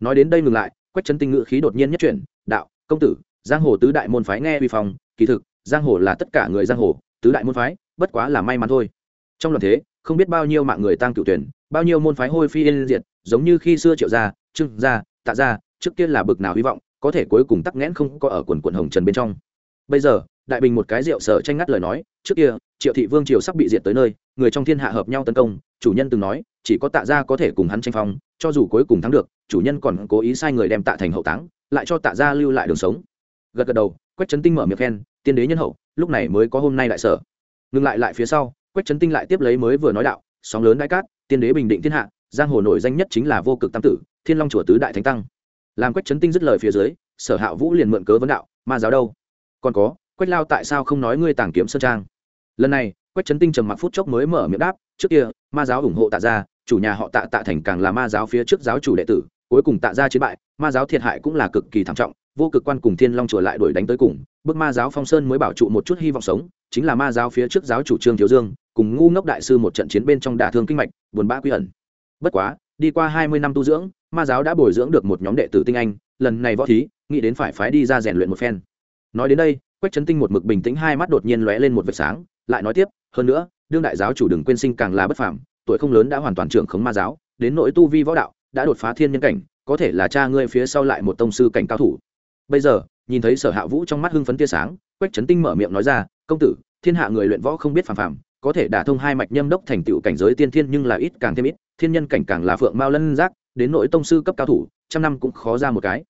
Nói đến đây ngừng lại, quách trấn tinh ngự khí đột nhiên nhất chuyển, đạo, công tử, giang hồ tứ đại môn phái nghe vi phong, kỳ thực giang hồ là tất cả người giang hồ, tứ đại môn phái, bất quá là may mắn thôi. Trong loạn thế, không biết bao nhiêu mạng người tăng cựu tuyển, bao nhiêu môn phái hôi phi yên diệt, giống như khi xưa triệu gia, trương gia, tạ gia, trước kia là bực nào hy vọng, có thể cuối cùng tắc nghẽn không có ở quần quận hồng trần bên trong. Bây giờ, đại bình một cái rượu sở tranh ngắt lời nói, trước kia, triệu thị vương triều sắp bị diệt tới nơi, người trong thiên hạ hợp nhau tấn công, chủ nhân từng nói, chỉ có tạ gia có thể cùng hắn tranh phong, cho dù cuối cùng thắng được, chủ nhân còn cố ý sai người đem tạ thành hậu táng, lại cho tạ gia lưu lại đường sống. Gật gật đầu, quách trấn tinh mở miệng khen tiên đế nhân hậu, lúc này mới có hôm nay đại sở. Ngừng lại lại phía sau, quách trấn tinh lại tiếp lấy mới vừa nói đạo, sóng lớn đại cát, tiên đế bình định thiên hạ, giang hồ nổi danh nhất chính là vô cực tam tử, thiên long chùa tứ đại thánh tăng. Làm quách trấn tinh dứt lời phía dưới, sở hạ vũ liền mượn cớ vấn đạo, ma giáo đâu? Còn có, quách lao tại sao không nói ngươi tàng kiếm sơn trang? Lần này, quách trấn tinh trầm mặc phút chốc mới mở miệng đáp, trước kia, ma giáo ủng hộ tạ gia, chủ nhà họ tạ tạ thành càng là ma giáo phía trước giáo chủ đệ tử, cuối cùng tạ gia chiến bại, ma giáo thiệt hại cũng là cực kỳ thảm trọng, vô cực quan cùng thiên long chùa lại đuổi đánh tới cùng bước ma giáo phong sơn mới bảo trụ một chút hy vọng sống, chính là ma giáo phía trước giáo chủ trương thiếu dương, cùng ngu ngốc đại sư một trận chiến bên trong đả thương kinh mạch, buồn bã quy ẩn. Bất quá, đi qua hai mươi năm tu dưỡng, ma giáo đã bồi dưỡng được một nhóm đệ tử tinh anh, lần này võ thí, nghĩ đến phải phái đi ra rèn luyện một phen. Nói đến đây, quách trấn tinh một mực bình tĩnh, hai mắt đột nhiên lóe lên một vệt sáng, lại nói tiếp, hơn nữa, đương đại giáo chủ đừng quên sinh càng là bất phàm, tuổi không lớn đã hoàn toàn trưởng khống ma giáo, đến nội tu vi võ đạo, đã đột phá thiên nhân cảnh, có thể là cha ngươi phía sau lại một tông sư cảnh cao thủ bây giờ, nhìn thấy sở hạ vũ trong mắt hưng phấn tia sáng, quách trấn tinh mở miệng nói ra, công tử, thiên hạ người luyện võ không biết phàm phàm, có thể đả thông hai mạch nhâm đốc thành tựu cảnh giới tiên thiên nhưng là ít càng thêm ít, thiên nhân cảnh càng là phượng mao lân giác, đến nội tông sư cấp cao thủ, trăm năm cũng khó ra một cái.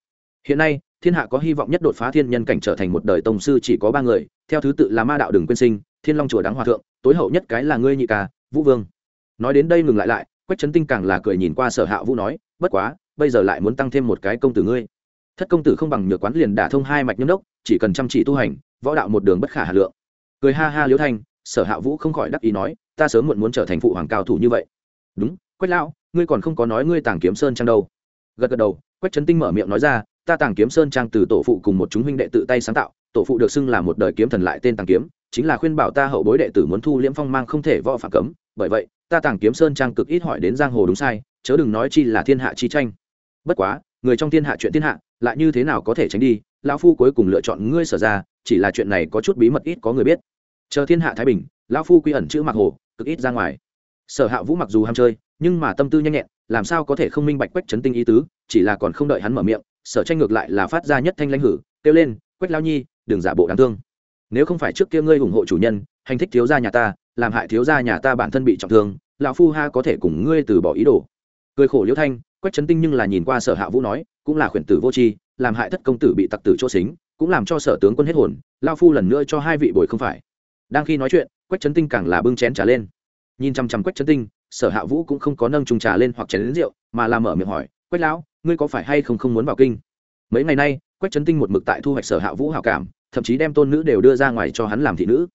Hiện nay, thiên hạ có hy vọng nhất đột phá thiên nhân cảnh trở thành một đời tông sư chỉ có ba người, theo thứ tự là ma đạo đừng quên sinh, thiên long chùa đáng hòa thượng, tối hậu nhất cái là ngươi nhị ca, vũ vương. Nói đến đây ngừng lại lại, quách trấn tinh càng là cười nhìn qua sở hạ vũ nói, bất quá, bây giờ lại muốn tăng thêm một cái công tử ngươi thất công tử không bằng nhược quán liền đả thông hai mạch nhâm đốc, chỉ cần chăm chỉ tu hành, võ đạo một đường bất khả hà lượng. Cười ha ha liễu thanh, sở hạ vũ không khỏi đắc ý nói, ta sớm muộn muốn trở thành phụ hoàng cao thủ như vậy. Đúng, quách lão, ngươi còn không có nói ngươi tàng kiếm sơn trang đâu. Gật gật đầu, quách trấn tinh mở miệng nói ra, ta tàng kiếm sơn trang từ tổ phụ cùng một chúng huynh đệ tự tay sáng tạo, tổ phụ được xưng là một đời kiếm thần lại tên tàng kiếm, chính là khuyên bảo ta hậu bối đệ tử muốn thu liễm phong mang không thể võ phạm cấm, bởi vậy, ta tàng kiếm sơn trang cực ít hỏi đến giang hồ đúng sai, chớ đừng nói chi là thiên hạ chi tranh. Bất quá, người trong thiên hạ chuyện thiên hạ lại như thế nào có thể tránh đi, lão phu cuối cùng lựa chọn ngươi sở ra, chỉ là chuyện này có chút bí mật ít có người biết. Chờ thiên hạ thái bình, lão phu quy ẩn chữ mặc hồ, cực ít ra ngoài. Sở hạ vũ mặc dù ham chơi, nhưng mà tâm tư nhanh nhẹn, làm sao có thể không minh bạch quách trấn tinh ý tứ, chỉ là còn không đợi hắn mở miệng, sở tranh ngược lại là phát ra nhất thanh lãnh hử, kêu lên, quách lao nhi, đừng giả bộ đáng thương. Nếu không phải trước kia ngươi ủng hộ chủ nhân, hành thích thiếu gia nhà ta, làm hại thiếu gia nhà ta bản thân bị trọng thương, lão phu ha có thể cùng ngươi từ bỏ ý đồ. Cười khổ liễu thanh quách trấn tinh nhưng là nhìn qua sở hạ vũ nói, cũng là khuyển tử vô tri, làm hại thất công tử bị tặc tử chỗ xính, cũng làm cho sở tướng quân hết hồn, lao phu lần nữa cho hai vị bồi không phải. Đang khi nói chuyện, quách trấn tinh càng là bưng chén trà lên. Nhìn chăm chăm quách trấn tinh, sở hạ vũ cũng không có nâng trùng trà lên hoặc chén đến rượu, mà làm mở miệng hỏi, quách lão, ngươi có phải hay không không muốn vào kinh? Mấy ngày nay, quách trấn tinh một mực tại thu hoạch sở hạ vũ hảo cảm, thậm chí đem tôn nữ đều đưa ra ngoài cho hắn làm thị nữ.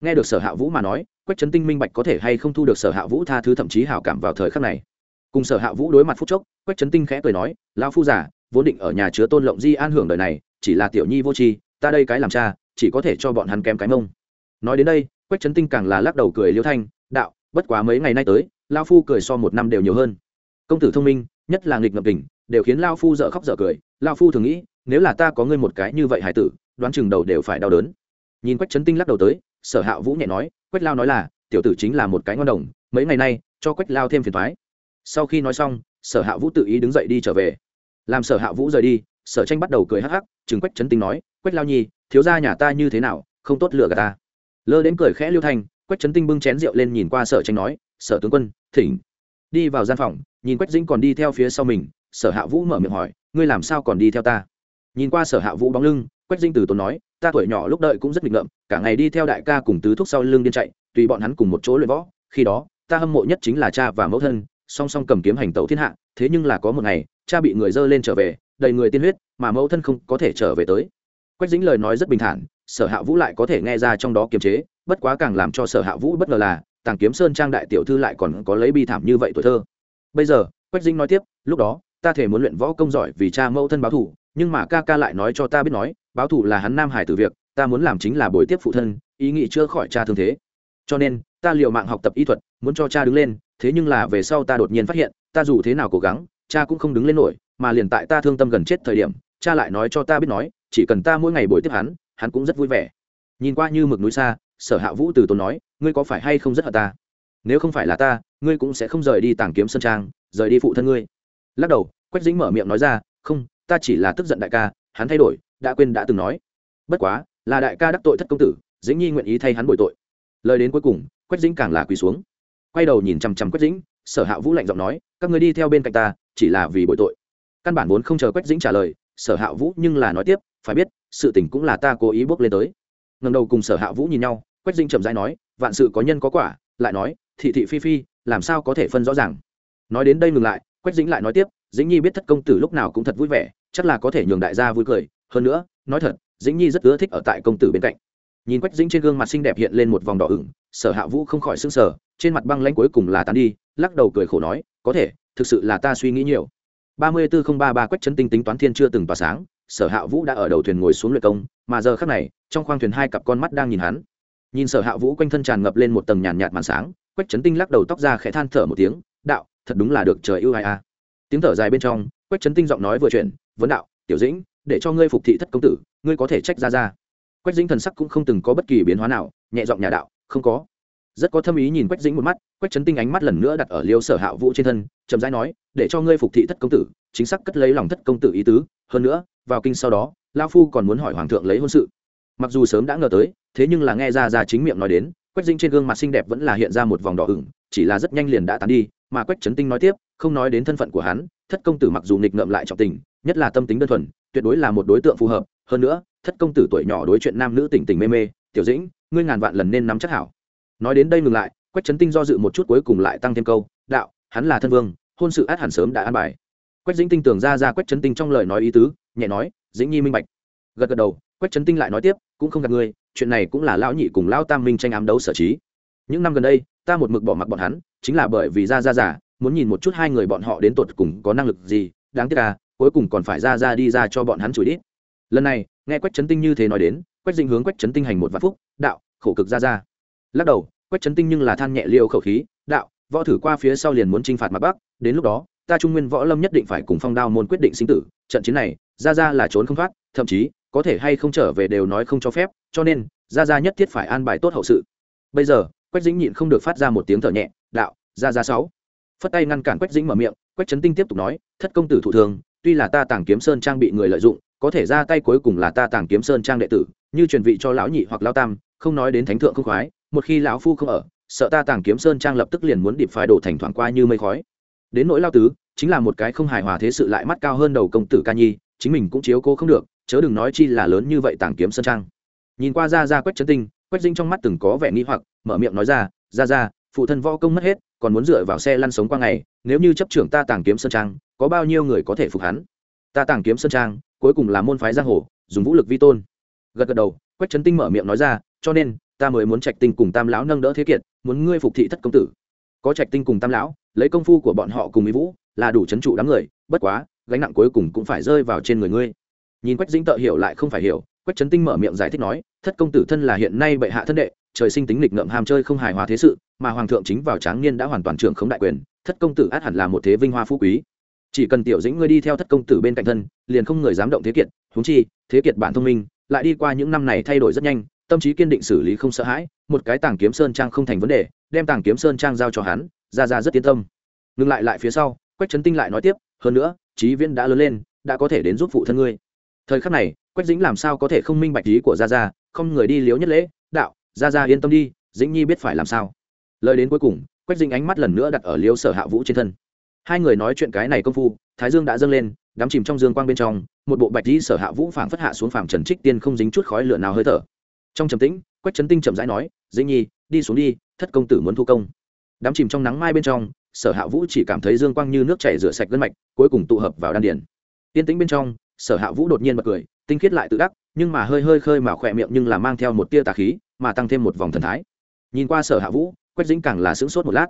Nghe được sở hạ vũ mà nói, quách trấn tinh minh bạch có thể hay không thu được sở hạ vũ tha thứ thậm chí hảo cảm vào thời khắc này cùng sở hạ vũ đối mặt phút chốc, quách trấn tinh khẽ cười nói lao phu giả vốn định ở nhà chứa tôn lộng di an hưởng đời này, chỉ là tiểu nhi vô tri, ta đây cái làm cha, chỉ có thể cho bọn hắn kém cái mông. Nói đến đây, quách trấn tinh càng là lắc đầu cười liêu thanh, đạo, bất quá mấy ngày nay tới lao phu cười so một năm đều nhiều hơn. Công tử thông minh, nhất là nghịch ngập đỉnh đều khiến lao phu dở khóc dở cười. Lao phu thường nghĩ, nếu là ta có ngươi một cái như vậy hải tử, đoán chừng đầu đều phải đau đớn. Nhìn quách trấn tinh lắc đầu tới, sở hạ vũ nhẹ nói, quách lao nói là, tiểu tử chính là một cái ngon đồng, mấy ngày nay, cho quách lao thêm phiền thoái sau khi nói xong, sở hạ vũ tự ý đứng dậy đi trở về. Làm sở hạ vũ rời đi, sở tranh bắt đầu cười hắc hắc chừng quách trấn tinh nói, quách lao nhi, thiếu gia nhà ta như thế nào, không tốt lựa gà ta. Lơ đến cười khẽ liêu thanh quách trấn tinh bưng chén rượu lên nhìn qua sở tranh nói, sở tướng quân, thỉnh. Đi vào gian phòng, nhìn quách dĩnh còn đi theo phía sau mình, sở hạ vũ mở miệng hỏi, ngươi làm sao còn đi theo ta? Nhìn qua sở hạ vũ bóng lưng, quách dinh từ tốn nói, ta tuổi nhỏ lúc đợi cũng rất nghịch ngợm, cả ngày đi theo đại ca cùng tứ thúc sau lưng điên chạy, tùy bọn hắn cùng một chỗ luyện võ, khi đó, ta hâm mộ nhất chính là cha và mẫu thân song song cầm kiếm hành tẩu thiên hạ, thế nhưng là có một ngày, cha bị người dơ lên trở về, đầy người tiên huyết, mà mẫu thân không có thể trở về tới. Quách dính lời nói rất bình thản, sở hạ vũ lại có thể nghe ra trong đó kiềm chế, bất quá càng làm cho sở hạ vũ bất ngờ là, tàng kiếm sơn trang đại tiểu thư lại còn có lấy bi thảm như vậy tuổi thơ. Bây giờ, quách dính nói tiếp, lúc đó, ta thể muốn luyện võ công giỏi vì cha mẫu thân báo thủ nhưng mà ca ca lại nói cho ta biết nói, báo thủ là hắn nam hải từ việc, ta muốn làm chính là bồi tiếp phụ thân, ý nghĩ chữa khỏi cha thương thế. Cho nên, ta liều mạng học tập y thuật, muốn cho cha đứng lên thế nhưng là về sau ta đột nhiên phát hiện, ta dù thế nào cố gắng, cha cũng không đứng lên nổi, mà liền tại ta thương tâm gần chết thời điểm, cha lại nói cho ta biết nói, chỉ cần ta mỗi ngày buổi tiếp hắn hắn cũng rất vui vẻ. Nhìn qua như mực núi xa, sở hạ vũ từ tốn nói, ngươi có phải hay không rất hận ta? Nếu không phải là ta, ngươi cũng sẽ không rời đi tàng kiếm sân trang, rời đi phụ thân ngươi. Lắc đầu, quách dính mở miệng nói ra, không, ta chỉ là tức giận đại ca, hắn thay đổi, đã quên đã từng nói. Bất quá, là đại ca đắc tội thất công tử, dĩnh nhi nguyện ý thay hắn bồi tội. Lời đến cuối cùng, quách dĩnh càng là quỳ xuống quay đầu nhìn chằm chằm quách dĩnh, sở hạ vũ lạnh giọng nói, các người đi theo bên cạnh ta, chỉ là vì bội tội. Căn bản vốn không chờ quách dĩnh trả lời, sở hạ vũ nhưng là nói tiếp, phải biết, sự tình cũng là ta cố ý bước lên tới. Ngầm đầu cùng sở hạ vũ nhìn nhau, quách dĩnh chậm rãi nói, vạn sự có nhân có quả. Lại nói, thị thị phi phi, làm sao có thể phân rõ ràng? Nói đến đây ngừng lại, quách dĩnh lại nói tiếp, dĩnh nhi biết thất công tử lúc nào cũng thật vui vẻ, chắc là có thể nhường đại gia vui cười. Hơn nữa, nói thật, dĩnh nhi rất ưa thích ở tại công tử bên cạnh. Nhìn quách dĩnh trên gương mặt xinh đẹp hiện lên một vòng đỏ ửng, sở hạ vũ không khỏi s ư n g sở trên mặt băng lãnh cuối cùng là tán đi, lắc đầu cười khổ nói, có thể, thực sự là ta suy nghĩ nhiều. ba mươi bốn không ba ba quách chấn tinh tính toán thiên chưa từng tỏa sáng, sở hạ vũ đã ở đầu thuyền ngồi xuống luyện công, mà giờ khác này, trong khoang thuyền hai cặp con mắt đang nhìn hắn. Nhìn sở hạ vũ quanh thân tràn ngập lên một tầng nhàn nhạt màn sáng, quách trấn tinh lắc đầu tóc ra khẽ than thở một tiếng, đạo, thật đúng là được trời ưu ai a. Tiếng thở dài bên trong, quách trấn tinh giọng nói vừa chuyển, vấn đạo, tiểu dĩnh, để cho ngươi phục thị thất công tử, ngươi có thể trách ra ra. Quách dĩnh thần sắc cũng không từng có bất kỳ biến hóa nào, nhẹ giọng nhà đạo, không có rất có thâm ý nhìn quách dĩnh một mắt, quách chấn tinh ánh mắt lần nữa đặt ở liêu sở hạ vũ trên thân, chậm rãi nói, để cho ngươi phục thị thất công tử, chính xác cất lấy lòng thất công tử ý tứ, hơn nữa, vào kinh sau đó lao phu còn muốn hỏi hoàng thượng lấy hôn sự. Mặc dù sớm đã ngờ tới, thế nhưng là nghe ra ra chính miệng nói đến, quách dĩnh trên gương mặt xinh đẹp vẫn là hiện ra một vòng đỏ ửng, chỉ là rất nhanh liền đã tán đi, mà quách trấn tinh nói tiếp, không nói đến thân phận của hắn, thất công tử mặc dù nghịch ngợm lại trọng tình, nhất là tâm tính đơn thuần, tuyệt đối là một đối tượng phù hợp, hơn nữa, thất công tử tuổi nhỏ đối chuyện nam nữ tình tình mê mê, tiểu dĩnh, ngươi ngàn vạn lần nên nắm chắc hảo nói đến đây ngừng lại, quách trấn tinh do dự một chút cuối cùng lại tăng thêm câu, đạo, hắn là thân vương, hôn sự át hẳn sớm đã an bài. Quách dĩnh tinh tưởng ra ra quách trấn tinh trong lời nói ý tứ, nhẹ nói, dĩnh nhi minh bạch. Gật gật đầu, quách trấn tinh lại nói tiếp, cũng không gặp ngươi, chuyện này cũng là lão nhị cùng lão tam minh tranh ám đấu sở trí. Những năm gần đây, ta một mực bỏ mặc bọn hắn, chính là bởi vì ra ra giả, muốn nhìn một chút hai người bọn họ đến tột cùng có năng lực gì, đáng tiếc à cuối cùng còn phải ra ra đi ra cho bọn hắn chửi đít. Lần này, nghe quách trấn tinh như thế nói đến, quách dĩnh hướng quách trấn tinh hành một vạn phúc, đạo, khổ cực ra ra lắc đầu, quách trấn tinh nhưng là than nhẹ liêu khẩu khí, đạo, võ thử qua phía sau liền muốn t r i n h phạt mặt bắc, đến lúc đó, ta trung nguyên võ lâm nhất định phải cùng phong đao môn quyết định sinh tử, trận chiến này ra ra là trốn không thoát, thậm chí, có thể hay không trở về đều nói không cho phép, cho nên ra ra nhất thiết phải an bài tốt hậu sự. Bây giờ, quách dĩnh nhịn không được phát ra một tiếng thở nhẹ, đạo ra ra sáu. Phất tay ngăn cản quách dĩnh mở miệng, quách trấn tinh tiếp tục nói, thất công tử thủ thường, tuy là ta tàng kiếm sơn trang bị người lợi dụng, có thể ra tay cuối cùng là ta tàng kiếm sơn trang đệ tử, như truyền vị cho lão nhị hoặc lao tam, không nói đến thánh thượng không khoái một khi lão phu không ở, sợ ta tàng kiếm sơn trang lập tức liền muốn điệp phái đổ thành thoảng qua như mây khói. Đến nỗi lao tứ, chính là một cái không hài hòa thế sự lại mắt cao hơn đầu công tử ca nhi, chính mình cũng chiếu cố không được, chớ đừng nói chi là lớn như vậy tàng kiếm sơn trang. Nhìn qua ra ra quách chân tinh, quách dinh trong mắt từng có vẻ nghi hoặc, mở miệng nói ra ra ra, phụ thân võ công mất hết, còn muốn dựa vào xe lăn sống qua ngày, nếu như chấp trưởng ta tàng kiếm sơn trang, có bao nhiêu người có thể phục hắn? Ta tàng kiếm sơn trang, cuối cùng là môn phái giang hồ, dùng vũ lực vi tôn. Gật gật đầu, quách trấn tinh mở miệng nói ra, cho nên ta mới muốn trạch tinh cùng tam lão nâng đỡ thế kiệt, muốn ngươi phục thị thất công tử. Có trạch tinh cùng tam lão, lấy công phu của bọn họ cùng mỹ vũ, là đủ chấn trụ đám người, bất quá, gánh nặng cuối cùng cũng phải rơi vào trên người ngươi. Nhìn quách dĩnh tự hiểu lại không phải hiểu, quách trấn tinh mở miệng giải thích nói, thất công tử thân là hiện nay bệ hạ thân đệ, trời sinh tính lịch ngợm ham chơi không hài hòa thế sự, mà hoàng thượng chính vào tráng niên đã hoàn toàn trưởng khống đại quyền, thất công tử át hẳn là một thế vinh hoa phú quý. Chỉ cần tiểu dĩnh ngươi đi theo thất công tử bên cạnh thân, liền không người dám động thế kiệt, huống chi, thế kiệt bản thông minh, lại đi qua những năm này thay đổi rất nhanh tâm trí kiên định xử lý không sợ hãi, một cái tàng kiếm sơn trang không thành vấn đề, đem tàng kiếm sơn trang giao cho hắn, ra ra rất yên tâm. Ngừng lại lại phía sau, quách trấn tinh lại nói tiếp, hơn nữa trí viễn đã lớn lên, đã có thể đến giúp phụ thân ngươi. Thời khắc này, quách dĩnh làm sao có thể không minh bạch ý của gia gia, không người đi liếu nhất lễ, đạo, gia gia yên tâm đi, dĩnh nhi biết phải làm sao. Lời đến cuối cùng, quách dĩnh ánh mắt lần nữa đặt ở liếu sở hạ vũ trên thân. Hai người nói chuyện cái này công phu, thái dương đã dâng lên đắm chìm trong dương quang bên trong, một bộ bạch dĩ sở hạ vũ phảng phất hạ xuống phảng trần trích tiên không dính chút khói lửa nào hơi thở trong trầm tĩnh, quách trấn tinh chậm rãi nói, dĩnh nhi, đi xuống đi, thất công tử muốn thu công. Đám chìm trong nắng mai bên trong, sở hạ vũ chỉ cảm thấy dương quang như nước chảy rửa sạch gân mạch, cuối cùng tụ hợp vào đan điển tiên tĩnh bên trong, sở hạ vũ đột nhiên bật cười, tinh khiết lại tự đắc, nhưng mà hơi hơi khơi mà khỏe miệng nhưng là mang theo một tia tà khí, mà tăng thêm một vòng thần thái. Nhìn qua sở hạ vũ, quách dĩnh càng là sững sốt một lát.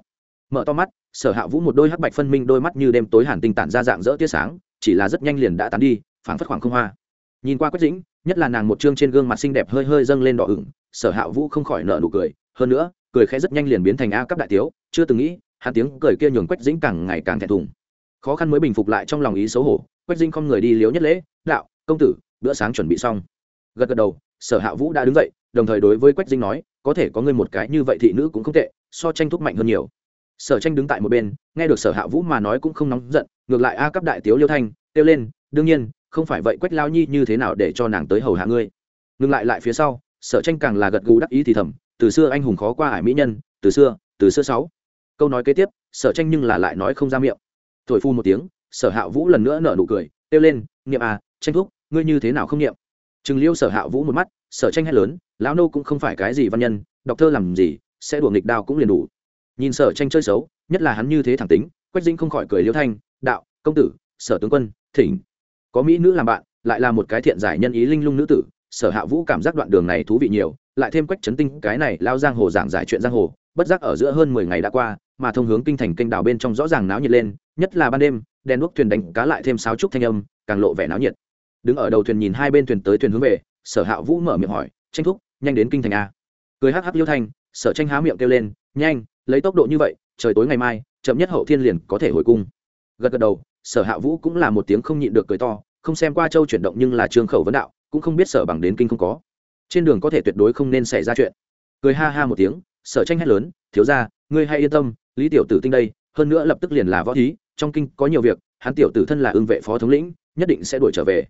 Mở to mắt, sở hạ vũ một đôi hắc bạch phân minh đôi mắt như đêm tối hàn tinh tản ra dạng dỡ tia sáng, chỉ là rất nhanh liền đã tán đi, phảng phất khoảng không hoa. Nhìn qua quách dĩnh nhất là nàng một chương trên gương mặt xinh đẹp hơi hơi dâng lên đỏ ửng, sở hạ vũ không khỏi nợ nụ cười, hơn nữa, cười khẽ rất nhanh liền biến thành a cấp đại tiếu, chưa từng nghĩ, hắn tiếng cười kia nhường quách dĩnh càng ngày càng thẹn thùng. Khó khăn mới bình phục lại trong lòng ý xấu hổ, quách dĩnh không người đi liếu nhất lễ, đạo, công tử, bữa sáng chuẩn bị xong. Gật gật đầu, sở hạ vũ đã đứng dậy, đồng thời đối với quách dĩnh nói, có thể có ngươi một cái như vậy thị nữ cũng không tệ, so tranh thúc mạnh hơn nhiều. Sở tranh đứng tại một bên, nghe được sở hạ vũ mà nói cũng không nóng giận, ngược lại a cấp đại tiếu liêu thanh, kêu lên, đương nhiên không phải vậy quách lao nhi như thế nào để cho nàng tới hầu hạ ngươi? Ngừng lại lại phía sau, sở tranh càng là gật gù đắc ý thì thầm, từ xưa anh hùng khó qua ải mỹ nhân, từ xưa từ xưa sáu. Câu nói kế tiếp, sở tranh nhưng là lại nói không ra miệng. Thổi phu một tiếng, sở hạ vũ lần nữa nở nụ cười, kêu lên, niệm à tranh thúc, ngươi như thế nào không niệm? Chừng liêu sở hạ vũ một mắt, sở tranh hét lớn, lão nô cũng không phải cái gì văn nhân, đọc thơ làm gì, sẽ đùa nghịch đao cũng liền đủ. Nhìn sở tranh chơi xấu, nhất là hắn như thế thẳng tính, quách dĩnh không khỏi cười liêu thanh, đạo, công tử, sở tướng quân, thỉnh có mỹ nữ làm bạn, lại là một cái thiện giải nhân ý linh lung nữ tử, sở hạ vũ cảm giác đoạn đường này thú vị nhiều, lại thêm quách chấn tinh, cái này lao giang hồ giảng giải chuyện giang hồ, bất giác ở giữa hơn mười ngày đã qua, mà thông hướng kinh thành kênh đào bên trong rõ ràng náo nhiệt lên, nhất là ban đêm, đèn đuốc thuyền đánh cá lại thêm sáo trúc thanh âm, càng lộ vẻ náo nhiệt. Đứng ở đầu thuyền nhìn hai bên thuyền tới thuyền hướng về, sở hạ vũ mở miệng hỏi, tranh thúc, nhanh đến kinh thành a cười hắc hắc liêu thanh, sở tranh há miệng kêu lên, nhanh, lấy tốc độ như vậy, trời tối ngày mai, chậm nhất hậu thiên liền có thể hồi cung. Gật gật đầu sở hạ vũ cũng là một tiếng không nhịn được cười to, không xem qua châu chuyển động nhưng là trương khẩu vấn đạo, cũng không biết sở bằng đến kinh không có. Trên đường có thể tuyệt đối không nên xảy ra chuyện. Cười ha ha một tiếng, sở tranh hét lớn, thiếu ra ngươi hãy yên tâm, lý tiểu tử tinh đây, hơn nữa lập tức liền là võ thí, trong kinh có nhiều việc, hắn tiểu tử thân là ưng vệ phó thống lĩnh, nhất định sẽ đuổi trở về.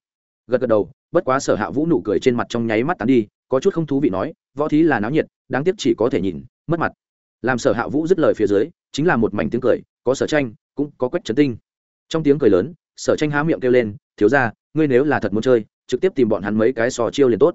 Gật gật đầu, bất quá sở hạ vũ nụ cười trên mặt trong nháy mắt tán đi, có chút không thú vị nói, võ thí là náo nhiệt, đáng tiếc chỉ có thể nhìn, mất mặt. Làm sở hạ vũ dứt lời phía dưới, chính là một mảnh tiếng cười, có sở tranh, cũng có quách trấn tinh trong tiếng cười lớn, sở tranh há miệng kêu lên, thiếu ra ngươi nếu là thật muốn chơi, trực tiếp tìm bọn hắn mấy cái sò chiêu liền tốt.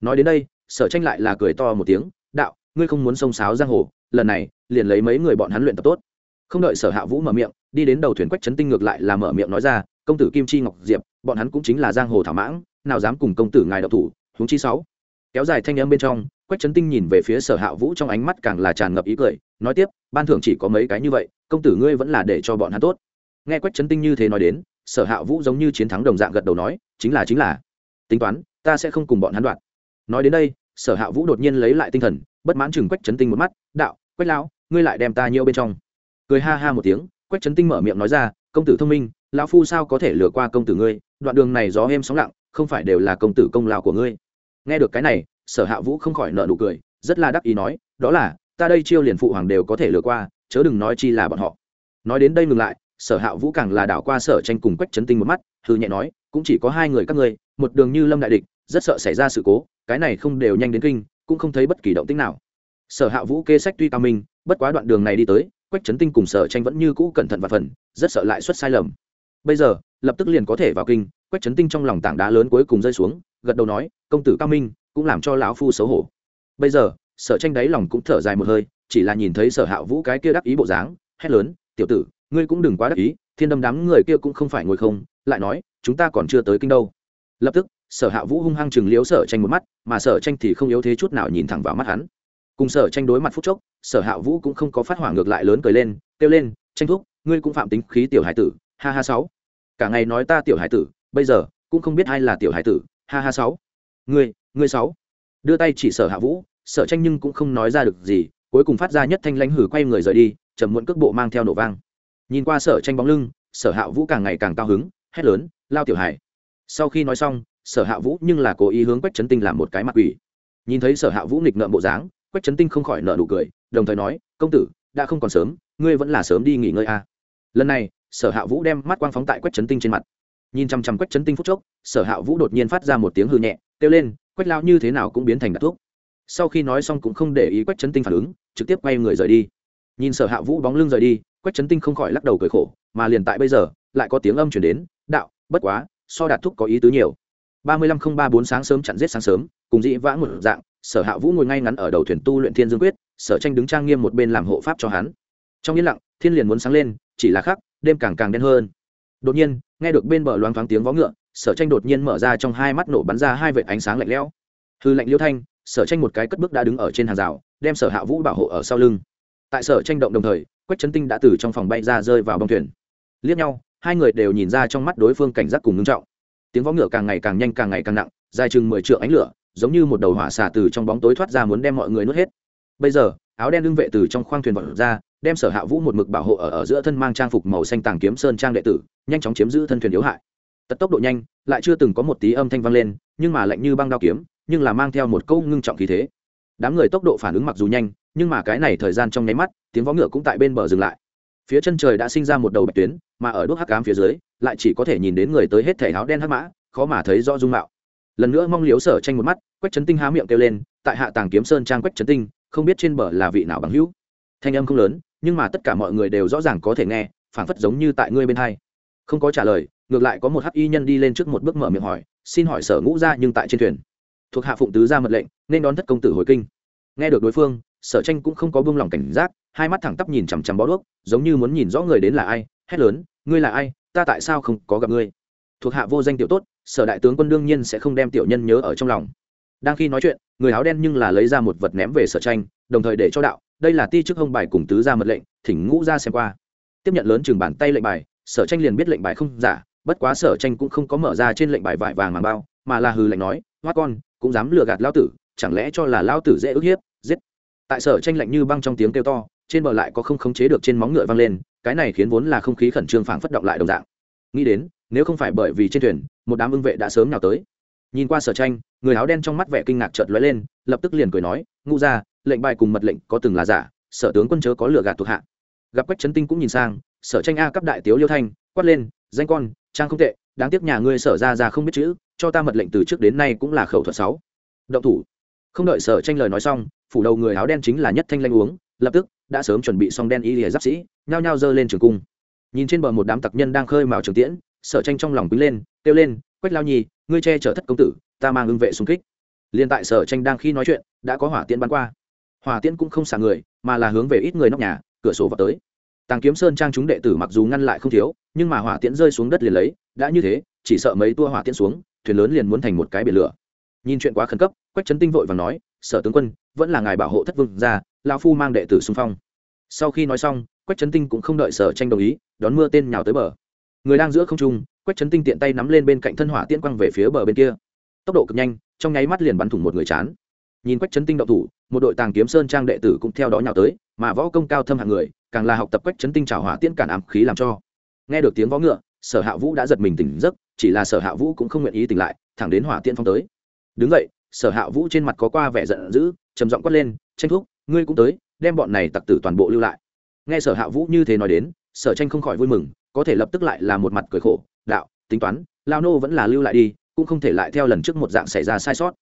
Nói đến đây, sở tranh lại là cười to một tiếng, đạo, ngươi không muốn xông sáo giang hồ, lần này, liền lấy mấy người bọn hắn luyện tập tốt. Không đợi sở hạ vũ mở miệng, đi đến đầu thuyền quách trấn tinh ngược lại là mở miệng nói ra, công tử kim chi ngọc diệp, bọn hắn cũng chính là giang hồ thảo mãng, nào dám cùng công tử ngài đậu thủ, huống chi sáu. Kéo dài thanh âm bên trong, quách trấn tinh nhìn về phía sở hạ vũ trong ánh mắt càng là tràn ngập ý cười, nói tiếp, ban thưởng chỉ có mấy cái như vậy, công tử ngươi vẫn là để cho bọn hắn tốt nghe quách trấn tinh như thế nói đến, sở hạ vũ giống như chiến thắng đồng dạng gật đầu nói, chính là chính là. Tính toán, ta sẽ không cùng bọn hắn đoạn. Nói đến đây, sở hạ vũ đột nhiên lấy lại tinh thần, bất mãn chừng quách trấn tinh một mắt, đạo, quách lão, ngươi lại đem ta nhiễu bên trong. Cười ha ha một tiếng, quách trấn tinh mở miệng nói ra, công tử thông minh, lão phu sao có thể lừa qua công tử ngươi? Đoạn đường này gió êm sóng lặng, không phải đều là công tử công lao của ngươi. Nghe được cái này, sở hạ vũ không khỏi nợ nụ cười, rất là đắc ý nói, đó là, ta đây chiêu liền phụ hoàng đều có thể lừa qua, chớ đừng nói chi là bọn họ. Nói đến đây ngừng lại sở hạ vũ càng là đảo qua sở tranh cùng quách trấn tinh một mắt hư nhẹ nói, cũng chỉ có hai người các ngươi, một đường như lâm đại địch, rất sợ xảy ra sự cố, cái này không đều nhanh đến kinh, cũng không thấy bất kỳ động tĩnh nào. Sở hạ vũ kê sách tuy cao minh, bất quá đoạn đường này đi tới, quách trấn tinh cùng sở tranh vẫn như cũ cẩn thận và phần, rất sợ lại xuất sai lầm. Bây giờ, lập tức liền có thể vào kinh, quách trấn tinh trong lòng tảng đá lớn cuối cùng rơi xuống, gật đầu nói, công tử cao minh, cũng làm cho lão phu xấu hổ. Bây giờ, sở tranh đáy lòng cũng thở dài một hơi, chỉ là nhìn thấy sở hạ vũ cái kia đắc ý bộ dáng, hét lớn, tiểu tử ngươi cũng đừng quá đắc ý, thiên đâm đám người kia cũng không phải ngồi không, lại nói, chúng ta còn chưa tới kinh đâu. Lập tức, sở hạ vũ hung hăng chừng liếu sở tranh một mắt, mà sở tranh thì không yếu thế chút nào nhìn thẳng vào mắt hắn. Cùng sở tranh đối mặt phút chốc, sở hạ vũ cũng không có phát hỏa ngược lại lớn cười lên, kêu lên, tranh thúc, ngươi cũng phạm tính khí tiểu hải tử, ha ha sáu. Cả ngày nói ta tiểu hải tử, bây giờ cũng không biết ai là tiểu hải tử, ha ha sáu. Ngươi ngươi sáu. Đưa tay chỉ sở hạ vũ, sở tranh nhưng cũng không nói ra được gì, cuối cùng phát ra nhất thanh lãnh hử quay người rời đi chầm muộn cước bộ mang theo nổ vang nhìn qua sở tranh bóng lưng, sở hạ vũ càng ngày càng cao hứng, hét lớn, lao tiểu hải. Sau khi nói xong, sở hạ vũ nhưng là cố ý hướng quách trấn tinh làm một cái mặt quỷ. Nhìn thấy sở hạ vũ nghịch ngợm bộ dáng, quách trấn tinh không khỏi nợ nụ cười, đồng thời nói, công tử, đã không còn sớm, ngươi vẫn là sớm đi nghỉ ngơi à. lần này, sở hạ vũ đem mắt quang phóng tại quách trấn tinh trên mặt. Nhìn chăm chăm quách trấn tinh phút chốc, sở hạ vũ đột nhiên phát ra một tiếng hư nhẹ, kêu lên, quách lao như thế nào cũng biến thành đặc thuốc sau khi nói xong cũng không để ý quách trấn tinh phản ứng, trực tiếp quay người rời đi. Nhìn sở hạ vũ bóng lưng rời đi quách trấn tinh không khỏi lắc đầu cười khổ, mà liền tại bây giờ, lại có tiếng âm chuyển đến, đạo, bất quá, so đạt thúc có ý tứ nhiều. ba mươi lăm không ba bốn sáng sớm chặn giết sáng sớm, cùng dĩ vã một dạng, sở hạ vũ ngồi ngay ngắn ở đầu thuyền tu luyện thiên dương quyết, sở tranh đứng trang nghiêm một bên làm hộ pháp cho hắn. Trong yên lặng, thiên liền muốn sáng lên, chỉ là khắc, đêm càng càng đen hơn. Đột nhiên, nghe được bên bờ loáng thoáng tiếng vó ngựa, sở tranh đột nhiên mở ra trong hai mắt nổ bắn ra hai vệt ánh sáng lạnh lẽo. Hư lạnh liêu thanh, sở tranh một cái cất bước đã đứng ở trên hàng rào, đem sở hạ vũ bảo hộ ở sau lưng. Tại sở tranh động đồng thời quách trấn tinh đã từ trong phòng bay ra rơi vào bông thuyền liếc nhau hai người đều nhìn ra trong mắt đối phương cảnh giác cùng ngưng trọng tiếng vó ngựa càng ngày càng nhanh càng ngày càng nặng dài chừng mười trượng ánh lửa giống như một đầu hỏa xả từ trong bóng tối thoát ra muốn đem mọi người nuốt hết bây giờ áo đen lưng vệ từ trong khoang thuyền vọt ra đem sở hạ vũ một mực bảo hộ ở, ở giữa thân mang trang phục màu xanh tàng kiếm sơn trang đệ tử nhanh chóng chiếm giữ thân thuyền yếu hại tật tốc độ nhanh lại chưa từng có một tí âm thanh vang lên nhưng mà lạnh như băng đao kiếm nhưng là mang theo một câu ngưng trọng khí thế đám người tốc độ phản ứng mặc dù nhanh nhưng mà cái này thời gian trong nháy mắt, tiếng vó ngựa cũng tại bên bờ dừng lại. Phía chân trời đã sinh ra một đầu bạch tuyến, mà ở đốt hắc cám phía dưới, lại chỉ có thể nhìn đến người tới hết thể áo đen hắc mã, khó mà thấy rõ dung mạo. Lần nữa mong liếu sở tranh một mắt, quách trấn tinh há miệng kêu lên, tại hạ tàng kiếm sơn trang quách trấn tinh, không biết trên bờ là vị nào bằng hữu. Thanh âm không lớn, nhưng mà tất cả mọi người đều rõ ràng có thể nghe, phảng phất giống như tại ngươi bên hai. Không có trả lời, ngược lại có một hắc y nhân đi lên trước một bước mở miệng hỏi, xin hỏi sở ngũ ra nhưng tại trên thuyền? Thuộc hạ phụng tứ ra mật lệnh, nên đón thất công tử hồi kinh. Nghe được đối phương sở tranh cũng không có buông lỏng cảnh giác, hai mắt thẳng tắp nhìn chằm chằm bó đuốc, giống như muốn nhìn rõ người đến là ai, hét lớn, ngươi là ai? Ta tại sao không có gặp ngươi? Thuộc hạ vô danh tiểu tốt, sở đại tướng quân đương nhiên sẽ không đem tiểu nhân nhớ ở trong lòng. Đang khi nói chuyện, người áo đen nhưng là lấy ra một vật ném về sở tranh, đồng thời để cho đạo, đây là ti chức hông bài cùng tứ ra mật lệnh, thỉnh ngũ ra xem qua. Tiếp nhận lớn chừng bàn tay lệnh bài, sở tranh liền biết lệnh bài không giả, bất quá sở tranh cũng không có mở ra trên lệnh bài vải vàng màng bao, mà là hừ lệnh nói, hoa con, cũng dám lừa gạt lao tử, chẳng lẽ cho là lao tử dễ ức hiếp, giết? Tại sở tranh lạnh như băng trong tiếng kêu to, trên bờ lại có không khống chế được trên móng ngựa văng lên, cái này khiến vốn là không khí khẩn trương phảng phất động lại đồng dạng. Nghĩ đến, nếu không phải bởi vì trên thuyền, một đám ưng vệ đã sớm nào tới. Nhìn qua sở tranh, người áo đen trong mắt vẻ kinh ngạc chợt lóe lên, lập tức liền cười nói ngu ra lệnh bài cùng mật lệnh có từng là giả, sở tướng quân chớ có lừa gạt thuộc hạ. Gặp quách trấn tinh cũng nhìn sang, sở tranh a cấp đại tiếu liêu thanh, quát lên, danh con, trang không tệ, đáng tiếc nhà ngươi sở ra ra không biết chữ, cho ta mật lệnh từ trước đến nay cũng là khẩu thuật sáu. Động thủ. Không đợi sở tranh lời nói xong phủ đầu người áo đen chính là nhất thanh lanh uống, lập tức, đã sớm chuẩn bị xong đen y lìa giáp sĩ, nhao nhao giơ lên trường cung. Nhìn trên bờ một đám tặc nhân đang khơi mào trường tiễn, sở tranh trong lòng quý lên, kêu lên, quách lao nhi, ngươi che chở thất công tử, ta mang ưng vệ xung kích. Liền tại sở tranh đang khi nói chuyện, đã có hỏa tiễn bắn qua. Hỏa tiễn cũng không xả người, mà là hướng về ít người nóc nhà, cửa sổ vào tới. Tàng kiếm sơn trang chúng đệ tử mặc dù ngăn lại không thiếu, nhưng mà hỏa tiễn rơi xuống đất liền lấy, đã như thế, chỉ sợ mấy tua hỏa tiễn xuống, thuyền lớn liền muốn thành một cái biển lửa. Nhìn chuyện quá khẩn cấp, quách trấn tinh vội và nói, sở tướng quân vẫn là ngài bảo hộ thất vương ra lao phu mang đệ tử xung phong. Sau khi nói xong, quách trấn tinh cũng không đợi sở tranh đồng ý, đón mưa tên nhào tới bờ. Người đang giữa không trung, quách trấn tinh tiện tay nắm lên bên cạnh thân hỏa tiễn quăng về phía bờ bên kia. Tốc độ cực nhanh, trong nháy mắt liền bắn thủng một người chán. Nhìn quách trấn tinh động thủ, một đội tàng kiếm sơn trang đệ tử cũng theo đó nhào tới, mà võ công cao thâm hạng người, càng là học tập quách trấn tinh trào hỏa tiễn cản ám khí làm cho. Nghe được tiếng võ ngựa, sở hạ vũ đã giật mình tỉnh giấc, chỉ là sở hạ vũ cũng không nguyện ý tỉnh lại, thẳng đến hỏa tiễn phong tới. Đứng vậy sở hạ vũ trên mặt có qua vẻ giận dữ, trầm giọng quát lên, tranh thúc, ngươi cũng tới, đem bọn này tặc tử toàn bộ lưu lại. Nghe sở hạ vũ như thế nói đến, sở tranh không khỏi vui mừng, có thể lập tức lại là một mặt cười khổ, đạo, tính toán, lao nô vẫn là lưu lại đi, cũng không thể lại theo lần trước một dạng xảy ra sai sót.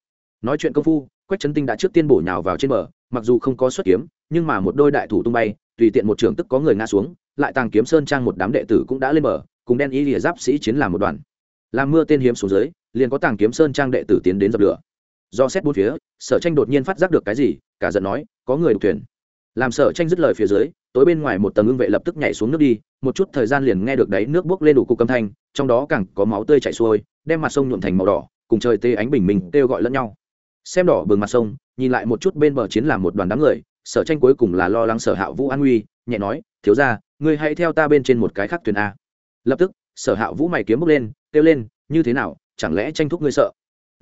Nói chuyện công phu, quách trấn tinh đã trước tiên bổ nhào vào trên bờ, mặc dù không có xuất kiếm, nhưng mà một đôi đại thủ tung bay, tùy tiện một trường tức có người ngã xuống, lại tàng kiếm sơn trang một đám đệ tử cũng đã lên bờ, cùng đen y lìa giáp sĩ chiến làm một đoàn. Làm mưa tên hiếm xuống dưới, liền có tàng kiếm sơn trang đệ tử tiến đến dập lửa do xét bốn phía, sở tranh đột nhiên phát giác được cái gì, cả giận nói, có người đục thuyền. Làm sở tranh dứt lời phía dưới, tối bên ngoài một tầng ưng vệ lập tức nhảy xuống nước đi, một chút thời gian liền nghe được đáy nước bốc lên đủ cục âm thanh, trong đó càng có máu tươi chảy xuôi, đem mặt sông nhuộm thành màu đỏ, cùng trời tê ánh bình minh kêu gọi lẫn nhau. Xem đỏ bừng mặt sông, nhìn lại một chút bên bờ chiến làm một đoàn đám người, sở tranh cuối cùng là lo lắng sở hạ vũ an nguy, nhẹ nói, thiếu ra ngươi hãy theo ta bên trên một cái khác thuyền a. Lập tức, sở hạ vũ mày kiếm bốc lên, kêu lên, như thế nào, chẳng lẽ tranh thúc ngươi sợ?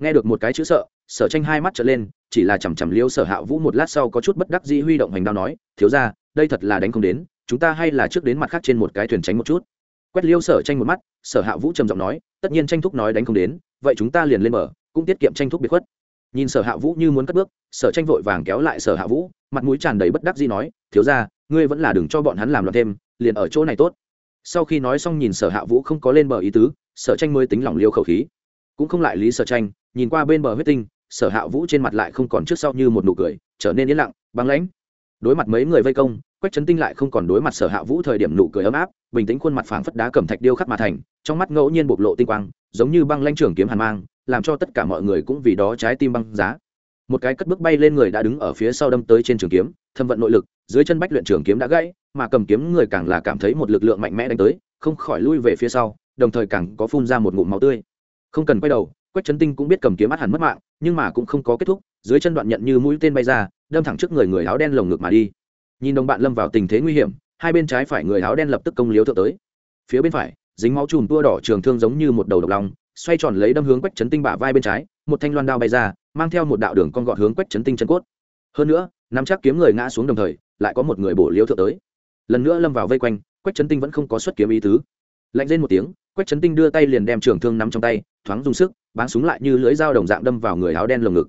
Nghe được một cái chữ sợ, sở tranh hai mắt trở lên, chỉ là chằm chằm liêu sở hạ vũ một lát sau có chút bất đắc dĩ huy động hành đao nói, thiếu ra đây thật là đánh không đến, chúng ta hay là trước đến mặt khác trên một cái thuyền tránh một chút. Quét liêu sở tranh một mắt, sở hạ vũ trầm giọng nói, tất nhiên tranh thúc nói đánh không đến, vậy chúng ta liền lên mở cũng tiết kiệm tranh thúc biệt khuất. Nhìn sở hạ vũ như muốn cất bước, sở tranh vội vàng kéo lại sở hạ vũ, mặt mũi tràn đầy bất đắc dĩ nói, thiếu ra ngươi vẫn là đừng cho bọn hắn làm loạn thêm, liền ở chỗ này tốt. Sau khi nói xong nhìn sở hạ vũ không có lên bờ ý tứ, sở tranh mới tính lỏng liêu khẩu khí. Cũng không lại lý sở tranh nhìn qua bên bờ huyết tinh, sở hạ vũ trên mặt lại không còn trước sau như một nụ cười, trở nên yên lặng, băng lãnh. Đối mặt mấy người vây công, quách trấn tinh lại không còn đối mặt sở hạ vũ thời điểm nụ cười ấm áp, bình tĩnh khuôn mặt phảng phất đá cẩm thạch điêu khắc mà thành, trong mắt ngẫu nhiên bộc lộ tinh quang, giống như băng lanh trưởng kiếm hàn mang, làm cho tất cả mọi người cũng vì đó trái tim băng giá. Một cái cất bước bay lên người đã đứng ở phía sau đâm tới trên trường kiếm, thâm vận nội lực, dưới chân bách luyện trường kiếm đã gãy, mà cầm kiếm người càng là cảm thấy một lực lượng mạnh mẽ đánh tới, không khỏi lui về phía sau, đồng thời càng có phun ra một ngụm máu tươi. Không cần quay đầu quách trấn tinh cũng biết cầm kiếm mắt hẳn mất mạng, nhưng mà cũng không có kết thúc, dưới chân đoạn nhận như mũi tên bay ra, đâm thẳng trước người người áo đen lồng ngực mà đi. Nhìn đồng bạn lâm vào tình thế nguy hiểm, hai bên trái phải người áo đen lập tức công liếu thượng tới. Phía bên phải, dính máu chùm tua đỏ trường thương giống như một đầu độc lòng xoay tròn lấy đâm hướng quách trấn tinh bả vai bên trái, một thanh loan đao bay ra, mang theo một đạo đường con gọt hướng quách trấn tinh chân cốt. Hơn nữa, nắm chắc kiếm người ngã xuống đồng thời, lại có một người bổ liếu thượng tới. Lần nữa lâm vào vây quanh, quách trấn tinh vẫn không có xuất kiếm ý tứ. Lạnh lên một tiếng, quách trấn tinh đưa tay liền đem trường thương nắm trong tay, thoáng dùng sức bán súng lại như lưỡi dao đồng dạng đâm vào người áo đen lồng ngực.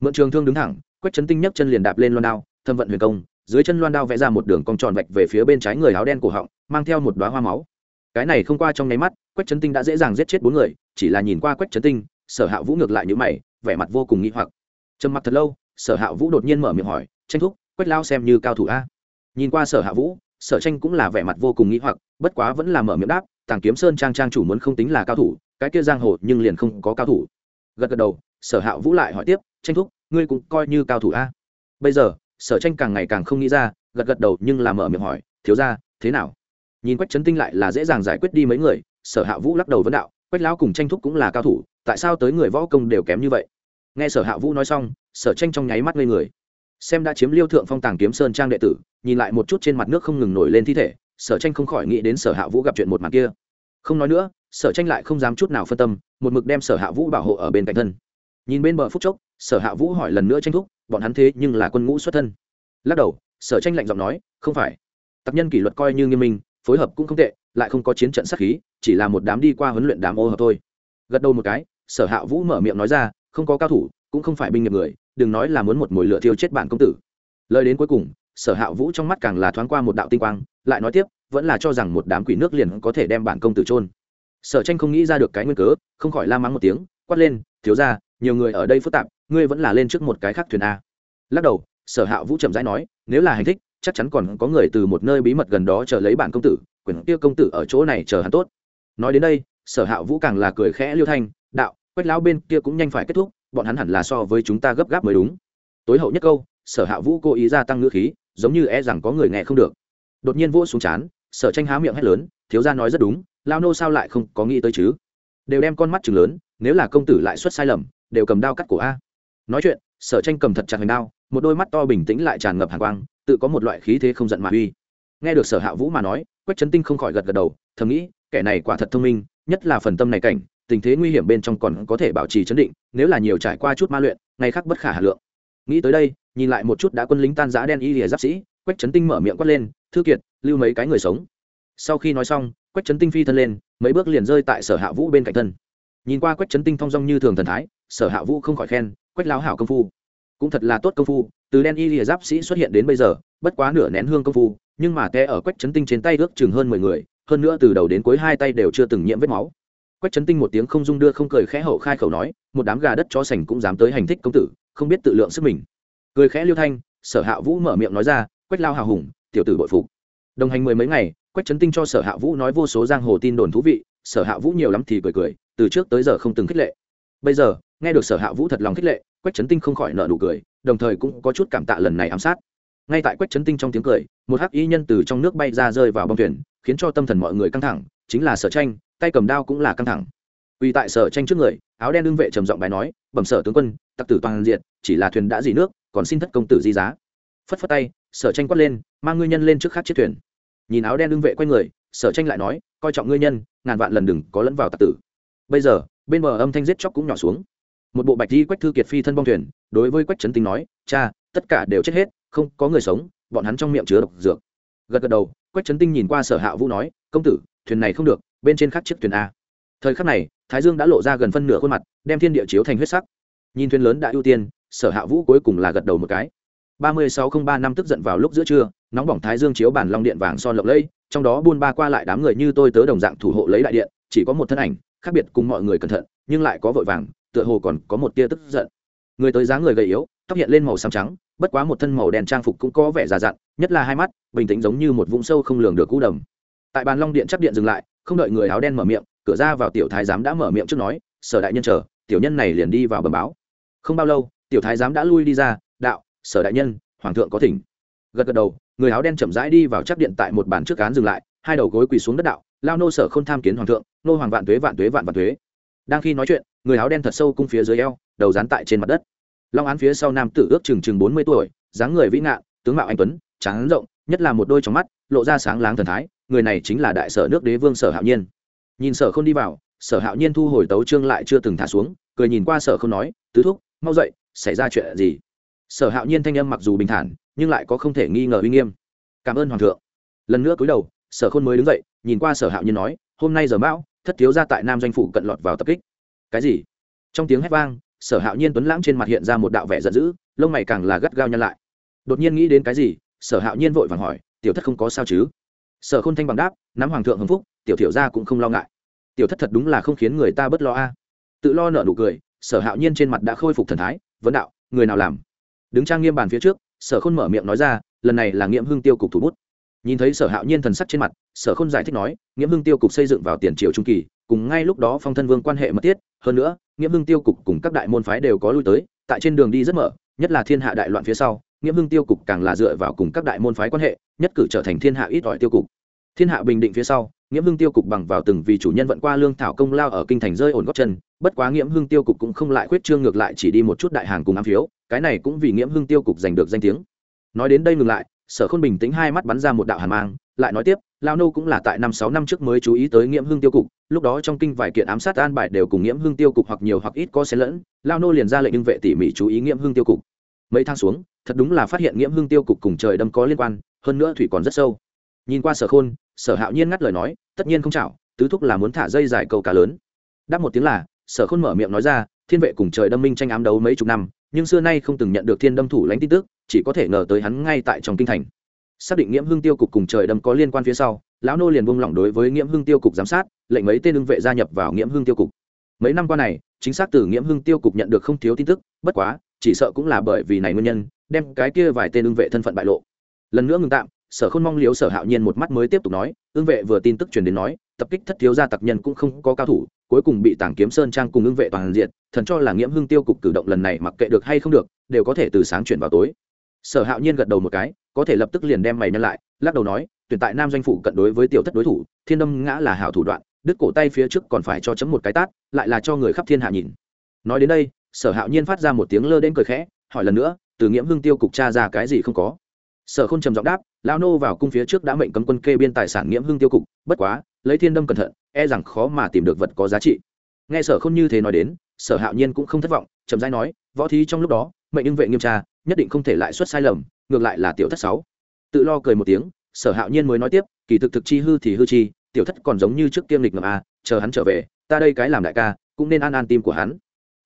Mượn trường thương đứng thẳng, quách trấn tinh nhấc chân liền đạp lên loan đao, thâm vận huyền công, dưới chân loan đao vẽ ra một đường cong tròn vạch về phía bên trái người áo đen cổ họng, mang theo một đoá hoa máu. Cái này không qua trong nháy mắt, quách trấn tinh đã dễ dàng giết chết bốn người, chỉ là nhìn qua quách trấn tinh, sở hạ vũ ngược lại như mày, vẻ mặt vô cùng nghĩ hoặc. Trầm mặc thật lâu, sở hạ vũ đột nhiên mở miệng hỏi, tranh thúc, quách lao xem như cao thủ a? Nhìn qua sở hạ vũ, sở tranh cũng là vẻ mặt vô cùng nghĩ hoặc, bất quá vẫn là mở miệng đáp, tàng kiếm sơn trang trang chủ muốn không tính là cao thủ cái kia giang hồ nhưng liền không có cao thủ. Gật gật đầu, sở hạ vũ lại hỏi tiếp, tranh thúc, ngươi cũng coi như cao thủ a? Bây giờ, sở tranh càng ngày càng không nghĩ ra, gật gật đầu nhưng là mở miệng hỏi, thiếu ra thế nào? Nhìn quách trấn tinh lại là dễ dàng giải quyết đi mấy người, sở hạ vũ lắc đầu vấn đạo, quách lão cùng tranh thúc cũng là cao thủ, tại sao tới người võ công đều kém như vậy? Nghe sở hạ vũ nói xong, sở tranh trong nháy mắt ngây người. Xem đã chiếm liêu thượng phong tàng kiếm sơn trang đệ tử, nhìn lại một chút trên mặt nước không ngừng nổi lên thi thể, sở tranh không khỏi nghĩ đến sở hạ vũ gặp chuyện một mặt kia không nói nữa, sở tranh lại không dám chút nào phân tâm, một mực đem sở hạ vũ bảo hộ ở bên cạnh thân. Nhìn bên bờ phúc chốc, sở hạ vũ hỏi lần nữa tranh thúc, bọn hắn thế nhưng là quân ngũ xuất thân. Lắc đầu, sở tranh lạnh giọng nói, không phải. Tập nhân kỷ luật coi như nghiêm minh, phối hợp cũng không tệ, lại không có chiến trận sát khí, chỉ là một đám đi qua huấn luyện đám ô hợp thôi. Gật đầu một cái, sở hạ vũ mở miệng nói ra, không có cao thủ, cũng không phải binh nghiệp người, đừng nói là muốn một mồi lửa thiêu chết bản công tử. Lời đến cuối cùng, sở hạ vũ trong mắt càng là thoáng qua một đạo tinh quang lại nói tiếp, vẫn là cho rằng một đám quỷ nước liền có thể đem bản công tử trôn sở tranh không nghĩ ra được cái nguyên cớ, không khỏi la mắng một tiếng, quát lên, thiếu ra nhiều người ở đây phức tạp, ngươi vẫn là lên trước một cái khác thuyền a. Lắc đầu, sở hạ vũ chậm rãi nói, nếu là hành thích, chắc chắn còn có người từ một nơi bí mật gần đó chờ lấy bản công tử, quyền kia công tử ở chỗ này chờ hắn tốt. Nói đến đây, sở hạ vũ càng là cười khẽ liêu thanh, đạo, quách lão bên kia cũng nhanh phải kết thúc, bọn hắn hẳn là so với chúng ta gấp gáp mới đúng. Tối hậu nhất câu, sở hạ vũ cố ý gia tăng ngữ khí, giống như e rằng có người nghe không được đột nhiên vỗ xuống chán sở tranh há miệng hét lớn, thiếu gia nói rất đúng, lao nô sao lại không có nghĩ tới chứ? Đều đem con mắt chừng lớn, nếu là công tử lại xuất sai lầm, đều cầm đao cắt cổ a. Nói chuyện, sở tranh cầm thật chặt hành đao, một đôi mắt to bình tĩnh lại tràn ngập hàng quang, tự có một loại khí thế không giận mà uy. Nghe được sở hạ vũ mà nói, quách trấn tinh không khỏi gật gật đầu, thầm nghĩ, kẻ này quả thật thông minh, nhất là phần tâm này cảnh, tình thế nguy hiểm bên trong còn có thể bảo trì chấn định, nếu là nhiều trải qua chút ma luyện, ngày khác bất khả hà lượng. Nghĩ tới đây, nhìn lại một chút đã quân lính tan giã đen y lìa giáp sĩ, quách trấn tinh mở miệng quát lên thư kiệt, lưu mấy cái người sống. Sau khi nói xong, quách trấn tinh phi thân lên, mấy bước liền rơi tại sở hạ vũ bên cạnh thân. Nhìn qua quách trấn tinh thong dong như thường thần thái, sở hạ vũ không khỏi khen, quách lao hảo công phu. Cũng thật là tốt công phu, từ đen y lìa giáp sĩ xuất hiện đến bây giờ, bất quá nửa nén hương công phu, nhưng mà té ở quách chấn tinh trên tay ước chừng hơn mười người, hơn nữa từ đầu đến cuối hai tay đều chưa từng nhiễm vết máu. Quách chấn tinh một tiếng không dung đưa không cười khẽ hậu khai khẩu nói, một đám gà đất chó sành cũng dám tới hành thích công tử, không biết tự lượng sức mình. Cười khẽ liêu thanh, sở hạ vũ mở miệng nói ra, quách lao hào hùng tiểu tử bội phục. Đồng hành mười mấy ngày, quách trấn tinh cho sở hạ vũ nói vô số giang hồ tin đồn thú vị, sở hạ vũ nhiều lắm thì cười cười, từ trước tới giờ không từng khích lệ. Bây giờ, nghe được sở hạ vũ thật lòng khích lệ, quách trấn tinh không khỏi nợ nụ cười, đồng thời cũng có chút cảm tạ lần này ám sát. Ngay tại quách trấn tinh trong tiếng cười, một hắc y nhân từ trong nước bay ra rơi vào bông thuyền, khiến cho tâm thần mọi người căng thẳng, chính là sở tranh, tay cầm đao cũng là căng thẳng. Vì tại sở tranh trước người, áo đen đương vệ trầm giọng bài nói, bẩm sở tướng quân, tặc tử toàn diện, chỉ là thuyền đã dì nước, còn xin thất công tử di giá. Phất phất tay, sở tranh quát lên mang ngươi nhân lên trước khác chiếc thuyền. Nhìn áo đen đương vệ quay người, sở tranh lại nói, coi trọng ngươi nhân, ngàn vạn lần đừng có lẫn vào tạc tử. Bây giờ, bên bờ âm thanh giết chóc cũng nhỏ xuống. Một bộ bạch di quách thư kiệt phi thân bong thuyền, đối với quách trấn tinh nói, cha, tất cả đều chết hết, không có người sống, bọn hắn trong miệng chứa độc dược. Gật gật đầu, quách trấn tinh nhìn qua sở hạ vũ nói, công tử, thuyền này không được, bên trên khắc chiếc thuyền a. Thời khắc này, thái dương đã lộ ra gần phân nửa khuôn mặt, đem thiên địa chiếu thành huyết sắc. Nhìn thuyền lớn đã ưu tiên, sở hạ vũ cuối cùng là gật đầu một cái. Ba mươi sáu không ba năm tức giận vào lúc giữa trưa nóng bỏng thái dương chiếu bản long điện vàng son lộng lẫy, trong đó buôn ba qua lại đám người như tôi tớ đồng dạng thủ hộ lấy đại điện, chỉ có một thân ảnh, khác biệt cùng mọi người cẩn thận, nhưng lại có vội vàng, tựa hồ còn có một tia tức giận. Người tới dáng người gầy yếu, tóc hiện lên màu xám trắng, bất quá một thân màu đen trang phục cũng có vẻ già dặn, nhất là hai mắt, bình tĩnh giống như một vũng sâu không lường được cú đầm. Tại bàn long điện chấp điện dừng lại, không đợi người áo đen mở miệng, cửa ra vào tiểu thái giám đã mở miệng trước nói, sở đại nhân chờ, tiểu nhân này liền đi vào bẩm báo. Không bao lâu, tiểu thái giám đã lui đi ra, đạo, sở đại nhân, hoàng thượng có thỉnh. Gật gật đầu người áo đen chậm rãi đi vào chắc điện tại một bàn trước cán dừng lại, hai đầu gối quỳ xuống đất đạo, lao nô sở không tham kiến hoàng thượng, nô hoàng vạn tuế vạn tuế vạn vạn tuế. Đang khi nói chuyện, người áo đen thật sâu cung phía dưới eo, đầu dán tại trên mặt đất. Long án phía sau nam tử ước chừng chừng bốn mươi tuổi, dáng người vĩ ngạn tướng mạo anh tuấn, tráng rộng, nhất là một đôi trong mắt, lộ ra sáng láng thần thái, người này chính là đại sở nước đế vương sở hạo nhiên. Nhìn sở không đi vào, sở hạo nhiên thu hồi tấu trương lại chưa từng thả xuống, cười nhìn qua sở không nói, tứ thúc, mau dậy, xảy ra chuyện gì? Sở hạo nhiên thanh âm mặc dù bình thản, nhưng lại có không thể nghi ngờ uy nghiêm. Cảm ơn hoàng thượng. Lần nữa cúi đầu, sở khôn mới đứng dậy, nhìn qua sở hạo nhiên nói, hôm nay giờ mão thất thiếu ra tại nam doanh phủ cận lọt vào tập kích. Cái gì? Trong tiếng hét vang, sở hạo nhiên tuấn lãng trên mặt hiện ra một đạo vẻ giận dữ, lông mày càng là gắt gao nhăn lại. Đột nhiên nghĩ đến cái gì, sở hạo nhiên vội vàng hỏi, tiểu thất không có sao chứ? Sở khôn thanh bằng đáp, nắm hoàng thượng hưng phúc, tiểu thiểu ra cũng không lo ngại. Tiểu thất thật đúng là không khiến người ta bớt lo a. Tự lo nợ nụ cười, sở hạo nhiên trên mặt đã khôi phục thần thái, vấn đạo, người nào làm? Đứng trang nghiêm bàn phía trước, sở khôn mở miệng nói ra, lần này là nghiễm hưng tiêu cục thủ bút. Nhìn thấy sở hạo nhiên thần sắc trên mặt, sở khôn giải thích nói, nghiễm hưng tiêu cục xây dựng vào tiền triều trung kỳ, cùng ngay lúc đó phong thân vương quan hệ mật thiết, hơn nữa, nghiễm hưng tiêu cục cùng các đại môn phái đều có lui tới, tại trên đường đi rất mở, nhất là thiên hạ đại loạn phía sau, nghiễm hưng tiêu cục càng là dựa vào cùng các đại môn phái quan hệ, nhất cử trở thành thiên hạ ít ỏi tiêu cục. Thiên hạ bình định phía sau nghiễm hưng tiêu cục bằng vào từng vì chủ nhân vận qua lương thảo công lao ở kinh thành rơi ổn góp chân, bất quá nghiễm hưng tiêu cục cũng không lại khuyết trương ngược lại chỉ đi một chút đại hàng cùng ám phiếu, cái này cũng vì nghiễm hưng tiêu cục giành được danh tiếng. Nói đến đây ngừng lại, sở khôn bình tĩnh hai mắt bắn ra một đạo hàn mang, lại nói tiếp, lao nô cũng là tại năm sáu năm trước mới chú ý tới nghiễm hưng tiêu cục, lúc đó trong kinh vài kiện ám sát an bài đều cùng nghiễm hưng tiêu cục hoặc nhiều hoặc ít có xen lẫn, lao nô liền ra lệnh nhưng vệ tỉ mỉ chú ý nghiễm hưng tiêu cục. Mấy tháng xuống, thật đúng là phát hiện nghiễm hưng tiêu cục cùng trời đâm có liên quan, hơn nữa thủy còn rất sâu. Nhìn qua sở khôn sở hạo nhiên ngắt lời nói, tất nhiên không chảo, tứ thúc là muốn thả dây dài câu cá lớn. Đáp một tiếng là, sở khôn mở miệng nói ra, thiên vệ cùng trời đâm minh tranh ám đấu mấy chục năm, nhưng xưa nay không từng nhận được thiên đâm thủ lãnh tin tức, chỉ có thể ngờ tới hắn ngay tại trong kinh thành. Xác định nghiễm hưng tiêu cục cùng trời đâm có liên quan phía sau, lão nô liền buông lỏng đối với nghiễm hưng tiêu cục giám sát, lệnh mấy tên ưng vệ gia nhập vào nghiễm hưng tiêu cục. Mấy năm qua này, chính xác từ nghiễm hưng tiêu cục nhận được không thiếu tin tức, bất quá, chỉ sợ cũng là bởi vì này nguyên nhân, đem cái kia vài tên ưng vệ thân phận bại lộ. Lần nữa ngừng tạm sở không mong liếu sở hạo nhiên một mắt mới tiếp tục nói ương vệ vừa tin tức truyền đến nói, tập kích thất thiếu gia tặc nhân cũng không có cao thủ, cuối cùng bị tảng kiếm sơn trang cùng ương vệ toàn diện, thần cho là nghiễm hưng tiêu cục cử động lần này mặc kệ được hay không được, đều có thể từ sáng chuyển vào tối. Sở hạo nhiên gật đầu một cái, có thể lập tức liền đem mày nhân lại, lắc đầu nói, tuyển tại nam doanh phụ cận đối với tiểu thất đối thủ, thiên đâm ngã là hảo thủ đoạn, đứt cổ tay phía trước còn phải cho chấm một cái tát, lại là cho người khắp thiên hạ nhìn. Nói đến đây, sở hạo nhiên phát ra một tiếng lơ đến cười khẽ, hỏi lần nữa, từ nghiễm hưng tiêu cục cha ra cái gì không có? Sở không trầm giọng đáp lao nô vào cung phía trước đã mệnh cấm quân kê biên tài sản nghiễm hưng tiêu cục, bất quá, lấy thiên đâm cẩn thận e rằng khó mà tìm được vật có giá trị. Nghe sở không như thế nói đến, sở hạo nhiên cũng không thất vọng trầm giai nói, võ thí trong lúc đó, mệnh ưng vệ nghiêm tra, nhất định không thể lại xuất sai lầm, ngược lại là tiểu thất sáu. Tự lo cười một tiếng, sở hạo nhiên mới nói tiếp, kỳ thực thực chi hư thì hư chi, tiểu thất còn giống như trước tiêm lịch ngầm a à, chờ hắn trở về, ta đây cái làm đại ca, cũng nên an an tim của hắn.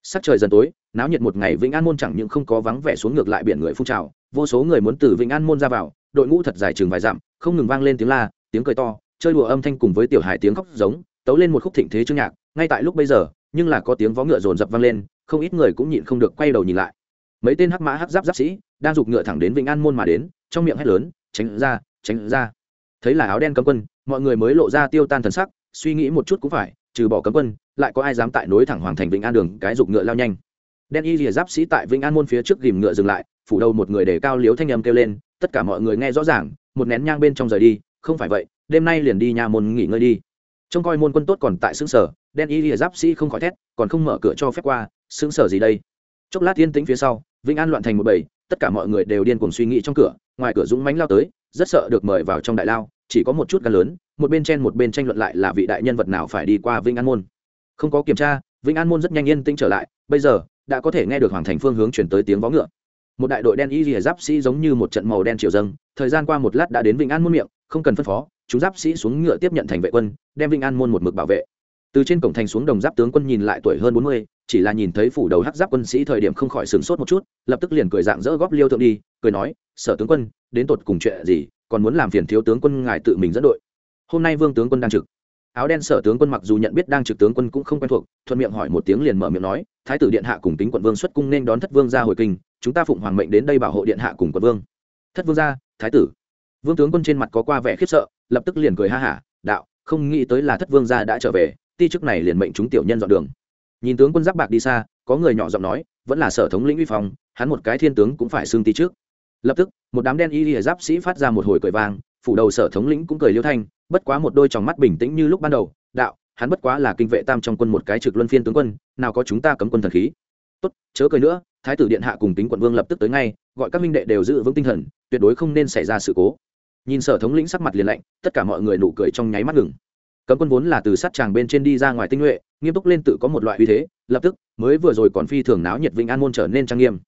Sắc trời dần tối, náo nhiệt một ngày vĩnh an môn chẳng những không có vắng vẻ xuống ngược lại biển người phun trào vô số người muốn từ vĩnh an môn ra vào, đội ngũ thật dài chừng vài dặm, không ngừng vang lên tiếng la, tiếng cười to, chơi đùa âm thanh cùng với tiểu hài tiếng khóc giống, tấu lên một khúc thịnh thế chương nhạc, ngay tại lúc bây giờ, nhưng là có tiếng vó ngựa rồn rập vang lên, không ít người cũng nhịn không được quay đầu nhìn lại. Mấy tên hắc mã hắc giáp giáp sĩ, đang giục ngựa thẳng đến vĩnh an môn mà đến, trong miệng hét lớn, tránh ra tránh ra. Thấy là áo đen cấm quân, mọi người mới lộ ra tiêu tan thần sắc, suy nghĩ một chút cũng phải, trừ bỏ cấm quân, lại có ai dám tại nối thẳng hoàng thành vĩnh an đường cái giục ngựa lao nhanh. Đen y lìa giáp sĩ tại vĩnh an môn phía trước ghìm ngựa dừng lại phủ đầu một người để cao liếu thanh âm kêu lên, tất cả mọi người nghe rõ ràng, một nén nhang bên trong rời đi, không phải vậy, đêm nay liền đi nhà môn nghỉ ngơi đi. Trông coi môn quân tốt còn tại xứng sở, đen y lìa giáp sĩ không khỏi thét, còn không mở cửa cho phép qua, xứng sở gì đây? Chốc lát yên tĩnh phía sau, vĩnh an loạn thành một bầy, tất cả mọi người đều điên cuồng suy nghĩ trong cửa, ngoài cửa dũng mánh lao tới, rất sợ được mời vào trong đại lao, chỉ có một chút gan lớn, một bên chen một bên tranh luận lại là vị đại nhân vật nào phải đi qua vĩnh an môn. Không có kiểm tra, vĩnh an môn rất nhanh yên tĩnh trở lại, bây giờ, đã có thể nghe được hoàng thành phương hướng chuyển tới tiếng vó ngựa một đại đội đen y rìa giáp sĩ giống như một trận màu đen triều dâng, thời gian qua một lát đã đến vĩnh an môn miệng, không cần phân phó, chúng giáp sĩ xuống ngựa tiếp nhận thành vệ quân, đem vĩnh an môn một mực bảo vệ. Từ trên cổng thành xuống đồng giáp tướng quân nhìn lại tuổi hơn bốn mươi, chỉ là nhìn thấy phủ đầu hắc giáp quân sĩ thời điểm không khỏi sửng sốt một chút, lập tức liền cười dạng dỡ góp liêu thượng đi, cười nói, sở tướng quân, đến tột cùng chuyện gì, còn muốn làm phiền thiếu tướng quân ngài tự mình dẫn đội. Hôm nay vương tướng quân đang trực. Áo đen sở tướng quân mặc dù nhận biết đang trực tướng quân cũng không quen thuộc, thuận miệng hỏi một tiếng liền mở miệng nói, thái tử điện hạ cùng tính quận vương xuất cung nên đón thất vương ra hồi kinh chúng ta phụng hoàng mệnh đến đây bảo hộ điện hạ cùng quận vương. Thất vương gia, thái tử. Vương tướng quân trên mặt có qua vẻ khiếp sợ, lập tức liền cười ha hả, đạo, không nghĩ tới là thất vương gia đã trở về, ti chức này liền mệnh chúng tiểu nhân dọn đường. Nhìn tướng quân giáp bạc đi xa, có người nhỏ giọng nói, vẫn là sở thống lĩnh uy phong, hắn một cái thiên tướng cũng phải xương ti trước lập tức, một đám đen y lìa giáp sĩ phát ra một hồi cười vang, phủ đầu sở thống lĩnh cũng cười liêu thanh, bất quá một đôi tròng mắt bình tĩnh như lúc ban đầu, đạo, hắn bất quá là kinh vệ tam trong quân một cái trực luân phiên tướng quân, nào có chúng ta cấm quân thần khí. Tốt, chớ cười nữa thái tử điện hạ cùng tính quận vương lập tức tới ngay, gọi các minh đệ đều giữ vững tinh thần, tuyệt đối không nên xảy ra sự cố. Nhìn sở thống lĩnh sắc mặt liền lạnh, tất cả mọi người nụ cười trong nháy mắt ngừng. Cấm quân vốn là từ sát tràng bên trên đi ra ngoài tinh nhuệ, nghiêm túc lên tự có một loại uy thế, lập tức, mới vừa rồi còn phi thường náo nhiệt vĩnh an môn trở nên trang nghiêm.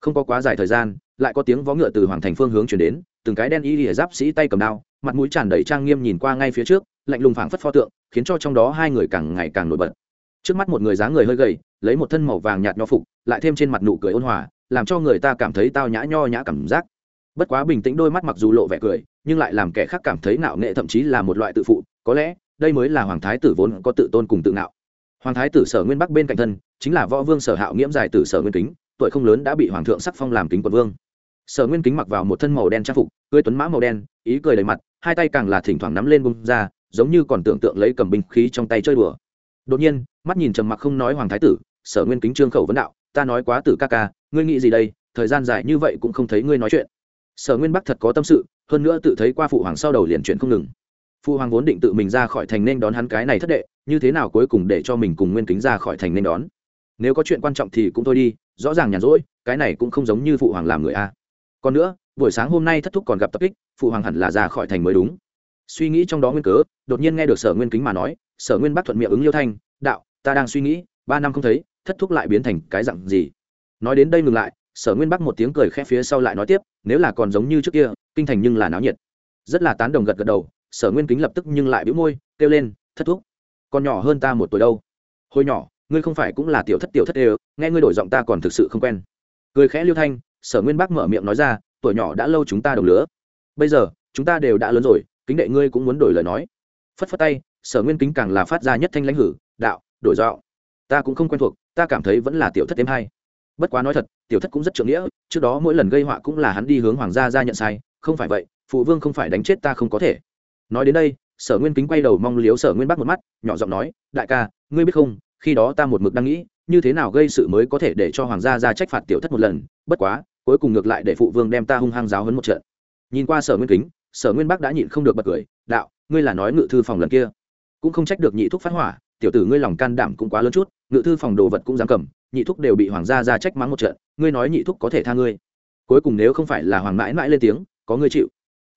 Không có quá dài thời gian, lại có tiếng vó ngựa từ hoàng thành phương hướng chuyển đến, từng cái đen y lìa giáp sĩ tay cầm đao, mặt mũi tràn đầy trang nghiêm nhìn qua ngay phía trước, lạnh lùng phảng phất pho tượng, khiến cho trong đó hai người càng ngày càng nổi bật trước mắt một người dáng người hơi gầy, lấy một thân màu vàng nhạt nho phục, lại thêm trên mặt nụ cười ôn hòa, làm cho người ta cảm thấy tao nhã nho nhã cảm giác. Bất quá bình tĩnh đôi mắt mặc dù lộ vẻ cười, nhưng lại làm kẻ khác cảm thấy nạo nghệ thậm chí là một loại tự phụ, có lẽ, đây mới là hoàng thái tử vốn có tự tôn cùng tự ngạo. Hoàng thái tử sở nguyên bắc bên cạnh thân, chính là võ vương sở hạo nghiễm dài tử sở nguyên kính, tuổi không lớn đã bị hoàng thượng sắc phong làm kính quận vương. Sở nguyên kính mặc vào một thân màu đen trang phục, cưới tuấn mã màu đen, ý cười đầy mặt, hai tay càng là thỉnh thoảng nắm lên bông ra, giống như còn tưởng tượng lấy cầm binh khí trong tay chơi đùa. Đột nhiên mắt nhìn trầm mặc không nói hoàng thái tử, sở nguyên kính trương khẩu vấn đạo, ta nói quá tử ca ca, ngươi nghĩ gì đây? Thời gian dài như vậy cũng không thấy ngươi nói chuyện. Sở nguyên bắc thật có tâm sự, hơn nữa tự thấy qua phụ hoàng sau đầu liền chuyện không ngừng. Phụ hoàng vốn định tự mình ra khỏi thành nên đón hắn cái này thất đệ, như thế nào cuối cùng để cho mình cùng nguyên kính ra khỏi thành nên đón? Nếu có chuyện quan trọng thì cũng thôi đi, rõ ràng nhàn rỗi, cái này cũng không giống như phụ hoàng làm người a. Còn nữa, buổi sáng hôm nay thất thúc còn gặp tập kích, phụ hoàng hẳn là ra khỏi thành mới đúng. Suy nghĩ trong đó nguyên cớ, đột nhiên nghe được sở nguyên kính mà nói, sở nguyên bắc thuận miệng ứng liêu thanh ta đang suy nghĩ, ba năm không thấy, thất thúc lại biến thành cái dặn gì? Nói đến đây ngừng lại, sở nguyên bắc một tiếng cười khẽ phía sau lại nói tiếp, nếu là còn giống như trước kia, kinh thành nhưng là náo nhiệt. Rất là tán đồng gật gật đầu, sở nguyên kính lập tức nhưng lại bĩu môi, kêu lên, thất thúc còn nhỏ hơn ta một tuổi đâu? Hồi nhỏ, ngươi không phải cũng là tiểu thất tiểu thất đều, nghe ngươi đổi giọng ta còn thực sự không quen. Cười khẽ liêu thanh, sở nguyên bắc mở miệng nói ra, tuổi nhỏ đã lâu chúng ta đồng lứa. Bây giờ, chúng ta đều đã lớn rồi, kính đệ ngươi cũng muốn đổi lời nói. Phất phất tay, sở nguyên kính càng là phát ra nhất thanh lãnh hử, đạo đổi giọng. Ta cũng không quen thuộc, ta cảm thấy vẫn là tiểu thất thêm hay bất quá nói thật, tiểu thất cũng rất trưởng nghĩa, trước đó mỗi lần gây họa cũng là hắn đi hướng hoàng gia ra nhận sai, không phải vậy, phụ vương không phải đánh chết ta không có thể. Nói đến đây, sở nguyên kính quay đầu mong liếu sở nguyên bắc một mắt, nhỏ giọng nói, đại ca, ngươi biết không, khi đó ta một mực đang nghĩ, như thế nào gây sự mới có thể để cho hoàng gia ra trách phạt tiểu thất một lần, bất quá, cuối cùng ngược lại để phụ vương đem ta hung hăng giáo hấn một trận. Nhìn qua sở nguyên kính, sở nguyên bắc đã nhịn không được bật cười, đạo, ngươi là nói ngự thư phòng lần kia, cũng không trách được nhị thúc phát hỏa tiểu tử ngươi lòng can đảm cũng quá lớn chút, ngự thư phòng đồ vật cũng dám cầm, nhị thúc đều bị hoàng gia ra trách mắng một trận, ngươi nói nhị thúc có thể tha ngươi. Cuối cùng nếu không phải là hoàng mãi mãi lên tiếng, có ngươi chịu.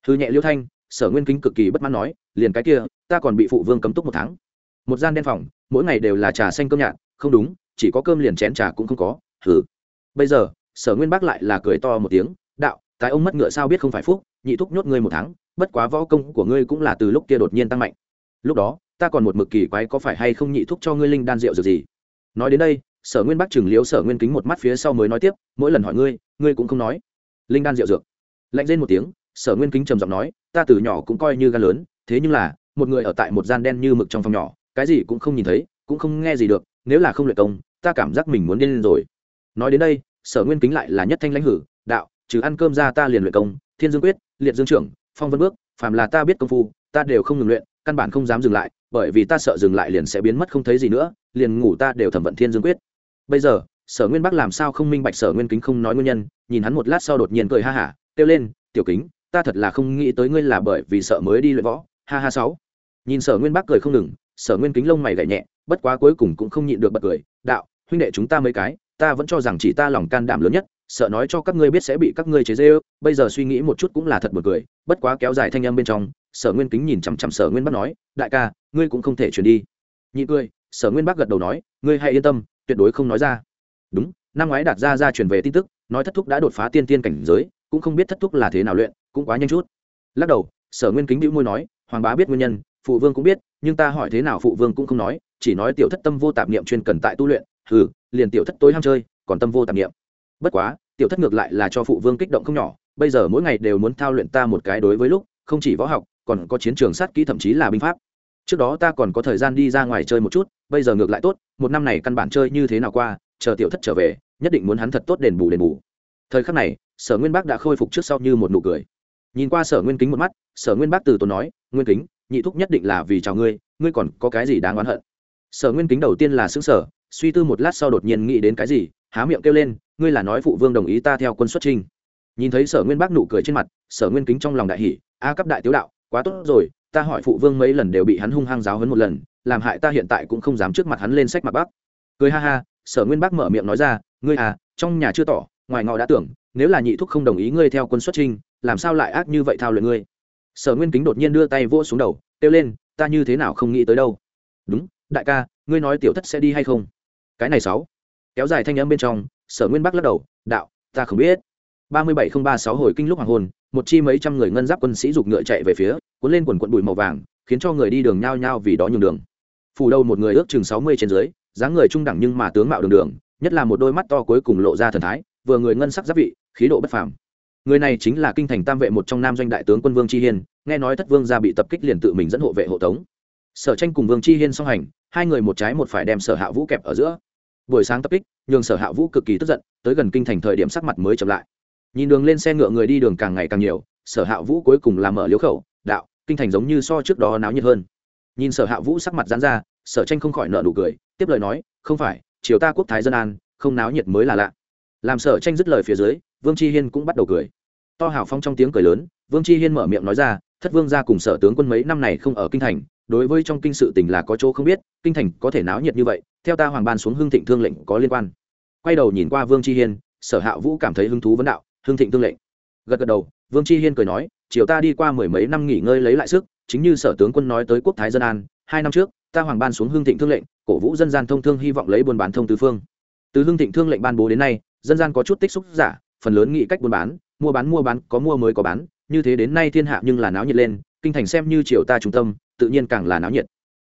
Thư nhẹ liêu thanh, sở nguyên kính cực kỳ bất mãn nói, liền cái kia, ta còn bị phụ vương cấm túc một tháng. Một gian đen phòng, mỗi ngày đều là trà xanh cơm nhạt, không đúng, chỉ có cơm liền chén trà cũng không có, hừ. Bây giờ, sở nguyên bác lại là cười to một tiếng, đạo, tại ông mất ngựa sao biết không phải phúc, nhị thúc nhốt ngươi một tháng, bất quá võ công của ngươi cũng là từ lúc kia đột nhiên tăng mạnh. Lúc đó ta còn một mực kỳ quái có phải hay không nhị thúc cho ngươi linh đan rượu dược gì? Nói đến đây, sở nguyên bắc chừng liếu sở nguyên kính một mắt phía sau mới nói tiếp, mỗi lần hỏi ngươi ngươi cũng không nói. Linh đan rượu dược. Lạnh lên một tiếng, sở nguyên kính trầm giọng nói, ta từ nhỏ cũng coi như gan lớn, thế nhưng là, một người ở tại một gian đen như mực trong phòng nhỏ, cái gì cũng không nhìn thấy, cũng không nghe gì được, nếu là không luyện công, ta cảm giác mình muốn điên lên rồi. Nói đến đây, sở nguyên kính lại là nhất thanh lãnh hử, đạo, trừ ăn cơm ra ta liền luyện công, thiên dương quyết, liệt dương trưởng, phong vân bước, phàm là ta biết công phu, ta đều không ngừng luyện, căn bản không dám dừng lại bởi vì ta sợ dừng lại liền sẽ biến mất không thấy gì nữa, liền ngủ ta đều thẩm vận thiên dương quyết. Bây giờ, sở nguyên bắc làm sao không minh bạch sở nguyên kính không nói nguyên nhân, nhìn hắn một lát sau đột nhiên cười ha hả, kêu lên, tiểu kính, ta thật là không nghĩ tới ngươi là bởi vì sợ mới đi luyện võ. Ha ha sáu. Nhìn sở nguyên bắc cười không ngừng, sở nguyên kính lông mày gảy nhẹ, bất quá cuối cùng cũng không nhịn được bật cười, đạo, huynh đệ chúng ta mấy cái, ta vẫn cho rằng chỉ ta lòng can đảm lớn nhất, sợ nói cho các ngươi biết sẽ bị các ngươi chế dê ư bây giờ suy nghĩ một chút cũng là thật bật cười, bất quá kéo dài thanh âm bên trong, sở nguyên kính nhìn chằm chằm sở nguyên bắc nói, đại ca ngươi cũng không thể chuyển đi. Nhị cười, sở nguyên bắc gật đầu nói, ngươi hãy yên tâm, tuyệt đối không nói ra. Đúng, năm ngoái đạt ra ra chuyển về tin tức, nói thất thúc đã đột phá tiên tiên cảnh giới, cũng không biết thất thúc là thế nào luyện, cũng quá nhanh chút. Lắc đầu, sở nguyên kính bĩu môi nói, hoàng bá biết nguyên nhân, phụ vương cũng biết, nhưng ta hỏi thế nào phụ vương cũng không nói, chỉ nói tiểu thất tâm vô tạp niệm chuyên cần tại tu luyện ừ liền tiểu thất tối ham chơi, còn tâm vô tạp niệm. Bất quá, tiểu thất ngược lại là cho phụ vương kích động không nhỏ, bây giờ mỗi ngày đều muốn thao luyện ta một cái đối với lúc, không chỉ võ học, còn có chiến trường sát kỹ thậm chí là binh pháp trước đó ta còn có thời gian đi ra ngoài chơi một chút, bây giờ ngược lại tốt, một năm này căn bản chơi như thế nào qua, chờ tiểu thất trở về, nhất định muốn hắn thật tốt đền bù đền bù. Thời khắc này, sở nguyên bác đã khôi phục trước sau như một nụ cười. Nhìn qua sở nguyên kính một mắt, sở nguyên bác từ tốn nói, nguyên kính, nhị thúc nhất định là vì chào ngươi ngươi còn có cái gì đáng oán hận? Sở nguyên kính đầu tiên là xứng sở suy tư một lát sau đột nhiên nghĩ đến cái gì, há miệng kêu lên, ngươi là nói phụ vương đồng ý ta theo quân xuất trinh nhìn thấy sở nguyên bác nụ cười trên mặt, sở nguyên kính trong lòng đại hỷ a cấp đại tiếu đạo, quá tốt rồi ta hỏi phụ vương mấy lần đều bị hắn hung hăng giáo hấn một lần, làm hại ta hiện tại cũng không dám trước mặt hắn lên sách mặt bắc cười ha ha, sở nguyên bác mở miệng nói ra, ngươi à trong nhà chưa tỏ, ngoài ngọ đã tưởng, nếu là nhị thúc không đồng ý ngươi theo quân xuất trinh, làm sao lại ác như vậy thao luyện ngươi? Sở nguyên kính đột nhiên đưa tay vỗ xuống đầu, kêu lên, ta như thế nào không nghĩ tới đâu? Đúng, đại ca, ngươi nói tiểu thất sẽ đi hay không? Cái này sáu. Kéo dài thanh âm bên trong, sở nguyên bắc lắc đầu, đạo, ta không biết. Ba mươi bảy không ba sáu hồi kinh lúc hoàng hôn, một chi mấy trăm người ngân giáp quân sĩ giục ngựa chạy về phía cuốn lên quần quận bụi màu vàng, khiến cho người đi đường nhao nhao vì đó nhường đường. Phủ đầu một người ước chừng sáu mươi trên dưới, dáng người trung đẳng nhưng mà tướng mạo đường đường, nhất là một đôi mắt to cuối cùng lộ ra thần thái, vừa người ngân sắc giáp vị, khí độ bất phàm. Người này chính là kinh thành tam vệ một trong nam doanh đại tướng quân vương chi hiên, nghe nói thất vương gia bị tập kích liền tự mình dẫn hộ vệ hộ tống. Sở tranh cùng vương chi hiên song hành, hai người một trái một phải đem sở hạ vũ kẹp ở giữa. Buổi sáng tập kích, nhường sở hạ vũ cực kỳ tức giận, tới gần kinh thành thời điểm sắc mặt mới chậm lại. Nhìn đường lên xe ngựa người đi đường càng ngày càng nhiều, sở hạ vũ cuối cùng làm mở liếu khẩu kinh thành giống như so trước đó náo nhiệt hơn. Nhìn sở hạ vũ sắc mặt dán ra, sở tranh không khỏi nợ nụ cười, tiếp lời nói, không phải chiều ta quốc thái dân an, không náo nhiệt mới là lạ. Làm sở tranh dứt lời phía dưới, vương chi hiên cũng bắt đầu cười. To hào phong trong tiếng cười lớn, vương chi hiên mở miệng nói ra, thất vương ra cùng sở tướng quân mấy năm này không ở kinh thành, đối với trong kinh sự tình là có chỗ không biết, kinh thành có thể náo nhiệt như vậy, theo ta hoàng ban xuống Hương thịnh thương lệnh có liên quan. Quay đầu nhìn qua vương chi hiên, sở hạ vũ cảm thấy hứng thú vấn đạo Hương thịnh thương lệnh? Gật gật đầu, vương chi hiên cười nói chiều ta đi qua mười mấy năm nghỉ ngơi lấy lại sức, chính như sở tướng quân nói tới quốc thái dân an, hai năm trước, ta hoàng ban xuống hương thịnh thương lệnh, cổ vũ dân gian thông thương hy vọng lấy buôn bán thông tứ phương. Từ hương thịnh thương lệnh ban bố đến nay, dân gian có chút tích xúc giả, phần lớn nghĩ cách buôn bán, mua bán mua bán, có mua mới có bán, như thế đến nay thiên hạ nhưng là náo nhiệt lên, kinh thành xem như triều ta trung tâm, tự nhiên càng là náo nhiệt.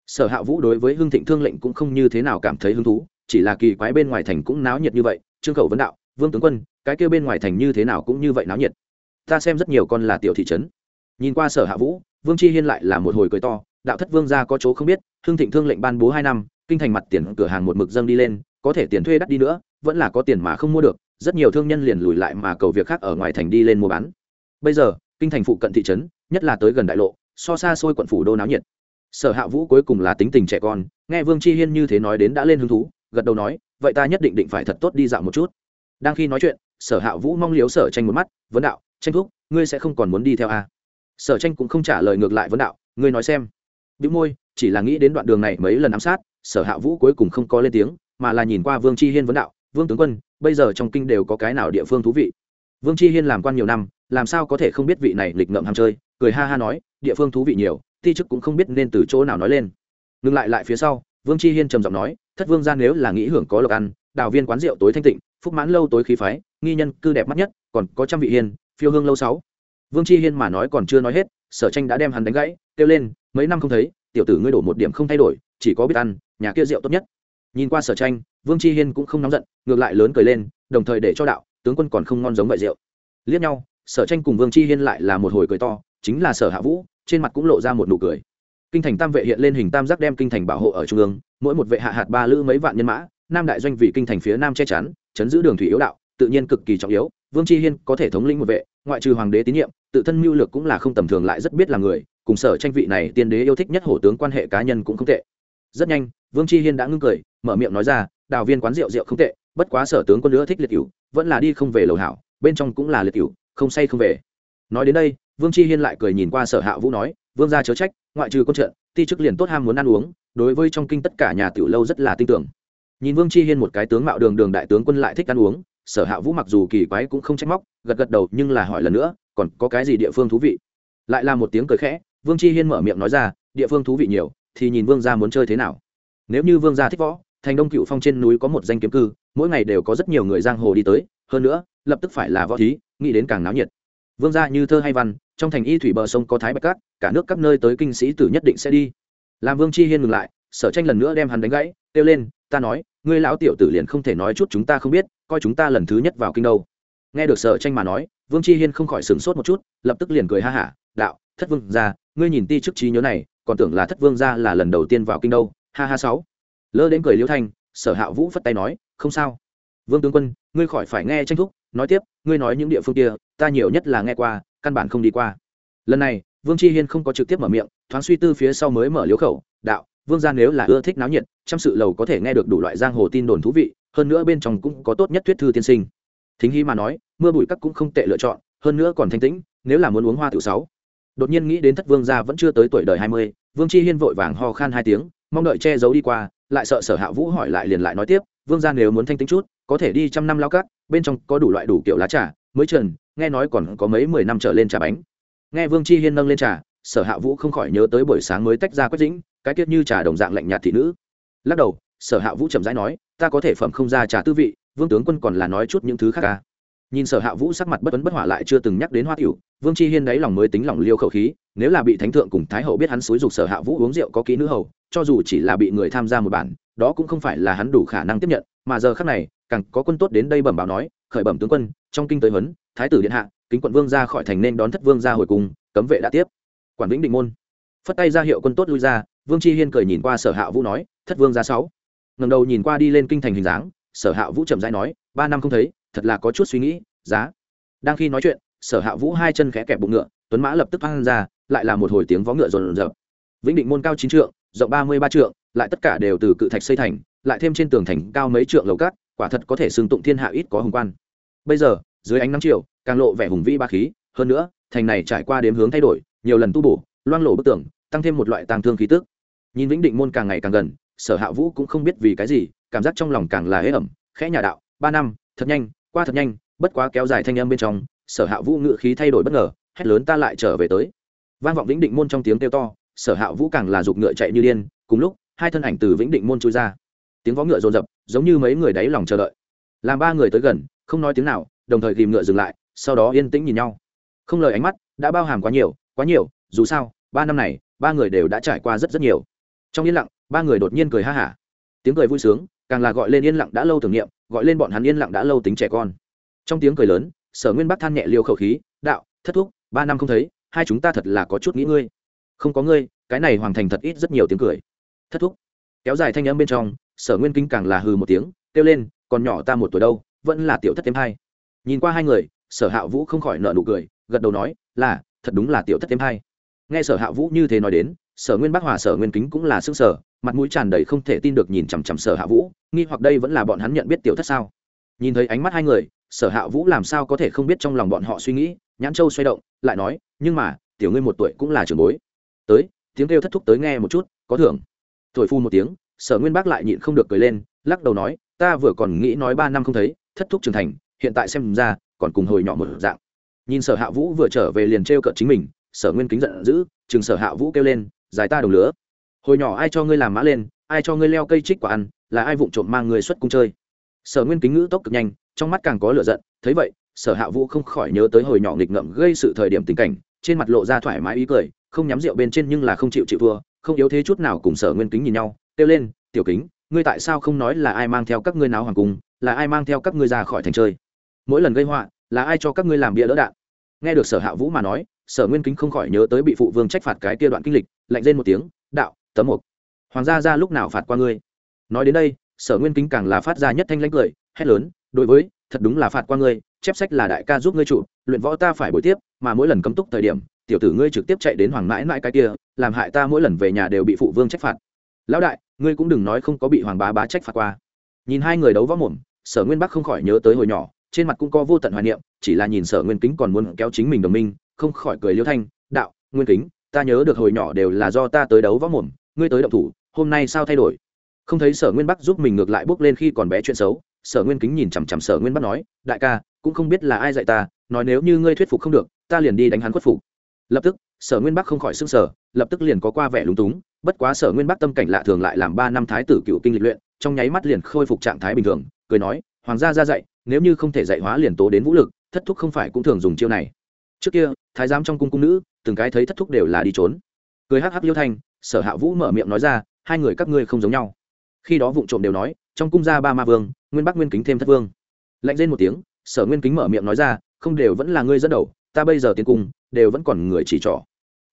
Sở hạ vũ đối với hương thịnh thương lệnh cũng không như thế nào cảm thấy hứng thú, chỉ là kỳ quái bên ngoài thành cũng náo nhiệt như vậy, trương khẩu vấn đạo, vương tướng quân, cái kêu bên ngoài thành như thế nào cũng như vậy náo nhiệt ta xem rất nhiều con là tiểu thị trấn. Nhìn qua sở hạ vũ, vương chi hiên lại là một hồi cười to, đạo thất vương gia có chỗ không biết, hưng thịnh thương lệnh ban bố hai năm, kinh thành mặt tiền cửa hàng một mực dâng đi lên, có thể tiền thuê đắt đi nữa, vẫn là có tiền mà không mua được, rất nhiều thương nhân liền lùi lại mà cầu việc khác ở ngoài thành đi lên mua bán. Bây giờ, kinh thành phụ cận thị trấn, nhất là tới gần đại lộ, so xa xôi quận phủ đô náo nhiệt. Sở hạ vũ cuối cùng là tính tình trẻ con, nghe vương chi hiên như thế nói đến đã lên hứng thú, gật đầu nói, vậy ta nhất định định phải thật tốt đi dạo một chút. Đang khi nói chuyện, sở hạ vũ mong liếu sở tranh một mắt, vấn đạo tranh thúc, ngươi sẽ không còn muốn đi theo a. À? sở tranh cũng không trả lời ngược lại vấn đạo, ngươi nói xem. Bị môi, chỉ là nghĩ đến đoạn đường này mấy lần ám sát, sở hạ vũ cuối cùng không có lên tiếng, mà là nhìn qua vương chi hiên vấn đạo, vương tướng quân, bây giờ trong kinh đều có cái nào địa phương thú vị? Vương chi hiên làm quan nhiều năm, làm sao có thể không biết vị này lịch ngợm ham chơi, cười ha ha nói, địa phương thú vị nhiều thi chức cũng không biết nên từ chỗ nào nói lên. Ngừng lại lại phía sau, vương chi hiên trầm giọng nói, thất vương ra nếu là nghĩ hưởng có lộc ăn, đào viên quán rượu tối thanh tịnh, phúc mãn lâu tối khí phái, nghi nhân cư đẹp mắt nhất, còn có trăm vị hiên phiêu hương lâu sáu. Vương chi hiên mà nói còn chưa nói hết, sở tranh đã đem hắn đánh gãy, kêu lên, mấy năm không thấy, tiểu tử ngươi đổ một điểm không thay đổi, chỉ có biết ăn, nhà kia rượu tốt nhất. Nhìn qua sở tranh, vương chi hiên cũng không nóng giận, ngược lại lớn cười lên, đồng thời để cho đạo, tướng quân còn không ngon giống vậy rượu. Liếc nhau, sở tranh cùng vương chi hiên lại là một hồi cười to, chính là sở hạ vũ, trên mặt cũng lộ ra một nụ cười. Kinh thành tam vệ hiện lên hình tam giác đem kinh thành bảo hộ ở trung ương, mỗi một vệ hạ hạt ba lữ mấy vạn nhân mã, nam đại doanh vì kinh thành phía nam che chắn, chấn giữ đường thủy yếu đạo, tự nhiên cực kỳ trọng yếu vương chi hiên có thể thống lĩnh một vệ, ngoại trừ hoàng đế tín nhiệm, tự thân mưu lược cũng là không tầm thường lại rất biết là người, cùng sở tranh vị này tiên đế yêu thích nhất hổ tướng quan hệ cá nhân cũng không tệ. Rất nhanh, vương chi hiên đã ngưng cười, mở miệng nói ra, đào viên quán rượu rượu không tệ, bất quá sở tướng quân nữa thích liệt cửu, vẫn là đi không về lầu hảo, bên trong cũng là liệt cửu, không say không về. Nói đến đây, vương chi hiên lại cười nhìn qua sở hạ vũ nói, vương gia chớ trách, ngoại trừ quân trận, ti chức liền tốt ham muốn ăn uống, đối với trong kinh tất cả nhà tiểu lâu rất là tin tưởng. Nhìn vương chi hiên một cái tướng mạo đường đường đại tướng quân lại thích ăn uống sở hạ vũ mặc dù kỳ quái cũng không trách móc, gật gật đầu nhưng là hỏi lần nữa, còn có cái gì địa phương thú vị? Lại là một tiếng cười khẽ, vương chi hiên mở miệng nói ra, địa phương thú vị nhiều, thì nhìn vương gia muốn chơi thế nào. Nếu như vương gia thích võ, thành đông cựu phong trên núi có một danh kiếm cư, mỗi ngày đều có rất nhiều người giang hồ đi tới, hơn nữa, lập tức phải là võ thí, nghĩ đến càng náo nhiệt. Vương gia như thơ hay văn, trong thành y thủy bờ sông có thái bạch cát, cả nước các nơi tới kinh sĩ tử nhất định sẽ đi. Làm vương chi hiên ngừng lại, sở tranh lần nữa đem hắn đánh gãy, kêu lên, ta nói, ngươi lão tiểu tử liền không thể nói chút chúng ta không biết coi chúng ta lần thứ nhất vào kinh đâu. Nghe được sở tranh mà nói, vương chi hiên không khỏi sửng sốt một chút, lập tức liền cười ha hả, đạo, thất vương ra ngươi nhìn ti chức trí nhớ này, còn tưởng là thất vương ra là lần đầu tiên vào kinh đâu. Ha ha sáu. Lơ đến cười liễu thanh, sở hạ vũ phất tay nói, không sao. Vương tướng quân, ngươi khỏi phải nghe tranh thúc, nói tiếp, ngươi nói những địa phương kia, ta nhiều nhất là nghe qua, căn bản không đi qua. Lần này, vương chi hiên không có trực tiếp mở miệng, thoáng suy tư phía sau mới mở liếu khẩu, đạo, vương gia nếu là ưa thích náo nhiệt trăm sự lầu có thể nghe được đủ loại giang hồ tin đồn thú vị hơn nữa bên trong cũng có tốt nhất thuyết thư tiên sinh. Thính hy mà nói, mưa bụi các cũng không tệ lựa chọn, hơn nữa còn thanh tĩnh, nếu là muốn uống hoa tiểu sáu. Đột nhiên nghĩ đến thất vương gia vẫn chưa tới tuổi đời hai mươi, vương chi hiên vội vàng ho khan hai tiếng, mong đợi che giấu đi qua, lại sợ sở hạ vũ hỏi lại liền lại nói tiếp, vương gia nếu muốn thanh tĩnh chút, có thể đi trăm năm lao cát, bên trong có đủ loại đủ kiểu lá trà, mới trần, nghe nói còn có mấy mười năm trở lên trà bánh. Nghe vương chi hiên nâng lên trà, sở hạ vũ không khỏi nhớ tới buổi sáng mới tách ra quách dĩnh, cái tiết như trà đồng dạng lạnh nhạt thị nữ. Lắc đầu sở hạ vũ chậm rãi nói, ta có thể phẩm không ra trà tư vị, vương tướng quân còn là nói chút những thứ khác ca nhìn sở hạ vũ sắc mặt bất vấn bất hỏa lại chưa từng nhắc đến hoa tiểu, vương chi hiên đáy lòng mới tính lòng liêu khẩu khí, nếu là bị thánh thượng cùng thái hậu biết hắn xúi dục sở hạ vũ uống rượu có ký nữ hầu, cho dù chỉ là bị người tham gia một bản, đó cũng không phải là hắn đủ khả năng tiếp nhận, mà giờ khác này, càng có quân tốt đến đây bẩm báo nói, khởi bẩm tướng quân, trong kinh tới huấn, thái tử điện hạ, kính quận vương ra khỏi thành nên đón thất vương ra hồi cùng, cấm vệ đã tiếp. Quản vĩnh định môn. Phất tay ra hiệu quân tốt lui ra, vương chi hiên cười nhìn qua sở hạ vũ nói, thất vương ra sáu ngầm đầu nhìn qua đi lên kinh thành hình dáng, sở hạ vũ chậm rãi nói, ba năm không thấy, thật là có chút suy nghĩ, giá. Đang khi nói chuyện, sở hạ vũ hai chân khẽ kẹp bụng ngựa, tuấn mã lập tức văng ra, lại là một hồi tiếng vó ngựa rồn rập. Vĩnh định môn cao chín trượng, rộng ba mươi ba trượng, lại tất cả đều từ cự thạch xây thành, lại thêm trên tường thành cao mấy trượng lầu cát, quả thật có thể xưng tụng thiên hạ ít có hùng quan. Bây giờ, dưới ánh nắng chiều, càng lộ vẻ hùng vĩ ba khí, hơn nữa, thành này trải qua đếm hướng thay đổi, nhiều lần tu bổ, loang lổ bức tường, tăng thêm một loại tàng thương khí tức. Nhìn vĩnh định môn càng ngày càng gần sở hạ vũ cũng không biết vì cái gì, cảm giác trong lòng càng là hế ẩm, khẽ nhà đạo, ba năm, thật nhanh, qua thật nhanh, bất quá kéo dài thanh âm bên trong, sở hạ vũ ngự khí thay đổi bất ngờ, hét lớn ta lại trở về tới. Vang vọng vĩnh định môn trong tiếng kêu to, sở hạ vũ càng là giục ngựa chạy như điên, cùng lúc, hai thân ảnh từ vĩnh định môn chui ra. Tiếng vó ngựa rồn rập giống như mấy người đáy lòng chờ đợi. Làm ba người tới gần, không nói tiếng nào, đồng thời tìm ngựa dừng lại, sau đó yên tĩnh nhìn nhau. Không lời ánh mắt đã bao hàm quá nhiều quá nhiều, dù sao, ba năm này, ba người đều đã trải qua rất rất nhiều. Trong yên lặng ba người đột nhiên cười ha hả. Tiếng cười vui sướng, càng là gọi lên yên lặng đã lâu tưởng niệm, gọi lên bọn hắn yên lặng đã lâu tính trẻ con. Trong tiếng cười lớn, sở nguyên bắc than nhẹ liều khẩu khí, đạo, thất thúc, ba năm không thấy, hai chúng ta thật là có chút nghĩ ngươi. Không có ngươi, cái này hoàn thành thật ít rất nhiều tiếng cười. Thất thúc. Kéo dài thanh âm bên trong, sở nguyên kinh càng là hừ một tiếng, kêu lên, còn nhỏ ta một tuổi đâu, vẫn là tiểu thất thêm hai. Nhìn qua hai người, sở hạ vũ không khỏi nợ nụ cười, gật đầu nói, là, thật đúng là tiểu thất thêm hai. Nghe sở hạ vũ như thế nói đến sở nguyên bắc hòa sở nguyên kính cũng là xương sở, mặt mũi tràn đầy không thể tin được nhìn chằm chằm sở hạ vũ, nghi hoặc đây vẫn là bọn hắn nhận biết tiểu thất sao? Nhìn thấy ánh mắt hai người, sở hạ vũ làm sao có thể không biết trong lòng bọn họ suy nghĩ, nhãn châu xoay động, lại nói, nhưng mà, tiểu ngươi một tuổi cũng là trường bối. Tới, tiếng kêu thất thúc tới nghe một chút, có thưởng. Thổi phu một tiếng, sở nguyên bác lại nhịn không được cười lên, lắc đầu nói, ta vừa còn nghĩ nói ba năm không thấy, thất thúc trưởng thành, hiện tại xem ra, còn cùng hồi nhỏ một dạng. Nhìn sở hạ vũ vừa trở về liền t r cợt chính mình, sở nguyên kính giận dữ, chừng sở hạ vũ kêu lên giải ta đồng lứa hồi nhỏ ai cho ngươi làm mã lên, ai cho ngươi leo cây trích quả ăn, là ai vụng trộm mang người xuất cung chơi. Sở nguyên kính ngữ tốc cực nhanh, trong mắt càng có lửa giận, thấy vậy, sở hạ vũ không khỏi nhớ tới hồi nhỏ nghịch ngợm gây sự thời điểm tình cảnh, trên mặt lộ ra thoải mái ý cười, không nhắm rượu bên trên nhưng là không chịu chịu thua, không yếu thế chút nào cùng sở nguyên kính nhìn nhau, kêu lên, tiểu kính, ngươi tại sao không nói là ai mang theo các ngươi náo hoàng cung, là ai mang theo các ngươi ra khỏi thành chơi? Mỗi lần gây họa, là ai cho các ngươi làm bia đỡ đạn? Nghe được sở hạ vũ mà nói sở nguyên kính không khỏi nhớ tới bị phụ vương trách phạt cái kia đoạn kinh lịch, lạnh lên một tiếng, đạo, tấm mục. Hoàng gia ra lúc nào phạt qua ngươi? Nói đến đây, sở nguyên kính càng là phát ra nhất thanh lãnh cười, hét lớn, đối với, thật đúng là phạt qua ngươi, chép sách là đại ca giúp ngươi trụ, luyện võ ta phải bồi tiếp, mà mỗi lần cấm túc thời điểm, tiểu tử ngươi trực tiếp chạy đến hoàng mãi mãi cái kia, làm hại ta mỗi lần về nhà đều bị phụ vương trách phạt. Lão đại, ngươi cũng đừng nói không có bị hoàng bá bá trách phạt qua. Nhìn hai người đấu võ mồm, sở nguyên bắc không khỏi nhớ tới hồi nhỏ, trên mặt cũng có vô tận hoài niệm, chỉ là nhìn sở nguyên kính còn muốn kéo chính mình đồng minh không khỏi cười liêu thanh, đạo, nguyên kính, ta nhớ được hồi nhỏ đều là do ta tới đấu võ mồm, ngươi tới động thủ, hôm nay sao thay đổi? Không thấy sở nguyên bắc giúp mình ngược lại bước lên khi còn bé chuyện xấu, sở nguyên kính nhìn chằm chằm sở nguyên bắc nói, đại ca, cũng không biết là ai dạy ta, nói nếu như ngươi thuyết phục không được, ta liền đi đánh hắn khuất phục. Lập tức, sở nguyên bắc không khỏi s ư n g sở lập tức liền có qua vẻ lúng túng, bất quá sở nguyên bắc tâm cảnh lạ thường lại làm ba năm thái tử cựu kinh lịch luyện, trong nháy mắt liền khôi phục trạng thái bình thường, cười nói, hoàng gia ra dạy, nếu như không thể dạy hóa liền tố đến vũ lực, thất thúc không phải cũng thường dùng chiêu này trước kia, thái giám trong cung cung nữ, từng cái thấy thất thúc đều là đi trốn. Cười hắc hắc liêu thanh sở hạ vũ mở miệng nói ra, hai người các ngươi không giống nhau. Khi đó vụng trộm đều nói, trong cung gia ba ma vương, nguyên bắc nguyên kính thêm thất vương. Lạnh lên một tiếng, sở nguyên kính mở miệng nói ra, không đều vẫn là ngươi dẫn đầu, ta bây giờ tiến cung, đều vẫn còn người chỉ trỏ.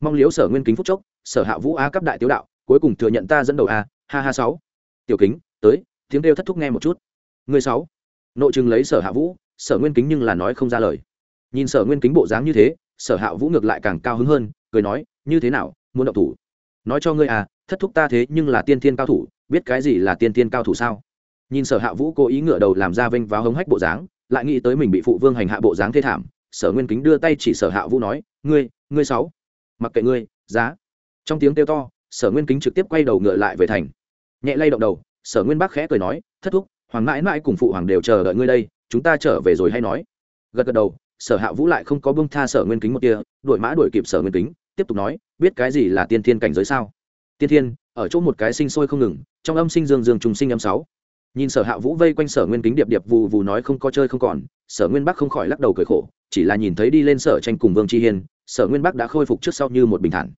Mong liếu sở nguyên kính phúc chốc, sở hạ vũ á cấp đại tiếu đạo, cuối cùng thừa nhận ta dẫn đầu a ha ha sáu. Tiểu kính, tới, tiếng kêu thất thúc nghe một chút. Người sáu. Nội chừng lấy sở hạ vũ, sở nguyên kính nhưng là nói không ra lời nhìn sở nguyên kính bộ dáng như thế, sở hạ vũ ngược lại càng cao hứng hơn, cười nói, như thế nào, muốn động thủ? Nói cho ngươi à thất thúc ta thế nhưng là tiên thiên cao thủ, biết cái gì là tiên thiên cao thủ sao? Nhìn sở hạ vũ cố ý ngựa đầu làm ra vênh vào hống hách bộ dáng, lại nghĩ tới mình bị phụ vương hành hạ bộ dáng thê thảm, sở nguyên kính đưa tay chỉ sở hạ vũ nói, ngươi ngươi sáu, mặc kệ ngươi, giá. Trong tiếng kêu to, sở nguyên kính trực tiếp quay đầu ngựa lại về thành. Nhẹ lay động đầu, sở nguyên bác khẽ cười nói, thất thúc, hoàng mãi mãi cùng phụ hoàng đều chờ đợi ngươi đây, chúng ta trở về rồi hay nói. Gật gật đầu sở hạ vũ lại không có bông tha sở nguyên kính một kia, đuổi mã đuổi kịp sở nguyên kính, tiếp tục nói, biết cái gì là tiên thiên cảnh giới sao? Tiên thiên, ở chỗ một cái sinh sôi không ngừng, trong âm sinh dương dương trùng sinh âm sáu. Nhìn sở hạ vũ vây quanh sở nguyên kính điệp điệp vù vù nói không có chơi không còn, sở nguyên bắc không khỏi lắc đầu cười khổ, chỉ là nhìn thấy đi lên sở tranh cùng vương tri hiên, sở nguyên bắc đã khôi phục trước sau như một bình thản.